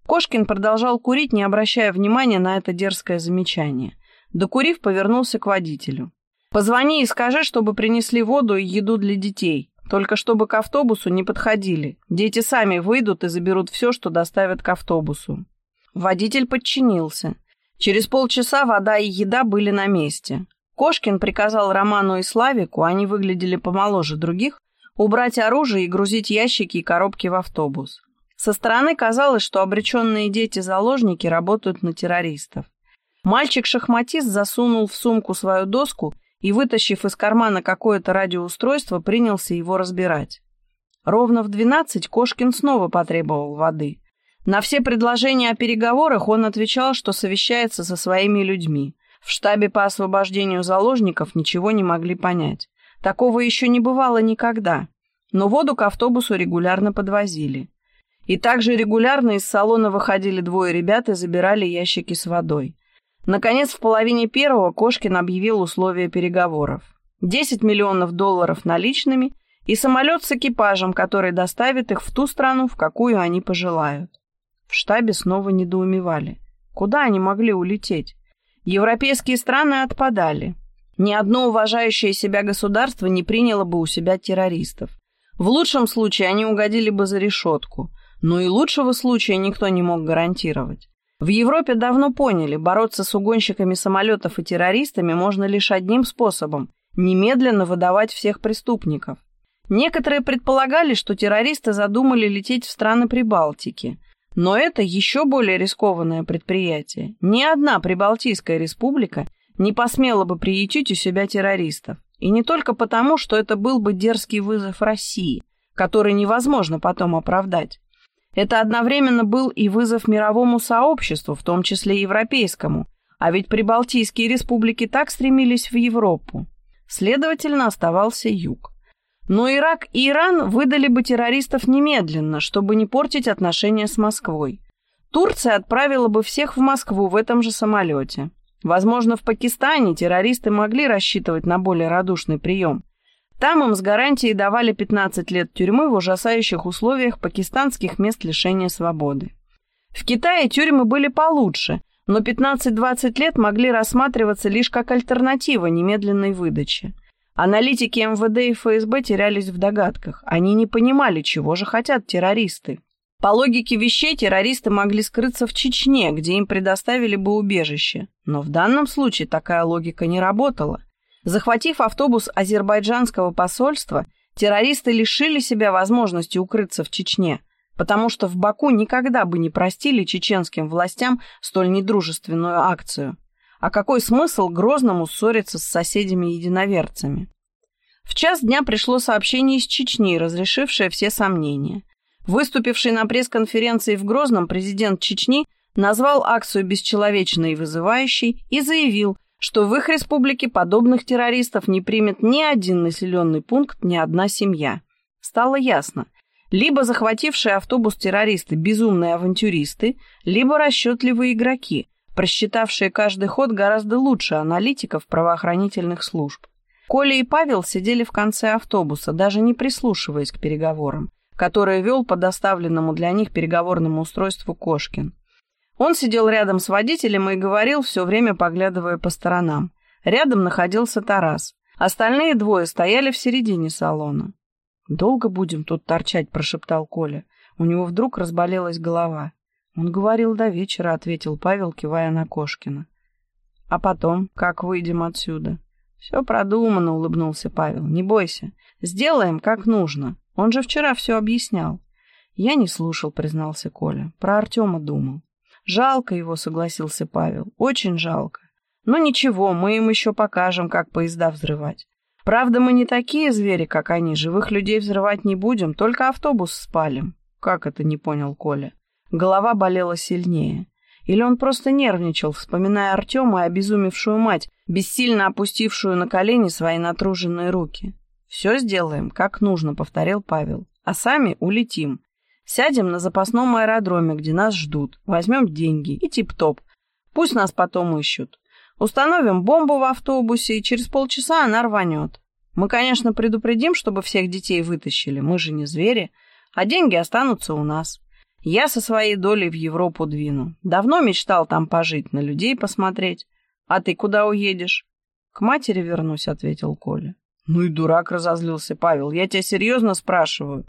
Кошкин продолжал курить, не обращая внимания на это дерзкое замечание. Докурив, повернулся к водителю. «Позвони и скажи, чтобы принесли воду и еду для детей. Только чтобы к автобусу не подходили. Дети сами выйдут и заберут все, что доставят к автобусу». Водитель подчинился. Через полчаса вода и еда были на месте. Кошкин приказал Роману и Славику, они выглядели помоложе других, убрать оружие и грузить ящики и коробки в автобус. Со стороны казалось, что обреченные дети-заложники работают на террористов. Мальчик-шахматист засунул в сумку свою доску и, вытащив из кармана какое-то радиоустройство, принялся его разбирать. Ровно в двенадцать Кошкин снова потребовал воды. На все предложения о переговорах он отвечал, что совещается со своими людьми. В штабе по освобождению заложников ничего не могли понять. Такого еще не бывало никогда. Но воду к автобусу регулярно подвозили. И также регулярно из салона выходили двое ребят и забирали ящики с водой. Наконец, в половине первого Кошкин объявил условия переговоров. 10 миллионов долларов наличными и самолет с экипажем, который доставит их в ту страну, в какую они пожелают. В штабе снова недоумевали. Куда они могли улететь? Европейские страны отпадали. Ни одно уважающее себя государство не приняло бы у себя террористов. В лучшем случае они угодили бы за решетку – но и лучшего случая никто не мог гарантировать. В Европе давно поняли, бороться с угонщиками самолетов и террористами можно лишь одним способом – немедленно выдавать всех преступников. Некоторые предполагали, что террористы задумали лететь в страны Прибалтики. Но это еще более рискованное предприятие. Ни одна Прибалтийская республика не посмела бы приютить у себя террористов. И не только потому, что это был бы дерзкий вызов России, который невозможно потом оправдать. Это одновременно был и вызов мировому сообществу, в том числе европейскому, а ведь прибалтийские республики так стремились в Европу. Следовательно, оставался юг. Но Ирак и Иран выдали бы террористов немедленно, чтобы не портить отношения с Москвой. Турция отправила бы всех в Москву в этом же самолете. Возможно, в Пакистане террористы могли рассчитывать на более радушный прием. Там им с гарантией давали 15 лет тюрьмы в ужасающих условиях пакистанских мест лишения свободы. В Китае тюрьмы были получше, но 15-20 лет могли рассматриваться лишь как альтернатива немедленной выдаче. Аналитики МВД и ФСБ терялись в догадках. Они не понимали, чего же хотят террористы. По логике вещей, террористы могли скрыться в Чечне, где им предоставили бы убежище. Но в данном случае такая логика не работала. Захватив автобус азербайджанского посольства, террористы лишили себя возможности укрыться в Чечне. потому что в Баку никогда бы не простили чеченским властям столь недружественную акцию. А какой смысл Грозному ссориться с соседями-единоверцами? В час дня пришло сообщение из Чечни, разрешившее все сомнения. Выступивший на пресс-конференции в Грозном президент Чечни назвал акцию бесчеловечной и вызывающей и заявил, что в их республике подобных террористов не примет ни один населенный пункт, ни одна семья. Стало ясно, либо захватившие автобус террористы безумные авантюристы, либо расчетливые игроки, просчитавшие каждый ход гораздо лучше аналитиков правоохранительных служб. Коля и Павел сидели в конце автобуса, даже не прислушиваясь к переговорам, которые вел по доставленному для них переговорному устройству Кошкин. Он сидел рядом с водителем и говорил, все время поглядывая по сторонам. Рядом находился Тарас. Остальные двое стояли в середине салона. «Долго будем тут торчать?» – прошептал Коля. У него вдруг разболелась голова. «Он говорил до вечера», — ответил Павел, кивая на Кошкина. «А потом, как выйдем отсюда?» «Все продумано», — улыбнулся Павел. «Не бойся. Сделаем, как нужно. Он же вчера все объяснял». «Я не слушал», — признался Коля. «Про Артема думал». «Жалко его», — согласился Павел. «Очень жалко. Но ничего, мы им еще покажем, как поезда взрывать. Правда, мы не такие звери, как они. Живых людей взрывать не будем, только автобус спалим». «Как это?» — не понял Коля. Голова болела сильнее. Или он просто нервничал, вспоминая Артема и обезумевшую мать, бессильно опустившую на колени свои натруженные руки. «Все сделаем, как нужно», — повторил Павел. «А сами улетим. Сядем на запасном аэродроме, где нас ждут. Возьмем деньги и тип-топ. Пусть нас потом ищут. Установим бомбу в автобусе, и через полчаса она рванет. Мы, конечно, предупредим, чтобы всех детей вытащили, мы же не звери, а деньги останутся у нас. Я со своей долей в Европу двину. Давно мечтал там пожить, на людей посмотреть. А ты куда уедешь? К матери вернусь, ответил Коля. Ну и дурак, разозлился Павел. Я тебя серьезно спрашиваю.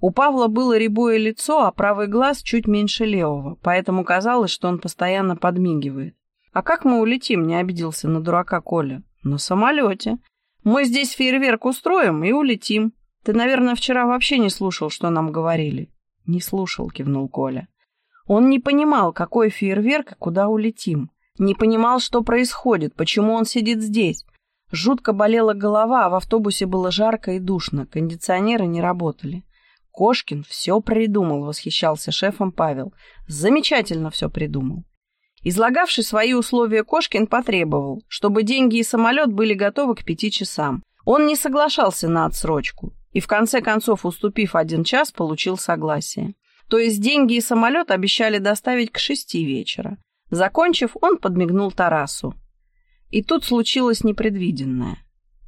У Павла было рябое лицо, а правый глаз чуть меньше левого, поэтому казалось, что он постоянно подмигивает. «А как мы улетим?» — не обиделся на дурака Коля. «На самолете. Мы здесь фейерверк устроим и улетим. Ты, наверное, вчера вообще не слушал, что нам говорили. «Не слушал», — кивнул Коля. Он не понимал, какой фейерверк и куда улетим. Не понимал, что происходит, почему он сидит здесь. Жутко болела голова, а в автобусе было жарко и душно, кондиционеры не работали. Кошкин все придумал, восхищался шефом Павел. Замечательно все придумал. Излагавший свои условия Кошкин потребовал, чтобы деньги и самолет были готовы к пяти часам. Он не соглашался на отсрочку и в конце концов, уступив один час, получил согласие. То есть деньги и самолет обещали доставить к шести вечера. Закончив, он подмигнул Тарасу. И тут случилось непредвиденное.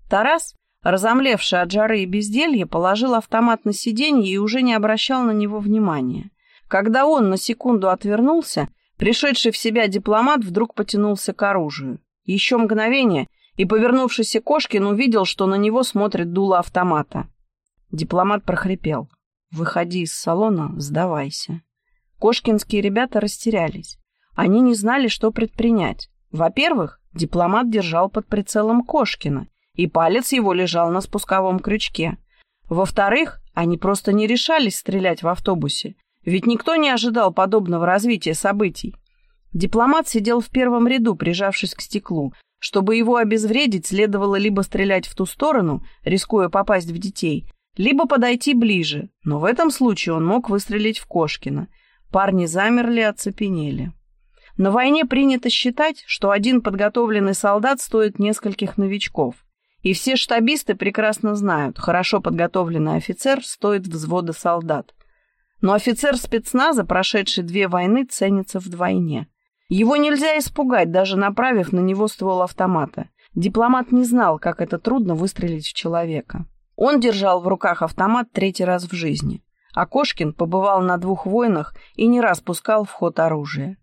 Тарас, разомлевший от жары и безделья, положил автомат на сиденье и уже не обращал на него внимания. Когда он на секунду отвернулся, пришедший в себя дипломат вдруг потянулся к оружию. Еще мгновение, и повернувшийся Кошкин увидел, что на него смотрит дуло автомата. Дипломат прохрипел. «Выходи из салона, сдавайся». Кошкинские ребята растерялись. Они не знали, что предпринять. Во-первых, дипломат держал под прицелом Кошкина, и палец его лежал на спусковом крючке. Во-вторых, они просто не решались стрелять в автобусе, ведь никто не ожидал подобного развития событий. Дипломат сидел в первом ряду, прижавшись к стеклу. Чтобы его обезвредить, следовало либо стрелять в ту сторону, рискуя попасть в детей, либо подойти ближе, но в этом случае он мог выстрелить в Кошкина. Парни замерли, оцепенели. На войне принято считать, что один подготовленный солдат стоит нескольких новичков. И все штабисты прекрасно знают, хорошо подготовленный офицер стоит взвода солдат. Но офицер спецназа, прошедший две войны, ценится вдвойне. Его нельзя испугать, даже направив на него ствол автомата. Дипломат не знал, как это трудно выстрелить в человека. Он держал в руках автомат третий раз в жизни, а Кошкин побывал на двух войнах и не раз пускал в ход оружие.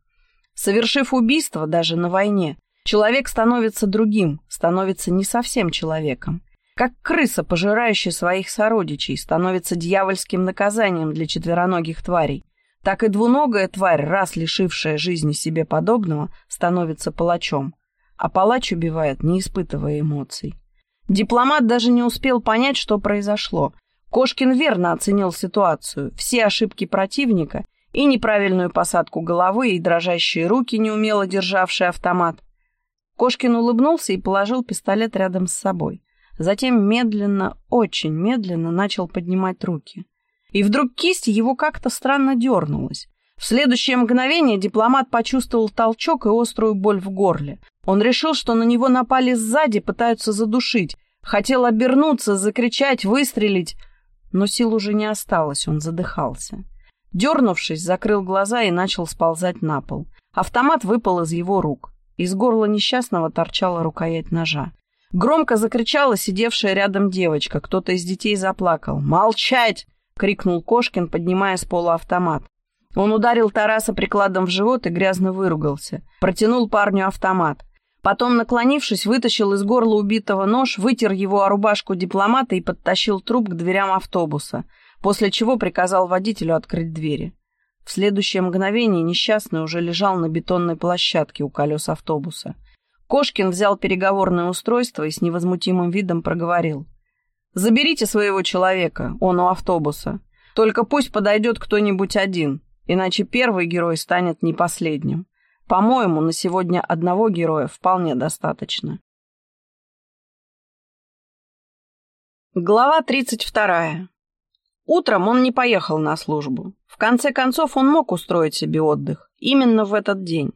Совершив убийство даже на войне, человек становится другим, становится не совсем человеком. Как крыса, пожирающая своих сородичей, становится дьявольским наказанием для четвероногих тварей, так и двуногая тварь, раз лишившая жизни себе подобного, становится палачом. А палач убивает, не испытывая эмоций. Дипломат даже не успел понять, что произошло. Кошкин верно оценил ситуацию, все ошибки противника и неправильную посадку головы, и дрожащие руки, неумело державшие автомат. Кошкин улыбнулся и положил пистолет рядом с собой. Затем медленно, очень медленно начал поднимать руки. И вдруг кисть его как-то странно дернулась. В следующее мгновение дипломат почувствовал толчок и острую боль в горле. Он решил, что на него напали сзади, пытаются задушить. Хотел обернуться, закричать, выстрелить но сил уже не осталось, он задыхался. Дернувшись, закрыл глаза и начал сползать на пол. Автомат выпал из его рук. Из горла несчастного торчала рукоять ножа. Громко закричала сидевшая рядом девочка. Кто-то из детей заплакал. «Молчать!» — крикнул Кошкин, поднимая с пола автомат. Он ударил Тараса прикладом в живот и грязно выругался. Протянул парню автомат. Потом, наклонившись, вытащил из горла убитого нож, вытер его о рубашку дипломата и подтащил труп к дверям автобуса, после чего приказал водителю открыть двери. В следующее мгновение несчастный уже лежал на бетонной площадке у колес автобуса. Кошкин взял переговорное устройство и с невозмутимым видом проговорил. «Заберите своего человека, он у автобуса. Только пусть подойдет кто-нибудь один, иначе первый герой станет не последним». По-моему, на сегодня одного героя вполне достаточно. Глава 32. Утром он не поехал на службу. В конце концов, он мог устроить себе отдых. Именно в этот день.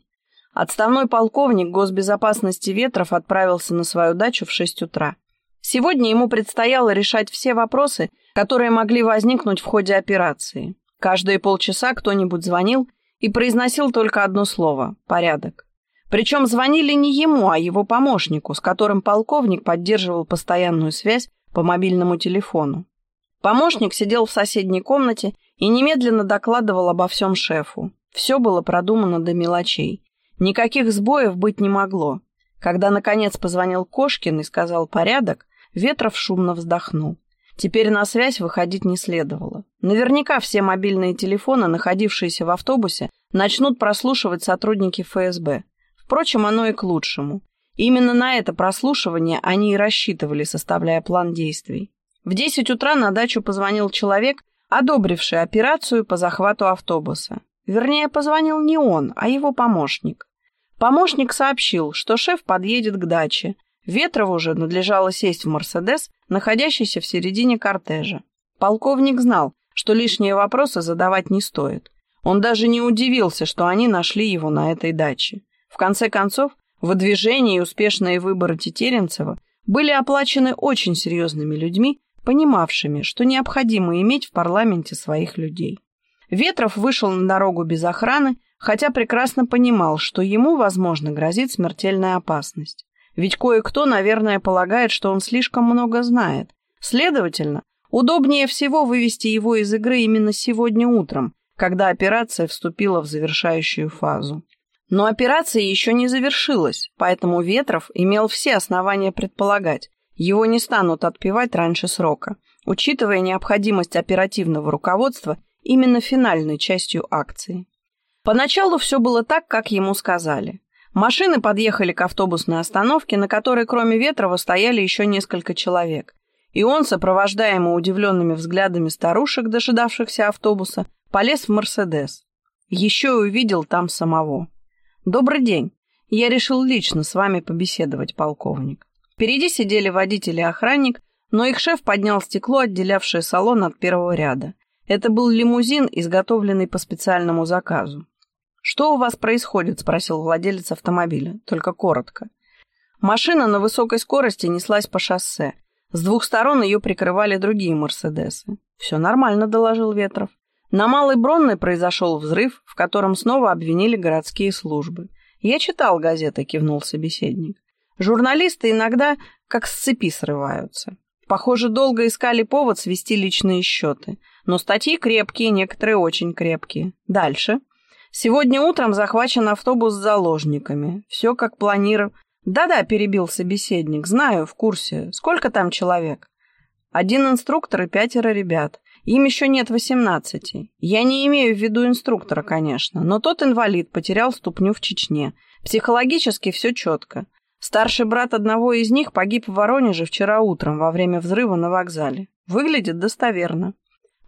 Отставной полковник госбезопасности Ветров отправился на свою дачу в 6 утра. Сегодня ему предстояло решать все вопросы, которые могли возникнуть в ходе операции. Каждые полчаса кто-нибудь звонил и произносил только одно слово — порядок. Причем звонили не ему, а его помощнику, с которым полковник поддерживал постоянную связь по мобильному телефону. Помощник сидел в соседней комнате и немедленно докладывал обо всем шефу. Все было продумано до мелочей. Никаких сбоев быть не могло. Когда, наконец, позвонил Кошкин и сказал «порядок», Ветров шумно вздохнул. Теперь на связь выходить не следовало. Наверняка все мобильные телефоны, находившиеся в автобусе, начнут прослушивать сотрудники ФСБ. Впрочем, оно и к лучшему. Именно на это прослушивание они и рассчитывали, составляя план действий. В 10 утра на дачу позвонил человек, одобривший операцию по захвату автобуса. Вернее, позвонил не он, а его помощник. Помощник сообщил, что шеф подъедет к даче, Ветрову же надлежало сесть в «Мерседес», находящийся в середине кортежа. Полковник знал, что лишние вопросы задавать не стоит. Он даже не удивился, что они нашли его на этой даче. В конце концов, выдвижение и успешные выборы Тетеренцева были оплачены очень серьезными людьми, понимавшими, что необходимо иметь в парламенте своих людей. Ветров вышел на дорогу без охраны, хотя прекрасно понимал, что ему, возможно, грозит смертельная опасность. Ведь кое-кто, наверное, полагает, что он слишком много знает. Следовательно, удобнее всего вывести его из игры именно сегодня утром, когда операция вступила в завершающую фазу. Но операция еще не завершилась, поэтому Ветров имел все основания предполагать, его не станут отпевать раньше срока, учитывая необходимость оперативного руководства именно финальной частью акции. Поначалу все было так, как ему сказали. Машины подъехали к автобусной остановке, на которой кроме Ветрова стояли еще несколько человек. И он, сопровождаемый удивленными взглядами старушек, дожидавшихся автобуса, полез в «Мерседес». Еще и увидел там самого. «Добрый день. Я решил лично с вами побеседовать, полковник». Впереди сидели водитель и охранник, но их шеф поднял стекло, отделявшее салон от первого ряда. Это был лимузин, изготовленный по специальному заказу. «Что у вас происходит?» — спросил владелец автомобиля, только коротко. Машина на высокой скорости неслась по шоссе. С двух сторон ее прикрывали другие «Мерседесы». «Все нормально», — доложил Ветров. На Малой Бронной произошел взрыв, в котором снова обвинили городские службы. «Я читал газеты», — кивнул собеседник. «Журналисты иногда как с цепи срываются. Похоже, долго искали повод свести личные счеты. Но статьи крепкие, некоторые очень крепкие. Дальше». Сегодня утром захвачен автобус с заложниками. Все как планировал. Да-да, перебил собеседник. Знаю, в курсе. Сколько там человек? Один инструктор и пятеро ребят. Им еще нет восемнадцати. Я не имею в виду инструктора, конечно, но тот инвалид потерял ступню в Чечне. Психологически все четко. Старший брат одного из них погиб в Воронеже вчера утром во время взрыва на вокзале. Выглядит достоверно.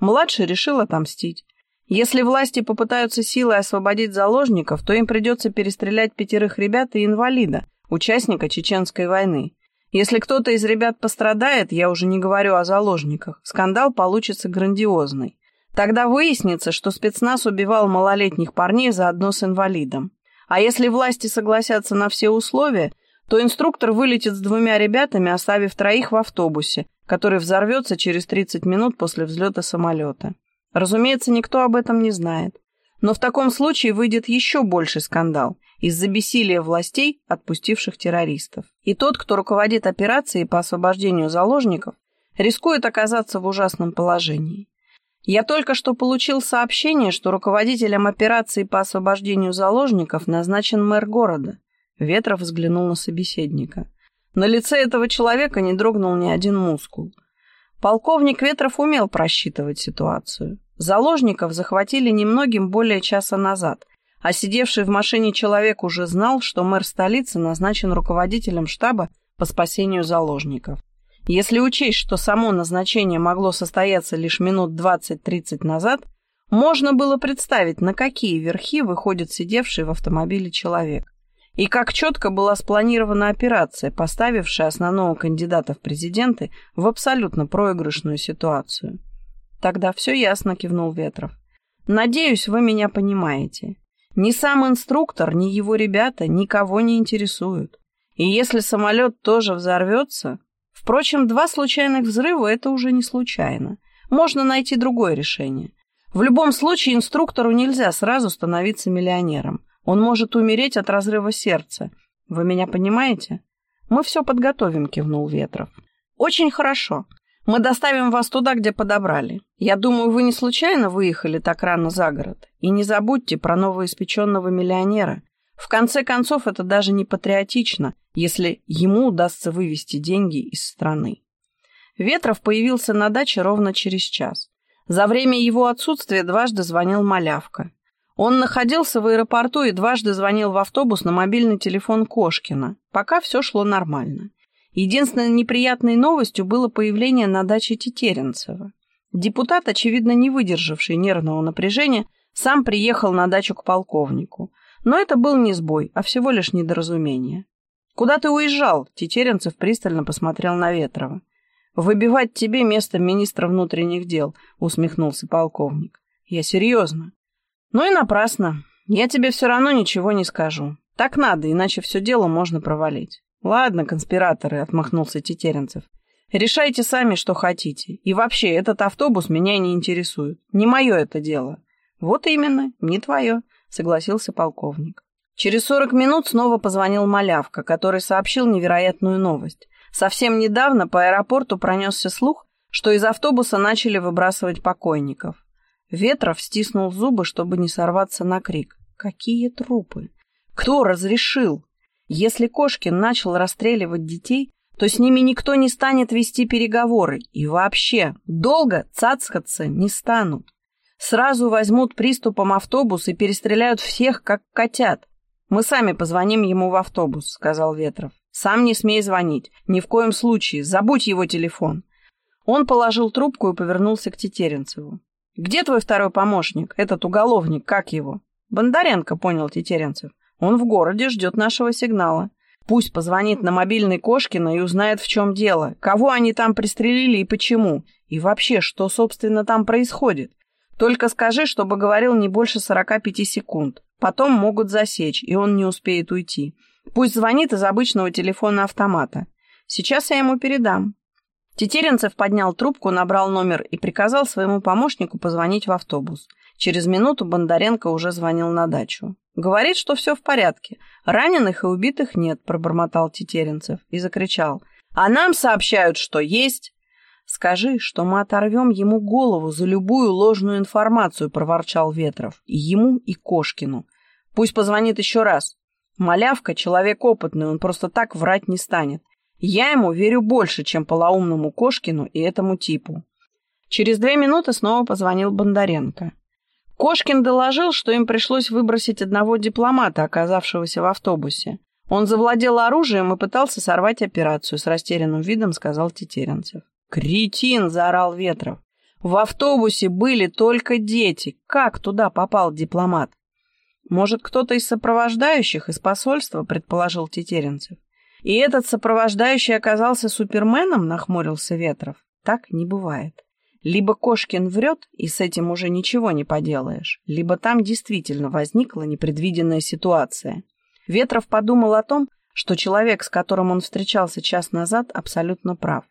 Младший решил отомстить. Если власти попытаются силой освободить заложников, то им придется перестрелять пятерых ребят и инвалида, участника Чеченской войны. Если кто-то из ребят пострадает, я уже не говорю о заложниках, скандал получится грандиозный. Тогда выяснится, что спецназ убивал малолетних парней заодно с инвалидом. А если власти согласятся на все условия, то инструктор вылетит с двумя ребятами, оставив троих в автобусе, который взорвется через 30 минут после взлета самолета. Разумеется, никто об этом не знает. Но в таком случае выйдет еще больший скандал из-за бессилия властей, отпустивших террористов. И тот, кто руководит операцией по освобождению заложников, рискует оказаться в ужасном положении. Я только что получил сообщение, что руководителем операции по освобождению заложников назначен мэр города. Ветров взглянул на собеседника. На лице этого человека не дрогнул ни один мускул. Полковник Ветров умел просчитывать ситуацию. Заложников захватили немногим более часа назад, а сидевший в машине человек уже знал, что мэр столицы назначен руководителем штаба по спасению заложников. Если учесть, что само назначение могло состояться лишь минут 20-30 назад, можно было представить, на какие верхи выходит сидевший в автомобиле человек и как четко была спланирована операция, поставившая основного кандидата в президенты в абсолютно проигрышную ситуацию. Тогда все ясно, кивнул Ветров. Надеюсь, вы меня понимаете. Ни сам инструктор, ни его ребята никого не интересуют. И если самолет тоже взорвется... Впрочем, два случайных взрыва — это уже не случайно. Можно найти другое решение. В любом случае инструктору нельзя сразу становиться миллионером. Он может умереть от разрыва сердца. Вы меня понимаете? Мы все подготовим, кивнул Ветров. Очень хорошо. Мы доставим вас туда, где подобрали. Я думаю, вы не случайно выехали так рано за город. И не забудьте про новоиспеченного миллионера. В конце концов, это даже не патриотично, если ему удастся вывести деньги из страны. Ветров появился на даче ровно через час. За время его отсутствия дважды звонил Малявка. Он находился в аэропорту и дважды звонил в автобус на мобильный телефон Кошкина. Пока все шло нормально. Единственной неприятной новостью было появление на даче Тетеренцева. Депутат, очевидно не выдержавший нервного напряжения, сам приехал на дачу к полковнику. Но это был не сбой, а всего лишь недоразумение. «Куда ты уезжал?» — Тетеренцев пристально посмотрел на Ветрова. «Выбивать тебе место министра внутренних дел», — усмехнулся полковник. «Я серьезно. Ну и напрасно. Я тебе все равно ничего не скажу. Так надо, иначе все дело можно провалить. Ладно, конспираторы, отмахнулся Тетеренцев. Решайте сами, что хотите. И вообще, этот автобус меня не интересует. Не мое это дело. Вот именно, не твое, согласился полковник. Через сорок минут снова позвонил Малявка, который сообщил невероятную новость. Совсем недавно по аэропорту пронесся слух, что из автобуса начали выбрасывать покойников. Ветров стиснул зубы, чтобы не сорваться на крик. Какие трупы? Кто разрешил? Если Кошкин начал расстреливать детей, то с ними никто не станет вести переговоры. И вообще, долго цацкаться не станут. Сразу возьмут приступом автобус и перестреляют всех, как котят. Мы сами позвоним ему в автобус, сказал Ветров. Сам не смей звонить. Ни в коем случае. Забудь его телефон. Он положил трубку и повернулся к Тетеренцеву. «Где твой второй помощник? Этот уголовник, как его?» «Бондаренко», — понял Тетеренцев. «Он в городе, ждет нашего сигнала. Пусть позвонит на мобильный Кошкина и узнает, в чем дело, кого они там пристрелили и почему, и вообще, что, собственно, там происходит. Только скажи, чтобы говорил не больше 45 секунд. Потом могут засечь, и он не успеет уйти. Пусть звонит из обычного телефона автомата. Сейчас я ему передам. Тетеренцев поднял трубку, набрал номер и приказал своему помощнику позвонить в автобус. Через минуту Бондаренко уже звонил на дачу. «Говорит, что все в порядке. Раненых и убитых нет», — пробормотал Тетеренцев и закричал. «А нам сообщают, что есть». «Скажи, что мы оторвем ему голову за любую ложную информацию», — проворчал Ветров. «И ему, и Кошкину. Пусть позвонит еще раз. Малявка — человек опытный, он просто так врать не станет. Я ему верю больше, чем полоумному Кошкину и этому типу. Через две минуты снова позвонил Бондаренко. Кошкин доложил, что им пришлось выбросить одного дипломата, оказавшегося в автобусе. Он завладел оружием и пытался сорвать операцию, с растерянным видом сказал Тетеренцев. «Кретин!» — заорал Ветров. «В автобусе были только дети. Как туда попал дипломат?» «Может, кто-то из сопровождающих из посольства?» — предположил Тетеренцев. «И этот сопровождающий оказался суперменом?» — нахмурился Ветров. «Так не бывает. Либо Кошкин врет, и с этим уже ничего не поделаешь, либо там действительно возникла непредвиденная ситуация». Ветров подумал о том, что человек, с которым он встречался час назад, абсолютно прав.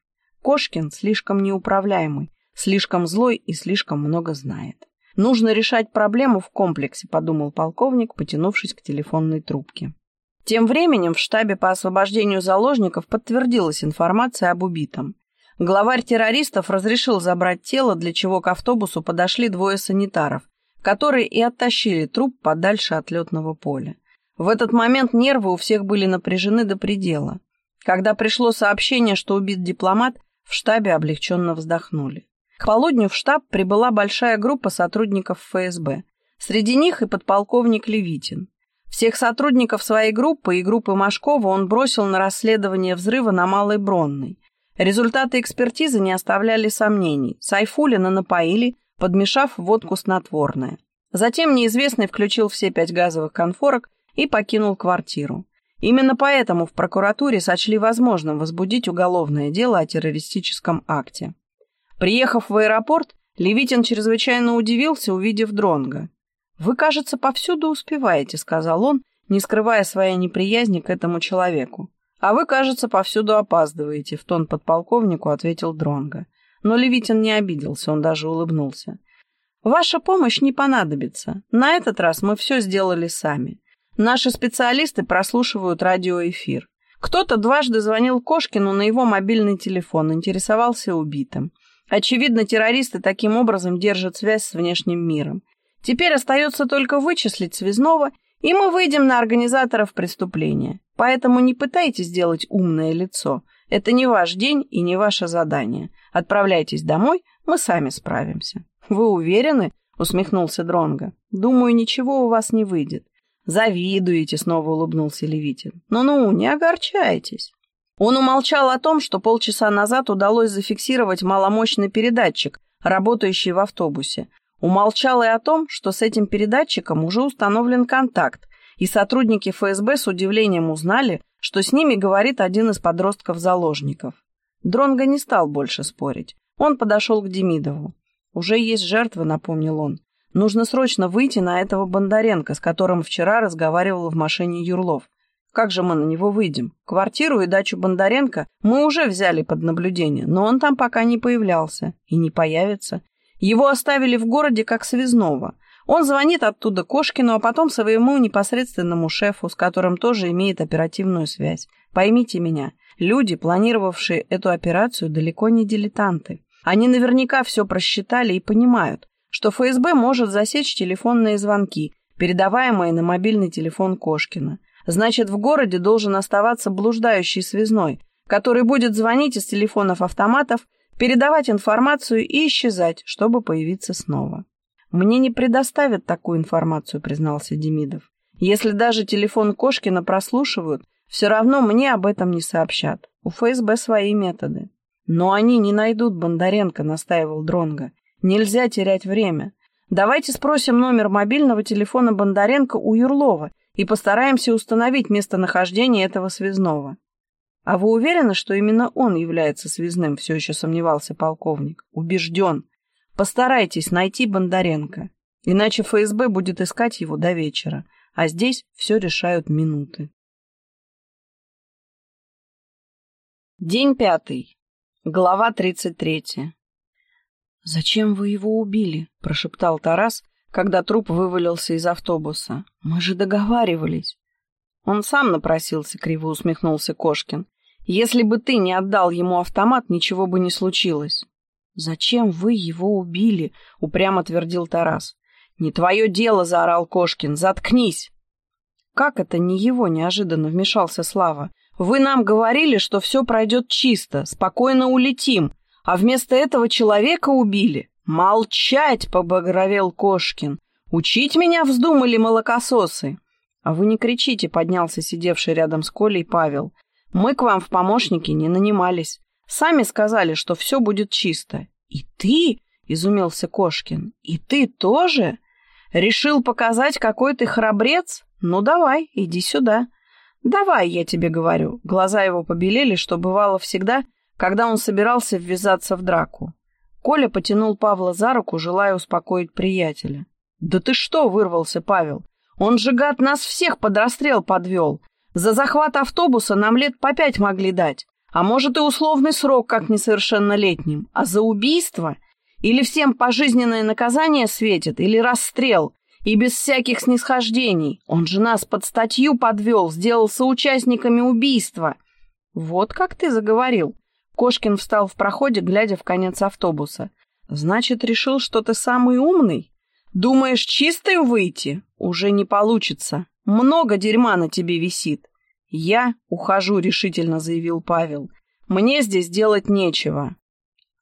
Кошкин слишком неуправляемый, слишком злой и слишком много знает. Нужно решать проблему в комплексе, подумал полковник, потянувшись к телефонной трубке. Тем временем в штабе по освобождению заложников подтвердилась информация об убитом. Главарь террористов разрешил забрать тело, для чего к автобусу подошли двое санитаров, которые и оттащили труп подальше от летного поля. В этот момент нервы у всех были напряжены до предела. Когда пришло сообщение, что убит дипломат, в штабе облегченно вздохнули. К полудню в штаб прибыла большая группа сотрудников ФСБ. Среди них и подполковник Левитин. Всех сотрудников своей группы и группы Машкова он бросил на расследование взрыва на Малой Бронной. Результаты экспертизы не оставляли сомнений. Сайфулина напоили, подмешав водку снотворное. Затем неизвестный включил все пять газовых конфорок и покинул квартиру. Именно поэтому в прокуратуре сочли возможным возбудить уголовное дело о террористическом акте. Приехав в аэропорт, Левитин чрезвычайно удивился, увидев Дронга. «Вы, кажется, повсюду успеваете», — сказал он, не скрывая своей неприязни к этому человеку. «А вы, кажется, повсюду опаздываете», — в тон подполковнику ответил Дронга. Но Левитин не обиделся, он даже улыбнулся. «Ваша помощь не понадобится. На этот раз мы все сделали сами. Наши специалисты прослушивают радиоэфир. Кто-то дважды звонил Кошкину на его мобильный телефон, интересовался убитым. Очевидно, террористы таким образом держат связь с внешним миром. Теперь остается только вычислить связного, и мы выйдем на организаторов преступления. Поэтому не пытайтесь сделать умное лицо. Это не ваш день и не ваше задание. Отправляйтесь домой, мы сами справимся. Вы уверены? усмехнулся Дронга. Думаю, ничего у вас не выйдет. «Завидуете», — снова улыбнулся Левитин. «Ну-ну, не огорчайтесь». Он умолчал о том, что полчаса назад удалось зафиксировать маломощный передатчик, работающий в автобусе. Умолчал и о том, что с этим передатчиком уже установлен контакт, и сотрудники ФСБ с удивлением узнали, что с ними говорит один из подростков-заложников. Дронго не стал больше спорить. Он подошел к Демидову. «Уже есть жертвы», — напомнил он. Нужно срочно выйти на этого Бондаренко, с которым вчера разговаривал в машине Юрлов. Как же мы на него выйдем? Квартиру и дачу Бондаренко мы уже взяли под наблюдение, но он там пока не появлялся и не появится. Его оставили в городе как связного. Он звонит оттуда Кошкину, а потом своему непосредственному шефу, с которым тоже имеет оперативную связь. Поймите меня, люди, планировавшие эту операцию, далеко не дилетанты. Они наверняка все просчитали и понимают, что ФСБ может засечь телефонные звонки, передаваемые на мобильный телефон Кошкина. Значит, в городе должен оставаться блуждающий связной, который будет звонить из телефонов автоматов, передавать информацию и исчезать, чтобы появиться снова. «Мне не предоставят такую информацию», — признался Демидов. «Если даже телефон Кошкина прослушивают, все равно мне об этом не сообщат. У ФСБ свои методы». «Но они не найдут Бондаренко», — настаивал Дронга. Нельзя терять время. Давайте спросим номер мобильного телефона Бондаренко у Юрлова и постараемся установить местонахождение этого связного. А вы уверены, что именно он является связным? Все еще сомневался полковник. Убежден. Постарайтесь найти Бондаренко. Иначе ФСБ будет искать его до вечера. А здесь все решают минуты. День пятый. Глава тридцать третья. «Зачем вы его убили?» — прошептал Тарас, когда труп вывалился из автобуса. «Мы же договаривались». «Он сам напросился», — криво усмехнулся Кошкин. «Если бы ты не отдал ему автомат, ничего бы не случилось». «Зачем вы его убили?» — упрямо твердил Тарас. «Не твое дело!» — заорал Кошкин. «Заткнись!» «Как это не его?» — неожиданно вмешался Слава. «Вы нам говорили, что все пройдет чисто, спокойно улетим, а вместо этого человека убили. Молчать, побагровел Кошкин. Учить меня вздумали молокососы. А вы не кричите, поднялся сидевший рядом с Колей Павел. Мы к вам в помощники не нанимались. Сами сказали, что все будет чисто. И ты, — изумился Кошкин, — и ты тоже? Решил показать, какой ты храбрец? Ну давай, иди сюда. Давай, я тебе говорю. Глаза его побелели, что бывало всегда, когда он собирался ввязаться в драку. Коля потянул Павла за руку, желая успокоить приятеля. «Да ты что?» — вырвался Павел. «Он же, гад, нас всех под расстрел подвел. За захват автобуса нам лет по пять могли дать. А может и условный срок, как несовершеннолетним. А за убийство? Или всем пожизненное наказание светит, или расстрел, и без всяких снисхождений. Он же нас под статью подвел, сделал соучастниками убийства. Вот как ты заговорил. Кошкин встал в проходе, глядя в конец автобуса. Значит, решил, что ты самый умный? Думаешь, чистым выйти? Уже не получится. Много дерьма на тебе висит. Я ухожу, решительно заявил Павел. Мне здесь делать нечего.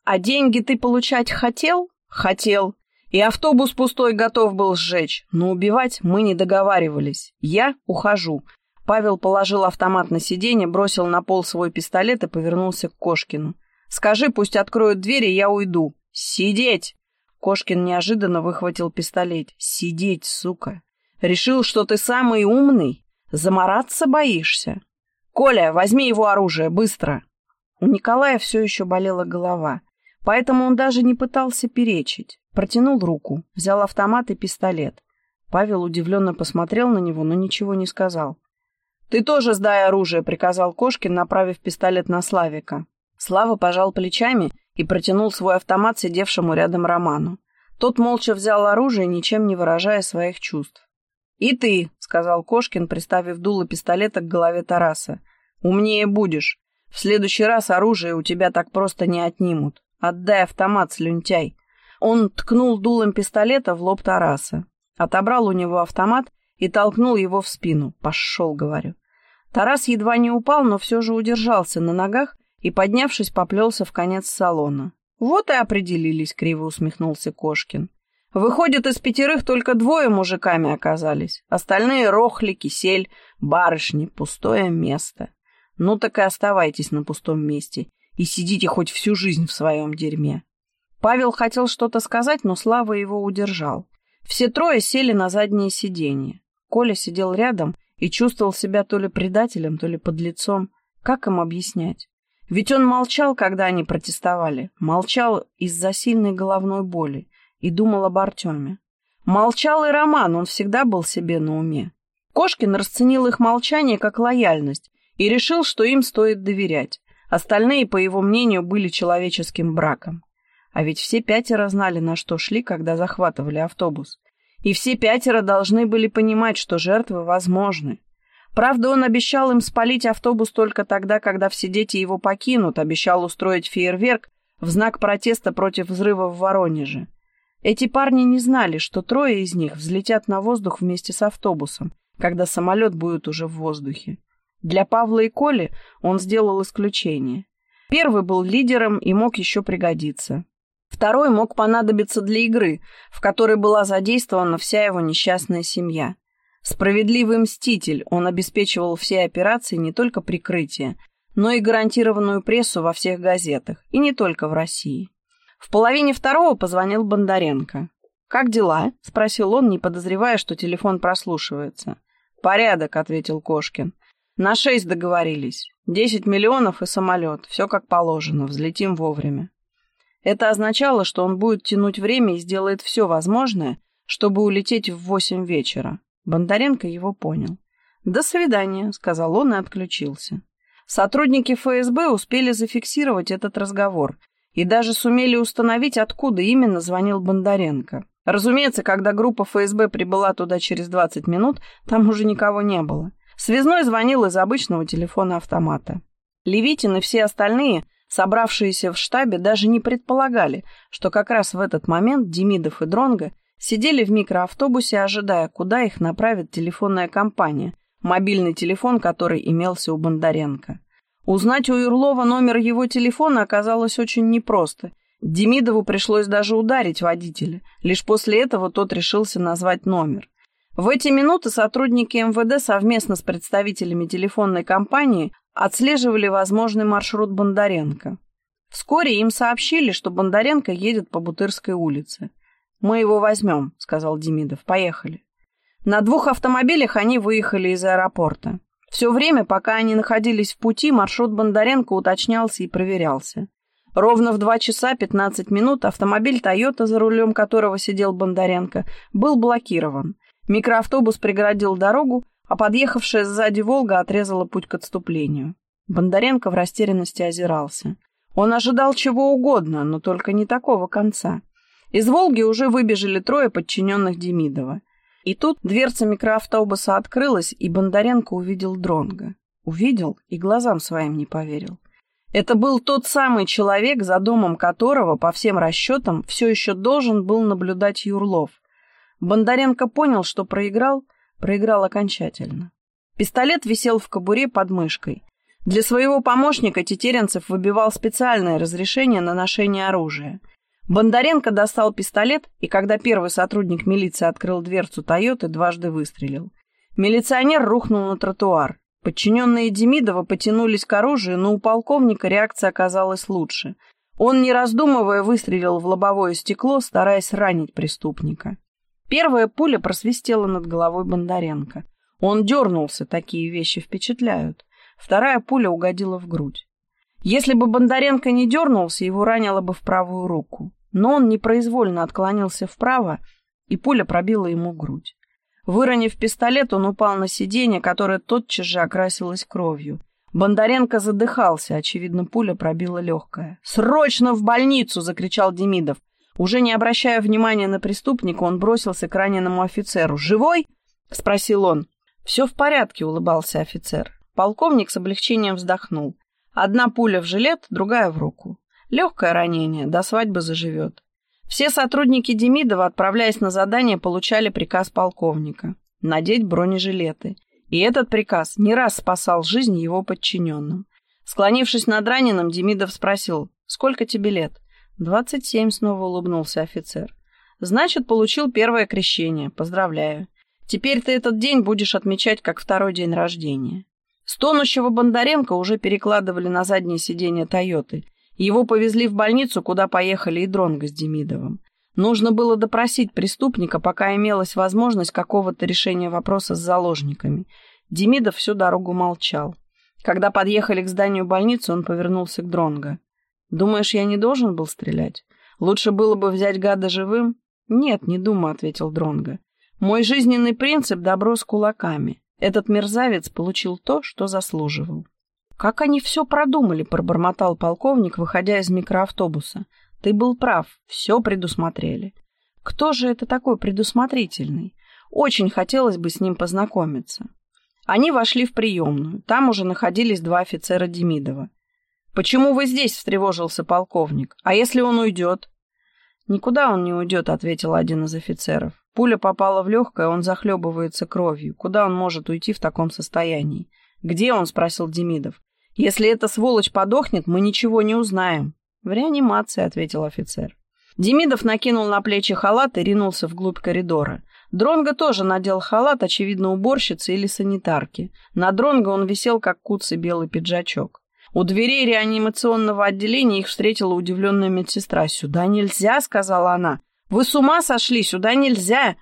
А деньги ты получать хотел? Хотел. И автобус пустой готов был сжечь, но убивать мы не договаривались. Я ухожу. Павел положил автомат на сиденье, бросил на пол свой пистолет и повернулся к Кошкину. «Скажи, пусть откроют двери, я уйду». «Сидеть!» Кошкин неожиданно выхватил пистолет. «Сидеть, сука! Решил, что ты самый умный? Замораться боишься? Коля, возьми его оружие, быстро!» У Николая все еще болела голова, поэтому он даже не пытался перечить. Протянул руку, взял автомат и пистолет. Павел удивленно посмотрел на него, но ничего не сказал. «Ты тоже сдай оружие», — приказал Кошкин, направив пистолет на Славика. Слава пожал плечами и протянул свой автомат сидевшему рядом Роману. Тот молча взял оружие, ничем не выражая своих чувств. «И ты», — сказал Кошкин, приставив дуло пистолета к голове Тараса, — «умнее будешь. В следующий раз оружие у тебя так просто не отнимут. Отдай автомат, слюнтяй». Он ткнул дулом пистолета в лоб Тараса, отобрал у него автомат и толкнул его в спину. «Пошел», — говорю. Тарас едва не упал, но все же удержался на ногах и, поднявшись, поплелся в конец салона. «Вот и определились», — криво усмехнулся Кошкин. «Выходит, из пятерых только двое мужиками оказались. Остальные — рохли, кисель, барышни, пустое место. Ну так и оставайтесь на пустом месте и сидите хоть всю жизнь в своем дерьме. Павел хотел что-то сказать, но Слава его удержал. Все трое сели на заднее сиденье. Коля сидел рядом и чувствовал себя то ли предателем, то ли подлецом. Как им объяснять? Ведь он молчал, когда они протестовали. Молчал из-за сильной головной боли и думал об Артеме. Молчал и Роман, он всегда был себе на уме. Кошкин расценил их молчание как лояльность и решил, что им стоит доверять. Остальные, по его мнению, были человеческим браком. А ведь все пятеро знали, на что шли, когда захватывали автобус. И все пятеро должны были понимать, что жертвы возможны. Правда, он обещал им спалить автобус только тогда, когда все дети его покинут, обещал устроить фейерверк в знак протеста против взрыва в Воронеже. Эти парни не знали, что трое из них взлетят на воздух вместе с автобусом, когда самолет будет уже в воздухе. Для Павла и Коли он сделал исключение. Первый был лидером и мог еще пригодиться. Второй мог понадобиться для игры, в которой была задействована вся его несчастная семья. Справедливый мститель, он обеспечивал все операции не только прикрытие, но и гарантированную прессу во всех газетах, и не только в России. В половине второго позвонил Бондаренко. «Как дела?» — спросил он, не подозревая, что телефон прослушивается. «Порядок», — ответил Кошкин. «На шесть договорились. Десять миллионов и самолет. Все как положено. Взлетим вовремя». Это означало, что он будет тянуть время и сделает все возможное, чтобы улететь в восемь вечера. Бондаренко его понял. «До свидания», — сказал он и отключился. Сотрудники ФСБ успели зафиксировать этот разговор и даже сумели установить, откуда именно звонил Бондаренко. Разумеется, когда группа ФСБ прибыла туда через 20 минут, там уже никого не было. Связной звонил из обычного телефона автомата. Левитин и все остальные Собравшиеся в штабе даже не предполагали, что как раз в этот момент Демидов и Дронга сидели в микроавтобусе, ожидая, куда их направит телефонная компания, мобильный телефон, который имелся у Бондаренко. Узнать у Юрлова номер его телефона оказалось очень непросто. Демидову пришлось даже ударить водителя. Лишь после этого тот решился назвать номер. В эти минуты сотрудники МВД совместно с представителями телефонной компании отслеживали возможный маршрут Бондаренко. Вскоре им сообщили, что Бондаренко едет по Бутырской улице. «Мы его возьмем», — сказал Демидов. «Поехали». На двух автомобилях они выехали из аэропорта. Все время, пока они находились в пути, маршрут Бондаренко уточнялся и проверялся. Ровно в 2 часа 15 минут автомобиль «Тойота», за рулем которого сидел Бондаренко, был блокирован. Микроавтобус преградил дорогу, а подъехавшая сзади «Волга» отрезала путь к отступлению. Бондаренко в растерянности озирался. Он ожидал чего угодно, но только не такого конца. Из «Волги» уже выбежали трое подчиненных Демидова. И тут дверца микроавтобуса открылась, и Бондаренко увидел Дронга. Увидел и глазам своим не поверил. Это был тот самый человек, за домом которого, по всем расчетам, все еще должен был наблюдать Юрлов. Бондаренко понял, что проиграл, проиграл окончательно. Пистолет висел в кобуре под мышкой. Для своего помощника Тетеренцев выбивал специальное разрешение на ношение оружия. Бондаренко достал пистолет, и когда первый сотрудник милиции открыл дверцу «Тойоты», дважды выстрелил. Милиционер рухнул на тротуар. Подчиненные Демидова потянулись к оружию, но у полковника реакция оказалась лучше. Он, не раздумывая, выстрелил в лобовое стекло, стараясь ранить преступника. Первая пуля просвистела над головой Бондаренко. Он дернулся, такие вещи впечатляют. Вторая пуля угодила в грудь. Если бы Бондаренко не дернулся, его ранило бы в правую руку. Но он непроизвольно отклонился вправо, и пуля пробила ему грудь. Выронив пистолет, он упал на сиденье, которое тотчас же окрасилось кровью. Бондаренко задыхался, очевидно, пуля пробила легкое. «Срочно в больницу!» — закричал Демидов. Уже не обращая внимания на преступника, он бросился к раненому офицеру. «Живой?» — спросил он. «Все в порядке», — улыбался офицер. Полковник с облегчением вздохнул. Одна пуля в жилет, другая в руку. Легкое ранение, до свадьбы заживет. Все сотрудники Демидова, отправляясь на задание, получали приказ полковника – надеть бронежилеты. И этот приказ не раз спасал жизнь его подчиненным. Склонившись над раненым, Демидов спросил, «Сколько тебе лет?» «Двадцать семь», — снова улыбнулся офицер. «Значит, получил первое крещение. Поздравляю. Теперь ты этот день будешь отмечать как второй день рождения. Стонущего Бондаренко уже перекладывали на заднее сиденье «Тойоты». Его повезли в больницу, куда поехали и Дронго с Демидовым. Нужно было допросить преступника, пока имелась возможность какого-то решения вопроса с заложниками. Демидов всю дорогу молчал. Когда подъехали к зданию больницы, он повернулся к Дронго. «Думаешь, я не должен был стрелять? Лучше было бы взять гада живым?» «Нет, не думаю», — ответил Дронго. «Мой жизненный принцип — добро с кулаками. Этот мерзавец получил то, что заслуживал. «Как они все продумали», — пробормотал полковник, выходя из микроавтобуса. «Ты был прав, все предусмотрели». «Кто же это такой предусмотрительный? Очень хотелось бы с ним познакомиться». Они вошли в приемную. Там уже находились два офицера Демидова. «Почему вы здесь?» — встревожился полковник. «А если он уйдет?» «Никуда он не уйдет», — ответил один из офицеров. Пуля попала в легкое, он захлебывается кровью. Куда он может уйти в таком состоянии? «Где он?» — спросил Демидов. «Если эта сволочь подохнет, мы ничего не узнаем». «В реанимации», — ответил офицер. Демидов накинул на плечи халат и ринулся вглубь коридора. Дронго тоже надел халат, очевидно, уборщицы или санитарки. На Дронго он висел, как куцый белый пиджачок. У дверей реанимационного отделения их встретила удивленная медсестра. «Сюда нельзя», — сказала она. Вы с ума сошли? Сюда нельзя!»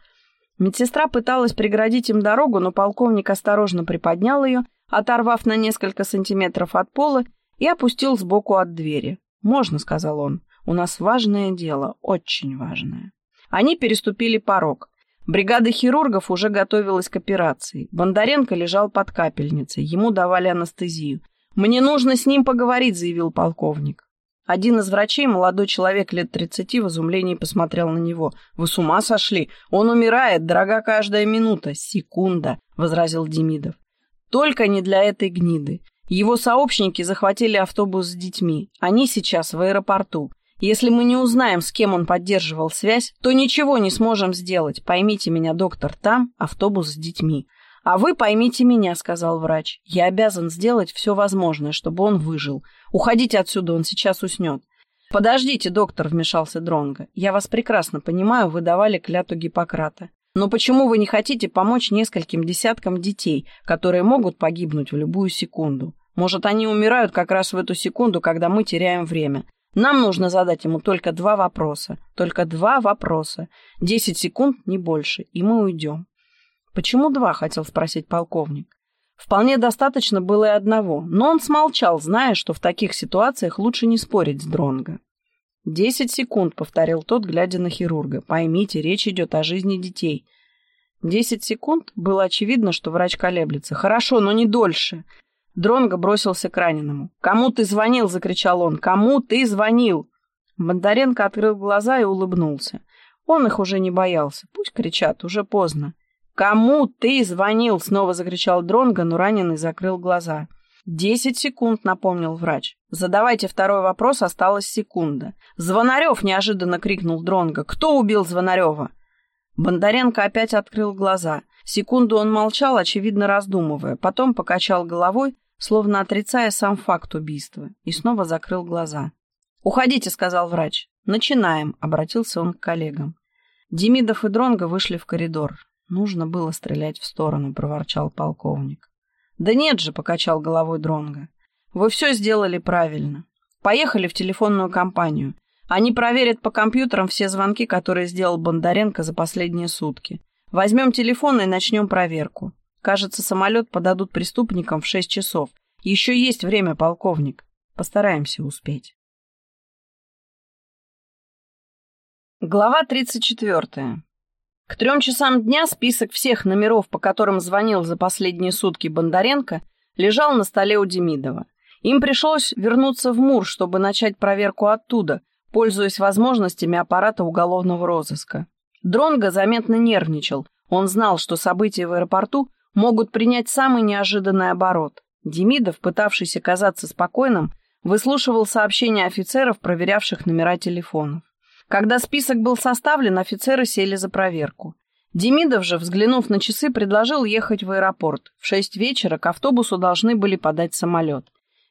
Медсестра пыталась преградить им дорогу, но полковник осторожно приподнял ее, оторвав на несколько сантиметров от пола, и опустил сбоку от двери. «Можно», — сказал он, — «у нас важное дело, очень важное». Они переступили порог. Бригада хирургов уже готовилась к операции. Бондаренко лежал под капельницей, ему давали анестезию. «Мне нужно с ним поговорить», — заявил полковник. Один из врачей, молодой человек лет тридцати, в изумлении посмотрел на него. «Вы с ума сошли? Он умирает, дорога каждая минута, секунда», — возразил Демидов. «Только не для этой гниды. Его сообщники захватили автобус с детьми. Они сейчас в аэропорту. Если мы не узнаем, с кем он поддерживал связь, то ничего не сможем сделать. Поймите меня, доктор, там автобус с детьми. «А вы поймите меня», — сказал врач. «Я обязан сделать все возможное, чтобы он выжил. Уходите отсюда, он сейчас уснет». «Подождите, доктор», — вмешался Дронго. «Я вас прекрасно понимаю, вы давали клятву Гиппократа. Но почему вы не хотите помочь нескольким десяткам детей, которые могут погибнуть в любую секунду? Может, они умирают как раз в эту секунду, когда мы теряем время. Нам нужно задать ему только два вопроса. Только два вопроса. Десять секунд, не больше, и мы уйдем. Почему два, хотел спросить полковник. Вполне достаточно было и одного, но он смолчал, зная, что в таких ситуациях лучше не спорить с Дронго. «Десять секунд», — повторил тот, глядя на хирурга. «Поймите, речь идет о жизни детей». Десять секунд было очевидно, что врач колеблется. «Хорошо, но не дольше». Дронго бросился к раненому. «Кому ты звонил?» — закричал он. «Кому ты звонил?» Бондаренко открыл глаза и улыбнулся. Он их уже не боялся. Пусть кричат, уже поздно. «Кому ты звонил?» — снова закричал Дронго, но раненый закрыл глаза. «Десять секунд», — напомнил врач. «Задавайте второй вопрос, осталась секунда». «Звонарев!» — неожиданно крикнул Дронго. «Кто убил Звонарева?» Бондаренко опять открыл глаза. Секунду он молчал, очевидно раздумывая, потом покачал головой, словно отрицая сам факт убийства, и снова закрыл глаза. «Уходите», — сказал врач. «Начинаем», — обратился он к коллегам. Демидов и Дронго вышли в коридор. Нужно было стрелять в сторону, проворчал полковник. Да нет же, покачал головой Дронга. Вы все сделали правильно. Поехали в телефонную компанию. Они проверят по компьютерам все звонки, которые сделал Бондаренко за последние сутки. Возьмем телефон и начнем проверку. Кажется, самолет подадут преступникам в шесть часов. Еще есть время, полковник. Постараемся успеть. Глава тридцать четвертая. К трем часам дня список всех номеров, по которым звонил за последние сутки Бондаренко, лежал на столе у Демидова. Им пришлось вернуться в МУР, чтобы начать проверку оттуда, пользуясь возможностями аппарата уголовного розыска. Дронго заметно нервничал. Он знал, что события в аэропорту могут принять самый неожиданный оборот. Демидов, пытавшийся казаться спокойным, выслушивал сообщения офицеров, проверявших номера телефонов. Когда список был составлен, офицеры сели за проверку. Демидов же, взглянув на часы, предложил ехать в аэропорт. В шесть вечера к автобусу должны были подать самолет.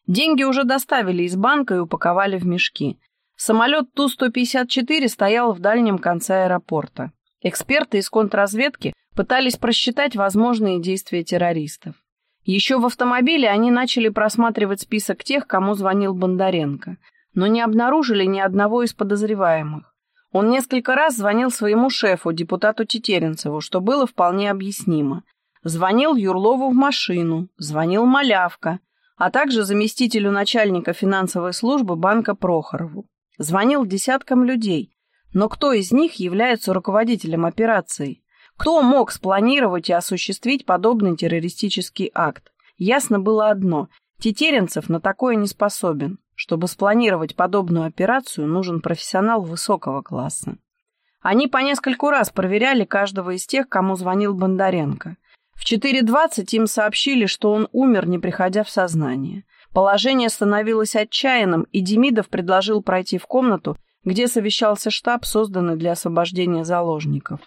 Деньги уже доставили из банка и упаковали в мешки. Самолет Ту-154 стоял в дальнем конце аэропорта. Эксперты из контрразведки пытались просчитать возможные действия террористов. Еще в автомобиле они начали просматривать список тех, кому звонил Бондаренко но не обнаружили ни одного из подозреваемых. Он несколько раз звонил своему шефу, депутату Тетеренцеву, что было вполне объяснимо. Звонил Юрлову в машину, звонил Малявка, а также заместителю начальника финансовой службы банка Прохорову. Звонил десяткам людей, но кто из них является руководителем операции? Кто мог спланировать и осуществить подобный террористический акт? Ясно было одно – Тетеренцев на такое не способен. Чтобы спланировать подобную операцию, нужен профессионал высокого класса. Они по нескольку раз проверяли каждого из тех, кому звонил Бондаренко. В 4.20 им сообщили, что он умер, не приходя в сознание. Положение становилось отчаянным, и Демидов предложил пройти в комнату, где совещался штаб, созданный для освобождения заложников.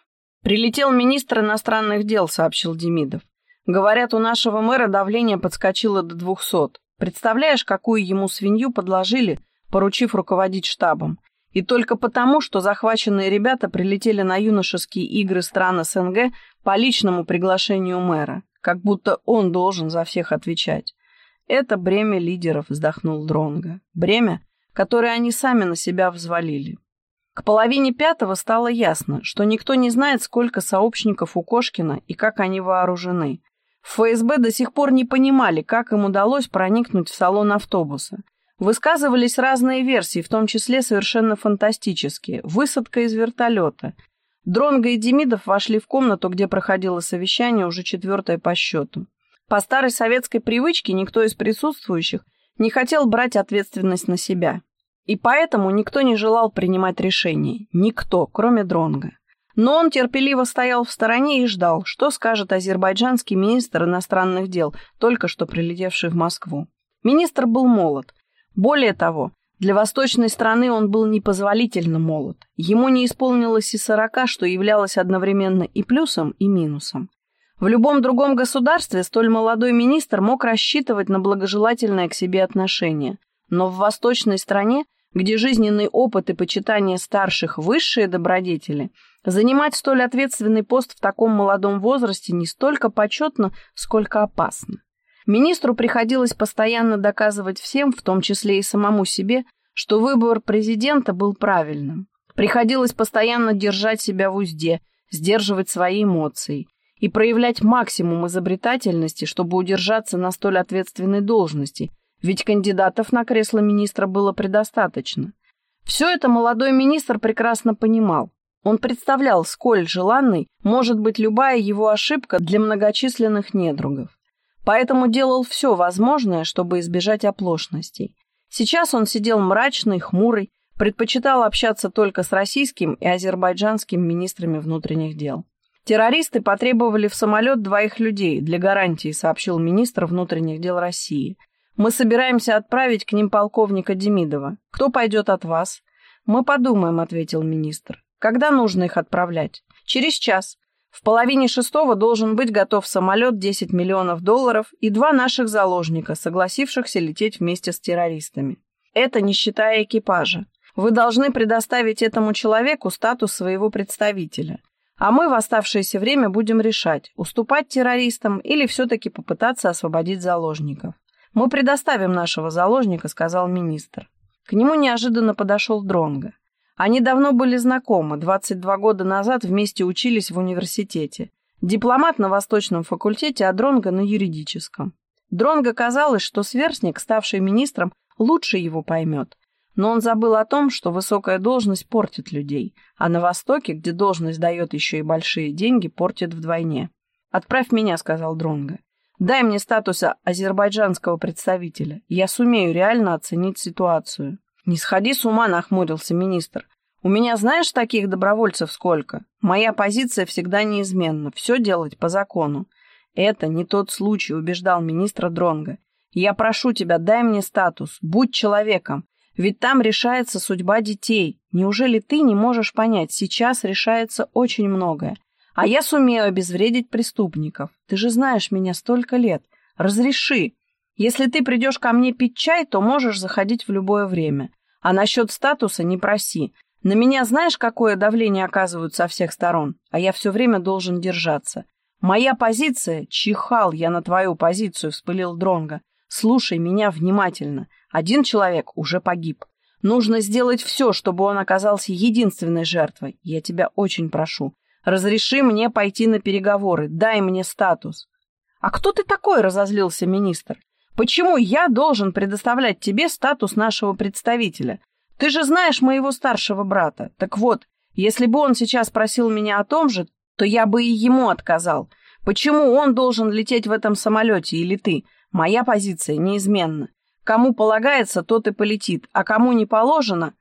«Прилетел министр иностранных дел», — сообщил Демидов. «Говорят, у нашего мэра давление подскочило до двухсот. Представляешь, какую ему свинью подложили, поручив руководить штабом? И только потому, что захваченные ребята прилетели на юношеские игры стран СНГ по личному приглашению мэра, как будто он должен за всех отвечать. Это бремя лидеров, вздохнул Дронга. Бремя, которое они сами на себя взвалили. К половине пятого стало ясно, что никто не знает, сколько сообщников у Кошкина и как они вооружены. В ФСБ до сих пор не понимали, как им удалось проникнуть в салон автобуса. Высказывались разные версии, в том числе совершенно фантастические. Высадка из вертолета. Дронго и Демидов вошли в комнату, где проходило совещание, уже четвертое по счету. По старой советской привычке никто из присутствующих не хотел брать ответственность на себя. И поэтому никто не желал принимать решения. Никто, кроме Дронга. Но он терпеливо стоял в стороне и ждал, что скажет азербайджанский министр иностранных дел, только что прилетевший в Москву. Министр был молод. Более того, для восточной страны он был непозволительно молод. Ему не исполнилось и сорока, что являлось одновременно и плюсом, и минусом. В любом другом государстве столь молодой министр мог рассчитывать на благожелательное к себе отношение. Но в восточной стране, где жизненный опыт и почитание старших – высшие добродетели – Занимать столь ответственный пост в таком молодом возрасте не столько почетно, сколько опасно. Министру приходилось постоянно доказывать всем, в том числе и самому себе, что выбор президента был правильным. Приходилось постоянно держать себя в узде, сдерживать свои эмоции и проявлять максимум изобретательности, чтобы удержаться на столь ответственной должности, ведь кандидатов на кресло министра было предостаточно. Все это молодой министр прекрасно понимал. Он представлял, сколь желанной может быть любая его ошибка для многочисленных недругов. Поэтому делал все возможное, чтобы избежать оплошностей. Сейчас он сидел мрачный, хмурый, предпочитал общаться только с российским и азербайджанским министрами внутренних дел. Террористы потребовали в самолет двоих людей для гарантии, сообщил министр внутренних дел России. Мы собираемся отправить к ним полковника Демидова. Кто пойдет от вас? Мы подумаем, ответил министр. Когда нужно их отправлять? Через час. В половине шестого должен быть готов самолет 10 миллионов долларов и два наших заложника, согласившихся лететь вместе с террористами. Это не считая экипажа. Вы должны предоставить этому человеку статус своего представителя. А мы в оставшееся время будем решать, уступать террористам или все-таки попытаться освободить заложников. «Мы предоставим нашего заложника», — сказал министр. К нему неожиданно подошел Дронго. Они давно были знакомы, 22 года назад вместе учились в университете. Дипломат на Восточном факультете, а Дронго на юридическом. Дронго казалось, что сверстник, ставший министром, лучше его поймет. Но он забыл о том, что высокая должность портит людей, а на Востоке, где должность дает еще и большие деньги, портит вдвойне. «Отправь меня», — сказал Дронго. Дай мне статуса азербайджанского представителя. Я сумею реально оценить ситуацию. Не сходи с ума, нахмурился министр. У меня, знаешь, таких добровольцев сколько? Моя позиция всегда неизменна. Все делать по закону. Это не тот случай, убеждал министра Дронга. Я прошу тебя, дай мне статус. Будь человеком. Ведь там решается судьба детей. Неужели ты не можешь понять, сейчас решается очень многое. А я сумею обезвредить преступников. Ты же знаешь меня столько лет. Разреши. Если ты придешь ко мне пить чай, то можешь заходить в любое время. А насчет статуса не проси. На меня знаешь, какое давление оказывают со всех сторон? А я все время должен держаться. Моя позиция... Чихал я на твою позицию, вспылил Дронга. Слушай меня внимательно. Один человек уже погиб. Нужно сделать все, чтобы он оказался единственной жертвой. Я тебя очень прошу. Разреши мне пойти на переговоры, дай мне статус. А кто ты такой, разозлился министр. Почему я должен предоставлять тебе статус нашего представителя? Ты же знаешь моего старшего брата. Так вот, если бы он сейчас просил меня о том же, то я бы и ему отказал. Почему он должен лететь в этом самолете или ты? Моя позиция неизменна. Кому полагается, тот и полетит, а кому не положено...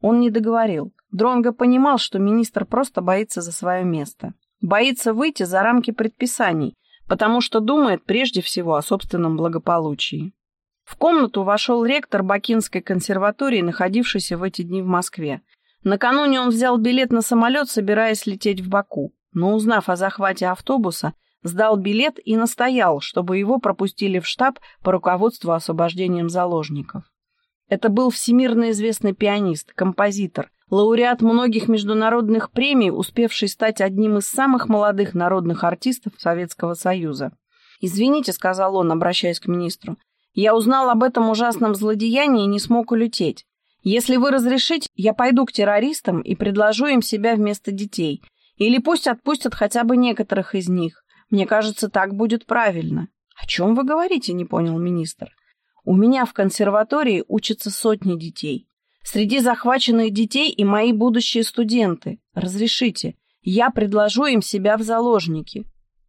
Он не договорил. Дронго понимал, что министр просто боится за свое место. Боится выйти за рамки предписаний, потому что думает прежде всего о собственном благополучии. В комнату вошел ректор Бакинской консерватории, находившийся в эти дни в Москве. Накануне он взял билет на самолет, собираясь лететь в Баку, но, узнав о захвате автобуса, сдал билет и настоял, чтобы его пропустили в штаб по руководству освобождением заложников. Это был всемирно известный пианист, композитор, лауреат многих международных премий, успевший стать одним из самых молодых народных артистов Советского Союза. «Извините», — сказал он, обращаясь к министру, — «я узнал об этом ужасном злодеянии и не смог улететь. Если вы разрешите, я пойду к террористам и предложу им себя вместо детей. Или пусть отпустят хотя бы некоторых из них. Мне кажется, так будет правильно». «О чем вы говорите?» — не понял министр. «У меня в консерватории учатся сотни детей. Среди захваченных детей и мои будущие студенты. Разрешите, я предложу им себя в заложники.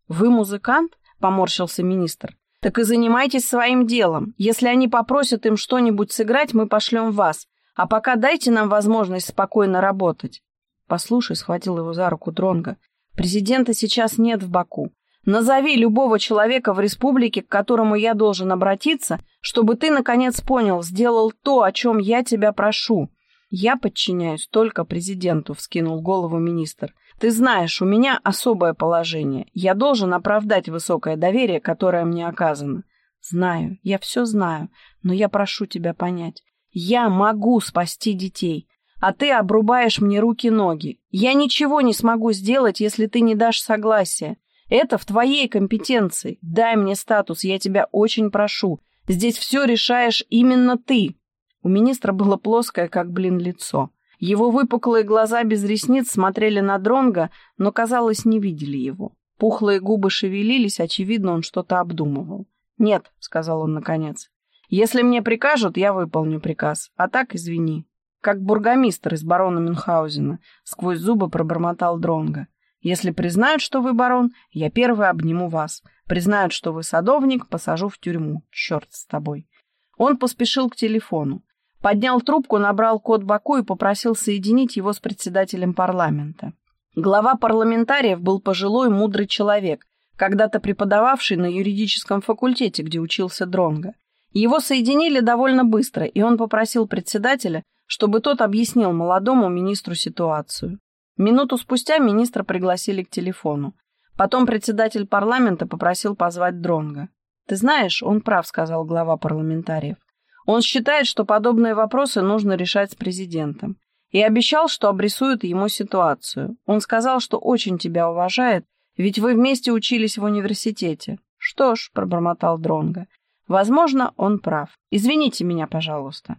Вы музыкант? Поморщился министр. Так и занимайтесь своим делом. Если они попросят им что-нибудь сыграть, мы пошлем вас. А пока дайте нам возможность спокойно работать. Послушай, схватил его за руку Дронга. Президента сейчас нет в Баку. Назови любого человека в республике, к которому я должен обратиться, чтобы ты, наконец, понял, сделал то, о чем я тебя прошу. Я подчиняюсь только президенту, вскинул голову министр. Ты знаешь, у меня особое положение. Я должен оправдать высокое доверие, которое мне оказано. Знаю, я все знаю, но я прошу тебя понять. Я могу спасти детей, а ты обрубаешь мне руки-ноги. Я ничего не смогу сделать, если ты не дашь согласия. Это в твоей компетенции. Дай мне статус, я тебя очень прошу. Здесь все решаешь именно ты. У министра было плоское, как блин, лицо. Его выпуклые глаза без ресниц смотрели на Дронга, но, казалось, не видели его. Пухлые губы шевелились, очевидно, он что-то обдумывал. «Нет», — сказал он наконец. «Если мне прикажут, я выполню приказ. А так, извини». Как бургомистр из барона Мюнхгаузена, сквозь зубы пробормотал Дронга. «Если признают, что вы барон, я первый обниму вас. Признают, что вы садовник, посажу в тюрьму. Черт с тобой». Он поспешил к телефону. Поднял трубку, набрал код Баку и попросил соединить его с председателем парламента. Глава парламентариев был пожилой, мудрый человек, когда-то преподававший на юридическом факультете, где учился Дронга. Его соединили довольно быстро, и он попросил председателя, чтобы тот объяснил молодому министру ситуацию. Минуту спустя министра пригласили к телефону. Потом председатель парламента попросил позвать Дронга. «Ты знаешь, он прав», — сказал глава парламентариев. «Он считает, что подобные вопросы нужно решать с президентом. И обещал, что обрисует ему ситуацию. Он сказал, что очень тебя уважает, ведь вы вместе учились в университете». «Что ж», — пробормотал Дронга, — «возможно, он прав. Извините меня, пожалуйста».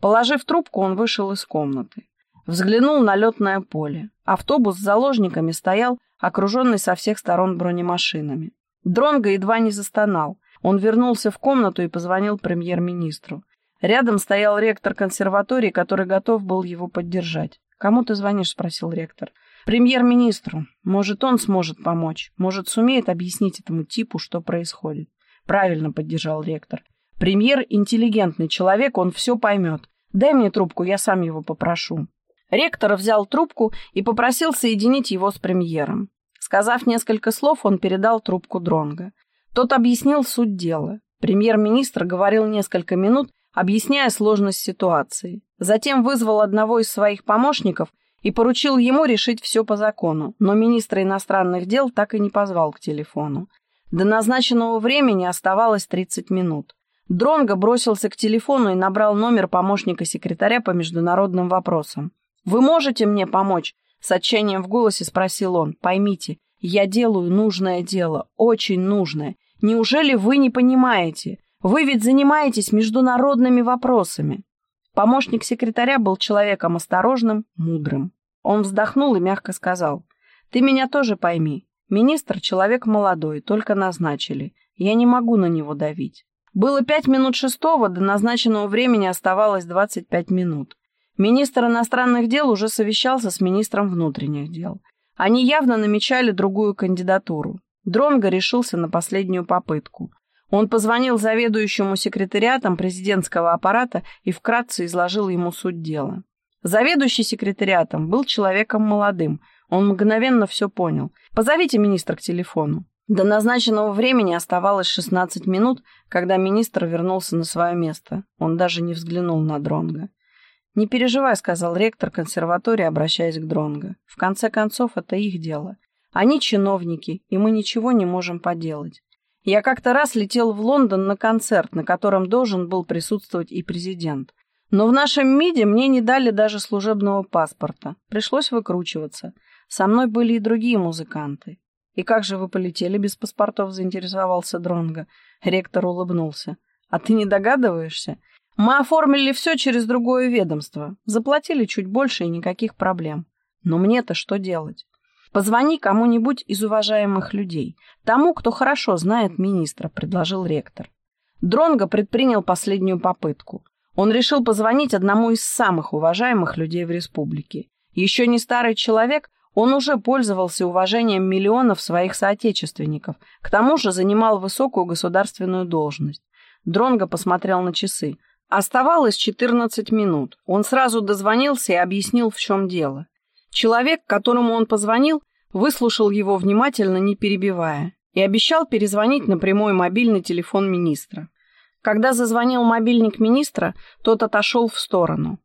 Положив трубку, он вышел из комнаты. Взглянул на летное поле. Автобус с заложниками стоял, окруженный со всех сторон бронемашинами. Дронго едва не застонал. Он вернулся в комнату и позвонил премьер-министру. Рядом стоял ректор консерватории, который готов был его поддержать. «Кому ты звонишь?» — спросил ректор. «Премьер-министру. Может, он сможет помочь. Может, сумеет объяснить этому типу, что происходит». «Правильно», — поддержал ректор. «Премьер — интеллигентный человек, он все поймет. Дай мне трубку, я сам его попрошу». Ректор взял трубку и попросил соединить его с премьером. Сказав несколько слов, он передал трубку Дронга. Тот объяснил суть дела. Премьер-министр говорил несколько минут, объясняя сложность ситуации. Затем вызвал одного из своих помощников и поручил ему решить все по закону, но министра иностранных дел так и не позвал к телефону. До назначенного времени оставалось 30 минут. Дронго бросился к телефону и набрал номер помощника секретаря по международным вопросам. «Вы можете мне помочь?» С отчаянием в голосе спросил он. «Поймите, я делаю нужное дело, очень нужное. Неужели вы не понимаете? Вы ведь занимаетесь международными вопросами». Помощник секретаря был человеком осторожным, мудрым. Он вздохнул и мягко сказал. «Ты меня тоже пойми. Министр — человек молодой, только назначили. Я не могу на него давить. Было пять минут шестого, до назначенного времени оставалось двадцать пять минут. Министр иностранных дел уже совещался с министром внутренних дел. Они явно намечали другую кандидатуру. Дронго решился на последнюю попытку. Он позвонил заведующему секретариатом президентского аппарата и вкратце изложил ему суть дела. Заведующий секретариатом был человеком молодым. Он мгновенно все понял. «Позовите министра к телефону». До назначенного времени оставалось 16 минут, когда министр вернулся на свое место. Он даже не взглянул на Дронга. «Не переживай», — сказал ректор консерватории, обращаясь к Дронго. «В конце концов, это их дело. Они чиновники, и мы ничего не можем поделать. Я как-то раз летел в Лондон на концерт, на котором должен был присутствовать и президент. Но в нашем МИДе мне не дали даже служебного паспорта. Пришлось выкручиваться. Со мной были и другие музыканты. «И как же вы полетели без паспортов?» — заинтересовался Дронго. Ректор улыбнулся. «А ты не догадываешься? Мы оформили все через другое ведомство. Заплатили чуть больше и никаких проблем. Но мне-то что делать? Позвони кому-нибудь из уважаемых людей. Тому, кто хорошо знает министра», — предложил ректор. Дронго предпринял последнюю попытку. Он решил позвонить одному из самых уважаемых людей в республике. Еще не старый человек, он уже пользовался уважением миллионов своих соотечественников, к тому же занимал высокую государственную должность. Дронго посмотрел на часы. Оставалось 14 минут. Он сразу дозвонился и объяснил, в чем дело. Человек, которому он позвонил, выслушал его внимательно, не перебивая, и обещал перезвонить на прямой мобильный телефон министра. Когда зазвонил мобильник министра, тот отошел в сторону.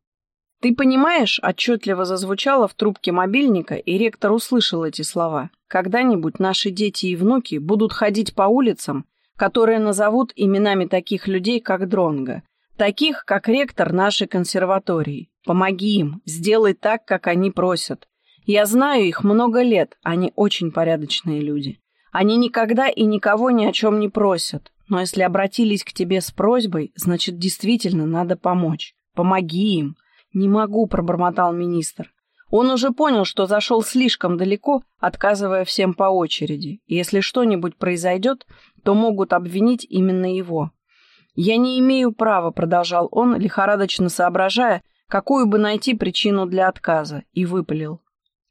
«Ты понимаешь?» — отчетливо зазвучало в трубке мобильника, и ректор услышал эти слова. «Когда-нибудь наши дети и внуки будут ходить по улицам, которые назовут именами таких людей, как Дронга, таких, как ректор нашей консерватории. Помоги им, сделай так, как они просят. Я знаю их много лет, они очень порядочные люди. Они никогда и никого ни о чем не просят, но если обратились к тебе с просьбой, значит, действительно надо помочь. Помоги им. Не могу, пробормотал министр. Он уже понял, что зашел слишком далеко, отказывая всем по очереди. Если что-нибудь произойдет, то могут обвинить именно его. «Я не имею права», — продолжал он, лихорадочно соображая, какую бы найти причину для отказа, и выпалил.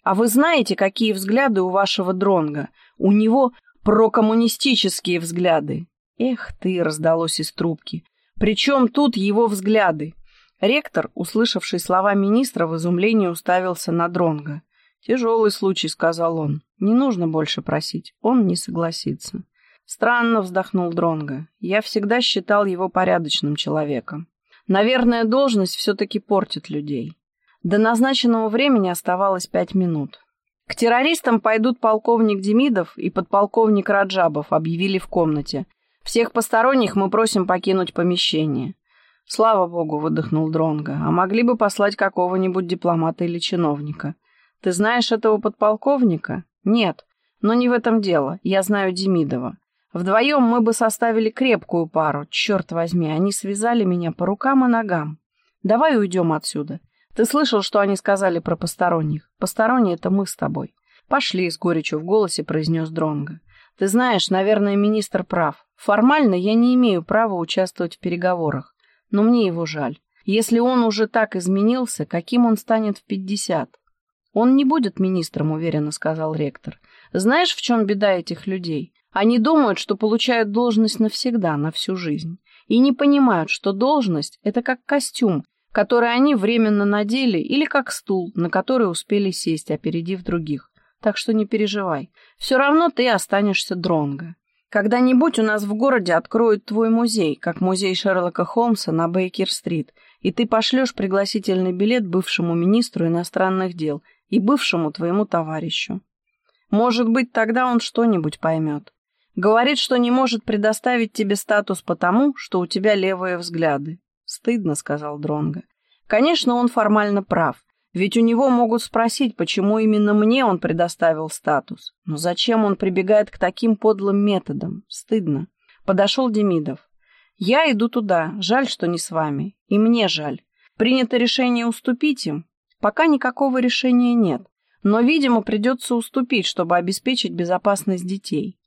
«А вы знаете, какие взгляды у вашего дронга? У него прокоммунистические взгляды». «Эх ты!» — раздалось из трубки. «Причем тут его взгляды?» Ректор, услышавший слова министра, в изумлении уставился на Дронга. «Тяжелый случай», — сказал он. «Не нужно больше просить. Он не согласится». Странно вздохнул Дронга. Я всегда считал его порядочным человеком. Наверное, должность все-таки портит людей. До назначенного времени оставалось пять минут. К террористам пойдут полковник Демидов и подполковник Раджабов, объявили в комнате. Всех посторонних мы просим покинуть помещение. Слава богу, выдохнул Дронга. А могли бы послать какого-нибудь дипломата или чиновника. Ты знаешь этого подполковника? Нет. Но не в этом дело. Я знаю Демидова. Вдвоем мы бы составили крепкую пару. Черт возьми, они связали меня по рукам и ногам. Давай уйдем отсюда. Ты слышал, что они сказали про посторонних? Посторонние — это мы с тобой. Пошли, с горечью в голосе произнес Дронга. Ты знаешь, наверное, министр прав. Формально я не имею права участвовать в переговорах но мне его жаль. Если он уже так изменился, каким он станет в пятьдесят? Он не будет министром, уверенно сказал ректор. Знаешь, в чем беда этих людей? Они думают, что получают должность навсегда, на всю жизнь. И не понимают, что должность – это как костюм, который они временно надели, или как стул, на который успели сесть, опередив других. Так что не переживай. Все равно ты останешься дронго. Когда-нибудь у нас в городе откроют твой музей, как музей Шерлока Холмса на Бейкер-стрит, и ты пошлешь пригласительный билет бывшему министру иностранных дел и бывшему твоему товарищу. Может быть, тогда он что-нибудь поймет. Говорит, что не может предоставить тебе статус потому, что у тебя левые взгляды. Стыдно, сказал Дронга. Конечно, он формально прав. Ведь у него могут спросить, почему именно мне он предоставил статус. Но зачем он прибегает к таким подлым методам? Стыдно. Подошел Демидов. Я иду туда. Жаль, что не с вами. И мне жаль. Принято решение уступить им? Пока никакого решения нет. Но, видимо, придется уступить, чтобы обеспечить безопасность детей.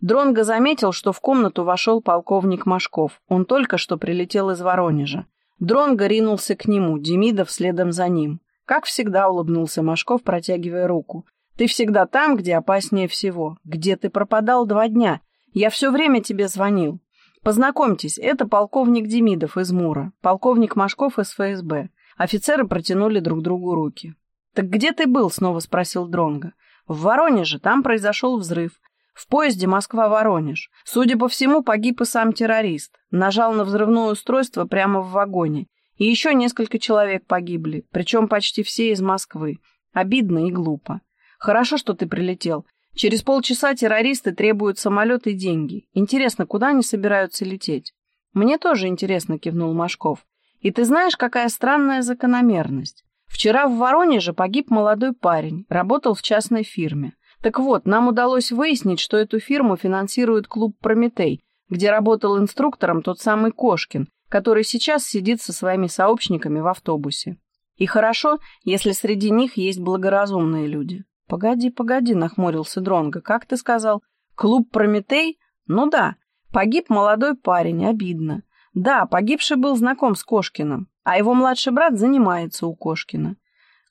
Дронго заметил, что в комнату вошел полковник Машков. Он только что прилетел из Воронежа. Дронго ринулся к нему, Демидов следом за ним. Как всегда улыбнулся Машков, протягивая руку. Ты всегда там, где опаснее всего. Где ты пропадал два дня? Я все время тебе звонил. Познакомьтесь, это полковник Демидов из Мура, полковник Машков из ФСБ. Офицеры протянули друг другу руки. «Так где ты был?» — снова спросил Дронга. «В Воронеже. Там произошел взрыв. В поезде Москва-Воронеж. Судя по всему, погиб и сам террорист. Нажал на взрывное устройство прямо в вагоне. И еще несколько человек погибли, причем почти все из Москвы. Обидно и глупо. Хорошо, что ты прилетел. Через полчаса террористы требуют самолет и деньги. Интересно, куда они собираются лететь? Мне тоже интересно, кивнул Машков. И ты знаешь, какая странная закономерность? Вчера в Воронеже погиб молодой парень, работал в частной фирме. Так вот, нам удалось выяснить, что эту фирму финансирует клуб «Прометей», где работал инструктором тот самый Кошкин, который сейчас сидит со своими сообщниками в автобусе. И хорошо, если среди них есть благоразумные люди. Погоди, погоди, нахмурился Дронго. Как ты сказал? Клуб Прометей? Ну да. Погиб молодой парень, обидно. Да, погибший был знаком с Кошкиным, а его младший брат занимается у Кошкина.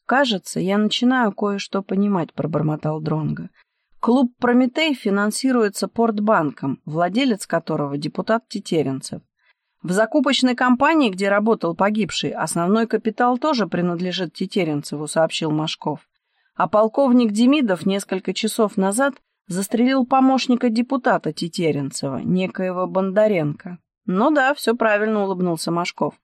Кажется, я начинаю кое-что понимать, пробормотал Дронго. Клуб Прометей финансируется Портбанком, владелец которого депутат Тетеренцев. В закупочной компании, где работал погибший, основной капитал тоже принадлежит Тетеренцеву, сообщил Машков. А полковник Демидов несколько часов назад застрелил помощника депутата Тетеренцева, некоего Бондаренко. Ну да, все правильно улыбнулся Машков.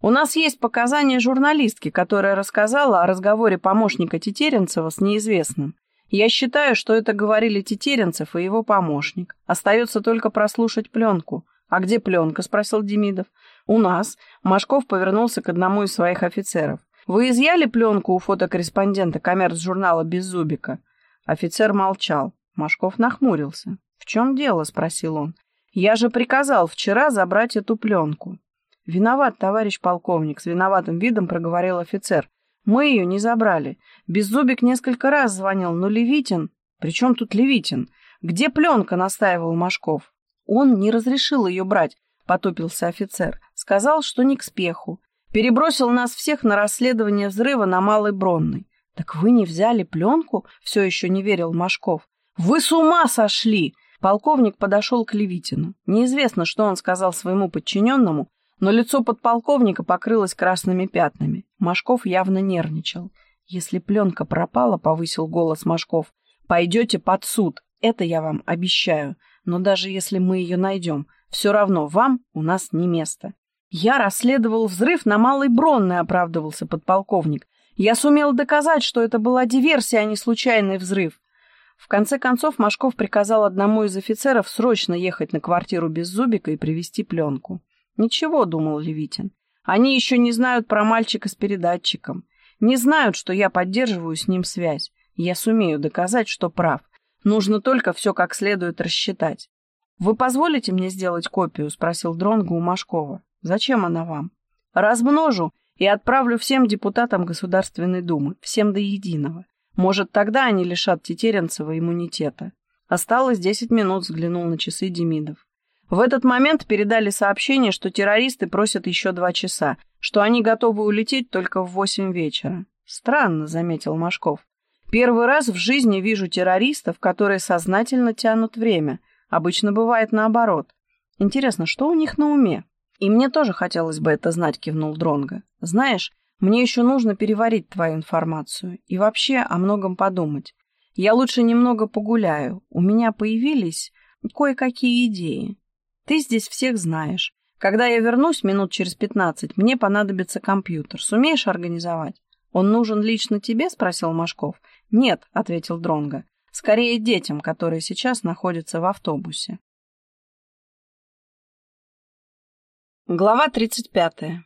У нас есть показания журналистки, которая рассказала о разговоре помощника Тетеренцева с неизвестным. Я считаю, что это говорили Тетеренцев и его помощник. Остается только прослушать пленку. «А где пленка?» — спросил Демидов. «У нас». Машков повернулся к одному из своих офицеров. «Вы изъяли пленку у фотокорреспондента коммерц-журнала Беззубика?» Офицер молчал. Машков нахмурился. «В чем дело?» — спросил он. «Я же приказал вчера забрать эту пленку». «Виноват, товарищ полковник», — с виноватым видом проговорил офицер. «Мы ее не забрали. Беззубик несколько раз звонил, но Левитин...» «При чем тут Левитин? Где пленка?» — настаивал Машков. «Он не разрешил ее брать», — потупился офицер. «Сказал, что не к спеху. Перебросил нас всех на расследование взрыва на Малой Бронной. «Так вы не взяли пленку?» — все еще не верил Машков. «Вы с ума сошли!» Полковник подошел к Левитину. Неизвестно, что он сказал своему подчиненному, но лицо подполковника покрылось красными пятнами. Машков явно нервничал. «Если пленка пропала», — повысил голос Машков, — «пойдете под суд. Это я вам обещаю. Но даже если мы ее найдем, все равно вам у нас не место». «Я расследовал взрыв на Малой Бронной», — оправдывался подполковник. «Я сумел доказать, что это была диверсия, а не случайный взрыв». В конце концов Машков приказал одному из офицеров срочно ехать на квартиру без Зубика и привезти пленку. «Ничего», — думал Левитин, — «они еще не знают про мальчика с передатчиком, не знают, что я поддерживаю с ним связь. Я сумею доказать, что прав. Нужно только все как следует рассчитать». «Вы позволите мне сделать копию?» — спросил Дронго у Машкова. Зачем она вам? Размножу и отправлю всем депутатам Государственной Думы, всем до единого. Может, тогда они лишат Тетеренцева иммунитета. Осталось десять минут, взглянул на часы Демидов. В этот момент передали сообщение, что террористы просят еще два часа, что они готовы улететь только в восемь вечера. Странно, заметил Машков. Первый раз в жизни вижу террористов, которые сознательно тянут время. Обычно бывает наоборот. Интересно, что у них на уме? «И мне тоже хотелось бы это знать», — кивнул Дронго. «Знаешь, мне еще нужно переварить твою информацию и вообще о многом подумать. Я лучше немного погуляю. У меня появились кое-какие идеи. Ты здесь всех знаешь. Когда я вернусь минут через пятнадцать, мне понадобится компьютер. Сумеешь организовать? Он нужен лично тебе? спросил Машков. Нет, ответил Дронго. Скорее детям, которые сейчас находятся в автобусе. Глава 35.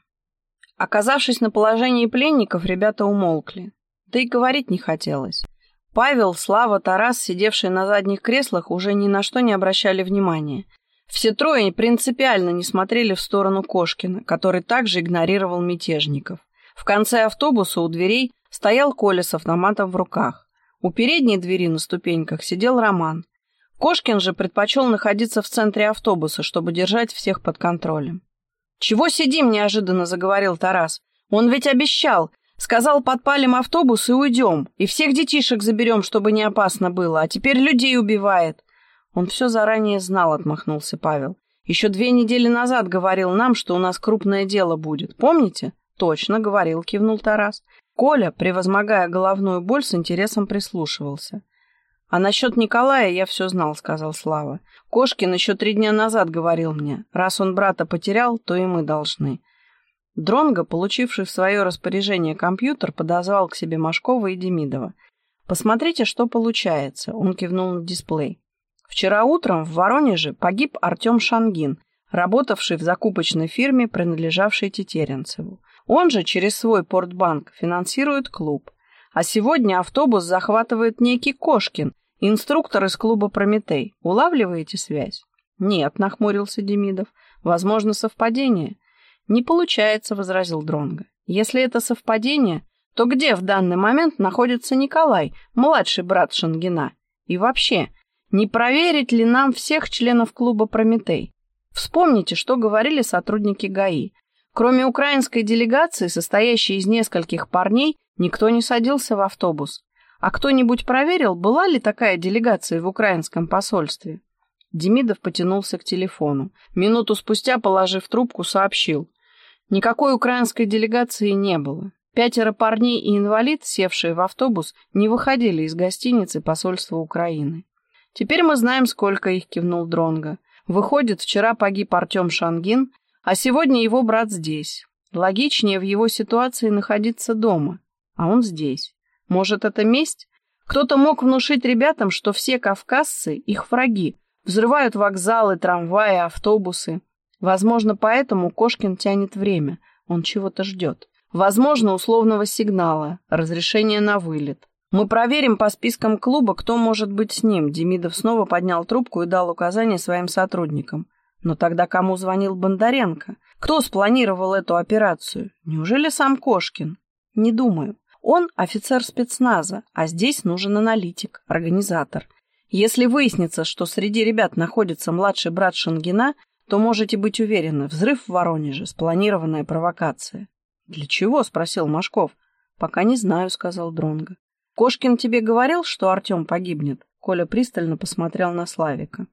Оказавшись на положении пленников, ребята умолкли. Да и говорить не хотелось. Павел, Слава, Тарас, сидевшие на задних креслах, уже ни на что не обращали внимания. Все трое принципиально не смотрели в сторону Кошкина, который также игнорировал мятежников. В конце автобуса у дверей стоял Коля с автоматом в руках. У передней двери на ступеньках сидел Роман. Кошкин же предпочел находиться в центре автобуса, чтобы держать всех под контролем. «Чего сидим?» – неожиданно заговорил Тарас. «Он ведь обещал. Сказал, подпалим автобус и уйдем. И всех детишек заберем, чтобы не опасно было. А теперь людей убивает». «Он все заранее знал», – отмахнулся Павел. «Еще две недели назад говорил нам, что у нас крупное дело будет. Помните?» «Точно, говорил», – кивнул Тарас. Коля, превозмогая головную боль, с интересом прислушивался. «А насчет Николая я все знал», — сказал Слава. «Кошкин еще три дня назад говорил мне, раз он брата потерял, то и мы должны». Дронго, получивший в свое распоряжение компьютер, подозвал к себе Машкова и Демидова. «Посмотрите, что получается», — он кивнул на дисплей. Вчера утром в Воронеже погиб Артем Шангин, работавший в закупочной фирме, принадлежавшей Тетеренцеву. Он же через свой портбанк финансирует клуб. А сегодня автобус захватывает некий Кошкин, Инструктор из клуба «Прометей». Улавливаете связь? Нет, нахмурился Демидов. Возможно, совпадение. Не получается, возразил Дронга. Если это совпадение, то где в данный момент находится Николай, младший брат Шангина? И вообще, не проверить ли нам всех членов клуба «Прометей»? Вспомните, что говорили сотрудники ГАИ. Кроме украинской делегации, состоящей из нескольких парней, никто не садился в автобус. А кто-нибудь проверил, была ли такая делегация в украинском посольстве? Демидов потянулся к телефону. Минуту спустя, положив трубку, сообщил. Никакой украинской делегации не было. Пятеро парней и инвалид, севшие в автобус, не выходили из гостиницы посольства Украины. «Теперь мы знаем, сколько их», — кивнул Дронга. «Выходит, вчера погиб Артем Шангин, а сегодня его брат здесь. Логичнее в его ситуации находиться дома, а он здесь. Может, это месть? Кто-то мог внушить ребятам, что все кавказцы — их враги, взрывают вокзалы, трамваи, автобусы. Возможно, поэтому Кошкин тянет время, он чего-то ждет. Возможно, условного сигнала, разрешения на вылет. Мы проверим по спискам клуба, кто может быть с ним. Демидов снова поднял трубку и дал указание своим сотрудникам. Но тогда кому звонил Бондаренко? Кто спланировал эту операцию? Неужели сам Кошкин? Не думаю. Он офицер спецназа, а здесь нужен аналитик, организатор. Если выяснится, что среди ребят находится младший брат Шангина, то можете быть уверены, взрыв в Воронеже, спланированная провокация. «Для чего?» — спросил Машков. «Пока не знаю», — сказал Дронго. «Кошкин тебе говорил, что Артем погибнет?» Коля пристально посмотрел на Славика.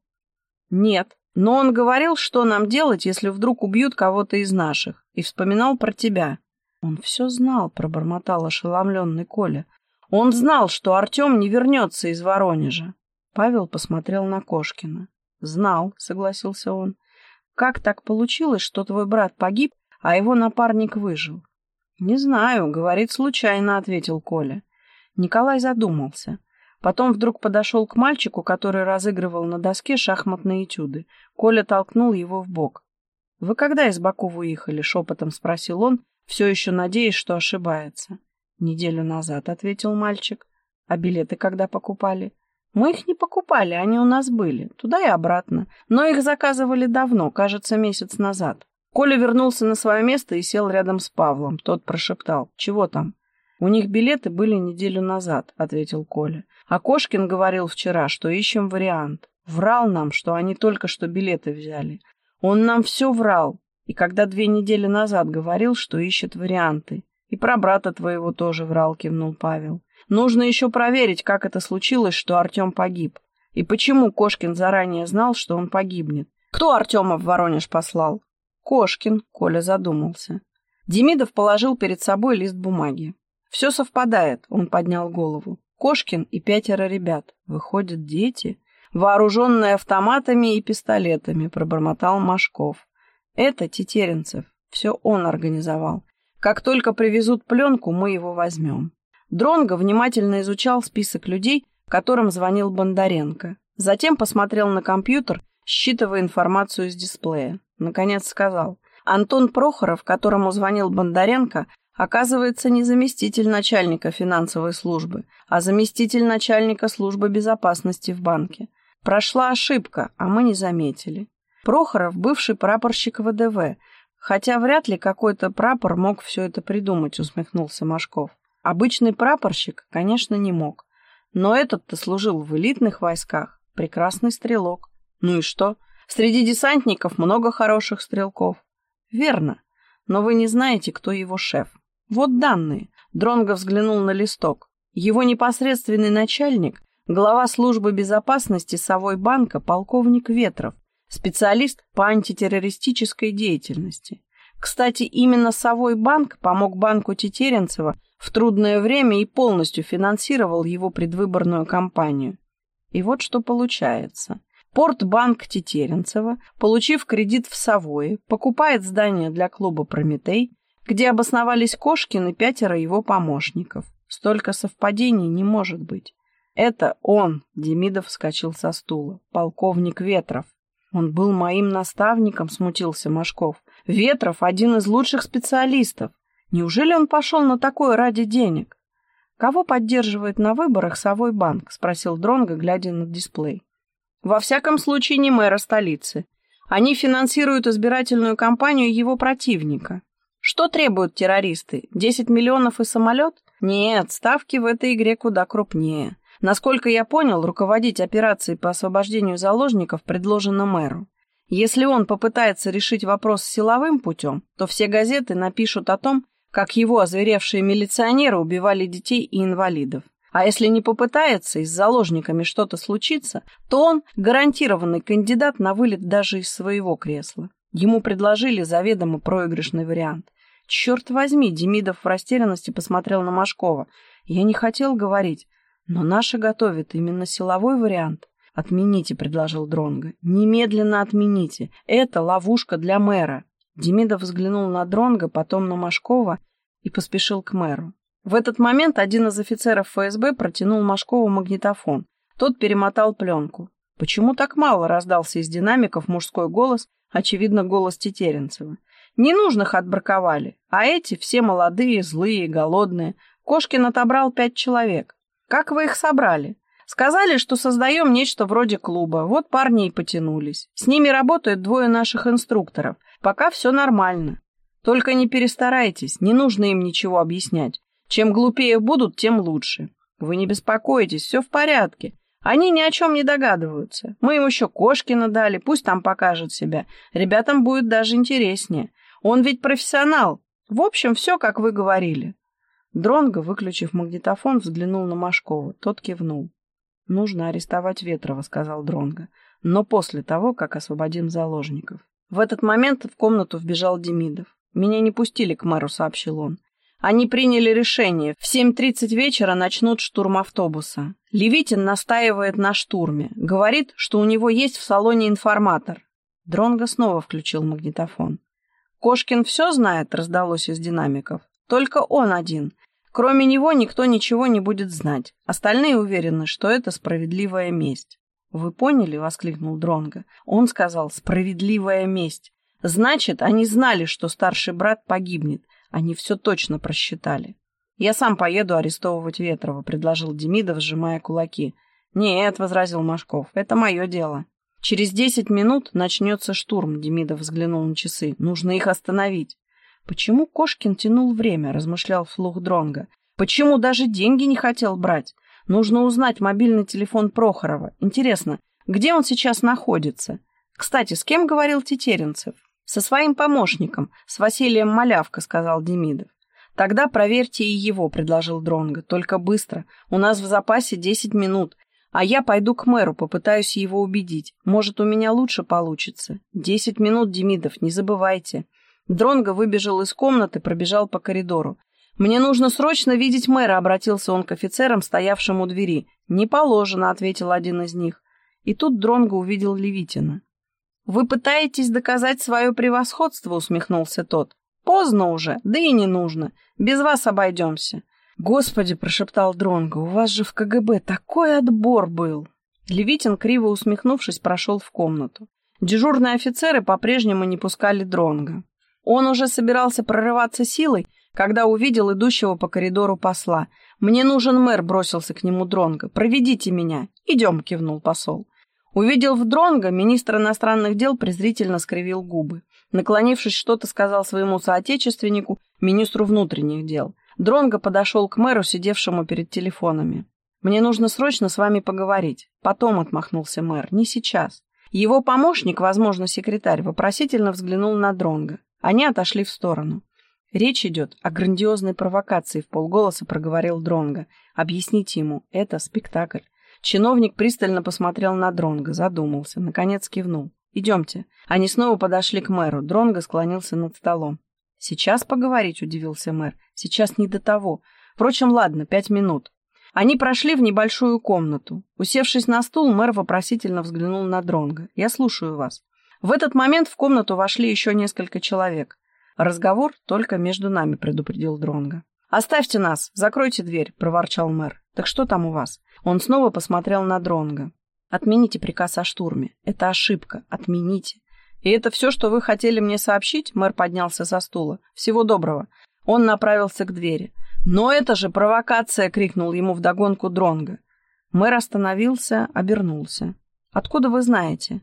«Нет, но он говорил, что нам делать, если вдруг убьют кого-то из наших, и вспоминал про тебя». «Он все знал», — пробормотал ошеломленный Коля. «Он знал, что Артем не вернется из Воронежа». Павел посмотрел на Кошкина. «Знал», — согласился он. «Как так получилось, что твой брат погиб, а его напарник выжил?» «Не знаю, говорит, случайно», — ответил Коля. Николай задумался. Потом вдруг подошел к мальчику, который разыгрывал на доске шахматные этюды. Коля толкнул его в бок. «Вы когда из Баку выехали?» — шепотом спросил он, все еще надеясь, что ошибается. «Неделю назад», — ответил мальчик. «А билеты когда покупали?» «Мы их не покупали, они у нас были, туда и обратно. Но их заказывали давно, кажется, месяц назад». Коля вернулся на свое место и сел рядом с Павлом. Тот прошептал. «Чего там?» «У них билеты были неделю назад», — ответил Коля. «А Кошкин говорил вчера, что ищем вариант. Врал нам, что они только что билеты взяли. Он нам все врал. И когда две недели назад говорил, что ищет варианты. И про брата твоего тоже врал, кивнул Павел. Нужно еще проверить, как это случилось, что Артем погиб. И почему Кошкин заранее знал, что он погибнет. Кто Артема в Воронеж послал? Кошкин, Коля задумался. Демидов положил перед собой лист бумаги. Все совпадает, он поднял голову. Кошкин и пятеро ребят. Выходят дети, вооруженные автоматами и пистолетами, пробормотал Машков. Это Тетеренцев. Все он организовал. Как только привезут пленку, мы его возьмем. Дронго внимательно изучал список людей, которым звонил Бондаренко. Затем посмотрел на компьютер, считывая информацию с дисплея. Наконец сказал. Антон Прохоров, которому звонил Бондаренко, оказывается не заместитель начальника финансовой службы, а заместитель начальника службы безопасности в банке. Прошла ошибка, а мы не заметили. Прохоров – бывший прапорщик ВДВ, хотя вряд ли какой-то прапор мог все это придумать, усмехнулся Машков. Обычный прапорщик, конечно, не мог. Но этот-то служил в элитных войсках, прекрасный стрелок. Ну и что? Среди десантников много хороших стрелков. Верно, но вы не знаете, кто его шеф. Вот данные. Дронго взглянул на листок. Его непосредственный начальник, глава службы безопасности Совой банка, полковник Ветров, специалист по антитеррористической деятельности. Кстати, именно Совой банк помог банку Тетеренцева в трудное время и полностью финансировал его предвыборную кампанию. И вот что получается. Портбанк Тетеренцева, получив кредит в Совое, покупает здание для клуба «Прометей», где обосновались Кошкин и пятеро его помощников. Столько совпадений не может быть. Это он, Демидов вскочил со стула, полковник Ветров. Он был моим наставником, смутился Машков. Ветров — один из лучших специалистов. Неужели он пошел на такое ради денег? Кого поддерживает на выборах Совой банк? Спросил Дронго, глядя на дисплей. Во всяком случае, не мэра столицы. Они финансируют избирательную кампанию его противника. Что требуют террористы? Десять миллионов и самолет? Нет, ставки в этой игре куда крупнее. Насколько я понял, руководить операцией по освобождению заложников предложено мэру. Если он попытается решить вопрос силовым путем, то все газеты напишут о том, как его озверевшие милиционеры убивали детей и инвалидов. А если не попытается и с заложниками что-то случится, то он гарантированный кандидат на вылет даже из своего кресла. Ему предложили заведомо проигрышный вариант. Черт возьми, Демидов в растерянности посмотрел на Машкова. Я не хотел говорить, но наши готовят именно силовой вариант. Отмените, предложил Дронга. Немедленно отмените. Это ловушка для мэра. Демидов взглянул на Дронга, потом на Машкова и поспешил к мэру. В этот момент один из офицеров ФСБ протянул Машкову магнитофон. Тот перемотал пленку. Почему так мало раздался из динамиков мужской голос, очевидно, голос Тетеренцева. Ненужных отбраковали, а эти все молодые, злые, голодные. Кошкин отобрал пять человек. Как вы их собрали? Сказали, что создаем нечто вроде клуба. Вот парни и потянулись. С ними работают двое наших инструкторов. Пока все нормально. Только не перестарайтесь, не нужно им ничего объяснять. Чем глупее будут, тем лучше. Вы не беспокойтесь, все в порядке. Они ни о чем не догадываются. Мы им еще Кошкина дали, пусть там покажет себя. Ребятам будет даже интереснее. Он ведь профессионал. В общем, все, как вы говорили. Дронго, выключив магнитофон, взглянул на Машкова. Тот кивнул. «Нужно арестовать Ветрова», — сказал Дронго. «Но после того, как освободим заложников». В этот момент в комнату вбежал Демидов. «Меня не пустили к мэру», — сообщил он. Они приняли решение. В 7.30 вечера начнут штурм автобуса. Левитин настаивает на штурме. Говорит, что у него есть в салоне информатор. Дронго снова включил магнитофон. «Кошкин все знает?» — раздалось из динамиков. «Только он один. Кроме него никто ничего не будет знать. Остальные уверены, что это справедливая месть». «Вы поняли?» — воскликнул Дронго. Он сказал «справедливая месть». Значит, они знали, что старший брат погибнет. Они все точно просчитали. «Я сам поеду арестовывать Ветрова», — предложил Демидов, сжимая кулаки. «Нет», — возразил Машков, — «это мое дело». «Через десять минут начнется штурм», — Демидов взглянул на часы. «Нужно их остановить». «Почему Кошкин тянул время?» — размышлял вслух Дронга. «Почему даже деньги не хотел брать? Нужно узнать мобильный телефон Прохорова. Интересно, где он сейчас находится? Кстати, с кем говорил Тетеренцев?» «Со своим помощником, с Василием Малявко», — сказал Демидов. «Тогда проверьте и его», — предложил Дронго. «Только быстро. У нас в запасе десять минут. А я пойду к мэру, попытаюсь его убедить. Может, у меня лучше получится. Десять минут, Демидов, не забывайте». Дронго выбежал из комнаты, пробежал по коридору. «Мне нужно срочно видеть мэра», — обратился он к офицерам, стоявшим у двери. «Не положено», — ответил один из них. И тут Дронго увидел Левитина. «Вы пытаетесь доказать свое превосходство», — усмехнулся тот. «Поздно уже, да и не нужно. Без вас обойдемся». «Господи», — прошептал Дронго, — «у вас же в КГБ такой отбор был». Левитин, криво усмехнувшись, прошел в комнату. Дежурные офицеры по-прежнему не пускали Дронга. Он уже собирался прорываться силой, когда увидел идущего по коридору посла. «Мне нужен мэр», — бросился к нему Дронго. «Проведите меня». «Идем», — кивнул посол. Увидел в Дронга, министр иностранных дел презрительно скривил губы. Наклонившись, что-то сказал своему соотечественнику, министру внутренних дел. Дронго подошел к мэру, сидевшему перед телефонами. «Мне нужно срочно с вами поговорить». Потом отмахнулся мэр. «Не сейчас». Его помощник, возможно, секретарь, вопросительно взглянул на Дронга. Они отошли в сторону. «Речь идет о грандиозной провокации», — в полголоса проговорил Дронга. «Объясните ему, это спектакль. Чиновник пристально посмотрел на Дронга, задумался, наконец кивнул. «Идемте». Они снова подошли к мэру. Дронго склонился над столом. «Сейчас поговорить», — удивился мэр. «Сейчас не до того. Впрочем, ладно, пять минут». Они прошли в небольшую комнату. Усевшись на стул, мэр вопросительно взглянул на Дронга. «Я слушаю вас». В этот момент в комнату вошли еще несколько человек. «Разговор только между нами», — предупредил Дронга. «Оставьте нас, закройте дверь», — проворчал мэр. «Так что там у вас?» Он снова посмотрел на Дронга. «Отмените приказ о штурме. Это ошибка. Отмените». «И это все, что вы хотели мне сообщить?» Мэр поднялся со стула. «Всего доброго». Он направился к двери. «Но это же провокация!» — крикнул ему вдогонку Дронга. Мэр остановился, обернулся. «Откуда вы знаете?»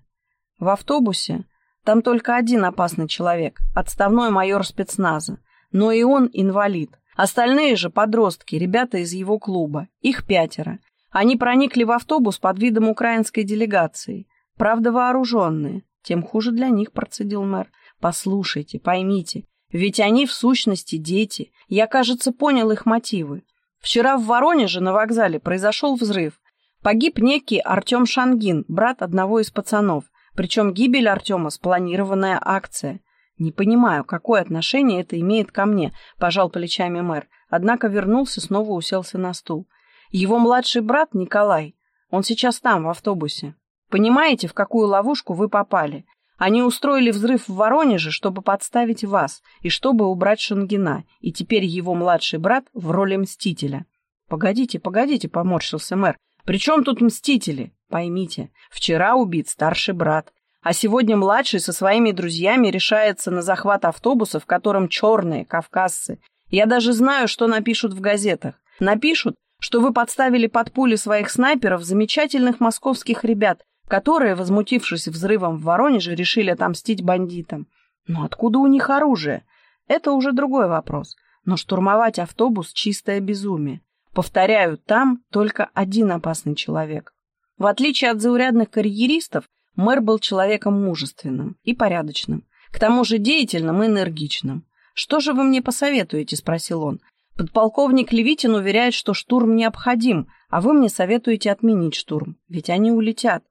«В автобусе. Там только один опасный человек, отставной майор спецназа. Но и он инвалид. Остальные же подростки, ребята из его клуба. Их пятеро. Они проникли в автобус под видом украинской делегации. Правда, вооруженные. Тем хуже для них, процедил мэр. Послушайте, поймите, ведь они в сущности дети. Я, кажется, понял их мотивы. Вчера в Воронеже на вокзале произошел взрыв. Погиб некий Артем Шангин, брат одного из пацанов. Причем гибель Артема – спланированная акция. «Не понимаю, какое отношение это имеет ко мне», – пожал плечами мэр. Однако вернулся, снова уселся на стул. «Его младший брат Николай, он сейчас там, в автобусе. Понимаете, в какую ловушку вы попали? Они устроили взрыв в Воронеже, чтобы подставить вас и чтобы убрать Шангина, и теперь его младший брат в роли мстителя». «Погодите, погодите», — поморщился мэр. «При чем тут мстители? Поймите, вчера убит старший брат, а сегодня младший со своими друзьями решается на захват автобуса, в котором черные, кавказцы. Я даже знаю, что напишут в газетах. Напишут, что вы подставили под пули своих снайперов замечательных московских ребят, которые, возмутившись взрывом в Воронеже, решили отомстить бандитам. Но откуда у них оружие? Это уже другой вопрос. Но штурмовать автобус — чистое безумие. Повторяю, там только один опасный человек. В отличие от заурядных карьеристов, мэр был человеком мужественным и порядочным, к тому же деятельным и энергичным. «Что же вы мне посоветуете?» — спросил он. «Подполковник Левитин уверяет, что штурм необходим, а вы мне советуете отменить штурм, ведь они улетят.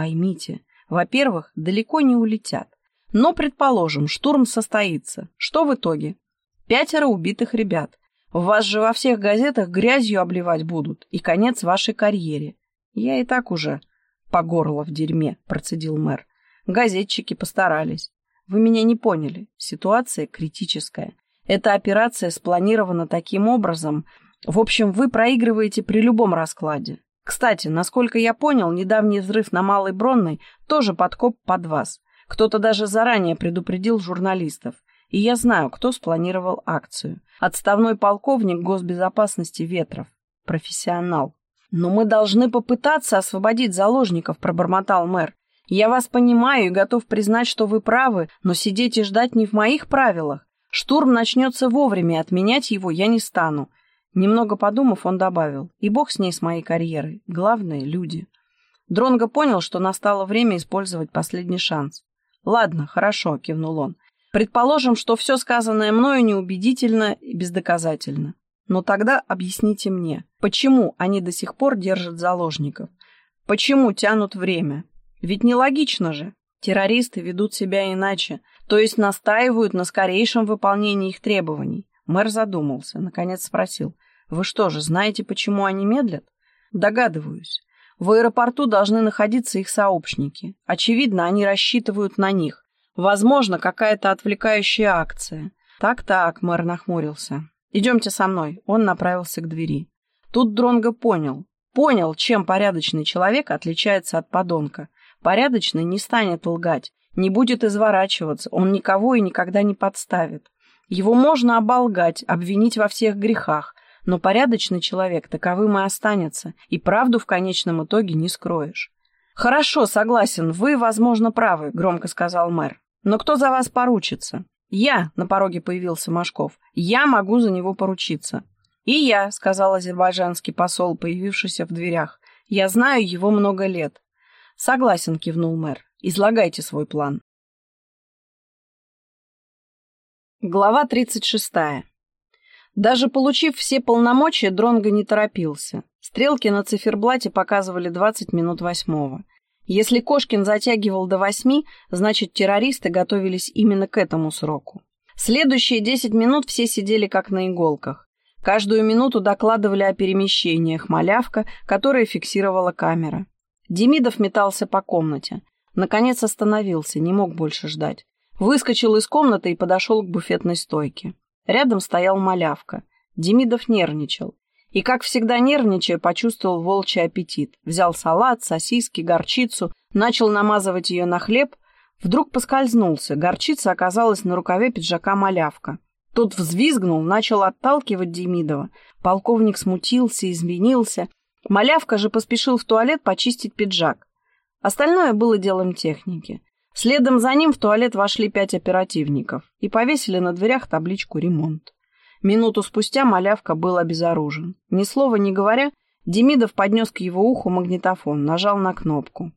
Поймите, во-первых, далеко не улетят. Но, предположим, штурм состоится. Что в итоге? Пятеро убитых ребят. Вас же во всех газетах грязью обливать будут, и конец вашей карьере. Я и так уже по горло в дерьме, процедил мэр. Газетчики постарались. Вы меня не поняли. Ситуация критическая. Эта операция спланирована таким образом. В общем, вы проигрываете при любом раскладе. Кстати, насколько я понял, недавний взрыв на Малой Бронной тоже подкоп под вас. Кто-то даже заранее предупредил журналистов. И я знаю, кто спланировал акцию. Отставной полковник госбезопасности Ветров. Профессионал. «Но мы должны попытаться освободить заложников», — пробормотал мэр. «Я вас понимаю и готов признать, что вы правы, но сидеть и ждать не в моих правилах. Штурм начнется вовремя, отменять его я не стану. Немного подумав, он добавил, и бог с ней, с моей карьерой. Главное — люди. Дронго понял, что настало время использовать последний шанс. «Ладно, хорошо», — кивнул он. «Предположим, что все сказанное мною неубедительно и бездоказательно. Но тогда объясните мне, почему они до сих пор держат заложников? Почему тянут время? Ведь нелогично же. Террористы ведут себя иначе, то есть настаивают на скорейшем выполнении их требований. Мэр задумался, наконец спросил. «Вы что же, знаете, почему они медлят?» «Догадываюсь. В аэропорту должны находиться их сообщники. Очевидно, они рассчитывают на них. Возможно, какая-то отвлекающая акция». «Так-так», — мэр нахмурился. «Идемте со мной». Он направился к двери. Тут Дронго понял. Понял, чем порядочный человек отличается от подонка. Порядочный не станет лгать, не будет изворачиваться, он никого и никогда не подставит. Его можно оболгать, обвинить во всех грехах, но порядочный человек таковым и останется, и правду в конечном итоге не скроешь. «Хорошо, согласен, вы, возможно, правы», — громко сказал мэр. «Но кто за вас поручится?» «Я», — на пороге появился Машков, — «я могу за него поручиться». «И я», — сказал азербайджанский посол, появившийся в дверях. «Я знаю его много лет». «Согласен», — кивнул мэр. «Излагайте свой план». Глава 36. Даже получив все полномочия, Дронго не торопился. Стрелки на циферблате показывали 20 минут восьмого. Если Кошкин затягивал до восьми, значит, террористы готовились именно к этому сроку. Следующие 10 минут все сидели как на иголках. Каждую минуту докладывали о перемещениях малявка, которая фиксировала камера. Демидов метался по комнате. Наконец остановился, не мог больше ждать. Выскочил из комнаты и подошел к буфетной стойке. Рядом стоял малявка. Демидов нервничал. И, как всегда нервничая, почувствовал волчий аппетит. Взял салат, сосиски, горчицу, начал намазывать ее на хлеб. Вдруг поскользнулся. Горчица оказалась на рукаве пиджака малявка. Тот взвизгнул, начал отталкивать Демидова. Полковник смутился, изменился. Малявка же поспешил в туалет почистить пиджак. Остальное было делом техники. Следом за ним в туалет вошли пять оперативников и повесили на дверях табличку «Ремонт». Минуту спустя малявка был обезоружен. Ни слова не говоря, Демидов поднес к его уху магнитофон, нажал на кнопку.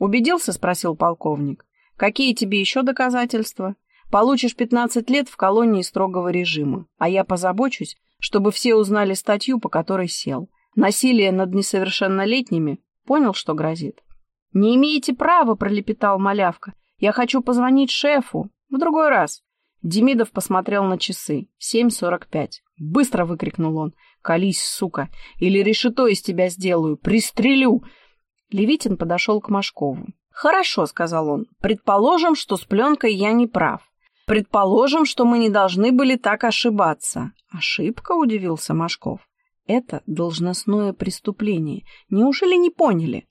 «Убедился?» — спросил полковник. «Какие тебе еще доказательства? Получишь 15 лет в колонии строгого режима, а я позабочусь, чтобы все узнали статью, по которой сел. Насилие над несовершеннолетними. Понял, что грозит?» «Не имеете права», — пролепетал малявка. «Я хочу позвонить шефу. В другой раз». Демидов посмотрел на часы. Семь сорок пять. «Быстро!» — выкрикнул он. «Колись, сука! Или решето из тебя сделаю! Пристрелю!» Левитин подошел к Машкову. «Хорошо», — сказал он. «Предположим, что с пленкой я не прав. Предположим, что мы не должны были так ошибаться». «Ошибка?» — удивился Машков. «Это должностное преступление. Неужели не поняли?»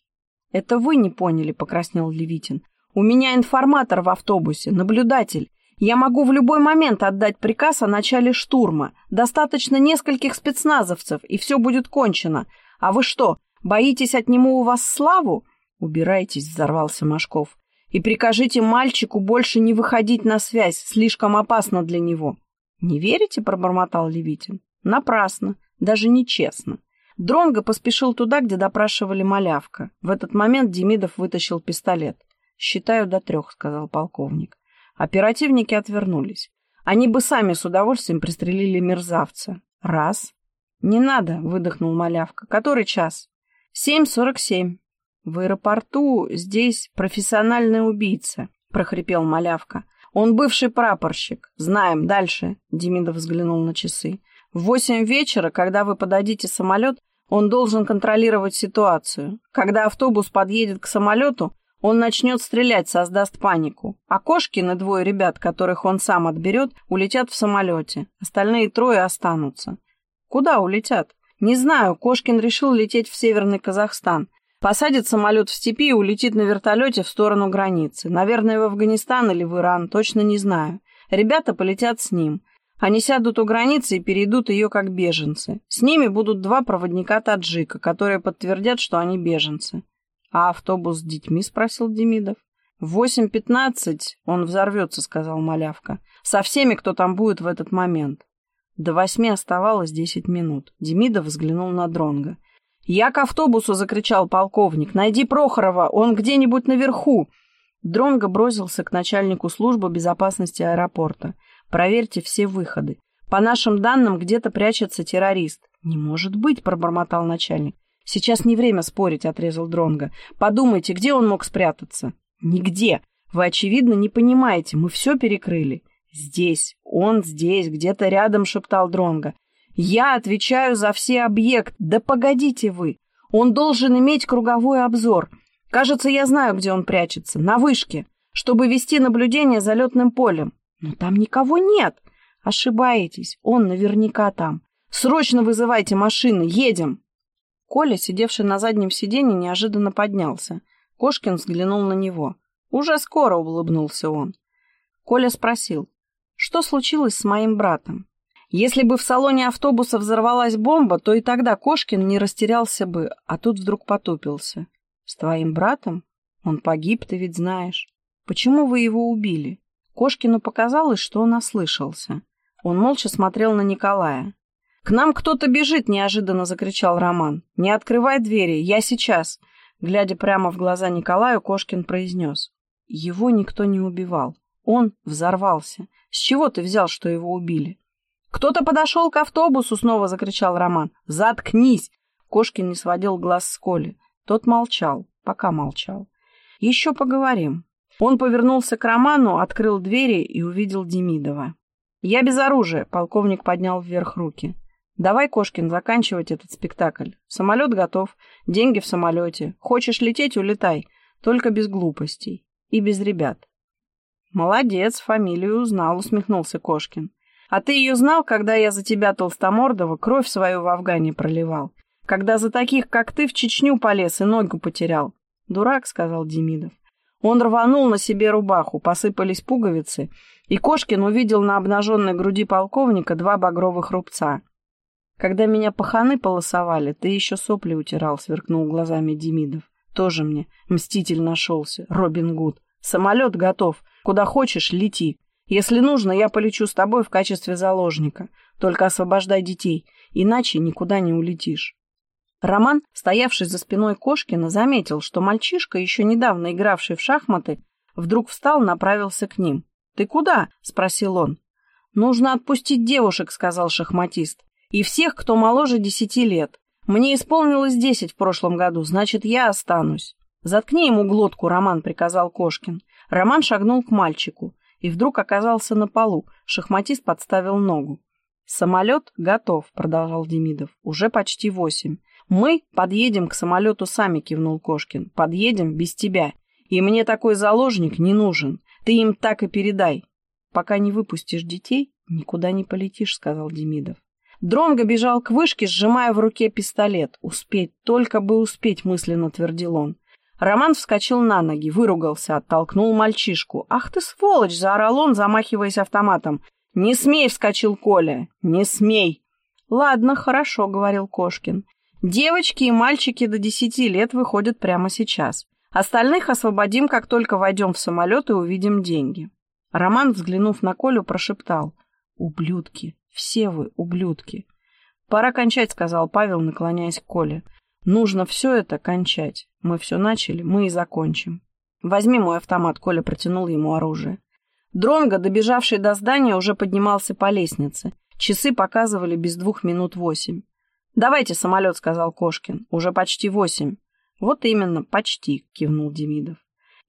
«Это вы не поняли», — покраснел Левитин. «У меня информатор в автобусе, наблюдатель. Я могу в любой момент отдать приказ о начале штурма. Достаточно нескольких спецназовцев, и все будет кончено. А вы что, боитесь отниму у вас славу? Убирайтесь, взорвался Машков. И прикажите мальчику больше не выходить на связь, слишком опасно для него. Не верите, пробормотал Левитин. Напрасно, даже нечестно. Дронго поспешил туда, где допрашивали малявка. В этот момент Демидов вытащил пистолет. «Считаю до трех», — сказал полковник. Оперативники отвернулись. Они бы сами с удовольствием пристрелили мерзавца. Раз. «Не надо», — выдохнул малявка. «Который час?» «Семь сорок семь». «В аэропорту здесь профессиональный убийца», — прохрипел малявка. «Он бывший прапорщик. Знаем. Дальше», — Демидов взглянул на часы. «В восемь вечера, когда вы подадите самолет, он должен контролировать ситуацию. Когда автобус подъедет к самолету, он начнет стрелять, создаст панику. А Кошкин и двое ребят, которых он сам отберет, улетят в самолете. Остальные трое останутся. Куда улетят? Не знаю, Кошкин решил лететь в Северный Казахстан. Посадит самолет в степи и улетит на вертолете в сторону границы. Наверное, в Афганистан или в Иран, точно не знаю. Ребята полетят с ним. Они сядут у границы и перейдут ее как беженцы. С ними будут два проводника таджика, которые подтвердят, что они беженцы. «А автобус с детьми?» — спросил Демидов. «В восемь пятнадцать он взорвется», — сказал Малявка. «Со всеми, кто там будет в этот момент». До восьми оставалось десять минут. Демидов взглянул на Дронга. «Я к автобусу!» — закричал полковник. «Найди Прохорова, он где-нибудь наверху!» Дронго бросился к начальнику службы безопасности аэропорта. «Проверьте все выходы. По нашим данным, где-то прячется террорист». «Не может быть!» — пробормотал начальник. Сейчас не время спорить, отрезал Дронга. Подумайте, где он мог спрятаться? Нигде. Вы, очевидно, не понимаете, мы все перекрыли. Здесь, он здесь, где-то рядом, шептал Дронга. Я отвечаю за все объекты. Да погодите вы. Он должен иметь круговой обзор. Кажется, я знаю, где он прячется. На вышке, чтобы вести наблюдение за летным полем. Но там никого нет. Ошибаетесь. Он наверняка там. Срочно вызывайте машины. Едем. Коля, сидевший на заднем сиденье, неожиданно поднялся. Кошкин взглянул на него. «Уже скоро», — улыбнулся он. Коля спросил, «Что случилось с моим братом?» Если бы в салоне автобуса взорвалась бомба, то и тогда Кошкин не растерялся бы, а тут вдруг потупился. «С твоим братом? Он погиб, ты ведь знаешь. Почему вы его убили?» Кошкину показалось, что он ослышался. Он молча смотрел на Николая. «К нам кто-то бежит!» — неожиданно закричал Роман. «Не открывай двери, я сейчас!» Глядя прямо в глаза Николаю, Кошкин произнес. «Его никто не убивал. Он взорвался. С чего ты взял, что его убили?» «Кто-то подошел к автобусу!» — снова закричал Роман. «Заткнись!» Кошкин не сводил глаз с Коли. Тот молчал, пока молчал. «Еще поговорим». Он повернулся к Роману, открыл двери и увидел Демидова. «Я без оружия», — полковник поднял вверх руки. Давай, Кошкин, заканчивать этот спектакль. Самолет готов, деньги в самолете. Хочешь лететь — улетай. Только без глупостей. И без ребят. Молодец, фамилию узнал, усмехнулся Кошкин. А ты ее знал, когда я за тебя, Толстомордова, кровь свою в Афгане проливал? Когда за таких, как ты, в Чечню полез и ногу потерял? Дурак, сказал Демидов. Он рванул на себе рубаху, посыпались пуговицы, и Кошкин увидел на обнаженной груди полковника два багровых рубца — когда меня паханы полосовали, ты еще сопли утирал, сверкнул глазами Демидов. Тоже мне мститель нашелся, Робин Гуд. Самолет готов. Куда хочешь, лети. Если нужно, я полечу с тобой в качестве заложника. Только освобождай детей, иначе никуда не улетишь. Роман, стоявший за спиной Кошкина, заметил, что мальчишка, еще недавно игравший в шахматы, вдруг встал и направился к ним. «Ты куда?» — спросил он. «Нужно отпустить девушек», — сказал шахматист и всех, кто моложе десяти лет. Мне исполнилось десять в прошлом году, значит, я останусь. Заткни ему глотку, Роман, приказал Кошкин. Роман шагнул к мальчику и вдруг оказался на полу. Шахматист подставил ногу. «Самолет готов», — продолжал Демидов. «Уже почти восемь. Мы подъедем к самолету сами», — кивнул Кошкин. «Подъедем без тебя. И мне такой заложник не нужен. Ты им так и передай. Пока не выпустишь детей, никуда не полетишь», — сказал Демидов. Дронго бежал к вышке, сжимая в руке пистолет. «Успеть, только бы успеть», — мысленно твердил он. Роман вскочил на ноги, выругался, оттолкнул мальчишку. «Ах ты сволочь!» — заорал он, замахиваясь автоматом. «Не смей!» — вскочил Коля. «Не смей!» «Ладно, хорошо», — говорил Кошкин. «Девочки и мальчики до десяти лет выходят прямо сейчас. Остальных освободим, как только войдем в самолет и увидим деньги». Роман, взглянув на Колю, прошептал. «Ублюдки! Все вы ублюдки!» «Пора кончать», — сказал Павел, наклоняясь к Коле. «Нужно все это кончать. Мы все начали, мы и закончим». «Возьми мой автомат», — Коля протянул ему оружие. Дронго, добежавший до здания, уже поднимался по лестнице. Часы показывали без двух минут восемь. «Давайте самолет», — сказал Кошкин. «Уже почти восемь». «Вот именно, почти», — кивнул Демидов.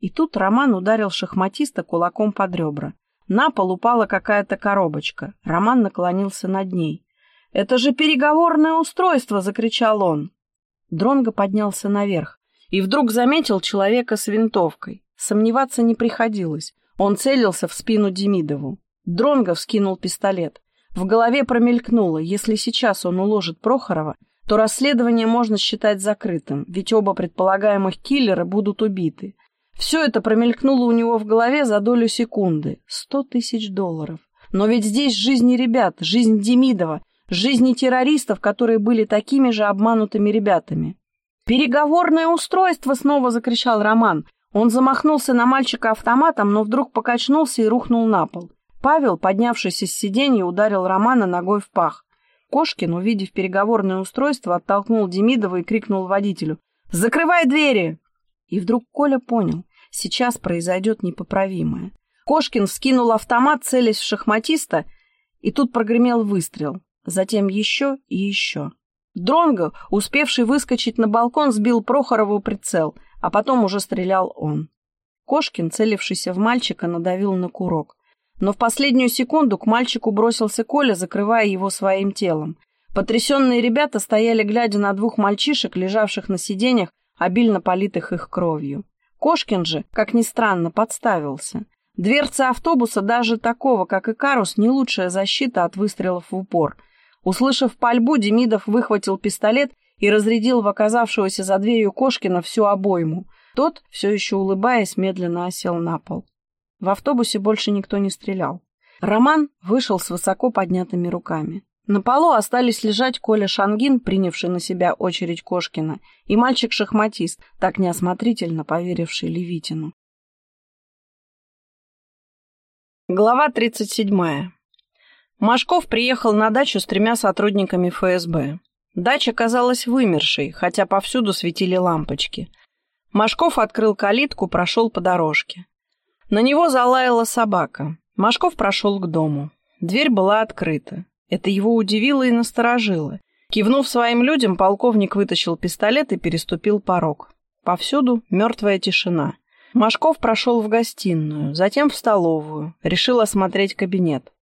И тут Роман ударил шахматиста кулаком под ребра. На пол упала какая-то коробочка. Роман наклонился над ней. «Это же переговорное устройство!» — закричал он. Дронго поднялся наверх и вдруг заметил человека с винтовкой. Сомневаться не приходилось. Он целился в спину Демидову. Дронго вскинул пистолет. В голове промелькнуло, если сейчас он уложит Прохорова, то расследование можно считать закрытым, ведь оба предполагаемых киллера будут убиты. Все это промелькнуло у него в голове за долю секунды. Сто тысяч долларов. Но ведь здесь жизни ребят, жизнь Демидова, жизни террористов, которые были такими же обманутыми ребятами. «Переговорное устройство!» — снова закричал Роман. Он замахнулся на мальчика автоматом, но вдруг покачнулся и рухнул на пол. Павел, поднявшись из сиденья, ударил Романа ногой в пах. Кошкин, увидев переговорное устройство, оттолкнул Демидова и крикнул водителю «Закрывай двери!» И вдруг Коля понял, сейчас произойдет непоправимое. Кошкин вскинул автомат, целясь в шахматиста, и тут прогремел выстрел. Затем еще и еще. Дронго, успевший выскочить на балкон, сбил Прохорову прицел, а потом уже стрелял он. Кошкин, целившийся в мальчика, надавил на курок. Но в последнюю секунду к мальчику бросился Коля, закрывая его своим телом. Потрясенные ребята стояли, глядя на двух мальчишек, лежавших на сиденьях, обильно политых их кровью. Кошкин же, как ни странно, подставился. Дверца автобуса, даже такого, как и Карус, не лучшая защита от выстрелов в упор. Услышав пальбу, Демидов выхватил пистолет и разрядил в оказавшегося за дверью Кошкина всю обойму. Тот, все еще улыбаясь, медленно осел на пол. В автобусе больше никто не стрелял. Роман вышел с высоко поднятыми руками. На полу остались лежать Коля Шангин, принявший на себя очередь Кошкина, и мальчик-шахматист, так неосмотрительно поверивший Левитину. Глава 37. Машков приехал на дачу с тремя сотрудниками ФСБ. Дача казалась вымершей, хотя повсюду светили лампочки. Машков открыл калитку, прошел по дорожке. На него залаяла собака. Машков прошел к дому. Дверь была открыта. Это его удивило и насторожило. Кивнув своим людям, полковник вытащил пистолет и переступил порог. Повсюду мертвая тишина. Машков прошел в гостиную, затем в столовую, решил осмотреть кабинет.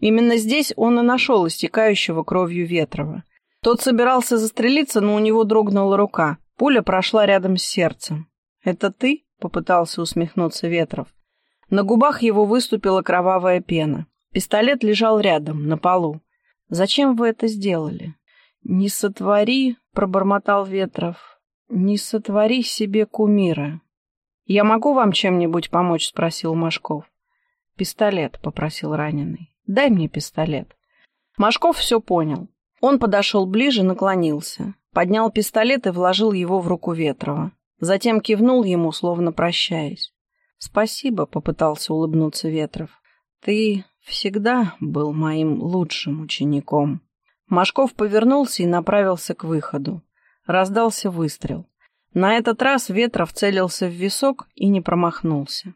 Именно здесь он и нашел истекающего кровью Ветрова. Тот собирался застрелиться, но у него дрогнула рука. Пуля прошла рядом с сердцем. «Это ты?» — попытался усмехнуться Ветров. На губах его выступила кровавая пена. Пистолет лежал рядом, на полу. Зачем вы это сделали? Не сотвори, пробормотал Ветров. Не сотвори себе кумира. Я могу вам чем-нибудь помочь, спросил Машков. Пистолет, попросил раненый. Дай мне пистолет. Машков все понял. Он подошел ближе, наклонился, поднял пистолет и вложил его в руку Ветрова. Затем кивнул ему, словно прощаясь. «Спасибо», — попытался улыбнуться Ветров. «Ты всегда был моим лучшим учеником. Машков повернулся и направился к выходу. Раздался выстрел. На этот раз Ветров целился в висок и не промахнулся.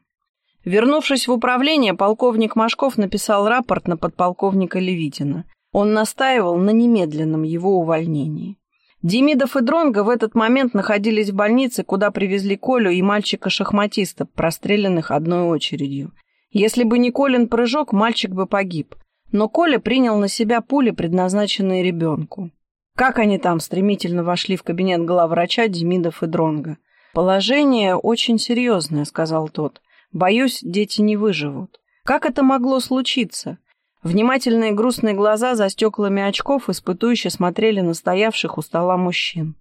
Вернувшись в управление, полковник Машков написал рапорт на подполковника Левитина. Он настаивал на немедленном его увольнении. Демидов и Дронго в этот момент находились в больнице, куда привезли Колю и мальчика-шахматиста, простреленных одной очередью. Если бы не Колин прыжок, мальчик бы погиб. Но Коля принял на себя пули, предназначенные ребенку. Как они там стремительно вошли в кабинет главврача Демидов и Дронга. «Положение очень серьезное», — сказал тот. «Боюсь, дети не выживут». Как это могло случиться? Внимательные грустные глаза за стеклами очков испытующе смотрели на стоявших у стола мужчин.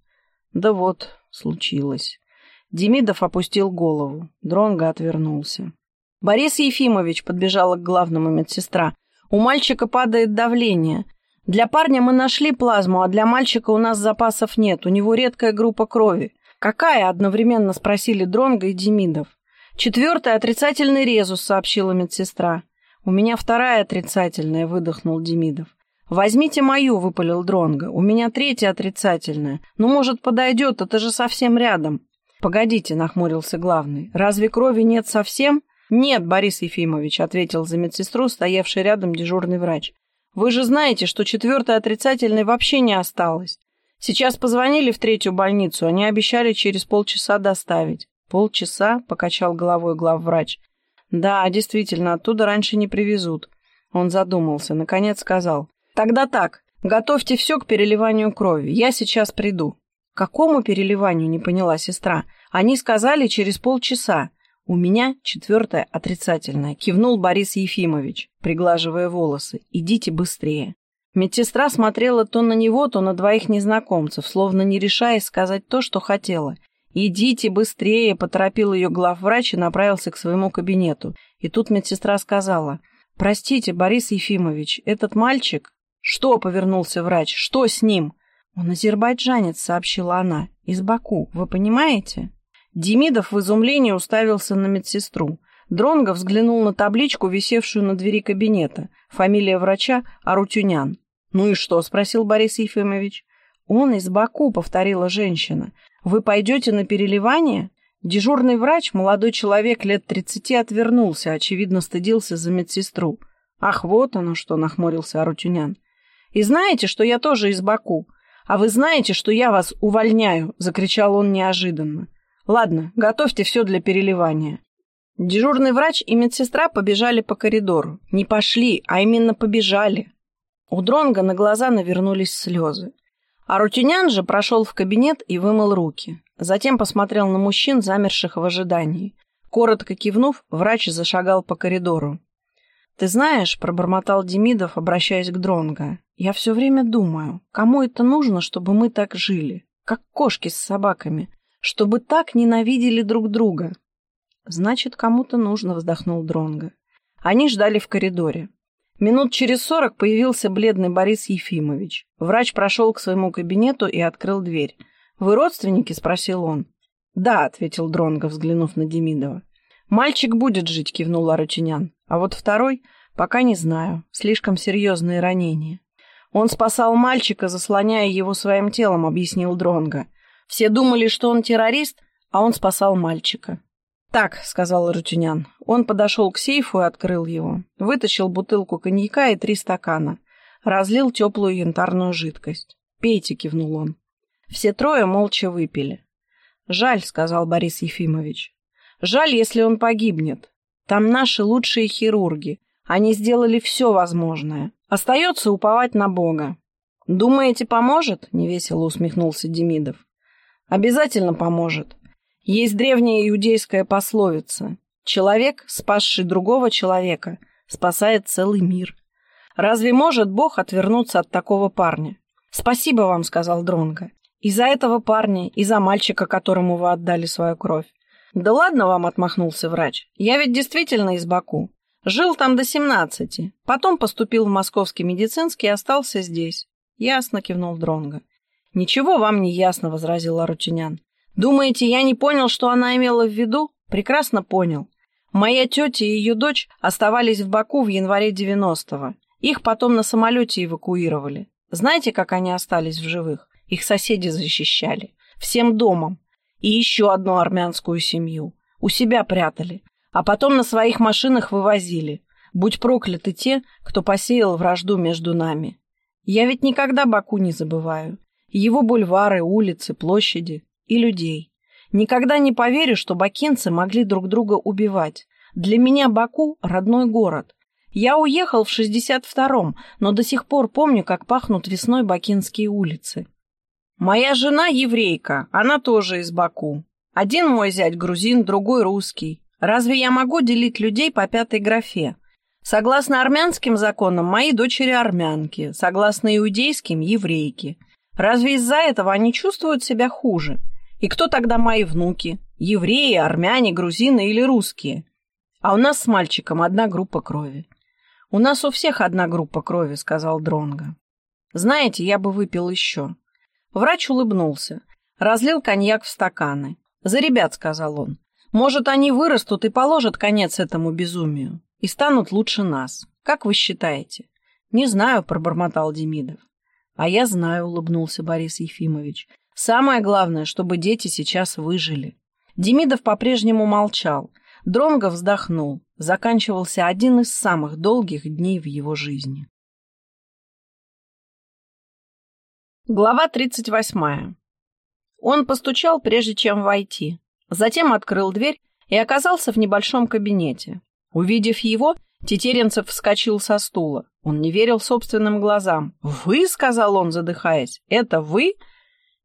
Да вот, случилось. Демидов опустил голову. Дронго отвернулся. Борис Ефимович подбежала к главному медсестра. У мальчика падает давление. Для парня мы нашли плазму, а для мальчика у нас запасов нет. У него редкая группа крови. Какая? Одновременно спросили Дронго и Демидов. Четвертый отрицательный резус, сообщила медсестра. У меня вторая отрицательная, выдохнул Демидов. «Возьмите мою», — выпалил Дронго. «У меня третья отрицательная. Ну, может, подойдет, это же совсем рядом». «Погодите», — нахмурился главный. «Разве крови нет совсем?» «Нет, Борис Ефимович», — ответил за медсестру, стоявший рядом дежурный врач. «Вы же знаете, что четвертой отрицательной вообще не осталось. Сейчас позвонили в третью больницу, они обещали через полчаса доставить». «Полчаса?» — покачал головой главврач. «Да, действительно, оттуда раньше не привезут». Он задумался, наконец сказал. Тогда так, готовьте все к переливанию крови. Я сейчас приду. Какому переливанию, не поняла сестра. Они сказали через полчаса. У меня четвертое отрицательное, кивнул Борис Ефимович, приглаживая волосы. Идите быстрее. Медсестра смотрела то на него, то на двоих незнакомцев, словно не решаясь сказать то, что хотела. «Идите быстрее!» — поторопил ее главврач и направился к своему кабинету. И тут медсестра сказала, «Простите, Борис Ефимович, этот мальчик, «Что?» — повернулся врач. «Что с ним?» «Он азербайджанец», — сообщила она. «Из Баку. Вы понимаете?» Демидов в изумлении уставился на медсестру. Дронго взглянул на табличку, висевшую на двери кабинета. Фамилия врача — Арутюнян. «Ну и что?» — спросил Борис Ефимович. «Он из Баку», — повторила женщина. «Вы пойдете на переливание?» Дежурный врач, молодой человек лет тридцати, отвернулся, очевидно, стыдился за медсестру. «Ах, вот оно что!» — нахмурился Арутюнян. И знаете, что я тоже из Баку? А вы знаете, что я вас увольняю?» — закричал он неожиданно. «Ладно, готовьте все для переливания». Дежурный врач и медсестра побежали по коридору. Не пошли, а именно побежали. У Дронга на глаза навернулись слезы. А Рутюнян же прошел в кабинет и вымыл руки. Затем посмотрел на мужчин, замерших в ожидании. Коротко кивнув, врач зашагал по коридору. «Ты знаешь», — пробормотал Демидов, обращаясь к Дронго, «я все время думаю, кому это нужно, чтобы мы так жили, как кошки с собаками, чтобы так ненавидели друг друга?» «Значит, кому-то нужно», — вздохнул Дронго. Они ждали в коридоре. Минут через сорок появился бледный Борис Ефимович. Врач прошел к своему кабинету и открыл дверь. «Вы родственники?» — спросил он. «Да», — ответил Дронго, взглянув на Демидова. «Мальчик будет жить», — кивнул Аручинян. А вот второй пока не знаю. Слишком серьезные ранения. Он спасал мальчика, заслоняя его своим телом, объяснил Дронга. Все думали, что он террорист, а он спасал мальчика. «Так», — сказал Рутюнян. Он подошел к сейфу и открыл его. Вытащил бутылку коньяка и три стакана. Разлил теплую янтарную жидкость. «Пейте», — кивнул он. Все трое молча выпили. «Жаль», — сказал Борис Ефимович. «Жаль, если он погибнет. Там наши лучшие хирурги. Они сделали все возможное. Остается уповать на Бога. «Думаете, поможет?» — невесело усмехнулся Демидов. «Обязательно поможет. Есть древняя иудейская пословица. Человек, спасший другого человека, спасает целый мир. Разве может Бог отвернуться от такого парня? Спасибо вам, сказал Дронго. И за этого парня, и за мальчика, которому вы отдали свою кровь. «Да ладно вам», — отмахнулся врач. «Я ведь действительно из Баку. Жил там до семнадцати. Потом поступил в московский медицинский и остался здесь». «Ясно», — кивнул Дронго. «Ничего вам не ясно», — возразил Арутюнян. «Думаете, я не понял, что она имела в виду? Прекрасно понял. Моя тетя и ее дочь оставались в Баку в январе девяностого. Их потом на самолете эвакуировали. Знаете, как они остались в живых? Их соседи защищали. Всем домом и еще одну армянскую семью. У себя прятали, а потом на своих машинах вывозили. Будь прокляты те, кто посеял вражду между нами. Я ведь никогда Баку не забываю. Его бульвары, улицы, площади и людей. Никогда не поверю, что бакинцы могли друг друга убивать. Для меня Баку – родной город. Я уехал в 62-м, но до сих пор помню, как пахнут весной бакинские улицы. Моя жена еврейка, она тоже из Баку. Один мой зять грузин, другой русский. Разве я могу делить людей по пятой графе? Согласно армянским законам, мои дочери армянки, согласно иудейским – еврейки. Разве из-за этого они чувствуют себя хуже? И кто тогда мои внуки? Евреи, армяне, грузины или русские. А у нас с мальчиком одна группа крови. У нас у всех одна группа крови, сказал Дронга. Знаете, я бы выпил еще. Врач улыбнулся, разлил коньяк в стаканы. За ребят, сказал он. Может, они вырастут и положат конец этому безумию и станут лучше нас. Как вы считаете? Не знаю, пробормотал Демидов. А я знаю, улыбнулся Борис Ефимович. Самое главное, чтобы дети сейчас выжили. Демидов по-прежнему молчал. Дронго вздохнул. Заканчивался один из самых долгих дней в его жизни. Глава 38. Он постучал, прежде чем войти. Затем открыл дверь и оказался в небольшом кабинете. Увидев его, Тетеренцев вскочил со стула. Он не верил собственным глазам. «Вы?» — сказал он, задыхаясь. «Это вы?»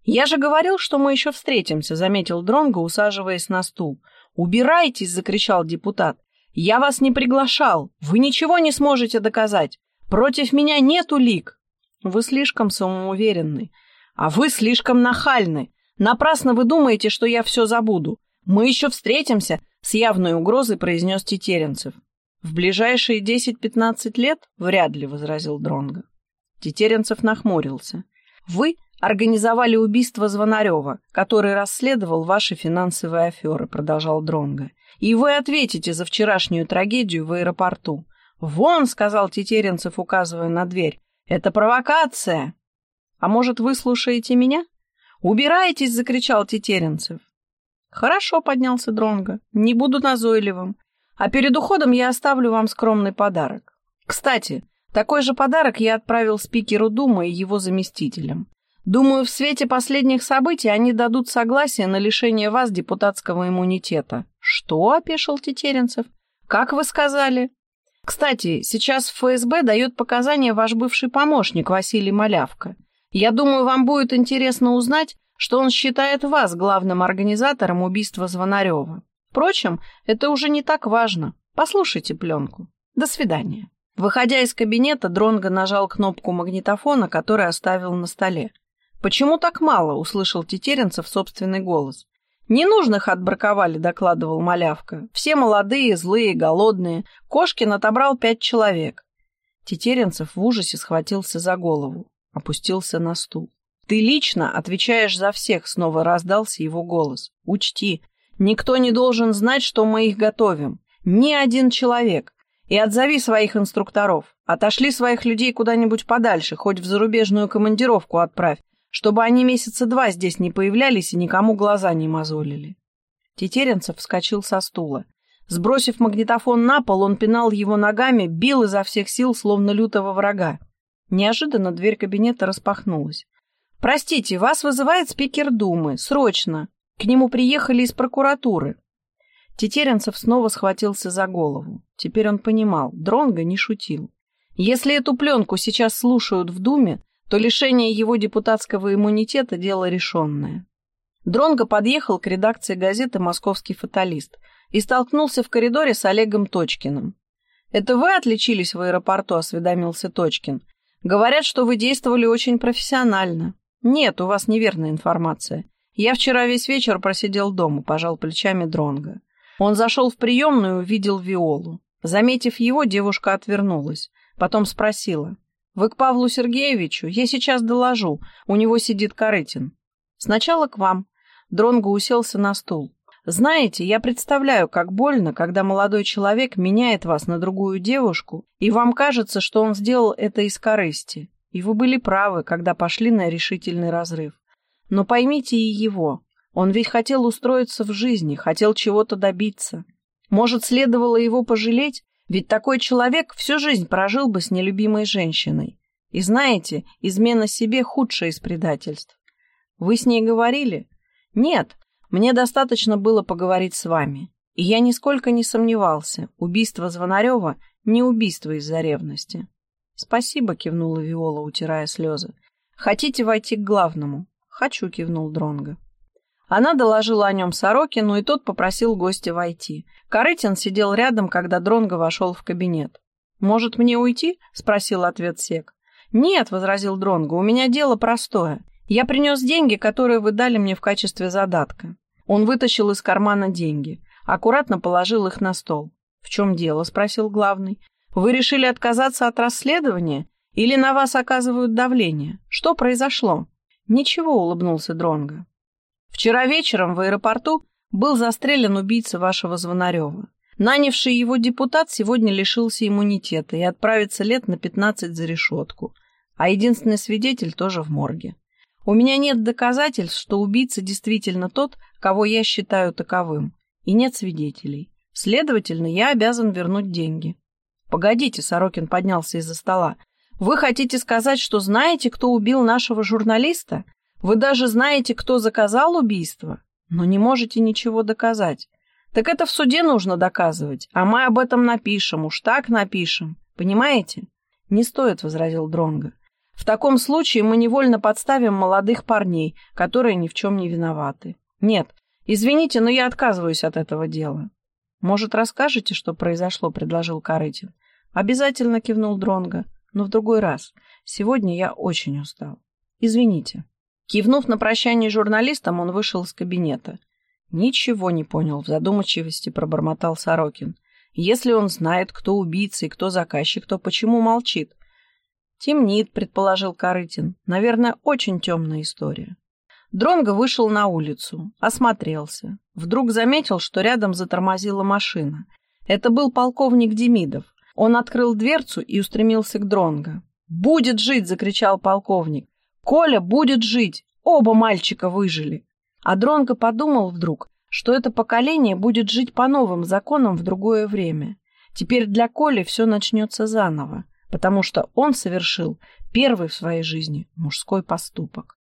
«Я же говорил, что мы еще встретимся», — заметил Дронго, усаживаясь на стул. «Убирайтесь!» — закричал депутат. «Я вас не приглашал. Вы ничего не сможете доказать. Против меня нет улик». «Вы слишком самоуверенны. А вы слишком нахальны. Напрасно вы думаете, что я все забуду. Мы еще встретимся», — с явной угрозой произнес Тетеренцев. «В ближайшие десять-пятнадцать лет вряд ли», — возразил Дронго. Тетеренцев нахмурился. «Вы организовали убийство Звонарева, который расследовал ваши финансовые аферы», — продолжал Дронго. «И вы ответите за вчерашнюю трагедию в аэропорту». «Вон», — сказал Тетеренцев, указывая на дверь, — «это провокация». «А может, вы слушаете меня?» «Убирайтесь!» — закричал Тетеренцев. «Хорошо», — поднялся Дронго. «Не буду назойливым. А перед уходом я оставлю вам скромный подарок. Кстати, такой же подарок я отправил спикеру Думы и его заместителям. Думаю, в свете последних событий они дадут согласие на лишение вас депутатского иммунитета. Что, опешил Тетеренцев? Как вы сказали? Кстати, сейчас в ФСБ дает показания ваш бывший помощник Василий Малявка. Я думаю, вам будет интересно узнать, что он считает вас главным организатором убийства Звонарева. Впрочем, это уже не так важно. Послушайте пленку. До свидания. Выходя из кабинета, Дронго нажал кнопку магнитофона, который оставил на столе. «Почему так мало?» — услышал Тетеренцев собственный голос. «Ненужных отбраковали», — докладывал Малявка. «Все молодые, злые, голодные. Кошкин отобрал пять человек». Тетеренцев в ужасе схватился за голову, опустился на стул. «Ты лично отвечаешь за всех», — снова раздался его голос. «Учти, Никто не должен знать, что мы их готовим. Ни один человек. И отзови своих инструкторов. Отошли своих людей куда-нибудь подальше, хоть в зарубежную командировку отправь, чтобы они месяца два здесь не появлялись и никому глаза не мозолили. Тетеренцев вскочил со стула. Сбросив магнитофон на пол, он пинал его ногами, бил изо всех сил, словно лютого врага. Неожиданно дверь кабинета распахнулась. «Простите, вас вызывает спикер Думы. Срочно!» К нему приехали из прокуратуры. Тетеренцев снова схватился за голову. Теперь он понимал, Дронго не шутил. Если эту пленку сейчас слушают в Думе, то лишение его депутатского иммунитета – дело решенное. Дронго подъехал к редакции газеты «Московский фаталист» и столкнулся в коридоре с Олегом Точкиным. «Это вы отличились в аэропорту?» – осведомился Точкин. «Говорят, что вы действовали очень профессионально». «Нет, у вас неверная информация. Я вчера весь вечер просидел дома, пожал плечами Дронга. Он зашел в приемную и увидел Виолу. Заметив его, девушка отвернулась. Потом спросила. «Вы к Павлу Сергеевичу? Я сейчас доложу. У него сидит Корытин». «Сначала к вам». Дронго уселся на стул. «Знаете, я представляю, как больно, когда молодой человек меняет вас на другую девушку, и вам кажется, что он сделал это из корысти. И вы были правы, когда пошли на решительный разрыв. Но поймите и его. Он ведь хотел устроиться в жизни, хотел чего-то добиться. Может, следовало его пожалеть? Ведь такой человек всю жизнь прожил бы с нелюбимой женщиной. И знаете, измена себе худшая из предательств. Вы с ней говорили? Нет, мне достаточно было поговорить с вами. И я нисколько не сомневался, убийство Звонарева не убийство из-за ревности. Спасибо, кивнула Виола, утирая слезы. Хотите войти к главному? «Хочу», — кивнул Дронго. Она доложила о нем Сорокину, и тот попросил гостя войти. Корытин сидел рядом, когда Дронго вошел в кабинет. «Может, мне уйти?» — спросил ответ Сек. «Нет», — возразил Дронго, — «у меня дело простое. Я принес деньги, которые вы дали мне в качестве задатка. Он вытащил из кармана деньги, аккуратно положил их на стол. «В чем дело?» — спросил главный. «Вы решили отказаться от расследования? Или на вас оказывают давление? Что произошло?» «Ничего», — улыбнулся Дронго. «Вчера вечером в аэропорту был застрелен убийца вашего Звонарева. Нанявший его депутат сегодня лишился иммунитета и отправится лет на 15 за решетку, а единственный свидетель тоже в морге. У меня нет доказательств, что убийца действительно тот, кого я считаю таковым, и нет свидетелей. Следовательно, я обязан вернуть деньги. Погодите, Сорокин поднялся из-за стола. Вы хотите сказать, что знаете, кто убил нашего журналиста? Вы даже знаете, кто заказал убийство? Но не можете ничего доказать. Так это в суде нужно доказывать, а мы об этом напишем, уж так напишем. Понимаете? Не стоит, возразил Дронго. В таком случае мы невольно подставим молодых парней, которые ни в чем не виноваты. Нет, извините, но я отказываюсь от этого дела. Может, расскажете, что произошло, предложил Карытин. Обязательно кивнул Дронго, но в другой раз. Сегодня я очень устал. Извините. Кивнув на прощание журналистам, он вышел из кабинета. Ничего не понял, в задумчивости пробормотал Сорокин. Если он знает, кто убийца и кто заказчик, то почему молчит? «Темнит», — предположил Корытин. «Наверное, очень темная история». Дронго вышел на улицу, осмотрелся. Вдруг заметил, что рядом затормозила машина. Это был полковник Демидов. Он открыл дверцу и устремился к Дронго. «Будет жить!» — закричал полковник. «Коля будет жить! Оба мальчика выжили!» А Дронго подумал вдруг, что это поколение будет жить по новым законам в другое время. Теперь для Коли все начнется заново потому что он совершил первый в своей жизни мужской поступок.